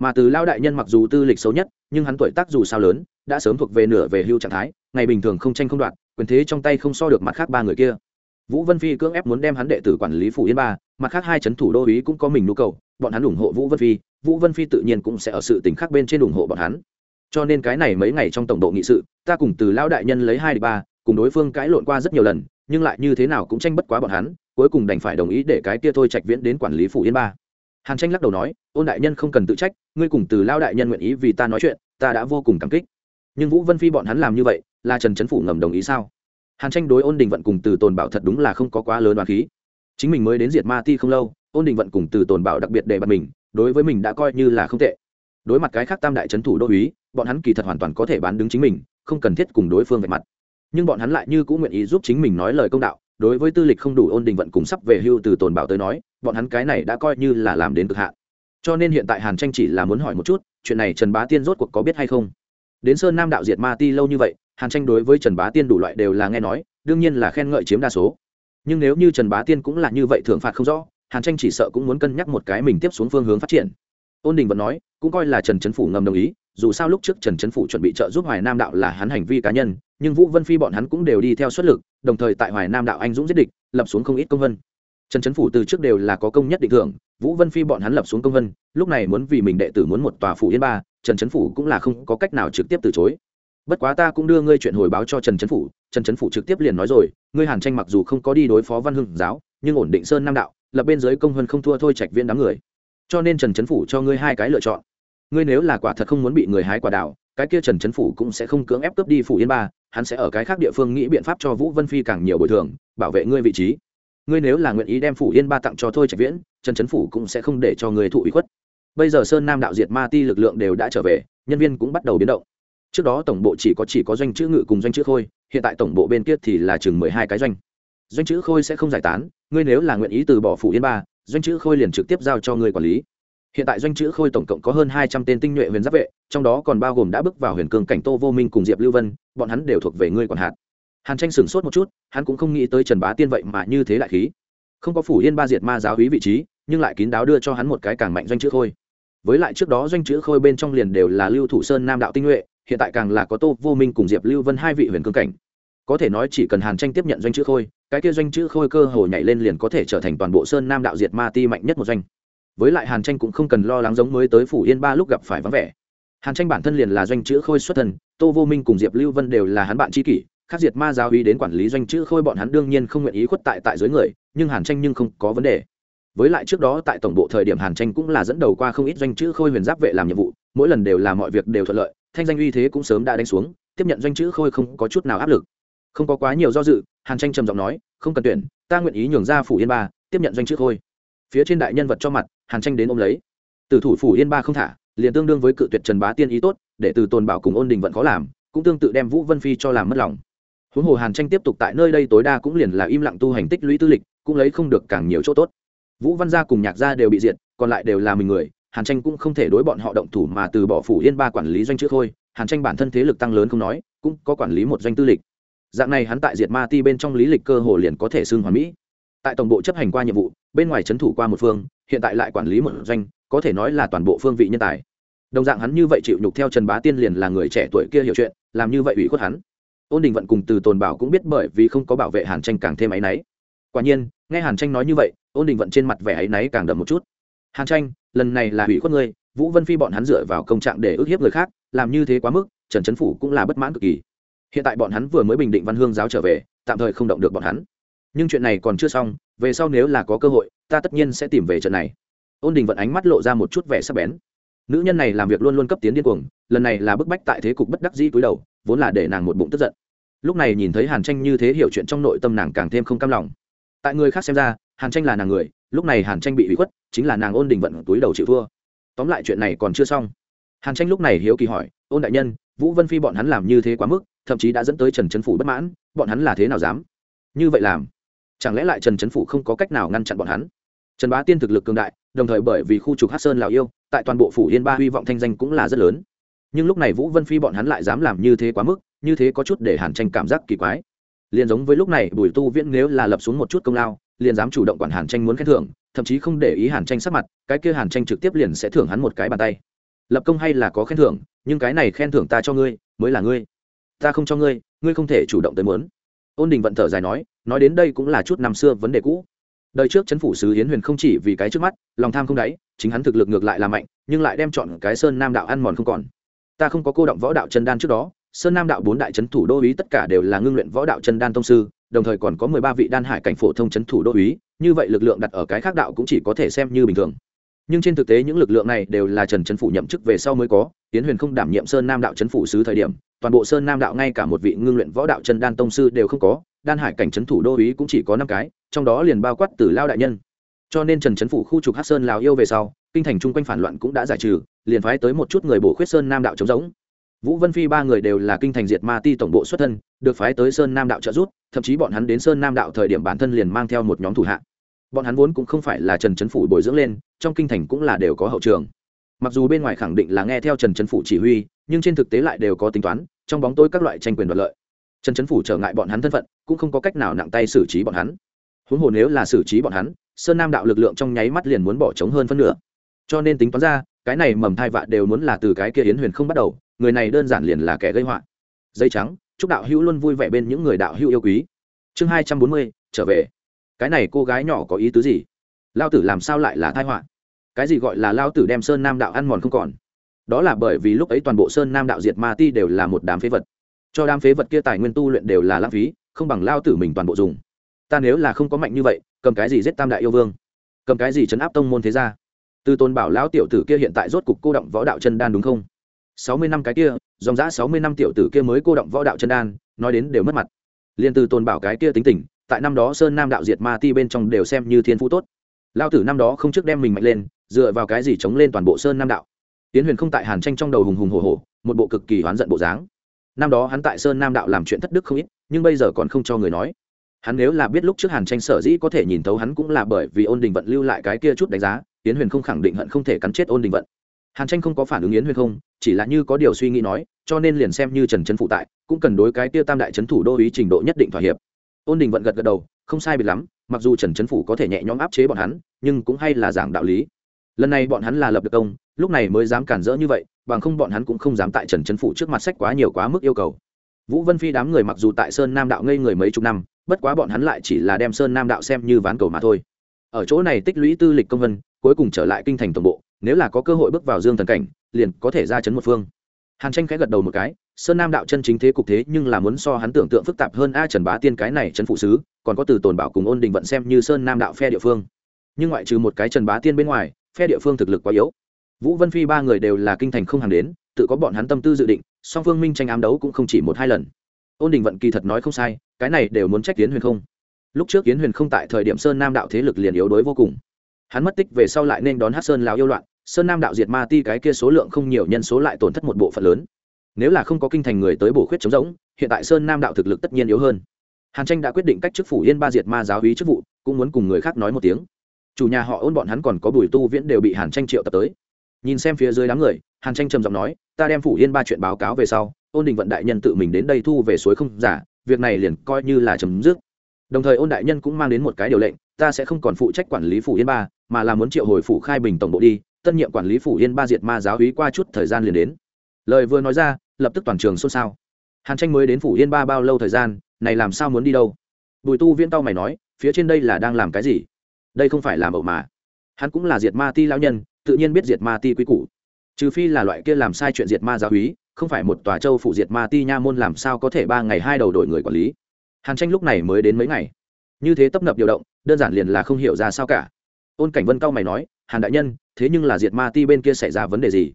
mà từ lao đại nhân mặc dù tư lịch xấu nhất, nhưng hắn tuổi tác dù sao lớn, đã sớm thuộc về nửa về hưu trạng thái, ngày bình thường không tranh không đoạt, quyền thế trong tay không so được mặt khác ba người kia. Vũ vân phi cưỡng ép muốn đem hắn đệ tử quản lý phủ yên ba, mặt khác hai c h ấ n thủ đô ý cũng có mình nhu cầu, bọn hắn ủng hộ vũ vân phi, vũ vân phi tự nhiên cũng sẽ ở sự t ì n h khác bên trên ủng hộ bọn hắn. Cho nên cái này mấy ngày trong tổng độ nghị sự, ta cùng từ lao đại nhân lấy hai đ ba, cùng đối phương cãi lộn qua rất nhiều lần, nhưng lại như thế nào cũng tranh bất quá bọn hắn, cuối cùng đành phải đồng ý để cái kia thôi trạch viễn đến quản lý phủ yên ba hàn tranh lắc đầu nói, ôn đại nhân không cần tự trách, ngươi cùng từ lao đại nhân nguyện ý vì ta nói chuyện, ta đã vô cùng cảm kích. Nhưng vũ vân phi bọn hắn làm như vậy, là trần trấn phủ ngầm đồng ý sao? Hàn tranh đối ôn đình vận cùng từ tồn bảo thật đúng là không có quá lớn đoàn khí. Chính mình mới đến diệt ma ti không lâu, ôn đình vận cùng từ tồn bảo đặc biệt để bật mình, đối với mình đã coi như là không tệ. Đối mặt cái khác tam đại trấn thủ đô uý, bọn hắn kỳ thật hoàn toàn có thể bán đứng chính mình, không cần thiết cùng đối phương về mặt. Nhưng bọn hắn lại như cũng nguyện ý giúp chính mình nói lời công đạo đối với tư lịch không đủ ôn đình vận cùng sắp về hưu từ tồn bảo tới nói, bọn hắn cái này đã coi như là làm đến cực hạn. Cho nên hiện tại hàn tranh chỉ là muốn hỏi một chút, chuyện này trần bá tiên rốt cuộc có biết hay không? Đến sơn nam đạo diệt ma ti lâu như vậy, hàn tranh đối với trần bá tiên đủ loại đều là nghe nói, đương nhiên là khen ngợi chiếm đa số. Nhưng nếu như trần bá tiên cũng là như vậy thưởng phạt không rõ, hàn tranh chỉ sợ cũng muốn cân nhắc một cái mình tiếp xuống phương hướng phát triển. Ôn đình vẫn nói, cũng coi là trần trấn phủ ngầm đồng ý dù sao lúc trước trần trấn phủ chuẩn bị trợ giúp hoài nam đạo là hắn hành vi cá nhân, nhưng vũ vân phi bọn hắn cũng đều đi theo xuất lực, đồng thời tại hoài nam đạo anh dũng giết địch, lập xuống không ít công vân. Trần trấn phủ từ trước đều là có công nhất định thưởng, vũ vân phi bọn hắn lập xuống công vân, lúc này muốn vì mình đệ tử muốn một tòa phủ yên ba, trần trấn phủ cũng là không có cách nào trực tiếp từ chối. Bất quá ta cũng đưa ngươi chuyện hồi báo cho trần trấn phủ, trần trấn phủ trực tiếp liền nói rồi, ngươi hàn tranh mặc dù không có đi đối phó văn hưng giáo, nhưng ổn định sơn nam đạo, lập bên giới công hơn không thua thôi trạch viên đám người. Cho nên trần trấn phủ cho ngươi hai cái lựa chọn ngươi nếu là quả thật không muốn bị người hái quả đào, cái kia trần trấn phủ cũng sẽ không cưỡng ép cướp đi phủ yên ba, hắn sẽ ở cái khác địa phương nghĩ biện pháp cho vũ vân phi càng nhiều bồi thường, bảo vệ ngươi vị trí. Ngươi nếu là nguyện ý đem phủ yên ba tặng cho thôi trạch viễn, trần trấn phủ cũng sẽ không để cho người thụ ủy khuất. Bây giờ sơn nam đạo diệt ma ti lực lượng đều đã trở về, nhân viên cũng bắt đầu biến động. Trước đó tổng bộ chỉ có chỉ có doanh chữ ngự cùng doanh chữ khôi, hiện tại tổng bộ bên kia thì là chừng mười hai cái doanh. Doanh chữ khôi sẽ không giải tán, ngươi nếu là nguyện ý từ bỏ phủ yên ba, doanh chữ khôi liền trực tiếp giao cho ngươi quản lý hiện tại doanh chữ khôi tổng cộng có hơn hai trăm tên tinh nhuệ huyền giáp vệ, trong đó còn bao gồm đã bước vào huyền cương cảnh tô vô minh cùng diệp lưu vân, bọn hắn đều thuộc về ngươi còn hạt. Hàn tranh sửng sốt một chút, hắn cũng không nghĩ tới trần bá tiên vậy mà như thế lại khí. Không có phủ yên ba diệt ma giáo hí vị trí, nhưng lại kín đáo đưa cho hắn một cái càng mạnh doanh chữ khôi. Với lại trước đó doanh chữ khôi bên trong liền đều là lưu thủ sơn nam đạo tinh nhuệ, hiện tại càng là có tô vô minh cùng diệp lưu vân hai vị huyền cương cảnh. Có thể nói chỉ cần hàn tranh tiếp nhận doanh chữ khôi, cái kia doanh chữ khôi cơ hồ nhảy lên liền có thể trở thành toàn bộ sơn nam đạo diệt ma ti mạnh nhất một doanh với lại hàn tranh cũng không cần lo lắng giống mới tới phủ yên ba lúc gặp phải vắng vẻ. Hàn tranh bản thân liền là doanh chữ khôi xuất thần, tô vô minh cùng diệp lưu vân đều là hắn bạn tri kỷ khác diệt ma giáo ý đến quản lý doanh chữ khôi bọn hắn đương nhiên không nguyện ý khuất tại tại dưới người nhưng hàn tranh nhưng không có vấn đề. Với lại trước đó tại tổng bộ thời điểm hàn tranh cũng là dẫn đầu qua không ít doanh chữ khôi huyền giáp vệ làm nhiệm vụ mỗi lần đều là mọi việc đều thuận lợi thanh danh uy thế cũng sớm đã đánh xuống tiếp nhận doanh chữ khôi không có chút nào áp lực. Không có quá nhiều do dự hàn tranh trầm giọng nói không cần tuyển ta nguyện ý nhường ra phủ yên ba tiếp nhận doanh chữ khôi phía trên đại nhân vật cho mặt, hàn tranh đến ôm lấy. Từ thủ phủ yên ba không thả, liền tương đương với cự tuyệt trần bá tiên ý tốt, để từ tồn bảo cùng ôn đình vẫn khó làm, cũng tương tự đem vũ vân phi cho làm mất lòng. Huống hồ hàn tranh tiếp tục tại nơi đây tối đa cũng liền là im lặng tu hành tích lũy tư lịch, cũng lấy không được càng nhiều chỗ tốt. Vũ văn gia cùng nhạc gia đều bị diệt, còn lại đều là mình người, hàn tranh cũng không thể đối bọn họ động thủ mà từ bỏ phủ yên ba quản lý doanh chữ thôi hàn tranh bản thân thế lực tăng lớn không nói, cũng có quản lý một doanh tư lịch. Dạng này hắn tại diệt ma ti bên trong lý lịch cơ hồ liền có thể xưng hoàn mỹ. Tại tổng bộ chấp hành qua nhiệm vụ bên ngoài trấn thủ qua một phương, hiện tại lại quản lý một doanh, có thể nói là toàn bộ phương vị nhân tài. Đồng dạng hắn như vậy chịu nhục theo trần bá tiên liền là người trẻ tuổi kia hiểu chuyện, làm như vậy ủy khuất hắn. Ôn đình vận cùng từ tồn bảo cũng biết bởi vì không có bảo vệ hàn tranh càng thêm áy náy. Quả nhiên, nghe hàn tranh nói như vậy, ôn đình vận trên mặt vẻ áy náy càng đậm một chút. Hàn tranh, lần này là ủy khuất ngươi, vũ vân phi bọn hắn dựa vào công trạng để ức hiếp người khác, làm như thế quá mức, trần trấn phủ cũng là bất mãn cực kỳ. Hiện tại bọn hắn vừa mới bình định văn hương giáo trở về, tạm thời không động được bọn hắn nhưng chuyện này còn chưa xong, về sau nếu là có cơ hội, ta tất nhiên sẽ tìm về trận này. Ôn đình vận ánh mắt lộ ra một chút vẻ sắc bén. Nữ nhân này làm việc luôn luôn cấp tiến điên cuồng, lần này là bức bách tại thế cục bất đắc dĩ cúi đầu, vốn là để nàng một bụng tức giận. Lúc này nhìn thấy hàn tranh như thế hiểu chuyện trong nội tâm nàng càng thêm không cam lòng. Tại người khác xem ra, hàn tranh là nàng người, lúc này hàn tranh bị bị khuất, chính là nàng ôn đình vận túi đầu chịu thua. Tóm lại chuyện này còn chưa xong. Hàn tranh lúc này hiếu kỳ hỏi, ôn đại nhân, vũ vân phi bọn hắn làm như thế quá mức, thậm chí đã dẫn tới trần trấn phủ bất mãn, bọn hắn là thế nào dám? Như vậy làm chẳng lẽ lại trần trấn phủ không có cách nào ngăn chặn bọn hắn? Trần bá tiên thực lực cường đại, đồng thời bởi vì khu trục hát sơn lào yêu, tại toàn bộ phủ yên ba hy vọng thanh danh cũng là rất lớn. Nhưng lúc này vũ vân phi bọn hắn lại dám làm như thế quá mức, như thế có chút để hàn tranh cảm giác kỳ quái. Liền giống với lúc này bùi tu viễn nếu là lập xuống một chút công lao, liền dám chủ động quản hàn tranh muốn khen thưởng, thậm chí không để ý hàn tranh sắc mặt, cái kia hàn tranh trực tiếp liền sẽ thưởng hắn một cái bàn tay. Lập công hay là có khen thưởng, nhưng cái này khen thưởng ta cho ngươi, mới là ngươi. Ta không cho ngươi ngươi không thể chủ động tới muốn. Ôn đình vận thở dài nói nói đến đây cũng là chút năm xưa vấn đề cũ. Đời trước chấn phủ sứ hiến huyền không chỉ vì cái trước mắt, lòng tham không đáy, chính hắn thực lực ngược lại là mạnh, nhưng lại đem chọn cái sơn nam đạo ăn mòn không còn. Ta không có cô động võ đạo chân đan trước đó, sơn nam đạo bốn đại chấn thủ đô ý tất cả đều là ngưng luyện võ đạo chân đan tông sư, đồng thời còn có mười ba vị đan hải cảnh phổ thông chấn thủ đô ý như vậy lực lượng đặt ở cái khác đạo cũng chỉ có thể xem như bình thường. Nhưng trên thực tế những lực lượng này đều là trần chấn phủ nhậm chức về sau mới có tiến huyền không đảm nhiệm sơn nam đạo chấn phủ sứ thời điểm, toàn bộ sơn nam đạo ngay cả một vị ngưng luyện võ đạo chân đan tông sư đều không có đan hải cảnh trấn thủ đô ý cũng chỉ có năm cái, trong đó liền bao quát từ lao đại nhân. Cho nên trần Trấn phủ khu trục hát sơn lào yêu về sau, kinh thành chung quanh phản loạn cũng đã giải trừ, liền phái tới một chút người bổ khuyết sơn nam đạo chống giống. Vũ vân phi ba người đều là kinh thành diệt ma ti tổng bộ xuất thân, được phái tới sơn nam đạo trợ rút thậm chí bọn hắn đến sơn nam đạo thời điểm bản thân liền mang theo một nhóm thủ hạ. Bọn hắn vốn cũng không phải là trần trấn phủ bồi dưỡng lên, trong kinh thành cũng là đều có hậu trường. Mặc dù bên ngoài khẳng định là nghe theo trần trấn phủ chỉ huy, nhưng trên thực tế lại đều có tính toán, trong bóng tối các loại tranh quyền đoạt lợi trần trấn phủ trở ngại bọn hắn thân phận, cũng không có cách nào nặng tay xử trí bọn hắn. Huống hồ nếu là xử trí bọn hắn, sơn nam đạo lực lượng trong nháy mắt liền muốn bỏ trống hơn phân nửa. Cho nên tính toán ra, cái này mầm thai vạ đều muốn là từ cái kia yến huyền không bắt đầu, người này đơn giản liền là kẻ gây họa. Dây trắng, chúc đạo hữu luôn vui vẻ bên những người đạo hữu yêu quý. Chương hai trăm bốn mươi, trở về. Cái này cô gái nhỏ có ý tứ gì? Lao tử làm sao lại là thai họa? Cái gì gọi là lao tử đem sơn nam đạo ăn mòn không còn? Đó là bởi vì lúc ấy toàn bộ sơn nam đạo diệt ma ti đều là một đám phế vật cho đám phế vật kia tài nguyên tu luyện đều là lãng phí, không bằng lao tử mình toàn bộ dùng. Ta nếu là không có mạnh như vậy, cầm cái gì giết tam đại yêu vương? Cầm cái gì chấn áp tông môn thế gia? Từ tôn bảo lão tiểu tử kia hiện tại rốt cục cô động võ đạo chân đan đúng không? Sáu mươi năm cái kia, dòng giã sáu mươi năm tiểu tử kia mới cô động võ đạo chân đan, nói đến đều mất mặt. Liên từ tôn bảo cái kia tính tình, tại năm đó sơn nam đạo diệt ma ti bên trong đều xem như thiên phú tốt. Lao tử năm đó không trước đem mình mạnh lên, dựa vào cái gì chống lên toàn bộ sơn nam đạo? Tiến huyền không tại hàn tranh trong đầu hùng hùng hồ hồ một bộ cực kỳ hoán giận bộ dáng năm đó hắn tại sơn nam đạo làm chuyện thất đức không ít, nhưng bây giờ còn không cho người nói. Hắn nếu là biết lúc trước hàn tranh sở dĩ có thể nhìn thấu hắn cũng là bởi vì ôn đình vận lưu lại cái kia chút đánh giá, Yến huyền không khẳng định hận không thể cắn chết ôn đình vận. Hàn tranh không có phản ứng yến huyền không, chỉ là như có điều suy nghĩ nói, cho nên liền xem như trần trấn phụ tại, cũng cần đối cái kia tam đại trấn thủ đô ý trình độ nhất định thỏa hiệp. Ôn đình vận gật gật đầu, không sai biệt lắm, mặc dù trần trấn phủ có thể nhẹ nhõm áp chế bọn hắn, nhưng cũng hay là giảng đạo lý lần này bọn hắn là lập được công, lúc này mới dám cản rỡ như vậy, bằng không bọn hắn cũng không dám tại trần trấn phủ trước mặt sách quá nhiều quá mức yêu cầu. Vũ vân phi đám người mặc dù tại sơn nam đạo ngây người mấy chục năm, bất quá bọn hắn lại chỉ là đem sơn nam đạo xem như ván cầu mà thôi. Ở chỗ này tích lũy tư lịch công vân, cuối cùng trở lại kinh thành tổng bộ, nếu là có cơ hội bước vào dương thần cảnh, liền có thể ra chấn một phương. Hàn tranh khẽ gật đầu một cái, sơn nam đạo chân chính thế cục thế nhưng là muốn so hắn tưởng tượng phức tạp hơn a trần bá tiên cái này trấn phụ sứ, còn có từ tồn bảo cùng ôn đình vận xem như sơn nam đạo phe địa phương. Nhưng ngoại trừ một cái trần bá tiên bên ngoài phe địa phương thực lực quá yếu. Vũ vân phi ba người đều là kinh thành không hàng đến, tự có bọn hắn tâm tư dự định, song phương minh tranh ám đấu cũng không chỉ một hai lần. Ôn đình vận kỳ thật nói không sai, cái này đều muốn trách tiến huyền không. Lúc trước tiến huyền không tại thời điểm sơn nam đạo thế lực liền yếu đối vô cùng. Hắn mất tích về sau lại nên đón hát sơn lào yêu loạn, sơn nam đạo diệt ma ti cái kia số lượng không nhiều nhân số lại tổn thất một bộ phận lớn. Nếu là không có kinh thành người tới bổ khuyết chống rỗng, hiện tại sơn nam đạo thực lực tất nhiên yếu hơn. Hàn tranh đã quyết định cách chức phủ yên ba diệt ma giáo hí chức vụ, cũng muốn cùng người khác nói một tiếng chủ nhà họ ôn bọn hắn còn có bùi tu viễn đều bị hàn tranh triệu tập tới. Nhìn xem phía dưới đám người, hàn tranh trầm giọng nói, ta đem phủ yên ba chuyện báo cáo về sau, ôn đình vận đại nhân tự mình đến đây thu về suối không giả, việc này liền coi như là chấm dứt. Đồng thời ôn đại nhân cũng mang đến một cái điều lệnh, ta sẽ không còn phụ trách quản lý phủ yên ba, mà là muốn triệu hồi phủ khai bình tổng bộ đi, tân nhiệm quản lý phủ yên ba diệt ma giáo hí qua chút thời gian liền đến. Lời vừa nói ra, lập tức toàn trường xôn xao. Hàn tranh mới đến phủ yên ba bao lâu thời gian, này làm sao muốn đi đâu? Bùi tu viễn tao mày nói, phía trên đây là đang làm cái gì? Đây không phải làm ẩu mà. Hắn cũng là diệt ma ti lao nhân, tự nhiên biết diệt ma ti quý củ. Trừ phi là loại kia làm sai chuyện diệt ma giáo húy không phải một tòa châu phụ diệt ma ti nha môn làm sao có thể ba ngày hai đầu đổi người quản lý. Hàn tranh lúc này mới đến mấy ngày. Như thế tấp nập điều động, đơn giản liền là không hiểu ra sao cả. Ôn cảnh vân cao mày nói, hàn đại nhân, thế nhưng là diệt ma ti bên kia xảy ra vấn đề gì?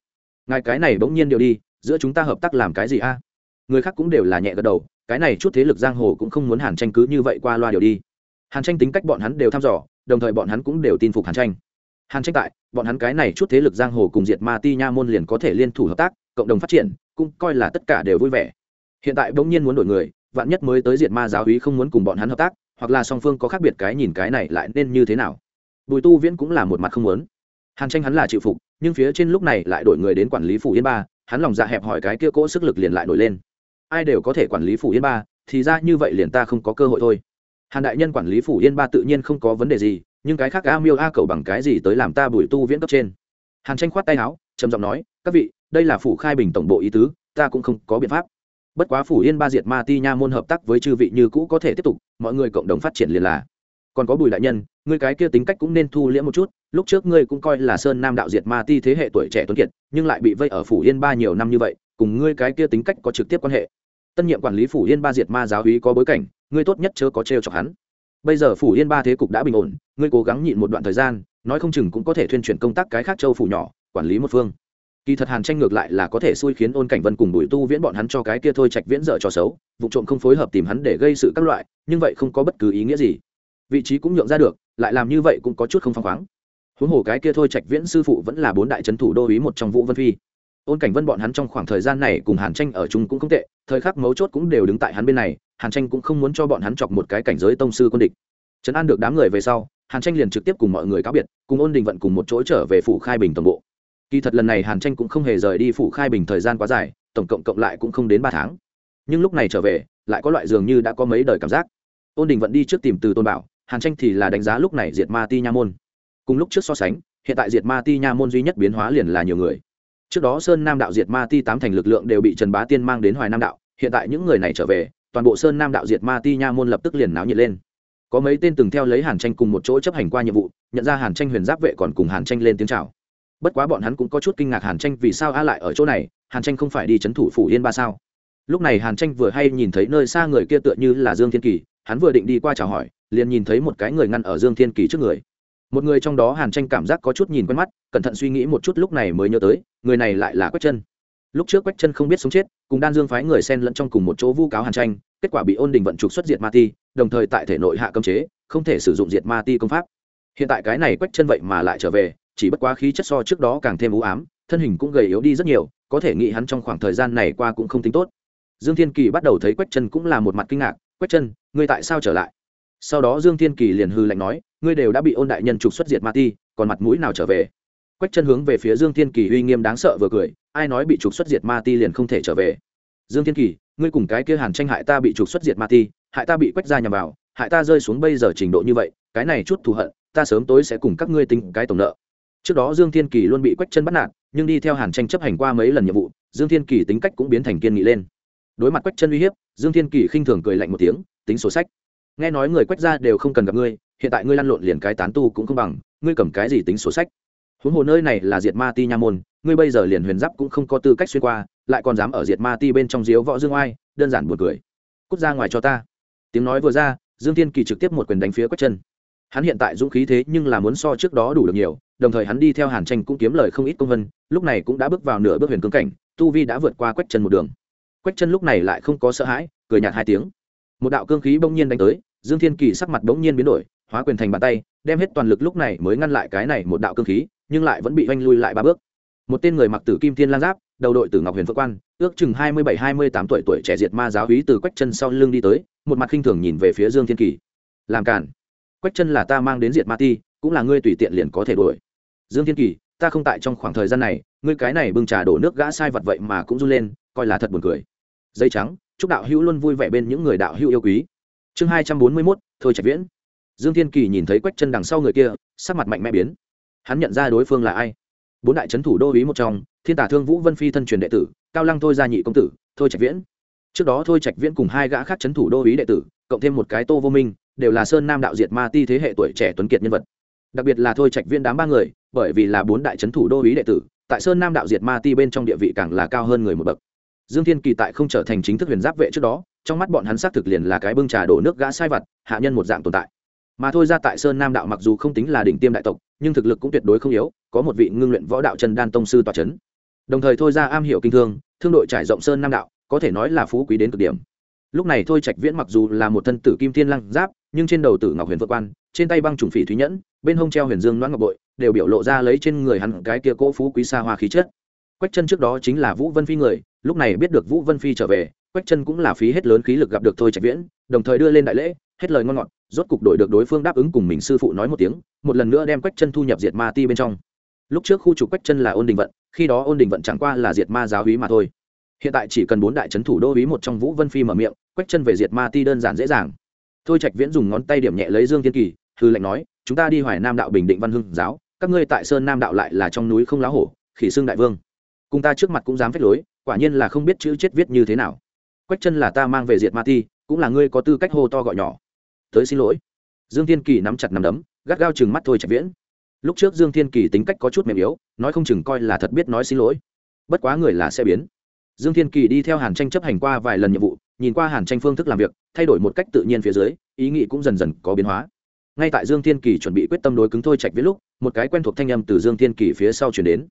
Ngài cái này bỗng nhiên điều đi, giữa chúng ta hợp tác làm cái gì a? Người khác cũng đều là nhẹ gật đầu, cái này chút thế lực giang hồ cũng không muốn hàn tranh cứ như vậy qua loa điều đi. Hàn tranh tính cách bọn hắn đều thăm dò đồng thời bọn hắn cũng đều tin phục hàn tranh. Hàn tranh tại, bọn hắn cái này chút thế lực giang hồ cùng diệt ma ti nha môn liền có thể liên thủ hợp tác, cộng đồng phát triển, cũng coi là tất cả đều vui vẻ. Hiện tại bỗng nhiên muốn đổi người, vạn nhất mới tới diệt ma giáo hí không muốn cùng bọn hắn hợp tác, hoặc là song phương có khác biệt cái nhìn cái này lại nên như thế nào? Bùi tu viễn cũng là một mặt không muốn. Hàn tranh hắn là chịu phục, nhưng phía trên lúc này lại đổi người đến quản lý phủ yên ba, hắn lòng dạ hẹp hỏi cái kia cỗ sức lực liền lại nổi lên. Ai đều có thể quản lý phủ yên ba, thì ra như vậy liền ta không có cơ hội thôi hàn đại nhân quản lý phủ yên ba tự nhiên không có vấn đề gì, nhưng cái khác a miêu a cầu bằng cái gì tới làm ta bùi tu viễn cấp trên? Hàn tranh khoát tay áo, trầm giọng nói, các vị, đây là phủ khai bình tổng bộ ý tứ, ta cũng không có biện pháp. Bất quá phủ yên ba diệt ma ti nha môn hợp tác với chư vị như cũ có thể tiếp tục, mọi người cộng đồng phát triển liền là. Còn có bùi đại nhân, ngươi cái kia tính cách cũng nên thu liễm một chút, lúc trước ngươi cũng coi là sơn nam đạo diệt ma ti thế hệ tuổi trẻ tuấn kiệt, nhưng lại bị vây ở phủ yên ba nhiều năm như vậy, cùng ngươi cái kia tính cách có trực tiếp quan hệ. Tân nhiệm quản lý phủ yên ba diệt ma giáo hí có bối cảnh ngươi tốt nhất chớ có trêu chọc hắn. Bây giờ phủ yên ba thế cục đã bình ổn, ngươi cố gắng nhịn một đoạn thời gian, nói không chừng cũng có thể thuyên chuyển công tác cái khác châu phủ nhỏ, quản lý một phương. Kỳ thật hàn tranh ngược lại là có thể xui khiến ôn cảnh vân cùng bùi tu viễn bọn hắn cho cái kia thôi trạch viễn dở cho xấu, vụ trộm không phối hợp tìm hắn để gây sự các loại, nhưng vậy không có bất cứ ý nghĩa gì. Vị trí cũng nhượng ra được, lại làm như vậy cũng có chút không phăng khoáng. Huống hồ cái kia thôi trạch viễn sư phụ vẫn là bốn đại trấn thủ đô ý một trong vũ vân phi. Ôn cảnh vân bọn hắn trong khoảng thời gian này cùng hàn tranh ở chung cũng không tệ, thời khắc mấu chốt cũng đều đứng tại hắn bên này hàn tranh cũng không muốn cho bọn hắn chọc một cái cảnh giới tông sư quân địch. Trấn an được đám người về sau, hàn tranh liền trực tiếp cùng mọi người cáo biệt, cùng ôn đình vận cùng một chỗ trở về phủ khai bình toàn bộ. Kỳ thật lần này hàn tranh cũng không hề rời đi phủ khai bình thời gian quá dài, tổng cộng cộng lại cũng không đến ba tháng. Nhưng lúc này trở về, lại có loại dường như đã có mấy đời cảm giác. Ôn đình vận đi trước tìm từ tôn bảo, hàn tranh thì là đánh giá lúc này diệt ma ti nha môn. Cùng lúc trước so sánh, hiện tại diệt ma ti nha môn duy nhất biến hóa liền là nhiều người. Trước đó sơn nam đạo diệt ma ti tám thành lực lượng đều bị trần bá tiên mang đến hoài nam đạo, hiện tại những người này trở về toàn bộ sơn nam đạo diệt ma ti nha môn lập tức liền náo nhiệt lên. Có mấy tên từng theo lấy hàn tranh cùng một chỗ chấp hành qua nhiệm vụ, nhận ra hàn tranh huyền giáp vệ còn cùng hàn tranh lên tiếng chào. Bất quá bọn hắn cũng có chút kinh ngạc hàn tranh vì sao a lại ở chỗ này, hàn tranh không phải đi c h ấ n thủ phủ yên ba sao? Lúc này hàn tranh vừa hay nhìn thấy nơi xa người kia tựa như là dương thiên kỳ, hắn vừa định đi qua chào hỏi, liền nhìn thấy một cái người ngăn ở dương thiên kỳ trước người. Một người trong đó hàn tranh cảm giác có chút nhìn quen mắt, cẩn thận suy nghĩ một chút lúc này mới nhớ tới, người này lại là quách chân lúc trước quách chân không biết sống chết, cùng đan dương phái người xen lẫn trong cùng một chỗ vu cáo hàn tranh, kết quả bị ôn đình vận trục xuất diệt ma ti, đồng thời tại thể nội hạ cấm chế, không thể sử dụng diệt ma ti công pháp. Hiện tại cái này quách chân vậy mà lại trở về, chỉ bất quá khí chất so trước đó càng thêm u ám, thân hình cũng gầy yếu đi rất nhiều, có thể nghĩ hắn trong khoảng thời gian này qua cũng không tính tốt. Dương thiên kỳ bắt đầu thấy quách chân cũng là một mặt kinh ngạc, quách chân, ngươi tại sao trở lại? Sau đó dương thiên kỳ liền hư lạnh nói, ngươi đều đã bị ôn đại nhân trục xuất diệt ma ti, còn mặt mũi nào trở về? Quách chân hướng về phía dương thiên kỳ uy nghiêm đáng sợ vừa cười ai nói bị trục xuất diệt ma ti liền không thể trở về. Dương thiên kỳ, ngươi cùng cái kia hàn tranh hại ta bị trục xuất diệt ma ti, hại ta bị quách ra nhằm vào, hại ta rơi xuống bây giờ trình độ như vậy, cái này chút thù hận, ta sớm tối sẽ cùng các ngươi tính cái tổng nợ. Trước đó dương thiên kỳ luôn bị quách chân bắt nạt, nhưng đi theo hàn tranh chấp hành qua mấy lần nhiệm vụ, dương thiên kỳ tính cách cũng biến thành kiên nghị lên. Đối mặt quách chân uy hiếp, dương thiên kỳ khinh thường cười lạnh một tiếng, tính sổ sách. Nghe nói người quách ra đều không cần gặp ngươi, hiện tại ngươi lăn lộn liền cái tán tu cũng không bằng, ngươi cầm cái gì tính sổ sách? Huống hồ nơi này là diệt ma ti nha môn ngươi bây giờ liền huyền giáp cũng không có tư cách xuyên qua, lại còn dám ở diệt ma ti bên trong diếu võ dương oai, đơn giản buồn cười. Cút ra ngoài cho ta. Tiếng nói vừa ra, dương thiên kỳ trực tiếp một quyền đánh phía quách chân. Hắn hiện tại dũng khí thế nhưng là muốn so trước đó đủ được nhiều, đồng thời hắn đi theo hàn tranh cũng kiếm lời không ít công vân, lúc này cũng đã bước vào nửa bước huyền cương cảnh, tu vi đã vượt qua quách chân một đường. Quách chân lúc này lại không có sợ hãi, cười nhạt hai tiếng. Một đạo cương khí bỗng nhiên đánh tới, dương thiên kỳ sắc mặt bỗng nhiên biến đổi, hóa quyền thành bàn tay, đem hết toàn lực lúc này mới ngăn lại cái này một đạo cương khí, nhưng lại vẫn bị oanh lui lại ba bước một tên người mặc tử kim thiên lang giáp, đầu đội tử ngọc huyền phước quan, ước chừng hai mươi bảy, hai mươi tám tuổi tuổi trẻ diệt ma giáo hí từ quách chân sau lưng đi tới, một mặt khinh thường nhìn về phía dương thiên kỳ. Làm cản quách chân là ta mang đến diệt ma ti, cũng là ngươi tùy tiện liền có thể đuổi. Dương thiên kỳ, ta không tại trong khoảng thời gian này, ngươi cái này bưng trà đổ nước gã sai vật vậy mà cũng run lên, coi là thật buồn cười. Dây trắng, chúc đạo hữu luôn vui vẻ bên những người đạo hữu yêu quý. Chương hai trăm bốn mươi mốt, thôi trạch viễn. Dương thiên kỳ nhìn thấy quách chân đằng sau người kia, sắc mặt mạnh mẽ biến. Hắn nhận ra đối phương là ai? Bốn đại trấn thủ đô ý một trong, thiên tả thương vũ vân phi thân truyền đệ tử, cao lăng thôi gia nhị công tử, thôi trạch viễn. Trước đó thôi trạch viễn cùng hai gã khác trấn thủ đô ý đệ tử, cộng thêm một cái tô vô minh, đều là sơn nam đạo diệt ma ti thế hệ tuổi trẻ tuấn kiệt nhân vật. Đặc biệt là thôi trạch viễn đám ba người, bởi vì là bốn đại trấn thủ đô ý đệ tử, tại sơn nam đạo diệt ma ti bên trong địa vị càng là cao hơn người một bậc. Dương thiên kỳ tại không trở thành chính thức huyền giáp vệ trước đó, trong mắt bọn hắn xác thực liền là cái bưng trà đổ nước gã sai vặt, hạ nhân một dạng tồn tại mà thôi ra tại sơn nam đạo mặc dù không tính là đỉnh tiêm đại tộc, nhưng thực lực cũng tuyệt đối không yếu, có một vị ngưng luyện võ đạo chân đan tông sư tòa c h ấ n đồng thời thôi ra am hiểu kinh thương thương đội trải rộng sơn nam đạo, có thể nói là phú quý đến cực điểm. Lúc này thôi trạch viễn mặc dù là một thân tử kim thiên lăng giáp, nhưng trên đầu tử ngọc huyền vượt quan, trên tay băng trùng phỉ thúy nhẫn, bên hông treo huyền dương noãn ngọc bội, đều biểu lộ ra lấy trên người hắn cái kia cỗ phú quý xa hoa khí chất. Quách chân trước đó chính là vũ vân phi người, lúc này biết được vũ vân phi trở về, quách chân cũng là phí hết lớn khí lực gặp được thôi trạch viễn, đồng thời đưa lên đại lễ, hết lời ngon ngọt rốt cục đổi được đối phương đáp ứng cùng mình sư phụ nói một tiếng, một lần nữa đem quách chân thu nhập diệt ma ti bên trong. Lúc trước khu trục quách chân là ôn đình vận, khi đó ôn đình vận chẳng qua là diệt ma giáo hí mà thôi. Hiện tại chỉ cần bốn đại trấn thủ đô hí một trong vũ vân phi mở miệng, quách chân về diệt ma ti đơn giản dễ dàng. Thôi trạch viễn dùng ngón tay điểm nhẹ lấy dương thiên kỳ, hư lệnh nói, chúng ta đi hoài nam đạo bình định văn hưng giáo, các ngươi tại sơn nam đạo lại là trong núi không lá hổ, khỉ xương đại vương. Cùng ta trước mặt cũng dám phép lối, quả nhiên là không biết chữ chết viết như thế nào. Quách chân là ta mang về diệt ma ti, cũng là ngươi có tư cách hô to gọi nhỏ tới xin lỗi. Dương thiên kỳ nắm chặt nắm đấm, gắt gao chừng mắt thôi trạch viễn. Lúc trước dương thiên kỳ tính cách có chút mềm yếu, nói không chừng coi là thật biết nói xin lỗi. Bất quá người là sẽ biến. Dương thiên kỳ đi theo hàn tranh chấp hành qua vài lần nhiệm vụ, nhìn qua hàn tranh phương thức làm việc, thay đổi một cách tự nhiên phía dưới, ý nghĩ cũng dần dần có biến hóa. Ngay tại dương thiên kỳ chuẩn bị quyết tâm đối cứng thôi trạch viễn lúc, một cái quen thuộc thanh âm từ dương thiên kỳ phía sau chuyển đến.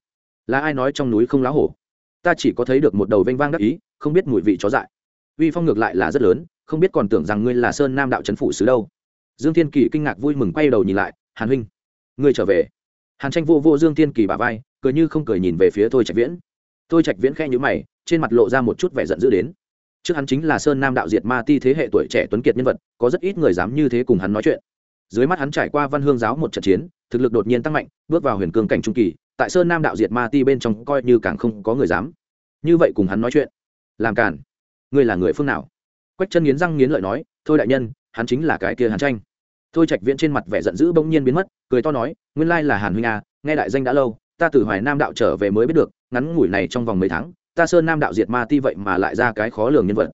Là ai nói trong núi không lá hổ? Ta chỉ có thấy được một đầu vênh vang đắc ý, không biết mùi vị chó dại. Uy phong ngược lại là rất lớn không biết còn tưởng rằng ngươi là sơn nam đạo trấn phủ sứ đâu. Dương thiên kỳ kinh ngạc vui mừng quay đầu nhìn lại, hàn huynh, ngươi trở về. Hàn tranh vô vô dương thiên kỳ bà vai, cười như không cười nhìn về phía thôi trạch viễn. Thôi trạch viễn khe nhữ mày, trên mặt lộ ra một chút vẻ giận dữ đến. Trước hắn chính là sơn nam đạo diệt ma ti thế hệ tuổi trẻ tuấn kiệt nhân vật, có rất ít người dám như thế cùng hắn nói chuyện. Dưới mắt hắn trải qua văn hương giáo một trận chiến, thực lực đột nhiên tăng mạnh, bước vào huyền cương cảnh trung kỳ, tại sơn nam đạo diệt ma ti bên trong coi như càng không có người dám. Như vậy cùng hắn nói chuyện, làm cản ngươi là người phương nào? Quách chân nghiến răng nghiến lợi nói, thôi đại nhân, hắn chính là cái kia hàn tranh. Thôi trạch viễn trên mặt vẻ giận dữ bỗng nhiên biến mất, cười to nói, nguyên lai là hàn huynh à nghe đại danh đã lâu, ta từ hoài nam đạo trở về mới biết được, ngắn ngủi này trong vòng mấy tháng, ta sơn nam đạo diệt ma ti vậy mà lại ra cái khó lường nhân vật.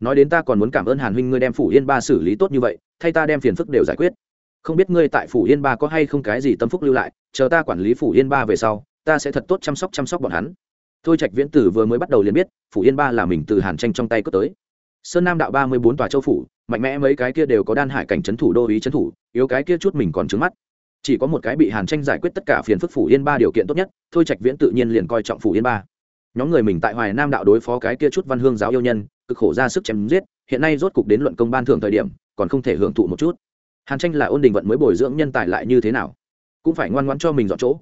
Nói đến ta còn muốn cảm ơn hàn huynh ngươi đem phủ yên ba xử lý tốt như vậy, thay ta đem phiền phức đều giải quyết. Không biết ngươi tại phủ yên ba có hay không cái gì tâm phúc lưu lại, chờ ta quản lý phủ yên ba về sau, ta sẽ thật tốt chăm sóc chăm sóc bọn hắn. Thôi trạch viễn tử vừa mới bắt đầu liền biết, phủ yên ba là mình từ hàn tranh trong tay cướp tới sơn nam đạo ba mươi bốn tòa châu phủ, mạnh mẽ mấy cái kia đều có đan hải cảnh trấn thủ, đô ý trấn thủ, yếu cái kia chút mình còn trứng mắt. Chỉ có một cái bị hàn tranh giải quyết tất cả phiền phức phủ yên ba điều kiện tốt nhất, thôi trạch viễn tự nhiên liền coi trọng phủ yên ba. Nhóm người mình tại hoài nam đạo đối phó cái kia chút văn hương giáo yêu nhân, cực khổ ra sức chém giết, hiện nay rốt cục đến luận công ban thưởng thời điểm, còn không thể hưởng thụ một chút. Hàn tranh là ôn đình vận mới bồi dưỡng nhân tài lại như thế nào? Cũng phải ngoan ngoãn cho mình dọn chỗ.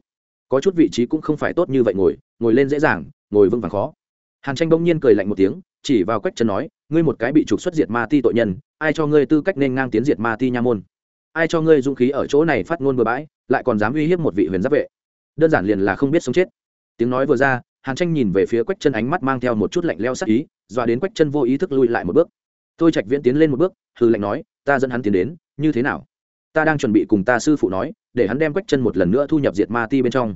Có chút vị trí cũng không phải tốt như vậy ngồi ngồi lên dễ dàng, ngồi vững vàng khó. Hàn tranh bỗng nhiên cười lạnh một tiếng, chỉ vào quách chân nói ngươi một cái bị trục xuất diệt ma ti tội nhân, ai cho ngươi tư cách nên ngang tiến diệt ma ti nha môn? Ai cho ngươi dũng khí ở chỗ này phát ngôn bừa bãi, lại còn dám uy hiếp một vị huyền giáp vệ? Đơn giản liền là không biết sống chết. Tiếng nói vừa ra, hàn tranh nhìn về phía quách chân ánh mắt mang theo một chút lạnh leo sắc ý, dọa đến quách chân vô ý thức lui lại một bước. Tôi trạch viễn tiến lên một bước hư lạnh nói, ta dẫn hắn tiến đến, như thế nào? Ta đang chuẩn bị cùng ta sư phụ nói, để hắn đem quách chân một lần nữa thu nhập diệt ma ti bên trong.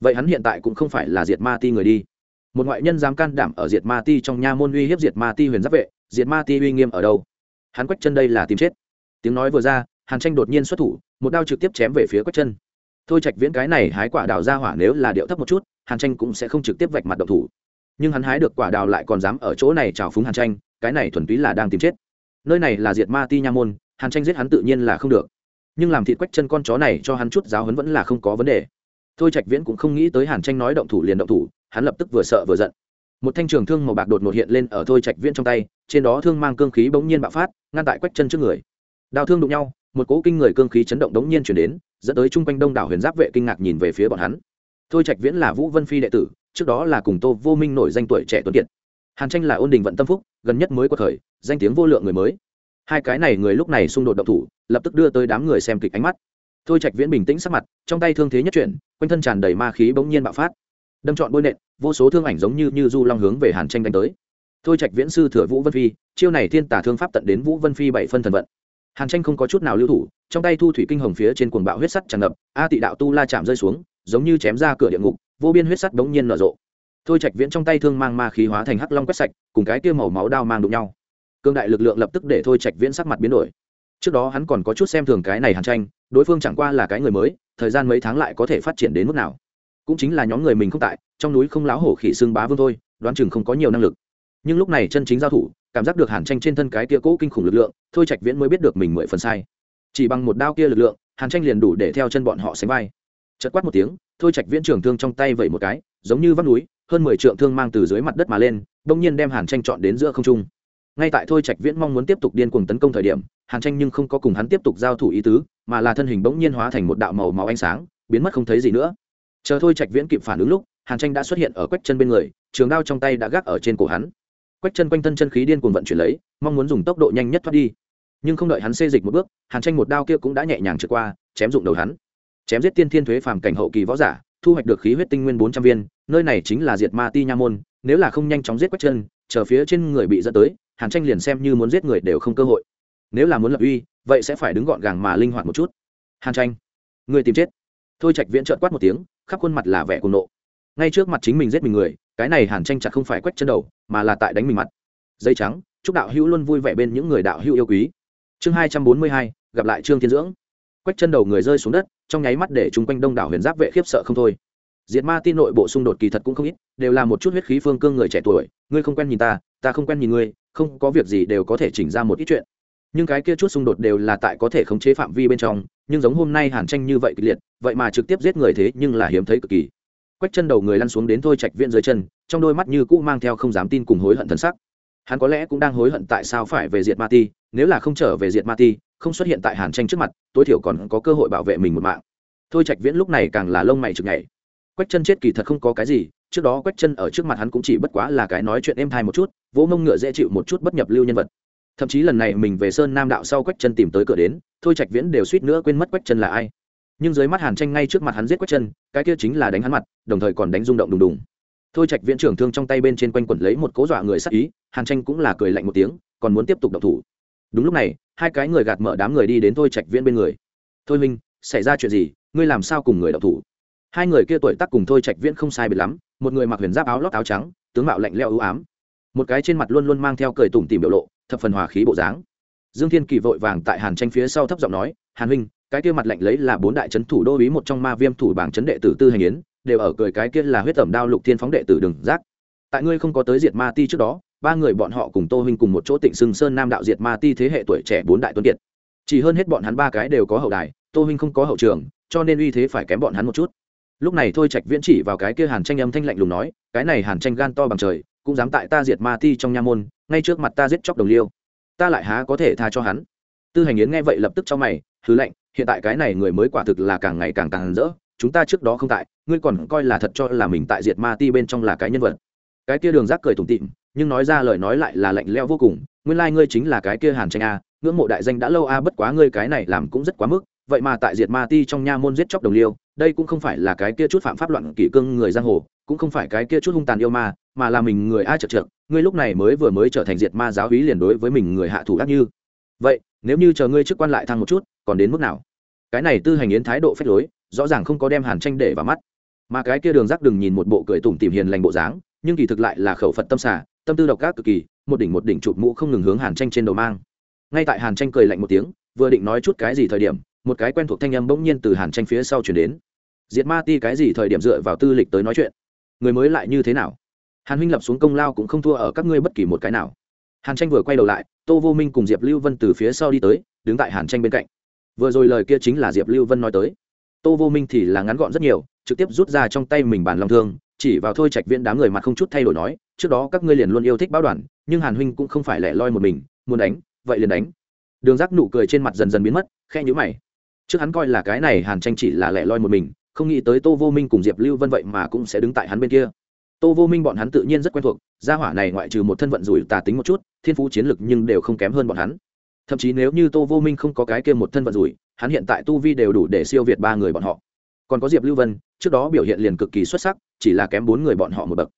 Vậy hắn hiện tại cũng không phải là diệt ma ti người đi một ngoại nhân dám can đảm ở diệt ma ti trong nha môn uy hiếp diệt ma ti huyền giáp vệ, diệt ma ti uy nghiêm ở đâu? Hắn quách chân đây là tìm chết. Tiếng nói vừa ra, hàn tranh đột nhiên xuất thủ, một đao trực tiếp chém về phía quách chân. Thôi trạch viễn cái này hái quả đào ra hỏa nếu là điệu thấp một chút, hàn tranh cũng sẽ không trực tiếp vạch mặt động thủ. Nhưng hắn hái được quả đào lại còn dám ở chỗ này trào phúng hàn tranh, cái này thuần túy là đang tìm chết. Nơi này là diệt ma ti nha môn, hàn tranh giết hắn tự nhiên là không được. Nhưng làm thịt quách chân con chó này cho hắn chút giáo hấn vẫn là không có vấn đề thôi trạch viễn cũng không nghĩ tới hàn tranh nói động thủ liền động thủ, hắn lập tức vừa sợ vừa giận. Một thanh trường thương màu bạc đột ngột hiện lên ở thôi trạch viễn trong tay, trên đó thương mang cương khí bỗng nhiên bạo phát, ngăn tại quách chân trước người. Đao thương đụng nhau, một cỗ kinh người cương khí chấn động đống nhiên chuyển đến, dẫn tới chung quanh đông đảo huyền giáp vệ kinh ngạc nhìn về phía bọn hắn. Thôi trạch viễn là vũ vân phi đệ tử, trước đó là cùng tô vô minh nổi danh tuổi trẻ tuấn kiệt. Hàn tranh là ôn đình vận tâm phúc, gần nhất mới có thời, danh tiếng vô lượng người mới. Hai cái này người lúc này xung đột động thủ, lập tức đưa tới đám người xem kịch ánh mắt thôi trạch viễn bình tĩnh sắc mặt, trong tay thương thế nhất chuyển, quanh thân tràn đầy ma khí bỗng nhiên bạo phát. Đâm trọn bôi nện, vô số thương ảnh giống như như du long hướng về hàn tranh đánh tới. Thôi trạch viễn sư thừa vũ vân phi, chiêu này thiên tả thương pháp tận đến vũ vân phi bảy phân thần vận. Hàn tranh không có chút nào lưu thủ, trong tay thu thủy kinh hồng phía trên cuồng bạo huyết sắt tràn ngập, a tị đạo tu la chạm rơi xuống, giống như chém ra cửa địa ngục, vô biên huyết sắt bỗng nhiên nở rộ. Thôi trạch viễn trong tay thương mang ma khí hóa thành hắc long quét sạch, cùng cái kia màu máu đao mang đụng nhau. Cương đại lực lượng lập tức để thôi trạch viễn sắc mặt biến đổi. Trước đó hắn còn có chút xem thường cái này hàn tranh đối phương chẳng qua là cái người mới, thời gian mấy tháng lại có thể phát triển đến mức nào. Cũng chính là nhóm người mình không tại, trong núi không láo hổ khỉ xương bá vương thôi, đoán chừng không có nhiều năng lực. Nhưng lúc này chân chính giao thủ, cảm giác được hàn tranh trên thân cái kia cũ kinh khủng lực lượng, thôi trạch viễn mới biết được mình mười phần sai. Chỉ bằng một đao kia lực lượng, hàn tranh liền đủ để theo chân bọn họ sánh vai. Chật quát một tiếng, thôi trạch viễn trường thương trong tay vẩy một cái, giống như vắt núi, hơn mười trượng thương mang từ dưới mặt đất mà lên đông nhiên đem hàn tranh chọn đến giữa không trung. Ngay tại thôi trạch viễn mong muốn tiếp tục điên cuồng tấn công thời điểm, hàn tranh nhưng không có cùng hắn tiếp tục giao thủ ý tứ mà là thân hình bỗng nhiên hóa thành một đạo màu màu ánh sáng, biến mất không thấy gì nữa. Chờ thôi trạch viễn kịp phản ứng lúc, hàn tranh đã xuất hiện ở quách chân bên người, trường đao trong tay đã gác ở trên cổ hắn. Quách chân quanh thân chân khí điên cuồng vận chuyển lấy, mong muốn dùng tốc độ nhanh nhất thoát đi. Nhưng không đợi hắn xê dịch một bước, hàn tranh một đao kia cũng đã nhẹ nhàng trượt qua, chém dụng đầu hắn. Chém giết tiên thiên thuế phàm cảnh hậu kỳ võ giả, thu hoạch được khí huyết tinh nguyên bốn trăm viên, nơi này chính là diệt ma ti nha môn, nếu là không nhanh chóng giết quách chân, chờ phía trên người bị dẫn tới, hàn tranh liền xem như muốn giết người đều không cơ hội. Nếu là muốn lập uy vậy sẽ phải đứng gọn gàng mà linh hoạt một chút. Hàn tranh, người tìm chết. Thôi trạch viễn trợn quát một tiếng, khắp khuôn mặt là vẻ cuồng nộ. Ngay trước mặt chính mình giết mình người, cái này hàn tranh chặt không phải quách chân đầu, mà là tại đánh mình mặt. Dây trắng, chúc đạo hữu luôn vui vẻ bên những người đạo hữu yêu quý. Chương hai trăm bốn mươi hai, gặp lại trương thiên dưỡng. Quách chân đầu người rơi xuống đất, trong nháy mắt để chung quanh đông đảo huyền giáp vệ khiếp sợ không thôi. Diệt ma tin nội bộ xung đột kỳ thật cũng không ít, đều là một chút huyết khí phương cương người trẻ tuổi, ngươi không quen nhìn ta ta không quen nhìn ngươi, không có việc gì đều có thể chỉnh ra một ít chuyện nhưng cái kia chút xung đột đều là tại có thể khống chế phạm vi bên trong, nhưng giống hôm nay hàn tranh như vậy kịch liệt, vậy mà trực tiếp giết người thế nhưng là hiếm thấy cực kỳ. Quách chân đầu người lăn xuống đến thôi trạch viện dưới chân, trong đôi mắt như cũ mang theo không dám tin cùng hối hận thân sắc. Hắn có lẽ cũng đang hối hận tại sao phải về diệt ma ti, nếu là không trở về diệt ma ti, không xuất hiện tại hàn tranh trước mặt, tối thiểu còn có cơ hội bảo vệ mình một mạng. Thôi trạch viễn lúc này càng là lông mày chực nhảy. Quách chân chết kỳ thật không có cái gì, trước đó quách chân ở trước mặt hắn cũng chỉ bất quá là cái nói chuyện êm thai một chút, vỗ mông ngựa dễ chịu một chút bất nhập lưu nhân vật thậm chí lần này mình về sơn nam đạo sau quách chân tìm tới cửa đến, thôi trạch viễn đều suýt nữa quên mất quách chân là ai. Nhưng dưới mắt hàn tranh ngay trước mặt hắn giết quách chân, cái kia chính là đánh hắn mặt, đồng thời còn đánh rung động đùng đùng. Thôi trạch viễn trưởng thương trong tay bên trên quanh quẩn lấy một cố dọa người sắc ý, hàn tranh cũng là cười lạnh một tiếng, còn muốn tiếp tục động thủ. Đúng lúc này, hai cái người gạt mở đám người đi đến thôi trạch viễn bên người. Thôi minh xảy ra chuyện gì? Ngươi làm sao cùng người động thủ? Hai người kia tuổi tác cùng thôi trạch viễn không sai biệt lắm, một người mặc huyền giáp áo lót áo trắng, tướng mạo lạnh leo ưu ám. Một cái trên mặt luôn luôn mang theo cười tủm tìm biểu lộ thập phần hòa khí bộ dáng. Dương thiên kỳ vội vàng tại hàn tranh phía sau thấp giọng nói, hàn huynh, cái kia mặt lạnh lấy là bốn đại trấn thủ đô ý một trong ma viêm thủ bảng trấn đệ tử tư hành yến, đều ở cười cái kia là huyết tẩm đao lục thiên phóng đệ tử đường giác tại ngươi không có tới diệt ma ti trước đó, ba người bọn họ cùng tô huynh cùng một chỗ tịnh sưng sơn nam đạo diệt ma ti thế hệ tuổi trẻ bốn đại tuấn kiệt. Chỉ hơn hết bọn hắn ba cái đều có hậu đài, tô huynh không có hậu trường, cho nên uy thế phải kém bọn hắn một chút. Lúc này thôi trạch viễn chỉ vào cái kia hàn tranh âm thanh lạnh lùng nói, cái này hàn tranh gan to bằng trời, cũng dám tại ta diệt ma ti trong nha môn ngay trước mặt ta giết chóc đồng liêu. Ta lại há có thể tha cho hắn. Tư hành yến nghe vậy lập tức cho mày thứ lệnh hiện tại cái này người mới quả thực là càng ngày càng càng rỡ, chúng ta trước đó không tại, ngươi còn coi là thật cho là mình tại diệt ma ti bên trong là cái nhân vật. Cái kia đường rác cười tủm tịm nhưng nói ra lời nói lại là lạnh leo vô cùng, nguyên lai、like、ngươi chính là cái kia hàn tranh a, ngưỡng mộ đại danh đã lâu a, bất quá ngươi cái này làm cũng rất quá mức, vậy mà tại diệt ma ti trong nha môn giết chóc đồng liêu đây cũng không phải là cái kia chút phạm pháp loạn kỷ cương người giang hồ, cũng không phải cái kia chút hung tàn yêu ma, mà là mình người ai chật trượt ngươi lúc này mới vừa mới trở thành diệt ma giáo hí liền đối với mình người hạ thủ ác như. Vậy, nếu như chờ ngươi chức quan lại thăng một chút, còn đến mức nào? Cái này tư hành yến thái độ phép lối, rõ ràng không có đem hàn tranh để vào mắt. Mà cái kia đường rắc đừng nhìn một bộ cười tủm tìm hiền lành bộ dáng, nhưng kỳ thực lại là khẩu phật tâm xả tâm tư độc ác cực kỳ, một đỉnh một đỉnh chụp mũ không ngừng hướng hàn tranh trên đầu mang. Ngay tại hàn tranh cười lạnh một tiếng, vừa định nói chút cái gì thời điểm một cái quen thuộc thanh âm bỗng nhiên từ hàn tranh phía sau chuyển đến. Diệt ma ti cái gì thời điểm dựa vào tư lịch tới nói chuyện? Người mới lại như thế nào? Hàn huynh lập xuống công lao cũng không thua ở các ngươi bất kỳ một cái nào. Hàn tranh vừa quay đầu lại, tô vô minh cùng diệp lưu vân từ phía sau đi tới, đứng tại hàn tranh bên cạnh. Vừa rồi lời kia chính là diệp lưu vân nói tới. Tô vô minh thì là ngắn gọn rất nhiều, trực tiếp rút ra trong tay mình bàn lòng thương, chỉ vào thôi trạch viễn đám người mặt không chút thay đổi nói, trước đó các ngươi liền luôn yêu thích báo đoàn, nhưng hàn huynh cũng không phải lẻ loi một mình, muốn đánh, vậy liền đánh. Đường giác nụ cười trên mặt dần dần biến mất khe nhữ mày trước hắn coi là cái này hàn tranh chỉ là lẻ loi một mình, không nghĩ tới tô vô minh cùng diệp lưu vân vậy mà cũng sẽ đứng tại hắn bên kia. Tô vô minh bọn hắn tự nhiên rất quen thuộc, gia hỏa này ngoại trừ một thân vận rủi tà tính một chút, thiên phú chiến lực nhưng đều không kém hơn bọn hắn. Thậm chí nếu như tô vô minh không có cái kia một thân vận rủi, hắn hiện tại tu vi đều đủ để siêu việt ba người bọn họ. Còn có diệp lưu vân, trước đó biểu hiện liền cực kỳ xuất sắc, chỉ là kém bốn người bọn họ một bậc.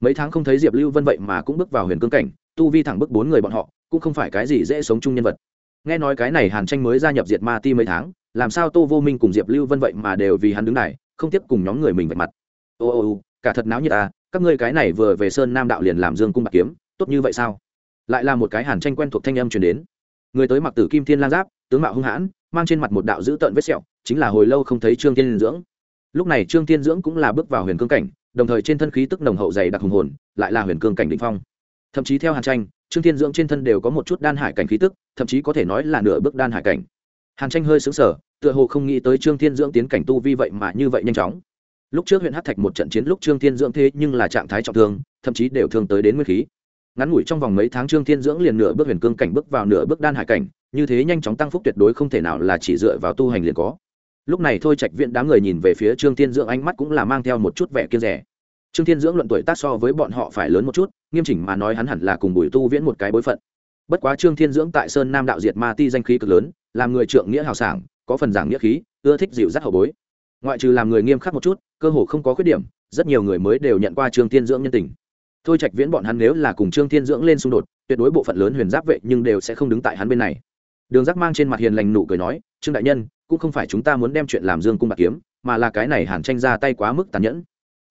Mấy tháng không thấy diệp lưu vân vậy mà cũng bước vào huyền cương cảnh, tu vi thẳng bước bốn người bọn họ, cũng không phải cái gì dễ sống chung nhân vật. Nghe nói cái này hàn tranh mới gia nhập diệt ma ti mấy tháng làm sao tô vô minh cùng diệp lưu vân vậy mà đều vì hắn đứng này, không tiếp cùng nhóm người mình vạch mặt. Ô ô ô, cả thật náo như ta à, các ngươi cái này vừa về sơn nam đạo liền làm dương cung bạc kiếm, tốt như vậy sao? Lại là một cái hàn tranh quen thuộc thanh âm truyền đến. Người tới mặc tử kim thiên lang giáp, tướng mạo hung hãn, mang trên mặt một đạo dữ tợn vết sẹo, chính là hồi lâu không thấy trương thiên dưỡng. Lúc này trương thiên dưỡng cũng là bước vào huyền cương cảnh, đồng thời trên thân khí tức nồng hậu dày đặc hùng hồn, lại là huyền cương cảnh định phong. Thậm chí theo hàn tranh, trương thiên dưỡng trên thân đều có một chút đan hải cảnh khí tức, thậm chí có thể nói là nửa bước đan hải cảnh hàn tranh hơi xứng sở tựa hồ không nghĩ tới trương thiên dưỡng tiến cảnh tu vi vậy mà như vậy nhanh chóng. Lúc trước huyện hát thạch một trận chiến lúc trương thiên dưỡng thế nhưng là trạng thái trọng thương, thậm chí đều thương tới đến nguyên khí. Ngắn ngủi trong vòng mấy tháng trương thiên dưỡng liền nửa bước huyền cương cảnh bước vào nửa bước đan hải cảnh, như thế nhanh chóng tăng phúc tuyệt đối không thể nào là chỉ dựa vào tu hành liền có. Lúc này thôi trạch viện đám người nhìn về phía trương thiên dưỡng ánh mắt cũng là mang theo một chút vẻ kiên rẻ. Trương thiên dưỡng luận tuổi tác so với bọn họ phải lớn một chút, nghiêm chỉnh mà nói hắn hẳn là cùng bùi tu viễn một cái bối phận. Bất quá trương thiên dưỡng tại sơn nam đạo diệt ma ti danh khí cực lớn làm người trượng nghĩa hào sảng, có phần giảng nghĩa khí, ưa thích dịu dắt hậu bối. Ngoại trừ làm người nghiêm khắc một chút, cơ hồ không có khuyết điểm, rất nhiều người mới đều nhận qua trương thiên dưỡng nhân tình. Thôi trạch viễn bọn hắn nếu là cùng trương thiên dưỡng lên xung đột, tuyệt đối bộ phận lớn huyền giáp vệ nhưng đều sẽ không đứng tại hắn bên này. Đường giác mang trên mặt hiền lành nụ cười nói, trương đại nhân, cũng không phải chúng ta muốn đem chuyện làm dương cung bạc kiếm, mà là cái này hàn tranh ra tay quá mức tàn nhẫn.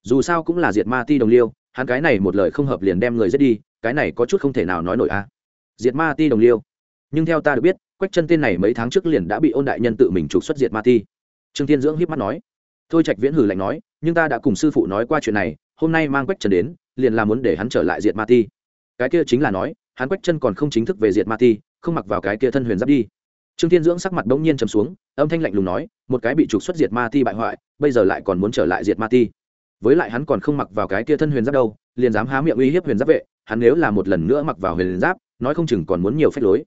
Dù sao cũng là diệt ma ti đồng liêu, hắn cái này một lời không hợp liền đem người giết đi, cái này có chút không thể nào nói nổi a. Diệt ma ti đồng liêu nhưng theo ta được biết quách chân tên này mấy tháng trước liền đã bị ôn đại nhân tự mình trục xuất diệt ma thi. trương thiên dưỡng hiếp mắt nói thôi trạch viễn hử lạnh nói nhưng ta đã cùng sư phụ nói qua chuyện này hôm nay mang quách chân đến liền là muốn để hắn trở lại diệt ma thi. cái kia chính là nói hắn quách chân còn không chính thức về diệt ma thi, không mặc vào cái kia thân huyền giáp đi trương thiên dưỡng sắc mặt bỗng nhiên trầm xuống âm thanh lạnh lùng nói một cái bị trục xuất diệt ma thi bại hoại bây giờ lại còn muốn trở lại diệt ma thi, với lại hắn còn không mặc vào cái kia thân huyền giáp đâu liền dám há miệng uy hiếp huyền giáp vệ hắn nếu là một lần nữa mặc vào huyền giáp nói không chừng còn muốn nhiều phép lối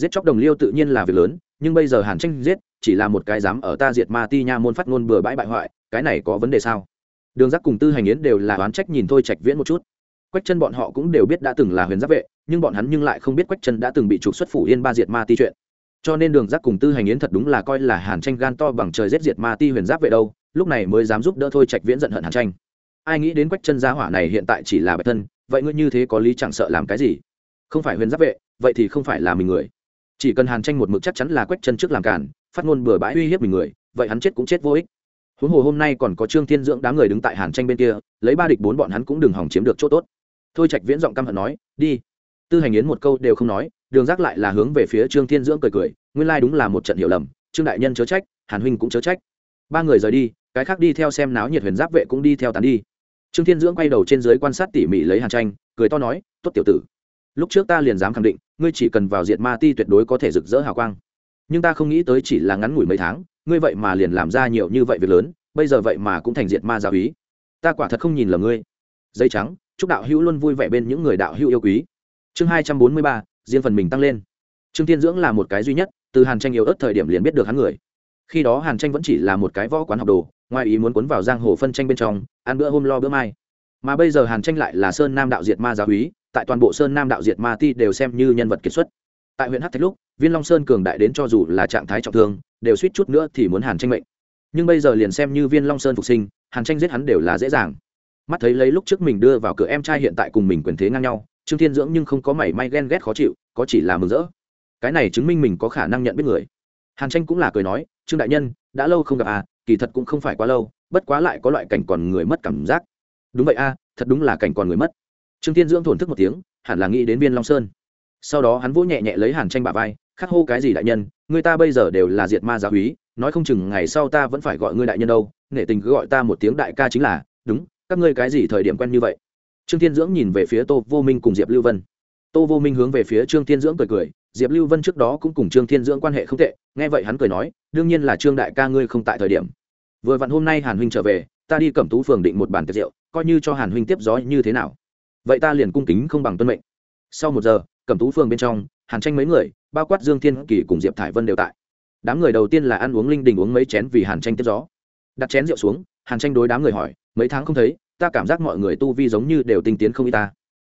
giết chóc đồng liêu tự nhiên là việc lớn, nhưng bây giờ hàn tranh giết, chỉ là một cái dám ở ta diệt ma ti nha môn phát ngôn bừa bãi bại hoại, cái này có vấn đề sao? Đường giác cùng tư hành yến đều là oán trách nhìn thôi trạch viễn một chút. Quách chân bọn họ cũng đều biết đã từng là huyền giáp vệ, nhưng bọn hắn nhưng lại không biết quách chân đã từng bị trục xuất phủ yên ba diệt ma ti chuyện. Cho nên đường giác cùng tư hành yến thật đúng là coi là hàn tranh gan to bằng trời giết diệt ma ti huyền giáp vệ đâu, lúc này mới dám giúp đỡ thôi trạch viễn giận hận hàn tranh. Ai nghĩ đến quách chân gia hỏa này hiện tại chỉ là bạch thân, vậy ngươi như thế có lý chẳng sợ làm cái gì? Không phải huyền giáp vệ, vậy thì không phải là mình người chỉ cần hàn tranh một mực chắc chắn là quách chân trước làm cản, phát ngôn bừa bãi uy hiếp mình người, vậy hắn chết cũng chết vô ích. Huống hồ hôm nay còn có trương thiên dưỡng đám người đứng tại hàn tranh bên kia, lấy ba địch bốn bọn hắn cũng đừng hỏng chiếm được chỗ tốt. Thôi trạch viễn giọng căm hận nói, đi. Tư hành yến một câu đều không nói, đường giác lại là hướng về phía trương thiên dưỡng cười cười, nguyên lai đúng là một trận hiểu lầm, trương đại nhân chớ trách, hàn huynh cũng chớ trách. Ba người rời đi, cái khác đi theo xem náo nhiệt huyền giáp vệ cũng đi theo tán đi. Trương thiên dưỡng quay đầu trên dưới quan sát tỉ mỉ lấy hàn tranh, cười to nói, tốt tiểu tử lúc trước ta liền dám khẳng định, ngươi chỉ cần vào diệt ma ti tuyệt đối có thể rực rỡ hào quang. Nhưng ta không nghĩ tới chỉ là ngắn ngủi mấy tháng, ngươi vậy mà liền làm ra nhiều như vậy việc lớn, bây giờ vậy mà cũng thành diệt ma giáo quý. ta quả thật không nhìn lầm ngươi. Dây trắng, chúc đạo hữu luôn vui vẻ bên những người đạo hữu yêu quý. Chương hai trăm bốn mươi ba, riêng phần mình tăng lên. Trương tiên dưỡng là một cái duy nhất, từ hàn tranh yếu ớt thời điểm liền biết được hắn người. Khi đó hàn tranh vẫn chỉ là một cái võ quán học đồ, ngoài ý muốn cuốn vào giang hồ phân tranh bên trong, ăn bữa hôm lo bữa mai. Mà bây giờ hàn tranh lại là sơn nam đạo diệt ma giáo úy tại toàn bộ sơn nam đạo diệt ma ti đều xem như nhân vật kiệt xuất. Tại huyện hát thạch lúc viên long sơn cường đại đến cho dù là trạng thái trọng thương đều suýt chút nữa thì muốn hàn tranh mệnh. Nhưng bây giờ liền xem như viên long sơn phục sinh hàn tranh giết hắn đều là dễ dàng. Mắt thấy lấy lúc trước mình đưa vào cửa em trai hiện tại cùng mình quyền thế ngang nhau trương thiên dưỡng nhưng không có mảy may ghen ghét khó chịu có chỉ là mừng rỡ. Cái này chứng minh mình có khả năng nhận biết người. Hàn tranh cũng là cười nói trương đại nhân đã lâu không gặp à kỳ thật cũng không phải quá lâu bất quá lại có loại cảnh còn người mất cảm giác. Đúng vậy a à, thật đúng là cảnh còn người mất trương thiên dưỡng thổn thức một tiếng, hẳn là nghĩ đến viên long sơn. Sau đó hắn vỗ nhẹ nhẹ lấy hàn tranh bả vai, khắc hô cái gì đại nhân, người ta bây giờ đều là diệt ma giáo húy nói không chừng ngày sau ta vẫn phải gọi ngươi đại nhân đâu, nể tình cứ gọi ta một tiếng đại ca chính là, đúng, các ngươi cái gì thời điểm quen như vậy? Trương thiên dưỡng nhìn về phía tô vô minh cùng diệp lưu vân. Tô vô minh hướng về phía trương thiên dưỡng cười cười, diệp lưu vân trước đó cũng cùng trương thiên dưỡng quan hệ không tệ, nghe vậy hắn cười nói, đương nhiên là trương đại ca ngươi không tại thời điểm. Vừa vặn hôm nay hàn huynh trở về, ta đi cẩm tú phường định một bàn tiệc rượu, coi như cho hàn huynh tiếp gió như thế nào vậy ta liền cung kính không bằng tuân mệnh. Sau một giờ, cẩm tú phường bên trong, hàn tranh mấy người, bao quát dương thiên kỳ cùng diệp thải vân đều tại. Đám người đầu tiên là ăn uống linh đình uống mấy chén vì hàn tranh tiếp gió. Đặt chén rượu xuống, hàn tranh đối đám người hỏi, mấy tháng không thấy, ta cảm giác mọi người tu vi giống như đều tinh tiến không y ta.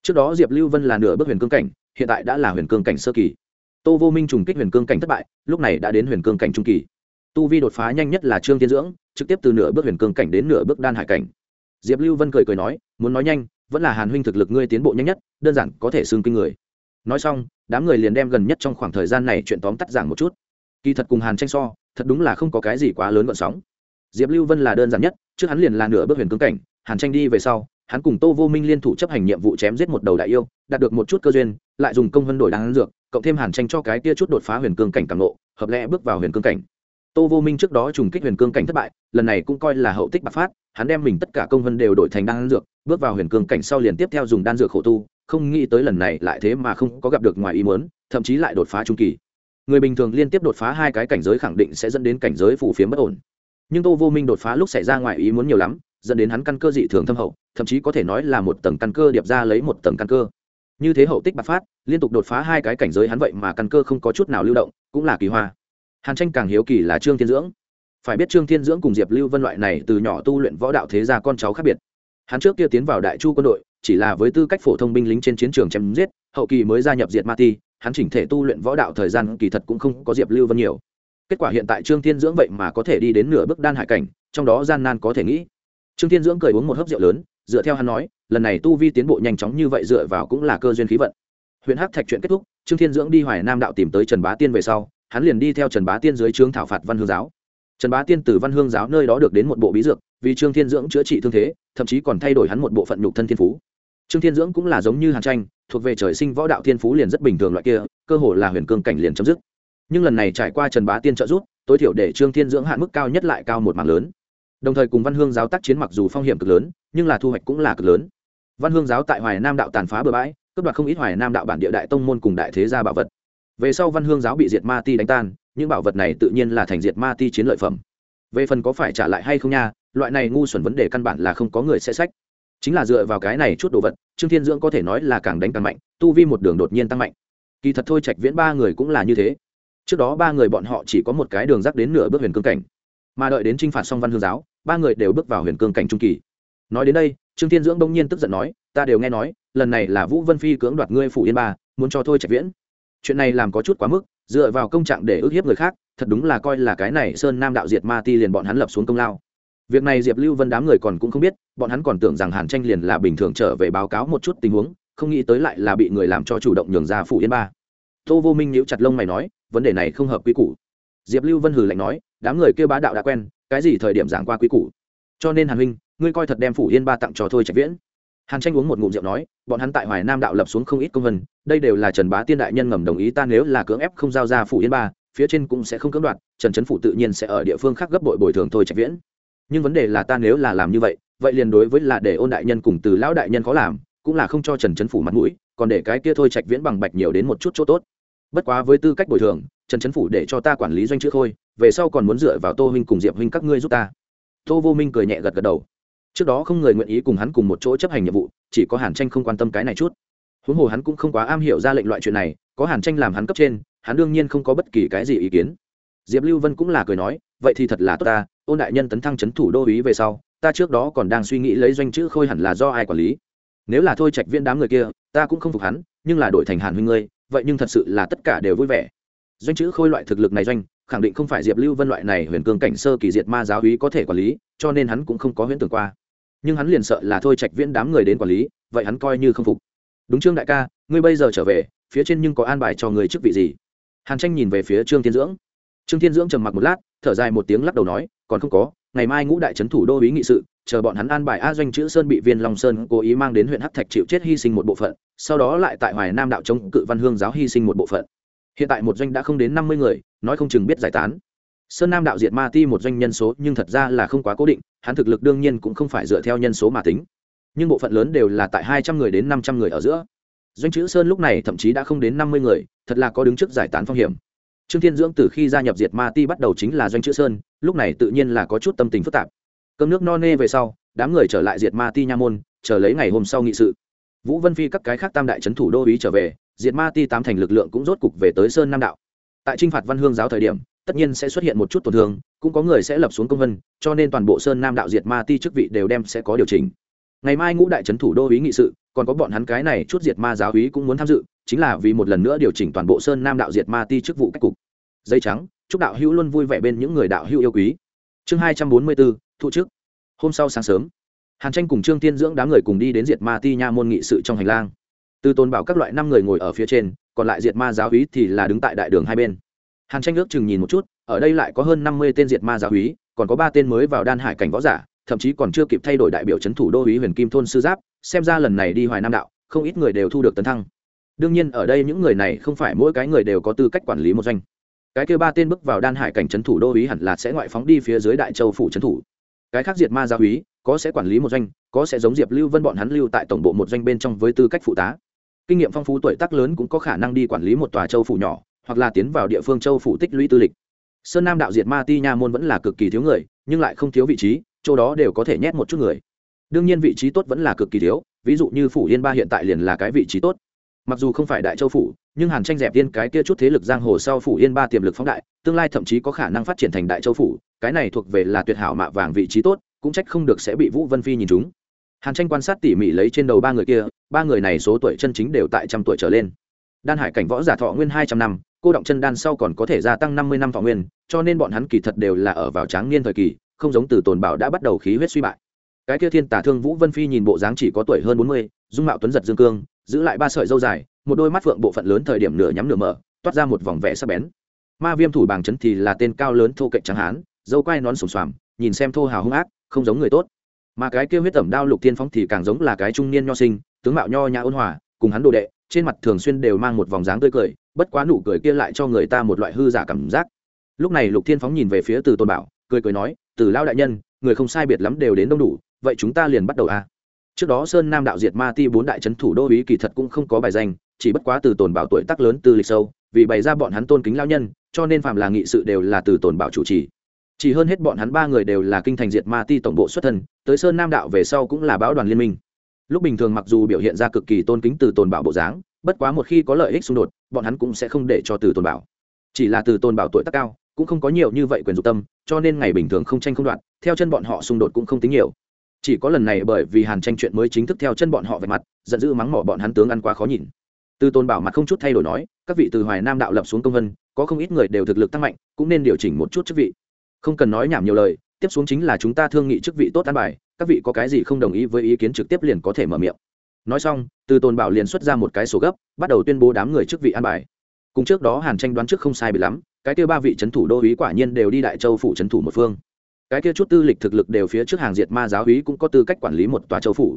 Trước đó diệp lưu vân là nửa bước huyền cương cảnh, hiện tại đã là huyền cương cảnh sơ kỳ. Tô vô minh trùng kích huyền cương cảnh thất bại, lúc này đã đến huyền cương cảnh trung kỳ. Tu vi đột phá nhanh nhất là trương tiên dưỡng, trực tiếp từ nửa bước huyền cương cảnh đến nửa bước đan hải cảnh. Diệp lưu vân cười cười nói, muốn nói nhanh vẫn là hàn huynh thực lực ngươi tiến bộ nhanh nhất, đơn giản có thể xưng kinh người. Nói xong, đám người liền đem gần nhất trong khoảng thời gian này chuyện tóm tắt giảng một chút. Kỳ thật cùng hàn tranh so, thật đúng là không có cái gì quá lớn gọn sóng. Diệp lưu vân là đơn giản nhất, trước hắn liền là nửa bước huyền cương cảnh, hàn tranh đi về sau, hắn cùng tô vô minh liên thủ chấp hành nhiệm vụ chém giết một đầu đại yêu, đạt được một chút cơ duyên, lại dùng công hân đổi đáng dược, cộng thêm hàn tranh cho cái kia chút đột phá huyền cương cảnh càng lộ hợp lẽ bước vào huyền cương cảnh. Tô vô minh trước đó trùng kích huyền cương cảnh thất bại, lần này cũng coi là hậu tích bạc phát hắn đem mình tất cả công vân đều đổi thành đan dược, bước vào huyền cương cảnh sau liền tiếp theo dùng đan dược khổ tu, không nghĩ tới lần này lại thế mà không có gặp được ngoài ý muốn, thậm chí lại đột phá trung kỳ. Người bình thường liên tiếp đột phá hai cái cảnh giới khẳng định sẽ dẫn đến cảnh giới phù phiếm bất ổn. Nhưng tô vô minh đột phá lúc xảy ra ngoài ý muốn nhiều lắm, dẫn đến hắn căn cơ dị thường thâm hậu, thậm chí có thể nói là một tầng căn cơ điệp ra lấy một tầng căn cơ. Như thế hậu tích bạc phát, liên tục đột phá hai cái cảnh giới hắn vậy mà căn cơ không có chút nào lưu động, cũng là kỳ hoa. Hàn tranh càng hiếu kỳ là trương thiên dưỡng phải biết trương thiên dưỡng cùng diệp lưu vân loại này từ nhỏ tu luyện võ đạo thế gia con cháu khác biệt. Hắn trước kia tiến vào đại chu quân đội, chỉ là với tư cách phổ thông binh lính trên chiến trường chém giết, hậu kỳ mới gia nhập diệt ma ti, hắn chỉnh thể tu luyện võ đạo thời gian kỳ thật cũng không có diệp lưu vân nhiều. Kết quả hiện tại trương thiên dưỡng vậy mà có thể đi đến nửa bước đan hải cảnh, trong đó gian nan có thể nghĩ. Trương thiên dưỡng cười uống một hớp rượu lớn, dựa theo hắn nói, lần này tu vi tiến bộ nhanh chóng như vậy dựa vào cũng là cơ duyên khí vận. Huyện hắc thạch chuyện kết thúc, trương thiên dưỡng đi hoài nam đạo tìm tới trần bá tiên về sau, hắn liền đi theo trần bá tiên dưới trướng thảo phạt văn hương giáo trần bá tiên từ văn hương giáo nơi đó được đến một bộ bí dược, vì trương thiên dưỡng chữa trị thương thế, thậm chí còn thay đổi hắn một bộ phận nhục thân thiên phú. Trương thiên dưỡng cũng là giống như hàn tranh, thuộc về trời sinh võ đạo thiên phú liền rất bình thường loại kia, cơ hồ là huyền cương cảnh liền chấm dứt. Nhưng lần này trải qua trần bá tiên trợ giúp, tối thiểu để trương thiên dưỡng hạn mức cao nhất lại cao một mảng lớn. Đồng thời cùng văn hương giáo tác chiến mặc dù phong hiểm cực lớn, nhưng là thu hoạch cũng là cực lớn. Văn hương giáo tại hoài nam đạo tàn phá bừa bãi, cướp đoạt không ít hoài nam đạo bản địa đại tông môn cùng đại thế gia bảo vật. Về sau văn hương giáo bị diệt ma ti đánh tan những bảo vật này tự nhiên là thành diệt ma ti chiến lợi phẩm. Về phần có phải trả lại hay không nha, loại này ngu xuẩn vấn đề căn bản là không có người sẽ sách. Chính là dựa vào cái này chút đồ vật, trương thiên dưỡng có thể nói là càng đánh càng mạnh, tu vi một đường đột nhiên tăng mạnh. Kỳ thật thôi trạch viễn ba người cũng là như thế. Trước đó ba người bọn họ chỉ có một cái đường rắc đến nửa bước huyền cương cảnh. Mà đợi đến t r i n h phạt song văn hương giáo, ba người đều bước vào huyền cương cảnh trung kỳ. Nói đến đây, trương thiên dưỡng đông nhiên tức giận nói, ta đều nghe nói, lần này là vũ vân phi cưỡng đoạt ngươi phủ yên ba, muốn cho thôi trạch viễn. Chuyện này làm có chút quá mức dựa vào công trạng để ức hiếp người khác, thật đúng là coi là cái này sơn nam đạo diệt ma ti liền bọn hắn lập xuống công lao. Việc này diệp lưu vân đám người còn cũng không biết, bọn hắn còn tưởng rằng hàn tranh liền là bình thường trở về báo cáo một chút tình huống, không nghĩ tới lại là bị người làm cho chủ động nhường ra phủ yên ba. Tô vô minh nhíu chặt lông mày nói, vấn đề này không hợp quy củ. Diệp lưu vân hừ lạnh nói, đám người kêu bá đạo đã quen, cái gì thời điểm giảng qua quy củ? Cho nên hàn huynh, ngươi coi thật đem phủ yên ba tặng cho thôi trạch viễn hàn tranh uống một ngụm rượu nói, bọn hắn tại hoài nam đạo lập xuống không ít công vân, đây đều là trần bá tiên đại nhân ngầm đồng ý ta nếu là cưỡng ép không giao ra phủ yên ba, phía trên cũng sẽ không cưỡng đoạt, trần trấn phủ tự nhiên sẽ ở địa phương khác gấp bội bồi thường thôi trạch viễn. Nhưng vấn đề là ta nếu là làm như vậy vậy liền đối với là để ôn đại nhân cùng từ lão đại nhân khó làm, cũng là không cho trần trấn phủ mặt mũi, còn để cái kia thôi trạch viễn bằng bạch nhiều đến một chút chỗ tốt. Bất quá với tư cách bồi thường, trần trấn phủ để cho ta quản lý doanh chữ thôi về sau còn muốn dựa vào tô huynh cùng diệp huynh các ngươi giúp ta. Tô vô minh cười nhẹ gật gật đầu trước đó không người nguyện ý cùng hắn cùng một chỗ chấp hành nhiệm vụ, chỉ có hàn tranh không quan tâm cái này chút. Huống hồ hắn cũng không quá am hiểu ra lệnh loại chuyện này, có hàn tranh làm hắn cấp trên, hắn đương nhiên không có bất kỳ cái gì ý kiến. Diệp lưu vân cũng là cười nói, vậy thì thật là tốt ta, ôn đại nhân tấn thăng c h ấ n thủ đô ý về sau, ta trước đó còn đang suy nghĩ lấy doanh chữ khôi hẳn là do ai quản lý. Nếu là thôi trạch viên đám người kia, ta cũng không phục hắn, nhưng là đổi thành hàn huynh ngươi, vậy nhưng thật sự là tất cả đều vui vẻ. Doanh chữ khôi loại thực lực này doanh, khẳng định không phải diệp lưu vân loại này huyền cương cảnh sơ kỳ diệt ma giáo hí có thể quản lý, cho nên hắn cũng không có huyễn tưởng qua nhưng hắn liền sợ là thôi trạch viễn đám người đến quản lý, vậy hắn coi như không phục. Đúng trương đại ca, ngươi bây giờ trở về, phía trên nhưng có an bài cho người chức vị gì? Hàn tranh nhìn về phía trương thiên dưỡng. Trương thiên dưỡng trầm mặc một lát, thở dài một tiếng lắc đầu nói, còn không có, ngày mai ngũ đại trấn thủ đô ý nghị sự, chờ bọn hắn an bài a doanh chữ sơn bị viên long sơn cố ý mang đến huyện hắc thạch chịu chết hy sinh một bộ phận, sau đó lại tại hoài nam đạo chống cự văn hương giáo hy sinh một bộ phận. Hiện tại một doanh đã không đến năm mươi người, nói không chừng biết giải tán sơn nam đạo diệt ma ti một doanh nhân số nhưng thật ra là không quá cố định, hắn thực lực đương nhiên cũng không phải dựa theo nhân số mà tính. Nhưng bộ phận lớn đều là tại hai trăm người đến năm trăm người ở giữa. Doanh chữ sơn lúc này thậm chí đã không đến năm mươi người, thật là có đứng trước giải tán phong hiểm. Trương thiên dưỡng từ khi gia nhập diệt ma ti bắt đầu chính là doanh chữ sơn, lúc này tự nhiên là có chút tâm tình phức tạp. Cơm nước no nê về sau, đám người trở lại diệt ma ti nha môn, chờ lấy ngày hôm sau nghị sự. Vũ vân phi các cái khác tam đại trấn thủ đô ý trở về, diệt ma ti tám thành lực lượng cũng rốt cục về tới sơn nam đạo. Tại trinh phạt văn hương giáo thời điểm tất nhiên sẽ xuất hiện một chút tổn thương, cũng có người sẽ lập xuống công vân, cho nên toàn bộ sơn nam đạo diệt ma ti chức vị đều đem sẽ có điều chỉnh. Ngày mai ngũ đại trấn thủ đô ý nghị sự, còn có bọn hắn cái này chút diệt ma giáo ý cũng muốn tham dự, chính là vì một lần nữa điều chỉnh toàn bộ sơn nam đạo diệt ma ti chức vụ cách cục. Dây trắng, chúc đạo hữu luôn vui vẻ bên những người đạo hữu yêu quý. Chương hai trăm bốn mươi bốn, thụ chức. Hôm sau sáng sớm, hàn tranh cùng trương tiên dưỡng đám người cùng đi đến diệt ma ti nha môn nghị sự trong hành lang. Từ tôn bảo các loại năm người ngồi ở phía trên, còn lại diệt ma giáo úy thì là đứng tại đại đường hai bên hàn tranh ước chừng nhìn một chút, ở đây lại có hơn năm mươi tên diệt ma giáo húy còn có ba tên mới vào đan hải cảnh võ giả, thậm chí còn chưa kịp thay đổi đại biểu c h ấ n thủ đô húy huyền kim thôn sư giáp, xem ra lần này đi hoài nam đạo, không ít người đều thu được tấn thăng. Đương nhiên, ở đây những người này không phải mỗi cái người đều có tư cách quản lý một doanh. Cái kêu ba tên bước vào đan hải cảnh c h ấ n thủ đô húy hẳn là sẽ ngoại phóng đi phía dưới đại châu phủ c h ấ n thủ. Cái khác diệt ma giáo húy có sẽ quản lý một doanh, có sẽ giống diệp lưu vân bọn hắn lưu tại tổng bộ một doanh bên trong với tư cách phụ tá. Kinh nghiệm phong phú tuổi tác lớn cũng có khả năng đi quản lý một tòa châu phủ nhỏ hoặc là tiến vào địa phương châu phủ tích lũy tư lịch. Sơn nam đạo diệt ma ti nha môn vẫn là cực kỳ thiếu người, nhưng lại không thiếu vị trí, chỗ đó đều có thể nhét một chút người. Đương nhiên vị trí tốt vẫn là cực kỳ thiếu, ví dụ như phủ yên ba hiện tại liền là cái vị trí tốt. Mặc dù không phải đại châu phủ, nhưng hàn tranh dẹp yên cái kia chút thế lực giang hồ sau phủ yên ba tiềm lực phóng đại, tương lai thậm chí có khả năng phát triển thành đại châu phủ, cái này thuộc về là tuyệt hảo mạ vàng vị trí tốt, cũng trách không được sẽ bị vũ vân phi nhìn chúng hàn tranh quan sát tỉ mỉ lấy trên đầu ba người kia, ba người này số tuổi chân chính đều tại trăm tuổi trở lên đan hải cảnh võ giả thọ nguyên hai trăm năm, cô động chân đan sau còn có thể gia tăng năm mươi năm thọ nguyên, cho nên bọn hắn kỳ thật đều là ở vào tráng niên thời kỳ, không giống từ tồn bảo đã bắt đầu khí huyết suy bại. Cái kia thiên tả thương vũ vân phi nhìn bộ dáng chỉ có tuổi hơn bốn mươi, dung mạo tuấn giật dương cương, giữ lại ba sợi dâu dài, một đôi mắt phượng bộ phận lớn thời điểm nửa nhắm nửa mở, toát ra một vòng vẽ sắc bén. Ma viêm thủ bàng Trấn thì là tên cao lớn thô cạnh trắng hán, dâu quai nón sùng xoàm, nhìn xem thô hào hung ác, không giống người tốt. Mà cái kia huyết tẩm đao lục tiên Phong thì càng giống là cái trung niên nho sinh, tướng mạo nho nhã ôn hòa cùng hắn đồ đệ, trên mặt thường xuyên đều mang một vòng dáng tươi cười, bất quá nụ cười kia lại cho người ta một loại hư giả cảm giác. Lúc này lục thiên phóng nhìn về phía từ tôn bảo, cười cười nói, từ lao đại nhân, người không sai biệt lắm đều đến đông đủ, vậy chúng ta liền bắt đầu a. À. trước đó sơn nam đạo diệt ma ti bốn đại trấn thủ đô ý kỳ thật cũng không có bài danh, chỉ bất quá từ tồn bảo tuổi tác lớn từ lịch sâu, vì bày ra bọn hắn tôn kính lao nhân, cho nên phạm là nghị sự đều là từ tồn bảo chủ trì. Chỉ hơn hết bọn hắn ba người đều là kinh thành diệt ma ti tổng bộ xuất thân, tới sơn nam đạo về sau cũng là báo đoàn liên minh lúc bình thường mặc dù biểu hiện ra cực kỳ tôn kính từ tồn bảo bộ dáng, bất quá một khi có lợi ích xung đột, bọn hắn cũng sẽ không để cho từ tồn bảo. Chỉ là từ tồn bảo tuổi tác cao, cũng không có nhiều như vậy quyền dục tâm, cho nên ngày bình thường không tranh không đoạn theo chân bọn họ xung đột cũng không tính nhiều. Chỉ có lần này bởi vì hàn tranh chuyện mới chính thức theo chân bọn họ về mặt, giận dữ mắng mỏ bọn hắn tướng ăn quá khó nhìn. Từ tôn bảo mặt không chút thay đổi nói, các vị từ hoài nam đạo lập xuống công vân, có không ít người đều thực lực tăng mạnh, cũng nên điều chỉnh một chút chức vị. Không cần nói nhảm nhiều lời, tiếp xuống chính là chúng ta thương nghị chức vị tốt an bài các vị có cái gì không đồng ý với ý kiến trực tiếp liền có thể mở miệng. Nói xong, từ tôn bảo liền xuất ra một cái sổ gấp, bắt đầu tuyên bố đám người chức vị an bài. Cùng trước đó hàn tranh đoán trước không sai bị lắm, cái kia ba vị c h ấ n thủ đô ý quả nhiên đều đi đại châu phủ c h ấ n thủ một phương. Cái kia chút tư lịch thực lực đều phía trước hàng diệt ma giáo ý cũng có tư cách quản lý một tòa châu phủ.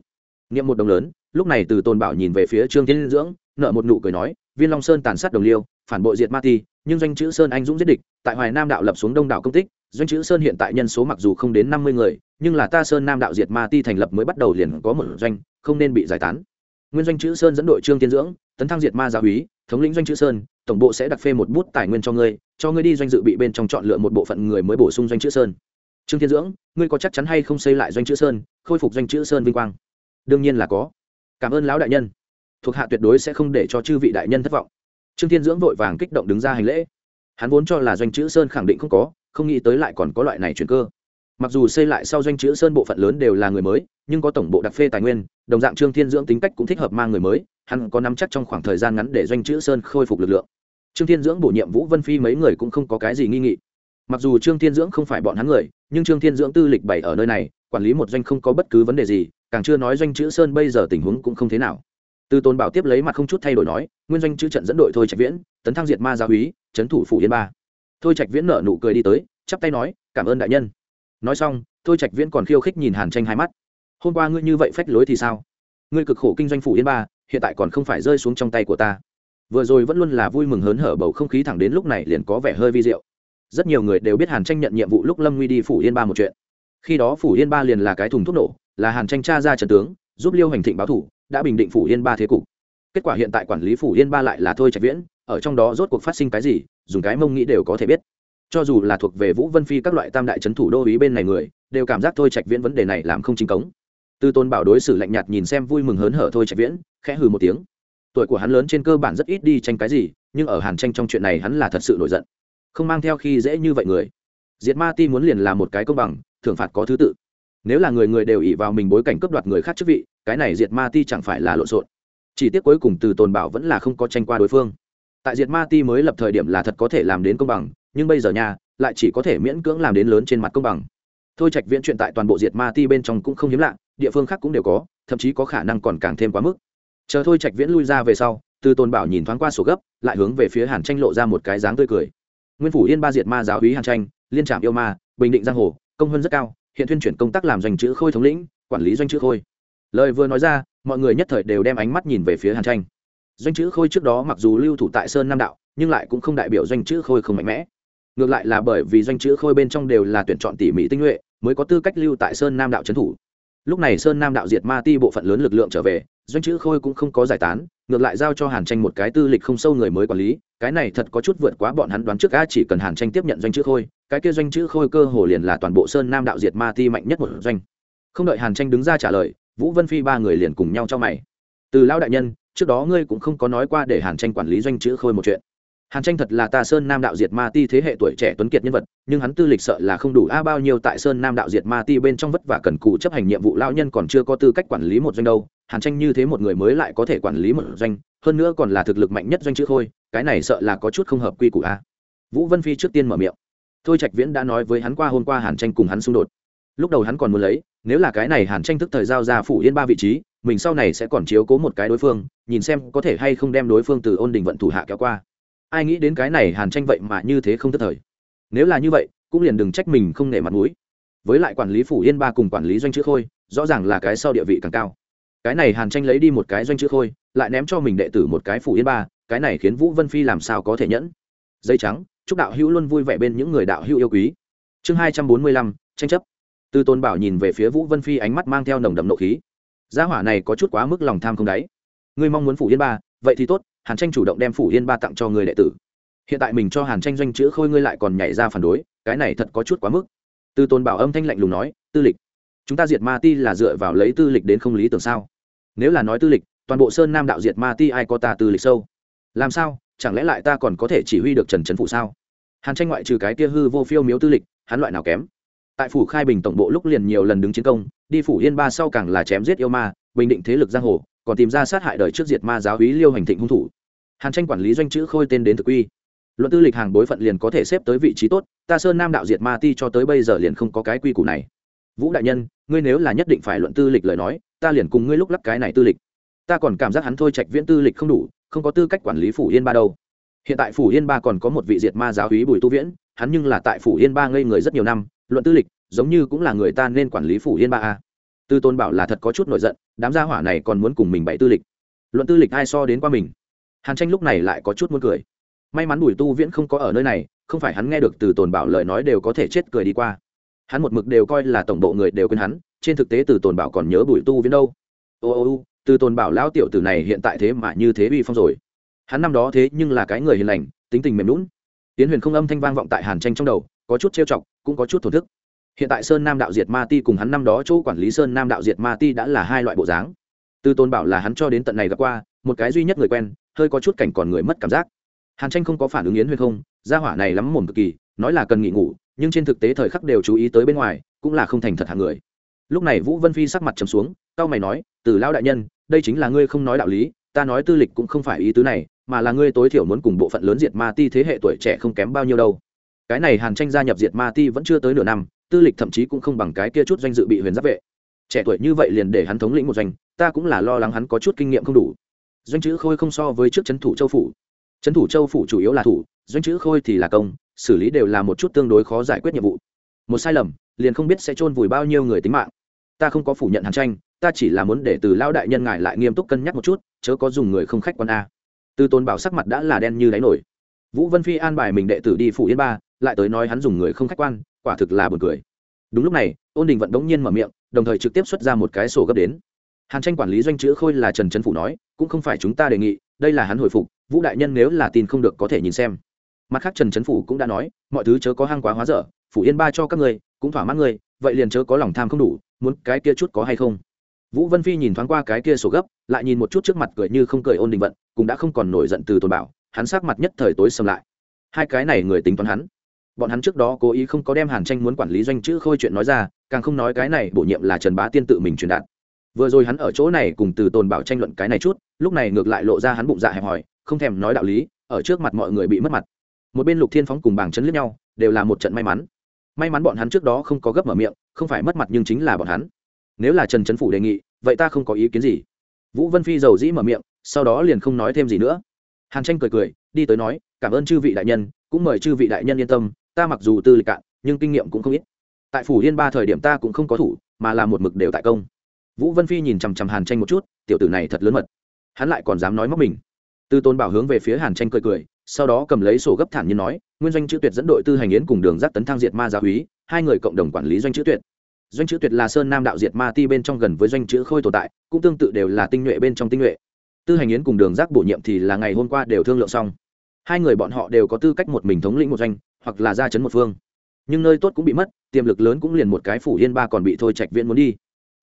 Nghiệm một đồng lớn, lúc này từ tôn bảo nhìn về phía trương thiên dưỡng nợ một nụ cười nói, viên long sơn tàn sát đồng liêu, phản bội diệt ma ti, nhưng doanh chữ sơn anh dũng giết địch, tại hoài nam đạo lập xuống đông đảo công tích doanh chữ sơn hiện tại nhân số mặc dù không đến năm mươi người, nhưng là ta sơn nam đạo diệt ma ti thành lập mới bắt đầu liền có một doanh, không nên bị giải tán. Nguyên doanh chữ sơn dẫn đội trương tiên dưỡng, tấn thăng diệt ma giáo úy, thống lĩnh doanh chữ sơn, tổng bộ sẽ đặt phê một bút tài nguyên cho ngươi cho ngươi đi doanh dự bị bên trong chọn lựa một bộ phận người mới bổ sung doanh chữ sơn. Trương thiên dưỡng, ngươi có chắc chắn hay không xây lại doanh chữ sơn, khôi phục doanh chữ sơn vinh quang? Đương nhiên là có. Cảm ơn lão đại nhân. Thuộc hạ tuyệt đối sẽ không để cho chư vị đại nhân thất vọng. Trương thiên dưỡng vội vàng kích động đứng ra hành lễ. Hắn vốn cho là doanh chữ sơn khẳng định không có không nghĩ tới lại còn có loại này chuyển cơ. Mặc dù xây lại sau doanh chữ sơn bộ phận lớn đều là người mới, nhưng có tổng bộ đặc phê tài nguyên, đồng dạng trương thiên dưỡng tính cách cũng thích hợp mang người mới, hắn có nắm chắc trong khoảng thời gian ngắn để doanh chữ sơn khôi phục lực lượng. Trương thiên dưỡng bổ nhiệm vũ vân phi mấy người cũng không có cái gì nghi nghị. Mặc dù trương thiên dưỡng không phải bọn hắn người, nhưng trương thiên dưỡng tư lịch bày ở nơi này, quản lý một doanh không có bất cứ vấn đề gì, càng chưa nói doanh chữ sơn bây giờ tình huống cũng không thế nào. Từ tôn bảo tiếp lấy mặt không chút thay đổi nói, nguyên doanh chữ trận dẫn đội thôi trạch viễn, tấn thăng diệt ma gia úy trấn thủ phủ yên ba thôi trạch viễn nở nụ cười đi tới, chắp tay nói, cảm ơn đại nhân. Nói xong, thôi trạch viễn còn khiêu khích nhìn hàn tranh hai mắt. Hôm qua ngươi như vậy phách lối thì sao? Ngươi cực khổ kinh doanh phủ yên ba, hiện tại còn không phải rơi xuống trong tay của ta. Vừa rồi vẫn luôn là vui mừng hớn hở bầu không khí thẳng đến lúc này liền có vẻ hơi vi diệu. Rất nhiều người đều biết hàn tranh nhận nhiệm vụ lúc lâm nguy đi phủ yên ba một chuyện. Khi đó phủ yên ba liền là cái thùng thuốc nổ, là hàn tranh cha ra trần tướng, giúp liêu hành thịnh báo thủ, đã bình định phủ yên ba thế cục. Kết quả hiện tại quản lý phủ yên ba lại là thôi trạch viễn, ở trong đó rốt cuộc phát sinh cái gì dùng cái mông nghĩ đều có thể biết. Cho dù là thuộc về vũ vân phi các loại tam đại trấn thủ đô ý bên này người, đều cảm giác thôi trạch viễn vấn đề này làm không chính cống. Tư tôn bảo đối xử lạnh nhạt nhìn xem vui mừng hớn hở thôi trạch viễn, khẽ hừ một tiếng. Tuổi của hắn lớn trên cơ bản rất ít đi tranh cái gì, nhưng ở hàn tranh trong chuyện này hắn là thật sự nổi giận. Không mang theo khi dễ như vậy người. Diệt ma ti muốn liền là một cái công bằng, thưởng phạt có thứ tự. Nếu là người người đều ỉ vào mình bối cảnh cướp đoạt người khác chức vị, cái này diệt ma ti chẳng phải là lộn xộn. Chỉ tiếc cuối cùng từ tồn bảo vẫn là không có tranh qua đối phương tại diệt ma ti mới lập thời điểm là thật có thể làm đến công bằng, nhưng bây giờ nhà lại chỉ có thể miễn cưỡng làm đến lớn trên mặt công bằng. Thôi trạch viễn chuyện tại toàn bộ diệt ma ti bên trong cũng không hiếm lạ, địa phương khác cũng đều có, thậm chí có khả năng còn càng thêm quá mức. Chờ thôi trạch viễn lui ra về sau, từ tôn bảo nhìn thoáng qua sổ gấp, lại hướng về phía hàn tranh lộ ra một cái dáng tươi cười. Nguyên phủ yên ba diệt ma giáo hí hàn tranh, liên trạm yêu ma, bình định giang hồ, công hơn rất cao, hiện tuyên chuyển công tác làm doanh chữ khôi thống lĩnh, quản lý doanh chữ khôi. Lời vừa nói ra, mọi người nhất thời đều đem ánh mắt nhìn về phía hàn tranh doanh chữ khôi trước đó mặc dù lưu thủ tại sơn nam đạo, nhưng lại cũng không đại biểu doanh chữ khôi không mạnh mẽ. Ngược lại là bởi vì doanh chữ khôi bên trong đều là tuyển chọn tỉ mỉ tinh nhuệ, mới có tư cách lưu tại sơn nam đạo trấn thủ. Lúc này sơn nam đạo diệt ma ti bộ phận lớn lực lượng trở về, doanh chữ khôi cũng không có giải tán, ngược lại giao cho hàn tranh một cái tư lịch không sâu người mới quản lý, cái này thật có chút vượt quá bọn hắn đoán trước, a, chỉ cần hàn tranh tiếp nhận doanh chữ khôi, cái kia doanh chữ khôi cơ hồ liền là toàn bộ sơn nam đạo diệt ma ti mạnh nhất một doanh. Không đợi hàn tranh đứng ra trả lời, vũ vân phi ba người liền cùng nhau cho mày. Từ lão đại nhân trước đó ngươi cũng không có nói qua để hàn tranh quản lý doanh chữ khôi một chuyện. Hàn tranh thật là ta sơn nam đạo diệt ma ti thế hệ tuổi trẻ tuấn kiệt nhân vật, nhưng hắn tư lịch sợ là không đủ a, bao nhiêu tại sơn nam đạo diệt ma ti bên trong vất vả cần cù chấp hành nhiệm vụ lao nhân còn chưa có tư cách quản lý một doanh đâu. Hàn tranh như thế một người mới lại có thể quản lý một doanh, hơn nữa còn là thực lực mạnh nhất doanh chữ khôi, cái này sợ là có chút không hợp quy củ a. Vũ vân phi trước tiên mở miệng. Thôi trạch viễn đã nói với hắn qua hôm qua hàn tranh cùng hắn xung đột. Lúc đầu hắn còn muốn lấy, nếu là cái này hàn tranh thức thời giao ra phủ yên ba vị trí, mình sau này sẽ còn chiếu cố một cái đối phương nhìn xem có thể hay không đem đối phương từ ôn đình vận thủ hạ kéo qua. Ai nghĩ đến cái này hàn tranh vậy mà như thế không tức thời. Nếu là như vậy, cũng liền đừng trách mình không nể mặt mũi. Với lại quản lý phủ yên ba cùng quản lý doanh chữ khôi, rõ ràng là cái sau địa vị càng cao. Cái này hàn tranh lấy đi một cái doanh chữ khôi, lại ném cho mình đệ tử một cái phủ yên ba, cái này khiến vũ vân phi làm sao có thể nhẫn? Dây trắng, chúc đạo hữu luôn vui vẻ bên những người đạo hữu yêu quý. Chương hai trăm bốn mươi lăm, tranh chấp. Tư tôn bảo nhìn về phía vũ vân phi ánh mắt mang theo nồng đậm nộ khí. Gia hỏa này có chút quá mức lòng tham không đáy ngươi mong muốn phủ yên ba, vậy thì tốt, hàn tranh chủ động đem phủ yên ba tặng cho người đệ tử. Hiện tại mình cho hàn tranh doanh chữ khôi ngươi lại còn nhảy ra phản đối, cái này thật có chút quá mức. Tư tôn bảo âm thanh lạnh lùng nói, tư lịch, chúng ta diệt ma ti là dựa vào lấy tư lịch đến không lý tưởng sao? Nếu là nói tư lịch, toàn bộ sơn nam đạo diệt ma ti ai có ta tư lịch sâu? Làm sao, chẳng lẽ lại ta còn có thể chỉ huy được trần trấn phụ sao? Hàn tranh ngoại trừ cái kia hư vô phiêu miếu tư lịch, hắn loại nào kém? Tại phủ khai bình tổng bộ lúc liền nhiều lần đứng chiến công, đi phủ yên ba sau càng là chém giết yêu ma, bình định thế lực giang hồ còn tìm ra sát hại đời trước diệt ma giáo úy liêu hành thịnh hung thủ. Hàn tranh quản lý doanh chữ khôi tên đến thực uy, luận tư lịch hàng bối phận liền có thể xếp tới vị trí tốt ta sơn nam đạo diệt ma ti cho tới bây giờ liền không có cái quy củ này. Vũ đại nhân ngươi nếu là nhất định phải luận tư lịch lời nói ta liền cùng ngươi lúc lắc cái này tư lịch. Ta còn cảm giác hắn thôi trạch viễn tư lịch không đủ không có tư cách quản lý phủ yên ba đâu. Hiện tại phủ yên ba còn có một vị diệt ma giáo úy bùi tu viễn hắn nhưng là tại phủ yên ba ngây người rất nhiều năm luận tư lịch giống như cũng là người ta nên quản lý phủ yên ba a tư tôn bảo là thật có chút nổi giận, đám gia hỏa này còn muốn cùng mình bậy tư lịch. Luận tư lịch ai so đến qua mình? Hàn tranh lúc này lại có chút muốn cười. May mắn bùi tu viễn không có ở nơi này, không phải hắn nghe được từ tồn bảo lời nói đều có thể chết cười đi qua. Hắn một mực đều coi là tổng bộ người đều quên hắn, trên thực tế từ tồn bảo còn nhớ bùi tu viễn đâu. Ô ô ô, từ tồn bảo lão tiểu tử này hiện tại thế mà như thế uy phong rồi. Hắn năm đó thế nhưng là cái người hiền lành, tính tình mềm lún tiến huyền không âm thanh vang vọng tại hàn tranh trong đầu, có chút trêu chọc, cũng có chút thổ thức hiện tại sơn nam đạo diệt ma ti cùng hắn năm đó chỗ quản lý sơn nam đạo diệt ma ti đã là hai loại bộ dáng. Tư tôn bảo là hắn cho đến tận này gặp qua, một cái duy nhất người quen, hơi có chút cảnh còn người mất cảm giác. Hàn tranh không có phản ứng yến huyền không, gia hỏa này lắm mồm cực kỳ, nói là cần nghỉ ngủ, nhưng trên thực tế thời khắc đều chú ý tới bên ngoài, cũng là không thành thật hạng người. Lúc này vũ vân phi sắc mặt trầm xuống cao mày nói, từ lao đại nhân, đây chính là ngươi không nói đạo lý, ta nói tư lịch cũng không phải ý tứ này, mà là ngươi tối thiểu muốn cùng bộ phận lớn diệt ma ti thế hệ tuổi trẻ không kém bao nhiêu đâu. Cái này hàn tranh gia nhập diệt ma ti vẫn chưa tới nửa năm tư lịch thậm chí cũng không bằng cái kia chút doanh dự bị huyền giáp vệ. Trẻ tuổi như vậy liền để hắn thống lĩnh một doanh, ta cũng là lo lắng hắn có chút kinh nghiệm không đủ. Doanh chữ khôi không so với trước trấn thủ châu phủ. Trấn thủ châu phủ chủ yếu là thủ, doanh chữ khôi thì là công, xử lý đều là một chút tương đối khó giải quyết nhiệm vụ. Một sai lầm, liền không biết sẽ chôn vùi bao nhiêu người tính mạng. Ta không có phủ nhận hàn tranh, ta chỉ là muốn để từ lao đại nhân ngài lại nghiêm túc cân nhắc một chút, chớ có dùng người không khách quan a. Từ tôn bảo sắc mặt đã là đen như đáy nổi. Vũ vân phi an bài mình đệ tử đi phủ yên ba, lại tới nói hắn dùng người không khách quan quả thực là buồn cười. Đúng lúc này ôn đình vận đống nhiên mở miệng đồng thời trực tiếp xuất ra một cái sổ gấp đến. Hàn tranh quản lý doanh chữ khôi là trần trấn phủ nói cũng không phải chúng ta đề nghị đây là hắn hồi phục vũ đại nhân nếu là tin không được có thể nhìn xem. Mặt khác trần trấn phủ cũng đã nói mọi thứ chớ có hang quá hóa dở phủ yên ba cho các ngươi cũng thỏa mãn người, vậy liền chớ có lòng tham không đủ muốn cái kia chút có hay không? Vũ vân phi nhìn thoáng qua cái kia sổ gấp lại nhìn một chút trước mặt cười như không cười ôn đình vận cũng đã không còn nổi giận từ tồn bảo hắn sát mặt nhất thời tối xâm lại. Hai cái này người tính toán hắn bọn hắn trước đó cố ý không có đem hàn tranh muốn quản lý doanh chữ khôi chuyện nói ra, càng không nói cái này bổ nhiệm là trần bá tiên tự mình truyền đạt. Vừa rồi hắn ở chỗ này cùng từ tồn bảo tranh luận cái này chút, lúc này ngược lại lộ ra hắn bụng dạ hẹp hòi, không thèm nói đạo lý, ở trước mặt mọi người bị mất mặt. Một bên lục thiên phóng cùng bảng chấn lướt nhau, đều là một trận may mắn. May mắn bọn hắn trước đó không có gấp mở miệng, không phải mất mặt nhưng chính là bọn hắn. Nếu là trần trấn phủ đề nghị, vậy ta không có ý kiến gì. Vũ vân phi giàu dĩ mở miệng, sau đó liền không nói thêm gì nữa. Hàn tranh cười cười, đi tới nói, cảm ơn chư vị đại nhân, cũng mời chư vị đại nhân yên tâm ta mặc dù tư lịch cạn, nhưng kinh nghiệm cũng không ít. Tại phủ yên ba thời điểm ta cũng không có thủ, mà là một mực đều tại công. Vũ vân phi nhìn chằm chằm hàn tranh một chút, tiểu tử này thật lớn mật. Hắn lại còn dám nói móc mình. Tư tôn bảo hướng về phía hàn tranh cười cười, sau đó cầm lấy sổ gấp thản như nói, nguyên doanh chữ tuyệt dẫn đội tư hành yến cùng đường giác tấn thang diệt ma gia húy hai người cộng đồng quản lý doanh chữ tuyệt. Doanh chữ tuyệt là sơn nam đạo diệt ma ti bên trong gần với doanh chữ khôi tồn tại, cũng tương tự đều là tinh nhuệ bên trong tinh nhuệ. Tư hành yến cùng đường giác bổ nhiệm thì là ngày hôm qua đều thương lượng xong hai người bọn họ đều có tư cách một mình thống lĩnh một doanh, hoặc là ra chấn một phương. Nhưng nơi tốt cũng bị mất, tiềm lực lớn cũng liền một cái phủ yên ba còn bị thôi trạch viện muốn đi.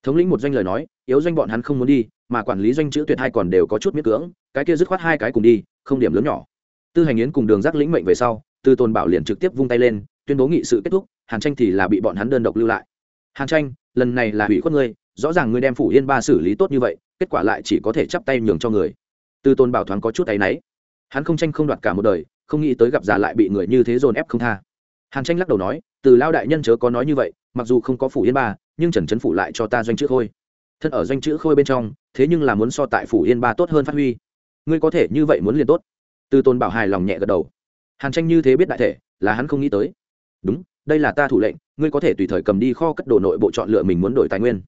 Thống lĩnh một doanh lời nói, yếu doanh bọn hắn không muốn đi, mà quản lý doanh chữ tuyệt hai còn đều có chút miễn cưỡng, cái kia dứt khoát hai cái cùng đi, không điểm lớn nhỏ. Tư hành yến cùng đường giác lĩnh mệnh về sau, tư tôn bảo liền trực tiếp vung tay lên, tuyên bố nghị sự kết thúc, hàn tranh thì là bị bọn hắn đơn độc lưu lại. Hàn tranh, lần này là hủy khuất ngươi, rõ ràng ngươi đem phủ yên ba xử lý tốt như vậy, kết quả lại chỉ có thể chắp tay nhường cho người. Tư tôn bảo thoáng có chút áy náy hắn không tranh không đoạt cả một đời, không nghĩ tới gặp già lại bị người như thế dồn ép không tha. Hàn tranh lắc đầu nói, từ lao đại nhân chớ có nói như vậy, mặc dù không có phủ yên ba, nhưng trần trấn phủ lại cho ta doanh chữ khôi. Thân ở doanh chữ khôi bên trong, thế nhưng là muốn so tại phủ yên ba tốt hơn phát huy. Ngươi có thể như vậy muốn liền tốt. Từ tôn bảo hài lòng nhẹ gật đầu. Hàn tranh như thế biết đại thể, là hắn không nghĩ tới. Đúng, đây là ta thủ lệnh, ngươi có thể tùy thời cầm đi kho cất đồ nội bộ chọn lựa mình muốn đổi tài nguyên.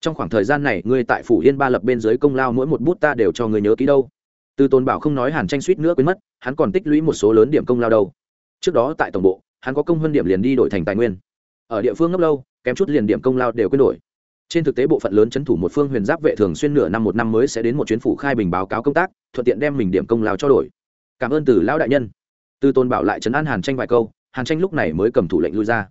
Trong khoảng thời gian này, ngươi tại phủ yên ba lập bên dưới công lao mỗi một bút ta đều cho người nhớ ký đâu từ tôn bảo không nói hàn tranh suýt nữa quên mất, hắn còn tích lũy một số lớn điểm công lao đâu. Trước đó tại tổng bộ, hắn có công hơn điểm liền đi đổi thành tài nguyên. Ở địa phương ngấp lâu, kém chút liền điểm công lao đều quên đổi. Trên thực tế bộ phận lớn c thủ một phương huyền giáp vệ thường xuyên nửa năm một năm mới sẽ đến một chuyến phủ khai bình báo cáo công tác, thuận tiện đem mình điểm công lao cho đổi. Cảm ơn từ lão đại nhân. Từ tôn bảo lại trấn an hàn tranh vài câu, hàn tranh lúc này mới cầm thủ lệnh lui ra.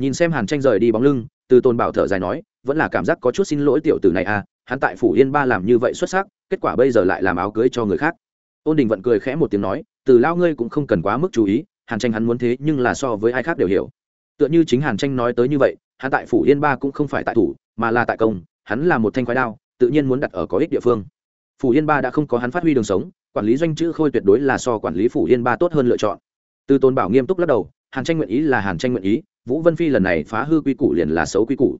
Nhìn xem hàn tranh rời đi bóng lưng, từ tôn bảo thở dài nói, vẫn là cảm giác có chút xin lỗi tiểu tử này à hắn tại phủ yên ba làm như vậy xuất sắc kết quả bây giờ lại làm áo cưới cho người khác. Ôn đình vận cười khẽ một tiếng nói, từ lao ngươi cũng không cần quá mức chú ý, hàn tranh hắn muốn thế nhưng là so với ai khác đều hiểu. Tựa như chính hàn tranh nói tới như vậy, hắn tại phủ yên ba cũng không phải tại thủ, mà là tại công, hắn là một thanh khoái đao, tự nhiên muốn đặt ở có ích địa phương. Phủ yên ba đã không có hắn phát huy đường sống, quản lý doanh chữ khôi tuyệt đối là so quản lý phủ yên ba tốt hơn lựa chọn. Từ tôn bảo nghiêm túc lắc đầu, hàn tranh nguyện ý là hàn tranh nguyện ý, vũ vân phi lần này phá hư quy củ liền là xấu quy củ.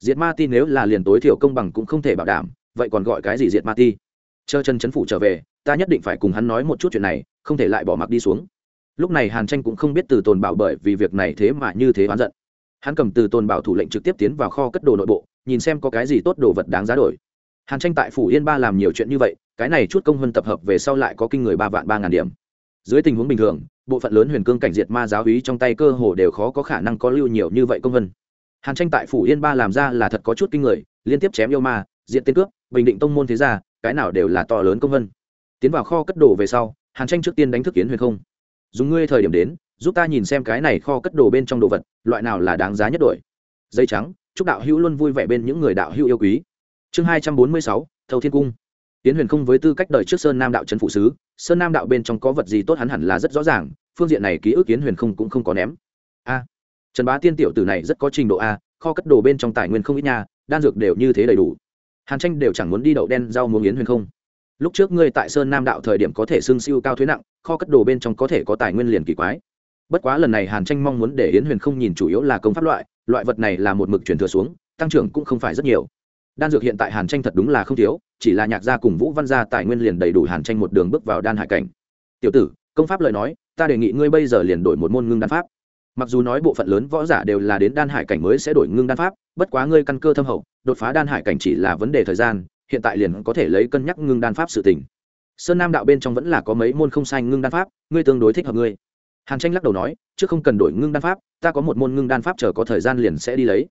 Diệt ma ti nếu là liền tối thiểu công bằng cũng không thể bảo đảm, vậy còn gọi cái gì diệt ma ti? Chờ chân chấn phủ trở về, ta nhất định phải cùng hắn nói một chút chuyện này, không thể lại bỏ mặc đi xuống. Lúc này hàn tranh cũng không biết từ tồn bảo bởi vì việc này thế mà như thế oán giận. Hắn cầm từ tồn bảo thủ lệnh trực tiếp tiến vào kho cất đồ nội bộ, nhìn xem có cái gì tốt đồ vật đáng giá đổi. Hàn tranh tại phủ yên ba làm nhiều chuyện như vậy, cái này chút công hơn tập hợp về sau lại có kinh người ba vạn ba ngàn điểm. Dưới tình huống bình thường, bộ phận lớn huyền cương cảnh diệt ma giáo hí trong tay cơ hồ đều khó có khả năng có lưu nhiều như vậy công hơn. Hàn tranh tại phủ yên ba làm ra là thật có chút kinh người, liên tiếp chém yêu ma diện tên cướp, bình định tông môn thế gia cái nào đều là to lớn công vân. Tiến vào kho cất đồ về sau, hàn tranh trước tiên đánh thức kiến huyền không. Dùng ngươi thời điểm đến, giúp ta nhìn xem cái này kho cất đồ bên trong đồ vật, loại nào là đáng giá nhất đổi. Dây trắng, chúc đạo hữu luôn vui vẻ bên những người đạo hữu yêu quý. Chương hai trăm bốn mươi sáu, thâu thiên cung. Tiến huyền không với tư cách đời trước sơn nam đạo trấn phụ sứ, sơn nam đạo bên trong có vật gì tốt hắn hẳn là rất rõ ràng, phương diện này ký ức kiến huyền không cũng không có ném. A, trần bá tiên tiểu tử này rất có trình độ a, kho cất đồ bên trong tài nguyên không ít nha, đan dược đều như thế đầy đủ hàn tranh đều chẳng muốn đi đậu đen rau muống yến huyền không. Lúc trước ngươi tại sơn nam đạo thời điểm có thể xưng siêu cao thuế nặng, kho cất đồ bên trong có thể có tài nguyên liền kỳ quái. Bất quá lần này hàn tranh mong muốn để yến huyền không nhìn chủ yếu là công pháp loại loại vật này là một mực truyền thừa xuống, tăng trưởng cũng không phải rất nhiều. Đan dược hiện tại hàn tranh thật đúng là không thiếu, chỉ là nhạc gia cùng vũ văn gia tài nguyên liền đầy đủ hàn tranh một đường bước vào đan hải cảnh. Tiểu tử, công pháp lời nói, ta đề nghị ngươi bây giờ liền đổi một môn ngưng đan pháp mặc dù nói bộ phận lớn võ giả đều là đến đan hải cảnh mới sẽ đổi ngưng đan pháp, bất quá ngươi căn cơ thâm hậu, đột phá đan hải cảnh chỉ là vấn đề thời gian, hiện tại liền có thể lấy cân nhắc ngưng đan pháp sự tình. Sơn nam đạo bên trong vẫn là có mấy môn không sai ngưng đan pháp, ngươi tương đối thích hợp ngươi. Hàn tranh lắc đầu nói chứ không cần đổi ngưng đan pháp, ta có một môn ngưng đan pháp chờ có thời gian liền sẽ đi lấy.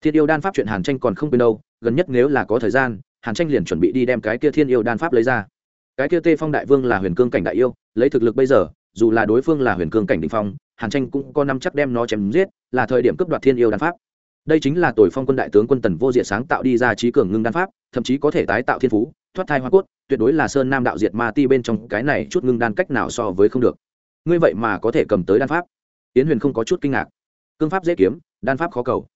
Thiên yêu đan pháp chuyện hàn tranh còn không quên đâu, gần nhất nếu là có thời gian, hàn tranh liền chuẩn bị đi đem cái kia thiên yêu đan pháp lấy ra. Cái kia tê phong đại vương là huyền cương cảnh đại yêu, lấy thực lực bây giờ, dù là đối phương là huyền cương cảnh đình phong hàn tranh cũng có năm chắc đem nó chém giết, là thời điểm cướp đoạt thiên yêu đan pháp. Đây chính là tuổi phong quân đại tướng quân tần vô diệt sáng tạo đi ra trí cường ngưng đan pháp, thậm chí có thể tái tạo thiên phú, thoát thai hoa cốt, tuyệt đối là sơn nam đạo diệt ma ti bên trong cái này chút ngưng đan cách nào so với không được. Ngươi vậy mà có thể cầm tới đan pháp? Yến huyền không có chút kinh ngạc. Cương pháp dễ kiếm, đan pháp khó cầu.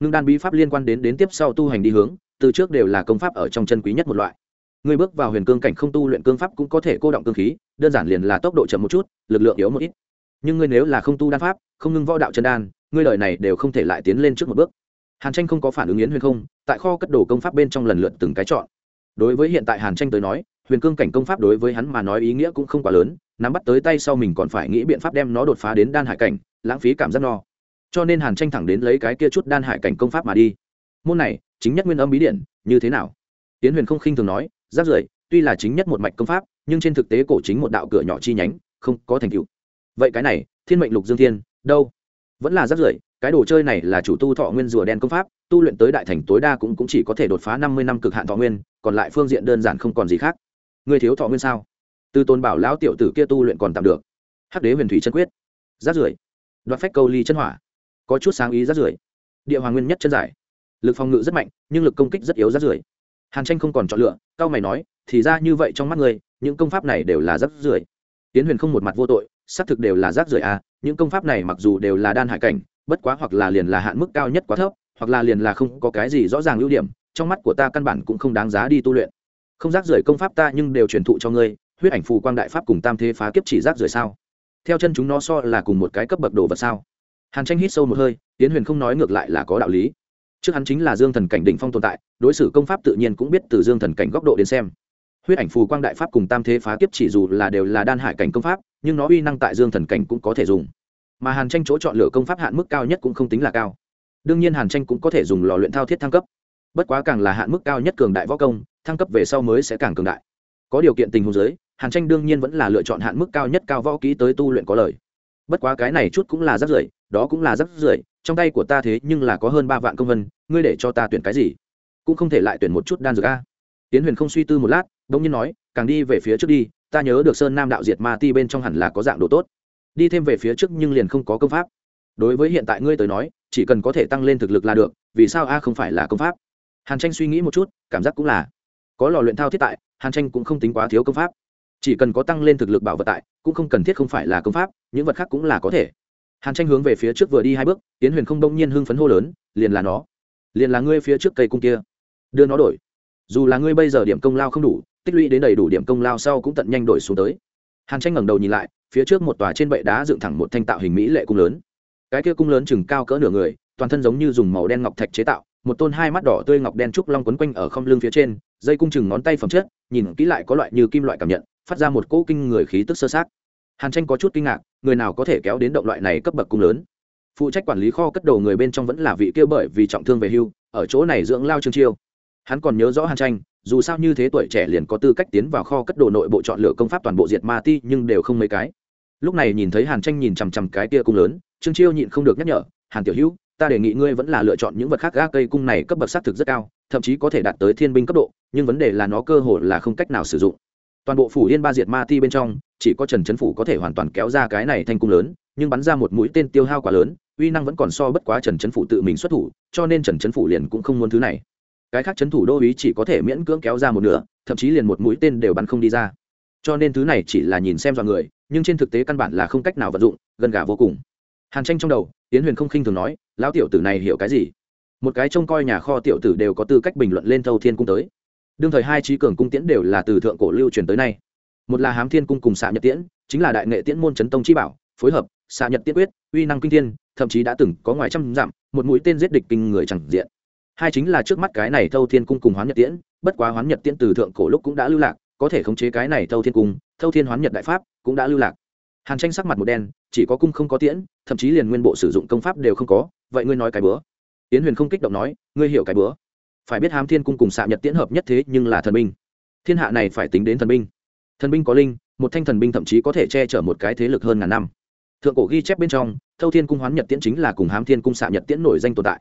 Ngưng đan bí pháp liên quan đến đến tiếp sau tu hành đi hướng, từ trước đều là công pháp ở trong chân quý nhất một loại. Ngươi bước vào huyền cương cảnh không tu luyện cương pháp cũng có thể cô động cương khí, đơn giản liền là tốc độ chậm một chút, lực lượng yếu một ít nhưng ngươi nếu là không tu đan pháp, không ngưng võ đạo chân đan, ngươi lời này đều không thể lại tiến lên trước một bước. Hàn tranh không có phản ứng yến huyền không, tại kho cất đồ công pháp bên trong lần lượt từng cái chọn. Đối với hiện tại hàn tranh tới nói, huyền cương cảnh công pháp đối với hắn mà nói ý nghĩa cũng không quá lớn, nắm bắt tới tay sau mình còn phải nghĩ biện pháp đem nó đột phá đến đan hải cảnh, lãng phí cảm giác no. Cho nên hàn tranh thẳng đến lấy cái kia chút đan hải cảnh công pháp mà đi. Môn này, chính nhất nguyên âm bí điện như thế nào? Tiến huyền không khinh thường nói, giáp rưỡi, tuy là chính nhất một mạch công pháp, nhưng trên thực tế cổ chính một đạo cửa nhỏ chi nhánh, không có thành tựu vậy cái này thiên mệnh lục dương thiên đâu? Vẫn là rất rưỡi cái đồ chơi này là chủ tu thọ nguyên rùa đen công pháp tu luyện tới đại thành tối đa cũng, cũng chỉ có thể đột phá năm mươi năm cực hạn thọ nguyên còn lại phương diện đơn giản không còn gì khác. Người thiếu thọ nguyên sao? Từ tôn bảo lão tiểu tử kia tu luyện còn tạm được. Hắc đế huyền thủy chân quyết. Rát rưởi. đoạt phách câu ly chân hỏa. Có chút sáng ý rát rưởi. Địa hoàng nguyên nhất chân giải. Lực phòng ngự rất mạnh nhưng lực công kích rất yếu rát rưởi. Hàn tranh không còn chọn lựa cao mày nói thì ra như vậy trong mắt người những công pháp này đều là rát rưởi. Tiến huyền không một mặt vô tội xác thực đều là rác rưởi à những công pháp này mặc dù đều là đan hải cảnh, bất quá hoặc là liền là hạn mức cao nhất quá thấp, hoặc là liền là không có cái gì rõ ràng ưu điểm, trong mắt của ta căn bản cũng không đáng giá đi tu luyện. Không rác rưởi công pháp ta nhưng đều truyền thụ cho ngươi, huyết ảnh phù quang đại pháp cùng tam thế phá kiếp chỉ rác rưởi sao? Theo chân chúng nó so là cùng một cái cấp bậc đồ vật sao? Hàn tranh hít sâu một hơi tiến huyền không nói ngược lại là có đạo lý. Trước hắn chính là dương thần cảnh đỉnh phong tồn tại, đối xử công pháp tự nhiên cũng biết từ dương thần cảnh góc độ đến xem. Huyết ảnh phù quang đại pháp cùng tam thế phá kiếp chỉ dù là đều là đan hải cảnh công pháp nhưng nó uy năng tại dương thần cảnh cũng có thể dùng. Mà hàn tranh chỗ chọn lựa công pháp hạn mức cao nhất cũng không tính là cao. Đương nhiên hàn tranh cũng có thể dùng lò luyện thao thiết thăng cấp. Bất quá càng là hạn mức cao nhất cường đại võ công, thăng cấp về sau mới sẽ càng cường đại. Có điều kiện tình huống giới hàn tranh đương nhiên vẫn là lựa chọn hạn mức cao nhất cao võ kỹ tới tu luyện có lời. Bất quá cái này chút cũng là rắc rưởi, đó cũng là rắc rưởi, trong tay của ta thế nhưng là có hơn ba vạn công vân, ngươi để cho ta tuyển cái gì? Cũng không thể lại tuyển một chút đan dược a. Tiến huyền không suy tư một lát đ ỗ n g nhiên nói, càng đi về phía trước đi ta nhớ được sơn nam đạo diệt ma ti bên trong hẳn là có dạng đồ tốt. Đi thêm về phía trước nhưng liền không có công pháp. Đối với hiện tại ngươi tới nói, chỉ cần có thể tăng lên thực lực là được, vì sao a không phải là công pháp? Hàn tranh suy nghĩ một chút, cảm giác cũng là. Có lò luyện thao thiết tại, hàn tranh cũng không tính quá thiếu công pháp. Chỉ cần có tăng lên thực lực bảo vật tại, cũng không cần thiết không phải là công pháp, những vật khác cũng là có thể. Hàn tranh hướng về phía trước vừa đi hai bước tiến huyền không đông nhiên hưng phấn hô lớn, liền là nó. Liền là ngươi phía trước cây cung kia. Đưa nó đổi. Dù là ngươi bây giờ điểm công lao không đủ tích lũy đến đầy đủ điểm công lao sau cũng tận nhanh đổi xuống tới. Hàn tranh ngẩng đầu nhìn lại, phía trước một tòa trên bệ đá dựng thẳng một thanh tạo hình mỹ lệ cung lớn. Cái kia cung lớn chừng cao cỡ nửa người, toàn thân giống như dùng màu đen ngọc thạch chế tạo, một tôn hai mắt đỏ tươi ngọc đen trúc long quấn quanh ở không lưng phía trên, dây cung chừng ngón tay phẩm chất, nhìn kỹ lại có loại như kim loại cảm nhận, phát ra một cỗ kinh người khí tức sơ sát. Hàn tranh có chút kinh ngạc, người nào có thể kéo đến động loại này cấp bậc cung lớn? Phụ trách quản lý kho cất đầu người bên trong vẫn là vị kia bởi vì trọng thương về hưu, ở chỗ này dưỡng lao trương chiêu. Hắn còn nhớ rõ hàn tranh dù sao như thế tuổi trẻ liền có tư cách tiến vào kho cất đồ nội bộ chọn lựa công pháp toàn bộ diệt ma ti, nhưng đều không mấy cái. Lúc này nhìn thấy hàn tranh nhìn chằm chằm cái kia cung lớn, trương chiêu nhịn không được nhắc nhở, hàn tiểu hữu, ta đề nghị ngươi vẫn là lựa chọn những vật khác gác cây cung này cấp bậc xác thực rất cao, thậm chí có thể đạt tới thiên binh cấp độ, nhưng vấn đề là nó cơ hồ là không cách nào sử dụng. Toàn bộ phủ yên ba diệt ma ti bên trong, chỉ có trần trấn phủ có thể hoàn toàn kéo ra cái này thành cung lớn, nhưng bắn ra một mũi tên tiêu hao quá lớn, uy năng vẫn còn so bất quá trần trấn phủ tự mình xuất thủ, cho nên trần trấn phủ liền cũng không muốn thứ này cái khác chấn thủ đô ý chỉ có thể miễn cưỡng kéo ra một nửa, thậm chí liền một mũi tên đều bắn không đi ra. Cho nên thứ này chỉ là nhìn xem dọn người, nhưng trên thực tế căn bản là không cách nào vận dụng, gần gà vô cùng. Hàn tranh trong đầu tiến huyền không khinh thường nói, lão tiểu tử này hiểu cái gì? Một cái trông coi nhà kho tiểu tử đều có tư cách bình luận lên thâu thiên cung tới. Đương thời hai trí cường cung tiễn đều là từ thượng cổ lưu truyền tới nay. Một là hám thiên cung cùng xạ nhật tiễn, chính là đại nghệ tiễn môn chấn tông chi bảo, phối hợp, xạ nhật tiễn quyết, uy năng kinh thiên, thậm chí đã từng có ngoài trăm dặm, một mũi tên giết địch kinh người chẳng diện hai chính là trước mắt cái này thâu thiên cung cùng hoán nhật tiễn, bất quá hoán nhật tiễn từ thượng cổ lúc cũng đã lưu lạc, có thể khống chế cái này thâu thiên cung, thâu thiên hoán nhật đại pháp cũng đã lưu lạc. Hàn tranh sắc mặt một đen, chỉ có cung không có tiễn, thậm chí liền nguyên bộ sử dụng công pháp đều không có, vậy ngươi nói cái bữa. Tiến huyền không kích động nói, ngươi hiểu cái bữa. Phải biết hám thiên cung cùng xạ nhật tiễn hợp nhất thế nhưng là thần binh. Thiên hạ này phải tính đến thần binh. Thần binh có linh, một thanh thần binh thậm chí có thể che chở một cái thế lực hơn ngàn năm. Thượng cổ ghi chép bên trong, thâu thiên cung hoán nhật tiễn chính là cùng hám thiên cung xạ nhật tiễn nổi danh tồn tại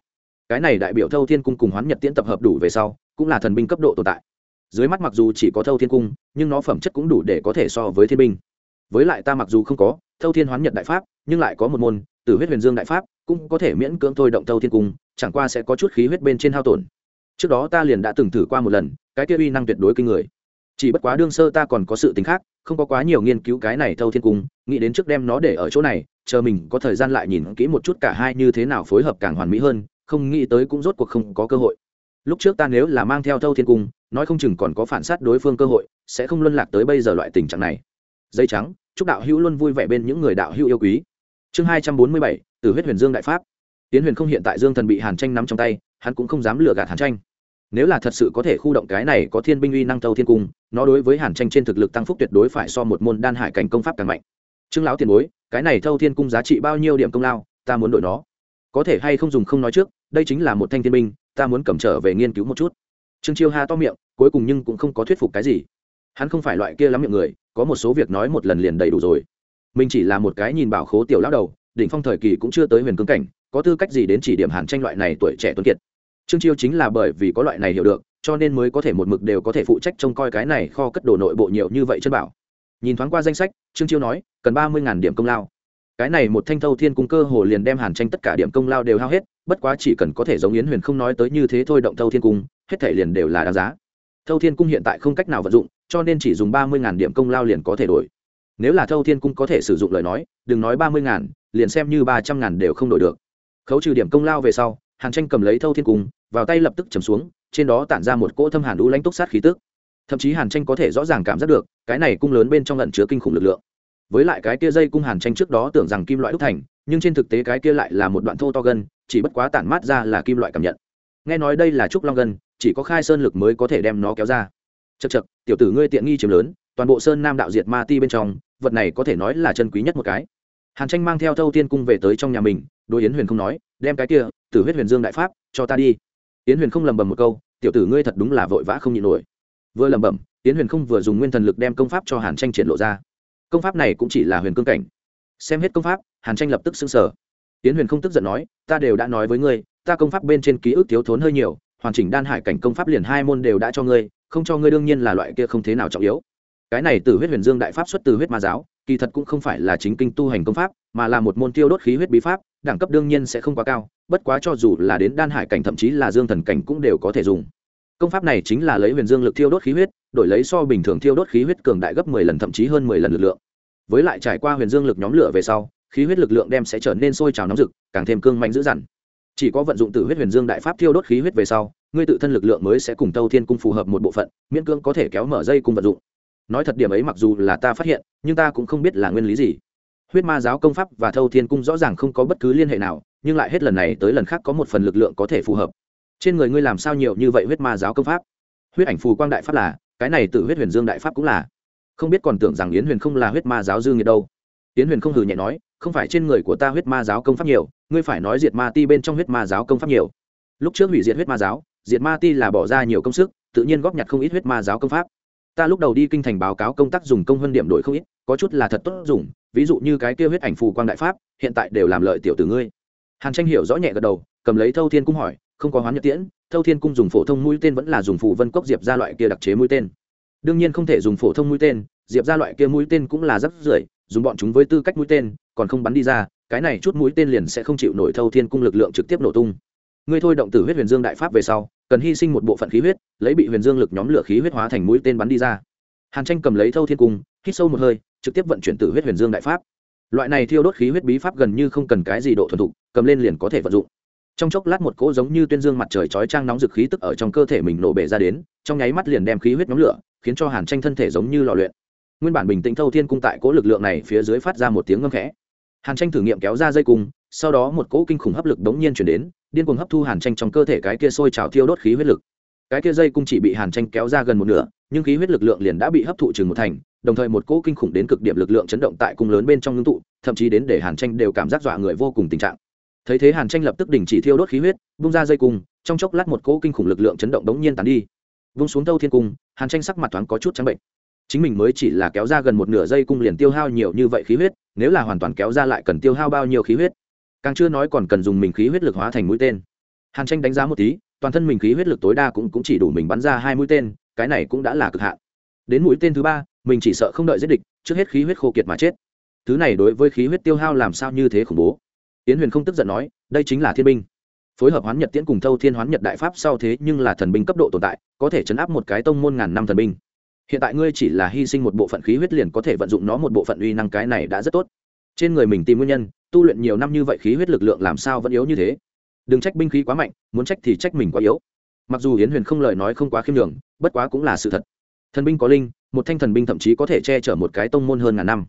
cái này đại biểu thâu thiên cung cùng hoán nhật tiễn tập hợp đủ về sau, cũng là thần binh cấp độ tồn tại. Dưới mắt mặc dù chỉ có thâu thiên cung, nhưng nó phẩm chất cũng đủ để có thể so với thiên binh. Với lại ta mặc dù không có thâu thiên hoán nhật đại pháp, nhưng lại có một môn từ huyết huyền dương đại pháp, cũng có thể miễn cưỡng thôi động thâu thiên cung, chẳng qua sẽ có chút khí huyết bên trên hao tổn. Trước đó ta liền đã từng thử qua một lần, cái kia uy năng tuyệt đối kinh người. Chỉ bất quá đương sơ ta còn có sự tính khác, không có quá nhiều nghiên cứu cái này thâu thiên cung, nghĩ đến trước đem nó để ở chỗ này, chờ mình có thời gian lại nhìn kỹ một chút cả hai như thế nào phối hợp càng hoàn mỹ hơn không nghĩ tới cũng rốt cuộc không có cơ hội. Lúc trước ta nếu là mang theo thâu thiên cung, nói không chừng còn có phản sát đối phương cơ hội, sẽ không luân lạc tới bây giờ loại tình trạng này. Dây trắng, chúc đạo hữu luôn vui vẻ bên những người đạo hữu yêu quý. Chương hai trăm bốn mươi bảy, từ huyết huyền dương đại pháp. Tiến huyền không hiện tại dương thần bị hàn tranh nắm trong tay, hắn cũng không dám lừa gạt hàn tranh. Nếu là thật sự có thể khu động cái này có thiên binh uy năng thâu thiên cung, nó đối với hàn tranh trên thực lực tăng phúc tuyệt đối phải so một môn đan hải cảnh công pháp càng mạnh. Trương lão tiền bối, cái này thâu thiên cung giá trị bao nhiêu điểm công lao, ta muốn đổi nó. Có thể hay không dùng không nói trước đây chính là một thanh thiên binh, ta muốn cầm trở về nghiên cứu một chút. Trương chiêu ha to miệng, cuối cùng nhưng cũng không có thuyết phục cái gì. Hắn không phải loại kia lắm miệng người, có một số việc nói một lần liền đầy đủ rồi. Mình chỉ là một cái nhìn bảo khố tiểu lão đầu, đỉnh phong thời kỳ cũng chưa tới huyền cương cảnh, có tư cách gì đến chỉ điểm hàn tranh loại này tuổi trẻ tuấn kiệt. Trương chiêu chính là bởi vì có loại này hiểu được, cho nên mới có thể một mực đều có thể phụ trách trông coi cái này kho cất đồ nội bộ nhiều như vậy chân bảo. Nhìn thoáng qua danh sách, trương chiêu nói, cần ba mươi điểm công lao. Cái này một thanh thâu thiên cung cơ hồ liền đem hàn tranh tất cả điểm công lao đều hao hết bất quá chỉ cần có thể giống yến huyền không nói tới như thế thôi động thâu thiên cung, hết thể liền đều là đáng giá. Thâu thiên cung hiện tại không cách nào vận dụng, cho nên chỉ dùng ba mươi điểm công lao liền có thể đổi. Nếu là thâu thiên cung có thể sử dụng lời nói, đừng nói ba mươi liền xem như ba trăm ngàn đều không đổi được. Khấu trừ điểm công lao về sau, hàn tranh cầm lấy thâu thiên cung, vào tay lập tức chầm xuống, trên đó tản ra một cỗ thâm hàn đũ lãnh túc sát khí tức. Thậm chí hàn tranh có thể rõ ràng cảm giác được, cái này cung lớn bên trong lận chứa kinh khủng lực lượng. Với lại cái kia dây cung hàn tranh trước đó tưởng rằng kim loại đúc thành nhưng trên thực tế cái kia lại là một đoạn thô to gân, chỉ bất quá tản mát ra là kim loại cảm nhận. Nghe nói đây là trúc long gân, chỉ có khai sơn lực mới có thể đem nó kéo ra. Chật chật tiểu tử ngươi tiện nghi chiếm lớn, toàn bộ sơn nam đạo diệt ma ti bên trong, vật này có thể nói là chân quý nhất một cái. Hàn tranh mang theo thâu tiên cung về tới trong nhà mình đôi yến huyền không nói, đem cái kia, tử huyết huyền dương đại pháp, cho ta đi. Yến huyền không lầm bầm một câu, tiểu tử ngươi thật đúng là vội vã không nhịn nổi. Vừa lầm bầm yến huyền không vừa dùng nguyên thần lực đem công pháp cho hàn tranh triển lộ ra. Công pháp này cũng chỉ là huyền cương cảnh xem hết công pháp, hàn tranh lập tức xưng sở tiến huyền không tức giận nói, ta đều đã nói với ngươi, ta công pháp bên trên ký ức thiếu thốn hơi nhiều, hoàn chỉnh đan hải cảnh công pháp liền hai môn đều đã cho ngươi, không cho ngươi đương nhiên là loại kia không thế nào trọng yếu. Cái này từ huyết huyền dương đại pháp xuất từ huyết ma giáo, kỳ thật cũng không phải là chính kinh tu hành công pháp, mà là một môn tiêu đốt khí huyết bí pháp, đẳng cấp đương nhiên sẽ không quá cao, bất quá cho dù là đến đan hải cảnh thậm chí là dương thần cảnh cũng đều có thể dùng. Công pháp này chính là lấy huyền dương lực thiêu đốt khí huyết, đổi lấy so bình thường thiêu đốt khí huyết cường đại gấp mười lần thậm chí hơn mười lần lực lượng với lại trải qua huyền dương lực nhóm lửa về sau, khí huyết lực lượng đem sẽ trở nên sôi trào nóng rực, càng thêm cương mạnh dữ dằn. Chỉ có vận dụng tử huyết huyền dương đại pháp thiêu đốt khí huyết về sau, ngươi tự thân lực lượng mới sẽ cùng tâu thiên cung phù hợp một bộ phận, miễn cương có thể kéo mở dây cung vận dụng. Nói thật điểm ấy mặc dù là ta phát hiện, nhưng ta cũng không biết là nguyên lý gì. Huyết ma giáo công pháp và thâu thiên cung rõ ràng không có bất cứ liên hệ nào, nhưng lại hết lần này tới lần khác có một phần lực lượng có thể phù hợp. Trên người ngươi làm sao nhiều như vậy huyết ma giáo công pháp? Huyết ảnh phù quang đại pháp là, cái này tự huyết huyền dương đại pháp cũng là không biết còn tưởng rằng yến huyền không là huyết ma giáo dư nghiệt đâu. Yến huyền không hừ nhẹ nói, không phải trên người của ta huyết ma giáo công pháp nhiều, ngươi phải nói diệt ma ti bên trong huyết ma giáo công pháp nhiều. Lúc trước hủy diệt huyết ma giáo, diệt ma ti là bỏ ra nhiều công sức, tự nhiên góp nhặt không ít huyết ma giáo công pháp. Ta lúc đầu đi kinh thành báo cáo công tác dùng công hơn điểm đổi không ít, có chút là thật tốt dùng, ví dụ như cái kia huyết ảnh phù quang đại pháp, hiện tại đều làm lợi tiểu từ ngươi. Hàn tranh hiểu rõ nhẹ gật đầu, cầm lấy thâu thiên cung hỏi, không có hoán nhật tiễn, thâu thiên cung dùng phổ thông mũi tên vẫn là dùng phù vân cốc diệp ra loại kia đặc chế mũi tên đương nhiên không thể dùng phổ thông mũi tên, diệp ra loại kia mũi tên cũng là rất rưởi, dùng bọn chúng với tư cách mũi tên, còn không bắn đi ra, cái này chút mũi tên liền sẽ không chịu nổi thâu thiên cung lực lượng trực tiếp nổ tung. Ngươi thôi động tử huyết huyền dương đại pháp về sau, cần hy sinh một bộ phận khí huyết, lấy bị huyền dương lực nhóm lửa khí huyết hóa thành mũi tên bắn đi ra. Hàn tranh cầm lấy thâu thiên cung, hít sâu một hơi, trực tiếp vận chuyển tử huyết huyền dương đại pháp. Loại này thiêu đốt khí huyết bí pháp gần như không cần cái gì độ thuần thục, cầm lên liền có thể vận dụng trong chốc lát một cỗ giống như tuyên dương mặt trời chói trang nóng rực khí tức ở trong cơ thể mình nổ bể ra đến, trong nháy mắt liền đem khí huyết nhóm lửa, khiến cho hàn tranh thân thể giống như lò luyện. Nguyên bản bình tĩnh thâu thiên cung tại cỗ lực lượng này phía dưới phát ra một tiếng ngâm khẽ. Hàn tranh thử nghiệm kéo ra dây cung, sau đó một cỗ kinh khủng hấp lực đống nhiên chuyển đến, điên cuồng hấp thu hàn tranh trong cơ thể cái kia sôi trào thiêu đốt khí huyết lực. Cái kia dây cung chỉ bị hàn tranh kéo ra gần một nửa, nhưng khí huyết lực lượng liền đã bị hấp thụ chừng một thành, đồng thời một cỗ kinh khủng đến cực điểm lực lượng chấn động tại cung lớn bên trong ngưng tụ, thậm chí đến để hàn tranh đều cảm giác dọa người vô cùng tình trạng thấy thế hàn tranh lập tức đình chỉ thiêu đốt khí huyết bung ra dây cung trong chốc lát một cỗ kinh khủng lực lượng chấn động đống nhiên tàn đi. Vung xuống tâu thiên cung hàn tranh sắc mặt thoáng có chút trắng bệnh. Chính mình mới chỉ là kéo ra gần một nửa dây cung liền tiêu hao nhiều như vậy khí huyết nếu là hoàn toàn kéo ra lại cần tiêu hao bao nhiêu khí huyết? Càng chưa nói còn cần dùng mình khí huyết lực hóa thành mũi tên. Hàn tranh đánh giá một tí toàn thân mình khí huyết lực tối đa cũng, cũng chỉ đủ mình bắn ra hai mũi tên cái này cũng đã là cực hạn. Đến mũi tên thứ ba mình chỉ sợ không đợi giết địch trước hết khí huyết khô kiệt mà chết. Thứ này đối với khí huyết tiêu hao làm sao như thế khủng bố? Yến huyền không tức giận nói, đây chính là thiên binh. Phối hợp hoán nhật tiễn cùng thâu thiên hoán nhật đại pháp sau thế nhưng là thần binh cấp độ tồn tại, có thể chấn áp một cái tông môn ngàn năm thần binh. Hiện tại ngươi chỉ là hy sinh một bộ phận khí huyết liền có thể vận dụng nó một bộ phận uy năng cái này đã rất tốt. Trên người mình tìm nguyên nhân, tu luyện nhiều năm như vậy khí huyết lực lượng làm sao vẫn yếu như thế? Đừng trách binh khí quá mạnh, muốn trách thì trách mình quá yếu. Mặc dù hiến huyền không lời nói không quá khiêm đường bất quá cũng là sự thật. Thần binh có linh, một thanh thần binh thậm chí có thể che chở một cái tông môn hơn ngàn năm.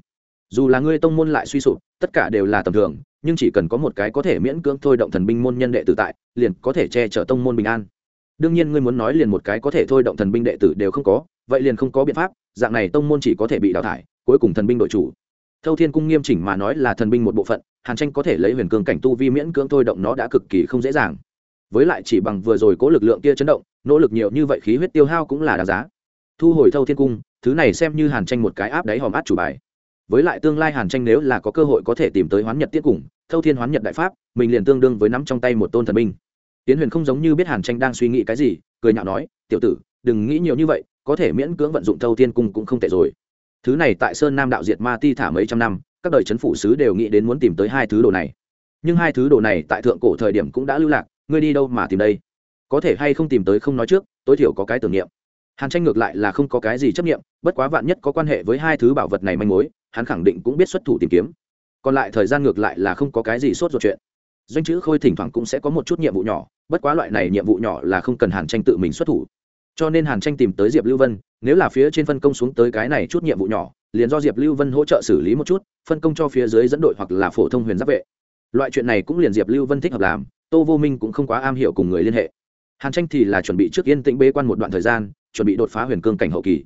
Dù là ngươi tông môn lại suy sụp, tất cả đều là tầm thường nhưng chỉ cần có một cái có thể miễn cưỡng thôi động thần binh môn nhân đệ tử tại, liền có thể che chở tông môn bình an. Đương nhiên ngươi muốn nói liền một cái có thể thôi động thần binh đệ tử đều không có, vậy liền không có biện pháp, dạng này tông môn chỉ có thể bị đào thải, cuối cùng thần binh đội chủ. Thâu thiên cung nghiêm chỉnh mà nói là thần binh một bộ phận, hàn tranh có thể lấy huyền cương cảnh tu vi miễn cưỡng thôi động nó đã cực kỳ không dễ dàng. Với lại chỉ bằng vừa rồi cố lực lượng kia chấn động, nỗ lực nhiều như vậy khí huyết tiêu hao cũng là đáng giá. Thu hồi thâu thiên cung, thứ này xem như hàn tranh một cái áp đáy hòm át chủ bài với lại tương lai hàn tranh nếu là có cơ hội có thể tìm tới hoán nhật tiết cùng, thâu thiên hoán nhật đại pháp, mình liền tương đương với nắm trong tay một tôn thần binh. Tiến huyền không giống như biết hàn tranh đang suy nghĩ cái gì, cười nhạo nói, tiểu tử, đừng nghĩ nhiều như vậy, có thể miễn cưỡng vận dụng thâu thiên cung cũng không tệ rồi. Thứ này tại sơn nam đạo diệt ma ti thả mấy trăm năm, các đời chấn phủ sứ đều nghĩ đến muốn tìm tới hai thứ đồ này. Nhưng hai thứ đồ này tại thượng cổ thời điểm cũng đã lưu lạc, ngươi đi đâu mà tìm đây? Có thể hay không tìm tới không nói trước, tối thiểu có cái tưởng niệm. Hàn tranh ngược lại là không có cái gì chấp nghiệm bất quá vạn nhất có quan hệ với hai thứ bảo vật này manh mối hắn khẳng định cũng biết xuất thủ tìm kiếm. Còn lại thời gian ngược lại là không có cái gì sốt ruột chuyện. Doanh chữ khôi thỉnh thoảng cũng sẽ có một chút nhiệm vụ nhỏ, bất quá loại này nhiệm vụ nhỏ là không cần hàn tranh tự mình xuất thủ. Cho nên hàn tranh tìm tới diệp lưu vân, nếu là phía trên phân công xuống tới cái này chút nhiệm vụ nhỏ, liền do diệp lưu vân hỗ trợ xử lý một chút, phân công cho phía dưới dẫn đội hoặc là phổ thông huyền giáp vệ. Loại chuyện này cũng liền diệp lưu vân thích hợp làm, tô vô minh cũng không quá am hiểu cùng người liên hệ. Hàn tranh thì là chuẩn bị trước yên tĩnh bế quan một đoạn thời gian, chuẩn bị đột phá huyền cương cảnh hậu kỳ.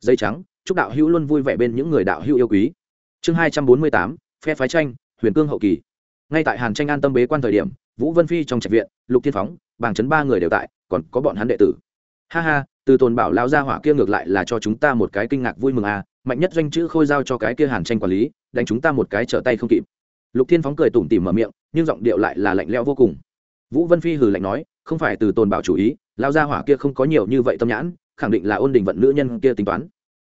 Dây trắng chúc đạo hữu luôn vui vẻ bên những người đạo hữu yêu quý. Chương hai trăm bốn mươi tám, phe phái tranh, huyền cương hậu kỳ. Ngay tại hàn tranh an tâm bế quan thời điểm, vũ vân phi trong trạch viện, lục thiên phóng, bàng chấn ba người đều tại, còn có bọn hắn đệ tử. Ha ha, từ tồn bảo lao ra hỏa kia ngược lại là cho chúng ta một cái kinh ngạc vui mừng à mạnh nhất doanh chữ khôi giao cho cái kia hàn tranh quản lý, đánh chúng ta một cái trở tay không kịp. Lục thiên phóng cười tủm tỉm mở miệng, nhưng giọng điệu lại là lạnh leo vô cùng. Vũ vân phi hừ lạnh nói, không phải từ tồn bảo chủ ý lao ra hỏa kia không có nhiều như vậy tâm nhãn, khẳng định là ôn đình vận nữ nhân kia tính toán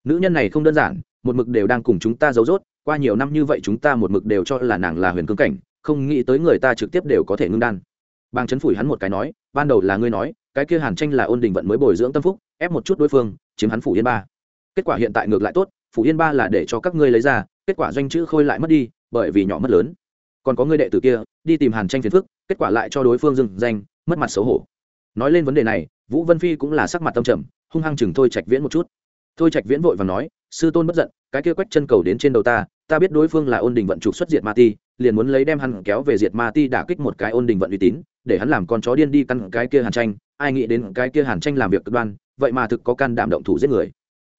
nữ nhân này không đơn giản, một mực đều đang cùng chúng ta giấu rốt, qua nhiều năm như vậy chúng ta một mực đều cho là nàng là huyền cương cảnh, không nghĩ tới người ta trực tiếp đều có thể ngưng đan. Bang chấn phủi hắn một cái nói, ban đầu là ngươi nói, cái kia hàn tranh là ôn đình vận mới bồi dưỡng tâm phúc, ép một chút đối phương, chiếm hắn phủ yên ba. Kết quả hiện tại ngược lại tốt, phủ yên ba là để cho các ngươi lấy ra, kết quả doanh chữ khôi lại mất đi, bởi vì nhỏ mất lớn. Còn có ngươi đệ tử kia, đi tìm hàn tranh phiền phức, kết quả lại cho đối phương dừng danh, mất mặt xấu hổ. Nói lên vấn đề này, vũ vân phi cũng là sắc mặt tâm trầm, hung hăng chừng thôi trạch viễn một chút thôi trạch viễn vội và nói, sư tôn bất giận, cái kia quách chân cầu đến trên đầu ta ta biết đối phương là ôn đình vận trục xuất diệt ma ti, liền muốn lấy đem hắn kéo về diệt ma ti đả kích một cái ôn đình vận uy tín, để hắn làm con chó điên đi căn cái kia hàn tranh, ai nghĩ đến cái kia hàn tranh làm việc cực đoan, vậy mà thực có can đảm động thủ giết người.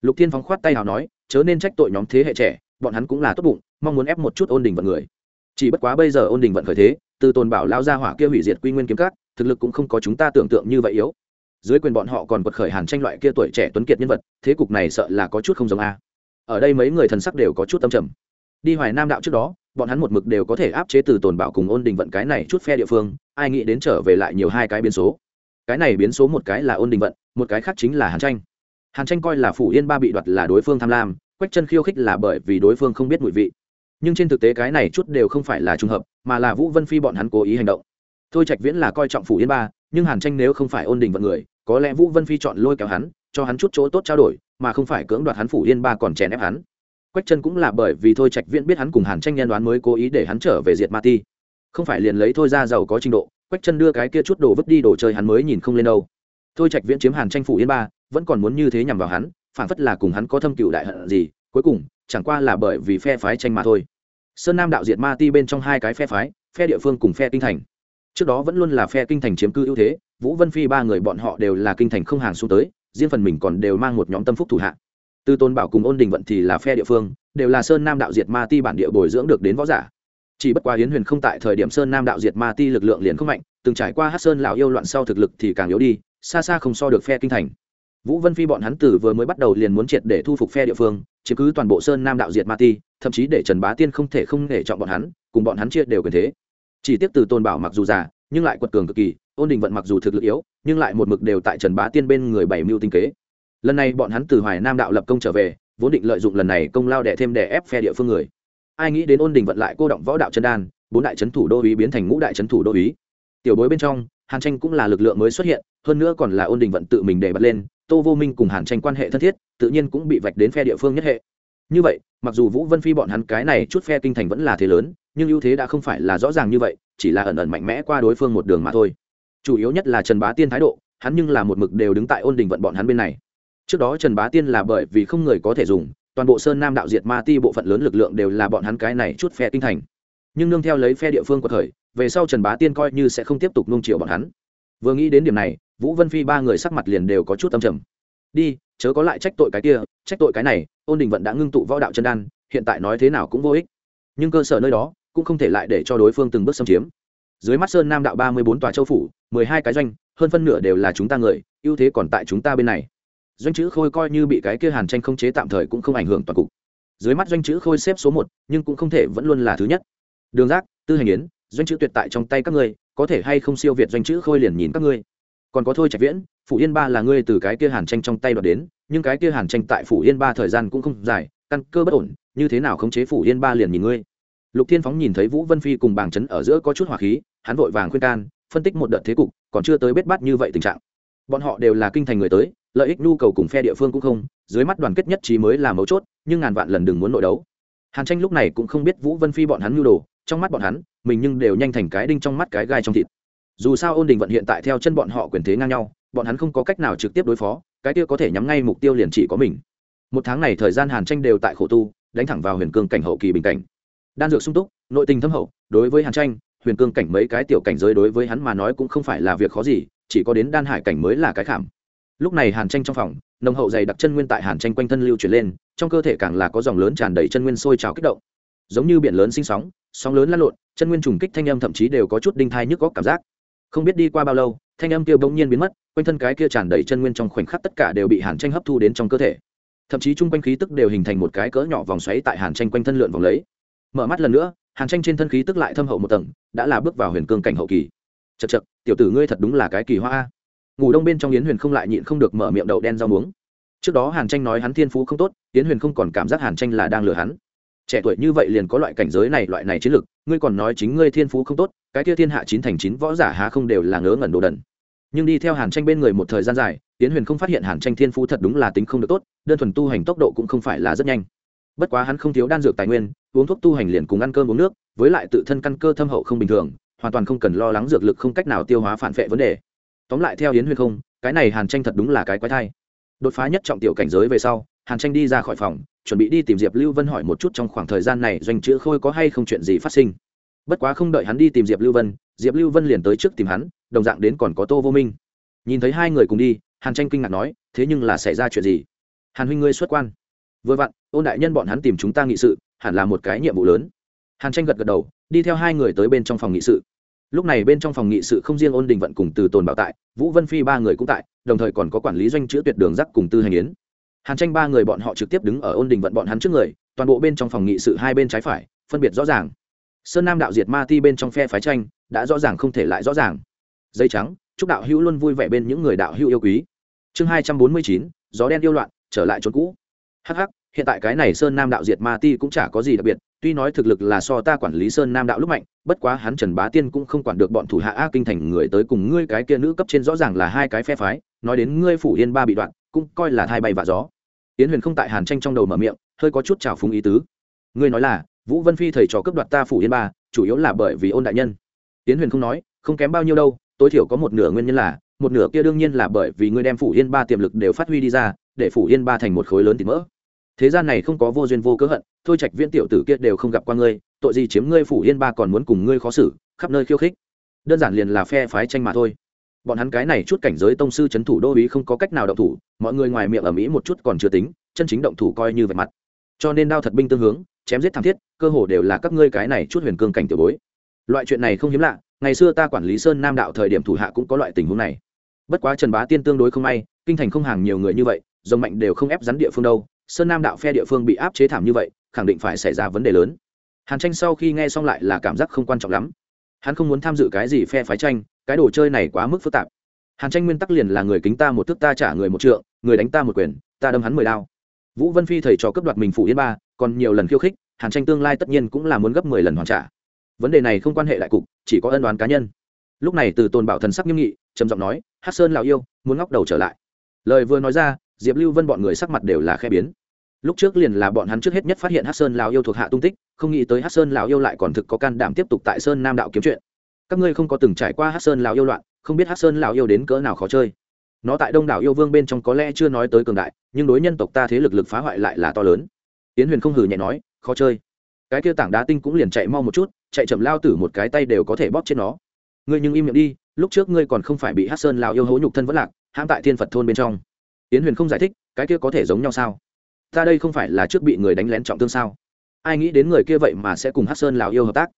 Lục thiên phóng khoát tay nào nói, chớ nên trách tội nhóm thế hệ trẻ, bọn hắn cũng là tốt bụng, mong muốn ép một chút ôn đình vận người. Chỉ bất quá bây giờ ôn đình vận khởi thế, từ tồn bảo lao ra hỏa kia hủy diệt quy nguyên kiếm cát thực lực cũng không có chúng ta tưởng tượng như vậy yếu dưới quyền bọn họ còn quật khởi hàn tranh loại kia tuổi trẻ tuấn kiệt nhân vật, thế cục này sợ là có chút không giống a. Ở đây mấy người thần sắc đều có chút tâm trầm. Đi hoài nam đạo trước đó, bọn hắn một mực đều có thể áp chế từ tồn bảo cùng ôn đình vận cái này chút phe địa phương, ai nghĩ đến trở về lại nhiều hai cái biến số. Cái này biến số một cái là ôn đình vận, một cái khác chính là hàn tranh. Hàn tranh coi là phủ yên ba bị đoạt là đối phương tham lam, quách chân khiêu khích là bởi vì đối phương không biết mùi vị. Nhưng trên thực tế cái này chút đều không phải là trùng hợp, mà là vũ vân phi bọn hắn cố ý hành động. Thôi trạch viễn là coi trọng phủ yên ba nhưng hàn tranh nếu không phải ôn đình vận người, có lẽ vũ vân phi chọn lôi kéo hắn, cho hắn chút chỗ tốt trao đổi, mà không phải cưỡng đoạt hắn phủ yên ba còn chèn ép hắn. Quách chân cũng là bởi vì thôi trạch viễn biết hắn cùng hàn tranh nhân đoán mới cố ý để hắn trở về diệt ma ti. Không phải liền lấy thôi ra giàu có trình độ, quách chân đưa cái kia chút đồ vứt đi đồ chơi hắn mới nhìn không lên đâu. Thôi trạch viễn chiếm hàn tranh phủ yên ba, vẫn còn muốn như thế nhằm vào hắn phản phất là cùng hắn có thâm cựu đại hận gì, cuối cùng, chẳng qua là bởi vì phe phái tranh mà thôi. Sơn nam đạo diệt ma ti bên trong hai cái phe phái, phe địa phương cùng phe kinh thành trước đó vẫn luôn là phe kinh thành chiếm cư ưu thế, vũ vân phi ba người bọn họ đều là kinh thành không hàng xuống tới, riêng phần mình còn đều mang một nhóm tâm phúc thủ hạ. Từ tôn bảo cùng ôn đình vận thì là phe địa phương, đều là sơn nam đạo diệt ma ti bản địa bồi dưỡng được đến võ giả. Chỉ bất quá hiến huyền không tại thời điểm sơn nam đạo diệt ma ti lực lượng liền không mạnh, từng trải qua hát sơn lão yêu loạn sau thực lực thì càng yếu đi, xa xa không so được phe kinh thành. Vũ vân phi bọn hắn tử vừa mới bắt đầu liền muốn triệt để thu phục phe địa phương, chiếm cứ toàn bộ sơn nam đạo diệt ma ti, thậm chí để trần bá tiên không thể không để chọn bọn hắn, cùng bọn hắn chia đều quyền thế chỉ tiếp từ tôn bảo mặc dù già, nhưng lại quật cường cực kỳ, ôn đình vận mặc dù thực lực yếu, nhưng lại một mực đều tại trần bá tiên bên người bảy mưu tinh kế. Lần này bọn hắn từ hoài nam đạo lập công trở về, vốn định lợi dụng lần này công lao đẻ thêm đẻ ép phe địa phương người. Ai nghĩ đến ôn đình vận lại cô động võ đạo chân đan, bốn đại trấn thủ đô uý biến thành ngũ đại trấn thủ đô uý. Tiểu bối bên trong, hàn tranh cũng là lực lượng mới xuất hiện, hơn nữa còn là ôn đình vận tự mình để bật lên, tô vô minh cùng hàn tranh quan hệ thân thiết, tự nhiên cũng bị vạch đến phe địa phương nhất hệ. Như vậy mặc dù vũ vân phi bọn hắn cái này chút phe kinh thành vẫn là thế lớn, nhưng ưu thế đã không phải là rõ ràng như vậy, chỉ là ẩn ẩn mạnh mẽ qua đối phương một đường mà thôi. Chủ yếu nhất là trần bá tiên thái độ, hắn nhưng là một mực đều đứng tại ôn đình vận bọn hắn bên này. Trước đó trần bá tiên là bởi vì không người có thể dùng, toàn bộ sơn nam đạo diệt ma ti bộ phận lớn lực lượng đều là bọn hắn cái này chút phe kinh thành. Nhưng nương theo lấy phe địa phương của thời, về sau trần bá tiên coi như sẽ không tiếp tục nung chiều bọn hắn. Vừa nghĩ đến điểm này, vũ vân phi ba người sắc mặt liền đều có chút âm trầm. Đi chớ có lại trách tội cái kia, trách tội cái này, ôn đình vận đã ngưng tụ võ đạo chân đan, hiện tại nói thế nào cũng vô ích. Nhưng cơ sở nơi đó cũng không thể lại để cho đối phương từng bước xâm chiếm. Dưới mắt sơn nam đạo ba mươi bốn tòa châu phủ, mười hai cái doanh, hơn phân nửa đều là chúng ta người, ưu thế còn tại chúng ta bên này. Doanh chữ khôi coi như bị cái kia hàn tranh không chế tạm thời cũng không ảnh hưởng toàn cục. Dưới mắt doanh chữ khôi xếp số một, nhưng cũng không thể vẫn luôn là thứ nhất. Đường giác, tư hành yến, doanh chữ tuyệt tại trong tay các ngươi, có thể hay không siêu việt doanh chữ khôi liền nhìn các ngươi. Còn có thôi trạch viễn phủ yên ba là ngươi từ cái kia hàn tranh trong tay đoạt đến, nhưng cái kia hàn tranh tại phủ yên ba thời gian cũng không dài, căn cơ bất ổn, như thế nào khống chế phủ yên ba liền nhìn ngươi. Lục thiên phóng nhìn thấy vũ vân phi cùng bàng chấn ở giữa có chút hỏa khí, hắn vội vàng khuyên can, phân tích một đợt thế cục, còn chưa tới bết bắt như vậy tình trạng. Bọn họ đều là kinh thành người tới, lợi ích nhu cầu cùng phe địa phương cũng không, dưới mắt đoàn kết nhất trí mới là mấu chốt, nhưng ngàn vạn lần đừng muốn nội đấu. Hàn tranh lúc này cũng không biết vũ vân phi bọn hắn nhu đồ, trong mắt bọn hắn, mình nhưng đều nhanh thành cái đinh trong mắt cái gai trong thịt. Dù sao ôn đình vận hiện tại theo chân bọn họ quyền thế ngang nhau bọn hắn không có cách nào trực tiếp đối phó, cái kia có thể nhắm ngay mục tiêu liền chỉ có mình. Một tháng này thời gian hàn tranh đều tại khổ tu, đánh thẳng vào huyền cương cảnh hậu kỳ bình cảnh. Đan dược sung túc, nội tình thâm hậu, đối với hàn tranh, huyền cương cảnh mấy cái tiểu cảnh giới đối với hắn mà nói cũng không phải là việc khó gì, chỉ có đến đan hải cảnh mới là cái khảm. Lúc này hàn tranh trong phòng, nồng hậu dày đặc chân nguyên tại hàn tranh quanh thân lưu chuyển lên, trong cơ thể càng là có dòng lớn tràn đầy chân nguyên sôi trào kích động. Giống như biển lớn sinh sóng sóng lớn lăn lộn, chân nguyên trùng kích thanh âm thậm chí đều có chút đinh thai nhức góc cảm giác không biết đi qua bao lâu, thanh âm kia bỗng nhiên biến mất, quanh thân cái kia tràn đầy chân nguyên trong khoảnh khắc tất cả đều bị hàn tranh hấp thu đến trong cơ thể. Thậm chí chung quanh khí tức đều hình thành một cái cỡ nhỏ vòng xoáy tại hàn tranh quanh thân lượn vòng lấy. Mở mắt lần nữa, hàn tranh trên thân khí tức lại thâm hậu một tầng, đã là bước vào huyền cương cảnh hậu kỳ. Chật chật tiểu tử ngươi thật đúng là cái kỳ hoa ngủ đông bên trong yến huyền không lại nhịn không được mở miệng đậu đen rau muống. Trước đó hàn tranh nói hắn thiên phú không tốt, yến huyền không còn cảm giác hàn tranh là đang lừa hắn trẻ tuổi như vậy liền có loại cảnh giới này, loại này chiến lực, ngươi còn nói chính ngươi thiên phú không tốt, cái kia thiên hạ chín thành chín võ giả há không đều là ngớ ngẩn đồ đần. Nhưng đi theo hàn tranh bên người một thời gian dài tiến huyền không phát hiện hàn tranh thiên phú thật đúng là tính không được tốt, đơn thuần tu hành tốc độ cũng không phải là rất nhanh. Bất quá hắn không thiếu đan dược tài nguyên, uống thuốc tu hành liền cùng ăn cơm uống nước, với lại tự thân căn cơ thâm hậu không bình thường, hoàn toàn không cần lo lắng dược lực không cách nào tiêu hóa phản vệ vấn đề. Tóm lại theo hiến huyền không, cái này hàn tranh thật đúng là cái quái thai. Đột phá nhất trọng tiểu cảnh giới về sau, hàn tranh đi ra khỏi phòng chuẩn bị đi tìm diệp lưu vân hỏi một chút trong khoảng thời gian này doanh chữ khôi có hay không chuyện gì phát sinh. Bất quá không đợi hắn đi tìm diệp lưu vân, diệp lưu vân liền tới trước tìm hắn, đồng dạng đến còn có tô vô minh. Nhìn thấy hai người cùng đi, hàn tranh kinh ngạc nói, thế nhưng là xảy ra chuyện gì? Hàn huynh ngươi xuất quan. Vừa vặn, ôn đại nhân bọn hắn tìm chúng ta nghị sự, hẳn là một cái nhiệm vụ lớn. Hàn tranh gật gật đầu, đi theo hai người tới bên trong phòng nghị sự. Lúc này bên trong phòng nghị sự không riêng ôn đình vận cùng từ tồn bảo tại, vũ vân phi ba người cũng tại, đồng thời còn có quản lý doanh chữ tuyệt đường giác cùng tư hành yến hàn tranh ba người bọn họ trực tiếp đứng ở ôn đình vận bọn hắn trước người, toàn bộ bên trong phòng nghị sự hai bên trái phải, phân biệt rõ ràng. Sơn nam đạo diệt ma ti bên trong phe phái tranh, đã rõ ràng không thể lại rõ ràng. Dây trắng, chúc đạo hữu luôn vui vẻ bên những người đạo hữu yêu quý. Chương hai trăm bốn mươi chín, gió đen yêu loạn, trở lại chốn cũ. Hh hiện tại cái này sơn nam đạo diệt ma ti cũng chả có gì đặc biệt, tuy nói thực lực là so ta quản lý sơn nam đạo lúc mạnh, bất quá hắn trần bá tiên cũng không quản được bọn thủ hạ a kinh thành người tới cùng ngươi cái kia nữ cấp trên rõ ràng là hai cái phe phái, nói đến ngươi phủ yên ba bị đoạn, cũng coi là thai bay vạ gió yến huyền không tại hàn tranh trong đầu mở miệng, hơi có chút trào phúng ý tứ. Ngươi nói là, vũ vân phi thầy trò cướp đoạt ta phủ yên ba, chủ yếu là bởi vì ôn đại nhân. Yến huyền không nói, không kém bao nhiêu đâu, tối thiểu có một nửa nguyên nhân là, một nửa kia đương nhiên là bởi vì ngươi đem phủ yên ba tiềm lực đều phát huy đi ra, để phủ yên ba thành một khối lớn thì mỡ. Thế gian này không có vô duyên vô cớ hận, thôi trạch viên tiểu tử kia đều không gặp qua ngươi, tội gì chiếm ngươi phủ yên ba còn muốn cùng ngươi khó xử, khắp nơi khiêu khích. Đơn giản liền là phe phái tranh mà thôi bọn hắn cái này chút cảnh giới tông sư c h ấ n thủ đô ý không có cách nào động thủ, mọi người ngoài miệng ở mỹ một chút còn chưa tính, chân chính động thủ coi như vạch mặt. Cho nên đao thật binh tương hướng, chém giết thảm thiết, cơ hồ đều là các ngươi cái này chút huyền cương cảnh tiểu bối. Loại chuyện này không hiếm lạ, ngày xưa ta quản lý sơn nam đạo thời điểm thủ hạ cũng có loại tình huống này. Bất quá trần bá tiên tương đối không may, kinh thành không hàng nhiều người như vậy, dòng mạnh đều không ép rắn địa phương đâu, sơn nam đạo phe địa phương bị áp chế thảm như vậy, khẳng định phải xảy ra vấn đề lớn. Hàn tranh sau khi nghe xong lại là cảm giác không quan trọng lắm. Hắn không muốn tham dự cái gì phe phái tranh cái đồ chơi này quá mức phức tạp. Hàn tranh nguyên tắc liền là người kính ta một thước ta trả người một trượng, người đánh ta một quyền, ta đâm hắn mười đao. Vũ vân phi thầy trò cấp đoạt mình phủ yên ba, còn nhiều lần khiêu khích, hàn tranh tương lai tất nhiên cũng là muốn gấp mười lần hoàn trả. Vấn đề này không quan hệ đại cục, chỉ có ân đoán cá nhân. Lúc này từ tôn bảo thần sắc nghiêm nghị, trầm giọng nói hát sơn lào yêu, muốn ngóc đầu trở lại. Lời vừa nói ra, diệp lưu vân bọn người sắc mặt đều là khe biến. Lúc trước liền là bọn hắn trước hết nhất phát hiện hát sơn lào yêu thuộc hạ tung tích, không nghĩ tới hát sơn lào yêu lại còn thực có can đảm tiếp tục tại sơn nam đạo kiếm chuyện các ngươi không có từng trải qua hát sơn lào yêu loạn, không biết hát sơn lào yêu đến cỡ nào khó chơi. Nó tại đông đảo yêu vương bên trong có lẽ chưa nói tới cường đại, nhưng đối nhân tộc ta thế lực lực phá hoại lại là to lớn. Yến huyền không hừ nhẹ nói, khó chơi. Cái kia tảng đá tinh cũng liền chạy mau một chút, chạy chậm lao tử một cái tay đều có thể bóp trên nó. Ngươi nhưng im miệng đi, lúc trước ngươi còn không phải bị hát sơn lào yêu hố nhục thân vẫn lạc, hãm tại thiên phật thôn bên trong. Yến huyền không giải thích, cái kia có thể giống nhau sao? Ta đây không phải là trước bị người đánh lén trọng thương sao? Ai nghĩ đến người kia vậy mà sẽ cùng hát sơn lào yêu hợp tác?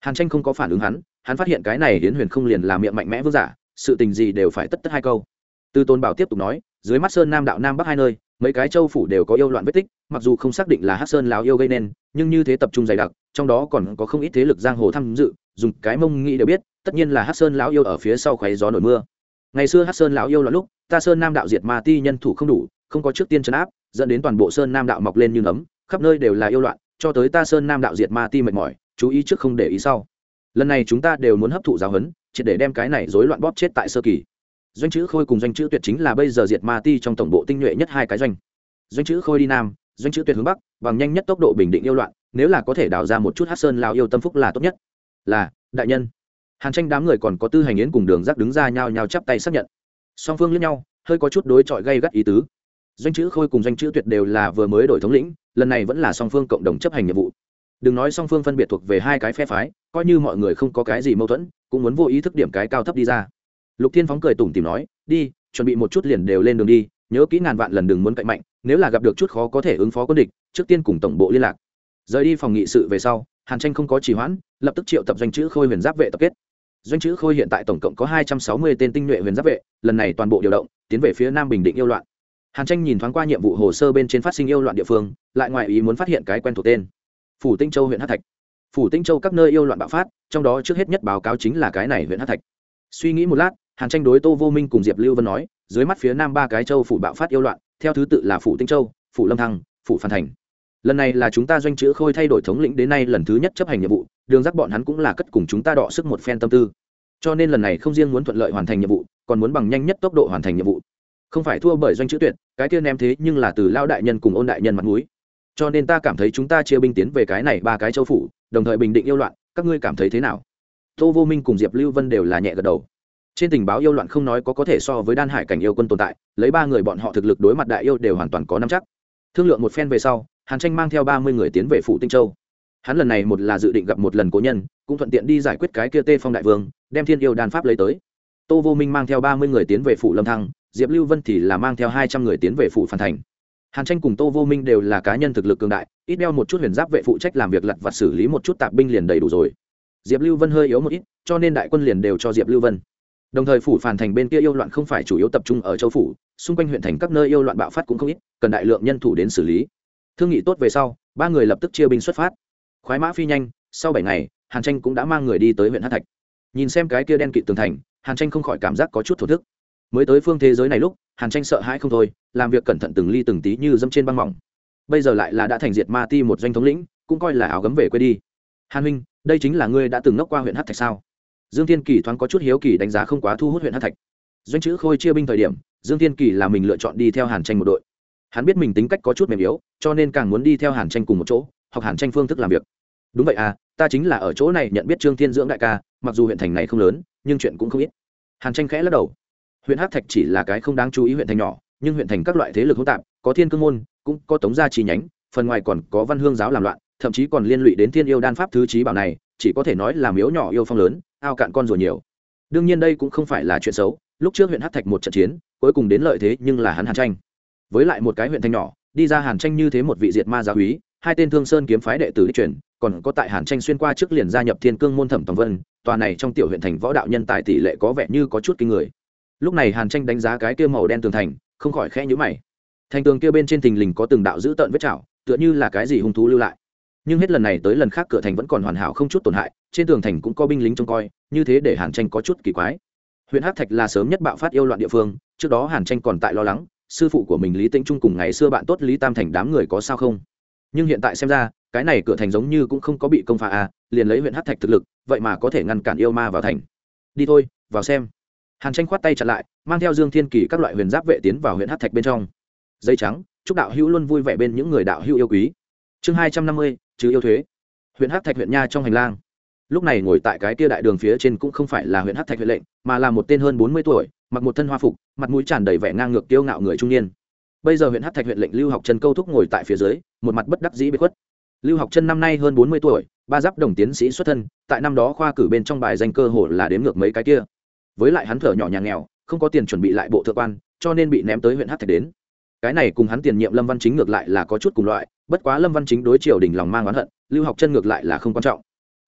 Hàn tranh không có phản ứng hắn hắn phát hiện cái này hiến huyền không liền làm miệng mạnh mẽ vương giả, sự tình gì đều phải tất tất hai câu. Từ tôn bảo tiếp tục nói, dưới mắt sơn nam đạo nam bắc hai nơi, mấy cái châu phủ đều có yêu loạn vết tích, mặc dù không xác định là hát sơn lào yêu gây nên, nhưng như thế tập trung dày đặc, trong đó còn có không ít thế lực giang hồ tham dự, dùng cái mông nghĩ đều biết, tất nhiên là hát sơn lão yêu ở phía sau khoáy gió nổi mưa. Ngày xưa hát sơn lão yêu là lúc, ta sơn nam đạo diệt ma ti nhân thủ không đủ, không có trước tiên chấn áp, dẫn đến toàn bộ sơn nam đạo mọc lên như nấm, khắp nơi đều là yêu loạn, cho tới ta sơn nam đạo diệt ma ti mệt mỏi chú ý trước không để ý sau. Lần này chúng ta đều muốn hấp thụ giáo huấn chỉ để đem cái này rối loạn bóp chết tại sơ kỳ. Doanh chữ khôi cùng doanh chữ tuyệt chính là bây giờ diệt ma ti trong tổng bộ tinh nhuệ nhất hai cái doanh. Doanh chữ khôi đi nam, doanh chữ tuyệt hướng bắc, bằng nhanh nhất tốc độ bình định yêu loạn, nếu là có thể đào ra một chút hát sơn lao yêu tâm phúc là tốt nhất. Là, đại nhân. Hàn tranh đám người còn có tư hành yến cùng đường giác đứng ra nhau nhau chắp tay xác nhận. Song phương lẫn nhau, hơi có chút đối chọi gây gắt ý tứ. Doanh chữ khôi cùng doanh chữ tuyệt đều là vừa mới đổi thống lĩnh, lần này vẫn là song phương cộng đồng chấp hành nhiệm vụ đừng nói song phương phân biệt thuộc về hai cái phe phái, coi như mọi người không có cái gì mâu thuẫn, cũng muốn vô ý thức điểm cái cao thấp đi ra. Lục thiên phóng cười tủm tìm nói, đi, chuẩn bị một chút liền đều lên đường đi, nhớ kỹ ngàn vạn lần đừng muốn cạnh mạnh, nếu là gặp được chút khó có thể ứng phó quân địch, trước tiên cùng tổng bộ liên lạc. Rời đi phòng nghị sự về sau, hàn tranh không có trì hoãn, lập tức triệu tập doanh chữ khôi huyền giáp vệ tập kết. Doanh chữ khôi hiện tại tổng cộng có hai trăm sáu mươi tên tinh nhuệ huyền giáp vệ, lần này toàn bộ điều động, tiến về phía nam bình định yêu loạn. Hàn tranh nhìn thoáng qua nhiệm vụ hồ sơ bên trên phát sinh yêu loạn địa phương, lại ngoài ý muốn phát hiện cái quen thuộc tên phủ tinh châu huyện hát thạch. Phủ tinh châu các nơi yêu loạn bạo phát, trong đó trước hết nhất báo cáo chính là cái này huyện hát thạch. Suy nghĩ một lát, hàn tranh đối tô vô minh cùng diệp lưu vân nói, dưới mắt phía nam ba cái châu phủ bạo phát yêu loạn, theo thứ tự là phủ tinh châu, phủ lâm thăng, phủ phan thành. Lần này là chúng ta doanh chữ khôi thay đổi thống lĩnh đến nay lần thứ nhất chấp hành nhiệm vụ, đường dắt bọn hắn cũng là cất cùng chúng ta đọ sức một phen tâm tư. Cho nên lần này không riêng muốn thuận lợi hoàn thành nhiệm vụ, còn muốn bằng nhanh nhất tốc độ hoàn thành nhiệm vụ. Không phải thua bởi doanh chữ tuyệt, cái kia ném thế nhưng là từ lao đại nhân cùng ôn đại nhân mặt mũi cho nên ta cảm thấy chúng ta chia binh tiến về cái này ba cái châu phủ, đồng thời bình định yêu loạn, các ngươi cảm thấy thế nào? Tô vô minh cùng diệp lưu vân đều là nhẹ gật đầu. Trên tình báo yêu loạn không nói có có thể so với đan hải cảnh yêu quân tồn tại, lấy ba người bọn họ thực lực đối mặt đại yêu đều hoàn toàn có năm chắc. Thương lượng một phen về sau, hàn tranh mang theo ba mươi người tiến về phủ tinh châu. Hắn lần này một là dự định gặp một lần cố nhân, cũng thuận tiện đi giải quyết cái kia tê phong đại vương, đem thiên yêu đan pháp lấy tới. Tô vô minh mang theo ba mươi người tiến về phủ lâm thăng, diệp lưu vân thì là mang theo hai trăm người tiến về phủ phan thành hàn tranh cùng tô vô minh đều là cá nhân thực lực cường đại, ít đeo một chút huyền giáp vệ phụ trách làm việc lặt và xử lý một chút tạp binh liền đầy đủ rồi. Diệp lưu vân hơi yếu một ít, cho nên đại quân liền đều cho diệp lưu vân. Đồng thời phủ phản thành bên kia yêu loạn không phải chủ yếu tập trung ở châu phủ, xung quanh huyện thành các nơi yêu loạn bạo phát cũng không ít, cần đại lượng nhân thủ đến xử lý. Thương nghị tốt về sau, ba người lập tức chia binh xuất phát. Khoái mã phi nhanh, sau bảy ngày, hàn tranh cũng đã mang người đi tới huyện hát thạch. Nhìn xem cái kia đen kịt tường thành, hàn tranh không khỏi cảm giác có chút thổ thức. Mới tới phương thế giới này lúc hàn tranh sợ hãi không thôi, làm việc cẩn thận từng ly từng tí như dâm trên băng mỏng. Bây giờ lại là đã thành diệt ma ti một doanh thống lĩnh, cũng coi là áo gấm về quê đi. Hàn huynh, đây chính là ngươi đã từng ngốc qua huyện hát thạch sao? Dương thiên kỳ thoáng có chút hiếu kỳ đánh giá không quá thu hút huyện hát thạch. Doanh chữ khôi chia binh thời điểm, dương thiên kỳ là mình lựa chọn đi theo hàn tranh một đội. Hắn biết mình tính cách có chút mềm yếu, cho nên càng muốn đi theo hàn tranh cùng một chỗ, học hàn tranh phương thức làm việc. Đúng vậy à ta chính là ở chỗ này nhận biết trương thiên dưỡng đại ca, mặc dù huyện thành này không lớn, nhưng chuyện cũng không ít. Hàn tranh khẽ lắc đầu huyện hắc thạch chỉ là cái không đáng chú ý huyện thành nhỏ, nhưng huyện thành các loại thế lực hỗn tạp, có thiên cương môn, cũng có tống gia chi nhánh, phần ngoài còn có văn hương giáo làm loạn, thậm chí còn liên lụy đến thiên yêu đan pháp thứ trí bảo này, chỉ có thể nói là miếu nhỏ yêu phong lớn, ao cạn con rồi nhiều. Đương nhiên đây cũng không phải là chuyện xấu, lúc trước huyện hắc thạch một trận chiến, cuối cùng đến lợi thế nhưng là hắn hàn tranh. Với lại một cái huyện thành nhỏ, đi ra hàn tranh như thế một vị diệt ma giáo úy hai tên thương sơn kiếm phái đệ tử đích truyền, còn có tại hàn tranh xuyên qua trước liền gia nhập thiên cương môn thẩm tòng vân, tòa này trong tiểu huyện thành võ đạo nhân tài tỷ lệ có vẻ như có chút kinh người lúc này hàn tranh đánh giá cái kia màu đen tường thành, không khỏi khẽ nhữ mày. Thành tường kia bên trên thình lình có từng đạo dữ tợn vết chảo, tựa như là cái gì hung thú lưu lại. Nhưng hết lần này tới lần khác cửa thành vẫn còn hoàn hảo không chút tổn hại, trên tường thành cũng có binh lính trông coi, như thế để hàn tranh có chút kỳ quái. Huyện hát thạch là sớm nhất bạo phát yêu loạn địa phương, trước đó hàn tranh còn tại lo lắng, sư phụ của mình lý tĩnh trung cùng ngày xưa bạn tốt lý tam thành đám người có sao không? Nhưng hiện tại xem ra, cái này cửa thành giống như cũng không có bị công phá à liền lấy huyện hát thạch thực lực, vậy mà có thể ngăn cản yêu ma vào thành. Đi thôi, vào xem hàn tranh khoát tay chặn lại mang theo dương thiên kỳ các loại huyền giáp vệ tiến vào huyện hát thạch bên trong dây trắng chúc đạo hữu luôn vui vẻ bên những người đạo hữu yêu quý chương hai trăm năm mươi chứ yêu thuế huyện hát thạch huyện nha trong hành lang lúc này ngồi tại cái kia đại đường phía trên cũng không phải là huyện hát thạch huyện lệnh mà là một tên hơn bốn mươi tuổi mặc một thân hoa phục mặt mũi tràn đầy vẻ ngang ngược kiêu ngạo người trung niên bây giờ huyện hát thạch huyện lệnh lưu học trần câu thúc ngồi tại phía dưới một mặt bất đắc dĩ bị khuất lưu học chân năm nay hơn bốn mươi tuổi ba giáp đồng tiến sĩ xuất thân tại năm đó khoa cử bên trong bài danh cơ hồ là đếm ngược mấy cái kia với lại hắn thở nhỏ nhà nghèo, không có tiền chuẩn bị lại bộ thượng quan, cho nên bị ném tới huyện hát thạch đến. Cái này cùng hắn tiền nhiệm lâm văn chính ngược lại là có chút cùng loại, bất quá lâm văn chính đối triều đình lòng mang oán hận, lưu học chân ngược lại là không quan trọng.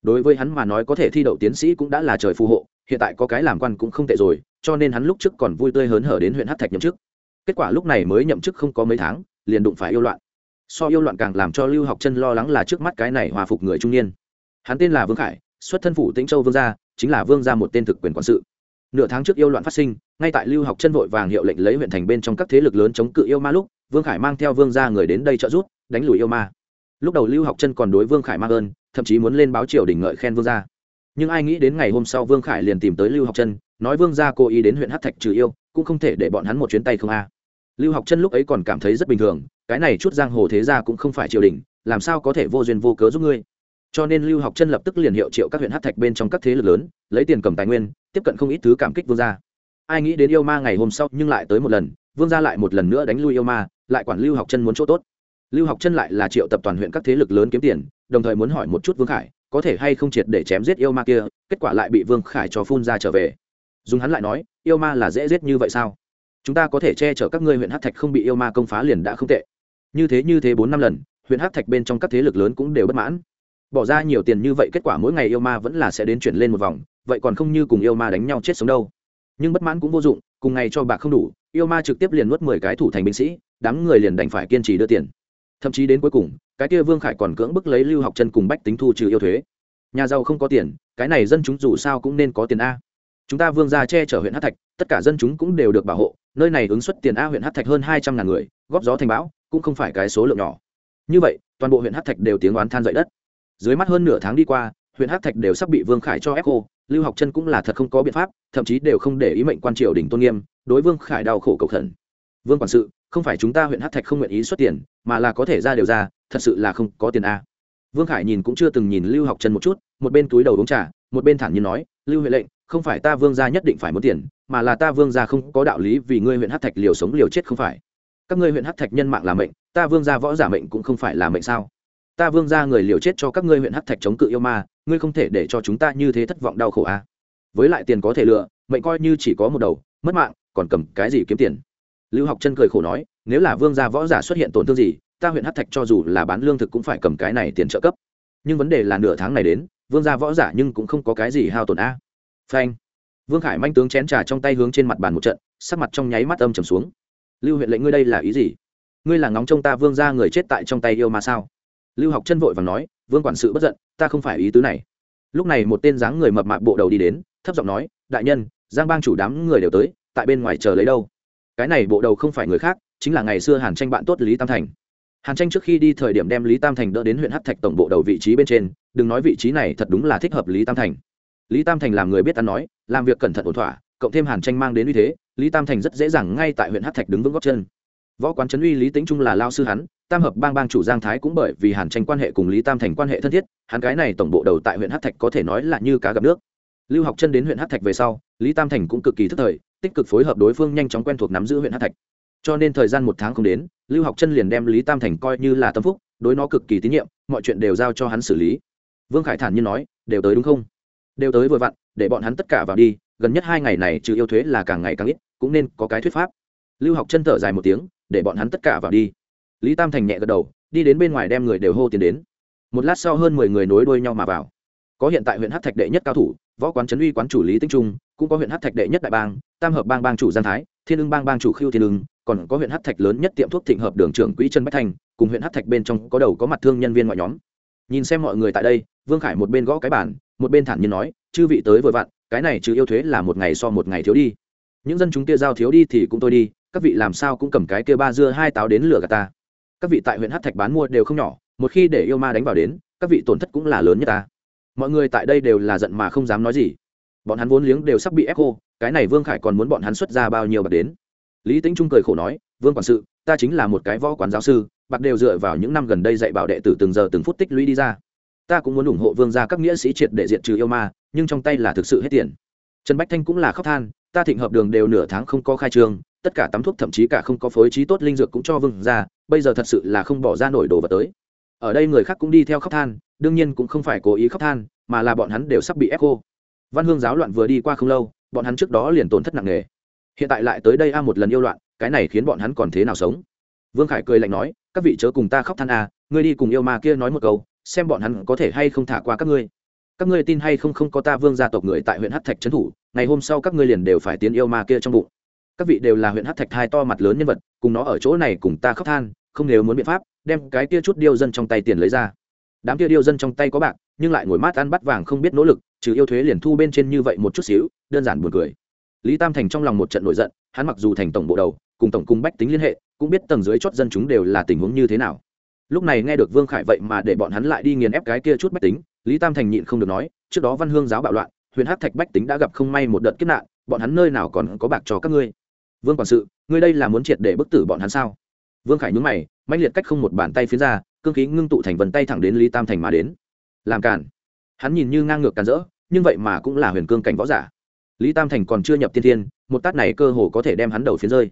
Đối với hắn mà nói có thể thi đậu tiến sĩ cũng đã là trời phù hộ, hiện tại có cái làm quan cũng không tệ rồi, cho nên hắn lúc trước còn vui tươi hớn hở đến huyện hát thạch nhậm chức. Kết quả lúc này mới nhậm chức không có mấy tháng, liền đụng phải yêu loạn. So yêu loạn càng làm cho lưu học chân lo lắng là trước mắt cái này hòa phục người trung niên. Hắn tên là vương khải, xuất thân phủ tĩnh châu vương gia, chính là vương gia một tên thực quyền quản sự nửa tháng trước yêu loạn phát sinh, ngay tại lưu học chân vội vàng hiệu lệnh lấy huyện thành bên trong các thế lực lớn chống cự yêu ma lúc, vương khải mang theo vương gia người đến đây trợ giúp, đánh lùi yêu ma. Lúc đầu lưu học chân còn đối vương khải mang ơn, thậm chí muốn lên báo triều đỉnh ngợi khen vương gia. Nhưng ai nghĩ đến ngày hôm sau vương khải liền tìm tới lưu học chân nói vương gia cố ý đến huyện hát thạch trừ yêu, cũng không thể để bọn hắn một chuyến tay không a. Lưu học chân lúc ấy còn cảm thấy rất bình thường, cái này chút giang hồ thế gia cũng không phải triều đình, làm sao có thể vô duyên vô cớ giúp ngươi? Cho nên lưu học chân lập tức liền hiệu triệu các huyện hát thạch bên trong các thế lực lớn, lấy tiền cầm tài nguyên, tiếp cận không ít thứ cảm kích vương gia. Ai nghĩ đến yêu ma ngày hôm sau nhưng lại tới một lần, vương gia lại một lần nữa đánh lui yêu ma, lại quản lưu học chân muốn chỗ tốt. Lưu học chân lại là triệu tập toàn huyện các thế lực lớn kiếm tiền, đồng thời muốn hỏi một chút vương khải, có thể hay không triệt để chém giết yêu ma kia, kết quả lại bị vương khải cho phun ra trở về. Dùng hắn lại nói, yêu ma là dễ giết như vậy sao? Chúng ta có thể che chở các ngươi huyện hát thạch không bị yêu ma công phá liền đã không tệ. Như thế như thế bốn năm lần, huyện hát thạch bên trong các thế lực lớn cũng đều bất mãn bỏ ra nhiều tiền như vậy kết quả mỗi ngày yêu ma vẫn là sẽ đến chuyển lên một vòng, vậy còn không như cùng yêu ma đánh nhau chết sống đâu. Nhưng bất mãn cũng vô dụng, cùng ngày cho bạc không đủ, yêu ma trực tiếp liền nuốt mười cái thủ thành binh sĩ, đám người liền đành phải kiên trì đưa tiền. Thậm chí đến cuối cùng, cái kia vương khải còn cưỡng bức lấy lưu học chân cùng bách tính thu trừ yêu thuế. Nhà giàu không có tiền, cái này dân chúng dù sao cũng nên có tiền a. Chúng ta vương ra che chở huyện hát thạch, tất cả dân chúng cũng đều được bảo hộ, nơi này ứng xuất tiền a huyện hát thạch hơn hai trăm ngàn người, góp gió thành bão, cũng không phải cái số lượng nhỏ. Như vậy, toàn bộ huyện hát thạch đều tiếng oán than dậy đất dưới mắt hơn nửa tháng đi qua, huyện hát thạch đều sắp bị vương khải cho ép cô lưu học chân cũng là thật không có biện pháp, thậm chí đều không để ý mệnh quan triều đình tôn nghiêm, đối vương khải đau khổ cầu thần vương quản sự, không phải chúng ta huyện hát thạch không nguyện ý xuất tiền, mà là có thể ra đều ra, thật sự là không có tiền a. Vương khải nhìn cũng chưa từng nhìn lưu học chân một chút, một bên túi đầu uống trà, một bên thản nhiên nói, lưu huệ lệnh, không phải ta vương gia nhất định phải muốn tiền, mà là ta vương gia không có đạo lý vì ngươi huyện hát thạch liều sống liều chết không phải. Các ngươi huyện hát thạch nhân mạng là mệnh, ta vương gia võ giả mệnh cũng không phải là mệnh sao? Ta vương gia người liều chết cho các ngươi huyện hắc thạch chống cự yêu ma, ngươi không thể để cho chúng ta như thế thất vọng đau khổ à. với lại tiền có thể lựa, mệnh coi như chỉ có một đầu, mất mạng, còn cầm cái gì kiếm tiền? Lưu học chân cười khổ nói, nếu là vương gia võ giả xuất hiện tổn thương gì, ta huyện hát thạch cho dù là bán lương thực cũng phải cầm cái này tiền trợ cấp. Nhưng vấn đề là nửa tháng này đến, vương gia võ giả nhưng cũng không có cái gì hao tổn a phanh. Vương khải manh tướng chén trà trong tay hướng trên mặt bàn một trận, sắc mặt trong nháy mắt âm trầm xuống. Lưu huyện lệnh ngươi đây là ý gì? Ngươi là ngóng trông ta vương ra người chết tại trong tay yêu mà sao? Lưu học chân vội và nói, vương quản sự bất giận, ta không phải ý tứ này. Lúc này một tên dáng người mập mạp bộ đầu đi đến, thấp giọng nói, đại nhân, giang bang chủ đám người đều tới, tại bên ngoài chờ lấy đâu? Cái này bộ đầu không phải người khác, chính là ngày xưa hàn tranh bạn tốt lý tam thành. Hàn tranh trước khi đi thời điểm đem lý tam thành đỡ đến huyện hát thạch tổng bộ đầu vị trí bên trên, đừng nói vị trí này thật đúng là thích hợp lý tam thành. Lý tam thành làm người biết ăn nói, làm việc cẩn thận ổn thỏa, cộng thêm hàn tranh mang đến uy thế, lý tam thành rất dễ dàng ngay tại huyện hát thạch đứng vững góc chân võ quán trấn uy lý tĩnh trung là lao sư hắn, tam hợp bang bang chủ giang thái cũng bởi vì hàn tranh quan hệ cùng lý tam thành quan hệ thân thiết, hắn cái này tổng bộ đầu tại huyện hát thạch có thể nói là như cá gặp nước. Lưu học chân đến huyện hát thạch về sau, lý tam thành cũng cực kỳ thức thời, tích cực phối hợp đối phương nhanh chóng quen thuộc nắm giữ huyện hát thạch. Cho nên thời gian một tháng không đến, lưu học chân liền đem lý tam thành coi như là tâm phúc, đối nó cực kỳ tín nhiệm, mọi chuyện đều giao cho hắn xử lý. Vương khải thản nhiên nói, đều tới đúng không? Đều tới vừa vặn, để bọn hắn tất cả vào đi, gần nhất hai ngày này trừ yêu thuế là càng ngày càng ít, cũng nên có cái thuyết pháp. Lưu học chân thở dài một tiếng để bọn hắn tất cả vào đi. Lý tam thành nhẹ gật đầu, đi đến bên ngoài đem người đều hô tiền đến. Một lát sau hơn mười người nối đuôi nhau mà vào. Có hiện tại huyện hát thạch đệ nhất cao thủ, võ quán trấn uy quán chủ lý tinh trung, cũng có huyện hát thạch đệ nhất đại bang, tam hợp bang bang chủ giang thái, thiên ưng bang bang chủ khiêu thiên ưng, còn có huyện hát thạch lớn nhất tiệm thuốc thịnh hợp đường trưởng quỹ trần bách thành, cùng huyện hát thạch bên trong có đầu có mặt thương nhân viên ngoại nhóm. Nhìn xem mọi người tại đây, vương khải một bên gõ cái bản một bên thản nhiên nói, chư vị tới vừa vặn, cái này trừ yêu thuế là một ngày so một ngày thiếu đi. Những dân chúng kia giao thiếu đi thì cũng tôi đi các vị làm sao cũng cầm cái kia ba dưa hai táo đến lửa gạt ta. Các vị tại huyện hát thạch bán mua đều không nhỏ, một khi để yêu ma đánh vào đến, các vị tổn thất cũng là lớn nhất ta. Mọi người tại đây đều là giận mà không dám nói gì. Bọn hắn vốn liếng đều sắp bị ép khô, cái này vương khải còn muốn bọn hắn xuất ra bao nhiêu bạc đến? Lý tính trung cười khổ nói, vương quản sự, ta chính là một cái võ quán giáo sư, bạc đều dựa vào những năm gần đây dạy bảo đệ tử từng giờ từng phút tích lũy đi ra. Ta cũng muốn ủng hộ vương gia các nghĩa sĩ triệt để diện trừ yêu ma, nhưng trong tay là thực sự hết tiền. Trần bách thanh cũng là khóc than, ta thịnh hợp đường đều nửa tháng không có khai trương tất cả tắm thuốc thậm chí cả không có phối trí tốt linh dược cũng cho vương ra, bây giờ thật sự là không bỏ ra nổi đồ vật tới. Ở đây người khác cũng đi theo khóc than, đương nhiên cũng không phải cố ý khóc than, mà là bọn hắn đều sắp bị ép cô văn hương giáo loạn vừa đi qua không lâu, bọn hắn trước đó liền tổn thất nặng nề. Hiện tại lại tới đây a một lần yêu loạn, cái này khiến bọn hắn còn thế nào sống? Vương khải cười lạnh nói, các vị chớ cùng ta khóc than a, ngươi đi cùng yêu ma kia nói một câu, xem bọn hắn có thể hay không thả qua các ngươi. Các ngươi tin hay không không có ta vương gia tộc người tại huyện hát thạch trấn thủ, ngày hôm sau các ngươi liền đều phải tiến yêu ma kia trong bụng các vị đều là huyện hát thạch hai to mặt lớn nhân vật, cùng nó ở chỗ này cùng ta khóc than, không nếu muốn biện pháp, đem cái kia chút điêu dân trong tay tiền lấy ra. Đám kia điêu dân trong tay có bạc, nhưng lại ngồi mát ăn bắt vàng không biết nỗ lực, trừ yêu thuế liền thu bên trên như vậy một chút xíu, đơn giản buồn cười. Lý tam thành trong lòng một trận nổi giận, hắn mặc dù thành tổng bộ đầu, cùng tổng cung bách tính liên hệ, cũng biết tầng dưới chót dân chúng đều là tình huống như thế nào. Lúc này nghe được vương khải vậy mà để bọn hắn lại đi nghiền ép cái kia chút bách tính, lý tam thành nhịn không được nói, trước đó văn hương giáo bạo loạn, huyện hát thạch bách tính đã gặp không may một đợt kiếp nạn, bọn hắn nơi nào còn có bạc cho các ngươi? Vương quản sự, ngươi đây là muốn triệt để bức tử bọn hắn sao? Vương khải nhúng mày mạnh liệt cách không một bàn tay phiến ra, cương khí ngưng tụ thành vần tay thẳng đến lý tam thành mà đến. Làm cản hắn nhìn như ngang ngược càn rỡ, nhưng vậy mà cũng là huyền cương cảnh võ giả. Lý tam thành còn chưa nhập tiên thiên, một tát này cơ hồ có thể đem hắn đầu phiến rơi.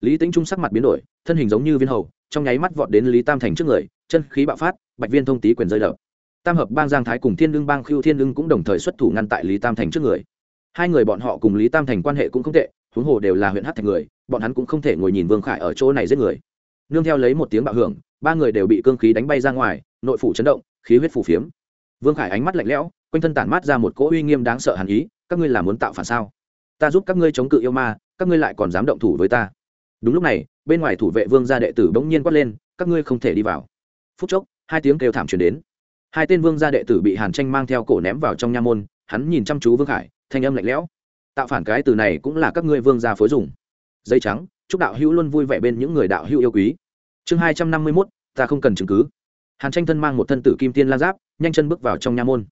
Lý tính trung sắc mặt biến đổi, thân hình giống như viên hầu, trong nháy mắt vọt đến lý tam thành trước người, chân khí bạo phát, bạch viên thông tý quyền rơi đập. Tam hợp bang giang thái cùng thiên lương bang khiêu thiên lương cũng đồng thời xuất thủ ngăn tại lý tam thành trước người. Hai người bọn họ cùng lý tam thành quan hệ cũng không tệ huống hồ đều là huyện hát thành người, bọn hắn cũng không thể ngồi nhìn vương khải ở chỗ này giết người. Nương theo lấy một tiếng bạo hưởng, ba người đều bị cương khí đánh bay ra ngoài, nội phủ chấn động, khí huyết phủ phiếm. Vương khải ánh mắt lạnh lẽo, quanh thân tản mát ra một cỗ uy nghiêm đáng sợ hàn ý, các ngươi là muốn tạo phản sao? Ta giúp các ngươi chống cự yêu ma, các ngươi lại còn dám động thủ với ta. Đúng lúc này, bên ngoài thủ vệ vương gia đệ tử bỗng nhiên quát lên, các ngươi không thể đi vào. Phút chốc, hai tiếng kêu thảm truyền đến. Hai tên vương gia đệ tử bị hàn tranh mang theo cổ ném vào trong nha môn, hắn nhìn chăm chú vương khải, thanh âm lạnh lẽo tạo phản cái từ này cũng là các ngươi vương gia phối dùng. Dây trắng, chúc đạo hữu luôn vui vẻ bên những người đạo hữu yêu quý. Chương hai trăm năm mươi mốt, ta không cần chứng cứ. Hàn tranh thân mang một thân tử kim tiên la giáp, nhanh chân bước vào trong nha môn.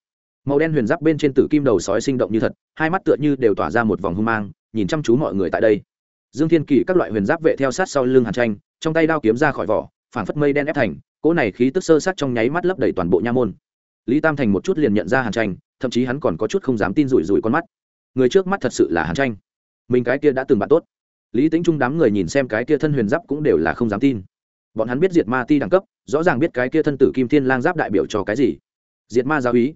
Màu đen huyền giáp bên trên tử kim đầu sói sinh động như thật, hai mắt tựa như đều tỏa ra một vòng hung mang, nhìn chăm chú mọi người tại đây. Dương thiên kỳ các loại huyền giáp vệ theo sát sau lưng hàn tranh, trong tay đao kiếm ra khỏi vỏ, phảng phất mây đen ép thành, cỗ này khí tức sơ sát trong nháy mắt lấp đầy toàn bộ nha môn. Lý tam thành một chút liền nhận ra hàn tranh, thậm chí hắn còn có chút không dám tin rủi rủi con mắt người trước mắt thật sự là hàn tranh. Mình cái kia đã từng bạn tốt. Lý tính trung đám người nhìn xem cái kia thân huyền giáp cũng đều là không dám tin. Bọn hắn biết diệt ma ti đẳng cấp, rõ ràng biết cái kia thân tử kim thiên lang giáp đại biểu cho cái gì. Diệt ma giáo ý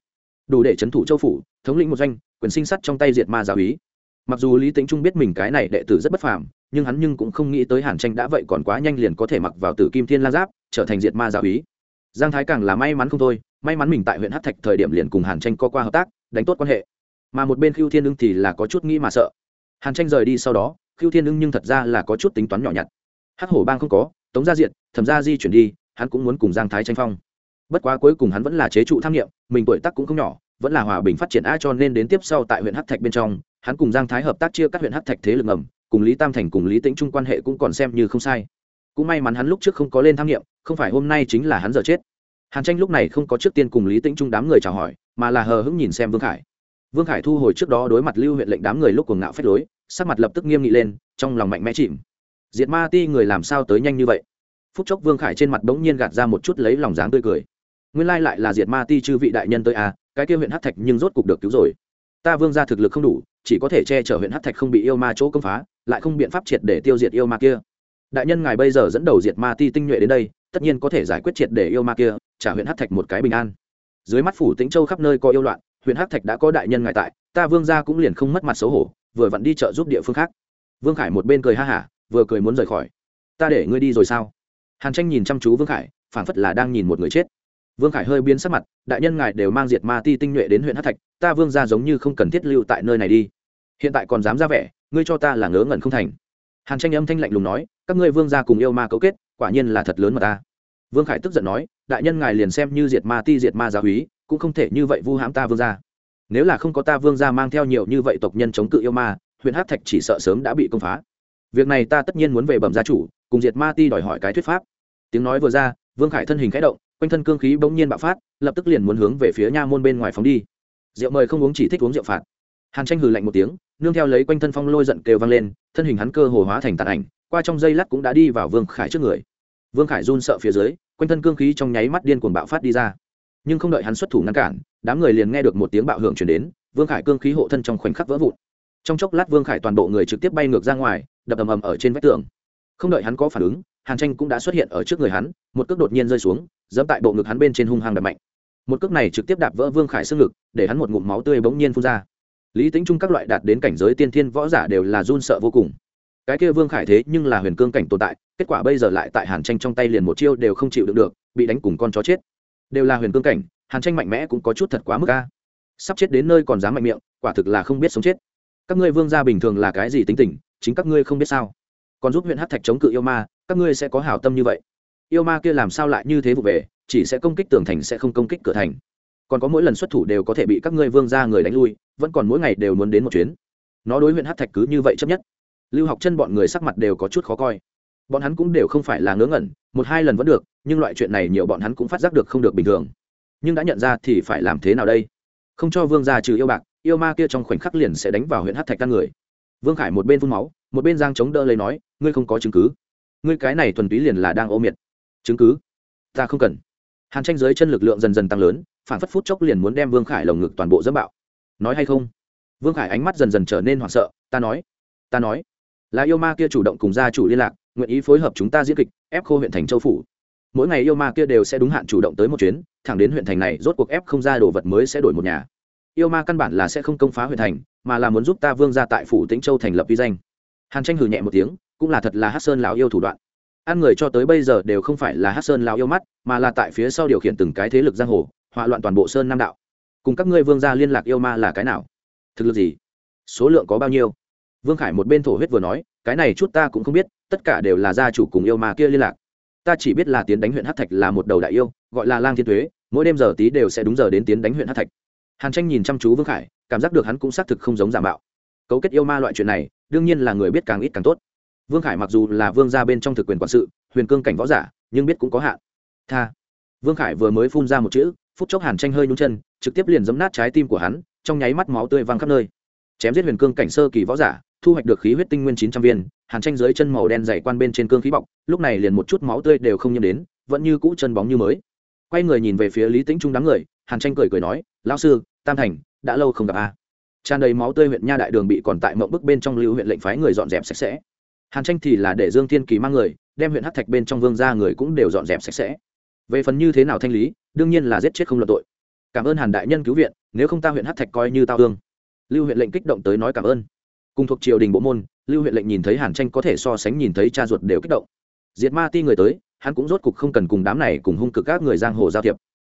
đủ để c h ấ n thủ châu phủ, thống lĩnh một doanh, quyền sinh sắt trong tay diệt ma giáo ý mặc dù lý tính trung biết mình cái này đệ tử rất bất phàm, nhưng hắn nhưng cũng không nghĩ tới hàn tranh đã vậy còn quá nhanh liền có thể mặc vào tử kim thiên lang giáp, trở thành diệt ma giáo ý giang thái càng là may mắn không thôi, may mắn mình tại huyện hát thạch thời điểm liền cùng hàn tranh co qua hợp tác, đánh tốt quan hệ mà một bên khiêu thiên ưng thì là có chút nghĩ mà sợ. Hàn tranh rời đi sau đó khiêu thiên ưng nhưng thật ra là có chút tính toán nhỏ nhặt. Hắc hổ bang không có, tống gia diện thẩm gia di chuyển đi, hắn cũng muốn cùng giang thái tranh phong. Bất quá cuối cùng hắn vẫn là chế trụ tham nghiệm, mình tuổi tác cũng không nhỏ, vẫn là hòa bình phát triển a cho nên đến tiếp sau tại huyện hắc thạch bên trong, hắn cùng giang thái hợp tác chia các huyện hắc thạch thế lực ngầm, cùng lý tam thành cùng lý tĩnh trung quan hệ cũng còn xem như không sai. Cũng may mắn hắn lúc trước không có lên tham nghiệm, không phải hôm nay chính là hắn giờ chết. Hàn tranh lúc này không có trước tiên cùng lý tĩnh trung đám người chào hỏi, mà là hờ hững nhìn xem vương khải vương khải thu hồi trước đó đối mặt lưu huyện lệnh đám người lúc cuồng ngạo phách lối, sắc mặt lập tức nghiêm nghị lên, trong lòng mạnh mẽ chìm. Diệt ma ti người làm sao tới nhanh như vậy? Phút chốc vương khải trên mặt bỗng nhiên gạt ra một chút lấy lòng dáng tươi cười. Nguyên lai lại là diệt ma ti chư vị đại nhân tới à cái kia huyện hát thạch nhưng rốt cục được cứu rồi. Ta vương ra thực lực không đủ, chỉ có thể che chở huyện hát thạch không bị yêu ma chỗ công phá, lại không biện pháp triệt để tiêu diệt yêu ma kia. Đại nhân ngài bây giờ dẫn đầu diệt ma ti tinh nhuệ đến đây, tất nhiên có thể giải quyết triệt để yêu ma kia, trả huyện hát thạch một cái bình an. Dưới mắt phủ tĩnh châu khắp nơi có yêu loạn huyện hát thạch đã có đại nhân ngài tại, ta vương gia cũng liền không mất mặt xấu hổ, vừa vặn đi chợ giúp địa phương khác. Vương khải một bên cười ha hả, vừa cười muốn rời khỏi. Ta để ngươi đi rồi sao? Hàn tranh nhìn chăm chú vương khải, phảng phất là đang nhìn một người chết. Vương khải hơi biến sắc mặt, đại nhân ngài đều mang diệt ma ti tinh nhuệ đến huyện hát thạch, ta vương ra giống như không cần thiết lưu tại nơi này đi. Hiện tại còn dám ra vẻ, ngươi cho ta là ngớ ngẩn không thành. Hàn tranh âm thanh lạnh lùng nói, các ngươi vương gia cùng yêu ma cấu kết, quả nhiên là thật lớn mà ta. Vương khải tức giận nói, đại nhân ngài liền xem như diệt ma ti diệt ma gia húy cũng không thể như vậy vu hãm ta vương gia. Nếu là không có ta vương gia mang theo nhiều như vậy tộc nhân chống cự yêu ma, huyện hát thạch chỉ sợ sớm đã bị công phá. Việc này ta tất nhiên muốn về bẩm gia chủ, cùng diệt ma ti đòi hỏi cái thuyết pháp. Tiếng nói vừa ra, vương khải thân hình khẽ động, quanh thân cương khí bỗng nhiên bạo phát, lập tức liền muốn hướng về phía nha môn bên ngoài phóng đi. Rượu mời không uống chỉ thích uống rượu phạt. Hàn tranh hừ lạnh một tiếng, nương theo lấy quanh thân phong lôi giận kêu vang lên, thân hình hắn cơ hồ hóa thành tàn ảnh, qua trong dây lát cũng đã đi vào vương khải trước người. Vương khải run sợ phía dưới, quanh thân cương khí trong nháy mắt điên cuồng bạo phát đi ra nhưng không đợi hắn xuất thủ ngăn cản, đám người liền nghe được một tiếng bạo hưởng chuyển đến, vương khải cương khí hộ thân trong khoảnh khắc vỡ vụn. Trong chốc lát vương khải toàn bộ người trực tiếp bay ngược ra ngoài, đập ầm ầm ở trên vách tường. Không đợi hắn có phản ứng, hàn tranh cũng đã xuất hiện ở trước người hắn, một cước đột nhiên rơi xuống, dẫm tại bộ ngực hắn bên trên hung hăng đập mạnh. Một cước này trực tiếp đạp vỡ vương khải xương ngực, để hắn một ngụm máu tươi bỗng nhiên phun ra. Lý tính chung các loại đạt đến cảnh giới tiên thiên võ giả đều là run sợ vô cùng. Cái kia vương khải thế nhưng là huyền cương cảnh tồn tại, kết quả bây giờ lại tại hàn tranh trong tay liền một chiêu đều không chịu được được, bị đánh cùng con chó chết đều là huyền cương cảnh, hàn tranh mạnh mẽ cũng có chút thật quá mức ca sắp chết đến nơi còn dám mạnh miệng, quả thực là không biết sống chết. Các ngươi vương gia bình thường là cái gì tính tình, chính các ngươi không biết sao. Còn giúp huyện hát thạch chống cự yêu ma, các ngươi sẽ có hảo tâm như vậy. Yêu ma kia làm sao lại như thế vụ về, chỉ sẽ công kích tường thành sẽ không công kích cửa thành. Còn có mỗi lần xuất thủ đều có thể bị các ngươi vương gia người đánh lui, vẫn còn mỗi ngày đều muốn đến một chuyến. Nó đối huyện hát thạch cứ như vậy chấp nhất. Lưu học chân bọn người sắc mặt đều có chút khó coi bọn hắn cũng đều không phải là ngớ ngẩn, một hai lần vẫn được, nhưng loại chuyện này nhiều bọn hắn cũng phát giác được không được bình thường. Nhưng đã nhận ra thì phải làm thế nào đây? Không cho vương gia trừ yêu bạc, yêu ma kia trong khoảnh khắc liền sẽ đánh vào huyện hát thạch căn người. Vương khải một bên phun máu, một bên giang chống đỡ lấy nói, ngươi không có chứng cứ. Ngươi cái này thuần túy liền là đang ô miệt. Chứng cứ? Ta không cần. Hàn tranh dưới chân lực lượng dần dần tăng lớn phản phất phút chốc liền muốn đem vương khải lồng ngực toàn bộ dẫm bạo. Nói hay không? Vương khải ánh mắt dần dần trở nên hoảng sợ, ta nói ta nói, là yêu ma kia chủ động cùng gia chủ liên lạc nguyện ý phối hợp chúng ta diễn kịch, ép khô huyện thành châu phủ. Mỗi ngày yêu ma kia đều sẽ đúng hạn chủ động tới một chuyến, thẳng đến huyện thành này rốt cuộc ép không ra đồ vật mới sẽ đổi một nhà. Yêu ma căn bản là sẽ không công phá huyện thành, mà là muốn giúp ta vương ra tại phủ tĩnh châu thành lập vi danh. Hàn tranh hử nhẹ một tiếng, cũng là thật là hát sơn lão yêu thủ đoạn. Ăn người cho tới bây giờ đều không phải là hát sơn lão yêu mắt, mà là tại phía sau điều khiển từng cái thế lực giang hồ, hỏa loạn toàn bộ sơn nam đạo. Cùng các ngươi vương gia liên lạc yêu ma là cái nào? Thực lực gì? Số lượng có bao nhiêu? Vương khải một bên thổ huyết vừa nói cái này chút ta cũng không biết, tất cả đều là gia chủ cùng yêu ma kia liên lạc. Ta chỉ biết là tiến đánh huyện hát thạch là một đầu đại yêu, gọi là lang thiên thuế mỗi đêm giờ tí đều sẽ đúng giờ đến tiến đánh huyện hát thạch. Hàn tranh nhìn chăm chú vương khải, cảm giác được hắn cũng xác thực không giống giả mạo. Cấu kết yêu ma loại chuyện này, đương nhiên là người biết càng ít càng tốt. Vương khải mặc dù là vương gia bên trong thực quyền quản sự, huyền cương cảnh võ giả, nhưng biết cũng có hạn. Tha. Vương khải vừa mới phun ra một chữ, phút chốc hàn tranh hơi nhúng chân, trực tiếp liền giấm nát trái tim của hắn, trong nháy mắt máu tươi văng khắp nơi. Chém giết huyền cương cảnh sơ kỳ võ giả thu hoạch được khí huyết tinh nguyên chín trăm viên, hàn tranh dưới chân màu đen dày quan bên trên cương khí bọc, lúc này liền một chút máu tươi đều không nhiễm đến, vẫn như cũ chân bóng như mới. Quay người nhìn về phía lý tĩnh trung đám người, hàn tranh cười cười nói, lão sư, tam thành, đã lâu không gặp a. Tràn đầy máu tươi huyện nha đại đường bị còn tại mộng bức bên trong lưu huyện lệnh phái người dọn dẹp sạch sẽ. Hàn tranh thì là để dương thiên kỳ mang người, đem huyện hát thạch bên trong vương ra người cũng đều dọn dẹp sạch sẽ. Về phần như thế nào thanh lý, đương nhiên là giết chết không luận tội. Cảm ơn hàn đại nhân cứu viện, nếu không ta huyện hát thạch coi như tao hương lưu huyện lệnh kích động tới nói cảm ơn cùng thuộc triều đình bộ môn, lưu huyện lệnh nhìn thấy hàn tranh có thể so sánh nhìn thấy cha ruột đều kích động. Diệt ma ti người tới, hắn cũng rốt cục không cần cùng đám này cùng hung cực các người giang hồ giao thiệp.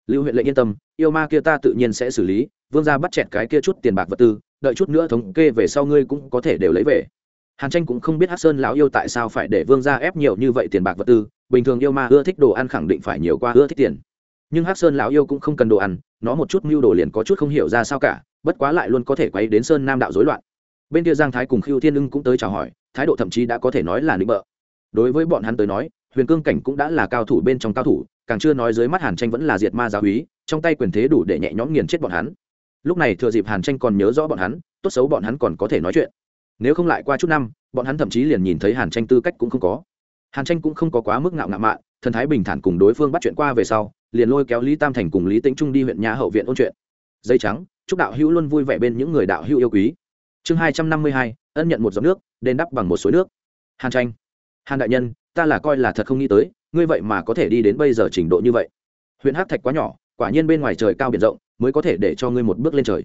Lưu huyện lệnh yên tâm, yêu ma kia ta tự nhiên sẽ xử lý, vương gia bắt chẹt cái kia chút tiền bạc vật tư, đợi chút nữa thống kê về sau ngươi cũng có thể đều lấy về. Hàn tranh cũng không biết hát sơn lão yêu tại sao phải để vương gia ép nhiều như vậy tiền bạc vật tư, bình thường yêu ma ưa thích đồ ăn khẳng định phải nhiều qua ưa thích tiền. Nhưng hát sơn lão yêu cũng không cần đồ ăn, nó một chút mưu đồ liền có chút không hiểu ra sao cả, bất quá lại luôn có thể quay đến sơn nam đạo rối loạn bên kia giang thái cùng khiêu thiên ưng cũng tới chào hỏi, thái độ thậm chí đã có thể nói là nịnh bợ. đối với bọn hắn tới nói, huyền cương cảnh cũng đã là cao thủ bên trong cao thủ, càng chưa nói dưới mắt hàn tranh vẫn là diệt ma giáo húy, trong tay quyền thế đủ để nhẹ nhõm nghiền chết bọn hắn. lúc này thừa dịp hàn tranh còn nhớ rõ bọn hắn, tốt xấu bọn hắn còn có thể nói chuyện. nếu không lại qua chút năm, bọn hắn thậm chí liền nhìn thấy hàn tranh tư cách cũng không có. hàn tranh cũng không có quá mức ngạo ngạo mạn, thần thái bình thản cùng đối phương bắt chuyện qua về sau, liền lôi kéo lý tam thành cùng lý tĩnh trung đi huyện nhà hậu viện ôn chuyện. dây trắng, chúc đạo hữu luôn vui vẻ bên những người đạo hữu yêu quý chương hai trăm năm mươi hai, ân nhận một giọt nước, đền đắp bằng một suối nước. Hàn tranh. Hàn đại nhân, ta là coi là thật không nghĩ tới, ngươi vậy mà có thể đi đến bây giờ trình độ như vậy. Huyện hát thạch quá nhỏ, quả nhiên bên ngoài trời cao biển rộng, mới có thể để cho ngươi một bước lên trời.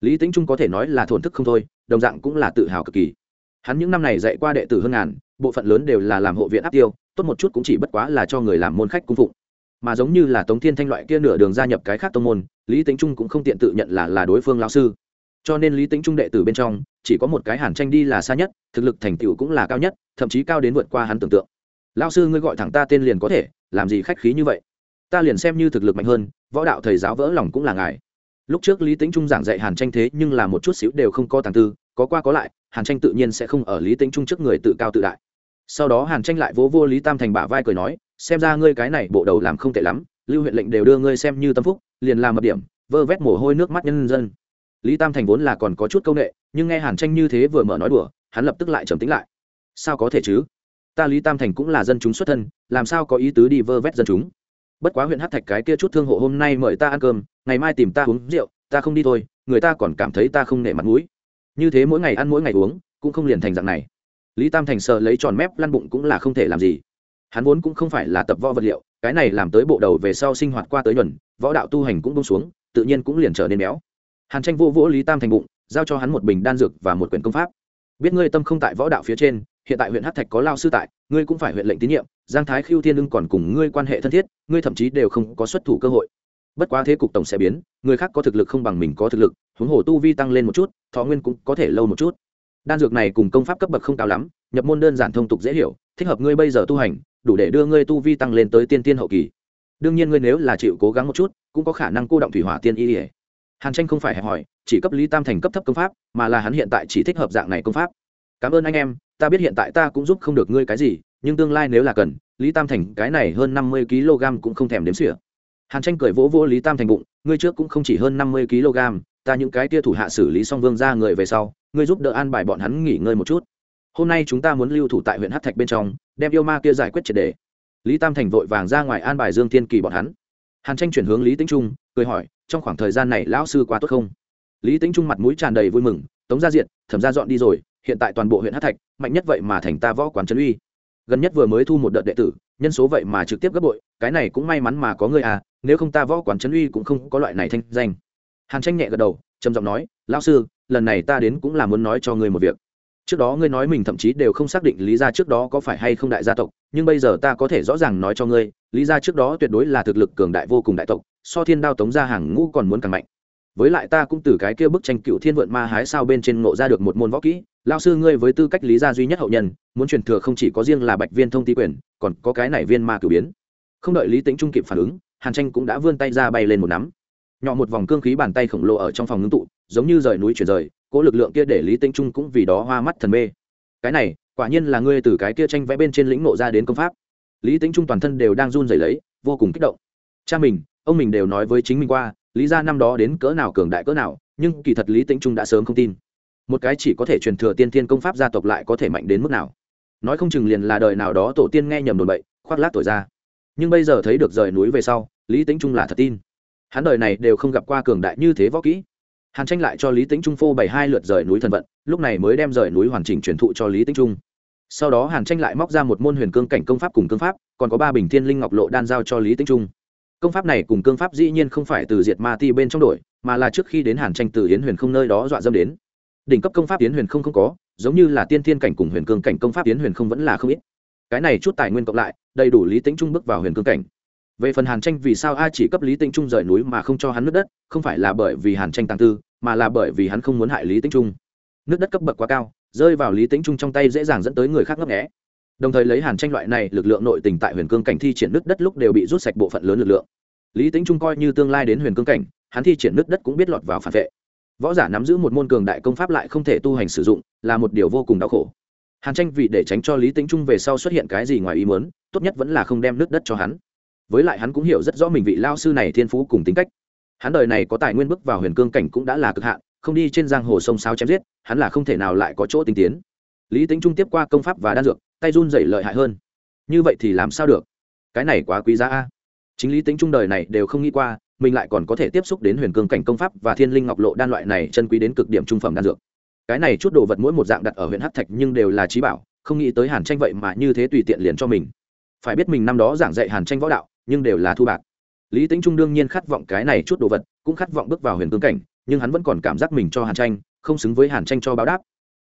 Lý tính trung có thể nói là thổn thức không thôi, đồng dạng cũng là tự hào cực kỳ. Hắn những năm này dạy qua đệ tử hơn ngàn, bộ phận lớn đều là làm hộ viện áp tiêu, tốt một chút cũng chỉ bất quá là cho người làm môn khách cung phụng. Mà giống như là tống thiên thanh loại kia nửa đường gia nhập cái khác tông môn, lý tính trung cũng không tiện tự nhận là là đối phương lao sư cho nên lý tính trung đệ tử bên trong, chỉ có một cái hàn tranh đi là xa nhất, thực lực thành tựu cũng là cao nhất, thậm chí cao đến vượt qua hắn tưởng tượng. Lao sư ngươi gọi thẳng ta tên liền có thể, làm gì khách khí như vậy? Ta liền xem như thực lực mạnh hơn, võ đạo thầy giáo vỡ lòng cũng là ngài. Lúc trước lý tính trung giảng dạy hàn tranh thế nhưng là một chút xíu đều không có tàng tư, có qua có lại, hàn tranh tự nhiên sẽ không ở lý tính trung trước người tự cao tự đại. Sau đó hàn tranh lại vỗ vô lý tam thành bả vai cười nói, xem ra ngươi cái này bộ đầu làm không tệ lắm, lưu huyện lệnh đều đưa ngươi xem như tâm phúc, liền làm một điểm, vơ vét mồ hôi nước mắt nhân dân lý tam thành vốn là còn có chút c â u n ệ nhưng nghe hàn tranh như thế vừa mở nói đùa, hắn lập tức lại trầm tính lại. Sao có thể chứ? Ta lý tam thành cũng là dân chúng xuất thân, làm sao có ý tứ đi vơ vét dân chúng? Bất quá huyện hát thạch cái kia chút thương hộ hôm nay mời ta ăn cơm, ngày mai tìm ta uống rượu, ta không đi thôi, người ta còn cảm thấy ta không nể mặt mũi. Như thế mỗi ngày ăn mỗi ngày uống, cũng không liền thành dạng này. Lý tam thành sợ lấy tròn mép lăn bụng cũng là không thể làm gì. Hắn vốn cũng không phải là tập võ vật liệu, cái này làm tới bộ đầu về sau sinh hoạt qua tới nhuần, võ đạo tu hành cũng bông xuống, tự nhiên cũng liền trở nên béo hàn tranh vô vỗ lý tam thành bụng, giao cho hắn một bình đan dược và một quyển công pháp. Biết ngươi tâm không tại võ đạo phía trên, hiện tại huyện hát thạch có lao sư tại, ngươi cũng phải huyện lệnh tín nhiệm, giang thái khiêu thiên ưng còn cùng ngươi quan hệ thân thiết, ngươi thậm chí đều không có xuất thủ cơ hội. Bất quá thế cục tổng sẽ biến, người khác có thực lực không bằng mình có thực lực, huống hồ tu vi tăng lên một chút, thọ nguyên cũng có thể lâu một chút. Đan dược này cùng công pháp cấp bậc không cao lắm, nhập môn đơn giản thông tục dễ hiểu, thích hợp ngươi bây giờ tu hành, đủ để đưa ngươi tu vi tăng lên tới tiên tiên hậu kỳ. Đương nhiên ngươi nếu là chịu cố gắng một chút, cũng có khả năng cô động thủy hỏa tiên y ỉa hàn tranh không phải hẹp hỏi, chỉ cấp lý tam thành cấp thấp công pháp, mà là hắn hiện tại chỉ thích hợp dạng này công pháp. Cảm ơn anh em, ta biết hiện tại ta cũng giúp không được ngươi cái gì, nhưng tương lai nếu là cần, lý tam thành cái này hơn năm mươi kg cũng không thèm đếm sỉa hàn tranh cười vỗ vỗ lý tam thành bụng, ngươi trước cũng không chỉ hơn năm mươi kg, ta những cái tia thủ hạ xử lý xong vương ra người về sau, ngươi giúp đỡ an bài bọn hắn nghỉ ngơi một chút. Hôm nay chúng ta muốn lưu thủ tại huyện hát thạch bên trong, đem yêu ma kia giải quyết triệt đề. Lý tam thành vội vàng ra ngoài an bài dương thiên kỳ bọn hắn. Hàn tranh chuyển hướng lý tĩnh trung, cười hỏi trong khoảng thời gian này lão sư qua tốt không? Lý tĩnh trung mặt mũi tràn đầy vui mừng, tống gia diện thẩm gia dọn đi rồi, hiện tại toàn bộ huyện hát thạch, mạnh nhất vậy mà thành ta võ quán trấn uy. Gần nhất vừa mới thu một đợt đệ tử, nhân số vậy mà trực tiếp gấp bội, cái này cũng may mắn mà có người à nếu không ta võ quán trấn uy cũng không có loại này thanh danh. Hàn tranh nhẹ gật đầu, trầm giọng nói, lão sư, lần này ta đến cũng là muốn nói cho ngươi một việc. Trước đó ngươi nói mình thậm chí đều không xác định lý gia trước đó có phải hay không đại gia tộc, nhưng bây giờ ta có thể rõ ràng nói cho ngươi, lý gia trước đó tuyệt đối là thực lực cường đại vô cùng đại tộc so thiên đao tống ra hàng ngũ còn muốn càng mạnh. Với lại ta cũng từ cái kia bức tranh cựu thiên vượn ma hái sao bên trên ngộ ra được một môn võ kỹ lao sư ngươi với tư cách lý gia duy nhất hậu nhân, muốn truyền thừa không chỉ có riêng là bạch viên thông ti quyền, còn có cái này viên ma cử biến. Không đợi lý tính trung kịp phản ứng, hàn tranh cũng đã vươn tay ra bay lên một nắm. Nhỏ một vòng cương khí bàn tay khổng lồ ở trong phòng ngưng tụ, giống như rời núi chuyển rời cỗ lực lượng kia để lý tính trung cũng vì đó hoa mắt thần mê. Cái này, quả nhiên là ngươi từ cái kia tranh vẽ bên trên lĩnh ngộ ra đến công pháp. Lý tính trung toàn thân đều đang run rẩy lấy, vô cùng kích động. Cha mình ông mình đều nói với chính mình qua, lý ra năm đó đến cỡ nào cường đại cỡ nào, nhưng kỳ thật lý tĩnh trung đã sớm không tin. Một cái chỉ có thể truyền thừa tiên tiên công pháp gia tộc lại có thể mạnh đến mức nào. Nói không chừng liền là đời nào đó tổ tiên nghe nhầm đồn bậy, khoác lác tuổi ra nhưng bây giờ thấy được rời núi về sau, lý tĩnh trung là thật tin. Hắn đời này đều không gặp qua cường đại như thế võ kỹ. Hàn tranh lại cho lý tĩnh trung phô bày hai lượt rời núi thần vận, lúc này mới đem rời núi hoàn chỉnh truyền thụ cho lý tĩnh trung. Sau đó hàn tranh lại móc ra một môn huyền cương cảnh công pháp cùng cương pháp, còn có ba bình thiên linh ngọc lộ đan giao cho lý tĩnh trung công pháp này cùng cương pháp dĩ nhiên không phải từ diệt ma ti bên trong đổi, mà là trước khi đến hàn tranh từ yến huyền không nơi đó dọa dâm đến. Đỉnh cấp công pháp yến huyền không không có, giống như là tiên thiên cảnh cùng huyền cương cảnh công pháp yến huyền không vẫn là không ít. Cái này chút tài nguyên cộng lại, đầy đủ lý tĩnh trung bước vào huyền cương cảnh. Về phần hàn tranh vì sao a chỉ cấp lý tĩnh trung rời núi mà không cho hắn nước đất, không phải là bởi vì hàn tranh tăng tư, mà là bởi vì hắn không muốn hại lý tĩnh trung. Nước đất cấp bậc quá cao, rơi vào lý tĩnh trung trong tay dễ dàng dẫn tới người khác ngấp nghẽ đồng thời lấy hàn tranh loại này lực lượng nội tình tại huyền cương cảnh thi triển nước đất lúc đều bị rút sạch bộ phận lớn lực lượng. Lý tĩnh trung coi như tương lai đến huyền cương cảnh, hắn thi triển nước đất cũng biết lọt vào phản vệ. Võ giả nắm giữ một môn cường đại công pháp lại không thể tu hành sử dụng, là một điều vô cùng đau khổ. Hàn tranh vì để tránh cho lý tính trung về sau xuất hiện cái gì ngoài ý muốn, tốt nhất vẫn là không đem nước đất cho hắn. Với lại hắn cũng hiểu rất rõ mình vị lao sư này thiên phú cùng tính cách. Hắn đời này có tài nguyên bước vào huyền cương cảnh cũng đã là cực hạn, không đi trên giang hồ sông sao chém giết, hắn là không thể nào lại có chỗ tinh tiến. Lý tính trung tiếp qua công pháp và đan dược tay run rẩy lợi hại hơn. Như vậy thì làm sao được? Cái này quá quý giá a. Chính lý tính trung đời này đều không nghĩ qua, mình lại còn có thể tiếp xúc đến huyền cương cảnh công pháp và thiên linh ngọc lộ đan loại này chân quý đến cực điểm trung phẩm đan dược. Cái này chút đồ vật mỗi một dạng đặt ở huyện hắc thạch nhưng đều là trí bảo, không nghĩ tới hàn tranh vậy mà như thế tùy tiện liền cho mình. Phải biết mình năm đó giảng dạy hàn tranh võ đạo, nhưng đều là thu bạc. Lý tính trung đương nhiên khát vọng cái này chút đồ vật, cũng khát vọng bước vào huyền cương cảnh, nhưng hắn vẫn còn cảm giác mình cho hàn tranh, không xứng với hàn tranh cho báo đáp.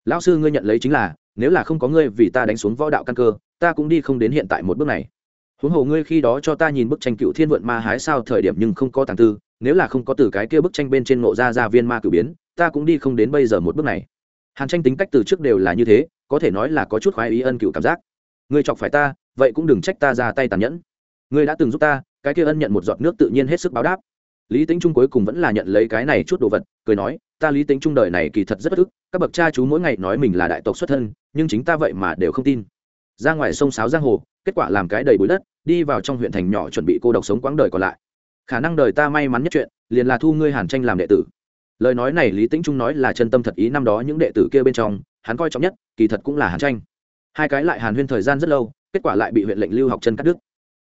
Lão sư ngươi nhận lấy chính là nếu là không có ngươi vì ta đánh xuống võ đạo căn cơ, ta cũng đi không đến hiện tại một bước này. Huống hồ ngươi khi đó cho ta nhìn bức tranh cựu thiên vượn ma hái sao thời điểm nhưng không có tàng tư, nếu là không có từ cái kia bức tranh bên trên ngộ ra ra viên ma cử biến, ta cũng đi không đến bây giờ một bước này. Hàn tranh tính cách từ trước đều là như thế, có thể nói là có chút khoái ý ân cựu cảm giác. Ngươi chọc phải ta, vậy cũng đừng trách ta ra tay tàn nhẫn. Ngươi đã từng giúp ta, cái kia ân nhận một giọt nước tự nhiên hết sức báo đáp. Lý tính trung cuối cùng vẫn là nhận lấy cái này chút đồ vật, cười nói, ta lý tính trung đời này kỳ thật rất bất ức, các bậc cha chú mỗi ngày nói mình là đại tộc xuất thân nhưng chính ta vậy mà đều không tin. Ra ngoài sông sáo giang hồ, kết quả làm cái đầy bụi đất, đi vào trong huyện thành nhỏ chuẩn bị cô độc sống quãng đời còn lại. Khả năng đời ta may mắn nhất chuyện, liền là thu ngươi hàn tranh làm đệ tử. Lời nói này lý tĩnh trung nói là chân tâm thật ý năm đó những đệ tử kia bên trong, hắn coi trọng nhất, kỳ thật cũng là hàn tranh. Hai cái lại hàn huyên thời gian rất lâu, kết quả lại bị huyện lệnh lưu học chân cắt đứt.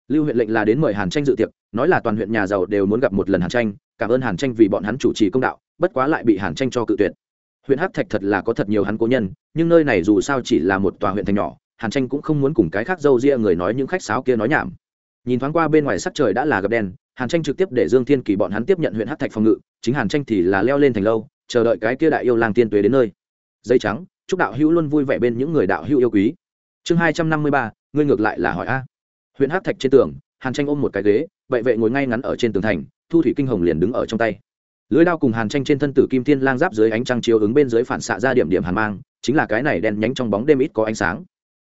Lưu huyện lệnh là đến mời hàn tranh dự tiệc, nói là toàn huyện nhà giàu đều muốn gặp một lần hàn tranh, cảm ơn hàn tranh vì bọn hắn chủ trì công đạo, bất quá lại bị hàn tranh cho cự tuyệt huyện hắc thạch thật là có thật nhiều hắn cố nhân, nhưng nơi này dù sao chỉ là một tòa huyện thành nhỏ, hàn tranh cũng không muốn cùng cái khác dâu ria người nói những khách sáo kia nói nhảm. Nhìn thoáng qua bên ngoài sắc trời đã là gặp đen, hàn tranh trực tiếp để dương thiên kỳ bọn hắn tiếp nhận huyện hát thạch phòng ngự, chính hàn tranh thì là leo lên thành lâu, chờ đợi cái kia đại yêu lang tiên tuế đến nơi. Dây trắng, chúc đạo hữu luôn vui vẻ bên những người đạo hữu yêu quý. Chương hai trăm năm mươi ba, ngươi ngược lại là hỏi a. Huyện hát thạch trên tường, hàn tranh ôm một cái ghế, vậy vệ ngồi ngay ngắn ở trên tường thành, thu thủy kinh hồng liền đứng ở trong tay lưới đao cùng hàn tranh trên thân tử kim thiên lang giáp dưới ánh trăng chiếu ứng bên dưới phản xạ ra điểm điểm hàn mang, chính là cái này đen nhánh trong bóng đêm ít có ánh sáng.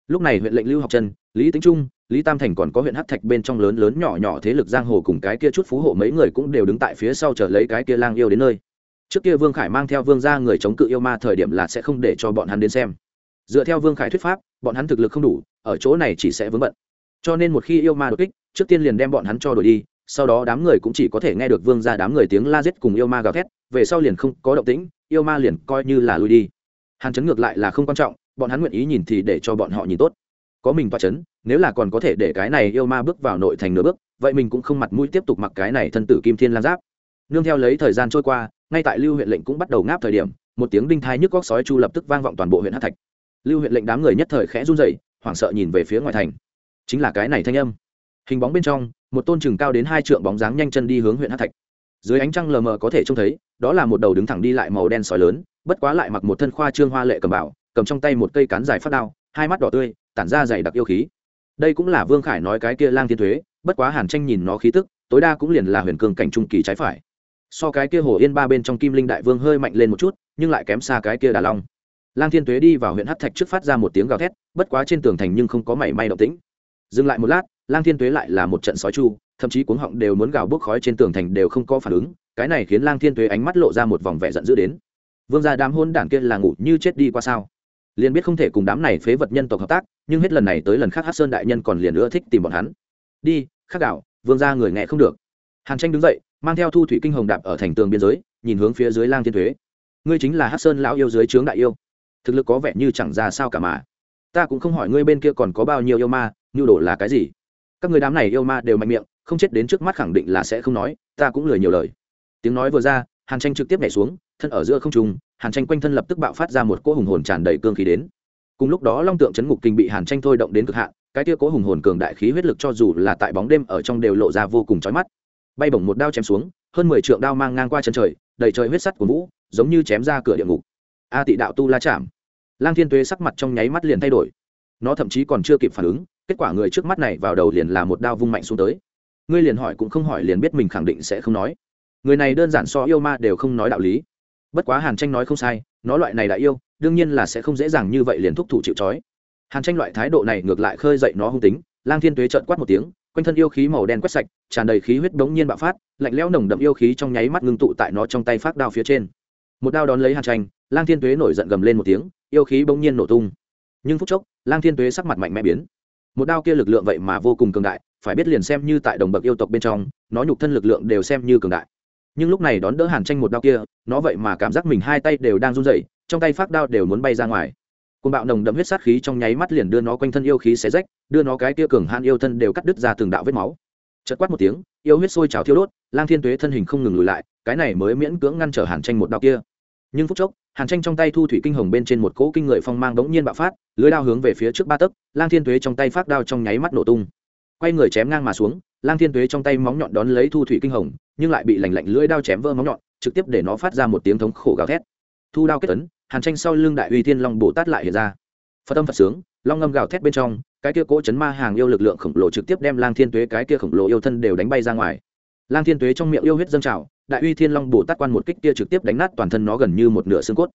Lúc này huyện lệnh lưu học chân lý tính trung, lý tam thành còn có huyện hát thạch bên trong lớn lớn nhỏ nhỏ thế lực giang hồ cùng cái kia chút phú hộ mấy người cũng đều đứng tại phía sau chờ lấy cái kia lang yêu đến nơi. Trước kia vương khải mang theo vương ra người chống cự yêu ma thời điểm là sẽ không để cho bọn hắn đến xem. Dựa theo vương khải thuyết pháp, bọn hắn thực lực không đủ, ở chỗ này chỉ sẽ vướng bận. Cho nên một khi yêu ma đột kích, trước tiên liền đem bọn hắn cho đổi đi sau đó đám người cũng chỉ có thể nghe được vương ra đám người tiếng la giết cùng yêu ma gào thét, về sau liền không có động tĩnh, yêu ma liền coi như là lui đi. Hàn chấn ngược lại là không quan trọng, bọn hắn nguyện ý nhìn thì để cho bọn họ nhìn tốt. Có mình toa chấn, nếu là còn có thể để cái này yêu ma bước vào nội thành nửa bước, vậy mình cũng không mặt mũi tiếp tục mặc cái này thân tử kim thiên lan giáp. Nương theo lấy thời gian trôi qua, ngay tại lưu huyện lệnh cũng bắt đầu ngáp thời điểm, một tiếng đinh thai nhức góc sói chu lập tức vang vọng toàn bộ huyện hát thạch. Lưu huyện lệnh đám người nhất thời khẽ run dậy hoảng sợ nhìn về phía ngoài thành. Chính là cái này thanh âm hình bóng bên trong, một tôn chừng cao đến hai trượng bóng dáng nhanh chân đi hướng huyện hát thạch. Dưới ánh trăng lờ mờ có thể trông thấy, đó là một đầu đứng thẳng đi lại màu đen sói lớn, bất quá lại mặc một thân khoa trương hoa lệ cầm bảo, cầm trong tay một cây cán dài phát đao, hai mắt đỏ tươi, tản ra dày đặc yêu khí. Đây cũng là vương khải nói cái kia lang thiên thuế, bất quá hàn tranh nhìn nó khí tức, tối đa cũng liền là huyền cương cảnh trung kỳ trái phải. So cái kia hồ yên ba bên trong kim linh đại vương hơi mạnh lên một chút, nhưng lại kém xa cái kia đà long. Lang thiên thuế đi vào huyện hát thạch trước phát ra một tiếng gào thét, bất quá trên tường thành nhưng không có mảy may động tĩnh. Dừng lại một lát lang thiên Tuế lại là một trận sói chu, thậm chí cuống họng đều muốn gào bốc khói trên tường thành đều không có phản ứng, cái này khiến lang thiên Tuế ánh mắt lộ ra một vòng vẻ giận dữ đến. Vương gia đám hôn đảng kia là ngủ như chết đi qua sao? Liền biết không thể cùng đám này phế vật nhân tộc hợp tác, nhưng hết lần này tới lần khác hát sơn đại nhân còn liền nữa thích tìm bọn hắn. Đi, khắc đạo vương gia người nghe không được. Hàn tranh đứng dậy, mang theo thu thủy kinh hồng đạp ở thành tường biên giới, nhìn hướng phía dưới lang thiên thuế ngươi chính là hát sơn lão yêu dưới trướng đại yêu. Thực lực có vẻ như chẳng ra sao cả mà. Ta cũng không hỏi ngươi bên kia còn có bao nhiêu yêu ma nhu đồ là cái gì? Các người đám này yêu ma đều mạnh miệng, không chết đến trước mắt khẳng định là sẽ không nói, ta cũng lười nhiều lời. Tiếng nói vừa ra, hàn tranh trực tiếp nhảy xuống, thân ở giữa không trung, hàn tranh quanh thân lập tức bạo phát ra một cỗ hùng hồn tràn đầy cương khí đến. Cùng lúc đó long tượng chấn ngục kinh bị hàn tranh thôi động đến cực hạn, cái tia cỗ hùng hồn cường đại khí huyết lực cho dù là tại bóng đêm ở trong đều lộ ra vô cùng chói mắt. Bay bổng một đao chém xuống, hơn mười trượng đao mang ngang qua chân trời, đầy trời huyết sắt của vũ, giống như chém ra cửa địa ngục. A tị đạo tu la chạm. Lang thiên tuế sắc mặt trong nháy mắt liền thay đổi. Nó thậm chí còn chưa kịp phản ứng kết quả người trước mắt này vào đầu liền là một đao vung mạnh xuống tới. Ngươi liền hỏi cũng không hỏi liền biết mình khẳng định sẽ không nói. Người này đơn giản so yêu ma đều không nói đạo lý. Bất quá hàn tranh nói không sai, nó loại này đã yêu, đương nhiên là sẽ không dễ dàng như vậy liền thúc thủ chịu trói. Hàn tranh loại thái độ này ngược lại khơi dậy nó hung tính, lang thiên tuế trợn quát một tiếng, quanh thân yêu khí màu đen quét sạch, tràn đầy khí huyết bỗng nhiên bạo phát, lạnh lẽo nồng đậm yêu khí trong nháy mắt ngưng tụ tại nó trong tay phát đao phía trên. Một đao đón lấy hàn tranh, lang thiên tuế nổi giận gầm lên một tiếng, yêu khí bỗng nhiên nổ tung. Nhưng phút chốc, lang thiên tuế sắc mặt mạnh mẽ biến một đao kia lực lượng vậy mà vô cùng cường đại, phải biết liền xem như tại đồng bậc yêu tộc bên trong, nó nhục thân lực lượng đều xem như cường đại. Nhưng lúc này đón đỡ hàn tranh một đao kia, nó vậy mà cảm giác mình hai tay đều đang run rẩy, trong tay phát đao đều muốn bay ra ngoài. Côn bạo nồng đậm huyết sát khí trong nháy mắt liền đưa nó quanh thân yêu khí xé rách, đưa nó cái kia cường hàn yêu thân đều cắt đứt ra từng đạo vết máu. Chật quát một tiếng, yêu huyết sôi trào thiêu đốt, lang thiên tuế thân hình không ngừng lùi lại, cái này mới miễn cưỡng ngăn trở hàn tranh một đao kia nhưng phút chốc, hàn tranh trong tay thu thủy kinh hồng bên trên một cỗ kinh người phong mang đống nhiên bạo phát, lưới đao hướng về phía trước ba tấc, lang thiên tuế trong tay phát đao trong nháy mắt nổ tung. Quay người chém ngang mà xuống, lang thiên tuế trong tay móng nhọn đón lấy thu thủy kinh hồng, nhưng lại bị lành lạnh lưỡi đao chém vỡ móng nhọn, trực tiếp để nó phát ra một tiếng thống khổ gào thét. Thu đao kết tấn hàn tranh sau lưng đại uy thiên long bồ tát lại hiện ra. Phật âm phật sướng, long ngâm gào thét bên trong, cái kia cỗ chấn ma hàng yêu lực lượng khổng lồ trực tiếp đem lang thiên tuế cái kia khổng lồ yêu thân đều đánh bay ra ngoài. Lang thiên tuế trong miệng yêu huyết dâng trào đại uy thiên long bồ tát quan một kích kia trực tiếp đánh nát toàn thân nó gần như một nửa xương cốt.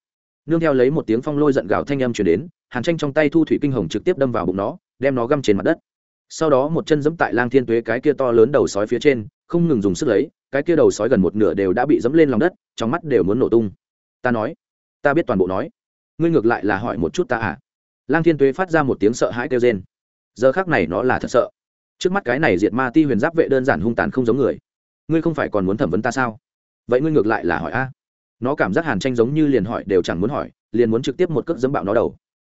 Nương theo lấy một tiếng phong lôi giận gào thanh âm chuyển đến, hàn tranh trong tay thu thủy kinh hồng trực tiếp đâm vào bụng nó, đem nó găm trên mặt đất. Sau đó một chân giẫm tại lang thiên tuế cái kia to lớn đầu sói phía trên, không ngừng dùng sức lấy, cái kia đầu sói gần một nửa đều đã bị dẫm lên lòng đất, trong mắt đều muốn nổ tung. Ta nói, ta biết toàn bộ nói. Ngươi ngược lại là hỏi một chút ta à? Lang thiên tuế phát ra một tiếng sợ hãi kêu rên. Giờ khác này nó là thật sợ. Trước mắt cái này diệt ma ti huyền giáp vệ đơn giản hung tàn không giống người ngươi không phải còn muốn thẩm vấn ta sao? Vậy ngươi ngược lại là hỏi a. Nó cảm giác hàn tranh giống như liền hỏi đều chẳng muốn hỏi, liền muốn trực tiếp một cước dẫm bạo nó đầu.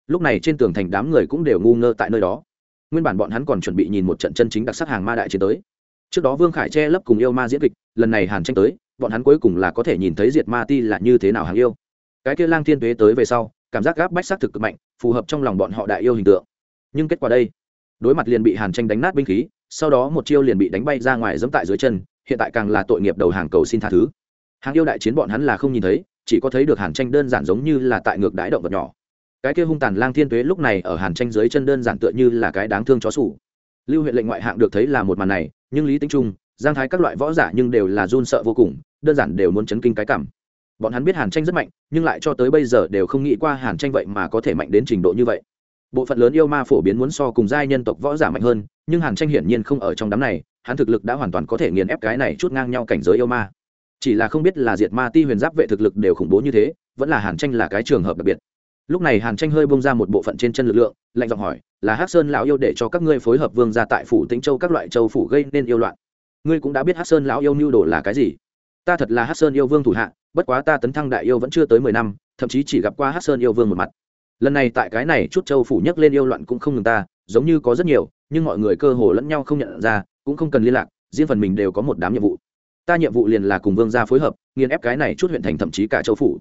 Lúc này trên tường thành đám người cũng đều ngu ngơ tại nơi đó. Nguyên bản bọn hắn còn chuẩn bị nhìn một trận chân chính đặc sắc hàng ma đại chiến tới. Trước đó vương khải che lấp cùng yêu ma diễn kịch, lần này hàn tranh tới, bọn hắn cuối cùng là có thể nhìn thấy diệt ma ti là như thế nào hàng yêu. Cái kia lang thiên tuế tới về sau, cảm giác gáp bách xác thực cực mạnh, phù hợp trong lòng bọn họ đại yêu hình tượng. Nhưng kết quả đây, đối mặt liền bị hàn tranh đánh nát binh khí, sau đó một chiêu liền bị đánh bay ra ngoài dẫm tại dưới chân hiện tại càng là tội nghiệp đầu hàng cầu xin tha thứ. Hàng yêu đại chiến bọn hắn là không nhìn thấy, chỉ có thấy được hàn tranh đơn giản giống như là tại ngược đái động vật nhỏ. Cái kia hung tàn lang thiên tuế lúc này ở hàn tranh dưới chân đơn giản tựa như là cái đáng thương chó sủ. Lưu huyện lệnh ngoại hạng được thấy là một màn này, nhưng lý tính trung, giang thái các loại võ giả nhưng đều là run sợ vô cùng, đơn giản đều muốn chấn kinh cái cảm. Bọn hắn biết hàn tranh rất mạnh, nhưng lại cho tới bây giờ đều không nghĩ qua hàn tranh vậy mà có thể mạnh đến trình độ như vậy. Bộ phận lớn yêu ma phổ biến muốn so cùng giai nhân tộc võ giả mạnh hơn, nhưng hàn tranh hiển nhiên không ở trong đám này hắn thực lực đã hoàn toàn có thể nghiền ép cái này chút ngang nhau cảnh giới yêu ma. Chỉ là không biết là diệt ma ti huyền giáp vệ thực lực đều khủng bố như thế, vẫn là hàn tranh là cái trường hợp đặc biệt. Lúc này hàn tranh hơi bông ra một bộ phận trên chân lực lượng, lạnh giọng hỏi, là hắc sơn lão yêu để cho các ngươi phối hợp vương ra tại phủ tĩnh châu các loại châu phủ gây nên yêu loạn? Ngươi cũng đã biết hắc sơn lão yêu mưu đồ là cái gì? Ta thật là hắc sơn yêu vương thủ hạ, bất quá ta tấn thăng đại yêu vẫn chưa tới mười năm, thậm chí chỉ gặp qua hắc sơn yêu vương một mặt. Lần này tại cái này chút châu phủ nhấc lên yêu loạn cũng không ngừng ta, giống như có rất nhiều, nhưng mọi người cơ hồ lẫn nhau không nhận ra cũng không cần liên lạc, riêng phần mình đều có một đám nhiệm vụ. Ta nhiệm vụ liền là cùng vương gia phối hợp nghiên ép cái này chút huyện thành thậm chí cả châu phủ.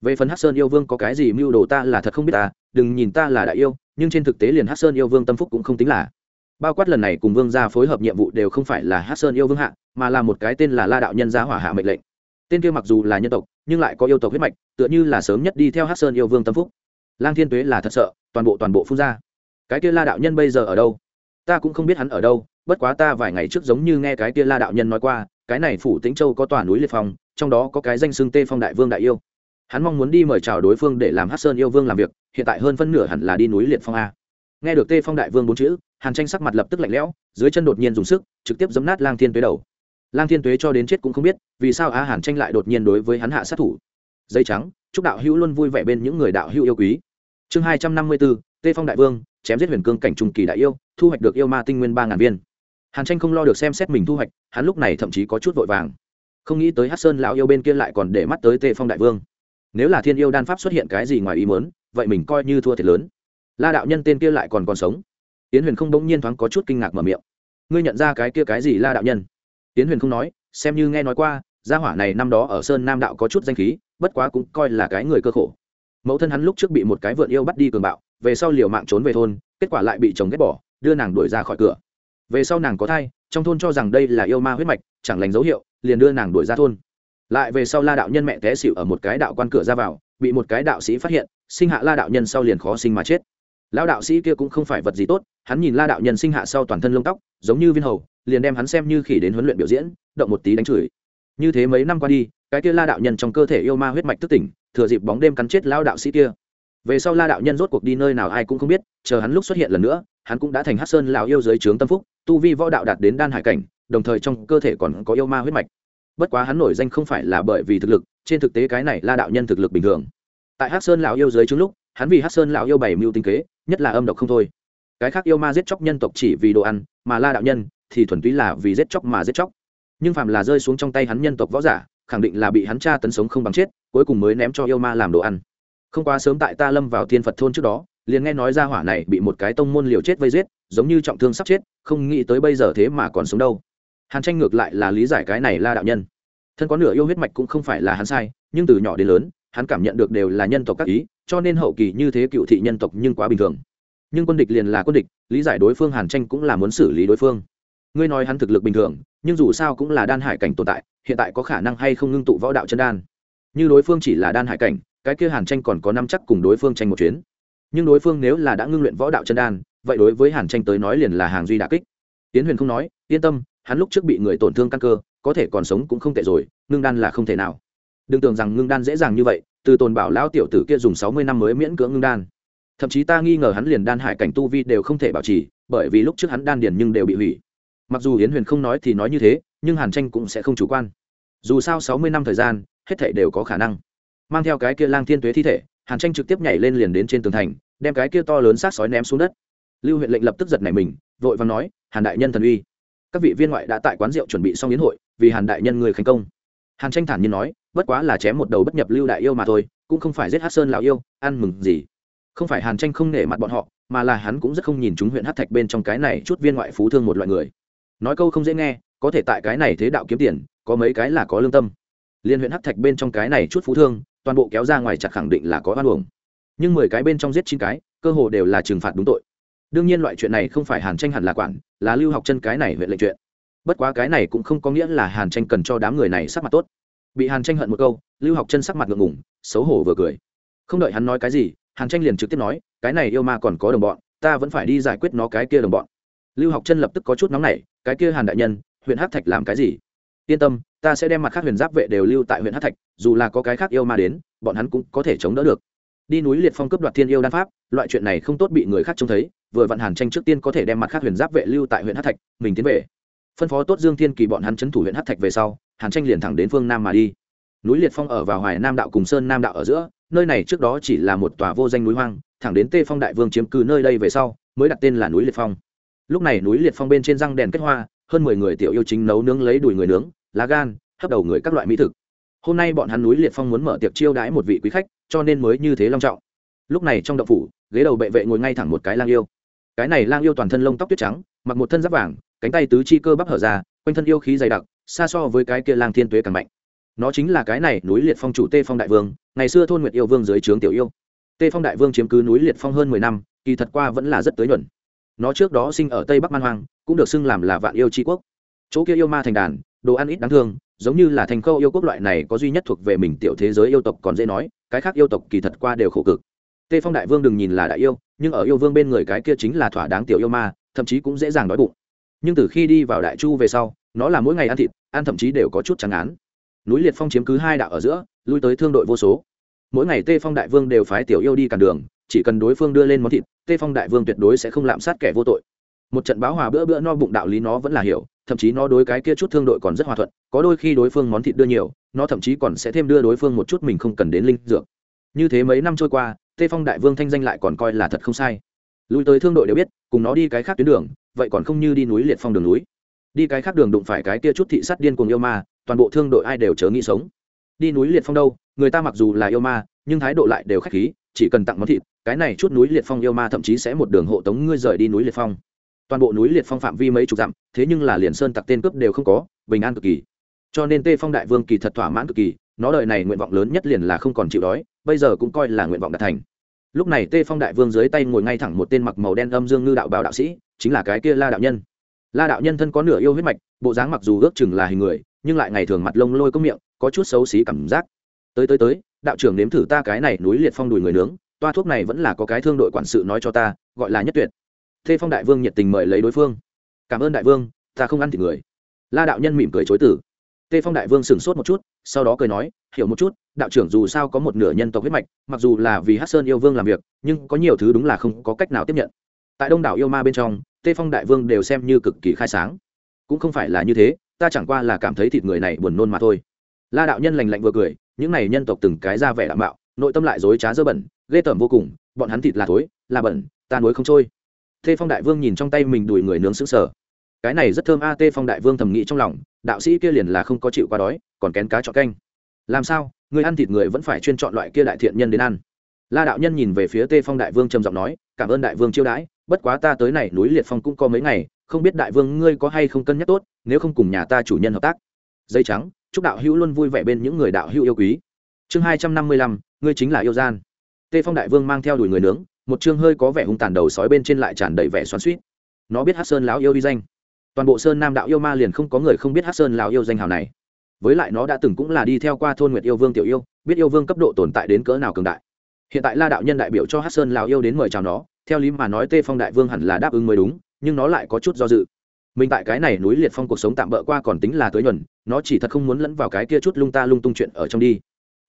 Về phần hát sơn yêu vương có cái gì mưu đồ ta là thật không biết ta, đừng nhìn ta là đại yêu, nhưng trên thực tế liền hát sơn yêu vương tâm phúc cũng không tính là. Bao quát lần này cùng vương gia phối hợp nhiệm vụ đều không phải là hát sơn yêu vương hạ, mà là một cái tên là la đạo nhân gia hỏa hạ mệnh lệnh. Tên kia mặc dù là nhân tộc, nhưng lại có yêu tộc huyết mạch, tựa như là sớm nhất đi theo hát sơn yêu vương tâm phúc. Lang thiên tuế là thật sợ, toàn bộ toàn bộ phun ra. Cái kia la đạo nhân bây giờ ở đâu? Ta cũng không biết hắn ở đâu bất quá ta vài ngày trước giống như nghe cái kia la đạo nhân nói qua, cái này phủ tĩnh châu có tòa núi liệt phong, trong đó có cái danh xưng tê phong đại vương đại yêu. Hắn mong muốn đi mời chào đối phương để làm hát sơn yêu vương làm việc, hiện tại hơn phân nửa hẳn là đi núi liệt phong a. Nghe được tê phong đại vương bốn chữ, hàn tranh sắc mặt lập tức lạnh lẽo, dưới chân đột nhiên dùng sức, trực tiếp giấm nát lang thiên tuế đầu. Lang thiên tuế cho đến chết cũng không biết, vì sao a hàn tranh lại đột nhiên đối với hắn hạ sát thủ. Dây trắng, chúc đạo hữu luôn vui vẻ bên những người đạo hữu yêu quý. Chương hai trăm năm mươi bốn, tê phong đại vương, chém giết huyền cương cảnh trung kỳ đại yêu, thu hoạch được yêu ma tinh nguyên ba ngàn viên hàn tranh không lo được xem xét mình thu hoạch, hắn lúc này thậm chí có chút vội vàng. Không nghĩ tới hát sơn lão yêu bên kia lại còn để mắt tới Tề phong đại vương. Nếu là thiên yêu đan pháp xuất hiện cái gì ngoài ý muốn, vậy mình coi như thua thiệt lớn. La đạo nhân tên kia lại còn còn sống. Tiến huyền không bỗng nhiên thoáng có chút kinh ngạc mở miệng. Ngươi nhận ra cái kia cái gì la đạo nhân? Tiến huyền không nói, xem như nghe nói qua, gia hỏa này năm đó ở sơn nam đạo có chút danh khí, bất quá cũng coi là cái người cơ khổ. Mẫu thân hắn lúc trước bị một cái vượn yêu bắt đi cường bạo, về sau liều mạng trốn về thôn, kết quả lại bị chồng ghét bỏ, đưa nàng đuổi ra khỏi cửa về sau nàng có thai, trong thôn cho rằng đây là yêu ma huyết mạch, chẳng lành dấu hiệu, liền đưa nàng đuổi ra thôn. Lại về sau la đạo nhân mẹ té xịu ở một cái đạo quan cửa ra vào, bị một cái đạo sĩ phát hiện, sinh hạ la đạo nhân sau liền khó sinh mà chết. Lão đạo sĩ kia cũng không phải vật gì tốt, hắn nhìn la đạo nhân sinh hạ sau toàn thân lông tóc, giống như viên hầu, liền đem hắn xem như khỉ đến huấn luyện biểu diễn, động một tí đánh chửi. Như thế mấy năm qua đi, cái kia la đạo nhân trong cơ thể yêu ma huyết mạch thức tỉnh, thừa dịp bóng đêm cắn chết lao đạo sĩ kia. Về sau la đạo nhân rốt cuộc đi nơi nào ai cũng không biết, chờ hắn lúc xuất hiện lần nữa, hắn cũng đã thành hát sơn lão yêu dưới trướng tâm phúc tu vi võ đạo đạt đến đan hải cảnh, đồng thời trong cơ thể còn có yêu ma huyết mạch. Bất quá hắn nổi danh không phải là bởi vì thực lực, trên thực tế cái này la đạo nhân thực lực bình thường. Tại hát sơn lão yêu dưới trước lúc, hắn vì hát sơn lão yêu bảy mưu tinh kế, nhất là âm độc không thôi. Cái khác yêu ma giết chóc nhân tộc chỉ vì đồ ăn, mà la đạo nhân thì thuần túy là vì giết chóc mà giết chóc. Nhưng phạm là rơi xuống trong tay hắn nhân tộc võ giả, khẳng định là bị hắn tra tấn sống không bằng chết, cuối cùng mới ném cho yêu ma làm đồ ăn. Không quá sớm tại ta lâm vào thiên phật thôn trước đó liền nghe nói ra hỏa này bị một cái tông môn liều chết vây giết, giống như trọng thương sắp chết, không nghĩ tới bây giờ thế mà còn sống đâu. Hàn tranh ngược lại là lý giải cái này la đạo nhân. Thân có nửa yêu huyết mạch cũng không phải là hắn sai, nhưng từ nhỏ đến lớn, hắn cảm nhận được đều là nhân tộc các ý, cho nên hậu kỳ như thế cựu thị nhân tộc nhưng quá bình thường. Nhưng quân địch liền là quân địch, lý giải đối phương hàn tranh cũng là muốn xử lý đối phương. Ngươi nói hắn thực lực bình thường, nhưng dù sao cũng là đan hải cảnh tồn tại, hiện tại có khả năng hay không ngưng tụ võ đạo chân đan? Như đối phương chỉ là đan hải cảnh, cái kia hàn tranh còn có năm chắc cùng đối phương tranh một chuyến nhưng đối phương nếu là đã ngưng luyện võ đạo chân đan, vậy đối với hàn tranh tới nói liền là hàng duy đà kích. Tiến huyền không nói, yên tâm, hắn lúc trước bị người tổn thương căn cơ, có thể còn sống cũng không tệ rồi, ngưng đan là không thể nào. Đừng tưởng rằng ngưng đan dễ dàng như vậy, từ tồn bảo lão tiểu tử kia dùng sáu mươi năm mới miễn cưỡng ngưng đan. Thậm chí ta nghi ngờ hắn liền đan hải cảnh tu vi đều không thể bảo trì, bởi vì lúc trước hắn đan điền nhưng đều bị hủy. Mặc dù yến huyền không nói thì nói như thế, nhưng hàn tranh cũng sẽ không chủ quan. Dù sao sáu mươi năm thời gian, hết thảy đều có khả năng. Mang theo cái kia lang thiên tuế thi thể hàn tranh trực tiếp nhảy lên liền đến trên tường thành, đem cái kia to lớn sát sói ném xuống đất. Lưu huyện lệnh lập tức giật nảy mình, vội và nói, hàn đại nhân thần uy, các vị viên ngoại đã tại quán rượu chuẩn bị xong yến hội, vì hàn đại nhân người khánh công. Hàn tranh thản nhiên nói, bất quá là chém một đầu bất nhập lưu đại yêu mà thôi, cũng không phải giết hát sơn lão yêu, ăn mừng gì. Không phải hàn tranh không nể mặt bọn họ, mà là hắn cũng rất không nhìn chúng huyện hát thạch bên trong cái này chút viên ngoại phú thương một loại người. Nói câu không dễ nghe, có thể tại cái này thế đạo kiếm tiền, có mấy cái là có lương tâm. Liên huyện hát thạch bên trong cái này chút phú thương toàn bộ kéo ra ngoài chặt khẳng định là có oan uổng. Nhưng mười cái bên trong giết chín cái, cơ hồ đều là trừng phạt đúng tội. Đương nhiên loại chuyện này không phải hàn tranh hẳn là quản, là lưu học chân cái này huyện lệnh chuyện. Bất quá cái này cũng không có nghĩa là hàn tranh cần cho đám người này sắc mặt tốt. Bị hàn tranh hận một câu, lưu học chân sắc mặt ngượng ngủng xấu hổ vừa cười. Không đợi hắn nói cái gì, hàn tranh liền trực tiếp nói, cái này yêu ma còn có đồng bọn, ta vẫn phải đi giải quyết nó cái kia đồng bọn. Lưu học chân lập tức có chút nóng nảy, cái kia hàn đại nhân, huyện hát thạch làm cái gì? Yên tâm ta sẽ đem mặt khác huyền giáp vệ đều lưu tại huyện hát thạch, dù là có cái khác yêu ma đến, bọn hắn cũng có thể chống đỡ được. Đi núi liệt phong cướp đoạt thiên yêu đan pháp, loại chuyện này không tốt bị người khác trông thấy, vừa vặn hàn tranh trước tiên có thể đem mặt khác huyền giáp vệ lưu tại huyện hát thạch, mình tiến về. Phân phó tốt dương thiên kỳ bọn hắn c h ấ n thủ huyện hát thạch về sau, hàn tranh liền thẳng đến phương nam mà đi. Núi liệt phong ở vào hoài nam đạo cùng sơn nam đạo ở giữa, nơi này trước đó chỉ là một tòa vô danh núi hoang, thẳng đến tê phong đại vương chiếm cứ nơi đây về sau, mới đặt tên là núi liệt phong. Lúc này núi liệt phong bên trên răng đèn kết hoa, hơn mười người tiểu yêu chính nấu nướng lấy đùi người nướng lá gan, hấp đầu người các loại mỹ thực. Hôm nay bọn hắn núi liệt phong muốn mở tiệc chiêu đãi một vị quý khách, cho nên mới như thế long trọng. Lúc này trong đậu phủ, ghế đầu bệ vệ ngồi ngay thẳng một cái lang yêu. Cái này lang yêu toàn thân lông tóc tuyết trắng, mặc một thân giáp vàng, cánh tay tứ chi cơ bắp hở ra, quanh thân yêu khí dày đặc, xa so với cái kia lang thiên tuế càng mạnh. Nó chính là cái này núi liệt phong chủ tê phong đại vương, ngày xưa thôn nguyệt yêu vương dưới trướng tiểu yêu. Tê phong đại vương chiếm cứ núi liệt phong hơn mười năm, kỳ thật qua vẫn là rất tới nhuận. Nó trước đó sinh ở tây bắc man hoang, cũng được xưng làm là vạn yêu tri quốc. Chỗ kia yêu ma thành đàn đồ ăn ít đáng thương, giống như là thành khâu yêu quốc loại này có duy nhất thuộc về mình tiểu thế giới yêu tộc còn dễ nói, cái khác yêu tộc kỳ thật qua đều khổ cực. Tê phong đại vương đừng nhìn là đại yêu, nhưng ở yêu vương bên người cái kia chính là thỏa đáng tiểu yêu ma, thậm chí cũng dễ dàng đói bụng. Nhưng từ khi đi vào đại chu về sau, nó là mỗi ngày ăn thịt, ăn thậm chí đều có chút trắng án. Núi liệt phong chiếm cứ hai đạo ở giữa, lui tới thương đội vô số. Mỗi ngày tê phong đại vương đều phái tiểu yêu đi cản đường, chỉ cần đối phương đưa lên món thịt, tê phong đại vương tuyệt đối sẽ không lạm sát kẻ vô tội một trận báo hòa bữa bữa no bụng đạo lý nó vẫn là hiểu, thậm chí nó đối cái kia chút thương đội còn rất hòa thuận, có đôi khi đối phương món thịt đưa nhiều, nó thậm chí còn sẽ thêm đưa đối phương một chút mình không cần đến linh dược. Như thế mấy năm trôi qua, tê phong đại vương thanh danh lại còn coi là thật không sai. Lui tới thương đội đều biết, cùng nó đi cái khác tuyến đường, vậy còn không như đi núi liệt phong đường núi. Đi cái khác đường đụng phải cái kia chút thị sắt điên cùng yêu ma, toàn bộ thương đội ai đều chớ nghĩ sống. Đi núi liệt phong đâu, người ta mặc dù là yêu ma, nhưng thái độ lại đều khách khí, chỉ cần tặng món thịt, cái này chút núi liệt phong yêu ma thậm chí sẽ một đường hộ tống ngươi rời đi núi liệt phong toàn bộ núi liệt phong phạm vi mấy chục dặm, thế nhưng là liền sơn tặc tên cướp đều không có, bình an cực kỳ. Cho nên tê phong đại vương kỳ thật thỏa mãn cực kỳ, nó đời này nguyện vọng lớn nhất liền là không còn chịu đói, bây giờ cũng coi là nguyện vọng đạt thành. Lúc này tê phong đại vương dưới tay ngồi ngay thẳng một tên mặc màu đen âm dương ngư đạo bảo đạo sĩ, chính là cái kia la đạo nhân. La đạo nhân thân có nửa yêu huyết mạch, bộ dáng mặc dù ước chừng là hình người, nhưng lại ngày thường mặt lông lôi có miệng, có chút xấu xí cảm giác. Tới tới tới, đạo trưởng nếm thử ta cái này núi liệt phong đùi người nướng, toa thuốc này vẫn là có cái thương đội quản sự nói cho ta, gọi là nhất tuyệt thê phong đại vương nhiệt tình mời lấy đối phương. Cảm ơn đại vương, ta không ăn thịt người. La đạo nhân mỉm cười chối tử tê phong đại vương sửng sốt một chút, sau đó cười nói, hiểu một chút, đạo trưởng dù sao có một nửa nhân tộc huyết mạch, mặc dù là vì hát sơn yêu vương làm việc, nhưng có nhiều thứ đúng là không có cách nào tiếp nhận. Tại đông đảo yêu ma bên trong tê phong đại vương đều xem như cực kỳ khai sáng. Cũng không phải là như thế, ta chẳng qua là cảm thấy thịt người này buồn nôn mà thôi. La đạo nhân lành lạnh vừa cười, những này nhân tộc từng cái ra vẻ đảm bảo nội tâm lại dối trá dơ bẩn, ghê tởm vô cùng, bọn hắn thịt là thối, là bẩn, ta nuối không trôi tê phong đại vương nhìn trong tay mình đùi người nướng sững sờ. Cái này rất thơm a tê phong đại vương thầm nghĩ trong lòng, đạo sĩ kia liền là không có chịu qua đói, còn kén cá chọn canh. Làm sao, người ăn thịt người vẫn phải chuyên chọn loại kia đại thiện nhân đến ăn. La đạo nhân nhìn về phía tê phong đại vương trầm giọng nói, cảm ơn đại vương chiêu đãi, bất quá ta tới này núi liệt phong cũng có mấy ngày, không biết đại vương ngươi có hay không cân nhắc tốt, nếu không cùng nhà ta chủ nhân hợp tác. Dây trắng, chúc đạo hữu luôn vui vẻ bên những người đạo hữu yêu quý. Chương hai trăm năm mươi lăm, ngươi chính là yêu gian. Tê phong đại vương mang theo đuổi người nướng một chương hơi có vẻ hung tàn đầu sói bên trên lại tràn đầy vẻ xoắn suýt nó biết hát sơn lão yêu đi danh. Toàn bộ sơn nam đạo yêu ma liền không có người không biết hát sơn lão yêu danh hào này. Với lại nó đã từng cũng là đi theo qua thôn nguyệt yêu vương tiểu yêu, biết yêu vương cấp độ tồn tại đến cỡ nào cường đại. Hiện tại la đạo nhân đại biểu cho hát sơn lào yêu đến mời chào nó, theo lý mà nói tê phong đại vương hẳn là đáp ứng mới đúng, nhưng nó lại có chút do dự. Mình tại cái này núi liệt phong cuộc sống tạm bỡ qua còn tính là tới nhuần, nó chỉ thật không muốn lẫn vào cái kia chút lung ta lung tung chuyện ở trong đi.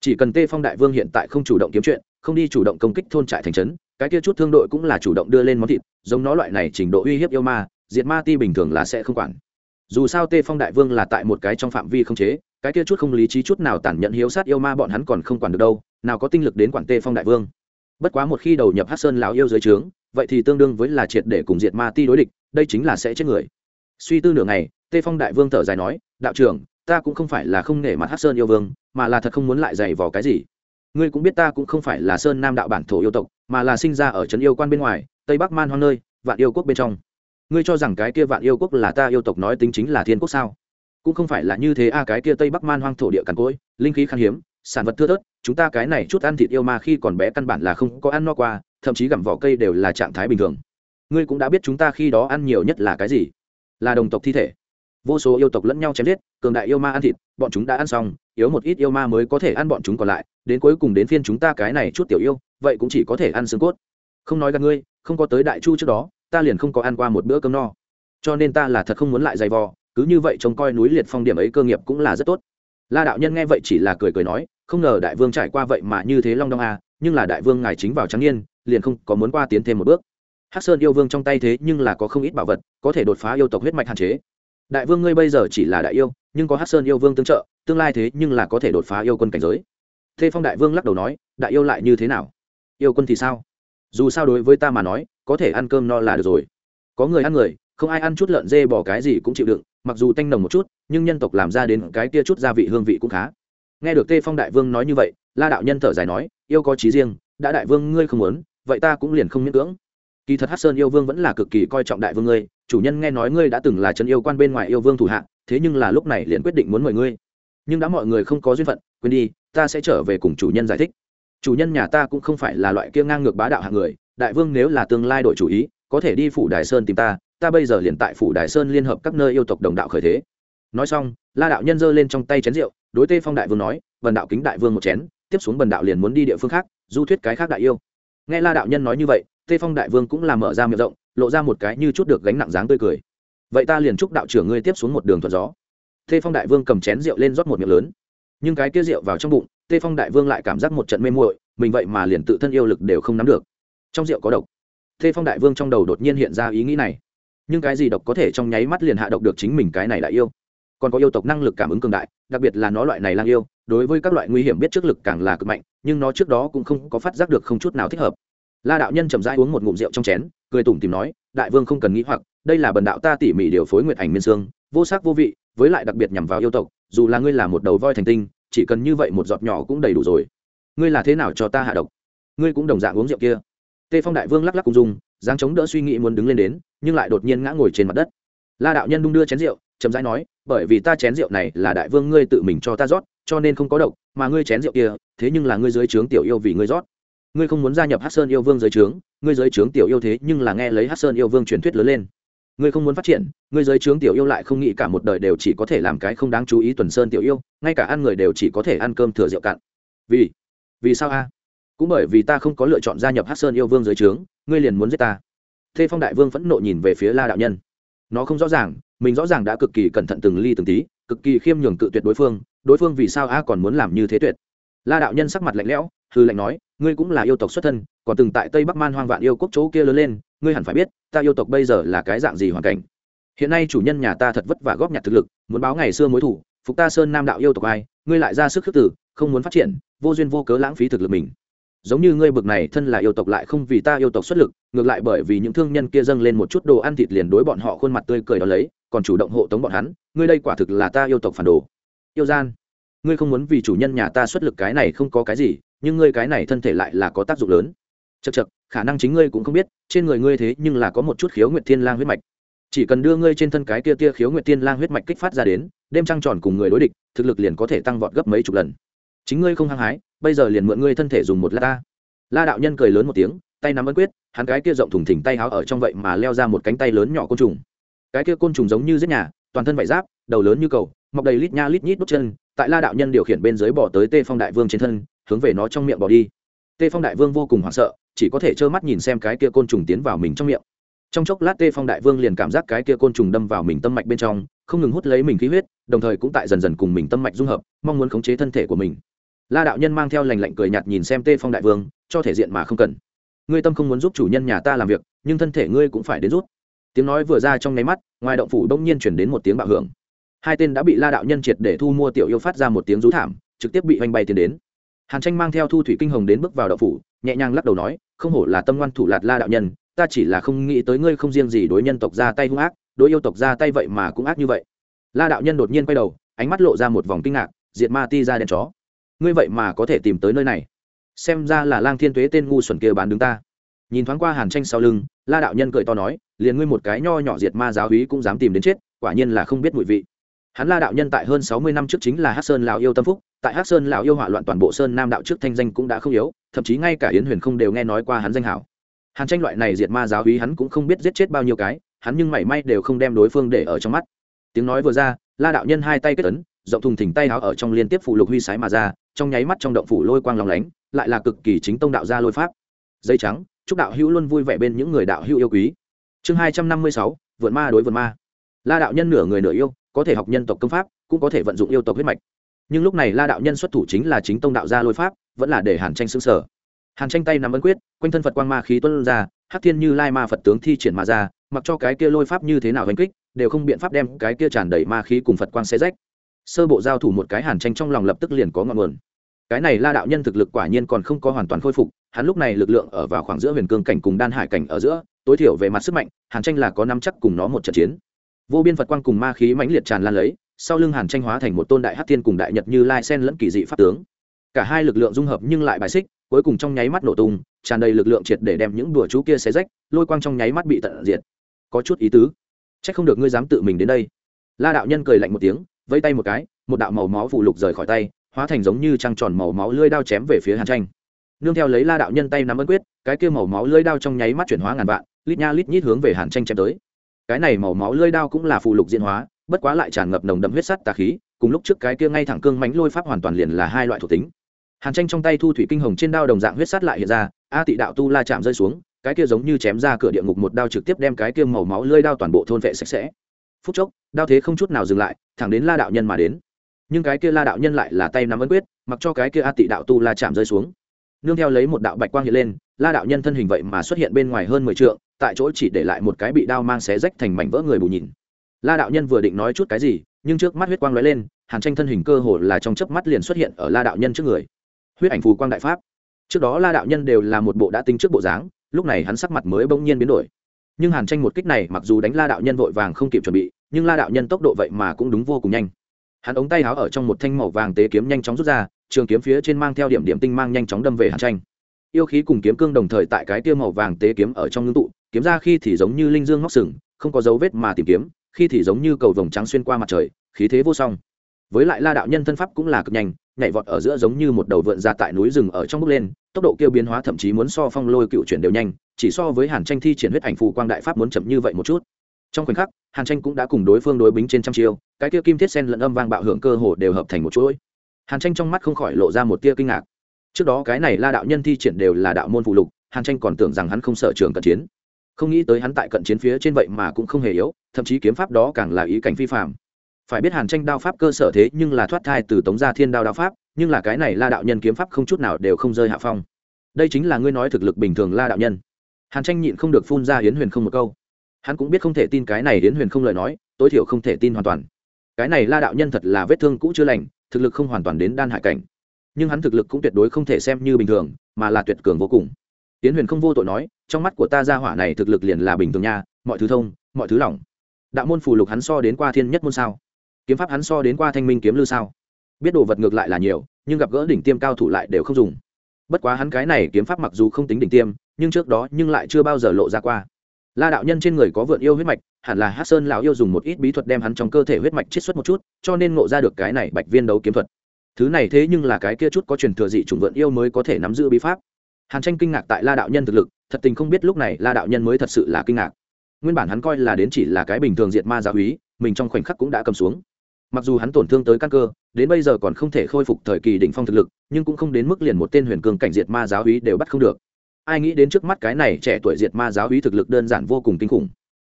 Chỉ cần tê phong đại vương hiện tại không chủ động kiếm chuyện, không đi chủ động công kích thôn trại thành trấn cái kia chút thương đội cũng là chủ động đưa lên món thịt, giống nó loại này trình độ uy hiếp yêu ma, diệt ma ti bình thường là sẽ không quản. Dù sao tê phong đại vương là tại một cái trong phạm vi không chế, cái kia chút không lý trí chút nào tản nhận hiếu sát yêu ma bọn hắn còn không quản được đâu, nào có tinh lực đến quản tê phong đại vương. Bất quá một khi đầu nhập hát sơn lão yêu dưới trướng, vậy thì tương đương với là triệt để cùng diệt ma ti đối địch, đây chính là sẽ chết người. Suy tư nửa ngày, tê phong đại vương thở dài nói, đạo trưởng, ta cũng không phải là không nể mặt hát sơn yêu vương, mà là thật không muốn lại dày vò cái gì ngươi cũng biết ta cũng không phải là sơn nam đạo bản thổ yêu tộc, mà là sinh ra ở trấn yêu quan bên ngoài, tây bắc man hoang nơi, vạn yêu quốc bên trong. Ngươi cho rằng cái kia vạn yêu quốc là ta yêu tộc nói tính chính là thiên quốc sao? Cũng không phải là như thế a, cái kia tây bắc man hoang thổ địa cằn cỗi, linh khí khan hiếm, sản vật thưa thớt, chúng ta cái này chút ăn thịt yêu mà khi còn bé căn bản là không có ăn no qua, thậm chí gặm vỏ cây đều là trạng thái bình thường. Ngươi cũng đã biết chúng ta khi đó ăn nhiều nhất là cái gì? Là đồng tộc thi thể vô số yêu tộc lẫn nhau chém giết, cường đại yêu ma ăn thịt, bọn chúng đã ăn xong, yếu một ít yêu ma mới có thể ăn bọn chúng còn lại, đến cuối cùng đến phiên chúng ta cái này chút tiểu yêu, vậy cũng chỉ có thể ăn xương cốt. Không nói gặp ngươi, không có tới đại chu trước đó, ta liền không có ăn qua một bữa cơm no. Cho nên ta là thật không muốn lại dày vò, cứ như vậy trông coi núi liệt phong điểm ấy cơ nghiệp cũng là rất tốt. La đạo nhân nghe vậy chỉ là cười cười nói, không ngờ đại vương trải qua vậy mà như thế long đong à nhưng là đại vương ngài chính vào trắng niên, liền không có muốn qua tiến thêm một bước. Hắc sơn yêu vương trong tay thế nhưng là có không ít bảo vật, có thể đột phá yêu tộc huyết mạch hạn chế đại vương ngươi bây giờ chỉ là đại yêu, nhưng có hắc sơn yêu vương tương trợ, tương lai thế nhưng là có thể đột phá yêu quân cảnh giới. Thế phong đại vương lắc đầu nói, đại yêu lại như thế nào? Yêu quân thì sao? Dù sao đối với ta mà nói, có thể ăn cơm no là được rồi. Có người ăn người, không ai ăn chút lợn dê bỏ cái gì cũng chịu đựng, mặc dù tanh nồng một chút, nhưng nhân tộc làm ra đến cái kia chút gia vị hương vị cũng khá. Nghe được tê phong đại vương nói như vậy, la đạo nhân thở dài nói, yêu có trí riêng, đã đại vương ngươi không muốn, vậy ta cũng liền không miễn cưỡng kỳ thật hát sơn yêu vương vẫn là cực kỳ coi trọng đại vương ngươi, chủ nhân nghe nói ngươi đã từng là chân yêu quan bên ngoài yêu vương thủ hạ, thế nhưng là lúc này liền quyết định muốn mời ngươi. Nhưng đã mọi người không có duyên phận, quên đi, ta sẽ trở về cùng chủ nhân giải thích. Chủ nhân nhà ta cũng không phải là loại kia ngang ngược bá đạo hạng người, đại vương nếu là tương lai đội chủ ý, có thể đi phủ đài sơn tìm ta ta bây giờ liền tại phủ đài sơn liên hợp các nơi yêu tộc đồng đạo khởi thế. Nói xong, la đạo nhân giơ lên trong tay chén rượu, đối tê phong đại vương nói vần đạo kính đại vương một chén, tiếp xuống bần đạo liền muốn đi địa phương khác, du thuyết cái khác đại yêu. Nghe la đạo nhân nói như vậy tê phong đại vương cũng làm mở ra miệng rộng, lộ ra một cái như chút được gánh nặng dáng tươi cười. Vậy ta liền chúc đạo trưởng ngươi tiếp xuống một đường thuận gió. Tê phong đại vương cầm chén rượu lên rót một miệng lớn. Nhưng cái kia rượu vào trong bụng, tê phong đại vương lại cảm giác một trận mê muội, mình vậy mà liền tự thân yêu lực đều không nắm được. Trong rượu có độc. Tê phong đại vương trong đầu đột nhiên hiện ra ý nghĩ này. Nhưng cái gì độc có thể trong nháy mắt liền hạ độc được chính mình cái này đại yêu? Còn có yêu tộc năng lực cảm ứng cường đại, đặc biệt là nó loại này lang yêu, đối với các loại nguy hiểm biết trước lực càng là cực mạnh, nhưng nó trước đó cũng không có phát giác được không chút nào thích hợp la đạo nhân chậm rãi uống một ngụm rượu trong chén, cười tủm tìm nói, đại vương không cần nghĩ hoặc, đây là bần đạo ta tỉ mỉ điều phối nguyệt ảnh miên sương vô sắc vô vị, với lại đặc biệt nhằm vào yêu tộc, dù là ngươi là một đầu voi thành tinh, chỉ cần như vậy một giọt nhỏ cũng đầy đủ rồi. Ngươi là thế nào cho ta hạ độc? Ngươi cũng đồng dạng uống rượu kia. Tê phong đại vương lắc lắc cùng dùng, dáng chống đỡ suy nghĩ muốn đứng lên đến, nhưng lại đột nhiên ngã ngồi trên mặt đất. La đạo nhân đung đưa chén rượu, chậm rãi nói, bởi vì ta chén rượu này là đại vương ngươi tự mình cho ta rót, cho nên không có độc, mà ngươi chén rượu kia, thế nhưng là ngươi dưới trướng tiểu yêu vì ngươi rót ngươi không muốn gia nhập hát sơn yêu vương dưới trướng, ngươi dưới trướng tiểu yêu thế nhưng là nghe lấy hát sơn yêu vương truyền thuyết lớn lên. Ngươi không muốn phát triển, ngươi dưới trướng tiểu yêu lại không nghĩ cả một đời đều chỉ có thể làm cái không đáng chú ý tuần sơn tiểu yêu, ngay cả ăn người đều chỉ có thể ăn cơm thừa rượu cạn. Vì vì sao a? Cũng bởi vì ta không có lựa chọn gia nhập hát sơn yêu vương dưới trướng, ngươi liền muốn giết ta. Thế phong đại vương phẫn nộ nhìn về phía la đạo nhân. Nó không rõ ràng, mình rõ ràng đã cực kỳ cẩn thận từng ly từng tí, cực kỳ khiêm nhường cự tuyệt đối phương đối phương vì sao a còn muốn làm như thế tuyệt? La đạo nhân sắc mặt lạnh lẽo hư lệnh nói, ngươi cũng là yêu tộc xuất thân, còn từng tại tây bắc man hoang vạn yêu quốc chỗ kia lớn lên, ngươi hẳn phải biết, ta yêu tộc bây giờ là cái dạng gì hoàn cảnh. Hiện nay chủ nhân nhà ta thật vất vả góp nhặt thực lực, muốn báo ngày xưa mối thủ phục ta sơn nam đạo yêu tộc ai, ngươi lại ra sức khước tử không muốn phát triển, vô duyên vô cớ lãng phí thực lực mình. Giống như ngươi bực này thân là yêu tộc lại không vì ta yêu tộc xuất lực, ngược lại bởi vì những thương nhân kia dâng lên một chút đồ ăn thịt liền đối bọn họ khuôn mặt tươi cười đó lấy, còn chủ động hộ tống bọn hắn, ngươi đây quả thực là ta yêu tộc phản đồ. Yêu gian, ngươi không muốn vì chủ nhân nhà ta xuất lực cái này không có cái gì nhưng ngươi cái này thân thể lại là có tác dụng lớn. Chật chật khả năng chính ngươi cũng không biết, trên người ngươi thế nhưng là có một chút khiếu nguyệt thiên lang huyết mạch. Chỉ cần đưa ngươi trên thân cái kia tia khiếu nguyệt thiên lang huyết mạch kích phát ra đến, đêm trăng tròn cùng người đối địch, thực lực liền có thể tăng vọt gấp mấy chục lần. Chính ngươi không hăng hái, bây giờ liền mượn ngươi thân thể dùng một la ta. La đạo nhân cười lớn một tiếng, tay nắm ấn quyết, hắn cái kia rộng thùng thỉnh tay háo ở trong vậy mà leo ra một cánh tay lớn nhỏ côn trùng. Cái kia côn trùng giống như giết nhà, toàn thân vải giáp, đầu lớn như cầu, mọc đầy lít nha lít nhít đốt chân, tại la đạo nhân điều khiển bên dưới bỏ tới tê phong đại vương trên thân hướng về nó trong miệng bỏ đi. Tê phong đại vương vô cùng hoảng sợ, chỉ có thể trơ mắt nhìn xem cái kia côn trùng tiến vào mình trong miệng. Trong chốc lát tê phong đại vương liền cảm giác cái kia côn trùng đâm vào mình tâm mạch bên trong, không ngừng hút lấy mình khí huyết, đồng thời cũng tại dần dần cùng mình tâm mạch dung hợp, mong muốn khống chế thân thể của mình. La đạo nhân mang theo lành lạnh cười nhạt nhìn xem tê phong đại vương, cho thể diện mà không cần. Ngươi tâm không muốn giúp chủ nhân nhà ta làm việc, nhưng thân thể ngươi cũng phải đến rút tiếng nói vừa ra trong nháy mắt, ngoài động phủ đông nhiên chuyển đến một tiếng bạo hưởng. Hai tên đã bị la đạo nhân triệt để thu mua tiểu yêu phát ra một tiếng rú thảm, trực tiếp bị oanh bay tiến đến hàn tranh mang theo thu thủy kinh hồng đến bước vào động phủ, nhẹ nhàng lắc đầu nói, không hổ là tâm ngoan thủ lạt la đạo nhân, ta chỉ là không nghĩ tới ngươi không riêng gì đối nhân tộc ra tay hung ác, đối yêu tộc ra tay vậy mà cũng ác như vậy. La đạo nhân đột nhiên quay đầu, ánh mắt lộ ra một vòng kinh ngạc, diệt ma ti ra đèn chó, ngươi vậy mà có thể tìm tới nơi này? Xem ra là lang thiên tuế tên ngu xuẩn kia bán đứng ta. Nhìn thoáng qua hàn tranh sau lưng, la đạo nhân cười to nói, liền ngươi một cái nho nhỏ diệt ma giáo húy cũng dám tìm đến chết, quả nhiên là không biết mùi vị hắn la đạo nhân tại hơn sáu mươi năm trước chính là hát sơn lào yêu tâm phúc, tại hát sơn lào yêu hỏa loạn toàn bộ sơn nam đạo trước thanh danh cũng đã không yếu, thậm chí ngay cả yến huyền không đều nghe nói qua hắn danh hảo. Hàn tranh loại này diệt ma giáo hí hắn cũng không biết giết chết bao nhiêu cái, hắn nhưng mảy may đều không đem đối phương để ở trong mắt. Tiếng nói vừa ra, la đạo nhân hai tay kết ấn, rộng thùng thỉnh tay áo ở trong liên tiếp phụ lục huy sái mà ra, trong nháy mắt trong động phủ lôi quang lòng lánh, lại là cực kỳ chính tông đạo gia lôi pháp. Dây trắng, chúc đạo hữu luôn vui vẻ bên những người đạo hữu yêu quý. Chương hai trăm năm mươi sáu vượt ma đối vượt ma. La đạo nhân nửa người nửa yêu có thể học nhân tộc công pháp, cũng có thể vận dụng yêu tộc huyết mạch. Nhưng lúc này la đạo nhân xuất thủ chính là chính tông đạo gia lôi pháp, vẫn là để hàn tranh xương sở. Hàn tranh tay nắm ấn quyết, quanh thân phật quang ma khí tuân ra, hắc thiên như lai ma phật tướng thi triển mà ra, mặc cho cái kia lôi pháp như thế nào hành kích, đều không biện pháp đem cái kia tràn đầy ma khí cùng phật quang xé rách. Sơ bộ giao thủ một cái hàn tranh trong lòng lập tức liền có ngọn nguồn. Cái này la đạo nhân thực lực quả nhiên còn không có hoàn toàn khôi phục, hắn lúc này lực lượng ở vào khoảng giữa huyền cương cảnh cùng đan hải cảnh ở giữa, tối thiểu về mặt sức mạnh, hàn tranh là có năm chắc cùng nó một trận chiến vô biên phật quang cùng ma khí mãnh liệt tràn lan lấy, sau lưng hàn tranh hóa thành một tôn đại hát thiên cùng đại nhật như lai sen lẫn kỳ dị pháp tướng. Cả hai lực lượng dung hợp nhưng lại bài xích, cuối cùng trong nháy mắt nổ tung, tràn đầy lực lượng triệt để đem những đùa chú kia xé rách, lôi quang trong nháy mắt bị tận diệt. Có chút ý tứ. C h ắ c không được ngươi dám tự mình đến đây. La đạo nhân cười lạnh một tiếng, vẫy tay một cái, một đạo màu máu phủ lục rời khỏi tay, hóa thành giống như trăng tròn màu máu lưỡi đao chém về phía hàn tranh. Nương theo lấy la đạo nhân tay nắm ấn quyết, cái kia màu máu lưỡi đao trong nháy mắt chuyển hóa ngàn vạn, lít nha lít nhít hướng về hàn tranh chém tới cái này màu máu lưỡi đao cũng là phù lục diễn hóa, bất quá lại tràn ngập nồng đậm huyết sắt tà khí, cùng lúc trước cái kia ngay thẳng cương mánh lôi pháp hoàn toàn liền là hai loại thuộc tính. Hàn tranh trong tay thu thủy kinh hồng trên đao đồng dạng huyết sắt lại hiện ra, a tị đạo tu la chạm rơi xuống, cái kia giống như chém ra cửa địa ngục một đao trực tiếp đem cái kia màu máu lưỡi đao toàn bộ thôn vệ sạch sẽ. Phút chốc, đao thế không chút nào dừng lại, thẳng đến la đạo nhân mà đến. Nhưng cái kia la đạo nhân lại là tay nắm ấn quyết, mặc cho cái kia a tị đạo tu la chạm rơi xuống. Nương theo lấy một đạo bạch quang hiện lên, la đạo nhân thân hình vậy mà xuất hiện bên ngoài hơn mười trượng tại chỗ chỉ để lại một cái bị đao mang xé rách thành mảnh vỡ người bù nhìn. La đạo nhân vừa định nói chút cái gì, nhưng trước mắt huyết quang lóe lên, hàn tranh thân hình cơ hồ là trong chớp mắt liền xuất hiện ở la đạo nhân trước người. Huyết ảnh phù quang đại pháp. Trước đó la đạo nhân đều là một bộ đã tính trước bộ dáng, lúc này hắn sắc mặt mới bỗng nhiên biến đổi. Nhưng hàn tranh một kích này mặc dù đánh la đạo nhân vội vàng không kịp chuẩn bị, nhưng la đạo nhân tốc độ vậy mà cũng đúng vô cùng nhanh. Hắn ống tay háo ở trong một thanh màu vàng tế kiếm nhanh chóng rút ra, trường kiếm phía trên mang theo điểm điểm tinh mang nhanh chóng đâm về hàn tranh yêu khí cùng kiếm cương đồng thời tại cái kia màu vàng tế kiếm ở trong ngưng tụ, kiếm ra khi thì giống như linh dương ngóc sừng, không có dấu vết mà tìm kiếm, khi thì giống như cầu vồng trắng xuyên qua mặt trời, khí thế vô song. Với lại la đạo nhân thân pháp cũng là cực nhanh, nhảy vọt ở giữa giống như một đầu vượn ra tại núi rừng ở trong bước lên, tốc độ kêu biến hóa thậm chí muốn so phong lôi cựu chuyển đều nhanh, chỉ so với hàn tranh thi triển huyết ảnh phù quang đại pháp muốn chậm như vậy một chút. Trong khoảnh khắc, hàn tranh cũng đã cùng đối phương đối bính trên trăm chiêu, cái kia kim thiết sen lẫn âm vang bạo hưởng cơ hồ đều hợp thành một chuỗi. Hàn tranh trong mắt không khỏi lộ ra một tia kinh ngạc trước đó cái này la đạo nhân thi triển đều là đạo môn phụ lục, hàn tranh còn tưởng rằng hắn không sợ trường cận chiến. Không nghĩ tới hắn tại cận chiến phía trên vậy mà cũng không hề yếu, thậm chí kiếm pháp đó càng là ý cảnh phi phạm phải biết hàn tranh đao pháp cơ sở thế nhưng là thoát thai từ tống gia thiên đao đao pháp, nhưng là cái này la đạo nhân kiếm pháp không chút nào đều không rơi hạ phong. Đây chính là ngươi nói thực lực bình thường la đạo nhân. Hàn tranh nhịn không được phun ra hiến huyền không một câu. Hắn cũng biết không thể tin cái này hiến huyền không lời nói, tối thiểu không thể tin hoàn toàn. Cái này la đạo nhân thật là vết thương cũ chưa lành, thực lực không hoàn toàn đến đan hạ cảnh nhưng hắn thực lực cũng tuyệt đối không thể xem như bình thường, mà là tuyệt cường vô cùng. Tiến huyền không vô tội nói, trong mắt của ta gia hỏa này thực lực liền là bình thường nha, mọi thứ thông, mọi thứ lỏng. Đạo môn phù lục hắn so đến qua thiên nhất môn sao? Kiếm pháp hắn so đến qua thanh minh kiếm lư sao? Biết đồ vật ngược lại là nhiều, nhưng gặp gỡ đỉnh tiêm cao thủ lại đều không dùng. Bất quá hắn cái này kiếm pháp mặc dù không tính đỉnh tiêm, nhưng trước đó nhưng lại chưa bao giờ lộ ra qua. La đạo nhân trên người có vượn yêu huyết mạch, hẳn là hát sơn lão yêu dùng một ít bí thuật đem hắn trong cơ thể huyết mạch chiết xuất một chút, cho nên ngộ ra được cái này bạch viên đấu kiếm thuật thứ này thế nhưng là cái kia chút có truyền thừa dị chủng vượn yêu mới có thể nắm giữ bí pháp. Hàn tranh kinh ngạc tại la đạo nhân thực lực, thật tình không biết lúc này la đạo nhân mới thật sự là kinh ngạc. Nguyên bản hắn coi là đến chỉ là cái bình thường diệt ma giáo úy, mình trong khoảnh khắc cũng đã cầm xuống. Mặc dù hắn tổn thương tới căn cơ, đến bây giờ còn không thể khôi phục thời kỳ đỉnh phong thực lực, nhưng cũng không đến mức liền một tên huyền cường cảnh diệt ma giáo úy đều bắt không được. Ai nghĩ đến trước mắt cái này trẻ tuổi diệt ma giáo úy thực lực đơn giản vô cùng kinh khủng.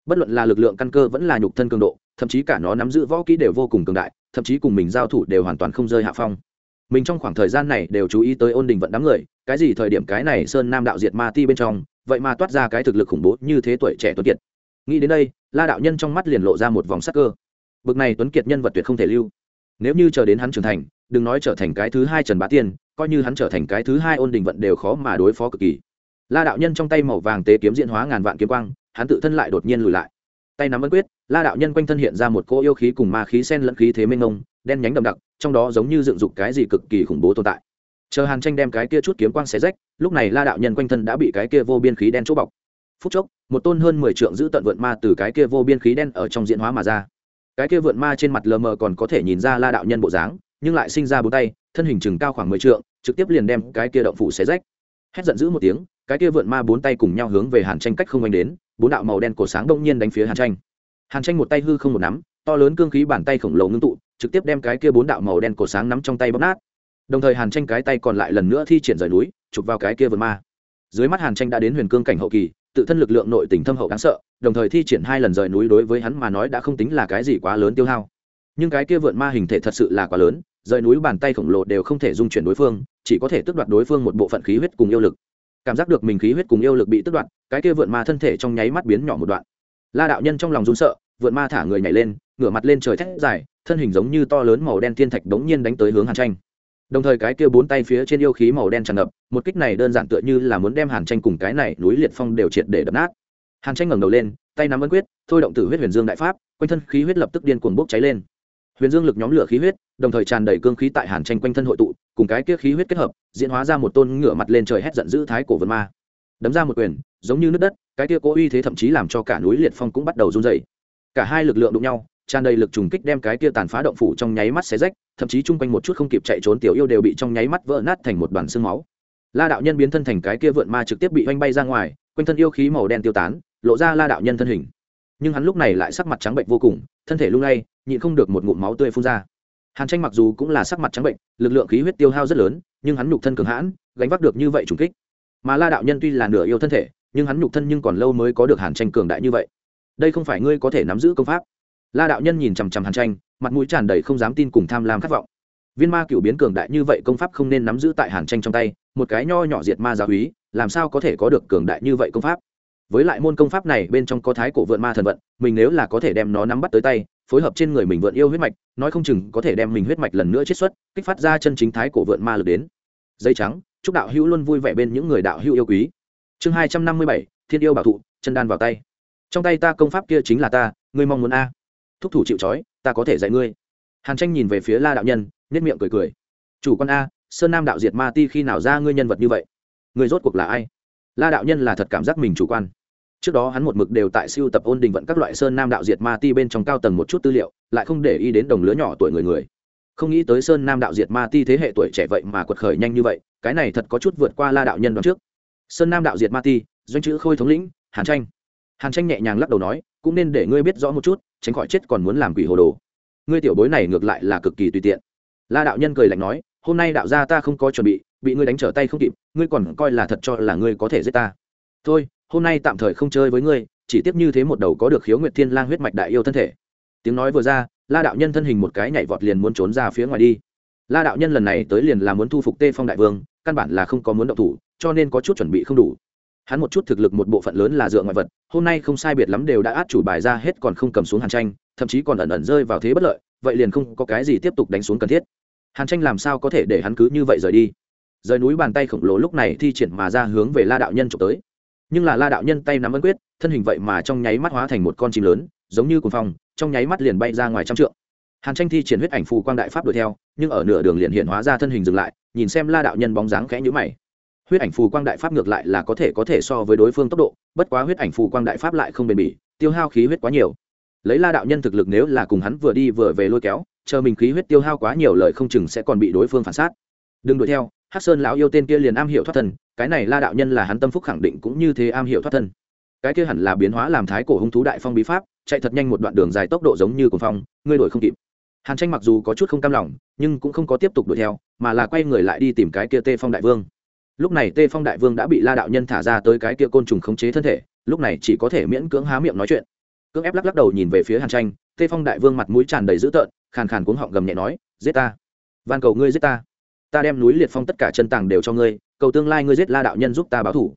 Bất luận là lực lượng căn cơ vẫn là nhục thân cường độ, thậm chí cả nó nắm giữ võ kỹ đều vô cùng cường đại thậm chí cùng mình giao thủ đều hoàn toàn không rơi hạ phong. Mình trong khoảng thời gian này đều chú ý tới ôn đình vận đám người, cái gì thời điểm cái này sơn nam đạo diệt ma ti bên trong, vậy mà toát ra cái thực lực khủng bố như thế tuổi trẻ tuấn kiệt. Nghĩ đến đây, la đạo nhân trong mắt liền lộ ra một vòng sắc cơ. Bực này tuấn kiệt nhân vật tuyệt không thể lưu. Nếu như chờ đến hắn trưởng thành, đừng nói trở thành cái thứ hai trần bá tiên, coi như hắn trở thành cái thứ hai ôn đình vận đều khó mà đối phó cực kỳ. La đạo nhân trong tay màu vàng tế kiếm diện hóa ngàn vạn kiếm quang, hắn tự thân lại đột nhiên lùi lại. Tay nắm ấn quyết la đạo nhân quanh thân hiện ra một cỗ yêu khí cùng ma khí sen lẫn khí thế mênh mông, đen nhánh đậm đặc, trong đó giống như dựng dục cái gì cực kỳ khủng bố tồn tại. Chờ hàn tranh đem cái kia chút kiếm quang xé rách, lúc này la đạo nhân quanh thân đã bị cái kia vô biên khí đen chỗ bọc. Phút chốc, một tôn hơn mười trượng giữ tận vượn ma từ cái kia vô biên khí đen ở trong diễn hóa mà ra. Cái kia vượn ma trên mặt lờ mờ còn có thể nhìn ra la đạo nhân bộ dáng, nhưng lại sinh ra bốn tay, thân hình chừng cao khoảng mười trượng, trực tiếp liền đem cái kia động phủ xé rách. Hét giận dữ một tiếng, cái kia vượn ma bốn tay cùng nhau hướng về hàn tranh cách không anh đến, bốn đạo màu đen cổ sáng đông nhiên đánh phía hàn tranh hàn tranh một tay hư không một nắm, to lớn cương khí bàn tay khổng lồ ngưng tụ, trực tiếp đem cái kia bốn đạo màu đen cổ sáng nắm trong tay bóp nát. Đồng thời hàn tranh cái tay còn lại lần nữa thi triển rời núi, chụp vào cái kia vượn ma. Dưới mắt hàn tranh đã đến huyền cương cảnh hậu kỳ, tự thân lực lượng nội tình thâm hậu đáng sợ, đồng thời thi triển hai lần rời núi đối với hắn mà nói đã không tính là cái gì quá lớn tiêu hao. Nhưng cái kia vượn ma hình thể thật sự là quá lớn, rời núi bàn tay khổng lồ đều không thể dung chuyển đối phương, chỉ có thể tước đoạt đối phương một bộ phận khí huyết cùng yêu lực. Cảm giác được mình khí huyết cùng yêu lực bị tước đoạt, cái kia vượn ma thân thể trong nháy mắt biến nhỏ một đoạn la đạo nhân trong lòng run sợ, vượn ma thả người nhảy lên, ngửa mặt lên trời thét dài, thân hình giống như to lớn màu đen thiên thạch đống nhiên đánh tới hướng hàn tranh. Đồng thời cái kia bốn tay phía trên yêu khí màu đen tràn ngập, một kích này đơn giản tựa như là muốn đem hàn tranh cùng cái này núi liệt phong đều triệt để đập nát. Hàn tranh ngẩng đầu lên, tay nắm ấn quyết, thôi động tử huyết huyền dương đại pháp, quanh thân khí huyết lập tức điên cuồng bốc cháy lên. Huyền dương lực nhóm lửa khí huyết, đồng thời tràn đầy cương khí tại hàn tranh quanh thân hội tụ, cùng cái kia khí huyết kết hợp, diễn hóa ra một tôn ngửa mặt lên trời hét giận dữ thái cổ vân ma đấm ra một quyền, giống như nước đất, cái kia cố uy thế thậm chí làm cho cả núi liệt phong cũng bắt đầu run dày cả hai lực lượng đụng nhau, tràn đầy lực trùng kích đem cái kia tàn phá động phủ trong nháy mắt xé rách, thậm chí chung quanh một chút không kịp chạy trốn tiểu yêu đều bị trong nháy mắt vỡ nát thành một đoàn xương máu. La đạo nhân biến thân thành cái kia vượn ma trực tiếp bị oanh bay ra ngoài, quanh thân yêu khí màu đen tiêu tán, lộ ra la đạo nhân thân hình. Nhưng hắn lúc này lại sắc mặt trắng bệnh vô cùng, thân thể lung lay, nhịn không được một ngụm máu tươi phun ra. Hàn tranh mặc dù cũng là sắc mặt trắng bệnh, lực lượng khí huyết tiêu hao rất lớn, nhưng hắn nhục thân cường hãn, gánh vác được như vậy trùng kích mà la đạo nhân tuy là nửa yêu thân thể nhưng hắn nhục thân nhưng còn lâu mới có được hàn tranh cường đại như vậy. Đây không phải ngươi có thể nắm giữ công pháp. La đạo nhân nhìn chằm chằm hàn tranh mặt mũi tràn đầy không dám tin cùng tham lam khát vọng. Viên ma cựu biến cường đại như vậy công pháp không nên nắm giữ tại hàn tranh trong tay một cái nho nhỏ diệt ma giáo quý, làm sao có thể có được cường đại như vậy công pháp? Với lại môn công pháp này bên trong có thái cổ vượn ma thần vận mình nếu là có thể đem nó nắm bắt tới tay phối hợp trên người mình vượn yêu huyết mạch nói không chừng có thể đem mình huyết mạch lần nữa chiết xuất kích phát ra chân chính thái cổ vượn ma lực đến. Dây trắng chúc đạo hữu luôn vui vẻ bên những người đạo hữu yêu quý. Chương hai trăm năm mươi bảy, thiên yêu bảo thụ, chân đan vào tay. Trong tay ta công pháp kia chính là ta, ngươi mong muốn a. Thúc thủ chịu trói, ta có thể dạy ngươi. Hàn tranh nhìn về phía la đạo nhân nhất miệng cười cười. Chủ con a, sơn nam đạo diệt ma ti khi nào ra ngươi nhân vật như vậy? Ngươi rốt cuộc là ai? La đạo nhân là thật cảm giác mình chủ quan. Trước đó hắn một mực đều tại siêu tập ôn đình vận các loại sơn nam đạo diệt ma ti bên trong cao tầng một chút tư liệu, lại không để ý đến đồng lứa nhỏ tuổi người người không nghĩ tới sơn nam đạo diệt ma ti thế hệ tuổi trẻ vậy mà quật khởi nhanh như vậy, cái này thật có chút vượt qua la đạo nhân đoạn trước. Sơn nam đạo diệt ma ti, doanh chữ khôi thống lĩnh, hàn tranh. Hàn tranh nhẹ nhàng lắc đầu nói, cũng nên để ngươi biết rõ một chút, tránh khỏi chết còn muốn làm quỷ hồ đồ. Ngươi tiểu bối này ngược lại là cực kỳ tùy tiện. La đạo nhân cười lạnh nói, hôm nay đạo gia ta không có chuẩn bị bị ngươi đánh trở tay không kịp, ngươi còn coi là thật cho là ngươi có thể giết ta. Thôi, hôm nay tạm thời không chơi với ngươi, chỉ tiếp như thế một đầu có được khiếu nguyệt thiên lang huyết mạch đại yêu thân thể. Tiếng nói vừa ra la đạo nhân thân hình một cái nhảy vọt liền muốn trốn ra phía ngoài đi. La đạo nhân lần này tới liền là muốn thu phục tê phong đại vương, căn bản là không có muốn động thủ, cho nên có chút chuẩn bị không đủ. Hắn một chút thực lực một bộ phận lớn là dựa ngoại vật, hôm nay không sai biệt lắm đều đã át chủ bài ra hết còn không cầm xuống hàn tranh, thậm chí còn ẩn ẩn rơi vào thế bất lợi, vậy liền không có cái gì tiếp tục đánh xuống cần thiết. Hàn tranh làm sao có thể để hắn cứ như vậy rời đi? Rời núi bàn tay khổng lồ lúc này thi triển mà ra hướng về la đạo nhân trộm tới. Nhưng là la đạo nhân tay nắm ấn quyết, thân hình vậy mà trong nháy mắt hóa thành một con chim lớn, giống như cuồng phong trong nháy mắt liền bay ra ngoài trăm trượng. Hàn tranh thi triển huyết ảnh phù quang đại pháp đuổi theo, nhưng ở nửa đường liền hiện hóa ra thân hình dừng lại, nhìn xem la đạo nhân bóng dáng khẽ nhữ mày. Huyết ảnh phù quang đại pháp ngược lại là có thể có thể so với đối phương tốc độ, bất quá huyết ảnh phù quang đại pháp lại không bền bỉ, tiêu hao khí huyết quá nhiều. Lấy la đạo nhân thực lực nếu là cùng hắn vừa đi vừa về lôi kéo, chờ mình khí huyết tiêu hao quá nhiều lời không chừng sẽ còn bị đối phương phản sát. Đừng đuổi theo, hắc sơn lão yêu tên kia liền am hiểu thoát thân, cái này la đạo nhân là hắn tâm phúc khẳng định cũng như thế am hiểu thoát thân. Cái kia hẳn là biến hóa làm thái cổ hung thú đại phong bí pháp chạy thật nhanh một đoạn đường dài tốc độ giống như cuồng phong, ngươi đuổi không kịp. Hàn tranh mặc dù có chút không cam lòng, nhưng cũng không có tiếp tục đuổi theo, mà là quay người lại đi tìm cái kia tê phong đại vương. Lúc này tê phong đại vương đã bị la đạo nhân thả ra tới cái kia côn trùng khống chế thân thể, lúc này chỉ có thể miễn cưỡng há miệng nói chuyện. Cưỡng ép lắc lắc đầu nhìn về phía hàn tranh, tê phong đại vương mặt mũi tràn đầy dữ tợn, khàn khàn cuống họng gầm nhẹ nói, giết ta. Van cầu ngươi giết ta. Ta đem núi liệt phong tất cả chân tàng đều cho ngươi, cầu tương lai ngươi giết la đạo nhân giúp ta báo thủ.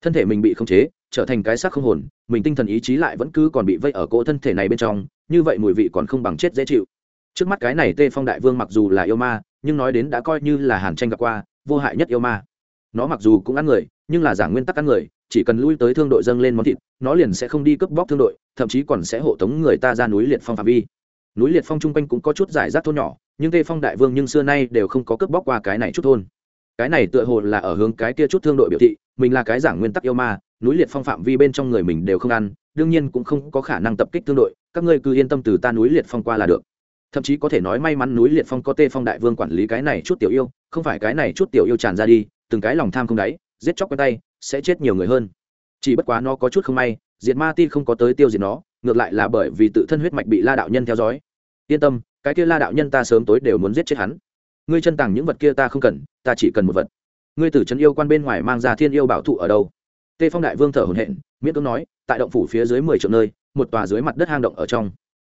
Thân thể mình bị khống chế trở thành cái xác không hồn, mình tinh thần ý chí lại vẫn cứ còn bị vây ở cỗ thân thể này bên trong, như vậy mùi vị còn không bằng chết dễ chịu. Trước mắt cái này tê phong đại vương mặc dù là yêu ma, nhưng nói đến đã coi như là hàn tranh gặp qua, vô hại nhất yêu ma. Nó mặc dù cũng ăn người, nhưng là giả nguyên tắc ăn người, chỉ cần lui tới thương đội dâng lên món thịt, nó liền sẽ không đi cướp bóc thương đội, thậm chí còn sẽ hộ tống người ta ra núi liệt phong phạm vi. Núi liệt phong chung quanh cũng có chút giải rác thôn nhỏ, nhưng tê phong đại vương nhưng xưa nay đều không có cướp bóc qua cái này chút thôn. Cái này tựa hồ là ở hướng cái kia chút thương đội biểu thị, mình là cái giảng nguyên tắc yêu ma núi liệt phong phạm vi bên trong người mình đều không ăn, đương nhiên cũng không có khả năng tập kích thương đội, các ngươi cứ yên tâm từ ta núi liệt phong qua là được. Thậm chí có thể nói may mắn núi liệt phong có tê phong đại vương quản lý cái này chút tiểu yêu, không phải cái này chút tiểu yêu tràn ra đi, từng cái lòng tham không đáy, giết chóc quen tay, sẽ chết nhiều người hơn. Chỉ bất quá nó có chút không may, diệt ma ti không có tới tiêu diệt nó, ngược lại là bởi vì tự thân huyết mạch bị la đạo nhân theo dõi. Yên tâm, cái kia la đạo nhân ta sớm tối đều muốn giết chết hắn. Ngươi chân tàng những vật kia ta không cần, ta chỉ cần một vật. Ngươi tử Trấn yêu quan bên ngoài mang ra thiên yêu bảo thụ ở đâu? Tê phong đại vương thở hồn hện miễn cưỡng nói, tại động phủ phía dưới mười triệu nơi, một tòa dưới mặt đất hang động ở trong.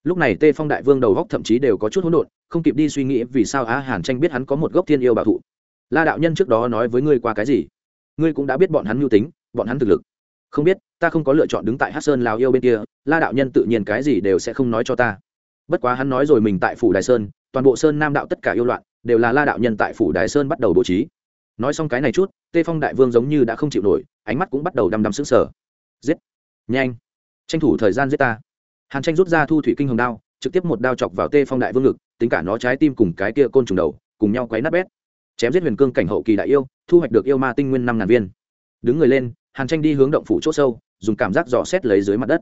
Lúc này tê phong đại vương đầu góc thậm chí đều có chút hỗn độn, không kịp đi suy nghĩ vì sao á hàn tranh biết hắn có một gốc thiên yêu bảo thụ. La đạo nhân trước đó nói với ngươi qua cái gì? Ngươi cũng đã biết bọn hắn mưu tính, bọn hắn thực lực. Không biết, ta không có lựa chọn đứng tại hát sơn lào yêu bên kia, la đạo nhân tự nhiên cái gì đều sẽ không nói cho ta. Bất quá hắn nói rồi mình tại phủ đài sơn, toàn bộ sơn nam đạo tất cả yêu loạn, đều là la đạo nhân tại phủ đài sơn bắt đầu bố trí. Nói xong cái này chút tê phong đại vương giống như đã không chịu nổi, ánh mắt cũng bắt đầu đăm đăm sững sờ. Giết! Nhanh! Tranh thủ thời gian giết ta! Hàn tranh rút ra thu thủy kinh hồng đao, trực tiếp một đao chọc vào tê phong đại vương ngực, tính cả nó trái tim cùng cái kia côn trùng đầu, cùng nhau quấy nát bét. Chém giết huyền cương cảnh hậu kỳ đại yêu, thu hoạch được yêu ma tinh nguyên năm ngàn viên. Đứng người lên, hàn tranh đi hướng động phủ c h ỗ sâu, dùng cảm giác dò xét lấy dưới mặt đất.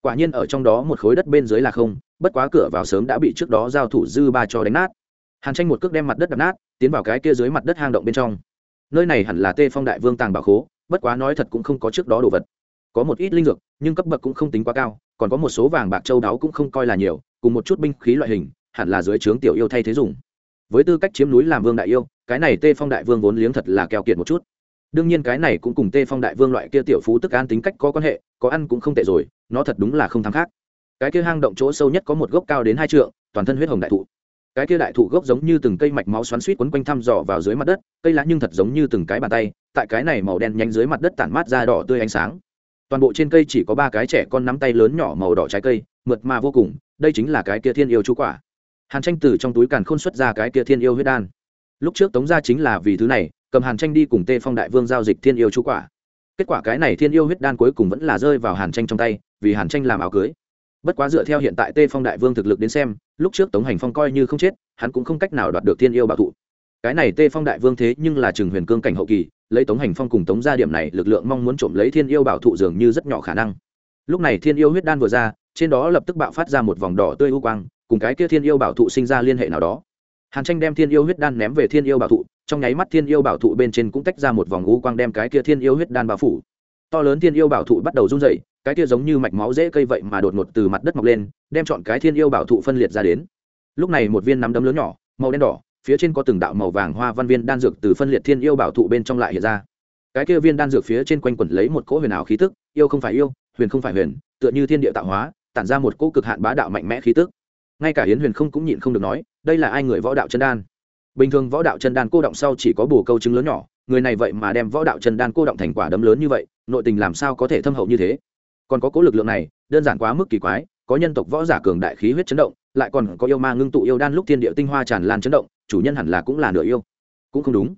Quả nhiên ở trong đó một khối đất bên dưới là không, bất quá cửa vào sớm đã bị trước đó giao thủ dư ba cho đánh nát. Hàn tranh một cước đem mặt đất đập nát, tiến vào cái kia dưới mặt đất hang động bên trong nơi này hẳn là tê phong đại vương tàng bảo khố, bất quá nói thật cũng không có trước đó đồ vật. Có một ít linh dược, nhưng cấp bậc cũng không tính quá cao, còn có một số vàng bạc châu đáo cũng không coi là nhiều, cùng một chút binh khí loại hình, hẳn là dưới trướng tiểu yêu thay thế dùng. Với tư cách chiếm núi làm vương đại yêu, cái này tê phong đại vương vốn liếng thật là keo kiệt một chút. Đương nhiên cái này cũng cùng tê phong đại vương loại kia tiểu phú tức an tính cách có quan hệ, có ăn cũng không tệ rồi, nó thật đúng là không thắng khác. Cái kia hang động chỗ sâu nhất có một gốc cao đến hai trượng, toàn thân huyết hồng đại thụ cái kia đại thụ gốc giống như từng cây mạch máu xoắn suýt quấn quanh thăm dò vào dưới mặt đất, cây lá nhưng thật giống như từng cái bàn tay, tại cái này màu đen nhanh dưới mặt đất tản mát ra đỏ tươi ánh sáng. Toàn bộ trên cây chỉ có ba cái trẻ con nắm tay lớn nhỏ màu đỏ trái cây, mượt mà vô cùng, đây chính là cái kia thiên yêu chú quả. Hàn tranh từ trong túi càn khôn xuất ra cái kia thiên yêu huyết đan. Lúc trước tống ra chính là vì thứ này, cầm hàn tranh đi cùng tê phong đại vương giao dịch thiên yêu chú quả. Kết quả cái này thiên yêu huyết đan cuối cùng vẫn là rơi vào hàn tranh trong tay, vì hàn tranh làm áo cưới bất quá dựa theo hiện tại tê phong đại vương thực lực đến xem, lúc trước tống hành phong coi như không chết, hắn cũng không cách nào đoạt được thiên yêu bảo thụ. Cái này tê phong đại vương thế nhưng là trường huyền cương cảnh hậu kỳ, lấy tống hành phong cùng tống gia điểm này, lực lượng mong muốn trộm lấy thiên yêu bảo thụ dường như rất nhỏ khả năng. Lúc này thiên yêu huyết đan vừa ra, trên đó lập tức bạo phát ra một vòng đỏ tươi u quang, cùng cái kia thiên yêu bảo thụ sinh ra liên hệ nào đó. Hàn tranh đem thiên yêu huyết đan ném về thiên yêu bảo thụ, trong nháy mắt thiên yêu bảo thụ bên trên cũng tách ra một vòng u quang đem cái kia thiên yêu huyết đan bao phủ. To lớn thiên yêu bảo thụ bắt đầu run dậy cái kia giống như mạch máu dễ cây vậy mà đột ngột từ mặt đất mọc lên, đem chọn cái thiên yêu bảo thụ phân liệt ra đến. Lúc này một viên nắm đấm lớn nhỏ, màu đen đỏ, phía trên có từng đạo màu vàng hoa văn viên đan dược từ phân liệt thiên yêu bảo thụ bên trong lại hiện ra. Cái kia viên đan dược phía trên quanh quẩn lấy một cỗ huyền ảo khí tức, yêu không phải yêu, huyền không phải huyền, tựa như thiên địa tạo hóa, tản ra một cỗ cực hạn bá đạo mạnh mẽ khí tức. Ngay cả hiến huyền không cũng nhịn không được nói, đây là ai người võ đạo chân đan? Bình thường võ đạo chân đan cô động sau chỉ có bồ câu chứng lớn nhỏ, người này vậy mà đem võ đạo chân đan cô động thành quả đấm lớn như vậy, nội tình làm sao có thể thâm hậu như thế? Còn có cố lực lượng này, đơn giản quá mức kỳ quái, có nhân tộc võ giả cường đại khí huyết chấn động, lại còn có yêu ma ngưng tụ yêu đan lúc thiên địa tinh hoa tràn lan chấn động, chủ nhân hẳn là cũng là nửa yêu. Cũng không đúng.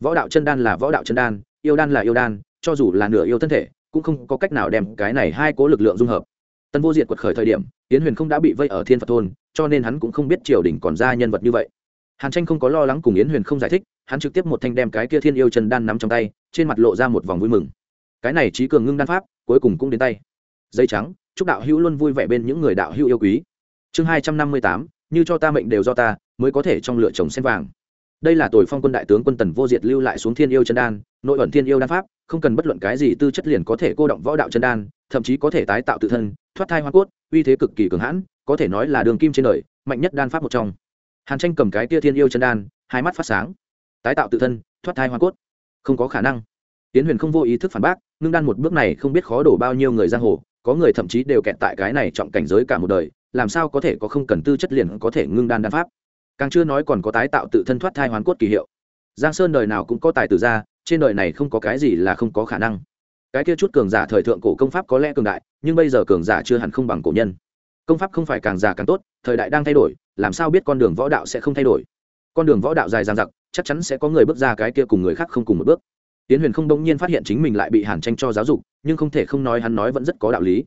Võ đạo chân đan là võ đạo chân đan, yêu đan là yêu đan, cho dù là nửa yêu thân thể, cũng không có cách nào đem cái này hai cố lực lượng dung hợp. Tân vô diệt quật khởi thời điểm tiến huyền không đã bị vây ở thiên phật thôn, cho nên hắn cũng không biết triều đình còn ra nhân vật như vậy. Hàn tranh không có lo lắng cùng yến huyền không giải thích, hắn trực tiếp một thanh đem cái kia thiên yêu chân đan nắm trong tay, trên mặt lộ ra một vòng vui mừng. Cái này trí cường ngưng đan pháp cuối cùng cũng đến tay. Dây trắng, chúc đạo hữu luôn vui vẻ bên những người đạo hữu yêu quý. Chương hai trăm năm mươi tám, như cho ta mệnh đều do ta, mới có thể trong lựa chồng sen vàng. Đây là tuổi phong quân đại tướng quân tần vô diệt lưu lại xuống thiên yêu chân đan, nội ẩn thiên yêu đan pháp, không cần bất luận cái gì tư chất liền có thể cô động võ đạo chân đan, thậm chí có thể tái tạo tự thân, thoát thai hoa cốt, uy thế cực kỳ cường hãn, có thể nói là đường kim trên đời, mạnh nhất đan pháp một trong. Hàn tranh cầm cái tia thiên yêu chân đan, hai mắt phát sáng. Tái tạo tự thân, thoát thai hoa cốt. Không có khả năng. Tiến huyền không vô ý thức phản bác ngưng đan một bước này không biết khó đổ bao nhiêu người giang hồ, có người thậm chí đều kẹt tại cái này trọng cảnh giới cả một đời, làm sao có thể có không cần tư chất liền có thể ngưng đan đan pháp? Càng chưa nói còn có tái tạo tự thân thoát thai hoàn cốt kỳ hiệu. Giang sơn đời nào cũng có tài tử ra, trên đời này không có cái gì là không có khả năng. Cái kia chút cường giả thời thượng cổ công pháp có lẽ cường đại, nhưng bây giờ cường giả chưa hẳn không bằng cổ nhân. Công pháp không phải càng già càng tốt, thời đại đang thay đổi, làm sao biết con đường võ đạo sẽ không thay đổi? Con đường võ đạo dài dang dặc, chắc chắn sẽ có người bước ra cái kia cùng người khác không cùng một bước tiến huyền không đông nhiên phát hiện chính mình lại bị hàn tranh cho giáo dục, nhưng không thể không nói hắn nói vẫn rất có đạo lý.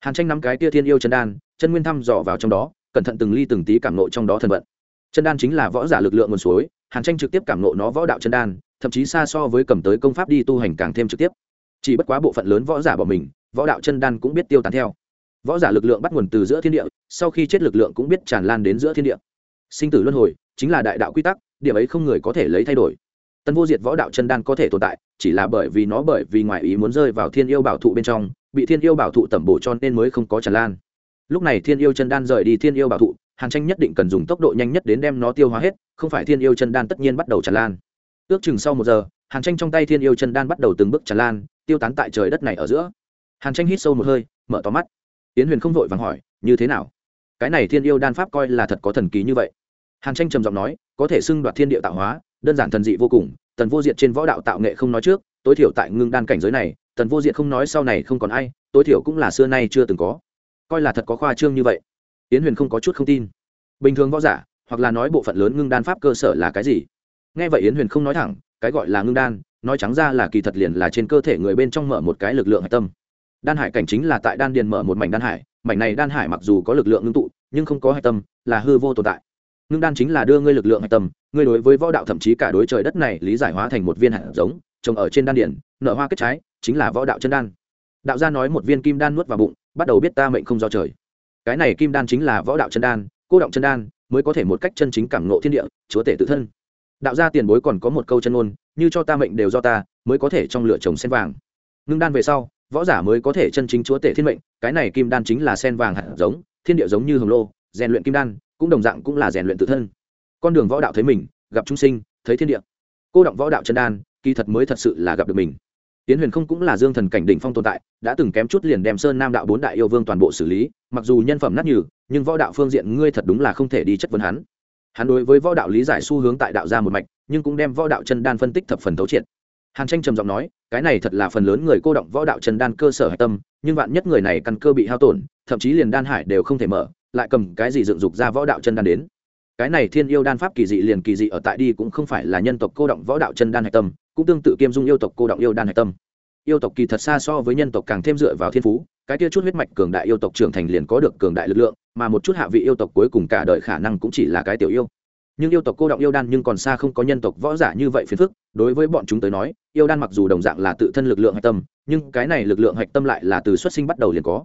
Hàn tranh nắm cái tia thiên yêu chân đan, chân nguyên thăm dò vào trong đó, cẩn thận từng ly từng tí cảm nộ trong đó thần vận. Chân đan chính là võ giả lực lượng nguồn suối, hàn tranh trực tiếp cảm nộ nó võ đạo chân đan, thậm chí xa so với cầm tới công pháp đi tu hành càng thêm trực tiếp. Chỉ bất quá bộ phận lớn võ giả bỏ mình, võ đạo chân đan cũng biết tiêu tán theo. Võ giả lực lượng bắt nguồn từ giữa thiên địa, sau khi chết lực lượng cũng biết tràn lan đến giữa thiên địa. Sinh tử luân hồi chính là đại đạo quy tắc, điểm ấy không người có thể lấy thay đổi. Tân vô diệt võ đạo chân đan có thể tồn tại chỉ là bởi vì nó bởi vì ngoại ý muốn rơi vào thiên yêu bảo thụ bên trong, bị thiên yêu bảo thụ tẩm bổ cho nên mới không có tràn lan. Lúc này thiên yêu chân đan rời đi thiên yêu bảo thụ, hàn tranh nhất định cần dùng tốc độ nhanh nhất đến đem nó tiêu hóa hết, không phải thiên yêu chân đan tất nhiên bắt đầu tràn lan. Ước chừng sau một giờ, hàn tranh trong tay thiên yêu chân đan bắt đầu từng bước tràn lan, tiêu tán tại trời đất này ở giữa. Hàn tranh hít sâu một hơi, mở tóm mắt. Tiến huyền không vội vàng hỏi, như thế nào? Cái này thiên yêu đan pháp coi là thật có thần kỳ như vậy? Hàn tranh trầm giọng nói, có thể xưng đoạt thiên địa tạo hóa, đơn giản thần dị vô cùng tần vô diệt trên võ đạo tạo nghệ không nói trước, tối thiểu tại ngưng đan cảnh giới này, tần vô diệt không nói sau này không còn ai, tối thiểu cũng là xưa nay chưa từng có. Coi là thật có khoa trương như vậy. Yến huyền không có chút không tin. Bình thường võ giả, hoặc là nói bộ phận lớn ngưng đan pháp cơ sở là cái gì? Nghe vậy yến huyền không nói thẳng, cái gọi là ngưng đan, nói trắng ra là kỳ thật liền là trên cơ thể người bên trong mở một cái lực lượng hạch tâm. Đan hải cảnh chính là tại đan điền mở một mảnh đan hải, mảnh này đan hải mặc dù có lực lượng ngưng tụ, nhưng không có hạch tâm, là hư vô tồn tại. Ngưng đan chính là đưa ngươi lực lượng hạch tâm ngươi đối với võ đạo thậm chí cả đối trời đất này lý giải hóa thành một viên hạt giống, trồng ở trên đan điển nở hoa kết trái, chính là võ đạo chân đan. Đạo gia nói một viên kim đan nuốt vào bụng, bắt đầu biết ta mệnh không do trời. Cái này kim đan chính là võ đạo chân đan, cô động chân đan, mới có thể một cách chân chính cảm ngộ thiên địa, chúa tể tự thân. Đạo gia tiền bối còn có một câu chân ngôn, như cho ta mệnh đều do ta, mới có thể trong lửa trồng sen vàng. Ngưng đan về sau, võ giả mới có thể chân chính chúa tể thiên mệnh, cái này kim đan chính là sen vàng hạt giống, thiên địa giống như hồng lô, rèn luyện kim đan, cũng đồng dạng cũng là rèn luyện tự thân con đường võ đạo thấy mình, gặp chúng sinh, thấy thiên địa. Cô động võ đạo chân đan, kỳ thật mới thật sự là gặp được mình. Tiến huyền không cũng là dương thần cảnh đỉnh phong tồn tại, đã từng kém chút liền đem sơn nam đạo bốn đại yêu vương toàn bộ xử lý, mặc dù nhân phẩm nát nhừ, nhưng võ đạo phương diện ngươi thật đúng là không thể đi chất vấn hắn. Hắn đối với võ đạo lý giải xu hướng tại đạo ra một mạch, nhưng cũng đem võ đạo chân đan phân tích thập phần thấu triệt. Hàn tranh trầm giọng nói, cái này thật là phần lớn người cô động võ đạo chân đan cơ sở hạch tâm, nhưng vạn nhất người này căn cơ bị hao tổn, thậm chí liền đan hải đều không thể mở, lại cầm cái gì dựng dục ra võ đạo chân đan đến cái này thiên yêu đan pháp kỳ dị liền kỳ dị ở tại đi cũng không phải là nhân tộc cô động võ đạo chân đan hạch tâm, cũng tương tự kiêm dung yêu tộc cô động yêu đan hạch tâm. Yêu tộc kỳ thật xa so với nhân tộc càng thêm dựa vào thiên phú, cái kia chút huyết mạch cường đại yêu tộc trưởng thành liền có được cường đại lực lượng, mà một chút hạ vị yêu tộc cuối cùng cả đời khả năng cũng chỉ là cái tiểu yêu. Nhưng yêu tộc cô động yêu đan nhưng còn xa không có nhân tộc võ giả như vậy phiền phức, đối với bọn chúng tới nói, yêu đan mặc dù đồng dạng là tự thân lực lượng hạch tâm, nhưng cái này lực lượng hạch tâm lại là từ xuất sinh bắt đầu liền có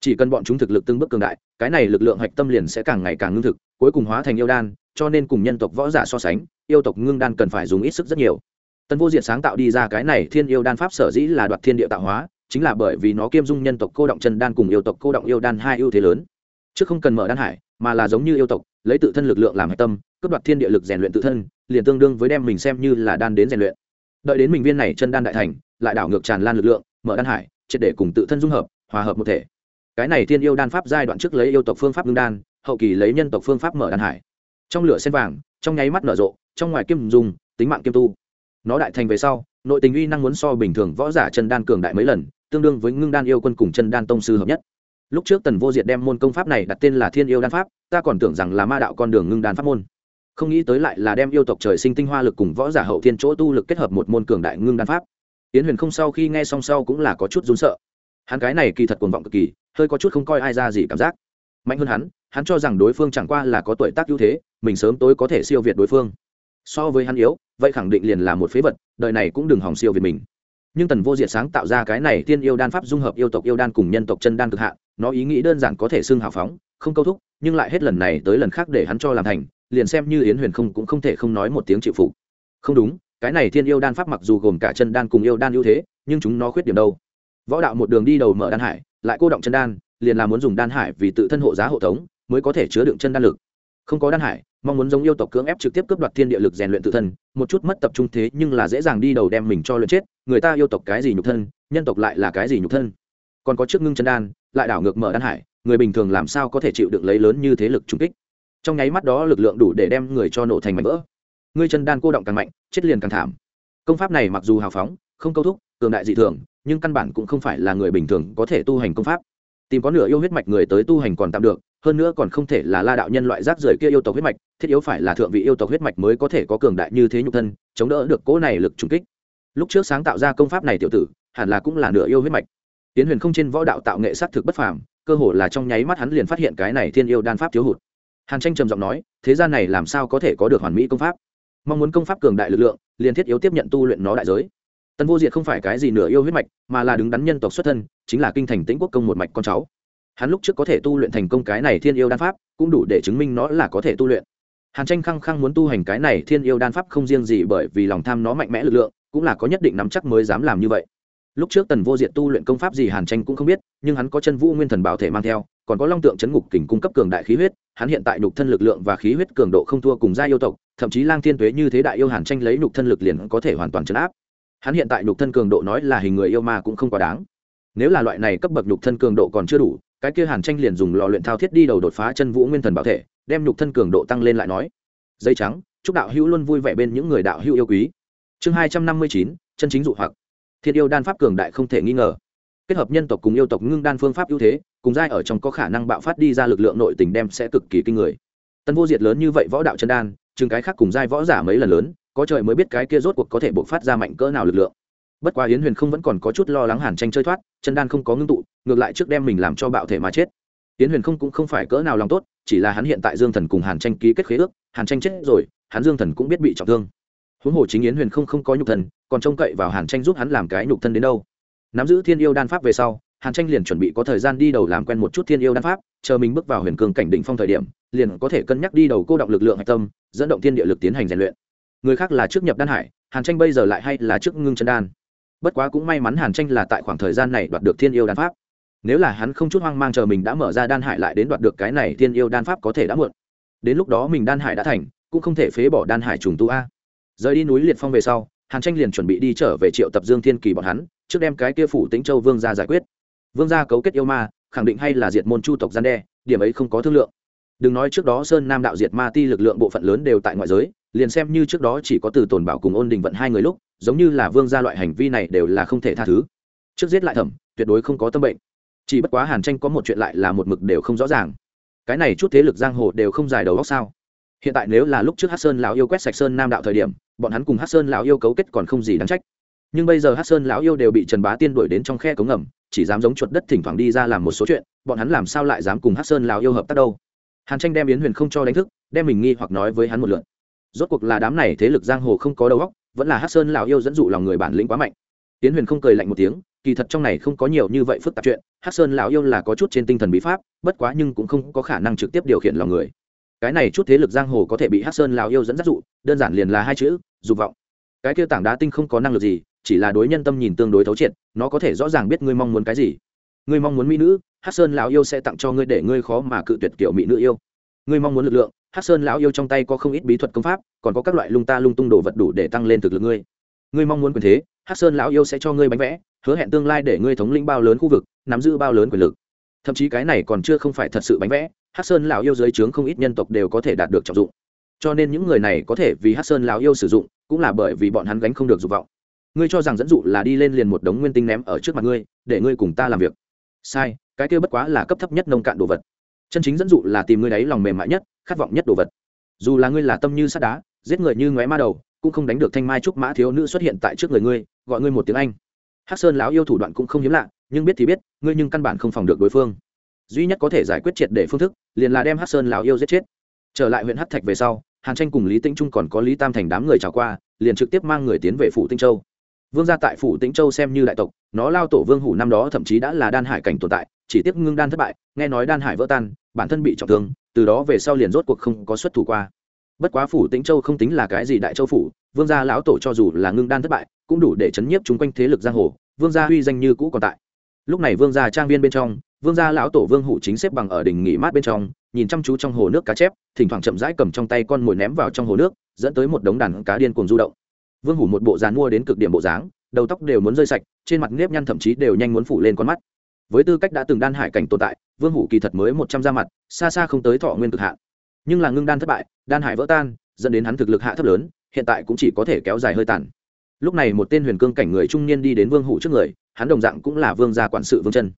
chỉ cần bọn chúng thực lực từng bước cường đại, cái này lực lượng hạch tâm liền sẽ càng ngày càng ngưng thực, cuối cùng hóa thành yêu đan, cho nên cùng nhân tộc võ giả so sánh, yêu tộc ngưng đan cần phải dùng ít sức rất nhiều. Tân vô diện sáng tạo đi ra cái này thiên yêu đan pháp sở dĩ là đoạt thiên địa tạo hóa, chính là bởi vì nó kiêm dung nhân tộc cô động chân đan cùng yêu tộc cô động yêu đan hai ưu thế lớn. Chứ không cần mở đan hải, mà là giống như yêu tộc, lấy tự thân lực lượng làm hạch tâm, cướp đoạt thiên địa lực rèn luyện tự thân, liền tương đương với đem mình xem như là đan đến rèn luyện. Đợi đến mình viên này chân đan đại thành, lại đảo ngược tràn lan lực lượng, mở đan hải, triệt để cùng tự thân dung hợp, hòa hợp một thể cái này thiên yêu đan pháp giai đoạn trước lấy yêu tộc phương pháp ngưng đan, hậu kỳ lấy nhân tộc phương pháp mở đan hải. Trong lửa sen vàng, trong nháy mắt nở rộ, trong ngoài kim dùng, tính mạng kim tu. Nó đại thành về sau, nội tình uy năng muốn so bình thường võ giả chân đan cường đại mấy lần, tương đương với ngưng đan yêu quân cùng chân đan tông sư hợp nhất. Lúc trước tần vô diệt đem môn công pháp này đặt tên là thiên yêu đan pháp, ta còn tưởng rằng là ma đạo con đường ngưng đan pháp môn. Không nghĩ tới lại là đem yêu tộc trời sinh tinh hoa lực cùng võ giả hậu thiên chỗ tu lực kết hợp một môn cường đại ngưng đan pháp. Tiến huyền không sau khi nghe song sau cũng là có chút run sợ hắn cái này kỳ thật cuồng vọng cực kỳ, hơi có chút không coi ai ra gì cảm giác. Mạnh hơn hắn hắn cho rằng đối phương chẳng qua là có tuổi tác ưu thế, mình sớm tối có thể siêu việt đối phương. So với hắn yếu, vậy khẳng định liền là một phế vật, đời này cũng đừng hỏng siêu việt mình. Nhưng tần vô diệt sáng tạo ra cái này tiên yêu đan pháp dung hợp yêu tộc yêu đan cùng nhân tộc chân đan cực hạn, nó ý nghĩ đơn giản có thể xưng hào phóng, không câu thúc, nhưng lại hết lần này tới lần khác để hắn cho làm thành, liền xem như yến huyền không cũng không thể không nói một tiếng chịu phục. Không đúng, cái này thiên yêu đan pháp mặc dù gồm cả chân đan cùng yêu đan ưu thế, nhưng chúng nó khuyết điểm đâu? Võ đạo một đường đi đầu mở đan hải, lại cô động chân đan, liền là muốn dùng đan hải vì tự thân hộ giá hộ tống, mới có thể chứa đựng chân đan lực. Không có đan hải, mong muốn giống yêu tộc cưỡng ép trực tiếp cướp đoạt thiên địa lực rèn luyện tự thân, một chút mất tập trung thế nhưng là dễ dàng đi đầu đem mình cho luyện chết, người ta yêu tộc cái gì nhục thân, nhân tộc lại là cái gì nhục thân. Còn có trước ngưng chân đan, lại đảo ngược mở đan hải, người bình thường làm sao có thể chịu được lấy lớn như thế lực trùng kích? Trong nháy mắt đó lực lượng đủ để đem người cho nổ thành mảnh vỡ. Ngươi chân đan cô động càng mạnh, chết liền càng thảm. Công pháp này mặc dù hào phóng, không câu thúc, cường đại dị thường nhưng căn bản cũng không phải là người bình thường có thể tu hành công pháp. Tìm có nửa yêu huyết mạch người tới tu hành còn tạm được, hơn nữa còn không thể là la đạo nhân loại rác rưởi kia yêu tộc huyết mạch, thiết yếu phải là thượng vị yêu tộc huyết mạch mới có thể có cường đại như thế nhục thân, chống đỡ được cỗ này lực trùng kích. Lúc trước sáng tạo ra công pháp này tiểu tử, hẳn là cũng là nửa yêu huyết mạch. Tiến huyền không trên võ đạo tạo nghệ sát thực bất phàm, cơ hồ là trong nháy mắt hắn liền phát hiện cái này thiên yêu đan pháp thiếu hụt. Hàn tranh trầm giọng nói, thế gian này làm sao có thể có được hoàn mỹ công pháp? Mong muốn công pháp cường đại lực lượng, liền thiết yếu tiếp nhận tu luyện nó đại giới tần vô diệt không phải cái gì nửa yêu huyết mạch, mà là đứng đắn nhân tộc xuất thân, chính là kinh thành tĩnh quốc công một mạch con cháu. Hắn lúc trước có thể tu luyện thành công cái này thiên yêu đan pháp, cũng đủ để chứng minh nó là có thể tu luyện. Hàn tranh khăng khăng muốn tu hành cái này thiên yêu đan pháp không riêng gì bởi vì lòng tham nó mạnh mẽ lực lượng, cũng là có nhất định nắm chắc mới dám làm như vậy. Lúc trước tần vô diệt tu luyện công pháp gì hàn tranh cũng không biết, nhưng hắn có chân vũ nguyên thần bảo thể mang theo, còn có long tượng chấn ngục kình cung cấp cường đại khí huyết, hắn hiện tại nhục thân lực lượng và khí huyết cường độ không thua cùng gia yêu tộc, thậm chí lang thiên tuế như thế đại yêu hàn tranh lấy nhục thân lực liền có thể hoàn toàn chấn áp hắn hiện tại nhục thân cường độ nói là hình người yêu ma cũng không quá đáng. Nếu là loại này cấp bậc nhục thân cường độ còn chưa đủ, cái kia hàn tranh liền dùng lò luyện thao thiết đi đầu đột phá chân vũ nguyên thần bảo thể, đem nhục thân cường độ tăng lên lại nói. Dây trắng, chúc đạo hữu luôn vui vẻ bên những người đạo hữu yêu quý. Chương hai trăm năm mươi chín, chân chính dụ hoặc. Thiên yêu đan pháp cường đại không thể nghi ngờ. Kết hợp nhân tộc cùng yêu tộc ngưng đan phương pháp ưu thế, cùng giai ở trong có khả năng bạo phát đi ra lực lượng nội tình đem sẽ cực kỳ kinh người. Tân vô diệt lớn như vậy võ đạo chân đan, chừng cái khác cùng giai võ giả mấy lần lớn có trời mới biết cái kia rốt cuộc có thể bộc phát ra mạnh cỡ nào lực lượng. Bất quá yến huyền không vẫn còn có chút lo lắng hàn tranh chơi thoát, chân đan không có ngưng tụ, ngược lại trước đem mình làm cho bạo thể mà chết. Yến huyền không cũng không phải cỡ nào lòng tốt, chỉ là hắn hiện tại dương thần cùng hàn tranh ký kết khế ước, hàn tranh chết rồi, hắn dương thần cũng biết bị trọng thương. Huống hồ chính yến huyền không không có nhục thần còn trông cậy vào hàn tranh giúp hắn làm cái nhục thân đến đâu. Nắm giữ thiên yêu đan pháp về sau, hàn tranh liền chuẩn bị có thời gian đi đầu làm quen một chút thiên yêu đan pháp, chờ mình bước vào huyền cường cảnh đỉnh phong thời điểm, liền có thể cân nhắc đi đầu cô động lực lượng hạch tâm, dẫn động thiên địa lực tiến hành rèn luyện người khác là trước nhập đan hải, hàn tranh bây giờ lại hay là trước ngưng chân đan. Bất quá cũng may mắn hàn tranh là tại khoảng thời gian này đoạt được thiên yêu đan pháp. Nếu là hắn không chút hoang mang chờ mình đã mở ra đan hải lại đến đoạt được cái này thiên yêu đan pháp có thể đã muộn. Đến lúc đó mình đan hải đã thành, cũng không thể phế bỏ đan hải trùng tu a. Rời đi núi liệt phong về sau, hàn tranh liền chuẩn bị đi trở về triệu tập dương thiên kỳ bọn hắn, trước đem cái kia phủ tĩnh châu vương ra giải quyết. Vương gia cấu kết yêu ma, khẳng định hay là diệt môn chu tộc gian đe, điểm ấy không có thương lượng. Đừng nói trước đó sơn nam đạo diệt ma ti lực lượng bộ phận lớn đều tại ngoại giới liền xem như trước đó chỉ có từ tồn bảo cùng ôn đình vận hai người lúc, giống như là vương gia loại hành vi này đều là không thể tha thứ. Trước giết lại thẩm, tuyệt đối không có tâm bệnh. Chỉ bất quá hàn tranh có một chuyện lại là một mực đều không rõ ràng. Cái này chút thế lực giang hồ đều không dài đầu góc sao? Hiện tại nếu là lúc trước hát sơn lão yêu quét sạch sơn nam đạo thời điểm, bọn hắn cùng hát sơn lão yêu cấu kết còn không gì đáng trách. Nhưng bây giờ hát sơn lão yêu đều bị trần bá tiên đuổi đến trong khe cống ngầm, chỉ dám giống chuột đất thỉnh thoảng đi ra làm một số chuyện, bọn hắn làm sao lại dám cùng hát sơn lão yêu hợp tác đâu? Hàn tranh đem yến huyền không cho đánh thức, đem mình nghi hoặc nói với hắn một lượn rốt cuộc là đám này thế lực giang hồ không có đầu óc, vẫn là hát sơn lão yêu dẫn dụ lòng người bản lĩnh quá mạnh. Tiến huyền không cười lạnh một tiếng, kỳ thật trong này không có nhiều như vậy phức tạp chuyện hát sơn lão yêu là có chút trên tinh thần bí pháp, bất quá nhưng cũng không có khả năng trực tiếp điều khiển lòng người. Cái này chút thế lực giang hồ có thể bị hát sơn lão yêu dẫn dắt dụ, đơn giản liền là hai chữ, dục vọng. Cái kia tảng đá tinh không có năng lực gì, chỉ là đối nhân tâm nhìn tương đối thấu triệt, nó có thể rõ ràng biết ngươi mong muốn cái gì. Ngươi mong muốn mỹ nữ hát sơn lão yêu sẽ tặng cho ngươi để ngươi khó mà cự tuyệt kiểu mỹ nữ yêu ngươi mong muốn lực lượng hát sơn lão yêu trong tay có không ít bí thuật công pháp, còn có các loại lung ta lung tung đồ vật đủ để tăng lên thực lực ngươi. Ngươi mong muốn quyền thế hát sơn lão yêu sẽ cho ngươi bánh vẽ, hứa hẹn tương lai để ngươi thống lĩnh bao lớn khu vực, nắm giữ bao lớn quyền lực. Thậm chí cái này còn chưa không phải thật sự bánh vẽ hát sơn lão yêu dưới trướng không ít nhân tộc đều có thể đạt được trọng dụng. Cho nên những người này có thể vì hát sơn lão yêu sử dụng, cũng là bởi vì bọn hắn gánh không được dục vọng. Ngươi cho rằng dẫn dụ là đi lên liền một đống nguyên tinh ném ở trước mặt ngươi, để ngươi cùng ta làm việc. Sai, cái kia bất quá là cấp thấp nhất nông cạn đồ vật chân chính dẫn dụ là tìm ngươi đấy lòng mềm mại nhất, khát vọng nhất đồ vật. Dù là ngươi là tâm như sắt đá, giết người như ngoé ma đầu, cũng không đánh được thanh mai trúc mã thiếu nữ xuất hiện tại trước người ngươi, gọi ngươi một tiếng anh. Hắc sơn lão yêu thủ đoạn cũng không hiếm lạ, nhưng biết thì biết, ngươi nhưng căn bản không phòng được đối phương. Duy nhất có thể giải quyết triệt để phương thức, liền là đem hắc sơn lão yêu giết chết. Trở lại huyện hắc thạch về sau, hàn tranh cùng lý tĩnh trung còn có lý tam thành đám người trào qua, liền trực tiếp mang người tiến về phủ tinh châu. Vương gia tại phủ tĩnh châu xem như đại tộc, nó lao tổ vương hủ năm đó thậm chí đã là đan hải cảnh tồn tại, chỉ tiếp ngưng đan thất bại, nghe nói đan hải vỡ tan bản thân bị trọng thương, từ đó về sau liền rốt cuộc không có xuất thủ qua. Bất quá phủ tĩnh châu không tính là cái gì đại châu phủ, vương gia lão tổ cho dù là ngưng đan thất bại, cũng đủ để chấn nhiếp chung quanh thế lực giang hồ, vương gia uy danh như cũ còn tại. Lúc này vương gia trang viên bên trong, vương gia lão tổ vương hủ chính xếp bằng ở đỉnh nghỉ mát bên trong, nhìn chăm chú trong hồ nước cá chép, thỉnh thoảng chậm rãi cầm trong tay con mồi ném vào trong hồ nước, dẫn tới một đống đàn cá điên cuồng du động. Vương hủ một bộ dàn mua đến cực điểm bộ dáng, đầu tóc đều muốn rơi sạch, trên mặt nếp nhăn thậm chí đều nhanh muốn phủ lên con mắt với tư cách đã từng đan hải cảnh tồn tại, vương hủ kỳ thật mới một trăm ra mặt, xa xa không tới thọ nguyên cực hạn. Nhưng là ngưng đan thất bại, đan hải vỡ tan, dẫn đến hắn thực lực hạ thấp lớn, hiện tại cũng chỉ có thể kéo dài hơi tàn. Lúc này một tên huyền cương cảnh người trung niên đi đến vương hủ trước người, hắn đồng dạng cũng là vương gia quản sự vương chân.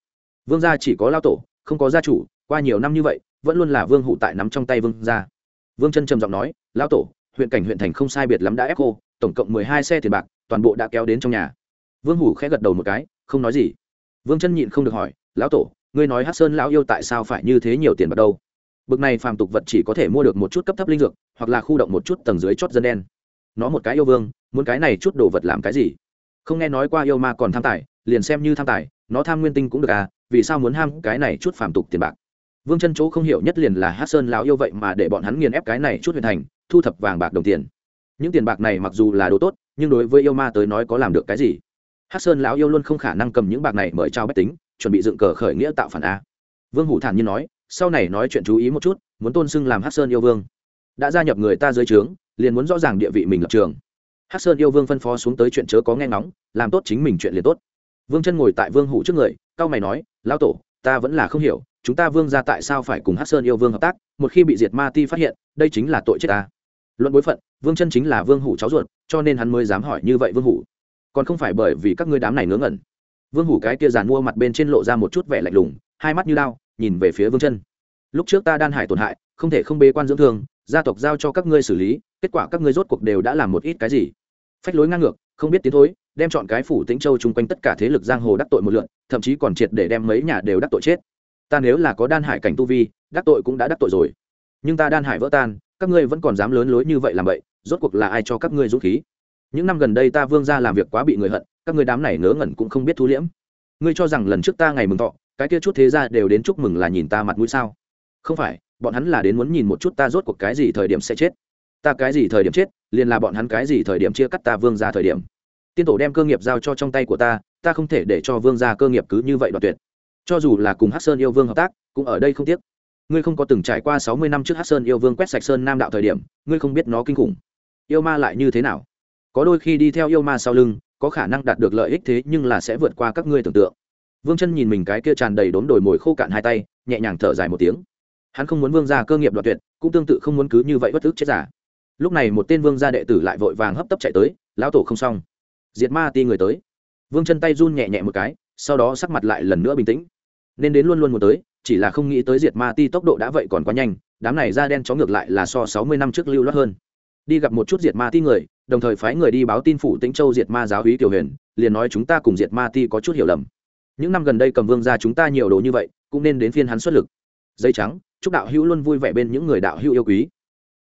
Vương gia chỉ có lao tổ, không có gia chủ, qua nhiều năm như vậy, vẫn luôn là vương hủ tại nắm trong tay vương gia. Vương chân trầm giọng nói, lao tổ, huyện cảnh huyện thành không sai biệt lắm đã ép cô, tổng cộng mười hai xe tiền bạc, toàn bộ đã kéo đến trong nhà. Vương hủ khẽ gật đầu một cái, không nói gì vương chân nhịn không được hỏi, lão tổ, ngươi nói hát sơn lão yêu tại sao phải như thế nhiều tiền bạc đâu? Bực này phàm tục vật chỉ có thể mua được một chút cấp thấp linh dược, hoặc là khu động một chút tầng dưới chót dân đen. Nó một cái yêu vương, muốn cái này chút đồ vật làm cái gì? Không nghe nói qua yêu ma còn tham tài, liền xem như tham tài, nó tham nguyên tinh cũng được à vì sao muốn ham cái này chút phàm tục tiền bạc? Vương chân chỗ không hiểu nhất liền là hát sơn lão yêu vậy mà để bọn hắn nghiền ép cái này chút huyền thành thu thập vàng bạc đồng tiền. Những tiền bạc này mặc dù là đồ tốt, nhưng đối với yêu ma tới nói có làm được cái gì? Hát sơn lão yêu luôn không khả năng cầm những bạc này mời trao bách tính, chuẩn bị dựng cờ khởi nghĩa tạo phản a. Vương hủ thản nhiên nói, sau này nói chuyện chú ý một chút, muốn tôn xưng làm hát sơn yêu vương. Đã gia nhập người ta dưới trướng, liền muốn rõ ràng địa vị mình lập trường. Hát sơn yêu vương phân phó xuống tới chuyện chớ có nghe ngóng, làm tốt chính mình chuyện liền tốt. Vương chân ngồi tại vương hủ trước người, cao mày nói, lão tổ, ta vẫn là không hiểu, chúng ta vương ra tại sao phải cùng hát sơn yêu vương hợp tác, một khi bị diệt ma ti phát hiện, đây chính là tội chết ta. Luận bối phận, vương chân chính là vương hủ cháu ruột, cho nên hắn mới dám hỏi như vậy vương hủ còn không phải bởi vì các ngươi đám này ngớ ngẩn. Vương hủ cái kia giàn mua mặt bên trên lộ ra một chút vẻ lạnh lùng, hai mắt như lao, nhìn về phía vương chân. Lúc trước ta đan hải tổn hại, không thể không bế quan dưỡng thương, gia tộc giao cho các ngươi xử lý, kết quả các ngươi rốt cuộc đều đã làm một ít cái gì? Phách lối ngang ngược, không biết tiến thối, đem chọn cái phủ tĩnh châu chung quanh tất cả thế lực giang hồ đắc tội một lượn, thậm chí còn triệt để đem mấy nhà đều đắc tội chết. Ta nếu là có đan hải cảnh tu vi, đắc tội cũng đã đắc tội rồi. Nhưng ta đan hải vỡ tan, các ngươi vẫn còn dám lớn lối như vậy làm vậy, rốt cuộc là ai cho các ngươi dũng khí? Những năm gần đây ta vương ra làm việc quá bị người hận, các ngươi đám này ngớ ngẩn cũng không biết thu liễm. Ngươi cho rằng lần trước ta ngày mừng thọ, cái kia chút thế ra đều đến chúc mừng là nhìn ta mặt mũi sao? Không phải, bọn hắn là đến muốn nhìn một chút ta rốt cuộc cái gì thời điểm sẽ chết. Ta cái gì thời điểm chết, liền là bọn hắn cái gì thời điểm chia cắt ta vương ra thời điểm. Tiên tổ đem cơ nghiệp giao cho trong tay của ta ta không thể để cho vương ra cơ nghiệp cứ như vậy đoạt tuyệt. Cho dù là cùng hát sơn yêu vương hợp tác, cũng ở đây không tiếc. Ngươi không có từng trải qua sáu mươi năm trước hát sơn yêu vương quét sạch sơn nam đạo thời điểm, ngươi không biết nó kinh khủng. Yêu ma lại như thế nào? Có đôi khi đi theo yêu ma sau lưng, có khả năng đạt được lợi ích thế nhưng là sẽ vượt qua các ngươi tưởng tượng. Vương chân nhìn mình cái kia tràn đầy đốn đồi mồi khô cạn hai tay, nhẹ nhàng thở dài một tiếng. Hắn không muốn vương gia cơ nghiệp đoạt tuyệt, cũng tương tự không muốn cứ như vậy bất ức chết giả. Lúc này một tên vương gia đệ tử lại vội vàng hấp tấp chạy tới, lão tổ không xong. Diệt ma ti người tới. Vương chân tay run nhẹ nhẹ một cái, sau đó sắc mặt lại lần nữa bình tĩnh. Nên đến luôn luôn một tới, chỉ là không nghĩ tới diệt ma ti tốc độ đã vậy còn quá nhanh, đám này da đen chó ngược lại là so sáu mươi năm trước lưu loát hơn đi gặp một chút diệt ma ti người, đồng thời phái người đi báo tin phủ tĩnh châu diệt ma giáo hí tiểu huyền, liền nói chúng ta cùng diệt ma ti có chút hiểu lầm. Những năm gần đây cầm vương ra chúng ta nhiều đồ như vậy, cũng nên đến phiên hắn xuất lực. Dây trắng, chúc đạo hữu luôn vui vẻ bên những người đạo hữu yêu quý.